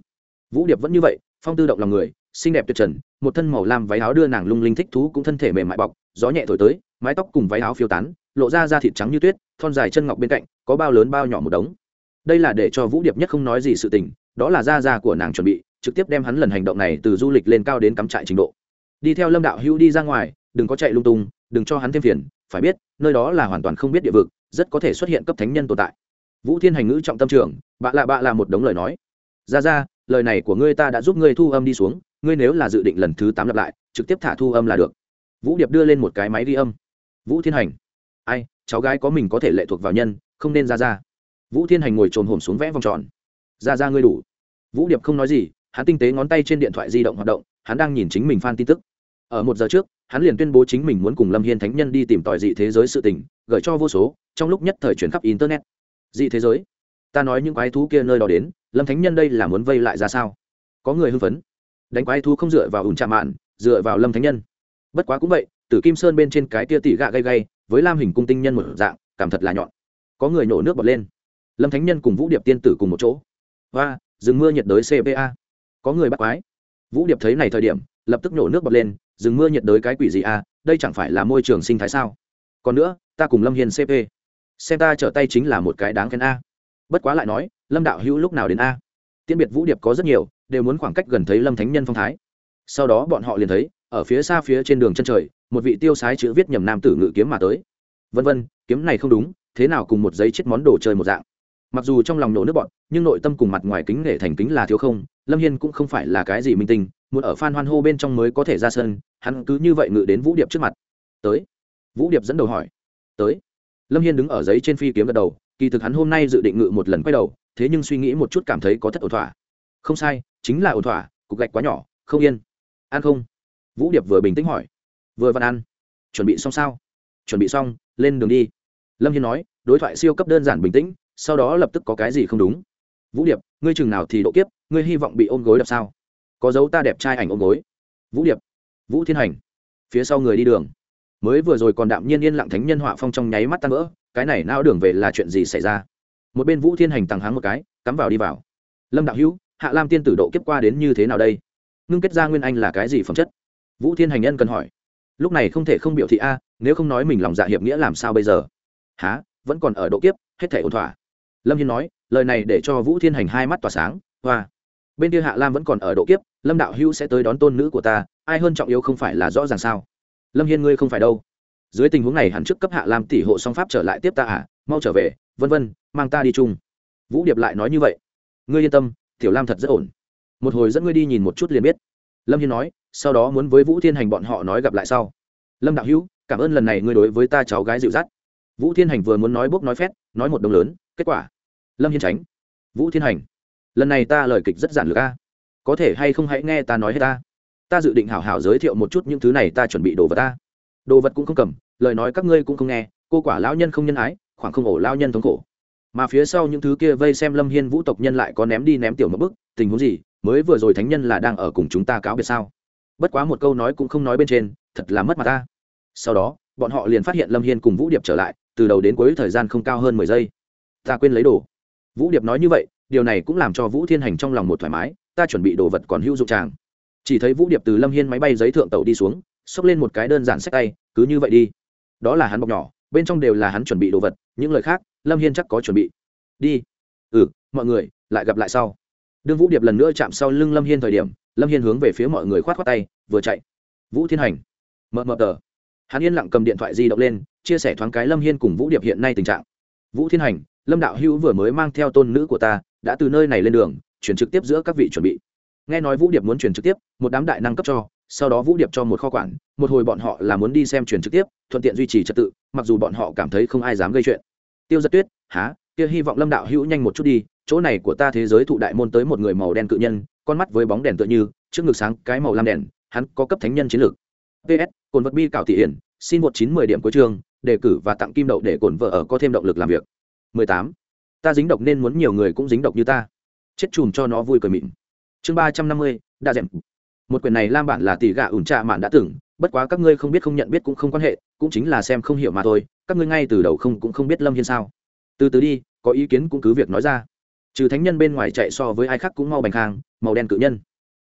[SPEAKER 1] Vũ điệp vẫn như vậy, phong tư động lòng người, xinh đẹp tuyệt trần, một thân màu lam váy áo đưa nàng lung linh thích thú cũng thân thể mềm mại bọc, gió nhẹ thổi tới, mái tóc cùng váy áo phiêu tán lộ ra da thịt trắng như tuyết, thon dài chân ngọc bên cạnh, có bao lớn bao nhỏ một đống. Đây là để cho vũ điệp nhất không nói gì sự tình, đó là da da của nàng chuẩn bị, trực tiếp đem hắn lần hành động này từ du lịch lên cao đến cắm trại trình độ. Đi theo lâm đạo hữu đi ra ngoài, đừng có chạy lung tung, đừng cho hắn thêm phiền, phải biết, nơi đó là hoàn toàn không biết địa vực, rất có thể xuất hiện cấp thánh nhân tồn tại. Vũ thiên hành ngữ trọng tâm trường, bạ lạ bạ là một đống lời nói. Ra ra, lời này của ngươi ta đã giúp ngươi thu âm đi xuống, ngươi nếu là dự định lần thứ tám lặp lại, trực tiếp thả thu âm là được. Vũ điệp đưa lên một cái máy ghi âm. Vũ thiên hành ai, cháu gái có mình có thể lệ thuộc vào nhân, không nên ra ra. Vũ thiên hành ngồi trồm hổm xuống vẽ vòng tròn. Ra ra ngươi đủ. Vũ điệp không nói gì, hắn tinh tế ngón tay trên điện thoại di động hoạt động, hắn đang nhìn chính mình phan tin tức. Ở một giờ trước, hắn liền tuyên bố chính mình muốn cùng lâm hiên thánh nhân đi tìm tòi dị thế giới sự tình, gửi cho vô số, trong lúc nhất thời chuyển khắp internet. Dị thế giới? Ta nói những quái thú kia nơi đó đến, lâm thánh nhân đây là muốn vây lại ra sao? Có người hưng phấn. Đánh quái thú không dựa vào ủn chạm mạn, dựa vào lâm thánh nhân. Bất quá cũng vậy, tử kim sơn bên trên cái tia tỉ gạ gay gay với lam hình cung tinh nhân một dạng, cảm thật là nhọn. Có người nổ nước bọt lên. Lâm thánh nhân cùng vũ điệp tiên tử cùng một chỗ. Và rừng mưa nhiệt đới cpa có người bắt quái. Vũ điệp thấy này thời điểm, lập tức nổ nước bọt lên, rừng mưa nhiệt đới cái quỷ gì a đây chẳng phải là môi trường sinh thái sao? Còn nữa, ta cùng lâm hiền cp xem ta trở tay chính là một cái đáng khen a. Bất quá lại nói, lâm đạo hữu lúc nào đến a? Tiễn biệt vũ điệp có rất nhiều, đều muốn khoảng cách gần thấy lâm thánh nhân phong thái. Sau đó bọn họ liền thấy ở phía xa phía trên đường chân trời, một vị tiêu sái chữ viết nhầm nam tử ngự kiếm mà tới. Vân vân, kiếm này không đúng, thế nào cùng một giấy chết món đồ chơi một dạng? Mặc dù trong lòng nổ nước bọn nhưng nội tâm cùng mặt ngoài kính nghệ thành kính là thiếu không, lâm hiên cũng không phải là cái gì minh tinh, muốn ở phan hoan hô bên trong mới có thể ra sân, hắn cứ như vậy ngự đến vũ điệp trước mặt. Tới. Vũ điệp dẫn đầu hỏi. Tới. Lâm hiên đứng ở giấy trên phi kiếm gật đầu, kỳ thực hắn hôm nay dự định ngự một lần quay đầu, thế nhưng suy nghĩ một chút cảm thấy có thất ổn thỏa. Không sai, chính là ổn thỏa, cục gạch quá nhỏ, không yên. Ăn không vũ điệp vừa bình tĩnh hỏi. Vừa văn ăn. Chuẩn bị xong sao? Chuẩn bị xong, lên đường đi. Lâm hiên nói, đối thoại siêu cấp đơn giản bình tĩnh, sau đó lập tức có cái gì không đúng. Vũ điệp, ngươi chừng nào thì độ kiếp, ngươi hy vọng bị ôm gối đập sao? Có dấu ta đẹp trai ảnh ôm gối. Vũ điệp. Vũ thiên hành. Phía sau người đi đường. Mới vừa rồi còn đạm nhiên yên lặng thánh nhân họa phong trong nháy mắt tan vỡ, cái này nao đường về là chuyện gì xảy ra? Một bên vũ thiên hành tăng háng một cái, cắm vào đi vào. Lâm đạo hữu, hạ lam tiên tử độ kiếp qua đến như thế nào đây? Ngưng kết ra nguyên anh là cái gì phẩm chất? Vũ thiên hành nhân cần hỏi. Lúc này không thể không biểu thị a, nếu không nói mình lòng dạ hiệp nghĩa làm sao bây giờ? Há vẫn còn ở độ kiếp, hết thể ổn thỏa. Lâm hiên nói, lời này để cho vũ thiên hành hai mắt tỏa sáng. Hoa. Bên kia hạ lam vẫn còn ở độ kiếp, lâm đạo hữu sẽ tới đón tôn nữ của ta, ai hơn trọng yếu không phải là rõ ràng sao? Lâm hiên ngươi không phải đâu. Dưới tình huống này hẳn trước cấp hạ lam tỷ hộ song pháp trở lại tiếp ta à mau trở về, vân vân, mang ta đi chung. Vũ điệp lại nói như vậy. Ngươi yên tâm, tiểu lam thật rất ổn. Một hồi dẫn ngươi đi nhìn một chút liền biết. Lâm hiên nói sau đó muốn với vũ thiên hành bọn họ nói gặp lại sau. Lâm đạo hữu, cảm ơn lần này ngươi đối với ta cháu gái dịu dắt. Vũ thiên hành vừa muốn nói bốc nói phét, nói một đồng lớn, kết quả. Lâm hiên tránh vũ thiên hành, lần này ta lời kịch rất giản lược a. Có thể hay không hãy nghe ta nói hết ta. Ta dự định hảo hảo giới thiệu một chút những thứ này, ta chuẩn bị đồ vật ta. Đồ vật cũng không cầm, lời nói các ngươi cũng không nghe, cô quả lão nhân không nhân ái, khoảng không ổ lao nhân thống khổ. Mà phía sau những thứ kia vây xem lâm hiên vũ tộc nhân lại có ném đi ném tiểu một bức, tình huống gì, mới vừa rồi thánh nhân là đang ở cùng chúng ta cáo biệt sao? Bất quá một câu nói cũng không nói bên trên, thật là mất mặt ta. Sau đó, bọn họ liền phát hiện lâm hiên cùng vũ điệp trở lại, từ đầu đến cuối thời gian không cao hơn mười giây. Ta quên lấy đồ. Vũ điệp nói như vậy, điều này cũng làm cho vũ thiên hành trong lòng một thoải mái, ta chuẩn bị đồ vật còn hữu dụng tràng chỉ thấy vũ điệp từ lâm hiên máy bay giấy thượng tàu đi xuống, xốc lên một cái đơn giản sách tay, cứ như vậy đi. Đó là hắn bọc nhỏ, bên trong đều là hắn chuẩn bị đồ vật, những lời khác, lâm hiên chắc có chuẩn bị. Đi. Ừ mọi người, lại gặp lại sau. Đương vũ điệp lần nữa chạm sau lưng lâm hiên thời điểm lâm hiên hướng về phía mọi người k h o á t k h o á tay, vừa chạy. Vũ thiên hành. Mờ mờ tờ. Hắn yên lặng cầm điện thoại di động lên, chia sẻ thoáng cái lâm hiên cùng vũ điệp hiện nay tình trạng. Vũ thiên hành, lâm đạo hữu vừa mới mang theo tôn nữ của ta, đã từ nơi này lên đường, chuyển trực tiếp giữa các vị chuẩn bị. Nghe nói vũ điệp muốn chuyển trực tiếp, một đám đại năng cấp cho, sau đó vũ điệp cho một kho quản, một hồi bọn họ là muốn đi xem chuyển trực tiếp, thuận tiện duy trì trật tự, mặc dù bọn họ cảm thấy không ai dám gây chuyện. Tiêu giật tuyết, há, kia hy vọng lâm đạo hữu nhanh một chút đi, chỗ này của ta thế giới thụ đại môn tới một người màu đen cự nhân con mắt với bóng đèn tựa như, trước ngực sáng cái màu lam đèn, hắn có cấp thánh nhân chiến lược. Ps cồn vật bi cảo thị hiển, xin một chín mười điểm cuối chương, đề cử và tặng kim đậu để cồn vợ ở có thêm động lực làm việc. 18. ta dính độc nên muốn nhiều người cũng dính độc như ta. Chết chùm cho nó vui cười mịn. Chương ba trăm năm mươi, đa dẹm một quyển này lam bản là tỷ gạ ủn trạ mạn đã từng, bất quá các ngươi không biết không nhận biết cũng không quan hệ, cũng chính là xem không hiểu mà thôi, các ngươi ngay từ đầu không cũng không biết lâm hiên sao. Từ từ đi, có ý kiến cũng cứ việc nói ra trừ thánh nhân bên ngoài chạy so với ai khác cũng mau bành khang, màu đen cự nhân.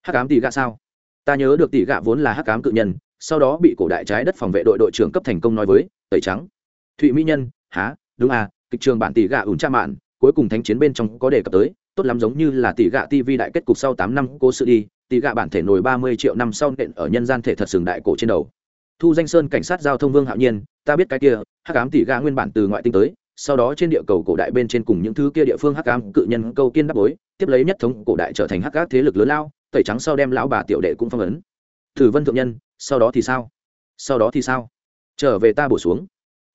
[SPEAKER 1] Hắc ám tỷ gạ sao? Ta nhớ được tỷ gạ vốn là hắc ám cự nhân, sau đó bị cổ đại trái đất phòng vệ đội đội trưởng cấp thành công nói với, tẩy trắng. Thụy mỹ nhân, há, đúng à kịch trường bản tỷ gạ ủn tra mạn, cuối cùng thánh chiến bên trong có đề cập tới, tốt lắm giống như là tỷ gạ tv đại kết cục sau tám năm cố sự đi, tỷ gạ bản thể nổi ba mươi triệu năm sau nện ở nhân gian thể thật sừng đại cổ trên đầu. Thu danh sơn cảnh sát giao thông vương hạo nhiên, ta biết cái kia, hắc ám tỷ gạ nguyên bản từ ngoại tinh tới sau đó trên địa cầu cổ đại bên trên cùng những thứ kia địa phương hắc ám cự nhân câu kiên đắp bối, tiếp lấy nhất thống cổ đại trở thành hắc ác thế lực lớn lao, tẩy trắng sau đem lão bà tiểu đệ cũng phong ấn. Thử vân thượng nhân, sau đó thì sao? Sau đó thì sao? Trở về ta bổ xuống.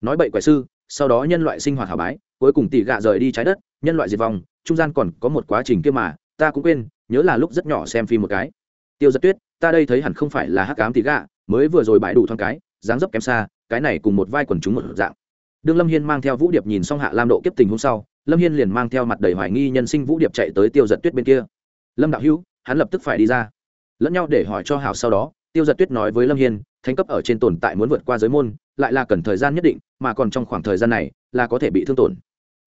[SPEAKER 1] Nói bậy quẻ sư, sau đó nhân loại sinh hoạt hảo bái, cuối cùng tỷ gạ rời đi trái đất, nhân loại diệt vong, trung gian còn có một quá trình kia mà, ta cũng quên, nhớ là lúc rất nhỏ xem phim một cái. Tiêu giật tuyết, ta đây thấy hẳn không phải là hắc ám tỷ gạ, mới vừa rồi bãi đủ thoáng cái, dáng dấp kém xa, cái này cùng một vai quần chúng một dạng đương lâm hiên mang theo vũ điệp nhìn xong hạ lam độ kiếp tình hôm sau, lâm hiên liền mang theo mặt đầy hoài nghi nhân sinh vũ điệp chạy tới tiêu giật tuyết bên kia. Lâm đạo hữu, hắn lập tức phải đi ra. Lẫn nhau để hỏi cho hảo sau đó, tiêu giật tuyết nói với lâm hiên, thánh cấp ở trên tồn tại muốn vượt qua giới môn, lại là cần thời gian nhất định, mà còn trong khoảng thời gian này, là có thể bị thương tổn.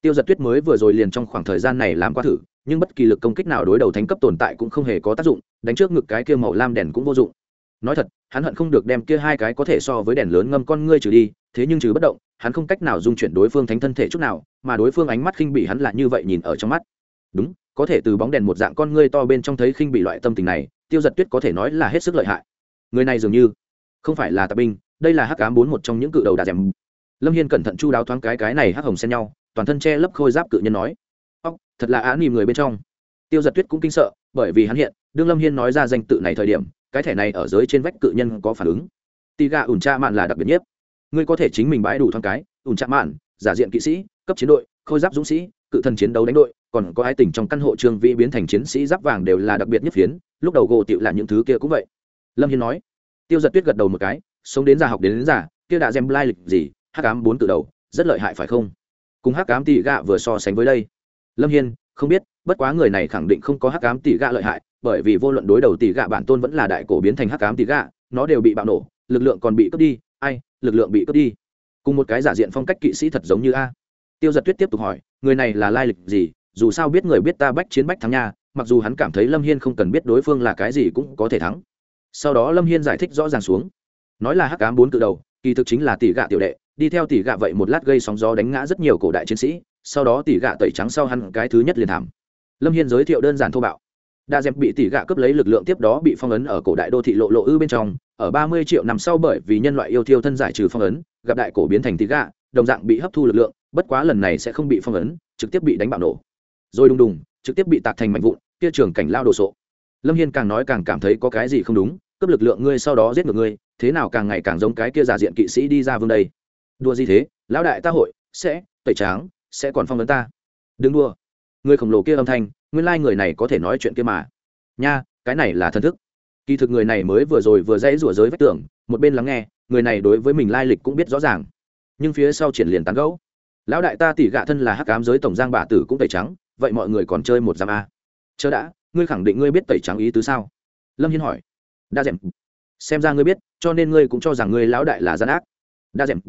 [SPEAKER 1] Tiêu giật tuyết mới vừa rồi liền trong khoảng thời gian này làm qua thử, nhưng bất kỳ lực công kích nào đối đầu thánh cấp tồn tại cũng không hề có tác dụng, đánh trước ngực cái kia màu lam đèn cũng vô dụng. Nói thật, hắn hận không được đem kia hai cái có thể so với đèn lớn ngâm con ngươi trừ đi thế nhưng trừ bất động, hắn không cách nào dung chuyển đối phương thánh thân thể chút nào, mà đối phương ánh mắt khinh bị hắn là như vậy nhìn ở trong mắt. Đúng, có thể từ bóng đèn một dạng con ngươi to bên trong thấy khinh bị loại tâm tình này, tiêu giật tuyết có thể nói là hết sức lợi hại. Người này dường như không phải là tạp binh, đây là hắc cám bốn một trong những cự đầu đà dèm lâm hiên cẩn thận chu đáo thoáng cái cái này hắc hồng xen nhau, toàn thân che lấp khôi giáp cự nhân nói óc thật là á nìm người bên trong. Tiêu giật tuyết cũng kinh sợ, bởi vì hắn hiện, đương lâm hiên nói ra danh tự này thời điểm, cái thẻ này ở dưới trên vách cự nhân có phản ứng. Tì gà ủn tra mạn là đặc biệt nhất ngươi có thể chính mình bãi đủ thoáng cái ủn chạm mạn giả diện kỵ sĩ cấp chiến đội khôi giáp dũng sĩ cự thần chiến đấu đánh đội còn có ai tỉnh trong căn hộ trương vĩ biến thành chiến sĩ giáp vàng đều là đặc biệt nhất phiến lúc đầu gỗ tiệu là những thứ kia cũng vậy. Lâm hiên nói. Tiêu giật tuyết gật đầu một cái sống đến già học đến, đến già kia đã xem lai lịch gì hắc cám bốn từ đầu rất lợi hại phải không? Cùng hắc cám tỷ gạ vừa so sánh với đây. Lâm hiên không biết bất quá người này khẳng định không có hắc cám tỷ gạ lợi hại bởi vì vô luận đối đầu tỷ gạ bản tôn vẫn là đại cổ biến thành hắc cám tỷ gạ nó đều bị bạo nổ lực lượng còn bị cướp đi ai, lực lượng bị cướp đi. Cùng một cái giả diện phong cách kỵ sĩ thật giống như a. Tiêu giật tuyết tiếp tục hỏi, người này là lai lịch gì? Dù sao biết người biết ta bách chiến bách thắng nha, mặc dù hắn cảm thấy lâm hiên không cần biết đối phương là cái gì cũng có thể thắng. Sau đó lâm hiên giải thích rõ ràng xuống. Nói là hắc cám bốn cự đầu, kỳ thực chính là tỷ gạ tiểu đệ, đi theo tỷ gạ vậy một lát gây sóng gió đánh ngã rất nhiều cổ đại chiến sĩ, sau đó tỷ gạ tẩy trắng sau hắn cái thứ nhất liền thảm. Lâm hiên giới thiệu đơn giản thô bạo đa dẹp bị tỷ gạ cướp lấy lực lượng tiếp đó bị phong ấn ở cổ đại đô thị lộ lộ ư bên trong, ở ba mươi triệu năm sau bởi vì nhân loại yêu thiêu thân giải trừ phong ấn, gặp đại cổ biến thành tỷ gạ, đồng dạng bị hấp thu lực lượng, bất quá lần này sẽ không bị phong ấn, trực tiếp bị đánh bạo nổ. Rồi đùng đùng, trực tiếp bị tạc thành mạnh vụn, kia trường cảnh lao đồ sộ. Lâm hiên càng nói càng cảm thấy có cái gì không đúng, cướp lực lượng ngươi sau đó giết ngược ngươi, thế nào càng ngày càng giống cái kia giả diện kỵ sĩ đi ra vương đây? Đua gì thế? Lão đại ta hội, sẽ, tẩy tráng, sẽ còn phong ấn ta. Đừng đua người khổng lồ kia âm thanh nguyên lai người này có thể nói chuyện kia mà. Nha, cái này là thân thức. Kỳ thực người này mới vừa rồi vừa dãy rủa giới vách tưởng một bên lắng nghe, người này đối với mình lai lịch cũng biết rõ ràng. Nhưng phía sau triển liền tán gẫu. Lão đại ta tỉ gạ thân là hắc cám giới tổng giang bà tử cũng tẩy trắng, vậy mọi người còn chơi một giam a? Chớ đã, ngươi khẳng định ngươi biết tẩy trắng ý tứ sao? Lâm hiên hỏi. Đa dẻm xem ra ngươi biết, cho nên ngươi cũng cho rằng ngươi lão đại là gian ác. Đa dẻm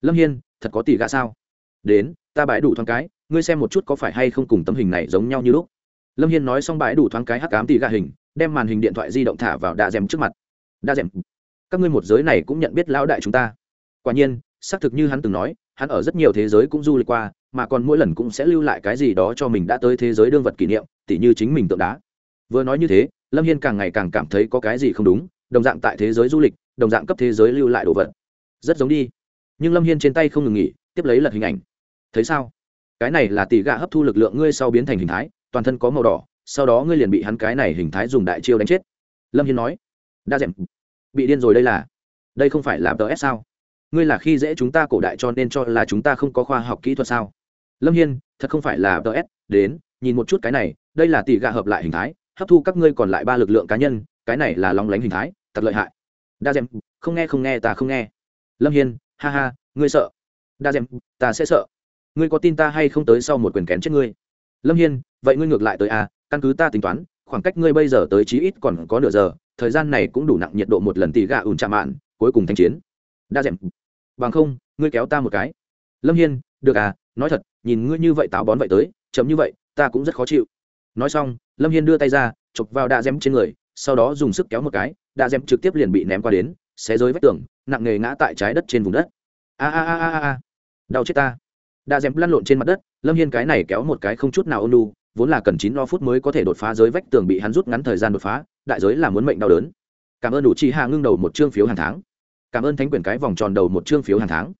[SPEAKER 1] lâm hiên, thật có tỷ gạ sao? Đến, ta bãi đủ thoáng cái, ngươi xem một chút có phải hay không cùng tấm hình này giống nhau như lúc lâm hiên nói xong bãi đủ thoáng cái hắc cám tỷ gà hình, đem màn hình điện thoại di động thả vào đa dẻm trước mặt. Đa dẻm các ngươi một giới này cũng nhận biết lão đại chúng ta. Quả nhiên, xác thực như hắn từng nói, hắn ở rất nhiều thế giới cũng du lịch qua, mà còn mỗi lần cũng sẽ lưu lại cái gì đó cho mình đã tới thế giới đương vật kỷ niệm, tỉ như chính mình tượng đá. Vừa nói như thế, lâm hiên càng ngày càng cảm thấy có cái gì không đúng, đồng dạng tại thế giới du lịch, đồng dạng cấp thế giới lưu lại đồ vật. Rất giống đi. Nhưng lâm hiên trên tay không ngừng nghỉ, tiếp lấy lật hình ảnh. Thấy sao? Cái này là tỷ gạ hấp thu lực lượng ngươi sau biến thành hình thái toàn thân có màu đỏ, sau đó ngươi liền bị hắn cái này hình thái dùng đại chiêu đánh chết. Lâm hiên nói. Đa dẹm bị điên rồi đây là. Đây không phải là tờ s sao? Ngươi là khi dễ chúng ta cổ đại cho nên cho là chúng ta không có khoa học kỹ thuật sao? Lâm hiên, thật không phải là tờ s. Đến, nhìn một chút cái này, đây là tỷ gạ hợp lại hình thái, hấp thu các ngươi còn lại ba lực lượng cá nhân, cái này là long lánh hình thái, thật lợi hại. Đa dẹm không nghe không nghe, ta không nghe. Lâm hiên, ha ha, ngươi sợ. Đa dẹm ta sẽ sợ. Ngươi có tin ta hay không tới sau một quyền kén chết ngươi? Lâm hiên, vậy ngươi ngược lại tới à căn cứ ta tính toán, khoảng cách ngươi bây giờ tới chí ít còn có nửa giờ, thời gian này cũng đủ nặng nhiệt độ một lần tỷ gạ ủn chạm mạn, cuối cùng thanh chiến. Đa d bằng không, ngươi kéo ta một cái. Lâm hiên, được à nói thật, nhìn ngươi như vậy táo bón vậy tới chấm như vậy, ta cũng rất khó chịu. Nói xong, lâm hiên đưa tay ra, chụp vào đa dém trên người, sau đó dùng sức kéo một cái, đa dém trực tiếp liền bị ném qua đến, xé rối vách tường, nặng nề ngã tại trái đất trên vùng đất. A a a a a. Đau chết ta đã dèm lăn lộn trên mặt đất, lâm hiên cái này kéo một cái không chút nào ôn lu vốn là cần chín lo phút mới có thể đột phá giới vách tường bị hắn rút ngắn thời gian đột phá, đại giới là muốn mệnh đau đớn. Cảm ơn đủ chi hạ ngưng đầu một chương phiếu hàng tháng. Cảm ơn thánh quyển cái vòng tròn đầu một chương phiếu hàng tháng.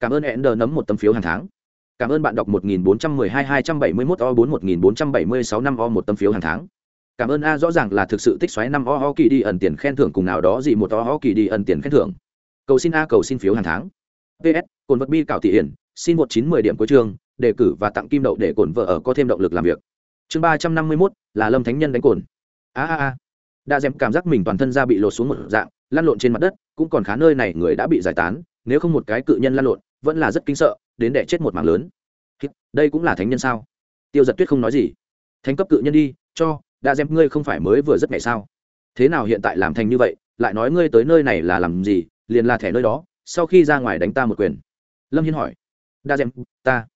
[SPEAKER 1] Cảm ơn hẹn đờ nấm một tấm phiếu hàng tháng. Cảm ơn bạn đọc 1412 271 o 4 1476 năm o một tấm phiếu hàng tháng. Cảm ơn a rõ ràng là thực sự tích xoáy năm o o kỳ đi ẩn tiền khen thưởng cùng nào đó gì một o o kỳ đi ẩn tiền khen thưởng. Cầu xin a cầu xin phiếu hàng tháng. Ps cồn vật bi cảo thị hiển xin một chín mười điểm cuối chương, đề cử và tặng kim đậu để cồn vợ ở có thêm động lực làm việc. Chương ba trăm năm mươi mốt, là lâm thánh nhân đánh cồn a a a. Đa dèm cảm giác mình toàn thân ra bị lột xuống một dạng, lăn lộn trên mặt đất, cũng còn khá nơi này người đã bị giải tán, nếu không một cái cự nhân lăn lộn, vẫn là rất kinh sợ, đến đẻ chết một mạng lớn. Đây cũng là thánh nhân sao? Tiêu giật tuyết không nói gì. Thánh cấp cự nhân đi, cho đã dèm ngươi không phải mới vừa rất ngày sao? Thế nào hiện tại làm thành như vậy, lại nói ngươi tới nơi này là làm gì, liền là thẻ nơi đó, sau khi ra ngoài đánh ta một quyền. Lâm hiên hỏi đa Dèm ta.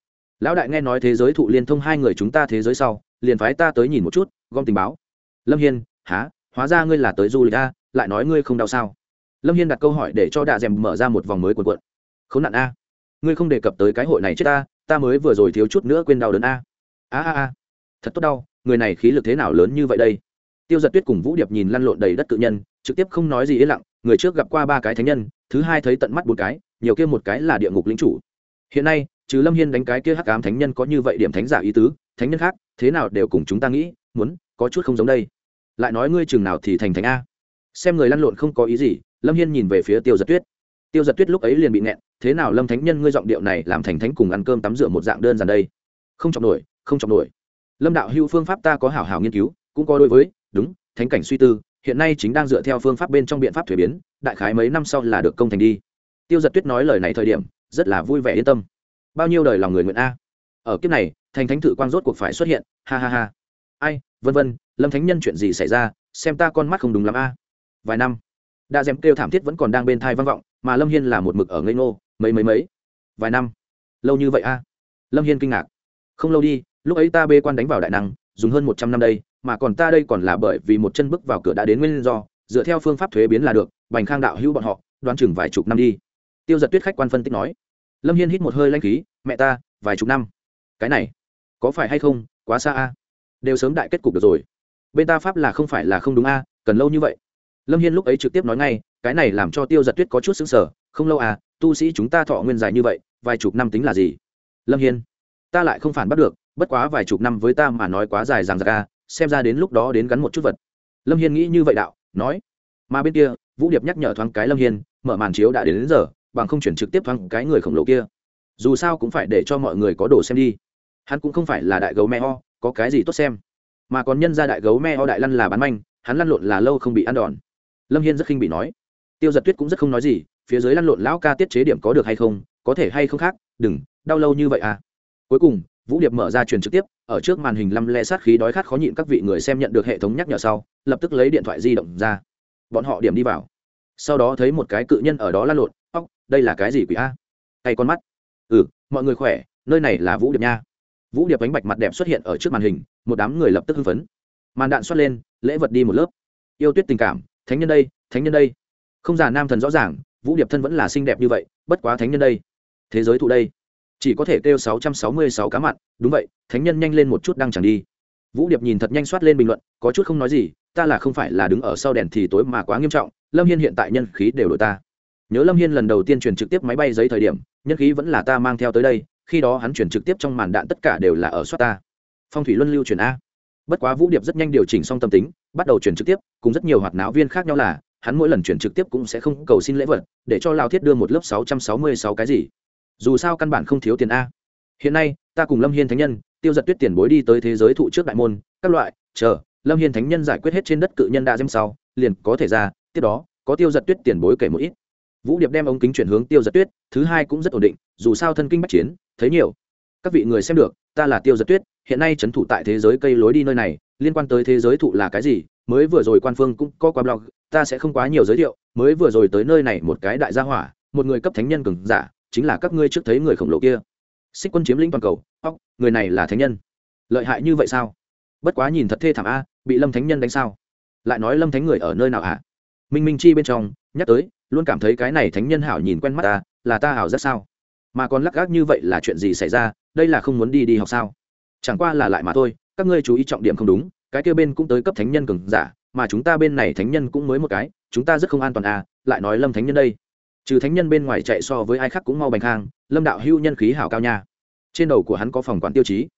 [SPEAKER 1] Lão đại nghe nói thế giới thụ liên thông hai người chúng ta thế giới sau, liền phái ta tới nhìn một chút, gom tình báo. Lâm hiên, há, hóa ra ngươi là tới du lịch a, lại nói ngươi không đau sao? Lâm hiên đặt câu hỏi để cho đạ dèm mở ra một vòng mới quần quận k h ố n nạn a. Ngươi không đề cập tới cái hội này chết ta ta mới vừa rồi thiếu chút nữa quên đau đớn a. A a a. Thật tốt đau, người này khí lực thế nào lớn như vậy đây? Tiêu giật tuyết cùng vũ điệp nhìn lăn lộn đầy đất cự nhân, trực tiếp không nói gì yên lặng, người trước gặp qua ba cái thánh nhân, thứ hai thấy tận mắt một cái, nhiều kia một cái là địa ngục lính chủ hiện nay chứ lâm hiên đánh cái kia hắc ám thánh nhân có như vậy điểm thánh giả ý tứ, thánh nhân khác, thế nào đều cùng chúng ta nghĩ, muốn, có chút không giống đây. Lại nói ngươi chừng nào thì thành thánh a. Xem người lăn lộn không có ý gì, lâm hiên nhìn về phía tiêu giật tuyết. Tiêu giật tuyết lúc ấy liền bị nẹn thế nào lâm thánh nhân ngươi giọng điệu này làm thành thánh cùng ăn cơm tắm rửa một dạng đơn giản đây? Không chọc nổi, không chọc nổi. Lâm đạo hưu phương pháp ta có hảo hảo nghiên cứu, cũng có đối với, đúng, thánh cảnh suy tư, hiện nay chính đang dựa theo phương pháp bên trong biện pháp thuế biến, đại khái mấy năm sau là được công thành đi. Tiêu giật tuyết nói lời này thời điểm rất là vui vẻ yên tâm. Bao nhiêu đời lòng người nguyện a. Ở kiếp này, thành thánh thử quang rốt cuộc phải xuất hiện. Ha ha ha. Ai, vân vân, lâm thánh nhân chuyện gì xảy ra? Xem ta con mắt không đúng lắm a. Vài năm, đa dèm kêu thảm thiết vẫn còn đang bên thai vang vọng, mà lâm hiên là một mực ở ngây ngô, mấy mấy mấy. Vài năm, lâu như vậy a. Lâm hiên kinh ngạc. Không lâu đi, lúc ấy ta bê quan đánh vào đại năng, dùng hơn một trăm năm đây, mà còn ta đây còn là bởi vì một chân bước vào cửa đã đến nguyên do, dựa theo phương pháp thuế biến là được, bành khang đạo hữu bọn họ, đoán chừng vài chục năm đi. Tiêu giật tuyết khách quan phân tích nói lâm hiên hít một hơi lanh khí mẹ ta vài chục năm. Cái này có phải hay không quá xa a? Đều sớm đại kết cục được rồi. Bên ta pháp là không phải là không đúng a cần lâu như vậy. Lâm hiên lúc ấy trực tiếp nói ngay cái này làm cho tiêu giật tuyết có chút xứng sở không lâu à tu sĩ chúng ta thọ nguyên dài như vậy vài chục năm tính là gì? Lâm hiên ta lại không phản bắt được bất quá vài chục năm với ta mà nói quá dài rằng ra xem ra đến lúc đó đến gắn một chút vật. Lâm hiên nghĩ như vậy đạo nói mà bên kia vũ điệp nhắc nhở thoáng cái lâm hiên mở màn chiếu đã đến, đến giờ bằng không chuyển trực tiếp thoáng cái người khổng lồ kia. Dù sao cũng phải để cho mọi người có đồ xem đi. Hắn cũng không phải là đại gấu me ho, có cái gì tốt xem. Mà còn nhân ra đại gấu me ho đại lăn là bán manh, hắn lăn lộn là lâu không bị ăn đòn. Lâm hiên rất khinh bị nói. Tiêu giật tuyết cũng rất không nói gì, phía dưới lăn lộn lão ca tiết chế điểm có được hay không, có thể hay không khác, đừng, đau lâu như vậy à. Cuối cùng, vũ điệp mở ra truyền trực tiếp, ở trước màn hình lăm le sát khí đói khát khó nhịn các vị người xem nhận được hệ thống nhắc nhở sau, lập tức lấy điện thoại di động ra. Bọn họ điểm đi vào. Sau đó thấy một cái cự nhân ở đó lăn lộn đây là cái gì quỷ a? Tay con mắt. Ừ mọi người khỏe, nơi này là vũ điệp nha. Vũ điệp bánh bạch mặt đẹp xuất hiện ở trước màn hình, một đám người lập tức hưng phấn. Màn đạn xuất lên, lễ vật đi một lớp. Yêu tuyết tình cảm, thánh nhân đây, thánh nhân đây. Không già nam thần rõ ràng, vũ điệp thân vẫn là xinh đẹp như vậy, bất quá thánh nhân đây. Thế giới thụ đây. Chỉ có thể kêu sáu trăm sáu mươi sáu cá mặn, đúng vậy, thánh nhân nhanh lên một chút đang chẳng đi. Vũ điệp nhìn thật nhanh soát lên bình luận, có chút không nói gì, ta là không phải là đứng ở sau đèn thì tối mà quá nghiêm trọng, lâm hiên hiện tại nhân khí đều đổi ta nhớ lâm hiên lần đầu tiên truyền trực tiếp máy bay giấy thời điểm, nhân khí vẫn là ta mang theo tới đây, khi đó hắn chuyển trực tiếp trong màn đạn tất cả đều là ở soát ta. Phong thủy luân lưu chuyển a. Bất quá vũ điệp rất nhanh điều chỉnh xong tâm tính, bắt đầu chuyển trực tiếp, cùng rất nhiều hoạt náo viên khác nhau là, hắn mỗi lần chuyển trực tiếp cũng sẽ không cầu xin lễ vật, để cho lao thiết đưa một lớp sáu trăm sáu mươi sáu cái gì. Dù sao căn bản không thiếu tiền a. Hiện nay, ta cùng lâm hiên thánh nhân, tiêu giật tuyết tiền bối đi tới thế giới thụ trước đại môn, các loại, chờ, lâm hiên thánh nhân giải quyết hết trên đất cự nhân đã dêm sau, liền có thể ra, tiếp đó, có tiêu giật tuyết tiền bối kể một ít vũ điệp đem ống kính chuyển hướng tiêu giật tuyết, thứ hai cũng rất ổn định, dù sao thân kinh bắc chiến, thấy nhiều. Các vị người xem được, ta là tiêu giật tuyết, hiện nay trấn thủ tại thế giới cây lối đi nơi này, liên quan tới thế giới thụ là cái gì, mới vừa rồi quan phương cũng có qua blog, ta sẽ không quá nhiều giới thiệu, mới vừa rồi tới nơi này một cái đại gia hỏa, một người cấp thánh nhân cường giả, chính là các ngươi trước thấy người khổng lồ kia. Xích quân chiếm lĩnh toàn cầu, óc, người này là thánh nhân. Lợi hại như vậy sao? Bất quá nhìn thật thê thảm a, bị lâm thánh nhân đánh sao? Lại nói lâm thánh người ở nơi nào hả? Minh minh chi bên trong, nhắc tới luôn cảm thấy cái này thánh nhân hảo nhìn quen mắt ta, là ta hảo rất sao? Mà còn lắc gác như vậy là chuyện gì xảy ra? Đây là không muốn đi đi học sao? Chẳng qua là lại mà thôi, các ngươi chú ý trọng điểm không đúng, cái kia bên cũng tới cấp thánh nhân cường giả, mà chúng ta bên này thánh nhân cũng mới một cái, chúng ta rất không an toàn à lại nói lâm thánh nhân đây. Trừ thánh nhân bên ngoài chạy so với ai khác cũng mau bành khang, lâm đạo hưu nhân khí hảo cao nha. Trên đầu của hắn có phòng quản tiêu chí.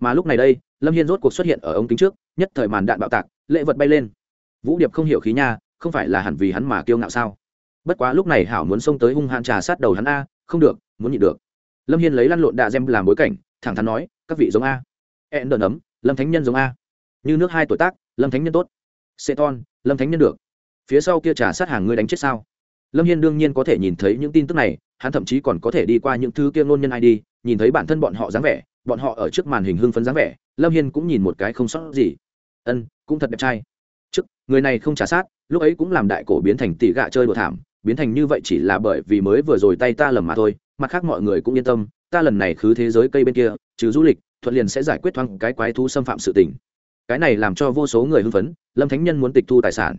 [SPEAKER 1] Mà lúc này đây, lâm hiên rốt cuộc xuất hiện ở ống kính trước, nhất thời màn đạn bạo tạc lệ vật bay lên. Vũ điệp không hiểu khí nha, không phải là hẳn vì hắn mà kiêu ngạo sao? Bất quá lúc này hảo muốn xông tới hung hãn trà sát đầu hắn a, không được, muốn nhịn được. Lâm hiên lấy lăn lộn đạ gem làm bối cảnh, thẳng thắn nói, các vị giống a. Ẹn đợn ấm lâm thánh nhân giống a. Như nước hai tuổi tác, lâm thánh nhân tốt. Xê ton lâm thánh nhân được. Phía sau kia trà sát hàng ngươi đánh chết sao? Lâm hiên đương nhiên có thể nhìn thấy những tin tức này, hắn thậm chí còn có thể đi qua những thứ kia ngôn nhân id nhìn thấy bản thân bọn họ dáng vẻ, bọn họ ở trước màn hình hưng phấn dáng vẻ, lâm hiên cũng nhìn một cái không sót gì. Ân, cũng thật đẹp trai. Trước, người này không trả sát, lúc ấy cũng làm đại cổ biến thành tỷ gạ chơi đùa thảm biến thành như vậy chỉ là bởi vì mới vừa rồi tay ta lầm mà thôi, mặt khác mọi người cũng yên tâm, ta lần này khứ thế giới cây bên kia, trừ du lịch, thuận liền sẽ giải quyết thoáng cái quái thú xâm phạm sự tình. Cái này làm cho vô số người hưng phấn, lâm thánh nhân muốn tịch thu tài sản.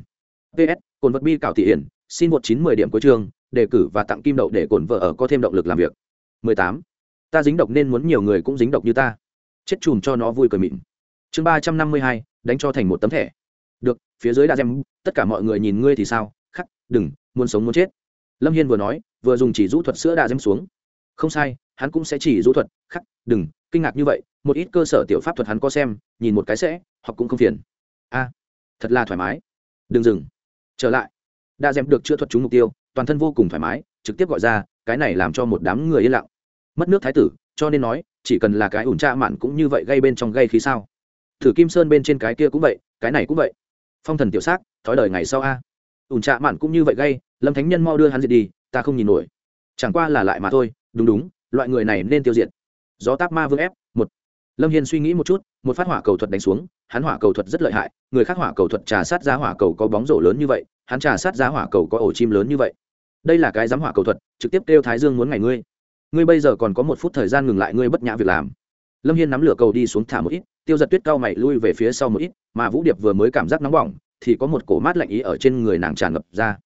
[SPEAKER 1] Ps cồn vật bi cảo thị hiển, xin một chín mười điểm cuối chương, đề cử và tặng kim đậu để cổn vợ ở có thêm động lực làm việc. 18. ta dính độc nên muốn nhiều người cũng dính độc như ta. Chết chùm cho nó vui cười mịn. Chương ba trăm năm mươi hai, đánh cho thành một tấm thẻ. Được, phía dưới đã xem tất cả mọi người nhìn ngươi thì sao? Khắc, đừng muốn sống muốn chết. Lâm hiên vừa nói, vừa dùng chỉ rũ thuật sữa đa dêm xuống. Không sai, hắn cũng sẽ chỉ rũ thuật. Khắc, đừng, kinh ngạc như vậy, một ít cơ sở tiểu pháp thuật hắn có xem, nhìn một cái sẽ học cũng không phiền. A, thật là thoải mái. Đừng dừng. Trở lại. Đa dèm được chữa thuật trúng mục tiêu, toàn thân vô cùng thoải mái, trực tiếp gọi ra, cái này làm cho một đám người yên lặng. Mất nước thái tử, cho nên nói, chỉ cần là cái ủn tra mạn cũng như vậy gây bên trong gây khí sao? Thử kim sơn bên trên cái kia cũng vậy, cái này cũng vậy. Phong thần tiểu xác thói đời ngày sau a ủn trạ mạn cũng như vậy gây lâm thánh nhân mau đưa hắn diệt đi, ta không nhìn nổi. Chẳng qua là lại mà thôi, đúng đúng, loại người này nên tiêu diệt. Gió táp ma vương ép, một. Lâm hiên suy nghĩ một chút, một phát hỏa cầu thuật đánh xuống, hắn hỏa cầu thuật rất lợi hại, người khác hỏa cầu thuật trà sát ra hỏa cầu có bóng rổ lớn như vậy, hắn trà sát ra hỏa cầu có ổ chim lớn như vậy. Đây là cái giám hỏa cầu thuật, trực tiếp kêu thái dương muốn ngày ngươi. Ngươi bây giờ còn có một phút thời gian ngừng lại ngươi bất nhã việc làm. Lâm hiên nắm lửa cầu đi xuống thả một ít, tiêu giật tuyết cao mày lui về phía sau một ít, mà vũ điệp vừa mới cảm giác nóng bỏng thì có một cổ mát lạnh ý ở trên người nàng tràn ngập ra.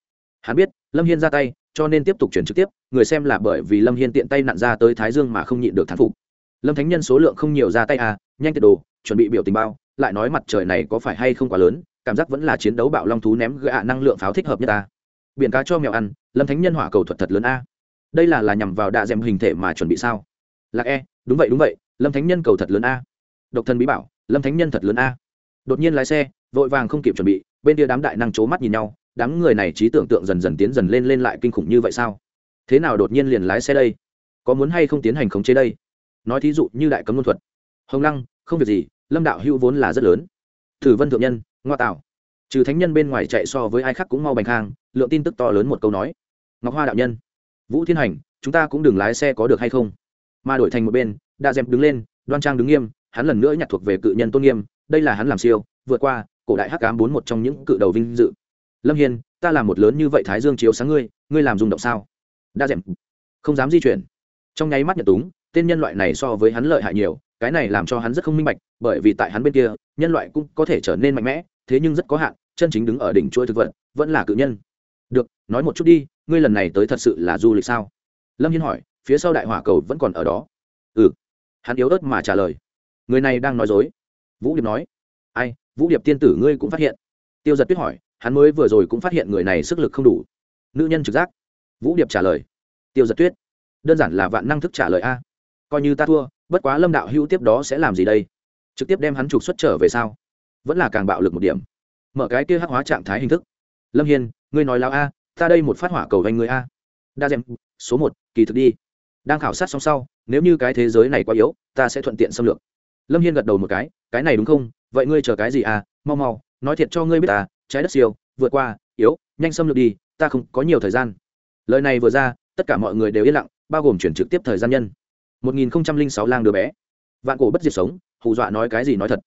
[SPEAKER 1] Hắn biết, lâm hiên ra tay, cho nên tiếp tục chuyển trực tiếp, người xem là bởi vì lâm hiên tiện tay nặn ra tới thái dương mà không nhịn được thán phục. Lâm thánh nhân số lượng không nhiều ra tay à nhanh tiệt đồ, chuẩn bị biểu tình bao, lại nói mặt trời này có phải hay không quá lớn, cảm giác vẫn là chiến đấu bạo long thú ném gạ năng lượng pháo thích hợp nhất ta. Biển cá cho mèo ăn, lâm thánh nhân hỏa cầu thuật thật lớn a. Đây là là nhằm vào đạ d hình thể mà chuẩn bị sao? Lạc e đúng vậy đúng vậy, lâm thánh nhân cầu thật lớn a. Độc thân bí bảo, lâm thánh nhân thật lớn a. Đột nhiên lái xe vội vàng không kịp chuẩn bị, bên kia đám đại năng c mắt nhìn nhau, đám người này trí tưởng tượng dần dần tiến dần lên lên lại kinh khủng như vậy sao? Thế nào đột nhiên liền lái xe đây? Có muốn hay không tiến hành khống chế đây? Nói thí dụ như đại cấm luân thuật. Hồng lăng, không việc gì, lâm đạo hữu vốn là rất lớn. Thử vân thượng nhân, ngoa tạo. Trừ thánh nhân bên ngoài chạy so với ai khác cũng mau bành khang lượng tin tức to lớn một câu nói. Ngọc hoa đạo nhân, vũ thiên hành, chúng ta cũng đừng lái xe có được hay không? Mà đổi thành một bên, đa dẹp đứng lên, đoan trang đứng nghiêm, hắn lần nữa nhặt thuộc về cự nhân tôn nghiêm, đây là hắn làm siêu, vượt qua cổ đại hắc ám bốn một trong những cự đầu vinh dự. Lâm hiên ta làm một lớn như vậy thái dương chiếu sáng ngươi ngươi làm rung động sao? Đa dẻm, không dám di chuyển. Trong nháy mắt Nhật túng tên nhân loại này so với hắn lợi hại nhiều cái này làm cho hắn rất không minh bạch bởi vì tại hắn bên kia nhân loại cũng có thể trở nên mạnh mẽ thế nhưng rất có hạn chân chính đứng ở đỉnh chuỗi thực vật vẫn là cự nhân. Được nói một chút đi ngươi lần này tới thật sự là du lịch sao? Lâm hiên hỏi phía sau đại hỏa cầu vẫn còn ở đó. Ừ. Hắn yếu ớt mà trả lời. Người này đang nói dối. Vũ điệp nói ai, vũ điệp tiên tử ngươi cũng phát hiện? Tiêu giật tuyết hỏi, hắn mới vừa rồi cũng phát hiện người này sức lực không đủ. Nữ nhân trực giác. Vũ điệp trả lời. Tiêu giật tuyết. Đơn giản là vạn năng thức trả lời a. Coi như ta thua, bất quá lâm đạo hữu tiếp đó sẽ làm gì đây? Trực tiếp đem hắn trục xuất trở về sau vẫn là càng bạo lực một điểm. Mở cái kia hắc hóa trạng thái hình thức. Lâm hiên, ngươi nói lao a, ta đây một phát hỏa cầu vành người a. Đa dèm số một, kỳ thực đi. Đang khảo sát xong sau, nếu như cái thế giới này quá yếu, ta sẽ thuận tiện xâm lược lâm hiên gật đầu một cái cái này đúng không? Vậy ngươi chờ cái gì à? Mau mau, nói thiệt cho ngươi biết ta, trái đất siêu, vượt qua, yếu, nhanh xâm lược đi, ta không có nhiều thời gian. Lời này vừa ra, tất cả mọi người đều yên lặng, bao gồm chuyển trực tiếp thời gian nhân. Một nghìn sáu lang đứa bé. Vạn cổ bất diệt sống, hù dọa nói cái gì nói thật.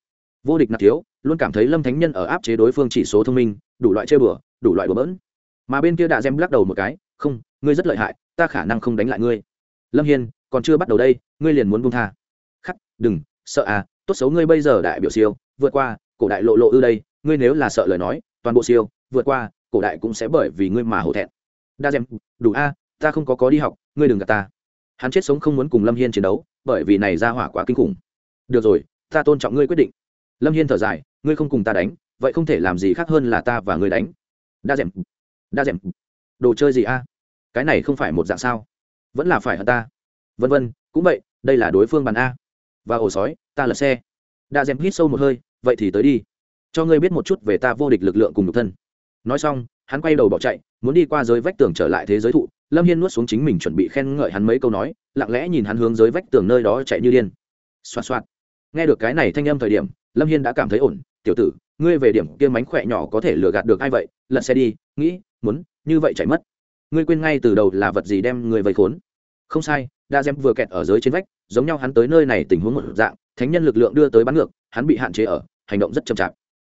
[SPEAKER 1] Vô địch nạp thiếu, luôn cảm thấy lâm thánh nhân ở áp chế đối phương chỉ số thông minh, đủ loại chơi bừa, đủ loại bừa bỡn. Mà bên kia đã xem lắc đầu một cái, không, ngươi rất lợi hại, ta khả năng không đánh lại ngươi. Lâm hiên, còn chưa bắt đầu đây, ngươi liền muốn buông tha. Khắc, đừng sợ à tốt xấu ngươi bây giờ đại biểu siêu, vượt qua, cổ đại lộ lộ ư đây, ngươi nếu là sợ lời nói, toàn bộ siêu, vượt qua, cổ đại cũng sẽ bởi vì ngươi mà hổ thẹn. Đa dèm đủ a, ta không có có đi học, ngươi đừng gạt ta. Hắn chết sống không muốn cùng lâm hiên chiến đấu, bởi vì này ra hỏa quá kinh khủng. Được rồi, ta tôn trọng ngươi quyết định. Lâm hiên thở dài, ngươi không cùng ta đánh, vậy không thể làm gì khác hơn là ta và ngươi đánh. Đa dèm đa dèm đồ chơi gì a? Cái này không phải một dạng sao? Vẫn là phải hận ta. Vân vân, cũng vậy, đây là đối phương bàn a và ổ sói, ta lật xe. Đã dèm hít sâu một hơi, vậy thì tới đi. Cho ngươi biết một chút về ta vô địch lực lượng cùng nhục thân. Nói xong, hắn quay đầu bỏ chạy, muốn đi qua giới vách tường trở lại thế giới thụ. Lâm hiên nuốt xuống chính mình chuẩn bị khen ngợi hắn mấy câu nói, lặng lẽ nhìn hắn hướng giới vách tường nơi đó chạy như điên. Xoạt xoạt. Nghe được cái này thanh âm thời điểm, lâm hiên đã cảm thấy ổn. Tiểu tử, ngươi về điểm kia mánh khỏe nhỏ có thể lừa gạt được ai vậy? Lật xe đi, nghĩ, muốn, như vậy chạy mất. Ngươi quên ngay từ đầu là vật gì đem người vây khốn? Không sai, đa dem vừa kẹt ở dưới trên vách, giống nhau hắn tới nơi này tình huống một dạng, thánh nhân lực lượng đưa tới bắn ngược, hắn bị hạn chế ở, hành động rất chậm chạp.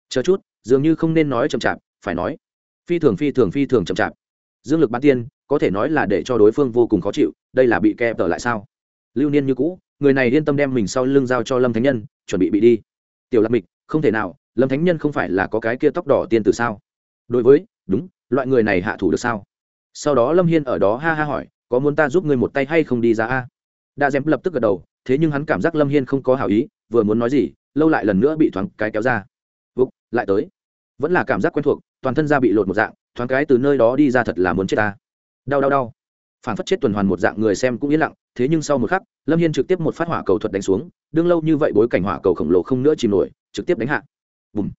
[SPEAKER 1] Chờ chút, dường như không nên nói chậm chạp, phải nói, phi thường phi thường phi thường chậm chạp. Dương lực bán tiên, có thể nói là để cho đối phương vô cùng khó chịu, đây là bị kẹp tở lại sao? Lưu niên như cũ, người này yên tâm đem mình sau lưng giao cho lâm thánh nhân, chuẩn bị bị đi. Tiểu lạc mịch, không thể nào, lâm thánh nhân không phải là có cái kia tóc đỏ tiên từ sao? Đối với, đúng, loại người này hạ thủ được sao? Sau đó lâm hiên ở đó ha ha hỏi có muốn ta giúp ngươi một tay hay không đi ra a? Đa dèm lập tức gật đầu, thế nhưng hắn cảm giác lâm hiên không có hảo ý, vừa muốn nói gì, lâu lại lần nữa bị thoáng cái kéo ra. Vục lại tới. Vẫn là cảm giác quen thuộc, toàn thân da bị lột một dạng, thoáng cái từ nơi đó đi ra thật là muốn chết ta. Đau đau đau. Phản phất chết tuần hoàn một dạng người xem cũng yên lặng, thế nhưng sau một khắc, lâm hiên trực tiếp một phát hỏa cầu thuật đánh xuống, đương lâu như vậy bối cảnh hỏa cầu khổng lồ không nữa chìm nổi, trực tiếp đánh hạ. Bùm.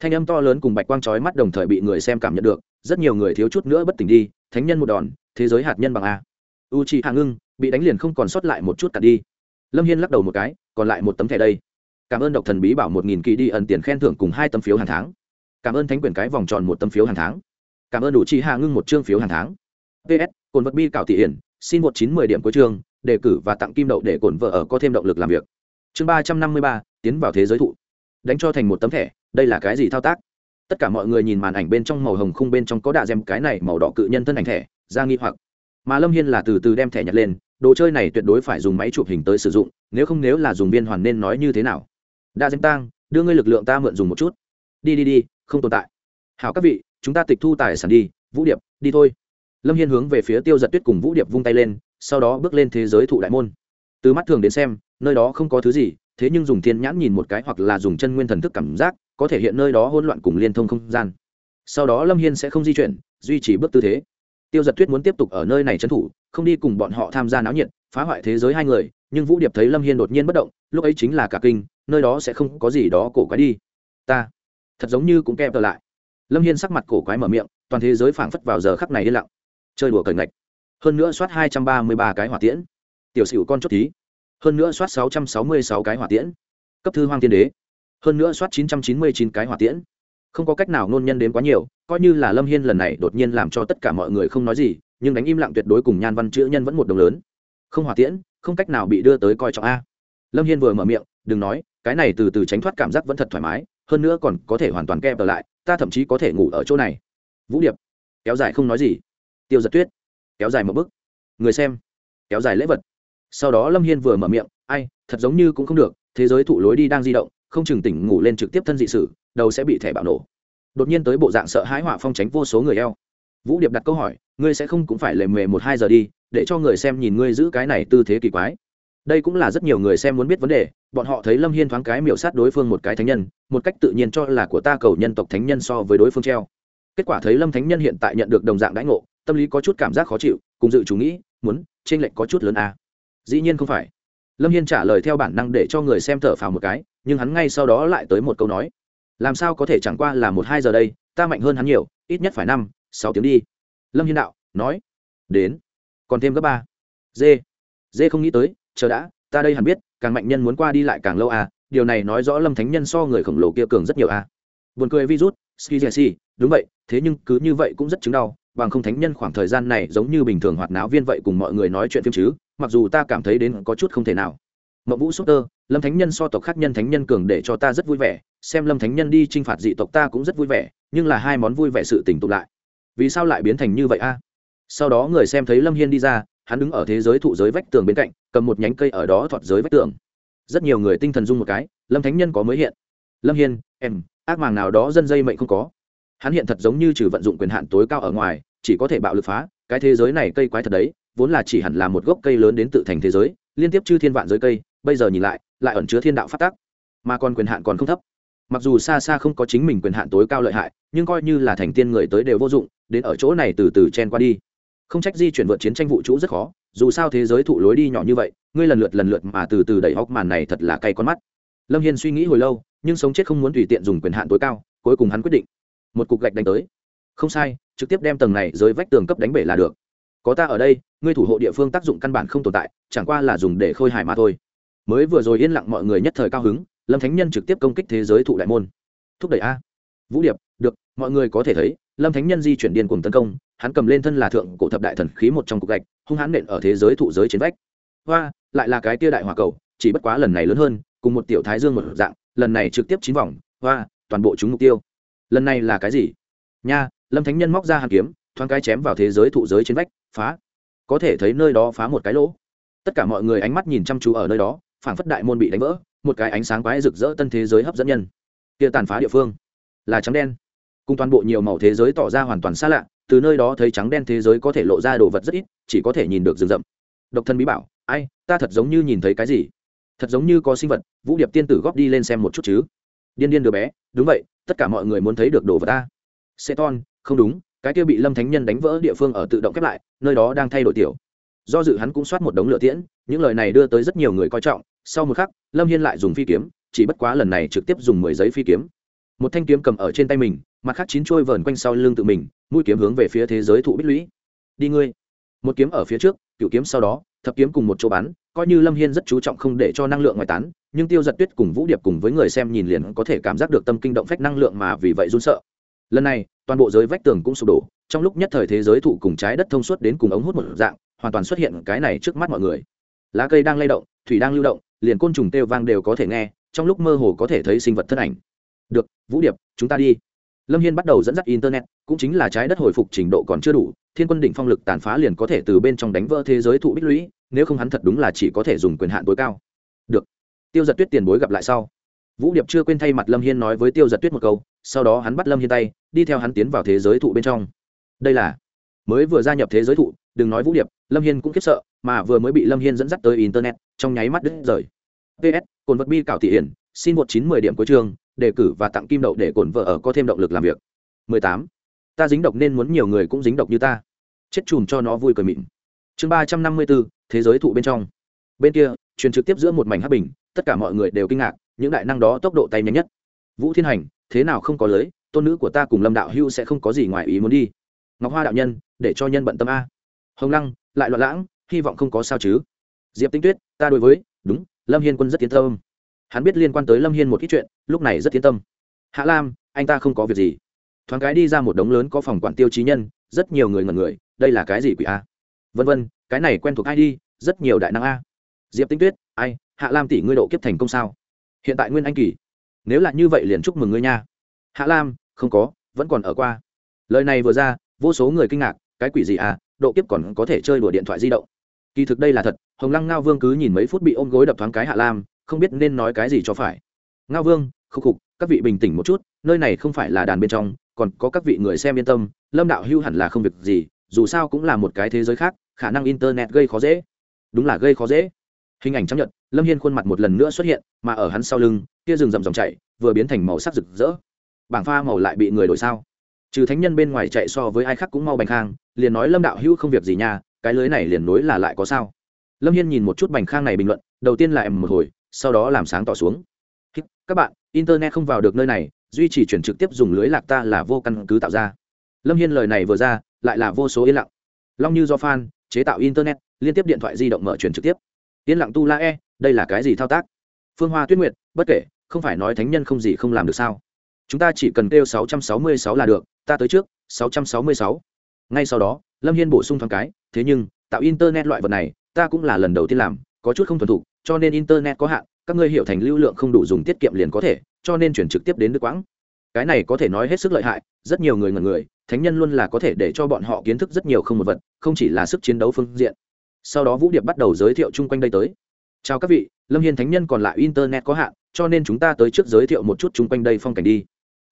[SPEAKER 1] Thanh âm to lớn cùng bạch quang trói mắt đồng thời bị người xem cảm nhận được, rất nhiều người thiếu chút nữa bất tỉnh đi, thánh nhân một đòn, thế giới hạt nhân bằng a u chị hạ ngưng, bị đánh liền không còn sót lại một chút cả đi. Lâm hiên lắc đầu một cái, còn lại một tấm thẻ đây. Cảm ơn độc thần bí bảo một nghìn kỳ đi ẩn tiền khen thưởng cùng hai tấm phiếu hàng tháng. Cảm ơn thánh Quyền cái vòng tròn một tấm phiếu hàng tháng. Cảm ơn đủ chi hạ ngưng một chương phiếu hàng tháng. Ps cồn vật bi cảo thị hiển, xin một chín mười điểm cuối chương, đề cử và tặng kim đậu để cổn vợ ở có thêm động lực làm việc. Chương ba trăm năm mươi ba, tiến vào thế giới thụ. Đánh cho thành một tấm thẻ, đây là cái gì thao tác? Tất cả mọi người nhìn màn ảnh bên trong màu hồng khung bên trong có đạ gem cái này màu đỏ cự nhân thân ảnh thẻ, ra nghi hoặc mà lâm hiên là từ từ đem thẻ nhặt lên, đồ chơi này tuyệt đối phải dùng máy chụp hình tới sử dụng, nếu không nếu là dùng viên hoàn nên nói như thế nào? Đa gem tang, đưa ngươi lực lượng ta mượn dùng một chút. Đi đi đi, không tồn tại. Hảo các vị, chúng ta tịch thu tài sản đi, vũ điệp, đi thôi. Lâm hiên hướng về phía tiêu giật tuyết cùng vũ điệp vung tay lên, sau đó bước lên thế giới thụ đại môn. Từ mắt thường đến xem, nơi đó không có thứ gì, thế nhưng dùng thiên nhãn nhìn một cái hoặc là dùng chân nguyên thần thức cảm giác, có thể hiện nơi đó hỗn loạn cùng liên thông không gian. Sau đó lâm hiên sẽ không di chuyển, duy trì bước tư thế tiêu giật tuyết muốn tiếp tục ở nơi này trấn thủ, không đi cùng bọn họ tham gia náo nhiệt, phá hoại thế giới hai người, nhưng vũ điệp thấy lâm hiên đột nhiên bất động, lúc ấy chính là cả kinh, nơi đó sẽ không có gì đó cổ quái đi. Ta, thật giống như cũng kẹp trở lại. Lâm hiên sắc mặt cổ quái mở miệng, toàn thế giới phảng phất vào giờ khắc này yên lặng. Chơi đùa cởi ngạch hơn nữa soát hai trăm ba mươi ba cái hỏa tiễn. Tiểu sửu con chốt thí. Hơn nữa soát sáu trăm sáu mươi sáu cái hỏa tiễn. Cấp thư hoang tiên đế. Hơn nữa soát chín trăm chín mươi chín cái hỏa tiễn không có cách nào nôn nhân đến quá nhiều, coi như là lâm hiên lần này đột nhiên làm cho tất cả mọi người không nói gì, nhưng đánh im lặng tuyệt đối cùng nhan văn chữ nhân vẫn một đồng lớn. Không hỏa tiễn, không cách nào bị đưa tới coi trọng a. Lâm hiên vừa mở miệng, đừng nói, cái này từ từ tránh thoát cảm giác vẫn thật thoải mái, hơn nữa còn có thể hoàn toàn kẹp ở lại, ta thậm chí có thể ngủ ở chỗ này. Vũ điệp, kéo dài không nói gì. Tiêu giật tuyết, kéo dài một bức người xem, kéo dài lễ vật. Sau đó lâm hiên vừa mở miệng, ai, thật giống như cũng không được, thế giới thụ lối đi đang di động, không chừng tỉnh ngủ lên trực tiếp thân dị sử đầu sẽ bị thẻ bạo nổ. Đột nhiên tới bộ dạng sợ hãi họa phong tránh vô số người eo. Vũ điệp đặt câu hỏi, ngươi sẽ không cũng phải lề mề một hai giờ đi, để cho người xem nhìn ngươi giữ cái này tư thế kỳ quái. Đây cũng là rất nhiều người xem muốn biết vấn đề, bọn họ thấy lâm hiên thoáng cái miểu sát đối phương một cái thánh nhân, một cách tự nhiên cho là của ta cầu nhân tộc thánh nhân so với đối phương treo. Kết quả thấy lâm thánh nhân hiện tại nhận được đồng dạng đãi ngộ, tâm lý có chút cảm giác khó chịu, cùng dự chủ nghĩ, muốn trên lệnh có chút lớn à. dĩ nhiên không phải. Lâm hiên trả lời theo bản năng để cho người xem thở phào một cái, nhưng hắn ngay sau đó lại tới một câu nói làm sao có thể chẳng qua là một hai giờ đây, ta mạnh hơn hắn nhiều, ít nhất phải năm, sáu tiếng đi. Lâm hiên đạo nói, đến, còn thêm gấp ba. Dê dê không nghĩ tới, chờ đã, ta đây hẳn biết, càng mạnh nhân muốn qua đi lại càng lâu à điều này nói rõ lâm thánh nhân so người khổng lồ kia cường rất nhiều à. Buồn cười virus ski jesse đúng vậy, thế nhưng cứ như vậy cũng rất chứng đau, bằng không thánh nhân khoảng thời gian này giống như bình thường hoạt náo viên vậy cùng mọi người nói chuyện phim chứ, mặc dù ta cảm thấy đến có chút không thể nào. Mậu vũ súp tơ, lâm thánh nhân so tộc khác nhân thánh nhân cường để cho ta rất vui vẻ xem lâm thánh nhân đi t r i n h phạt dị tộc ta cũng rất vui vẻ, nhưng là hai món vui vẻ sự tỉnh tụ lại. Vì sao lại biến thành như vậy a? Sau đó người xem thấy lâm hiên đi ra, hắn đứng ở thế giới thụ giới vách tường bên cạnh, cầm một nhánh cây ở đó thọt giới vách tường. Rất nhiều người tinh thần dung một cái, lâm thánh nhân có mới hiện. Lâm hiên, em, ác màng nào đó dân dây mệnh không có. Hắn hiện thật giống như trừ vận dụng quyền hạn tối cao ở ngoài, chỉ có thể bạo lực phá, cái thế giới này cây quái thật đấy, vốn là chỉ hẳn là một gốc cây lớn đến tự thành thế giới, liên tiếp chư thiên vạn giới cây, bây giờ nhìn lại lại ẩn chứa thiên đạo phát tác mà còn quyền hạn còn không thấp mặc dù xa xa không có chính mình quyền hạn tối cao lợi hại, nhưng coi như là thành tiên người tới đều vô dụng, đến ở chỗ này từ từ chen qua đi. Không trách di chuyển vượt chiến tranh vũ trụ rất khó, dù sao thế giới thụ lối đi nhỏ như vậy, ngươi lần lượt lần lượt mà từ từ đẩy hóc màn này thật là cay con mắt. Lâm hiên suy nghĩ hồi lâu, nhưng sống chết không muốn tùy tiện dùng quyền hạn tối cao, cuối cùng hắn quyết định. Một cục gạch đánh tới. Không sai, trực tiếp đem tầng này dưới vách tường cấp đánh bể là được. Có ta ở đây, ngươi thủ hộ địa phương tác dụng căn bản không tồn tại, chẳng qua là dùng để khôi hài mà thôi. Mới vừa rồi yên lặng mọi người nhất thời cao hứng lâm thánh nhân trực tiếp công kích thế giới thụ đại môn. Thúc đẩy a. Vũ điệp, được, mọi người có thể thấy, lâm thánh nhân di chuyển điên cùng tấn công, hắn cầm lên thân là thượng cổ thập đại thần khí một trong cục gạch, hung hãn nện ở thế giới thụ giới trên vách. Hoa, lại là cái tia đại hỏa cầu, chỉ bất quá lần này lớn hơn, cùng một tiểu thái dương một dạng, lần này trực tiếp chín vòng, hoa, toàn bộ chúng mục tiêu. Lần này là cái gì? Nha, lâm thánh nhân móc ra hàn kiếm, thoáng cái chém vào thế giới thụ giới trên vách, phá. Có thể thấy nơi đó phá một cái lỗ. Tất cả mọi người ánh mắt nhìn chăm chú ở nơi đó, phảng phất đại môn bị đánh vỡ một cái ánh sáng quái rực rỡ tân thế giới hấp dẫn nhân. Kia tàn phá địa phương là trắng đen. Cùng toàn bộ nhiều màu thế giới tỏ ra hoàn toàn xa lạ, từ nơi đó thấy trắng đen thế giới có thể lộ ra đồ vật rất ít, chỉ có thể nhìn được rừng rậm. Độc thân bí bảo, ai, ta thật giống như nhìn thấy cái gì? Thật giống như có sinh vật, vũ điệp tiên tử góp đi lên xem một chút chứ. Điên điên đứa bé, đúng vậy, tất cả mọi người muốn thấy được đồ vật ta. Xe ton không đúng, cái kia bị lâm thánh nhân đánh vỡ địa phương ở tự động khép lại, nơi đó đang thay đổi tiểu do dự hắn cũng soát một đống lửa tiễn, những lời này đưa tới rất nhiều người coi trọng. Sau một khắc, lâm hiên lại dùng phi kiếm, chỉ bất quá lần này trực tiếp dùng mười giấy phi kiếm. Một thanh kiếm cầm ở trên tay mình, mặt khác chín trôi vờn quanh sau lưng tự mình, mũi kiếm hướng về phía thế giới thụ bích lũy. Đi ngươi. Một kiếm ở phía trước, cựu kiếm sau đó, thập kiếm cùng một chỗ bắn, coi như lâm hiên rất chú trọng không để cho năng lượng ngoại tán, nhưng tiêu giật tuyết cùng vũ điệp cùng với người xem nhìn liền có thể cảm giác được tâm kinh động phách năng lượng mà vì vậy run sợ. Lần này, toàn bộ giới vách tường cũng sụp đổ, trong lúc nhất thời thế giới thụ cùng trái đất thông suốt đến cùng ống hút một dạng hoàn toàn xuất hiện cái này trước mắt mọi người. Lá cây đang lay động, thủy đang lưu động, liền côn trùng kêu vang đều có thể nghe, trong lúc mơ hồ có thể thấy sinh vật thân ảnh. Được, vũ điệp, chúng ta đi. Lâm hiên bắt đầu dẫn dắt internet, cũng chính là trái đất hồi phục trình độ còn chưa đủ, thiên quân đỉnh phong lực tàn phá liền có thể từ bên trong đánh vỡ thế giới thụ bích lũy, nếu không hắn thật đúng là chỉ có thể dùng quyền hạn tối cao. Được. Tiêu giật tuyết tiền bối gặp lại sau. Vũ điệp chưa quên thay mặt lâm hiên nói với tiêu giật tuyết một câu, sau đó hắn bắt lâm hiên tay, đi theo hắn tiến vào thế giới thụ bên trong. Đây là, mới vừa gia nhập thế giới thụ đừng nói vũ điệp, lâm hiên cũng khiếp sợ, mà vừa mới bị lâm hiên dẫn dắt tới internet, trong nháy mắt đứt rời. Ps cồn vật bi cảo thị hiển, xin một chín mười điểm cuối chương, đề cử và tặng kim đậu để cổn vợ ở có thêm động lực làm việc. 18. ta dính độc nên muốn nhiều người cũng dính độc như ta. Chết chùm cho nó vui cười mịn. Chương ba trăm năm mươi bốn, thế giới thụ bên trong. Bên kia, truyền trực tiếp giữa một mảnh hấp bình, tất cả mọi người đều kinh ngạc, những đại năng đó tốc độ tay nhanh nhất. Vũ thiên hành, thế nào không có lưới, tôn nữ của ta cùng lâm đạo hưu sẽ không có gì ngoài ý muốn đi. Ngọc hoa đạo nhân, để cho nhân bận tâm a hồng lăng, lại loạn lãng, hy vọng không có sao chứ. Diệp tinh tuyết, ta đối với, đúng, lâm hiên quân rất tiến tâm. Hắn biết liên quan tới lâm hiên một ít chuyện, lúc này rất tiến tâm. Hạ lam, anh ta không có việc gì. Thoáng cái đi ra một đống lớn có phòng quản tiêu chí nhân, rất nhiều người ngần người, đây là cái gì quỷ a? Vân vân, cái này quen thuộc ai đi, rất nhiều đại năng a. Diệp tinh tuyết, ai, hạ lam tỷ ngươi độ kiếp thành công sao? Hiện tại nguyên anh kỳ, nếu là như vậy liền chúc mừng ngươi nha. Hạ lam, không có, vẫn còn ở qua. Lời này vừa ra, vô số người kinh ngạc, cái quỷ gì à? Độ kiếp còn có thể chơi đùa điện thoại di động. Kỳ thực đây là thật, hồng lăng ngao vương cứ nhìn mấy phút bị ôm gối đập thoáng cái hạ lam, không biết nên nói cái gì cho phải. Ngao vương, khúc khục, các vị bình tĩnh một chút, nơi này không phải là đàn bên trong, còn có các vị người xem yên tâm, lâm đạo hưu hẳn là không việc gì, dù sao cũng là một cái thế giới khác, khả năng internet gây khó dễ. Đúng là gây khó dễ. Hình ảnh chấp nhận lâm hiên khuôn mặt một lần nữa xuất hiện, mà ở hắn sau lưng, kia rừng rậm dòng chạy vừa biến thành màu sắc rực rỡ. Bảng pha màu lại bị người đổi sao? Trừ thánh nhân bên ngoài chạy so với ai khác cũng mau bành khang, liền nói lâm đạo hữu không việc gì nha, cái lưới này liền nối là lại có sao? Lâm hiên nhìn một chút bành khang này bình luận, đầu tiên là em một hồi, sau đó làm sáng tỏ xuống. Các bạn, internet không vào được nơi này, duy trì chuyển trực tiếp dùng lưới lạc ta là vô căn cứ tạo ra. Lâm hiên lời này vừa ra, lại là vô số yên lặng. Long như do fan chế tạo internet, liên tiếp điện thoại di động mở chuyển trực tiếp. Yên lặng tu la e đây là cái gì thao tác? Phương hoa tuyết nguyệt, bất kể, không phải nói thánh nhân không gì không làm được sao? Chúng ta chỉ cần kêu 666 là được ta tới trước 666. ngay sau đó, lâm hiên bổ sung thoáng cái, thế nhưng, tạo internet loại vật này, ta cũng là lần đầu tiên làm, có chút không thuần thục, cho nên internet có hạn, các ngươi hiểu thành lưu lượng không đủ dùng tiết kiệm liền có thể, cho nên chuyển trực tiếp đến nước quãng. Cái này có thể nói hết sức lợi hại, rất nhiều người ngần người, thánh nhân luôn là có thể để cho bọn họ kiến thức rất nhiều không một vật, không chỉ là sức chiến đấu phương diện. Sau đó vũ điệp bắt đầu giới thiệu chung quanh đây tới. Chào các vị, lâm hiên thánh nhân còn lại internet có hạn, cho nên chúng ta tới trước giới thiệu một chút chung quanh đây phong cảnh đi.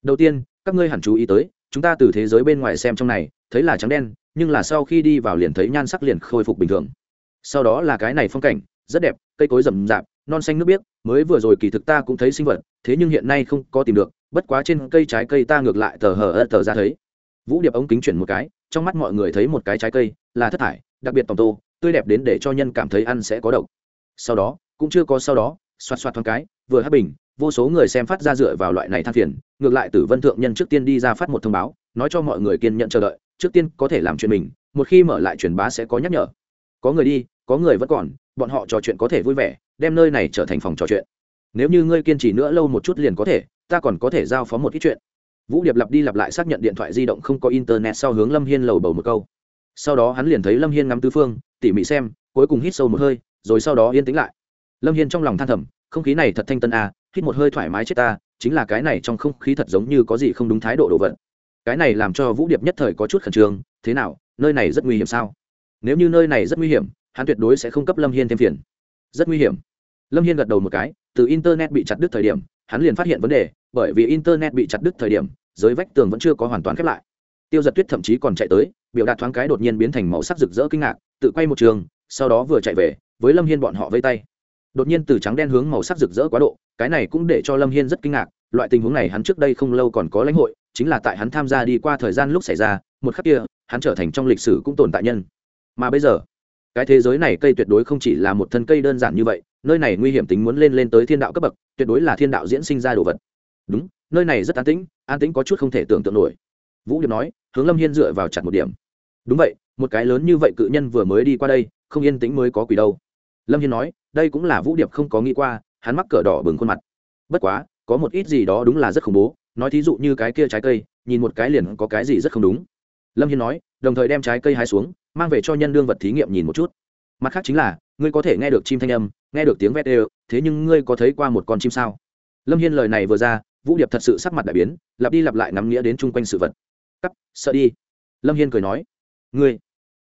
[SPEAKER 1] Đầu tiên, các ngươi hẳn chú ý tới chúng ta từ thế giới bên ngoài xem trong này, thấy là trắng đen, nhưng là sau khi đi vào liền thấy nhan sắc liền khôi phục bình thường. Sau đó là cái này phong cảnh, rất đẹp, cây cối rậm rạp, non xanh nước biếc, mới vừa rồi kỳ thực ta cũng thấy sinh vật, thế nhưng hiện nay không có tìm được, bất quá trên cây trái cây ta ngược lại tờ hờ ơ tờ ra thấy. Vũ điệp ống kính chuyển một cái, trong mắt mọi người thấy một cái trái cây, là thất thải, đặc biệt tòng tô, tươi đẹp đến để cho nhân cảm thấy ăn sẽ có độc. Sau đó, cũng chưa có sau đó, xoạt xoạt thoáng cái, vừa hát bình vô số người xem phát ra dựa vào loại này than phiền, ngược lại tử vân thượng nhân trước tiên đi ra phát một thông báo, nói cho mọi người kiên nhận chờ đợi, trước tiên có thể làm chuyện mình, một khi mở lại truyền bá sẽ có nhắc nhở. Có người đi, có người vẫn còn, bọn họ trò chuyện có thể vui vẻ, đem nơi này trở thành phòng trò chuyện. Nếu như ngươi kiên trì nữa lâu một chút liền có thể, ta còn có thể giao phó một ít chuyện. Vũ điệp lặp đi lặp lại xác nhận điện thoại di động không có internet sau hướng lâm hiên lầu bầu một câu. Sau đó hắn liền thấy lâm hiên ngắm tứ phương, tỉ mỉ xem, cuối cùng hít sâu một hơi, rồi sau đó yên tĩnh lại. Lâm hiên trong lòng than thầm, không khí này thật thanh tân à hít một hơi thoải mái chết ta, chính là cái này trong không khí thật giống như có gì không đúng thái độ đồ vật. Cái này làm cho vũ điệp nhất thời có chút khẩn trương, thế nào, nơi này rất nguy hiểm sao? Nếu như nơi này rất nguy hiểm, hắn tuyệt đối sẽ không cấp lâm hiên thêm phiền. Rất nguy hiểm. Lâm hiên gật đầu một cái, từ internet bị chặt đứt thời điểm, hắn liền phát hiện vấn đề, bởi vì internet bị chặt đứt thời điểm, giới vách tường vẫn chưa có hoàn toàn khép lại. Tiêu giật tuyết thậm chí còn chạy tới, biểu đạt thoáng cái đột nhiên biến thành màu sắc rực rỡ kinh ngạc, tự quay một trường, sau đó vừa chạy về, với lâm hiên bọn họ vây tay đột nhiên từ trắng đen hướng màu sắc rực rỡ quá độ, cái này cũng để cho lâm hiên rất kinh ngạc, loại tình huống này hắn trước đây không lâu còn có lãnh hội, chính là tại hắn tham gia đi qua thời gian lúc xảy ra, một khắc kia, hắn trở thành trong lịch sử cũng tồn tại nhân. Mà bây giờ, cái thế giới này cây tuyệt đối không chỉ là một thân cây đơn giản như vậy, nơi này nguy hiểm tính muốn lên lên tới thiên đạo cấp bậc, tuyệt đối là thiên đạo diễn sinh ra đồ vật. Đúng, nơi này rất an tĩnh an tĩnh có chút không thể tưởng tượng nổi. Vũ điệp nói, hướng lâm hiên dựa vào chặt một điểm. Đúng vậy, một cái lớn như vậy cự nhân vừa mới đi qua đây, không yên tĩnh mới có quỷ đâu lâm hiên nói, đây cũng là vũ điệp không có nghĩ qua, hắn mắc cỡ đỏ bừng khuôn mặt. Bất quá, có một ít gì đó đúng là rất khủng bố, nói thí dụ như cái kia trái cây, nhìn một cái liền có cái gì rất không đúng. Lâm hiên nói, đồng thời đem trái cây hái xuống, mang về cho nhân đương vật thí nghiệm nhìn một chút. Mặt khác chính là, ngươi có thể nghe được chim thanh âm, nghe được tiếng vét đều, thế nhưng ngươi có thấy qua một con chim sao? Lâm hiên lời này vừa ra, vũ điệp thật sự sắc mặt đại biến, lặp đi lặp lại nắm nghĩa đến chung quanh sự vật. Cắp, sợ đi. Lâm hiên cười nói, ngươi,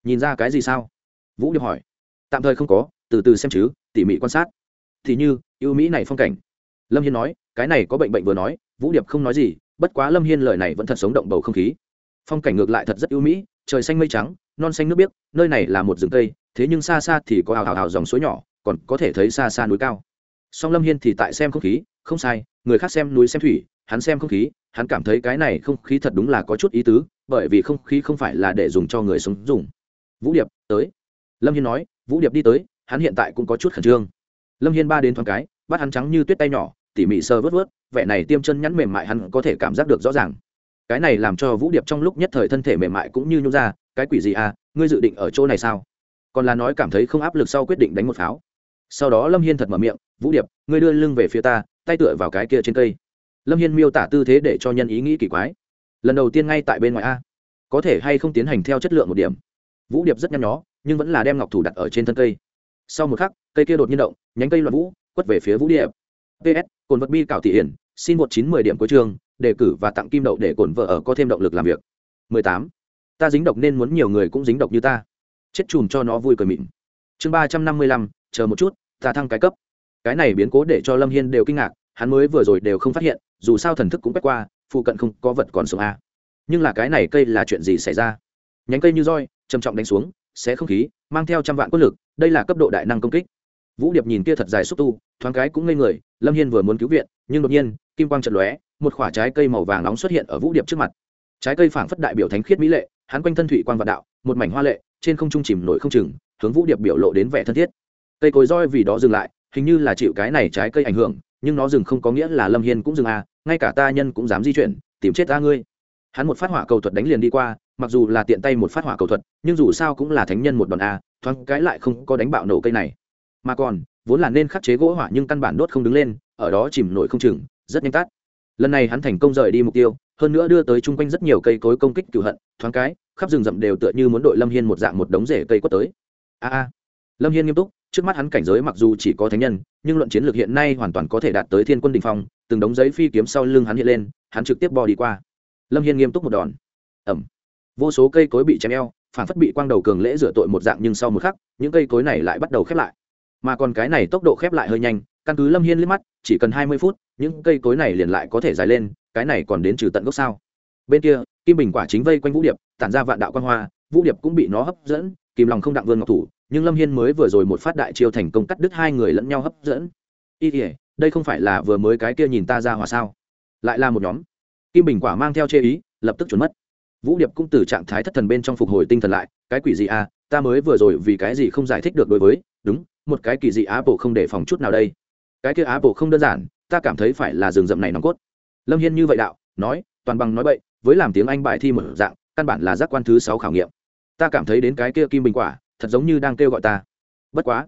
[SPEAKER 1] nhìn ra cái gì sao? Vũ điệp hỏi, tạm thời không có từ từ xem chứ, tỉ mỉ quan sát. Thì như, ưu mỹ này phong cảnh. Lâm hiên nói, cái này có bệnh bệnh vừa nói, vũ điệp không nói gì, bất quá lâm hiên lời này vẫn thật sống động bầu không khí. Phong cảnh ngược lại thật rất ưu mỹ, trời xanh mây trắng, non xanh nước biếc, nơi này là một rừng cây, thế nhưng xa xa thì có hào hào hào dòng suối nhỏ, còn có thể thấy xa xa núi cao. Song lâm hiên thì tại xem không khí, không sai, người khác xem núi xem thủy, hắn xem không khí, hắn cảm thấy cái này không khí thật đúng là có chút ý tứ, bởi vì không khí không phải là để dùng cho người sống dùng. Vũ điệp, tới. Lâm hiên nói, vũ điệp đi tới hắn hiện tại cũng có chút khẩn trương. Lâm hiên ba đến thoáng cái, bắt hắn trắng như tuyết tay nhỏ, tỉ mỉ sơ vớt vớt, vẻ này tiêm chân nhắn mềm mại hắn có thể cảm giác được rõ ràng. Cái này làm cho vũ điệp trong lúc nhất thời thân thể mềm mại cũng như nhung ra, cái quỷ gì à ngươi dự định ở chỗ này sao? Còn là nói cảm thấy không áp lực sau quyết định đánh một pháo. Sau đó lâm hiên thật mở miệng, vũ điệp, ngươi đưa lưng về phía ta, tay tựa vào cái kia trên cây. Lâm hiên miêu tả tư thế để cho nhân ý nghĩ kỳ quái. Lần đầu tiên ngay tại bên ngoài a. Có thể hay không tiến hành theo chất lượng một điểm. Vũ điệp rất nhăn nhó, nhưng vẫn là đem ngọc thủ đặt ở trên thân cây sau một khắc, cây kia đột nhiên động, nhánh cây loạn vũ, quất về phía vũ điệp. Ps cồn vật bi cảo thị hiển, xin một chín mười điểm cuối trường, đề cử và tặng kim đậu để cồn vợ ở có thêm động lực làm việc. mười tám. Ta dính độc nên muốn nhiều người cũng dính độc như ta. Chết chùm cho nó vui cười mịn. Chương ba trăm năm mươi lăm, chờ một chút, ta thăng cái cấp. Cái này biến cố để cho lâm hiên đều kinh ngạc, hắn mới vừa rồi đều không phát hiện, dù sao thần thức cũng quét qua, phụ cận không có vật còn sống a nhưng là cái này cây là chuyện gì xảy ra? Nhánh cây như roi, trầm trọng đánh xuống sẽ không khí, mang theo trăm vạn quân lực, đây là cấp độ đại năng công kích. Vũ điệp nhìn kia thật dài xúc tu, thoáng cái cũng ngây người, lâm hiên vừa muốn cứu viện, nhưng đột nhiên, kim quang trận lóe, một khoả trái cây màu vàng nóng xuất hiện ở vũ điệp trước mặt. Trái cây phảng phất đại biểu thánh khiết mỹ lệ, hắn quanh thân thủy quang vạn đạo, một mảnh hoa lệ, trên không trung chìm nổi không chừng, hướng vũ điệp biểu lộ đến vẻ thân thiết. Cây cối roi vì đó dừng lại, hình như là chịu cái này trái cây ảnh hưởng, nhưng nó dừng không có nghĩa là lâm hiên cũng dừng à ngay cả ta nhân cũng dám di chuyển, tìm chết ta ngươi. Hắn một phát hỏa cầu thuật đánh liền đi qua mặc dù là tiện tay một phát hỏa cầu thuật, nhưng dù sao cũng là thánh nhân một đòn a, thoáng cái lại không có đánh bạo nổ cây này. Mà còn, vốn là nên khắc chế gỗ hỏa nhưng căn bản đốt không đứng lên, ở đó chìm nổi không chừng, rất nhanh tắt. Lần này hắn thành công rời đi mục tiêu, hơn nữa đưa tới chung quanh rất nhiều cây cối công kích cựu hận, thoáng cái, khắp rừng rậm đều tựa như muốn đội lâm hiên một dạng một đống rễ cây quất tới. A a. Lâm hiên nghiêm túc, trước mắt hắn cảnh giới mặc dù chỉ có thánh nhân, nhưng luận chiến lược hiện nay hoàn toàn có thể đạt tới thiên quân đình phong, từng đống giấy phi kiếm sau lưng hắn hiện lên, hắn trực tiếp bò đi qua. Lâm hiên nghiêm túc một đòn. Ẩm vô số cây cối bị chém eo phản phất bị quang đầu cường lễ rửa tội một dạng nhưng sau một khắc, những cây cối này lại bắt đầu khép lại. Mà còn cái này tốc độ khép lại hơi nhanh, căn cứ lâm hiên liếc mắt, chỉ cần hai mươi phút, những cây cối này liền lại có thể dài lên, cái này còn đến trừ tận gốc sao? Bên kia, kim bình quả chính vây quanh vũ điệp, tản ra vạn đạo quan hoa, vũ điệp cũng bị nó hấp dẫn, kìm lòng không đặng vương ngọc thủ, nhưng lâm hiên mới vừa rồi một phát đại chiêu thành công cắt đứt hai người lẫn nhau hấp dẫn. Y ỉa đây không phải là vừa mới cái kia nhìn ta ra hòa sao? Lại là một nhóm. Kim bình quả mang theo chê ý, lập tức trốn mất vũ điệp cũng từ trạng thái thất thần bên trong phục hồi tinh thần lại, cái quỷ gì à ta mới vừa rồi vì cái gì không giải thích được đối với, đúng, một cái kỳ dị á bộ không để phòng chút nào đây. Cái kia á bộ không đơn giản, ta cảm thấy phải là rừng rậm này nòng cốt. Lâm hiên như vậy đạo, nói, toàn bằng nói bậy, với làm tiếng anh bài thi mở dạng, căn bản là giác quan thứ sáu khảo nghiệm. Ta cảm thấy đến cái kia kim bình quả, thật giống như đang kêu gọi ta. Bất quá.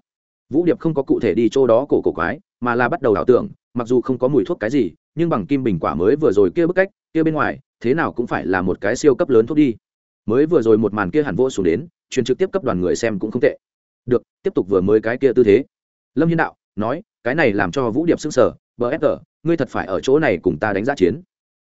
[SPEAKER 1] Vũ điệp không có cụ thể đi chỗ đó cổ cổ quái mà là bắt đầu ảo tưởng, mặc dù không có mùi thuốc cái gì, nhưng bằng kim bình quả mới vừa rồi kia bức cách, kia bên ngoài, thế nào cũng phải là một cái siêu cấp lớn thuốc đi. Mới vừa rồi một màn kia hẳn vô xuống đến, truyền trực tiếp cấp đoàn người xem cũng không tệ. Được, tiếp tục vừa mới cái kia tư thế. Lâm hiên đạo, nói, cái này làm cho vũ điệp s ư n g sở bờ ép tờ ngươi thật phải ở chỗ này cùng ta đánh giá chiến.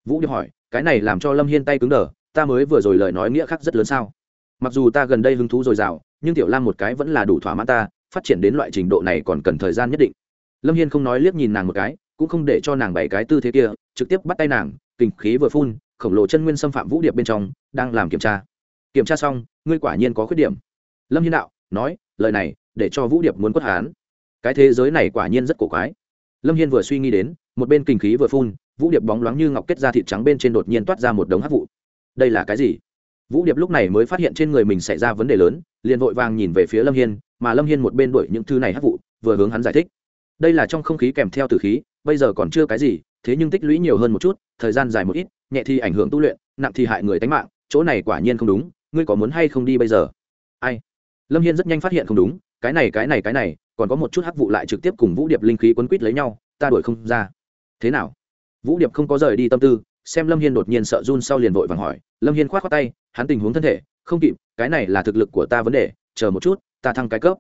[SPEAKER 1] Vũ điệp hỏi, cái này làm cho lâm hiên tay cứng đờ, ta mới vừa rồi lời nói nghĩa khác rất lớn sao? Mặc dù ta gần đây hứng thú dồi dào, nhưng tiểu lam một cái vẫn là đủ thỏa mãn ta, phát triển đến loại trình độ này còn cần thời gian nhất định lâm hiên không nói liếc nhìn nàng một cái, cũng không để cho nàng bày cái tư thế kia, trực tiếp bắt tay nàng kình khí vừa phun, khổng lồ chân nguyên xâm phạm vũ điệp bên trong, đang làm kiểm tra. Kiểm tra xong, ngươi quả nhiên có khuyết điểm. Lâm hiên đạo, nói, lời này, để cho vũ điệp muốn quất hán. Cái thế giới này quả nhiên rất cổ quái. Lâm hiên vừa suy nghĩ đến, một bên kinh khí vừa phun, vũ điệp bóng loáng như ngọc kết ra thịt trắng bên trên đột nhiên toát ra một đống hát vụ. Đây là cái gì? Vũ điệp lúc này mới phát hiện trên người mình xảy ra vấn đề lớn, liền vội vàng nhìn về phía lâm hiên, mà lâm hiên một bên đuổi những thứ này hát vụ, vừa hướng hắn giải thích đây là trong không khí kèm theo tử khí, bây giờ còn chưa cái gì, thế nhưng tích lũy nhiều hơn một chút, thời gian dài một ít, nhẹ thì ảnh hưởng tu luyện, nặng thì hại người tánh mạng, chỗ này quả nhiên không đúng, ngươi có muốn hay không đi bây giờ? Ai? Lâm hiên rất nhanh phát hiện không đúng, cái này cái này cái này, còn có một chút hắc vụ lại trực tiếp cùng vũ điệp linh khí quấn quýt lấy nhau, ta đuổi không ra. Thế nào? Vũ điệp không có rời đi tâm tư, xem lâm hiên đột nhiên sợ run sau liền vội vàng hỏi. Lâm hiên k h o á t khoác tay, hắn tình huống thân thể, không kịp, cái này là thực lực của ta vấn đề, chờ một chút, ta thăng cái cấp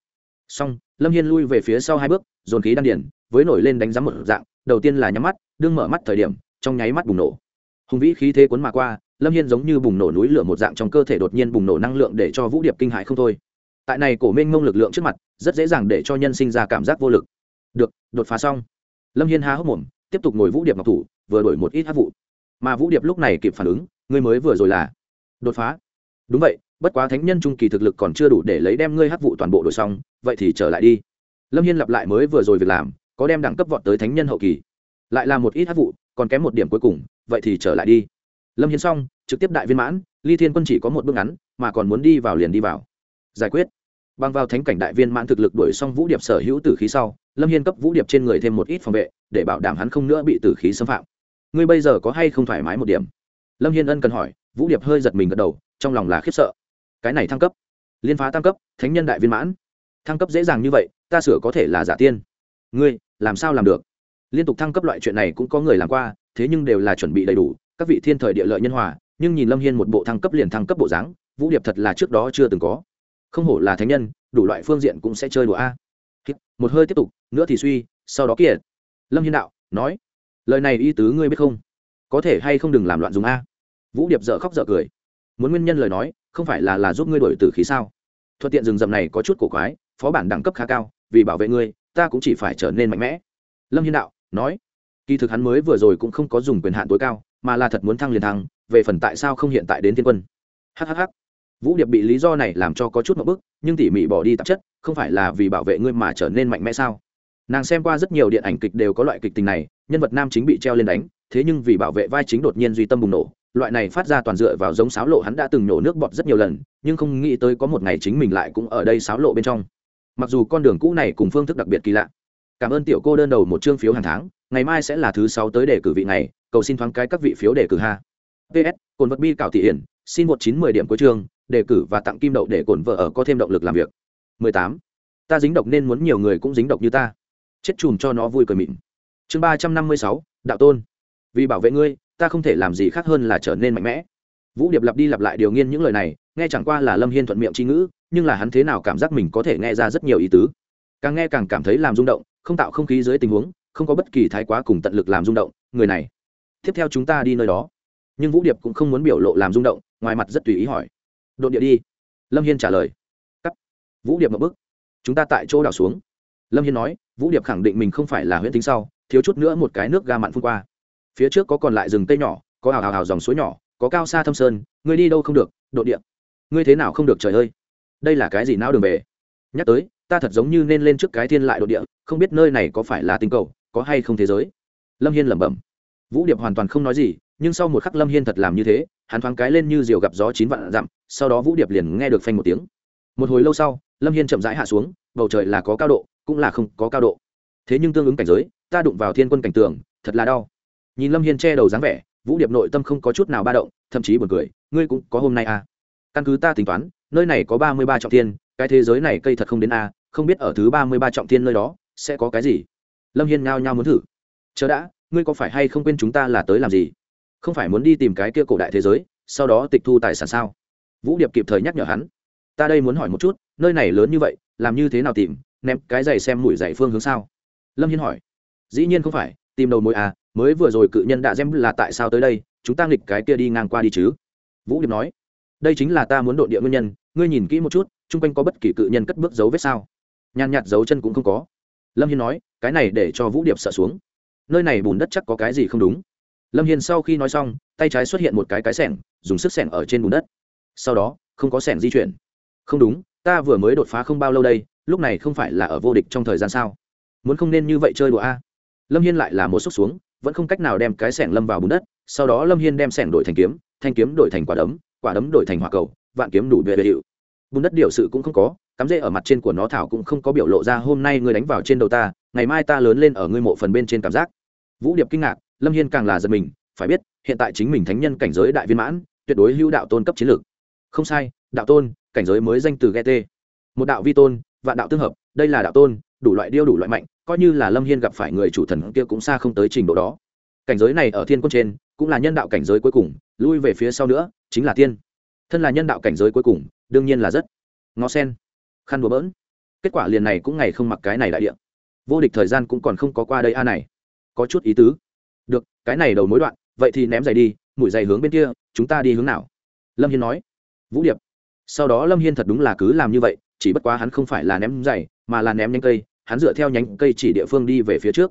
[SPEAKER 1] xong, lâm hiên lui về phía sau hai bước, dồn khí đan điển với nổi lên đánh giá một dạng, đầu tiên là nhắm mắt, đương mở mắt thời điểm, trong nháy mắt bùng nổ. Hùng vĩ khí thế cuốn mà qua, lâm hiên giống như bùng nổ núi lửa một dạng trong cơ thể đột nhiên bùng nổ năng lượng để cho vũ điệp kinh hại không thôi. Tại này cổ minh mông lực lượng trước mặt, rất dễ dàng để cho nhân sinh ra cảm giác vô lực. Được, đột phá xong. Lâm hiên há hốc mồm, tiếp tục ngồi vũ điệp ngọc thủ, vừa đổi một ít hát vụ. Mà vũ điệp lúc này kịp phản ứng, ngươi mới vừa rồi là đột phá. Đúng vậy, bất quá thánh nhân trung kỳ thực lực còn chưa đủ để lấy đem ngươi hát vụ toàn bộ đổi xong vậy thì trở lại đi. Lâm hiên lặp lại mới vừa rồi việc làm, có đem đẳng cấp vọt tới thánh nhân hậu kỳ. Lại là một ít hát vụ, còn kém một điểm cuối cùng, vậy thì trở lại đi. Lâm hiên xong, trực tiếp đại viên mãn, ly thiên quân chỉ có một bước ngắn, mà còn muốn đi vào liền đi vào. Giải quyết. Bằng vào thánh cảnh đại viên mãn thực lực đuổi xong vũ điệp sở hữu tử khí sau, lâm hiên cấp vũ điệp trên người thêm một ít phòng vệ, để bảo đảm hắn không nữa bị tử khí xâm phạm. Ngươi bây giờ có hay không thoải mái một điểm? Lâm hiên ân cần hỏi, vũ điệp hơi giật mình gật đầu, trong lòng là khiếp sợ. Cái này thăng cấp. Liên phá tăng cấp, thánh nhân đại viên mãn thăng cấp dễ dàng như vậy, ta sửa có thể là giả tiên. Ngươi, làm sao làm được? Liên tục thăng cấp loại chuyện này cũng có người làm qua, thế nhưng đều là chuẩn bị đầy đủ, các vị thiên thời địa lợi nhân hòa, nhưng nhìn lâm hiên một bộ thăng cấp liền thăng cấp bộ dáng, vũ điệp thật là trước đó chưa từng có. Không hổ là thánh nhân, đủ loại phương diện cũng sẽ chơi đùa a. Một hơi tiếp tục, nữa thì suy, sau đó kiệt. Lâm hiên đạo, nói, lời này y tứ ngươi biết không? Có thể hay không đừng làm loạn dùng a? Vũ điệp dợ khóc dợ cười. Muốn nguyên nhân lời nói, không phải là là giúp ngươi đổi tử khí sao? Thuận tiện rừng rậm này có chút cổ quái phó bản đẳng cấp khá cao, vì bảo vệ ngươi, ta cũng chỉ phải trở nên mạnh mẽ. Lâm hiên đạo nói, kỳ thực hắn mới vừa rồi cũng không có dùng quyền hạn tối cao, mà là thật muốn thăng liền thăng, về phần tại sao không hiện tại đến thiên quân. Hhh vũ điệp bị lý do này làm cho có chút một bức, nhưng tỉ mỉ bỏ đi tạp chất, không phải là vì bảo vệ ngươi mà trở nên mạnh mẽ sao? Nàng xem qua rất nhiều điện ảnh kịch đều có loại kịch tình này, nhân vật nam chính bị treo lên đánh, thế nhưng vì bảo vệ vai chính đột nhiên duy tâm bùng nổ, loại này phát ra toàn dựa vào giống sáo lộ hắn đã từng nhổ nước bọt rất nhiều lần, nhưng không nghĩ tới có một ngày chính mình lại cũng ở đây sáo lộ bên trong mặc dù con đường cũ này cùng phương thức đặc biệt kỳ lạ. Cảm ơn tiểu cô đơn đầu một chương phiếu hàng tháng, ngày mai sẽ là thứ sáu tới đề cử vị này cầu xin thoáng cái các vị phiếu đề cử ha. Ps cồn vật bi cảo thị hiển, xin một chín mười điểm cuối chương, đề cử và tặng kim đậu để cồn vợ ở có thêm động lực làm việc. 18. ta dính độc nên muốn nhiều người cũng dính độc như ta. Chết chùm cho nó vui cười mịn. Chương ba trăm năm mươi sáu, đạo tôn. Vì bảo vệ ngươi, ta không thể làm gì khác hơn là trở nên mạnh mẽ. Vũ điệp lặp đi lặp lại điều nghiên những lời này, nghe chẳng qua là lâm hiên thuận miệng c h i ngữ nhưng là hắn thế nào cảm giác mình có thể nghe ra rất nhiều ý tứ. Càng nghe càng cảm thấy làm rung động, không tạo không khí dưới tình huống, không có bất kỳ thái quá cùng tận lực làm rung động, người này. Tiếp theo chúng ta đi nơi đó. Nhưng vũ điệp cũng không muốn biểu lộ làm rung động, ngoài mặt rất tùy ý hỏi. Đội địa đi. Lâm hiên trả lời. Cắt. Vũ điệp một bức. Chúng ta tại chỗ đảo xuống. Lâm hiên nói, vũ điệp khẳng định mình không phải là huyễn tính sau, thiếu chút nữa một cái nước ga mặn phun qua. Phía trước có còn lại rừng tây nhỏ, có hào hào hào dòng suối nhỏ, có cao xa thâm sơn, ngươi đi đâu không được độ địa. Ngươi thế nào không được trời ơi đây là cái gì não đường về? Nhắc tới, ta thật giống như nên lên trước cái thiên lại đột địa, không biết nơi này có phải là tinh cầu, có hay không thế giới. Lâm hiên lẩm bẩm. Vũ điệp hoàn toàn không nói gì, nhưng sau một khắc lâm hiên thật làm như thế, hắn thoáng cái lên như diều gặp gió chín vạn dặm, sau đó vũ điệp liền nghe được phanh một tiếng. Một hồi lâu sau, lâm hiên chậm rãi hạ xuống, bầu trời là có cao độ, cũng là không có cao độ. Thế nhưng tương ứng cảnh giới, ta đụng vào thiên quân cảnh tường thật là đau. Nhìn lâm hiên che đầu dáng vẻ, vũ điệp nội tâm không có chút nào ba động, thậm chí buồn cười, ngươi cũng có hôm nay à? Căn cứ ta tính toán, nơi này có ba mươi ba trọng thiên, cái thế giới này cây thật không đến a, không biết ở thứ ba mươi ba trọng thiên nơi đó, sẽ có cái gì? Lâm hiên nhao nhao muốn thử. Chờ đã, ngươi có phải hay không quên chúng ta là tới làm gì? Không phải muốn đi tìm cái kia cổ đại thế giới, sau đó tịch thu tài sản sao? Vũ điệp kịp thời nhắc nhở hắn. Ta đây muốn hỏi một chút, nơi này lớn như vậy, làm như thế nào tìm, ném cái giày xem mũi giày phương hướng sao? Lâm hiên hỏi. Dĩ nhiên không phải, tìm đầu mối à mới vừa rồi cự nhân đã xem là tại sao tới đây, chúng ta nghịch cái kia đi ngang qua đi chứ? Vũ điệp nói đây chính là ta muốn độ địa nguyên nhân, ngươi nhìn kỹ một chút, chung quanh có bất kỳ cự nhân cất bước dấu vết sao? Nhàn nhạt dấu chân cũng không có. Lâm hiên nói, cái này để cho vũ điệp sợ xuống. Nơi này bùn đất chắc có cái gì không đúng? Lâm hiên sau khi nói xong, tay trái xuất hiện một cái cái sẻng, dùng sức sẻng ở trên bùn đất. Sau đó, không có sẻng di chuyển. Không đúng, ta vừa mới đột phá không bao lâu đây, lúc này không phải là ở vô địch trong thời gian sao? Muốn không nên như vậy chơi đùa a? Lâm hiên lại là một xúc xuống vẫn không cách nào đem cái sẻng lâm vào bùn đất, sau đó lâm hiên đem sẻng đổi thành kiếm, thanh kiếm đổi thành quả đấm quả đấm đổi thành hỏa cầu, vạn kiếm đủ bệ bệ hiệu. Bùn đất điều sự cũng không có, cắm rễ ở mặt trên của nó thảo cũng không có biểu lộ ra hôm nay ngươi đánh vào trên đầu ta, ngày mai ta lớn lên ở ngươi mộ phần bên trên cảm giác. Vũ điệp kinh ngạc, lâm hiên càng là giật mình, phải biết, hiện tại chính mình thánh nhân cảnh giới đại viên mãn, tuyệt đối hữu đạo tôn cấp chiến lược. Không sai, đạo tôn, cảnh giới mới danh từ gt một đạo vi tôn, vạn đạo tương hợp, đây là đạo tôn đủ loại điêu đủ loại mạnh, coi như là lâm hiên gặp phải người chủ thần kia cũng xa không tới trình độ đó. Cảnh giới này ở thiên quân trên, cũng là nhân đạo cảnh giới cuối cùng, lui về phía sau nữa, chính là tiên. Thân là nhân đạo cảnh giới cuối cùng, đương nhiên là rất ngó sen, khăn đùa bỡn. Kết quả liền này cũng ngày không mặc cái này đại điện vô địch thời gian cũng còn không có qua đây a này. Có chút ý tứ. Được, cái này đầu mối đoạn, vậy thì ném giày đi mũi giày hướng bên kia, chúng ta đi hướng nào? Lâm hiên nói. Vũ điệp. Sau đó lâm hiên thật đúng là cứ làm như vậy, chỉ bất quá hắn không phải là ném giày mà là ném nhánh cây, hắn dựa theo nhánh cây chỉ địa phương đi về phía trước.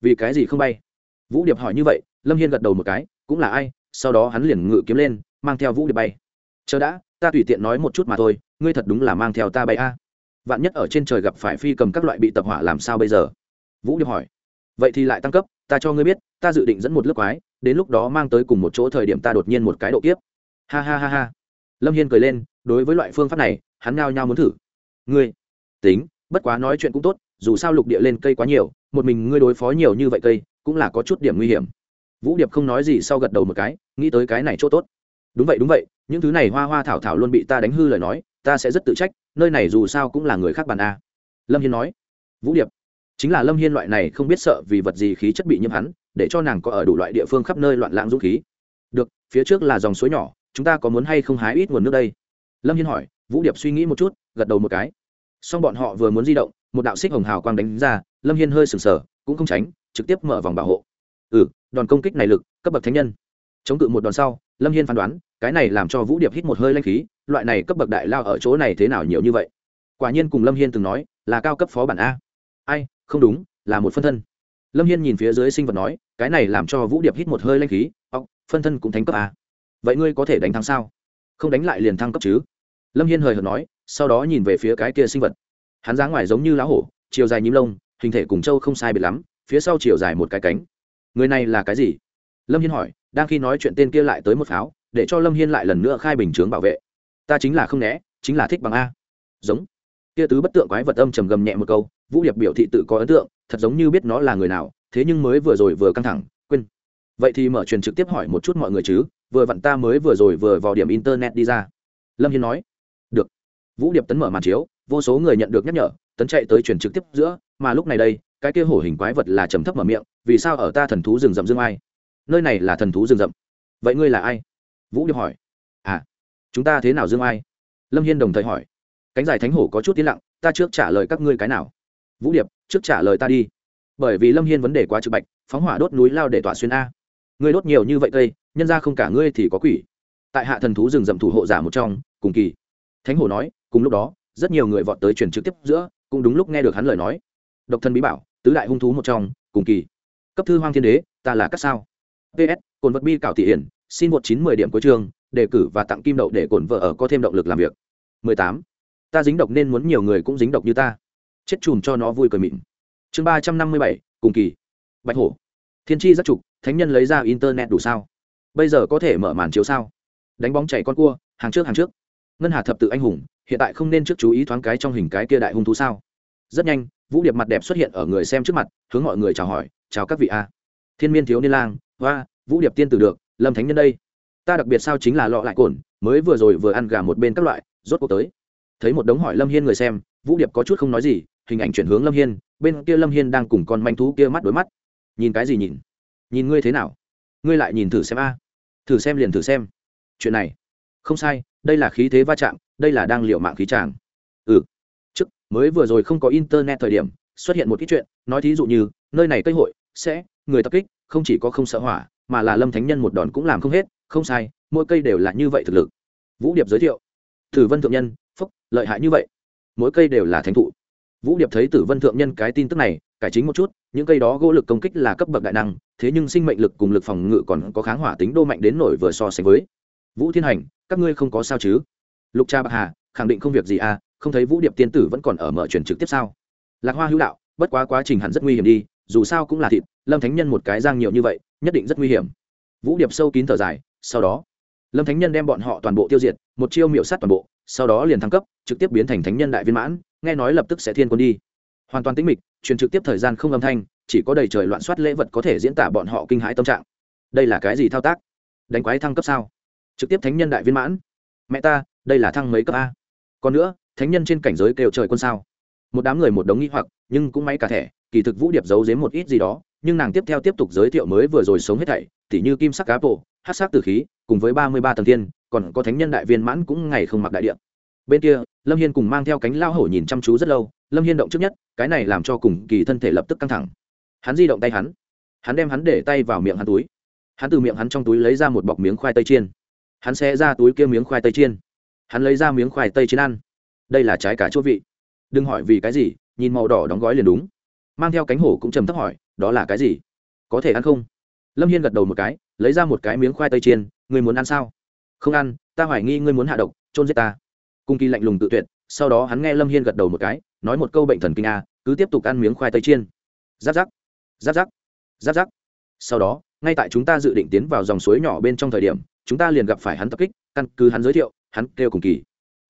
[SPEAKER 1] Vì cái gì không bay? Vũ điệp hỏi như vậy, lâm hiên gật đầu một cái, cũng là ai? Sau đó hắn liền ngự kiếm lên, mang theo vũ điệp bay. Chờ đã, ta tùy tiện nói một chút mà thôi, ngươi thật đúng là mang theo ta bay a. Vạn nhất ở trên trời gặp phải phi cầm các loại bị tập hỏa làm sao bây giờ? Vũ điệp hỏi. Vậy thì lại tăng cấp, ta cho ngươi biết, ta dự định dẫn một lớp quái, đến lúc đó mang tới cùng một chỗ thời điểm ta đột nhiên một cái độ kiếp. Ha ha ha ha. Lâm hiên cười lên, đối với loại phương pháp này, hắn ngao nhau muốn thử. Ngươi, tính bất quá nói chuyện cũng tốt, dù sao lục địa lên cây quá nhiều, một mình ngươi đối phó nhiều như vậy cây, cũng là có chút điểm nguy hiểm. Vũ điệp không nói gì sau gật đầu một cái, nghĩ tới cái này chỗ tốt. Đúng vậy đúng vậy, những thứ này hoa hoa thảo thảo luôn bị ta đánh hư lời nói, ta sẽ rất tự trách, nơi này dù sao cũng là người khác bàn a. Lâm hiên nói. Vũ điệp. Chính là lâm hiên loại này không biết sợ vì vật gì khí chất bị nhiễm hắn, để cho nàng có ở đủ loại địa phương khắp nơi loạn lãng dũng khí. Được, phía trước là dòng suối nhỏ, chúng ta có muốn hay không hái ít nguồn nước đây? Lâm hiên hỏi. Vũ điệp suy nghĩ một chút, gật đầu một cái xong bọn họ vừa muốn di động, một đạo xích hồng hào quang đánh ra, lâm hiên hơi sừng sờ cũng không tránh, trực tiếp mở vòng bảo hộ. Ừ đòn công kích này lực, cấp bậc thánh nhân. Chống cự một đòn sau, lâm hiên phán đoán, cái này làm cho vũ điệp hít một hơi lanh khí, loại này cấp bậc đại lao ở chỗ này thế nào nhiều như vậy? Quả nhiên cùng lâm hiên từng nói, là cao cấp phó bản a. Ai, không đúng, là một phân thân. Lâm hiên nhìn phía dưới sinh vật nói, cái này làm cho vũ điệp hít một hơi lanh khí ọc phân thân cũng thánh cấp a. Vậy ngươi có thể đánh thắng sao? Không đánh lại liền thăng cấp chứ? Lâm hiên hời hợt nói sau đó nhìn về phía cái kia sinh vật. Hắn dáng ngoài giống như lá hổ, chiều dài nhím lông, hình thể cùng châu không sai biệt lắm, phía sau chiều dài một cái cánh. Người này là cái gì? Lâm hiên hỏi, đang khi nói chuyện tên kia lại tới một pháo, để cho lâm hiên lại lần nữa khai bình chướng bảo vệ. Ta chính là không né, chính là thích bằng a. Giống. Kia tứ bất tượng quái vật âm trầm gầm nhẹ một câu, vũ điệp biểu thị tự có ấn tượng, thật giống như biết nó là người nào, thế nhưng mới vừa rồi vừa căng thẳng, quên. Vậy thì mở truyền trực tiếp hỏi một chút mọi người chứ, vừa vặn ta mới vừa rồi vừa vào điểm internet đi ra. Lâm hiên nói vũ điệp tấn mở màn chiếu, vô số người nhận được nhắc nhở, tấn chạy tới truyền trực tiếp giữa, mà lúc này đây, cái kia hổ hình quái vật là trầm thấp mở miệng, vì sao ở ta thần thú rừng rậm dương ai? Nơi này là thần thú rừng rậm. Vậy ngươi là ai? Vũ điệp hỏi. À chúng ta thế nào dương ai? Lâm hiên đồng thời hỏi. Cánh dài thánh hổ có chút tiến lặng, ta trước trả lời các ngươi cái nào? Vũ điệp, trước trả lời ta đi. Bởi vì lâm hiên vấn đề quá trực bạch, phóng hỏa đốt núi lao để tỏa xuyên a. Ngươi đốt nhiều như vậy cây, nhân ra không cả ngươi thì có quỷ. Tại hạ thần thú rừng rậm thủ hộ giả một trong, cùng kỳ. Thánh hổ nói cùng lúc đó, rất nhiều người vọt tới truyền trực tiếp giữa, cũng đúng lúc nghe được hắn lời nói. Độc thân bí bảo, tứ đại hung thú một trong, cùng kỳ. Cấp thư hoang thiên đế, ta là các sao? Ps cồn vật bi cảo thị hiển, xin một chín mười điểm cuối trường, đề cử và tặng kim đậu để cổn vợ ở có thêm động lực làm việc. mười tám. Ta dính độc nên muốn nhiều người cũng dính độc như ta. Chết chùm cho nó vui cười mịn. Chương ba trăm năm mươi bảy, cùng kỳ. Bạch hổ. Thiên tri giác trục, thánh nhân lấy ra internet đủ sao? Bây giờ có thể mở màn chiếu sao? Đánh bóng chảy con cua, hàng trước hàng trước. Ngân hà thập tự anh hùng hiện tại không nên trước chú ý thoáng cái trong hình cái kia đại hung thú sao? Rất nhanh, vũ điệp mặt đẹp xuất hiện ở người xem trước mặt, hướng mọi người chào hỏi, chào các vị a. Thiên miên thiếu niên lang hoa vũ điệp tiên tử được, lâm thánh nhân đây. Ta đặc biệt sao chính là lọ lại cồn, mới vừa rồi vừa ăn gà một bên các loại, rốt cuộc tới. Thấy một đống hỏi lâm hiên người xem, vũ điệp có chút không nói gì, hình ảnh chuyển hướng lâm hiên, bên kia lâm hiên đang cùng con manh thú kia mắt đối mắt. Nhìn cái gì nhìn? Nhìn ngươi thế nào? Ngươi lại nhìn thử xem a. Thử xem liền thử xem. Chuyện này không sai, đây là khí thế va chạm đây là đang liệu mạng khí tràng ừ. Trước, mới vừa rồi không có internet thời điểm, xuất hiện một ít chuyện, nói thí dụ như, nơi này cây hội, sẽ, người tập kích, không chỉ có không sợ hỏa, mà là lâm thánh nhân một đòn cũng làm không hết, không sai, mỗi cây đều là như vậy thực lực. Vũ điệp giới thiệu. Tử vân thượng nhân, phúc, lợi hại như vậy. Mỗi cây đều là thánh thụ. Vũ điệp thấy tử vân thượng nhân cái tin tức này, cải chính một chút, những cây đó gỗ lực công kích là cấp bậc đại năng, thế nhưng sinh mệnh lực cùng lực phòng ngự còn có kháng hỏa tính đô mạnh đến nổi vừa so sánh với. Vũ thiên hành, các ngươi không có sao chứ? Lục cha bạc hà, khẳng định không việc gì à không thấy vũ điệp tiên tử vẫn còn ở mở truyền trực tiếp sao? Lạc hoa hữu đạo, bất quá quá trình hẳn rất nguy hiểm đi, dù sao cũng là thịt, lâm thánh nhân một cái giang nhiều như vậy, nhất định rất nguy hiểm. Vũ điệp sâu kín thở dài, sau đó, lâm thánh nhân đem bọn họ toàn bộ tiêu diệt, một chiêu miệu sát toàn bộ, sau đó liền thăng cấp, trực tiếp biến thành thánh nhân đại viên mãn, nghe nói lập tức sẽ thiên quân đi. Hoàn toàn tĩnh mịch, truyền trực tiếp thời gian không âm thanh, chỉ có đầy trời loạn soát lễ vật có thể diễn tả bọn họ kinh hãi tâm trạng. Đây là cái gì thao tác? Đánh quái thăng cấp sao? Trực tiếp thánh nhân đại viên mãn. Mẹ ta đây là thăng mấy cấp a? Còn nữa, thánh nhân trên cảnh giới kêu trời quân sao? Một đám người một đống nghi hoặc, nhưng cũng may cả thẻ, kỳ thực vũ điệp giấu giếm một ít gì đó, nhưng nàng tiếp theo tiếp tục giới thiệu mới vừa rồi sống hết thảy, tỉ như kim sắc cá bộ, hát sắc tử khí, cùng với ba mươi ba tầng tiên còn có thánh nhân đại viên mãn cũng ngày không mặc đại điện. Bên kia, lâm hiên cùng mang theo cánh lao hổ nhìn chăm chú rất lâu, lâm hiên động trước nhất, cái này làm cho cùng kỳ thân thể lập tức căng thẳng. Hắn di động tay hắn. Hắn đem hắn để tay vào miệng hắn túi. Hắn từ miệng hắn trong túi lấy ra một bọc miếng khoai tây chiên. Hắn sẽ ra túi kia miếng khoai tây chiên hắn lấy ra miếng khoai tây chiên ăn. Đây là trái cả chỗ vị. Đừng hỏi vì cái gì, nhìn màu đỏ đóng gói liền đúng. Mang theo cánh hổ cũng trầm thấp hỏi, đó là cái gì? Có thể ăn không? Lâm hiên gật đầu một cái, lấy ra một cái miếng khoai tây chiên. Người muốn ăn sao? Không ăn, ta hoài nghi ngươi muốn hạ độc trôn giết ta. Cung kỳ lạnh lùng tự tuyệt, sau đó hắn nghe lâm hiên gật đầu một cái, nói một câu bệnh thần kinh a, cứ tiếp tục ăn miếng khoai tây chiên. Giáp giáp giáp giáp giáp giáp. Sau đó, ngay tại chúng ta dự định tiến vào dòng suối nhỏ bên trong thời điểm, chúng ta liền gặp phải hắn tập kích, căn cứ hắn giới thiệu hắn kêu cùng kỳ.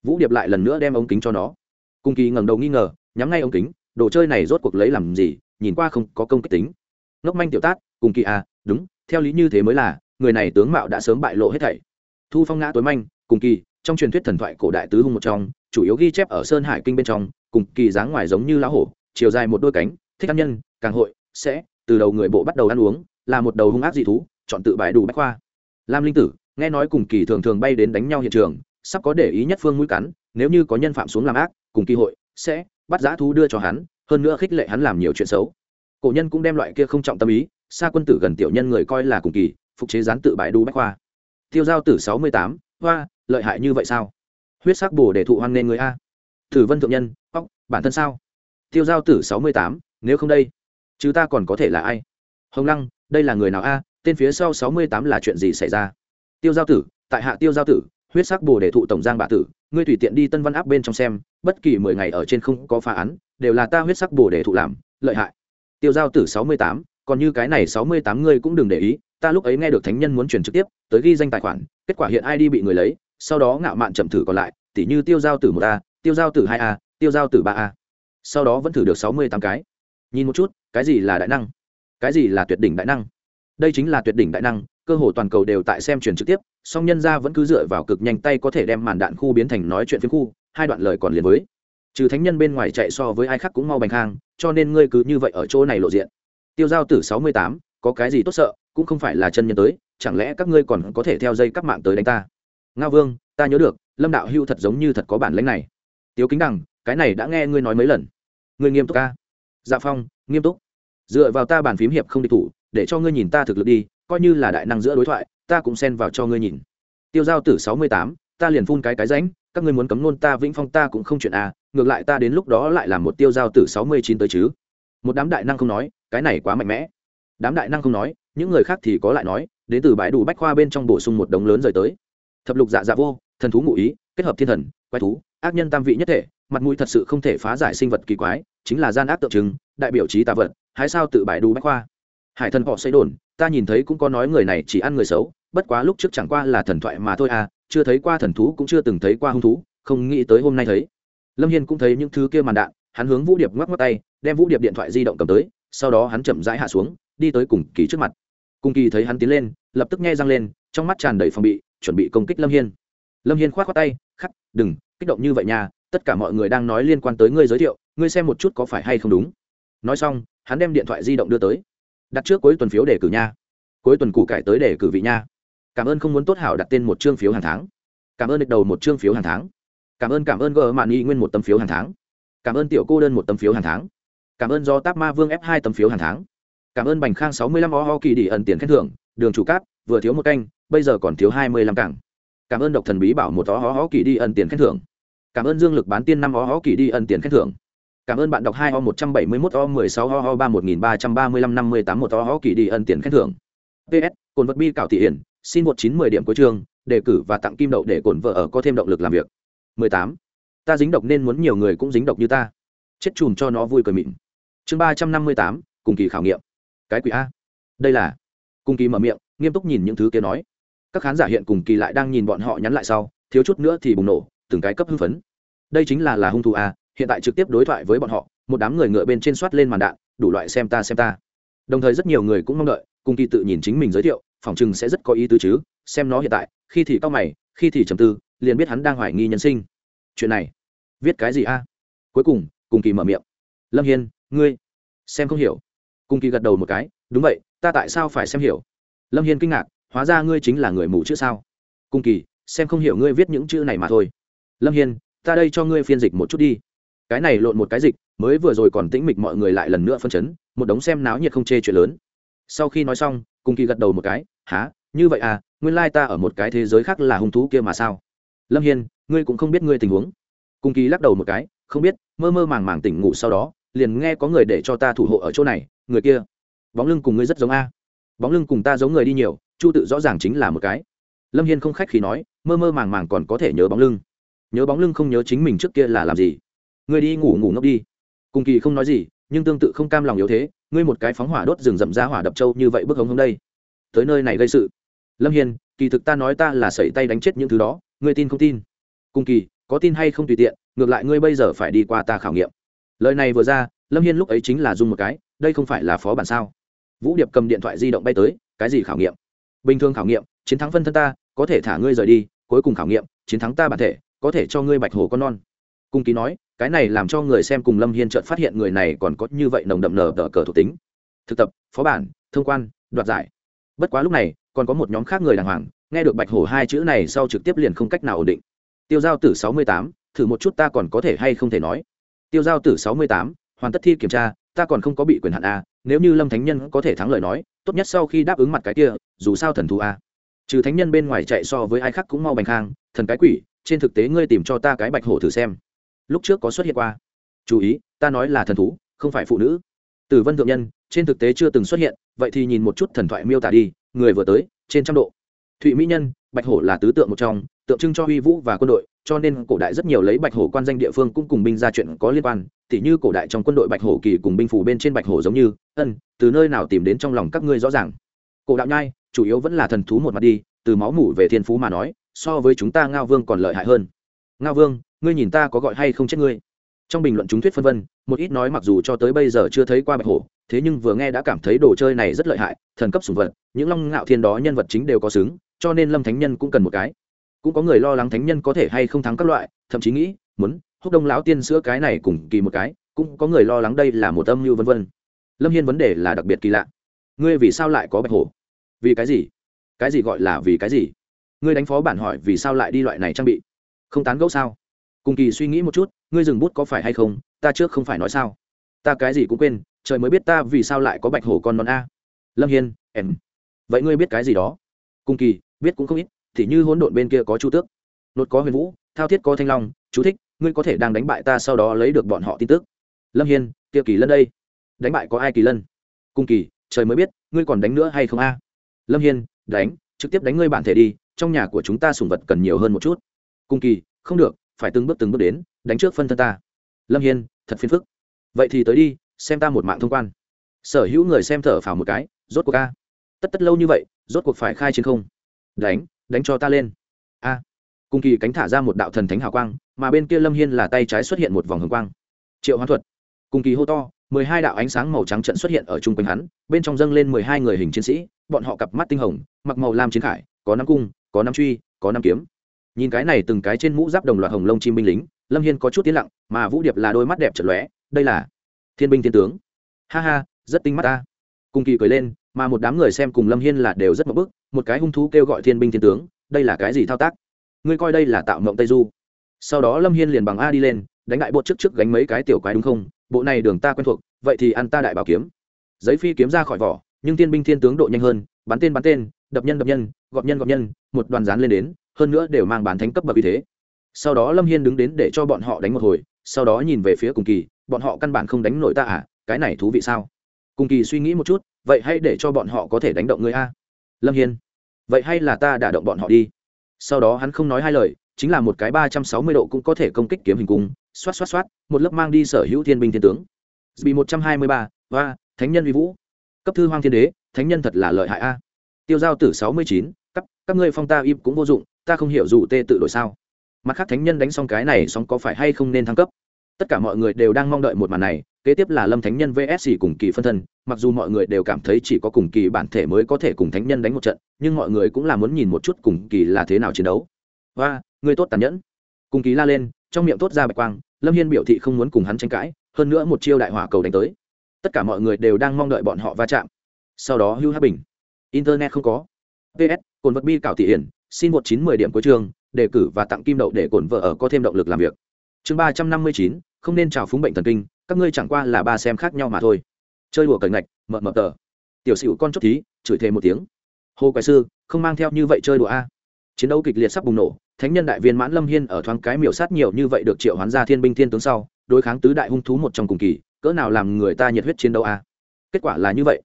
[SPEAKER 1] Vũ điệp lại lần nữa đem ống kính cho nó. Cùng kỳ ngẩng đầu nghi ngờ, nhắm ngay ống kính, đồ chơi này rốt cuộc lấy làm gì, nhìn qua không có công kích tính. Ngốc manh tiểu tát, cùng kỳ à đúng, theo lý như thế mới là, người này tướng mạo đã sớm bại lộ hết thảy. Thu phong ngã tối manh, cùng kỳ, trong truyền thuyết thần thoại cổ đại tứ hung một trong, chủ yếu ghi chép ở sơn hải kinh bên trong, cùng kỳ dáng ngoài giống như lá hổ, chiều dài một đôi cánh, thích ăn nhân, càng hội, sẽ, từ đầu người bộ bắt đầu ăn uống, là một đầu hung ác dị thú, chọn tự bại đủ bách khoa. Lam linh tử nghe nói cùng kỳ thường thường bay đến đánh nhau hiện trường, sắp có để ý nhất phương mũi cắn, nếu như có nhân phạm xuống làm ác, cùng kỳ hội, sẽ bắt giã thú đưa cho hắn, hơn nữa khích lệ hắn làm nhiều chuyện xấu. Cổ nhân cũng đem loại kia không trọng tâm ý, xa quân tử gần tiểu nhân người coi là cùng kỳ, phục chế gián tự bại đu bách khoa. Tiêu giao tử sáu mươi tám, hoa, lợi hại như vậy sao? Huyết sắc bổ để thụ hoan nên người a. Thử vân thượng nhân, óc, bản thân sao? Tiêu giao tử sáu mươi tám, nếu không đây, chứ ta còn có thể là ai? Hồng lăng, đây là người nào a? Tên phía sau sáu mươi tám là chuyện gì xảy ra? Tiêu giao tử, tại hạ tiêu giao tử, huyết sắc bồ để thụ tổng giang bạ tử, ngươi tùy tiện đi tân văn áp bên trong xem, bất kỳ mười ngày ở trên không có phá án, đều là ta huyết sắc bồ để thụ làm, lợi hại. Tiêu giao tử sáu mươi tám, còn như cái này sáu mươi tám ngươi cũng đừng để ý, ta lúc ấy nghe được thánh nhân muốn chuyển trực tiếp, tới ghi danh tài khoản, kết quả hiện id bị người lấy, sau đó ngạo mạn chậm thử còn lại, tỉ như tiêu giao tử một a, tiêu giao tử hai a, tiêu giao tử ba a. Sau đó vẫn thử được sáu mươi tám cái. Nhìn một chút, cái gì là đại năng? Cái gì là tuyệt đỉnh đại năng? Đây chính là tuyệt đỉnh đại năng cơ hồ toàn cầu đều tại xem truyền trực tiếp, song nhân gia vẫn cứ dựa vào cực nhanh tay có thể đem màn đạn khu biến thành nói chuyện phiếm khu, hai đoạn lời còn liền với. Trừ thánh nhân bên ngoài chạy so với ai khác cũng mau bành khang cho nên ngươi cứ như vậy ở chỗ này lộ diện. Tiêu giao tử sáu mươi tám, có cái gì tốt sợ, cũng không phải là chân nhân tới, chẳng lẽ các ngươi còn có thể theo dây các mạng tới đánh ta? Ngao vương, ta nhớ được, lâm đạo hưu thật giống như thật có bản lãnh này. Tiếu kính đằng, cái này đã nghe ngươi nói mấy lần. Ngươi nghiêm túc ca. Dạ phong, nghiêm túc. Dựa vào ta bàn phím hiệp không địch thủ, để cho ngươi nhìn ta thực lực đi coi như là đại năng giữa đối thoại, ta cũng xen vào cho ngươi nhìn. Tiêu giao tử sáu mươi tám, ta liền phun cái cái ránh, các ngươi muốn cấm nôn ta vĩnh phong ta cũng không chuyện à ngược lại ta đến lúc đó lại làm một tiêu giao tử sáu mươi chín tới chứ. Một đám đại năng không nói, cái này quá mạnh mẽ. Đám đại năng không nói, những người khác thì có lại nói, đến từ bãi đủ bách khoa bên trong bổ sung một đống lớn rời tới. Thập lục dạ dạ vô, thần thú ngụ ý, kết hợp thiên thần, quái thú, ác nhân tam vị nhất thể, mặt mũi thật sự không thể phá giải sinh vật kỳ quái, chính là gian ác tượng trưng, đại biểu trí tà vật, hái sao tự bãi đủ bách khoa. Hải thần họ xây đồn ta nhìn thấy cũng có nói người này chỉ ăn người xấu, bất quá lúc trước chẳng qua là thần thoại mà thôi à chưa thấy qua thần thú cũng chưa từng thấy qua hung thú, không nghĩ tới hôm nay thấy. Lâm hiên cũng thấy những thứ kia màn đạn, hắn hướng vũ điệp ngoắc ngoắc tay, đem vũ điệp điện thoại di động cầm tới, sau đó hắn chậm rãi hạ xuống, đi tới cùng kỳ trước mặt. Cùng kỳ thấy hắn tiến lên, lập tức nghe răng lên, trong mắt tràn đầy phòng bị, chuẩn bị công kích lâm hiên. Lâm hiên k h o á t k tay, khắc, đừng, kích động như vậy nha, tất cả mọi người đang nói liên quan tới ngươi giới thiệu, ngươi xem một chút có phải hay không đúng. Nói xong, hắn đem điện thoại di động đưa tới đặt trước cuối tuần phiếu đề cử nha. Cuối tuần củ cải tới đề cử vị nha. Cảm ơn không muốn tốt hảo đặt tên một chương phiếu hàng tháng. Cảm ơn địch đầu một chương phiếu hàng tháng. Cảm ơn cảm ơn gờ mạn y nguyên một tấm phiếu hàng tháng. Cảm ơn tiểu cô đơn một tấm phiếu hàng tháng. Cảm ơn do táp ma vương f hai tấm phiếu hàng tháng. Cảm ơn bành khang sáu mươi lăm o ho kỳ đi ẩn tiền khen thưởng, đường chủ cáp, vừa thiếu một canh, bây giờ còn thiếu hai mươi lăm cảng. Cảm ơn độc thần bí bảo một o ho ho kỳ đi ẩn tiền khen thưởng. Cảm ơn dương lực bán tiên năm o ho kỳ đi ẩn tiền khen thưởng cảm ơn bạn đọc hai o một trăm bảy mươi mốt, o mười sáu ho ho ba một nghìn ba trăm ba mươi lăm, năm mươi tám, một, o ho kỳ đi ân tiền khen thưởng. Ps cồn vật bi cảo thị hiển, xin một chín mười điểm cuối chương, đề cử và tặng kim đậu để cồn vợ ở có thêm động lực làm việc. mười tám. Ta dính độc nên muốn nhiều người cũng dính độc như ta. Chết chùm cho nó vui cười mịn. Chương ba trăm năm mươi tám, cùng kỳ khảo nghiệm. Cái quỷ a. Đây là. Cùng kỳ mở miệng, nghiêm túc nhìn những thứ kia nói. Các khán giả hiện cùng kỳ lại đang nhìn bọn họ nhắn lại sau, thiếu chút nữa thì bùng nổ, từng cái cấp hưng phấn. Đây chính là là hung thủ a hiện tại trực tiếp đối thoại với bọn họ, một đám người ngựa bên trên soát lên màn đạn, đủ loại xem ta xem ta. Đồng thời rất nhiều người cũng mong đợi, cùng kỳ tự nhìn chính mình giới thiệu, phỏng chừng sẽ rất có ý tứ chứ, xem nó hiện tại, khi thì cao mày, khi thì trầm tư, liền biết hắn đang hoài nghi nhân sinh. Chuyện này, viết cái gì a? Cuối cùng cùng kỳ mở miệng. Lâm hiên, ngươi, xem không hiểu. Cùng kỳ gật đầu một cái, đúng vậy, ta tại sao phải xem hiểu? Lâm hiên kinh ngạc, hóa ra ngươi chính là người mù chữ sao? Cùng kỳ, xem không hiểu ngươi viết những chữ này mà thôi. Lâm hiên, ta đây cho ngươi phiên dịch một chút đi cái này lộn một cái dịch, mới vừa rồi còn tĩnh mịch mọi người lại lần nữa phân chấn, một đống xem náo nhiệt không chê chuyện lớn. Sau khi nói xong cung kỳ gật đầu một cái há như vậy à? Nguyên lai ta ở một cái thế giới khác là hung thú kia mà sao? Lâm hiên, ngươi cũng không biết ngươi tình huống. Cung kỳ lắc đầu một cái, không biết, mơ mơ màng màng tỉnh ngủ sau đó, liền nghe có người để cho ta thủ hộ ở chỗ này, người kia. Bóng lưng cùng ngươi rất giống a. Bóng lưng cùng ta giống người đi nhiều, chu tự rõ ràng chính là một cái. Lâm hiên không khách khi nói, mơ mơ màng màng còn có thể nhớ bóng lưng. Nhớ bóng lưng không nhớ chính mình trước kia là làm gì ngươi đi ngủ ngủ ngốc đi. Cùng kỳ không nói gì, nhưng tương tự không cam lòng yếu thế, ngươi một cái phóng hỏa đốt rừng rậm ra hỏa đập trâu như vậy bước hống hôm đây. Tới nơi này gây sự. Lâm hiên, kỳ thực ta nói ta là sẩy tay đánh chết những thứ đó, ngươi tin không tin? Cùng kỳ, có tin hay không tùy tiện, ngược lại ngươi bây giờ phải đi qua ta khảo nghiệm. Lời này vừa ra, lâm hiên lúc ấy chính là dung một cái, đây không phải là phó bản sao? Vũ điệp cầm điện thoại di động bay tới, cái gì khảo nghiệm? Bình thường khảo nghiệm, chiến thắng phân thân ta, có thể thả ngươi rời đi, cuối cùng khảo nghiệm, chiến thắng ta bản thể, có thể cho ngươi bạch hồ con non cung ký nói, cái này làm cho người xem cùng lâm hiên trợn phát hiện người này còn có như vậy nồng đậm nở đỡ cờ thuộc tính. Thực tập, phó bản, thông quan, đoạt giải. Bất quá lúc này, còn có một nhóm khác người đàng hoàng, nghe được bạch hổ hai chữ này sau trực tiếp liền không cách nào ổn định. Tiêu giao tử sáu mươi tám, thử một chút ta còn có thể hay không thể nói. Tiêu giao tử sáu mươi tám, hoàn tất thi kiểm tra, ta còn không có bị quyền hạn a nếu như lâm thánh nhân có thể thắng lời nói, tốt nhất sau khi đáp ứng mặt cái kia, dù sao thần thú a à. trừ thánh nhân bên ngoài chạy so với ai khác cũng mau bành khang, thần cái quỷ, trên thực tế ngươi tìm cho ta cái bạch hổ thử xem lúc trước có xuất hiện qua. Chú ý, ta nói là thần thú, không phải phụ nữ. Tử vân thượng nhân, trên thực tế chưa từng xuất hiện, vậy thì nhìn một chút thần thoại miêu tả đi, người vừa tới, trên trăm độ. Thụy mỹ nhân, bạch hổ là tứ tượng một trong, tượng trưng cho uy vũ và quân đội, cho nên cổ đại rất nhiều lấy bạch hổ quan danh địa phương cũng cùng binh ra chuyện có liên quan, tỉ như cổ đại trong quân đội bạch hổ kỳ cùng binh phủ bên trên bạch hổ giống như, ân, từ nơi nào tìm đến trong lòng các ngươi rõ ràng? Cổ đạo nhai, chủ yếu vẫn là thần thú một mặt đi, từ máu mủ về thiên phú mà nói, so với chúng ta ngao vương còn lợi hại hơn. Ngao vương ngươi nhìn ta có gọi hay không chết ngươi? Trong bình luận chúng thuyết phân vân, một ít nói mặc dù cho tới bây giờ chưa thấy qua bạch hổ, thế nhưng vừa nghe đã cảm thấy đồ chơi này rất lợi hại, thần cấp sùng vật, những long ngạo thiên đó nhân vật chính đều có xứng, cho nên lâm thánh nhân cũng cần một cái. Cũng có người lo lắng thánh nhân có thể hay không thắng các loại, thậm chí nghĩ, muốn, húc đông lão tiên sữa cái này cùng kỳ một cái, cũng có người lo lắng đây là một âm mưu vân vân. Lâm hiên vấn đề là đặc biệt kỳ lạ. Ngươi vì sao lại có bạch hổ? Vì cái gì? Cái gì gọi là vì cái gì? Ngươi đánh phó bản hỏi vì sao lại đi loại này trang bị? Không tán gẫu sao? Cùng kỳ suy nghĩ một chút, ngươi dừng bút có phải hay không? Ta trước không phải nói sao. Ta cái gì cũng quên, trời mới biết ta vì sao lại có bạch hổ con non a. Lâm hiên, em. Vậy ngươi biết cái gì đó? Cùng kỳ, biết cũng không ít, thì như hỗn độn bên kia có chu tước. Nốt có huyền vũ, thao thiết có thanh long, chú thích, ngươi có thể đang đánh bại ta sau đó lấy được bọn họ tin tức. Lâm hiên, kia kỳ lân đây. Đánh bại có ai kỳ lân? Cung kỳ, trời mới biết, ngươi còn đánh nữa hay không a? Lâm hiên, đánh, trực tiếp đánh ngươi bản thể đi, trong nhà của chúng ta sùng vật cần nhiều hơn một chút. Cung kỳ, không được phải từng bước từng bước đến, đánh trước phân thân ta. Lâm hiên, thật phiền phức. Vậy thì tới đi, xem ta một mạng thông quan. Sở hữu người xem thở phào một cái, rốt cuộc a. Tất tất lâu như vậy, rốt cuộc phải khai chiến không? Đánh đánh cho ta lên. A. À. cùng kỳ cánh thả ra một đạo thần thánh hào quang, mà bên kia lâm hiên là tay trái xuất hiện một vòng hồng quang. Triệu hoán thuật. Cùng kỳ hô to, mười hai đạo ánh sáng màu trắng trận xuất hiện ở chung quanh hắn, bên trong dâng lên mười hai người hình chiến sĩ, bọn họ cặp mắt tinh hồng, mặc màu lam chiến khải, có năm cung, có năm truy, có năm kiếm nhìn cái này từng cái trên mũ giáp đồng loạt hồng lông chim binh lính, lâm hiên có chút tiến lặng, mà vũ điệp là đôi mắt đẹp chật lóe, đây là thiên binh thiên tướng. Ha ha, rất tinh mắt ta. Cùng kỳ cười lên, mà một đám người xem cùng lâm hiên là đều rất mập bức, một cái hung thú kêu gọi thiên binh thiên tướng, đây là cái gì thao tác? Ngươi coi đây là tạo mộng tây du. Sau đó lâm hiên liền bằng a đi lên, đánh đại bột trước trước gánh mấy cái tiểu quái đúng không? Bộ này đường ta quen thuộc, vậy thì ăn ta đại bảo kiếm. Giấy phi kiếm ra khỏi vỏ, nhưng thiên binh thiên tướng độ nhanh hơn, bắn tên bắn tên, đập nhân đập nhân, gọp nhân gọp nhân, một đoàn rán lên đến hơn nữa đều mang bán thánh cấp bậc như thế. Sau đó lâm hiên đứng đến để cho bọn họ đánh một hồi, sau đó nhìn về phía cùng kỳ, bọn họ căn bản không đánh nổi ta à cái này thú vị sao? Cùng kỳ suy nghĩ một chút, vậy hãy để cho bọn họ có thể đánh động ngươi a. Lâm hiên, vậy hay là ta đả động bọn họ đi? Sau đó hắn không nói hai lời, chính là một cái ba trăm sáu mươi độ cũng có thể công kích kiếm hình cung, xoát xoát xoát, một lớp mang đi sở hữu thiên binh thiên tướng. Bị một trăm hai mươi ba và thánh nhân vi vũ. Cấp thư hoang thiên đế, thánh nhân thật là lợi hại a. Tiêu giao tử sáu mươi chín, các các ngươi phong ta im cũng vô dụng ta không hiểu dù tê tự đổi sao. Mặt khác thánh nhân đánh xong cái này xong có phải hay không nên thăng cấp? Tất cả mọi người đều đang mong đợi một màn này, kế tiếp là lâm thánh nhân vsc cùng kỳ phân thân, mặc dù mọi người đều cảm thấy chỉ có cùng kỳ bản thể mới có thể cùng thánh nhân đánh một trận, nhưng mọi người cũng là muốn nhìn một chút cùng kỳ là thế nào chiến đấu. Và người tốt tàn nhẫn. Cùng kỳ la lên, trong miệng tốt ra bạch quang, lâm hiên biểu thị không muốn cùng hắn tranh cãi, hơn nữa một chiêu đại hỏa cầu đánh tới. Tất cả mọi người đều đang mong đợi bọn họ va chạm. Sau đó hưu hát bình. Internet không có. Ps cồn vật bi cảo thị hiển xin một chín mười điểm cuối chương đề cử và tặng kim đậu để cổn vợ ở có thêm động lực làm việc. Chương ba trăm năm mươi chín, không nên trào phúng bệnh thần kinh, các ngươi chẳng qua là ba xem khác nhau mà thôi. Chơi đùa cẩn ngạch, mợ mợ tờ. Tiểu sửu con chốt thí, chửi thề một tiếng. Hồ quái sư, không mang theo như vậy chơi đùa a. Chiến đấu kịch liệt sắp bùng nổ, thánh nhân đại viên mãn lâm hiên ở thoáng cái miểu sát nhiều như vậy được triệu hoán ra thiên binh thiên tướng sau, đối kháng tứ đại hung thú một trong cùng kỳ, cỡ nào làm người ta nhiệt huyết chiến đấu a. Kết quả là như vậy.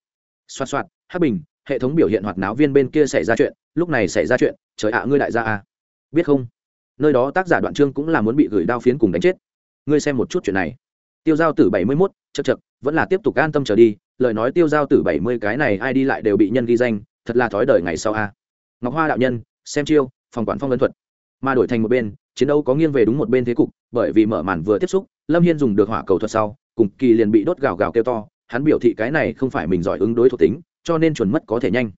[SPEAKER 1] Xoa xoạt, hắc bình hệ thống biểu hiện hoạt náo viên bên kia xảy ra chuyện, lúc này xảy ra chuyện, trời ạ, ngươi đại gia a biết không? Nơi đó tác giả đoạn chương cũng là muốn bị gửi đao phiến cùng đánh chết. Ngươi xem một chút chuyện này. Tiêu giao tử bảy mươi mốt chật chật vẫn là tiếp tục an tâm trở đi, lời nói tiêu giao tử bảy mươi cái này ai đi lại đều bị nhân ghi danh, thật là thói đời ngày sau a ngọc hoa đạo nhân, xem chiêu, phòng quản phong ấn thuật. Mà đổi thành một bên, chiến đấu có nghiêng về đúng một bên thế cục, bởi vì mở màn vừa tiếp xúc, lâm hiên dùng được hỏa cầu thuật sau, cùng kỳ liền bị đốt gào gào kêu to, hắn biểu thị cái này không phải mình giỏi ứng đối thuộc tính cho nên chuẩn mất có thể nhanh.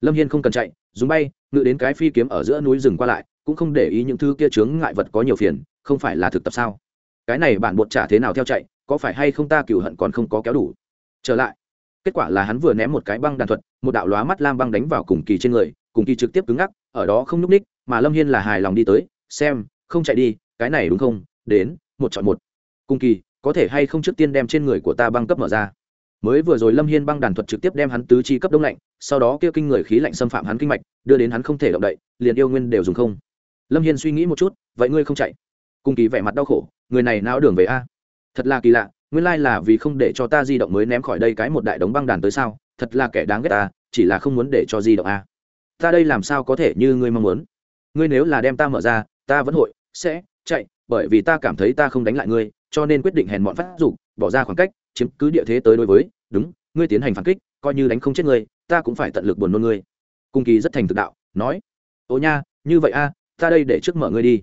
[SPEAKER 1] Lâm hiên không cần chạy, dùng bay, ngự đến cái phi kiếm ở giữa núi rừng qua lại, cũng không để ý những thứ kia chướng ngại vật có nhiều phiền, không phải là thực tập sao? Cái này bản bột trả thế nào theo chạy, có phải hay không ta cựu hận còn không có kéo đủ? Trở lại, kết quả là hắn vừa ném một cái băng đàn thuật, một đạo lóa mắt lam băng đánh vào cùng kỳ trên người, cùng kỳ trực tiếp cứng ngắc, ở đó không nhúc ních, mà lâm hiên là hài lòng đi tới, xem, không chạy đi, cái này đúng không? Đến, một chọn một. Cùng kỳ, có thể hay không trước tiên đem trên người của ta băng cấp mở ra? Mới vừa rồi lâm hiên băng đàn thuật trực tiếp đem hắn tứ chi cấp đông lạnh, sau đó kia kinh người khí lạnh xâm phạm hắn kinh mạch, đưa đến hắn không thể động đậy, liền yêu nguyên đều dùng không. Lâm hiên suy nghĩ một chút, vậy ngươi không chạy? Cùng kỳ vẻ mặt đau khổ, người này não đường về a? Thật là kỳ lạ, nguyên lai là vì không để cho ta di động mới ném khỏi đây cái một đại đống băng đàn tới sao? Thật là kẻ đáng ghét ta, chỉ là không muốn để cho di động a. Ta đây làm sao có thể như ngươi mong muốn? Ngươi nếu là đem ta mở ra, ta vẫn hội, sẽ chạy, bởi vì ta cảm thấy ta không đánh lại ngươi, cho nên quyết định hèn bọn phát dục, bỏ ra khoảng cách chiếm cứ địa thế tới đối với, đúng, ngươi tiến hành phản kích, coi như đánh không chết ngươi, ta cũng phải tận lực buồn nôn ngươi. Cung kỳ rất thành thực đạo, nói, ô nha, như vậy a, ta đây để trước mở ngươi đi.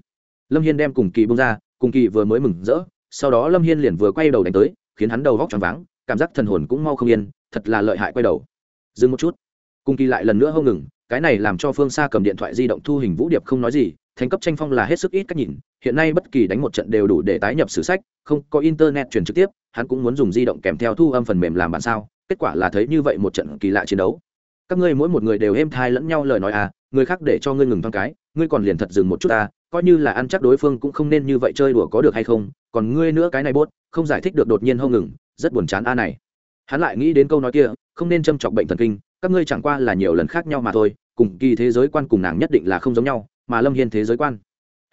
[SPEAKER 1] Lâm hiên đem cùng kỳ bông ra cùng kỳ vừa mới mừng rỡ, sau đó lâm hiên liền vừa quay đầu đánh tới, khiến hắn đầu vóc tròn váng, cảm giác thần hồn cũng mau không yên, thật là lợi hại quay đầu. Dừng một chút. Cùng kỳ lại lần nữa không ngừng, cái này làm cho phương xa cầm điện thoại di động thu hình vũ điệp không nói gì thành cấp tranh phong là hết sức ít cách nhìn, hiện nay bất kỳ đánh một trận đều đủ để tái nhập sử sách, không có internet truyền trực tiếp, hắn cũng muốn dùng di động kèm theo thu âm phần mềm làm bản sao, kết quả là thấy như vậy một trận kỳ lạ chiến đấu. Các ngươi mỗi một người đều êm thai lẫn nhau lời nói à người khác để cho ngươi ngừng thoáng cái, ngươi còn liền thật dừng một chút à coi như là ăn chắc đối phương cũng không nên như vậy chơi đùa có được hay không, còn ngươi nữa cái này bốt, không giải thích được đột nhiên hông ngừng, rất buồn chán a này. Hắn lại nghĩ đến câu nói kia, không nên châm chọc bệnh thần kinh, các ngươi chẳng qua là nhiều lần khác nhau mà thôi, cùng kỳ thế giới quan cùng nàng nhất định là không giống nhau mà lâm hiên thế giới quan.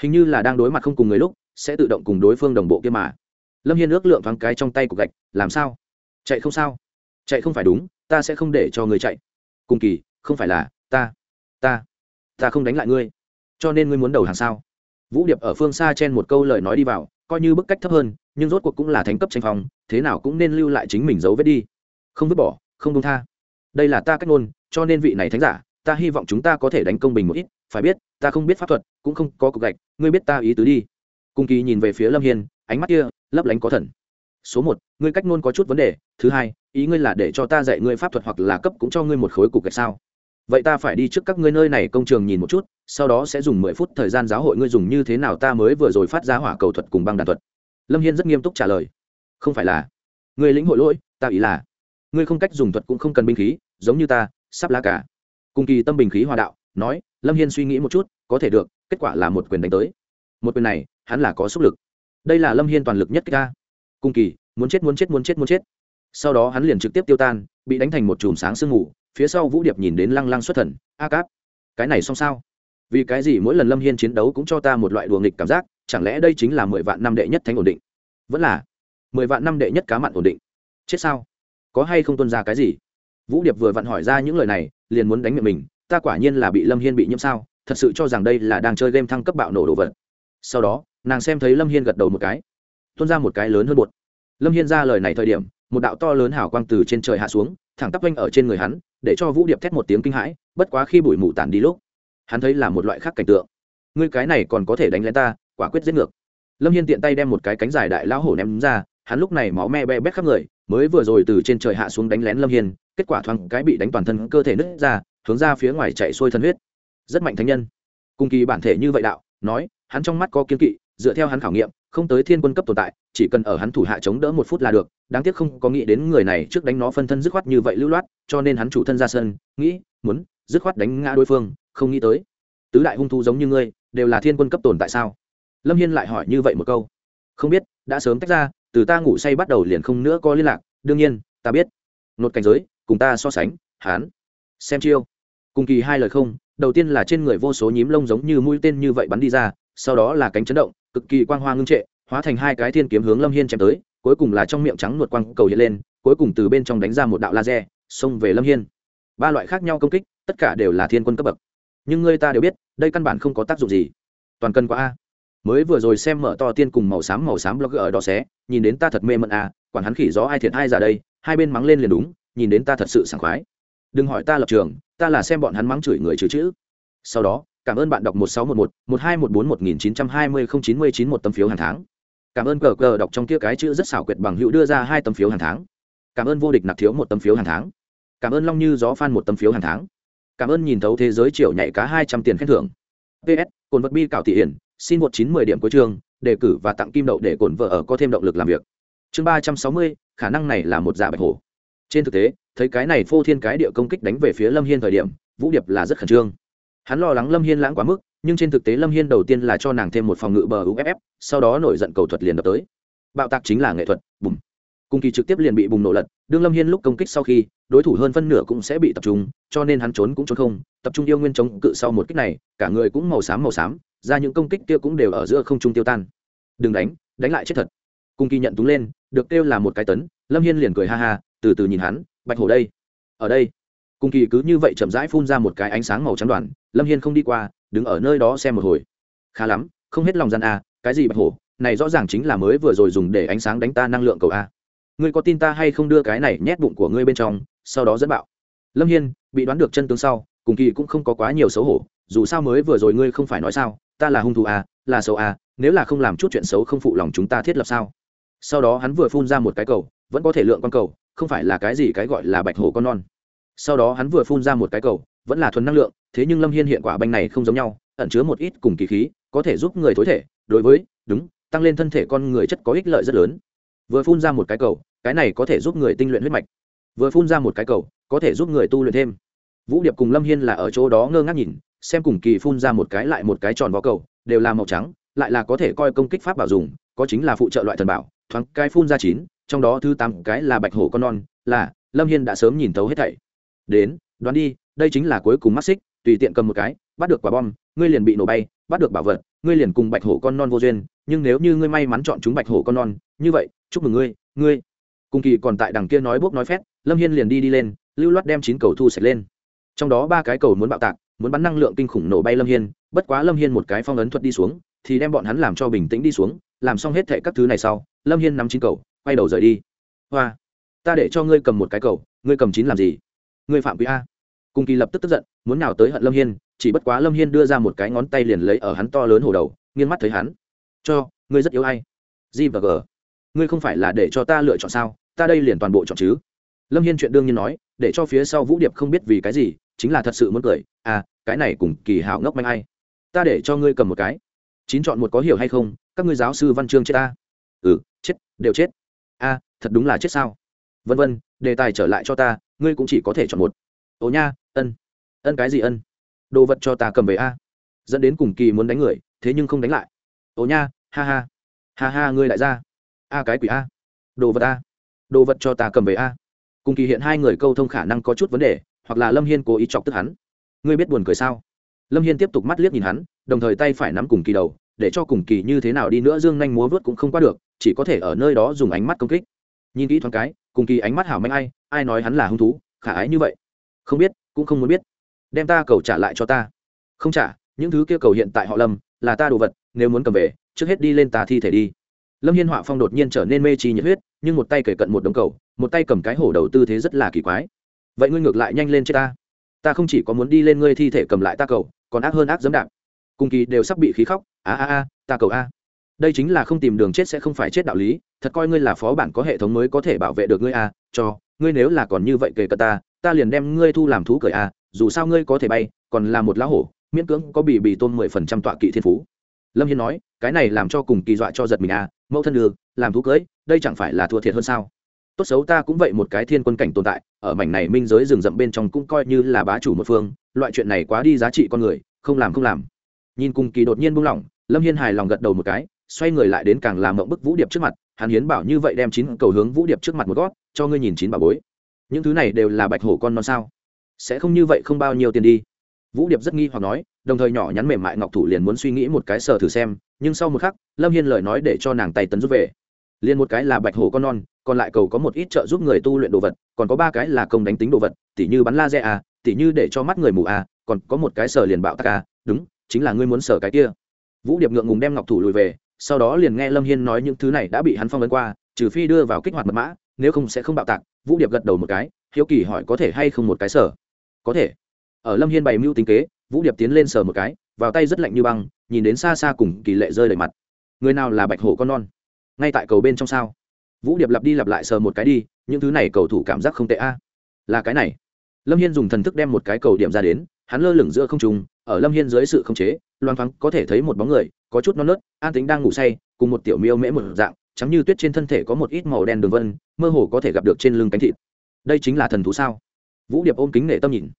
[SPEAKER 1] Hình như là đang đối mặt không cùng người lúc, sẽ tự động cùng đối phương đồng bộ kia mà. Lâm hiên ước lượng thoáng cái trong tay của gạch, làm sao? Chạy không sao. Chạy không phải đúng, ta sẽ không để cho người chạy. Cùng kỳ, không phải là, ta ta ta không đánh lại ngươi. Cho nên ngươi muốn đầu hàng sao? Vũ điệp ở phương xa chen một câu lời nói đi vào, coi như bức cách thấp hơn, nhưng rốt cuộc cũng là thánh cấp tranh phong, thế nào cũng nên lưu lại chính mình dấu vết đi. Không vứt bỏ, không công tha. Đây là ta cách ngôn, cho nên vị này thánh giả ta hy vọng chúng ta có thể đánh công bình một ít, phải biết, ta không biết pháp thuật, cũng không có cục gạch, ngươi biết ta ý tứ đi. Cung kỳ nhìn về phía lâm hiên, ánh mắt kia lấp lánh có thần. Số một, ngươi cách ngôn có chút vấn đề, thứ hai, ý ngươi là để cho ta dạy ngươi pháp thuật hoặc là cấp cũng cho ngươi một khối cục gạch sao? Vậy ta phải đi trước các ngươi nơi này công trường nhìn một chút, sau đó sẽ dùng mười phút thời gian giáo hội ngươi dùng như thế nào ta mới vừa rồi phát ra hỏa cầu thuật cùng băng đàn thuật. Lâm hiên rất nghiêm túc trả lời. Không phải là, ngươi lĩnh hội lỗi, ta ý là, ngươi không cách dùng thuật cũng không cần binh khí, giống như ta, sắp lá cả cùng kỳ tâm bình khí hòa đạo, nói, lâm hiên suy nghĩ một chút, có thể được, kết quả là một quyền đánh tới. Một quyền này, hắn là có sức lực. Đây là lâm hiên toàn lực nhất ca cung kỳ, muốn chết muốn chết muốn chết muốn chết. Sau đó hắn liền trực tiếp tiêu tan, bị đánh thành một chùm sáng sương mù, phía sau vũ điệp nhìn đến lăng lăng xuất thần, a cáp, cái này xong sao? Vì cái gì mỗi lần lâm hiên chiến đấu cũng cho ta một loại đùa nghịch cảm giác, chẳng lẽ đây chính là mười vạn năm đệ nhất thánh ổn định? Vẫn là, mười vạn năm đệ nhất cá mặn ổn định. Chết sao? Có hay không tuân ra cái gì? Vũ điệp vừa vặn hỏi ra những lời này liền muốn đánh miệng mình, ta quả nhiên là bị lâm hiên bị nhiễm sao, thật sự cho rằng đây là đang chơi game thăng cấp bạo nổ đồ vật. Sau đó, nàng xem thấy lâm hiên gật đầu một cái, tuôn ra một cái lớn hơn một. lâm hiên ra lời này thời điểm, một đạo to lớn hào quang từ trên trời hạ xuống, thẳng tắp quanh ở trên người hắn, để cho vũ điệp thét một tiếng kinh hãi, bất quá khi bụi mù tản đi lúc, hắn thấy là một loại khác cảnh tượng. Ngươi cái này còn có thể đánh lên ta, quả quyết giết ngược. Lâm hiên tiện tay đem một cái cánh dài đại lão hổ ném ra, hắn lúc này máu me be bét khắp người, mới vừa rồi từ trên trời hạ xuống đánh lén lâm hiên kết quả thoáng cái bị đánh toàn thân cơ thể nứt ra, hướng ra phía ngoài chạy xuôi thân huyết. Rất mạnh thánh nhân. Cung kỳ bản thể như vậy đạo, nói, hắn trong mắt có kiên kỵ, dựa theo hắn khảo nghiệm, không tới thiên quân cấp tồn tại, chỉ cần ở hắn thủ hạ chống đỡ một phút là được, đáng tiếc không có nghĩ đến người này trước đánh nó phân thân dứt khoát như vậy lưu loát, cho nên hắn chủ thân ra sân, nghĩ, muốn, dứt khoát đánh ngã đối phương, không nghĩ tới. Tứ đại hung thu giống như ngươi, đều là thiên quân cấp tồn tại sao? Lâm hiên lại hỏi như vậy một câu. Không biết, đã sớm tách ra, từ ta ngủ say bắt đầu liền không nữa có liên lạc, đương nhiên, ta biết. Nột cảnh giới cùng ta so sánh, hán. Xem chiêu. Cùng kỳ hai lời không, đầu tiên là trên người vô số nhím lông giống như mũi tên như vậy bắn đi ra, sau đó là cánh chấn động, cực kỳ quang hoa ngưng trệ, hóa thành hai cái thiên kiếm hướng lâm hiên chém tới, cuối cùng là trong miệng trắng nuột quang cầu hiện lên, cuối cùng từ bên trong đánh ra một đạo laser, xông về lâm hiên. Ba loại khác nhau công kích, tất cả đều là thiên quân cấp bậc. Nhưng người ta đều biết, đây căn bản không có tác dụng gì. Toàn cân quá a. Mới vừa rồi xem mở to tiên cùng màu xám màu xám blog ở đó xé, nhìn đến ta thật mê mận a, quản hắn khỉ gió ai thiệt ai ra đây, hai bên mắng lên liền đúng nhìn đến ta thật sự sảng khoái. Đừng hỏi ta lập trường ta là xem bọn hắn mắng chửi người chữ chữ. Sau đó cảm ơn bạn đọc một sáu một một một hai một bốn một nghìn chín trăm hai mươi không chín mươi chín một tấm phiếu hàng tháng. Cảm ơn cờ cờ đọc trong kia cái chữ rất xảo quyệt bằng hữu đưa ra hai tấm phiếu hàng tháng. Cảm ơn vô địch nạp thiếu một tấm phiếu hàng tháng. Cảm ơn long như gió phan một tấm phiếu hàng tháng. Cảm ơn nhìn thấu thế giới chiều nhảy cá hai trăm tiền khen thưởng. Ps cồn vật bi cảo thị hiển xin một chín mười điểm cuối trường, đề cử và tặng kim đậu để cồn vợ ở có thêm động lực làm việc. Chương ba trăm sáu mươi khả năng này là một giả bạch hổ trên thực tế, thấy cái này phô thiên cái địa công kích đánh về phía lâm hiên thời điểm, vũ điệp là rất khẩn trương. Hắn lo lắng lâm hiên lãng quá mức, nhưng trên thực tế lâm hiên đầu tiên là cho nàng thêm một phòng ngự bờ uff sau đó nổi giận cầu thuật liền đập tới. Bạo tạc chính là nghệ thuật, bùm. Cung kỳ trực tiếp liền bị bùng nổ lật, đương lâm hiên lúc công kích sau khi, đối thủ hơn phân nửa cũng sẽ bị tập trung, cho nên hắn trốn cũng trốn không, tập trung yêu nguyên chống cự sau một kích này, cả người cũng màu xám màu xám, ra những công kích kia cũng đều ở giữa không trung tiêu tan. Đừng đánh đánh lại chết thật. Cung kỳ nhận túng lên, được kêu là một cái tấn, lâm hiên liền cười ha ha từ từ nhìn hắn bạch hổ đây. Ở đây. Cung kỳ cứ như vậy chậm rãi phun ra một cái ánh sáng màu trắng đoàn lâm hiên không đi qua đứng ở nơi đó xem một hồi. Khá lắm không hết lòng gian a cái gì bạch hổ? Này rõ ràng chính là mới vừa rồi dùng để ánh sáng đánh ta năng lượng cầu a. Ngươi có tin ta hay không đưa cái này nhét bụng của ngươi bên trong sau đó dẫn bạo. Lâm hiên bị đoán được chân tướng sau cùng kỳ cũng không có quá nhiều xấu hổ dù sao mới vừa rồi ngươi không phải nói sao ta là hung thủ à, là xấu à, nếu là không làm chút chuyện xấu không phụ lòng chúng ta thiết lập sao? Sau đó hắn vừa phun ra một cái cầu vẫn có thể lượng con cầu không phải là cái gì cái gọi là bạch hổ con non. Sau đó hắn vừa phun ra một cái cầu, vẫn là thuần năng lượng, thế nhưng lâm hiên hiện quả banh này không giống nhau, ẩn chứa một ít cùng kỳ khí, có thể giúp người thối thể, đối với, đúng, tăng lên thân thể con người chất có ích lợi rất lớn. Vừa phun ra một cái cầu, cái này có thể giúp người tinh luyện huyết mạch. Vừa phun ra một cái cầu, có thể giúp người tu luyện thêm. Vũ điệp cùng lâm hiên là ở chỗ đó ngơ ngác nhìn, xem cùng kỳ phun ra một cái lại một cái tròn vó cầu, đều là màu trắng, lại là có thể coi công kích pháp bảo dùng, có chính là phụ trợ loại thần bảo, thoáng cái phun ra chín trong đó thứ tám cái là bạch hổ con non, là, lâm hiên đã sớm nhìn thấu hết thảy. Đến, đoán đi, đây chính là cuối cùng mắt xích, tùy tiện cầm một cái, bắt được quả bom, ngươi liền bị nổ bay, bắt được bảo vật, ngươi liền cùng bạch hổ con non vô duyên, nhưng nếu như ngươi may mắn chọn chúng bạch hổ con non, như vậy, chúc mừng ngươi ngươi. Cùng kỳ còn tại đằng kia nói bốc nói phét, lâm hiên liền đi đi lên, lưu loát đem chín cầu thu sạch lên. Trong đó ba cái cầu muốn bạo tạc, muốn bắn năng lượng kinh khủng nổ bay lâm hiên, bất quá lâm hiên một cái phong ấn thuật đi xuống, thì đem bọn hắn làm cho bình tĩnh đi xuống, làm xong hết thệ các thứ này sau, lâm hiên nắm chín cầu quay đầu rời đi. Hoa, ta để cho ngươi cầm một cái cầu, ngươi cầm chín làm gì? Ngươi phạm quý a. Cùng kỳ lập tức tức giận, muốn nào tới hận lâm hiên, chỉ bất quá lâm hiên đưa ra một cái ngón tay liền lấy ở hắn to lớn hổ đầu nghiên mắt thấy hắn. Cho, ngươi rất yếu ai? g và g. Ngươi không phải là để cho ta lựa chọn sao? Ta đây liền toàn bộ chọn chứ. Lâm hiên chuyện đương nhiên nói, để cho phía sau vũ điệp không biết vì cái gì, chính là thật sự muốn cười. À cái này cùng kỳ hảo ngốc manh ai? Ta để cho ngươi cầm một cái. Chín chọn một có hiểu hay không? Các ngươi giáo sư văn chương chết ta. Ừ chết, đều chết a, thật đúng là chết sao? Vân vân, đề tài trở lại cho ta, ngươi cũng chỉ có thể chọn một. Ồ nha, ân. Ân cái gì ân? Đồ vật cho ta cầm về a. Dẫn đến cùng kỳ muốn đánh người, thế nhưng không đánh lại. Ồ nha, ha ha. Ha ha, ngươi lại ra. A cái quỷ a. Đồ vật a. Đồ vật cho ta cầm về a. Cùng kỳ hiện hai người câu thông khả năng có chút vấn đề, hoặc là lâm hiên cố ý chọc tức hắn. Ngươi biết buồn cười sao? Lâm hiên tiếp tục mắt liếc nhìn hắn, đồng thời tay phải nắm cùng kỳ đầu, để cho cùng kỳ như thế nào đi nữa dương nhanh múa vớt cũng không qua được chỉ có thể ở nơi đó dùng ánh mắt công kích. Nhìn kỹ thoáng cái, cùng kỳ ánh mắt hảo manh ai ai nói hắn là hung thú, khả ái như vậy. Không biết, cũng không muốn biết. Đem ta cầu trả lại cho ta. Không trả, những thứ kia cầu hiện tại họ lâm, là ta đồ vật, nếu muốn cầm về, trước hết đi lên ta thi thể đi. Lâm hiên họa phong đột nhiên trở nên mê chi nhiệt huyết, nhưng một tay kể cận một đống cầu, một tay cầm cái hổ đầu tư thế rất là kỳ quái. Vậy ngươi ngược lại nhanh lên chết ta. Ta không chỉ có muốn đi lên ngươi thi thể cầm lại ta cầu, còn ác hơn ác dẫm đạp. Cùng kỳ đều sắp bị khí khóc, a a a, ta cầu a đây chính là không tìm đường chết sẽ không phải chết đạo lý, thật coi ngươi là phó bản có hệ thống mới có thể bảo vệ được ngươi a cho, ngươi nếu là còn như vậy kể cả ta ta liền đem ngươi thu làm thú cười a dù sao ngươi có thể bay, còn là một lá hổ, miễn cưỡng có bị bị tôn mười phần trăm tọa kỵ thiên phú. Lâm hiên nói, cái này làm cho cùng kỳ dọa cho giật mình à mẫu thân đường, làm thú cưới, đây chẳng phải là thua thiệt hơn sao? Tốt xấu ta cũng vậy một cái thiên quân cảnh tồn tại, ở mảnh này minh giới rừng rậm bên trong cũng coi như là bá chủ một phương, loại chuyện này quá đi giá trị con người, không làm không làm. Nhìn cùng kỳ đột nhiên buông lỏng, lâm hiên hài lòng gật đầu một cái xoay người lại đến càng làm mộng bức vũ điệp trước mặt hắn hiến bảo như vậy đem chín cầu hướng vũ điệp trước mặt một gót cho ngươi nhìn chín bà bối. Những thứ này đều là bạch hổ con non sao? Sẽ không như vậy không bao nhiêu tiền đi. Vũ điệp rất nghi hoặc nói đồng thời nhỏ nhắn mềm mại ngọc thủ liền muốn suy nghĩ một cái sờ thử xem nhưng sau một khắc lâm hiên lời nói để cho nàng tay tấn rút về. Liền một cái là bạch hổ con non còn lại cầu có một ít trợ giúp người tu luyện đồ vật còn có ba cái là công đánh tính đồ vật tỉ như bắn laser à, tỉ như để cho mắt người mù à, còn có một cái sờ liền bạo tắc à, đúng chính là ngươi muốn sờ cái kia. Vũ điệp ngượng ngùng đem ngọc thủ lùi về sau đó liền nghe lâm hiên nói những thứ này đã bị hắn phong vấn qua, trừ phi đưa vào kích hoạt mật mã, nếu không sẽ không bạo tạc, vũ điệp gật đầu một cái, hiếu kỳ hỏi có thể hay không một cái sở? Có thể. Ở lâm hiên bày mưu tính kế, vũ điệp tiến lên sờ một cái, vào tay rất lạnh như băng, nhìn đến xa xa cùng kỳ lệ rơi đầy mặt. Người nào là bạch hổ con non? Ngay tại cầu bên trong sao? Vũ điệp lặp đi lặp lại sờ một cái đi, những thứ này cầu thủ cảm giác không tệ a. Là cái này. Lâm hiên dùng thần thức đem một cái cầu điểm ra đến hắn lơ lửng giữa không trung, ở lâm hiên dưới sự khống chế loan thoáng có thể thấy một bóng người có chút non nớt an tính đang ngủ say cùng một tiểu miêu mễ một dạng chấm như tuyết trên thân thể có một ít màu đen đường vân mơ hồ có thể gặp được trên lưng cánh thịt. Đây chính là thần thú sao? Vũ điệp ôm kính nể tâm nhìn.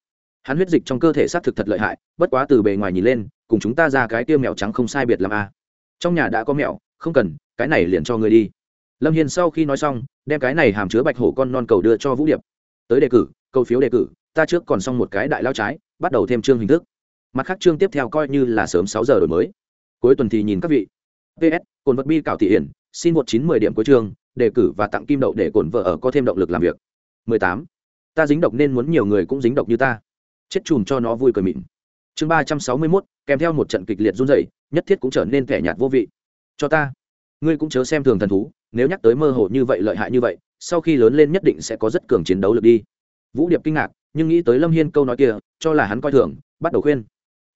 [SPEAKER 1] Hắn huyết dịch trong cơ thể xác thực thật lợi hại bất quá từ bề ngoài nhìn lên cùng chúng ta ra cái tiêu mèo trắng không sai biệt làm a. Trong nhà đã có mèo không cần cái này liền cho người đi. Lâm hiền sau khi nói xong đem cái này hàm chứa bạch hổ con non cầu đưa cho vũ điệp. Tới đề cử câu phiếu đề cử ta trước còn xong một cái đại lao trái bắt đầu thêm chương hình thức. Mặt khác chương tiếp theo coi như là sớm sáu giờ đổi mới. Cuối tuần thì nhìn các vị. Ps cồn vật bi cảo thị hiển, xin một chín mười điểm cuối chương, đề cử và tặng kim đậu để cồn vợ ở có thêm động lực làm việc. 18. ta dính độc nên muốn nhiều người cũng dính độc như ta. Chết chùm cho nó vui cười mịn. Chương ba trăm sáu mươi mốt, kèm theo một trận kịch liệt run dày nhất thiết cũng trở nên thẻ nhạt vô vị. Cho ta. Ngươi cũng chớ xem thường thần thú, nếu nhắc tới mơ hồ như vậy lợi hại như vậy, sau khi lớn lên nhất định sẽ có rất cường chiến đấu lực đi. Vũ điệp kinh ngạc nhưng nghĩ tới lâm hiên câu nói kia, cho là hắn coi thường, bắt đầu khuyên.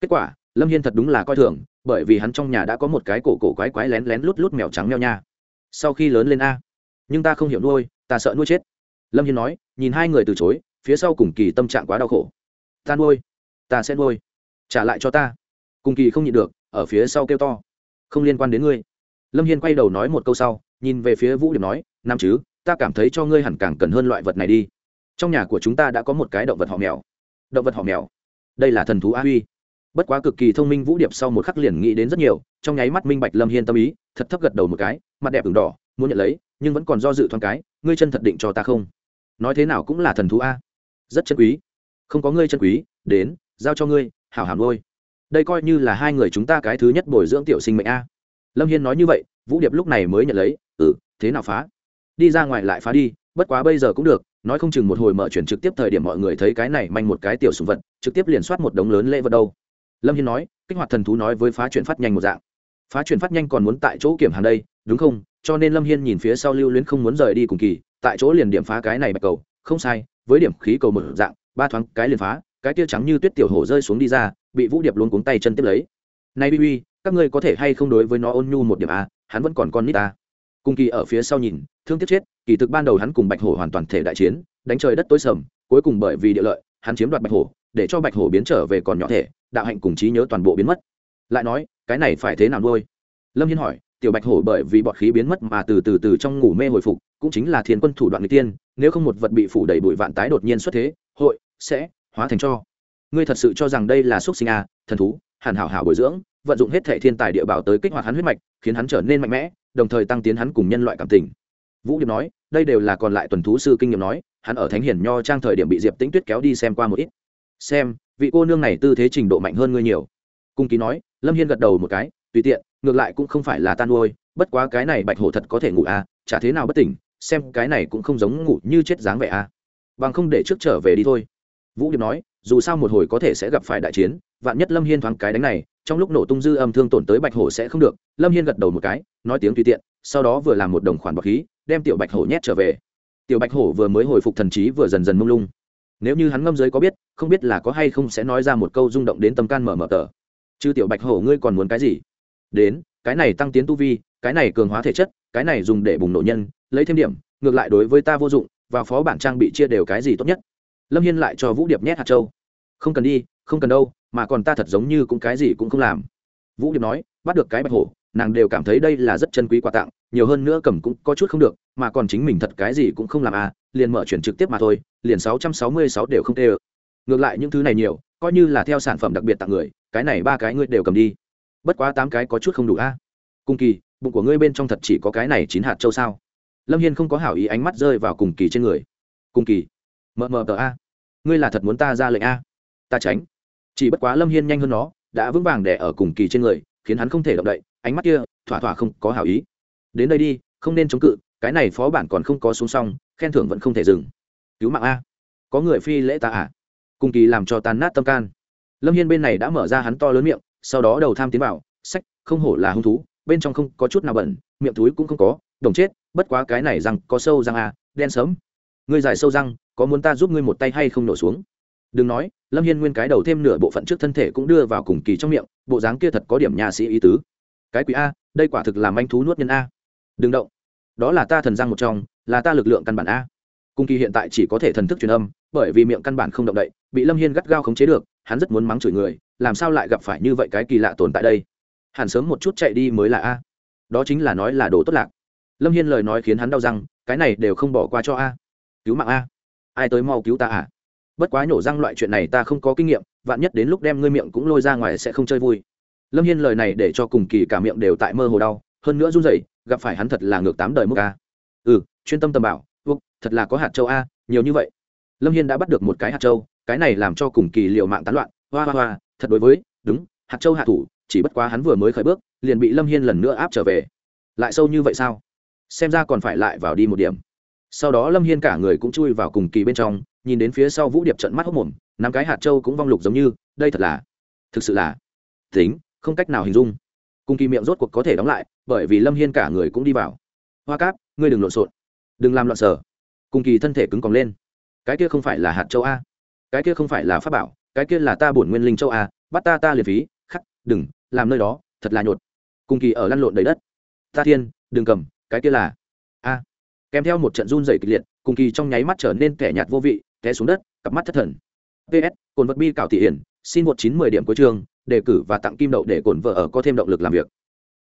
[SPEAKER 1] Kết quả, lâm hiên thật đúng là coi thường, bởi vì hắn trong nhà đã có một cái cổ cổ quái quái lén lén lút lút mèo trắng mèo nha. Sau khi lớn lên a, nhưng ta không hiểu nuôi, ta sợ nuôi chết. Lâm hiên nói, nhìn hai người từ chối, phía sau cùng kỳ tâm trạng quá đau khổ. Ta nuôi, ta sẽ nuôi. Trả lại cho ta. Cùng kỳ không nhịn được, ở phía sau kêu to. Không liên quan đến ngươi. Lâm hiên quay đầu nói một câu sau, nhìn về phía vũ điểm nói, nam chứ, ta cảm thấy cho ngươi hẳn càng cần hơn loại vật này đi trong nhà của chúng ta đã có một cái động vật họ mèo. Động vật họ mèo. Đây là thần thú a huy. Bất quá cực kỳ thông minh vũ điệp sau một khắc liền nghĩ đến rất nhiều, trong nháy mắt minh bạch lâm hiên tâm ý, thật thấp gật đầu một cái, mặt đẹp ửng đỏ, muốn nhận lấy, nhưng vẫn còn do dự thoáng cái, ngươi chân thật định cho ta không? Nói thế nào cũng là thần thú a. Rất chân quý. Không có ngươi chân quý, đến, giao cho ngươi, hảo hảo ngôi đây coi như là hai người chúng ta cái thứ nhất bồi dưỡng tiểu sinh mệnh a. Lâm hiên nói như vậy, vũ điệp lúc này mới nhận lấy ừ thế nào phá? Đi ra ngoài lại phá đi, bất quá bây giờ cũng được nói không chừng một hồi mở chuyển trực tiếp thời điểm mọi người thấy cái này manh một cái tiểu sùng vật, trực tiếp liền soát một đống lớn lễ vật đâu. Lâm hiên nói, kích hoạt thần thú nói với phá chuyển phát nhanh một dạng. Phá chuyển phát nhanh còn muốn tại chỗ kiểm hàng đây, đúng không? Cho nên lâm hiên nhìn phía sau lưu luyến không muốn rời đi cùng kỳ, tại chỗ liền điểm phá cái này bạch cầu, không sai, với điểm khí cầu một dạng, ba thoáng cái liền phá, cái tia trắng như tuyết tiểu hổ rơi xuống đi ra, bị vũ điệp luôn cuống tay chân tiếp lấy. Nay bi bi, các ngươi có thể hay không đối với nó ôn nhu một điểm a hắn vẫn còn con nít ta cùng kỳ ở phía sau nhìn thương tiếc chết kỳ thực ban đầu hắn cùng bạch hổ hoàn toàn thể đại chiến đánh trời đất tối sầm cuối cùng bởi vì địa lợi hắn chiếm đoạt bạch hổ để cho bạch hổ biến trở về còn nhỏ thể đạo hạnh cùng trí nhớ toàn bộ biến mất. Lại nói cái này phải thế nào nuôi? Lâm hiên hỏi tiểu bạch hổ bởi vì bọt khí biến mất mà từ từ từ trong ngủ mê hồi phục cũng chính là thiên quân thủ đoạn người tiên nếu không một vật bị phủ đầy bụi vạn tái đột nhiên xuất thế hội sẽ hóa thành cho. Ngươi thật sự cho rằng đây là xúc sinh à, thần thú hàn hảo hảo bồi dưỡng vận dụng hết thệ thiên tài địa bảo tới kích hoạt hắn huyết mạch, khiến hắn trở nên mạnh mẽ, đồng thời tăng tiến hắn cùng nhân loại cảm tình. Vũ điệp nói, đây đều là còn lại tuần thú sư kinh nghiệm nói, hắn ở thánh hiển nho trang thời điểm bị diệp tĩnh tuyết kéo đi xem qua một ít. Xem, vị cô nương này tư thế trình độ mạnh hơn ngươi nhiều. Cung ký nói, lâm hiên gật đầu một cái, tùy tiện, ngược lại cũng không phải là tan nuôi, bất quá cái này bạch hổ thật có thể ngủ à chả thế nào bất tỉnh, xem cái này cũng không giống ngủ như chết dáng vẻ à. Bằng không để trước trở về đi thôi. Vũ điệp nói dù sao một hồi có thể sẽ gặp phải đại chiến, vạn nhất lâm hiên thoáng cái đánh này, trong lúc nổ tung dư âm thương tổn tới bạch hổ sẽ không được, lâm hiên gật đầu một cái, nói tiếng tùy tiện, sau đó vừa làm một đồng khoản bọc khí, đem tiểu bạch hổ nhét trở về. Tiểu bạch hổ vừa mới hồi phục thần trí vừa dần dần mông lung. Nếu như hắn ngâm giới có biết, không biết là có hay không sẽ nói ra một câu rung động đến tâm can mở mở tờ. Chứ tiểu bạch hổ ngươi còn muốn cái gì? Đến, cái này tăng tiến tu vi, cái này cường hóa thể chất, cái này dùng để bùng nổ nhân, lấy thêm điểm, ngược lại đối với ta vô dụng và phó bản trang bị chia đều cái gì tốt nhất? Lâm hiên lại cho vũ điệp nhét hạt châu không cần đi, không cần đâu, mà còn ta thật giống như cũng cái gì cũng không làm. Vũ điệp nói, bắt được cái bạch hổ, nàng đều cảm thấy đây là rất chân quý quà tặng, nhiều hơn nữa cầm cũng có chút không được, mà còn chính mình thật cái gì cũng không làm à liền mở chuyển trực tiếp mà thôi, liền sáu trăm sáu mươi sáu đều không tê ơ ngược lại những thứ này nhiều, coi như là theo sản phẩm đặc biệt tặng người, cái này ba cái ngươi đều cầm đi. Bất quá tám cái có chút không đủ a à. cùng kỳ, bụng của ngươi bên trong thật chỉ có cái này chín hạt châu sao? Lâm hiên không có hảo ý ánh mắt rơi vào cùng kỳ trên người. Cùng kỳ, mờ mờ tờ a. Ngươi là thật muốn ta ra lệnh a? Ta tránh. Chỉ bất quá lâm hiên nhanh hơn nó, đã vững vàng đẻ ở cùng kỳ trên người, khiến hắn không thể động đậy, ánh mắt kia, thỏa thỏa không có hảo ý. Đến đây đi, không nên chống cự, cái này phó bản còn không có xuống xong, khen thưởng vẫn không thể dừng. Cứu mạng a. Có người phi lễ ta à? Cùng kỳ làm cho tàn nát tâm can. Lâm hiên bên này đã mở ra hắn to lớn miệng, sau đó đầu tham tiến vào, sách, không hổ là hung thú, bên trong không có chút nào bẩn, miệng túi cũng không có, đồng chết, bất quá cái này răng có sâu răng à đen sớm. Ngươi dài sâu răng, có muốn ta giúp ngươi một tay hay không nổ xuống? Đừng nói, lâm hiên nguyên cái đầu thêm nửa bộ phận trước thân thể cũng đưa vào cùng kỳ trong miệng, bộ dáng kia thật có điểm nhà sĩ ý tứ. Cái quý a, đây quả thực làm anh thú nuốt nhân a. Đừng động. Đó là ta thần giang một trong, là ta lực lượng căn bản a. Cung kỳ hiện tại chỉ có thể thần thức truyền âm, bởi vì miệng căn bản không động đậy, bị lâm hiên gắt gao khống chế được, hắn rất muốn mắng chửi người, làm sao lại gặp phải như vậy cái kỳ lạ tồn tại đây? Hẳn sớm một chút chạy đi mới là a. Đó chính là nói là đồ tốt lạc. Lâm hiên lời nói khiến hắn đau răng, cái này đều không bỏ qua cho a. Cứu mạng a. Ai tới mau cứu ta à? Bất quá nhổ răng loại chuyện này ta không có kinh nghiệm, vạn nhất đến lúc đem ngươi miệng cũng lôi ra ngoài sẽ không chơi vui. Lâm hiên lời này để cho cùng kỳ cả miệng đều tại mơ hồ đau, hơn nữa run rẩy, gặp phải hắn thật là ngược tám đời mức a. Ừ chuyên tâm tầm bảo úc thật là có hạt châu a, nhiều như vậy. Lâm hiên đã bắt được một cái hạt châu, cái này làm cho cùng kỳ liệu mạng tán loạn, hoa hoa hoa, thật đối với, đúng, hạt châu hạ thủ, chỉ bất quá hắn vừa mới khởi bước, liền bị lâm hiên lần nữa áp trở về. Lại sâu như vậy sao? Xem ra còn phải lại vào đi một điểm. Sau đó lâm hiên cả người cũng chui vào cùng kỳ bên trong nhìn đến phía sau vũ điệp trận mắt hốc mồm năm cái hạt châu cũng vong lục giống như, đây thật là, thực sự là, tính, không cách nào hình dung. Cùng kỳ miệng rốt cuộc có thể đóng lại, bởi vì lâm hiên cả người cũng đi vào. Hoa cáp, ngươi đừng lộn xộn, đừng làm loạn sở. Cùng kỳ thân thể cứng còng lên. Cái kia không phải là hạt châu a. Cái kia không phải là pháp bảo, cái kia là ta bổn nguyên linh châu a, bắt ta ta liệt phí, khắc, đừng, làm nơi đó, thật là nhột. Cùng kỳ ở lăn lộn đầy đất. Ta thiên, đừng cầm, cái kia là a. Kèm theo một trận run dày kịch liệt, cùng kỳ trong nháy mắt trở nên kẻ nhạt vô vị té xuống đất, cặp mắt thất thần. Ps cồn vật bi cảo thị hiển, xin một chín mười điểm cuối chương, đề cử và tặng kim đậu để cồn vợ ở có thêm động lực làm việc.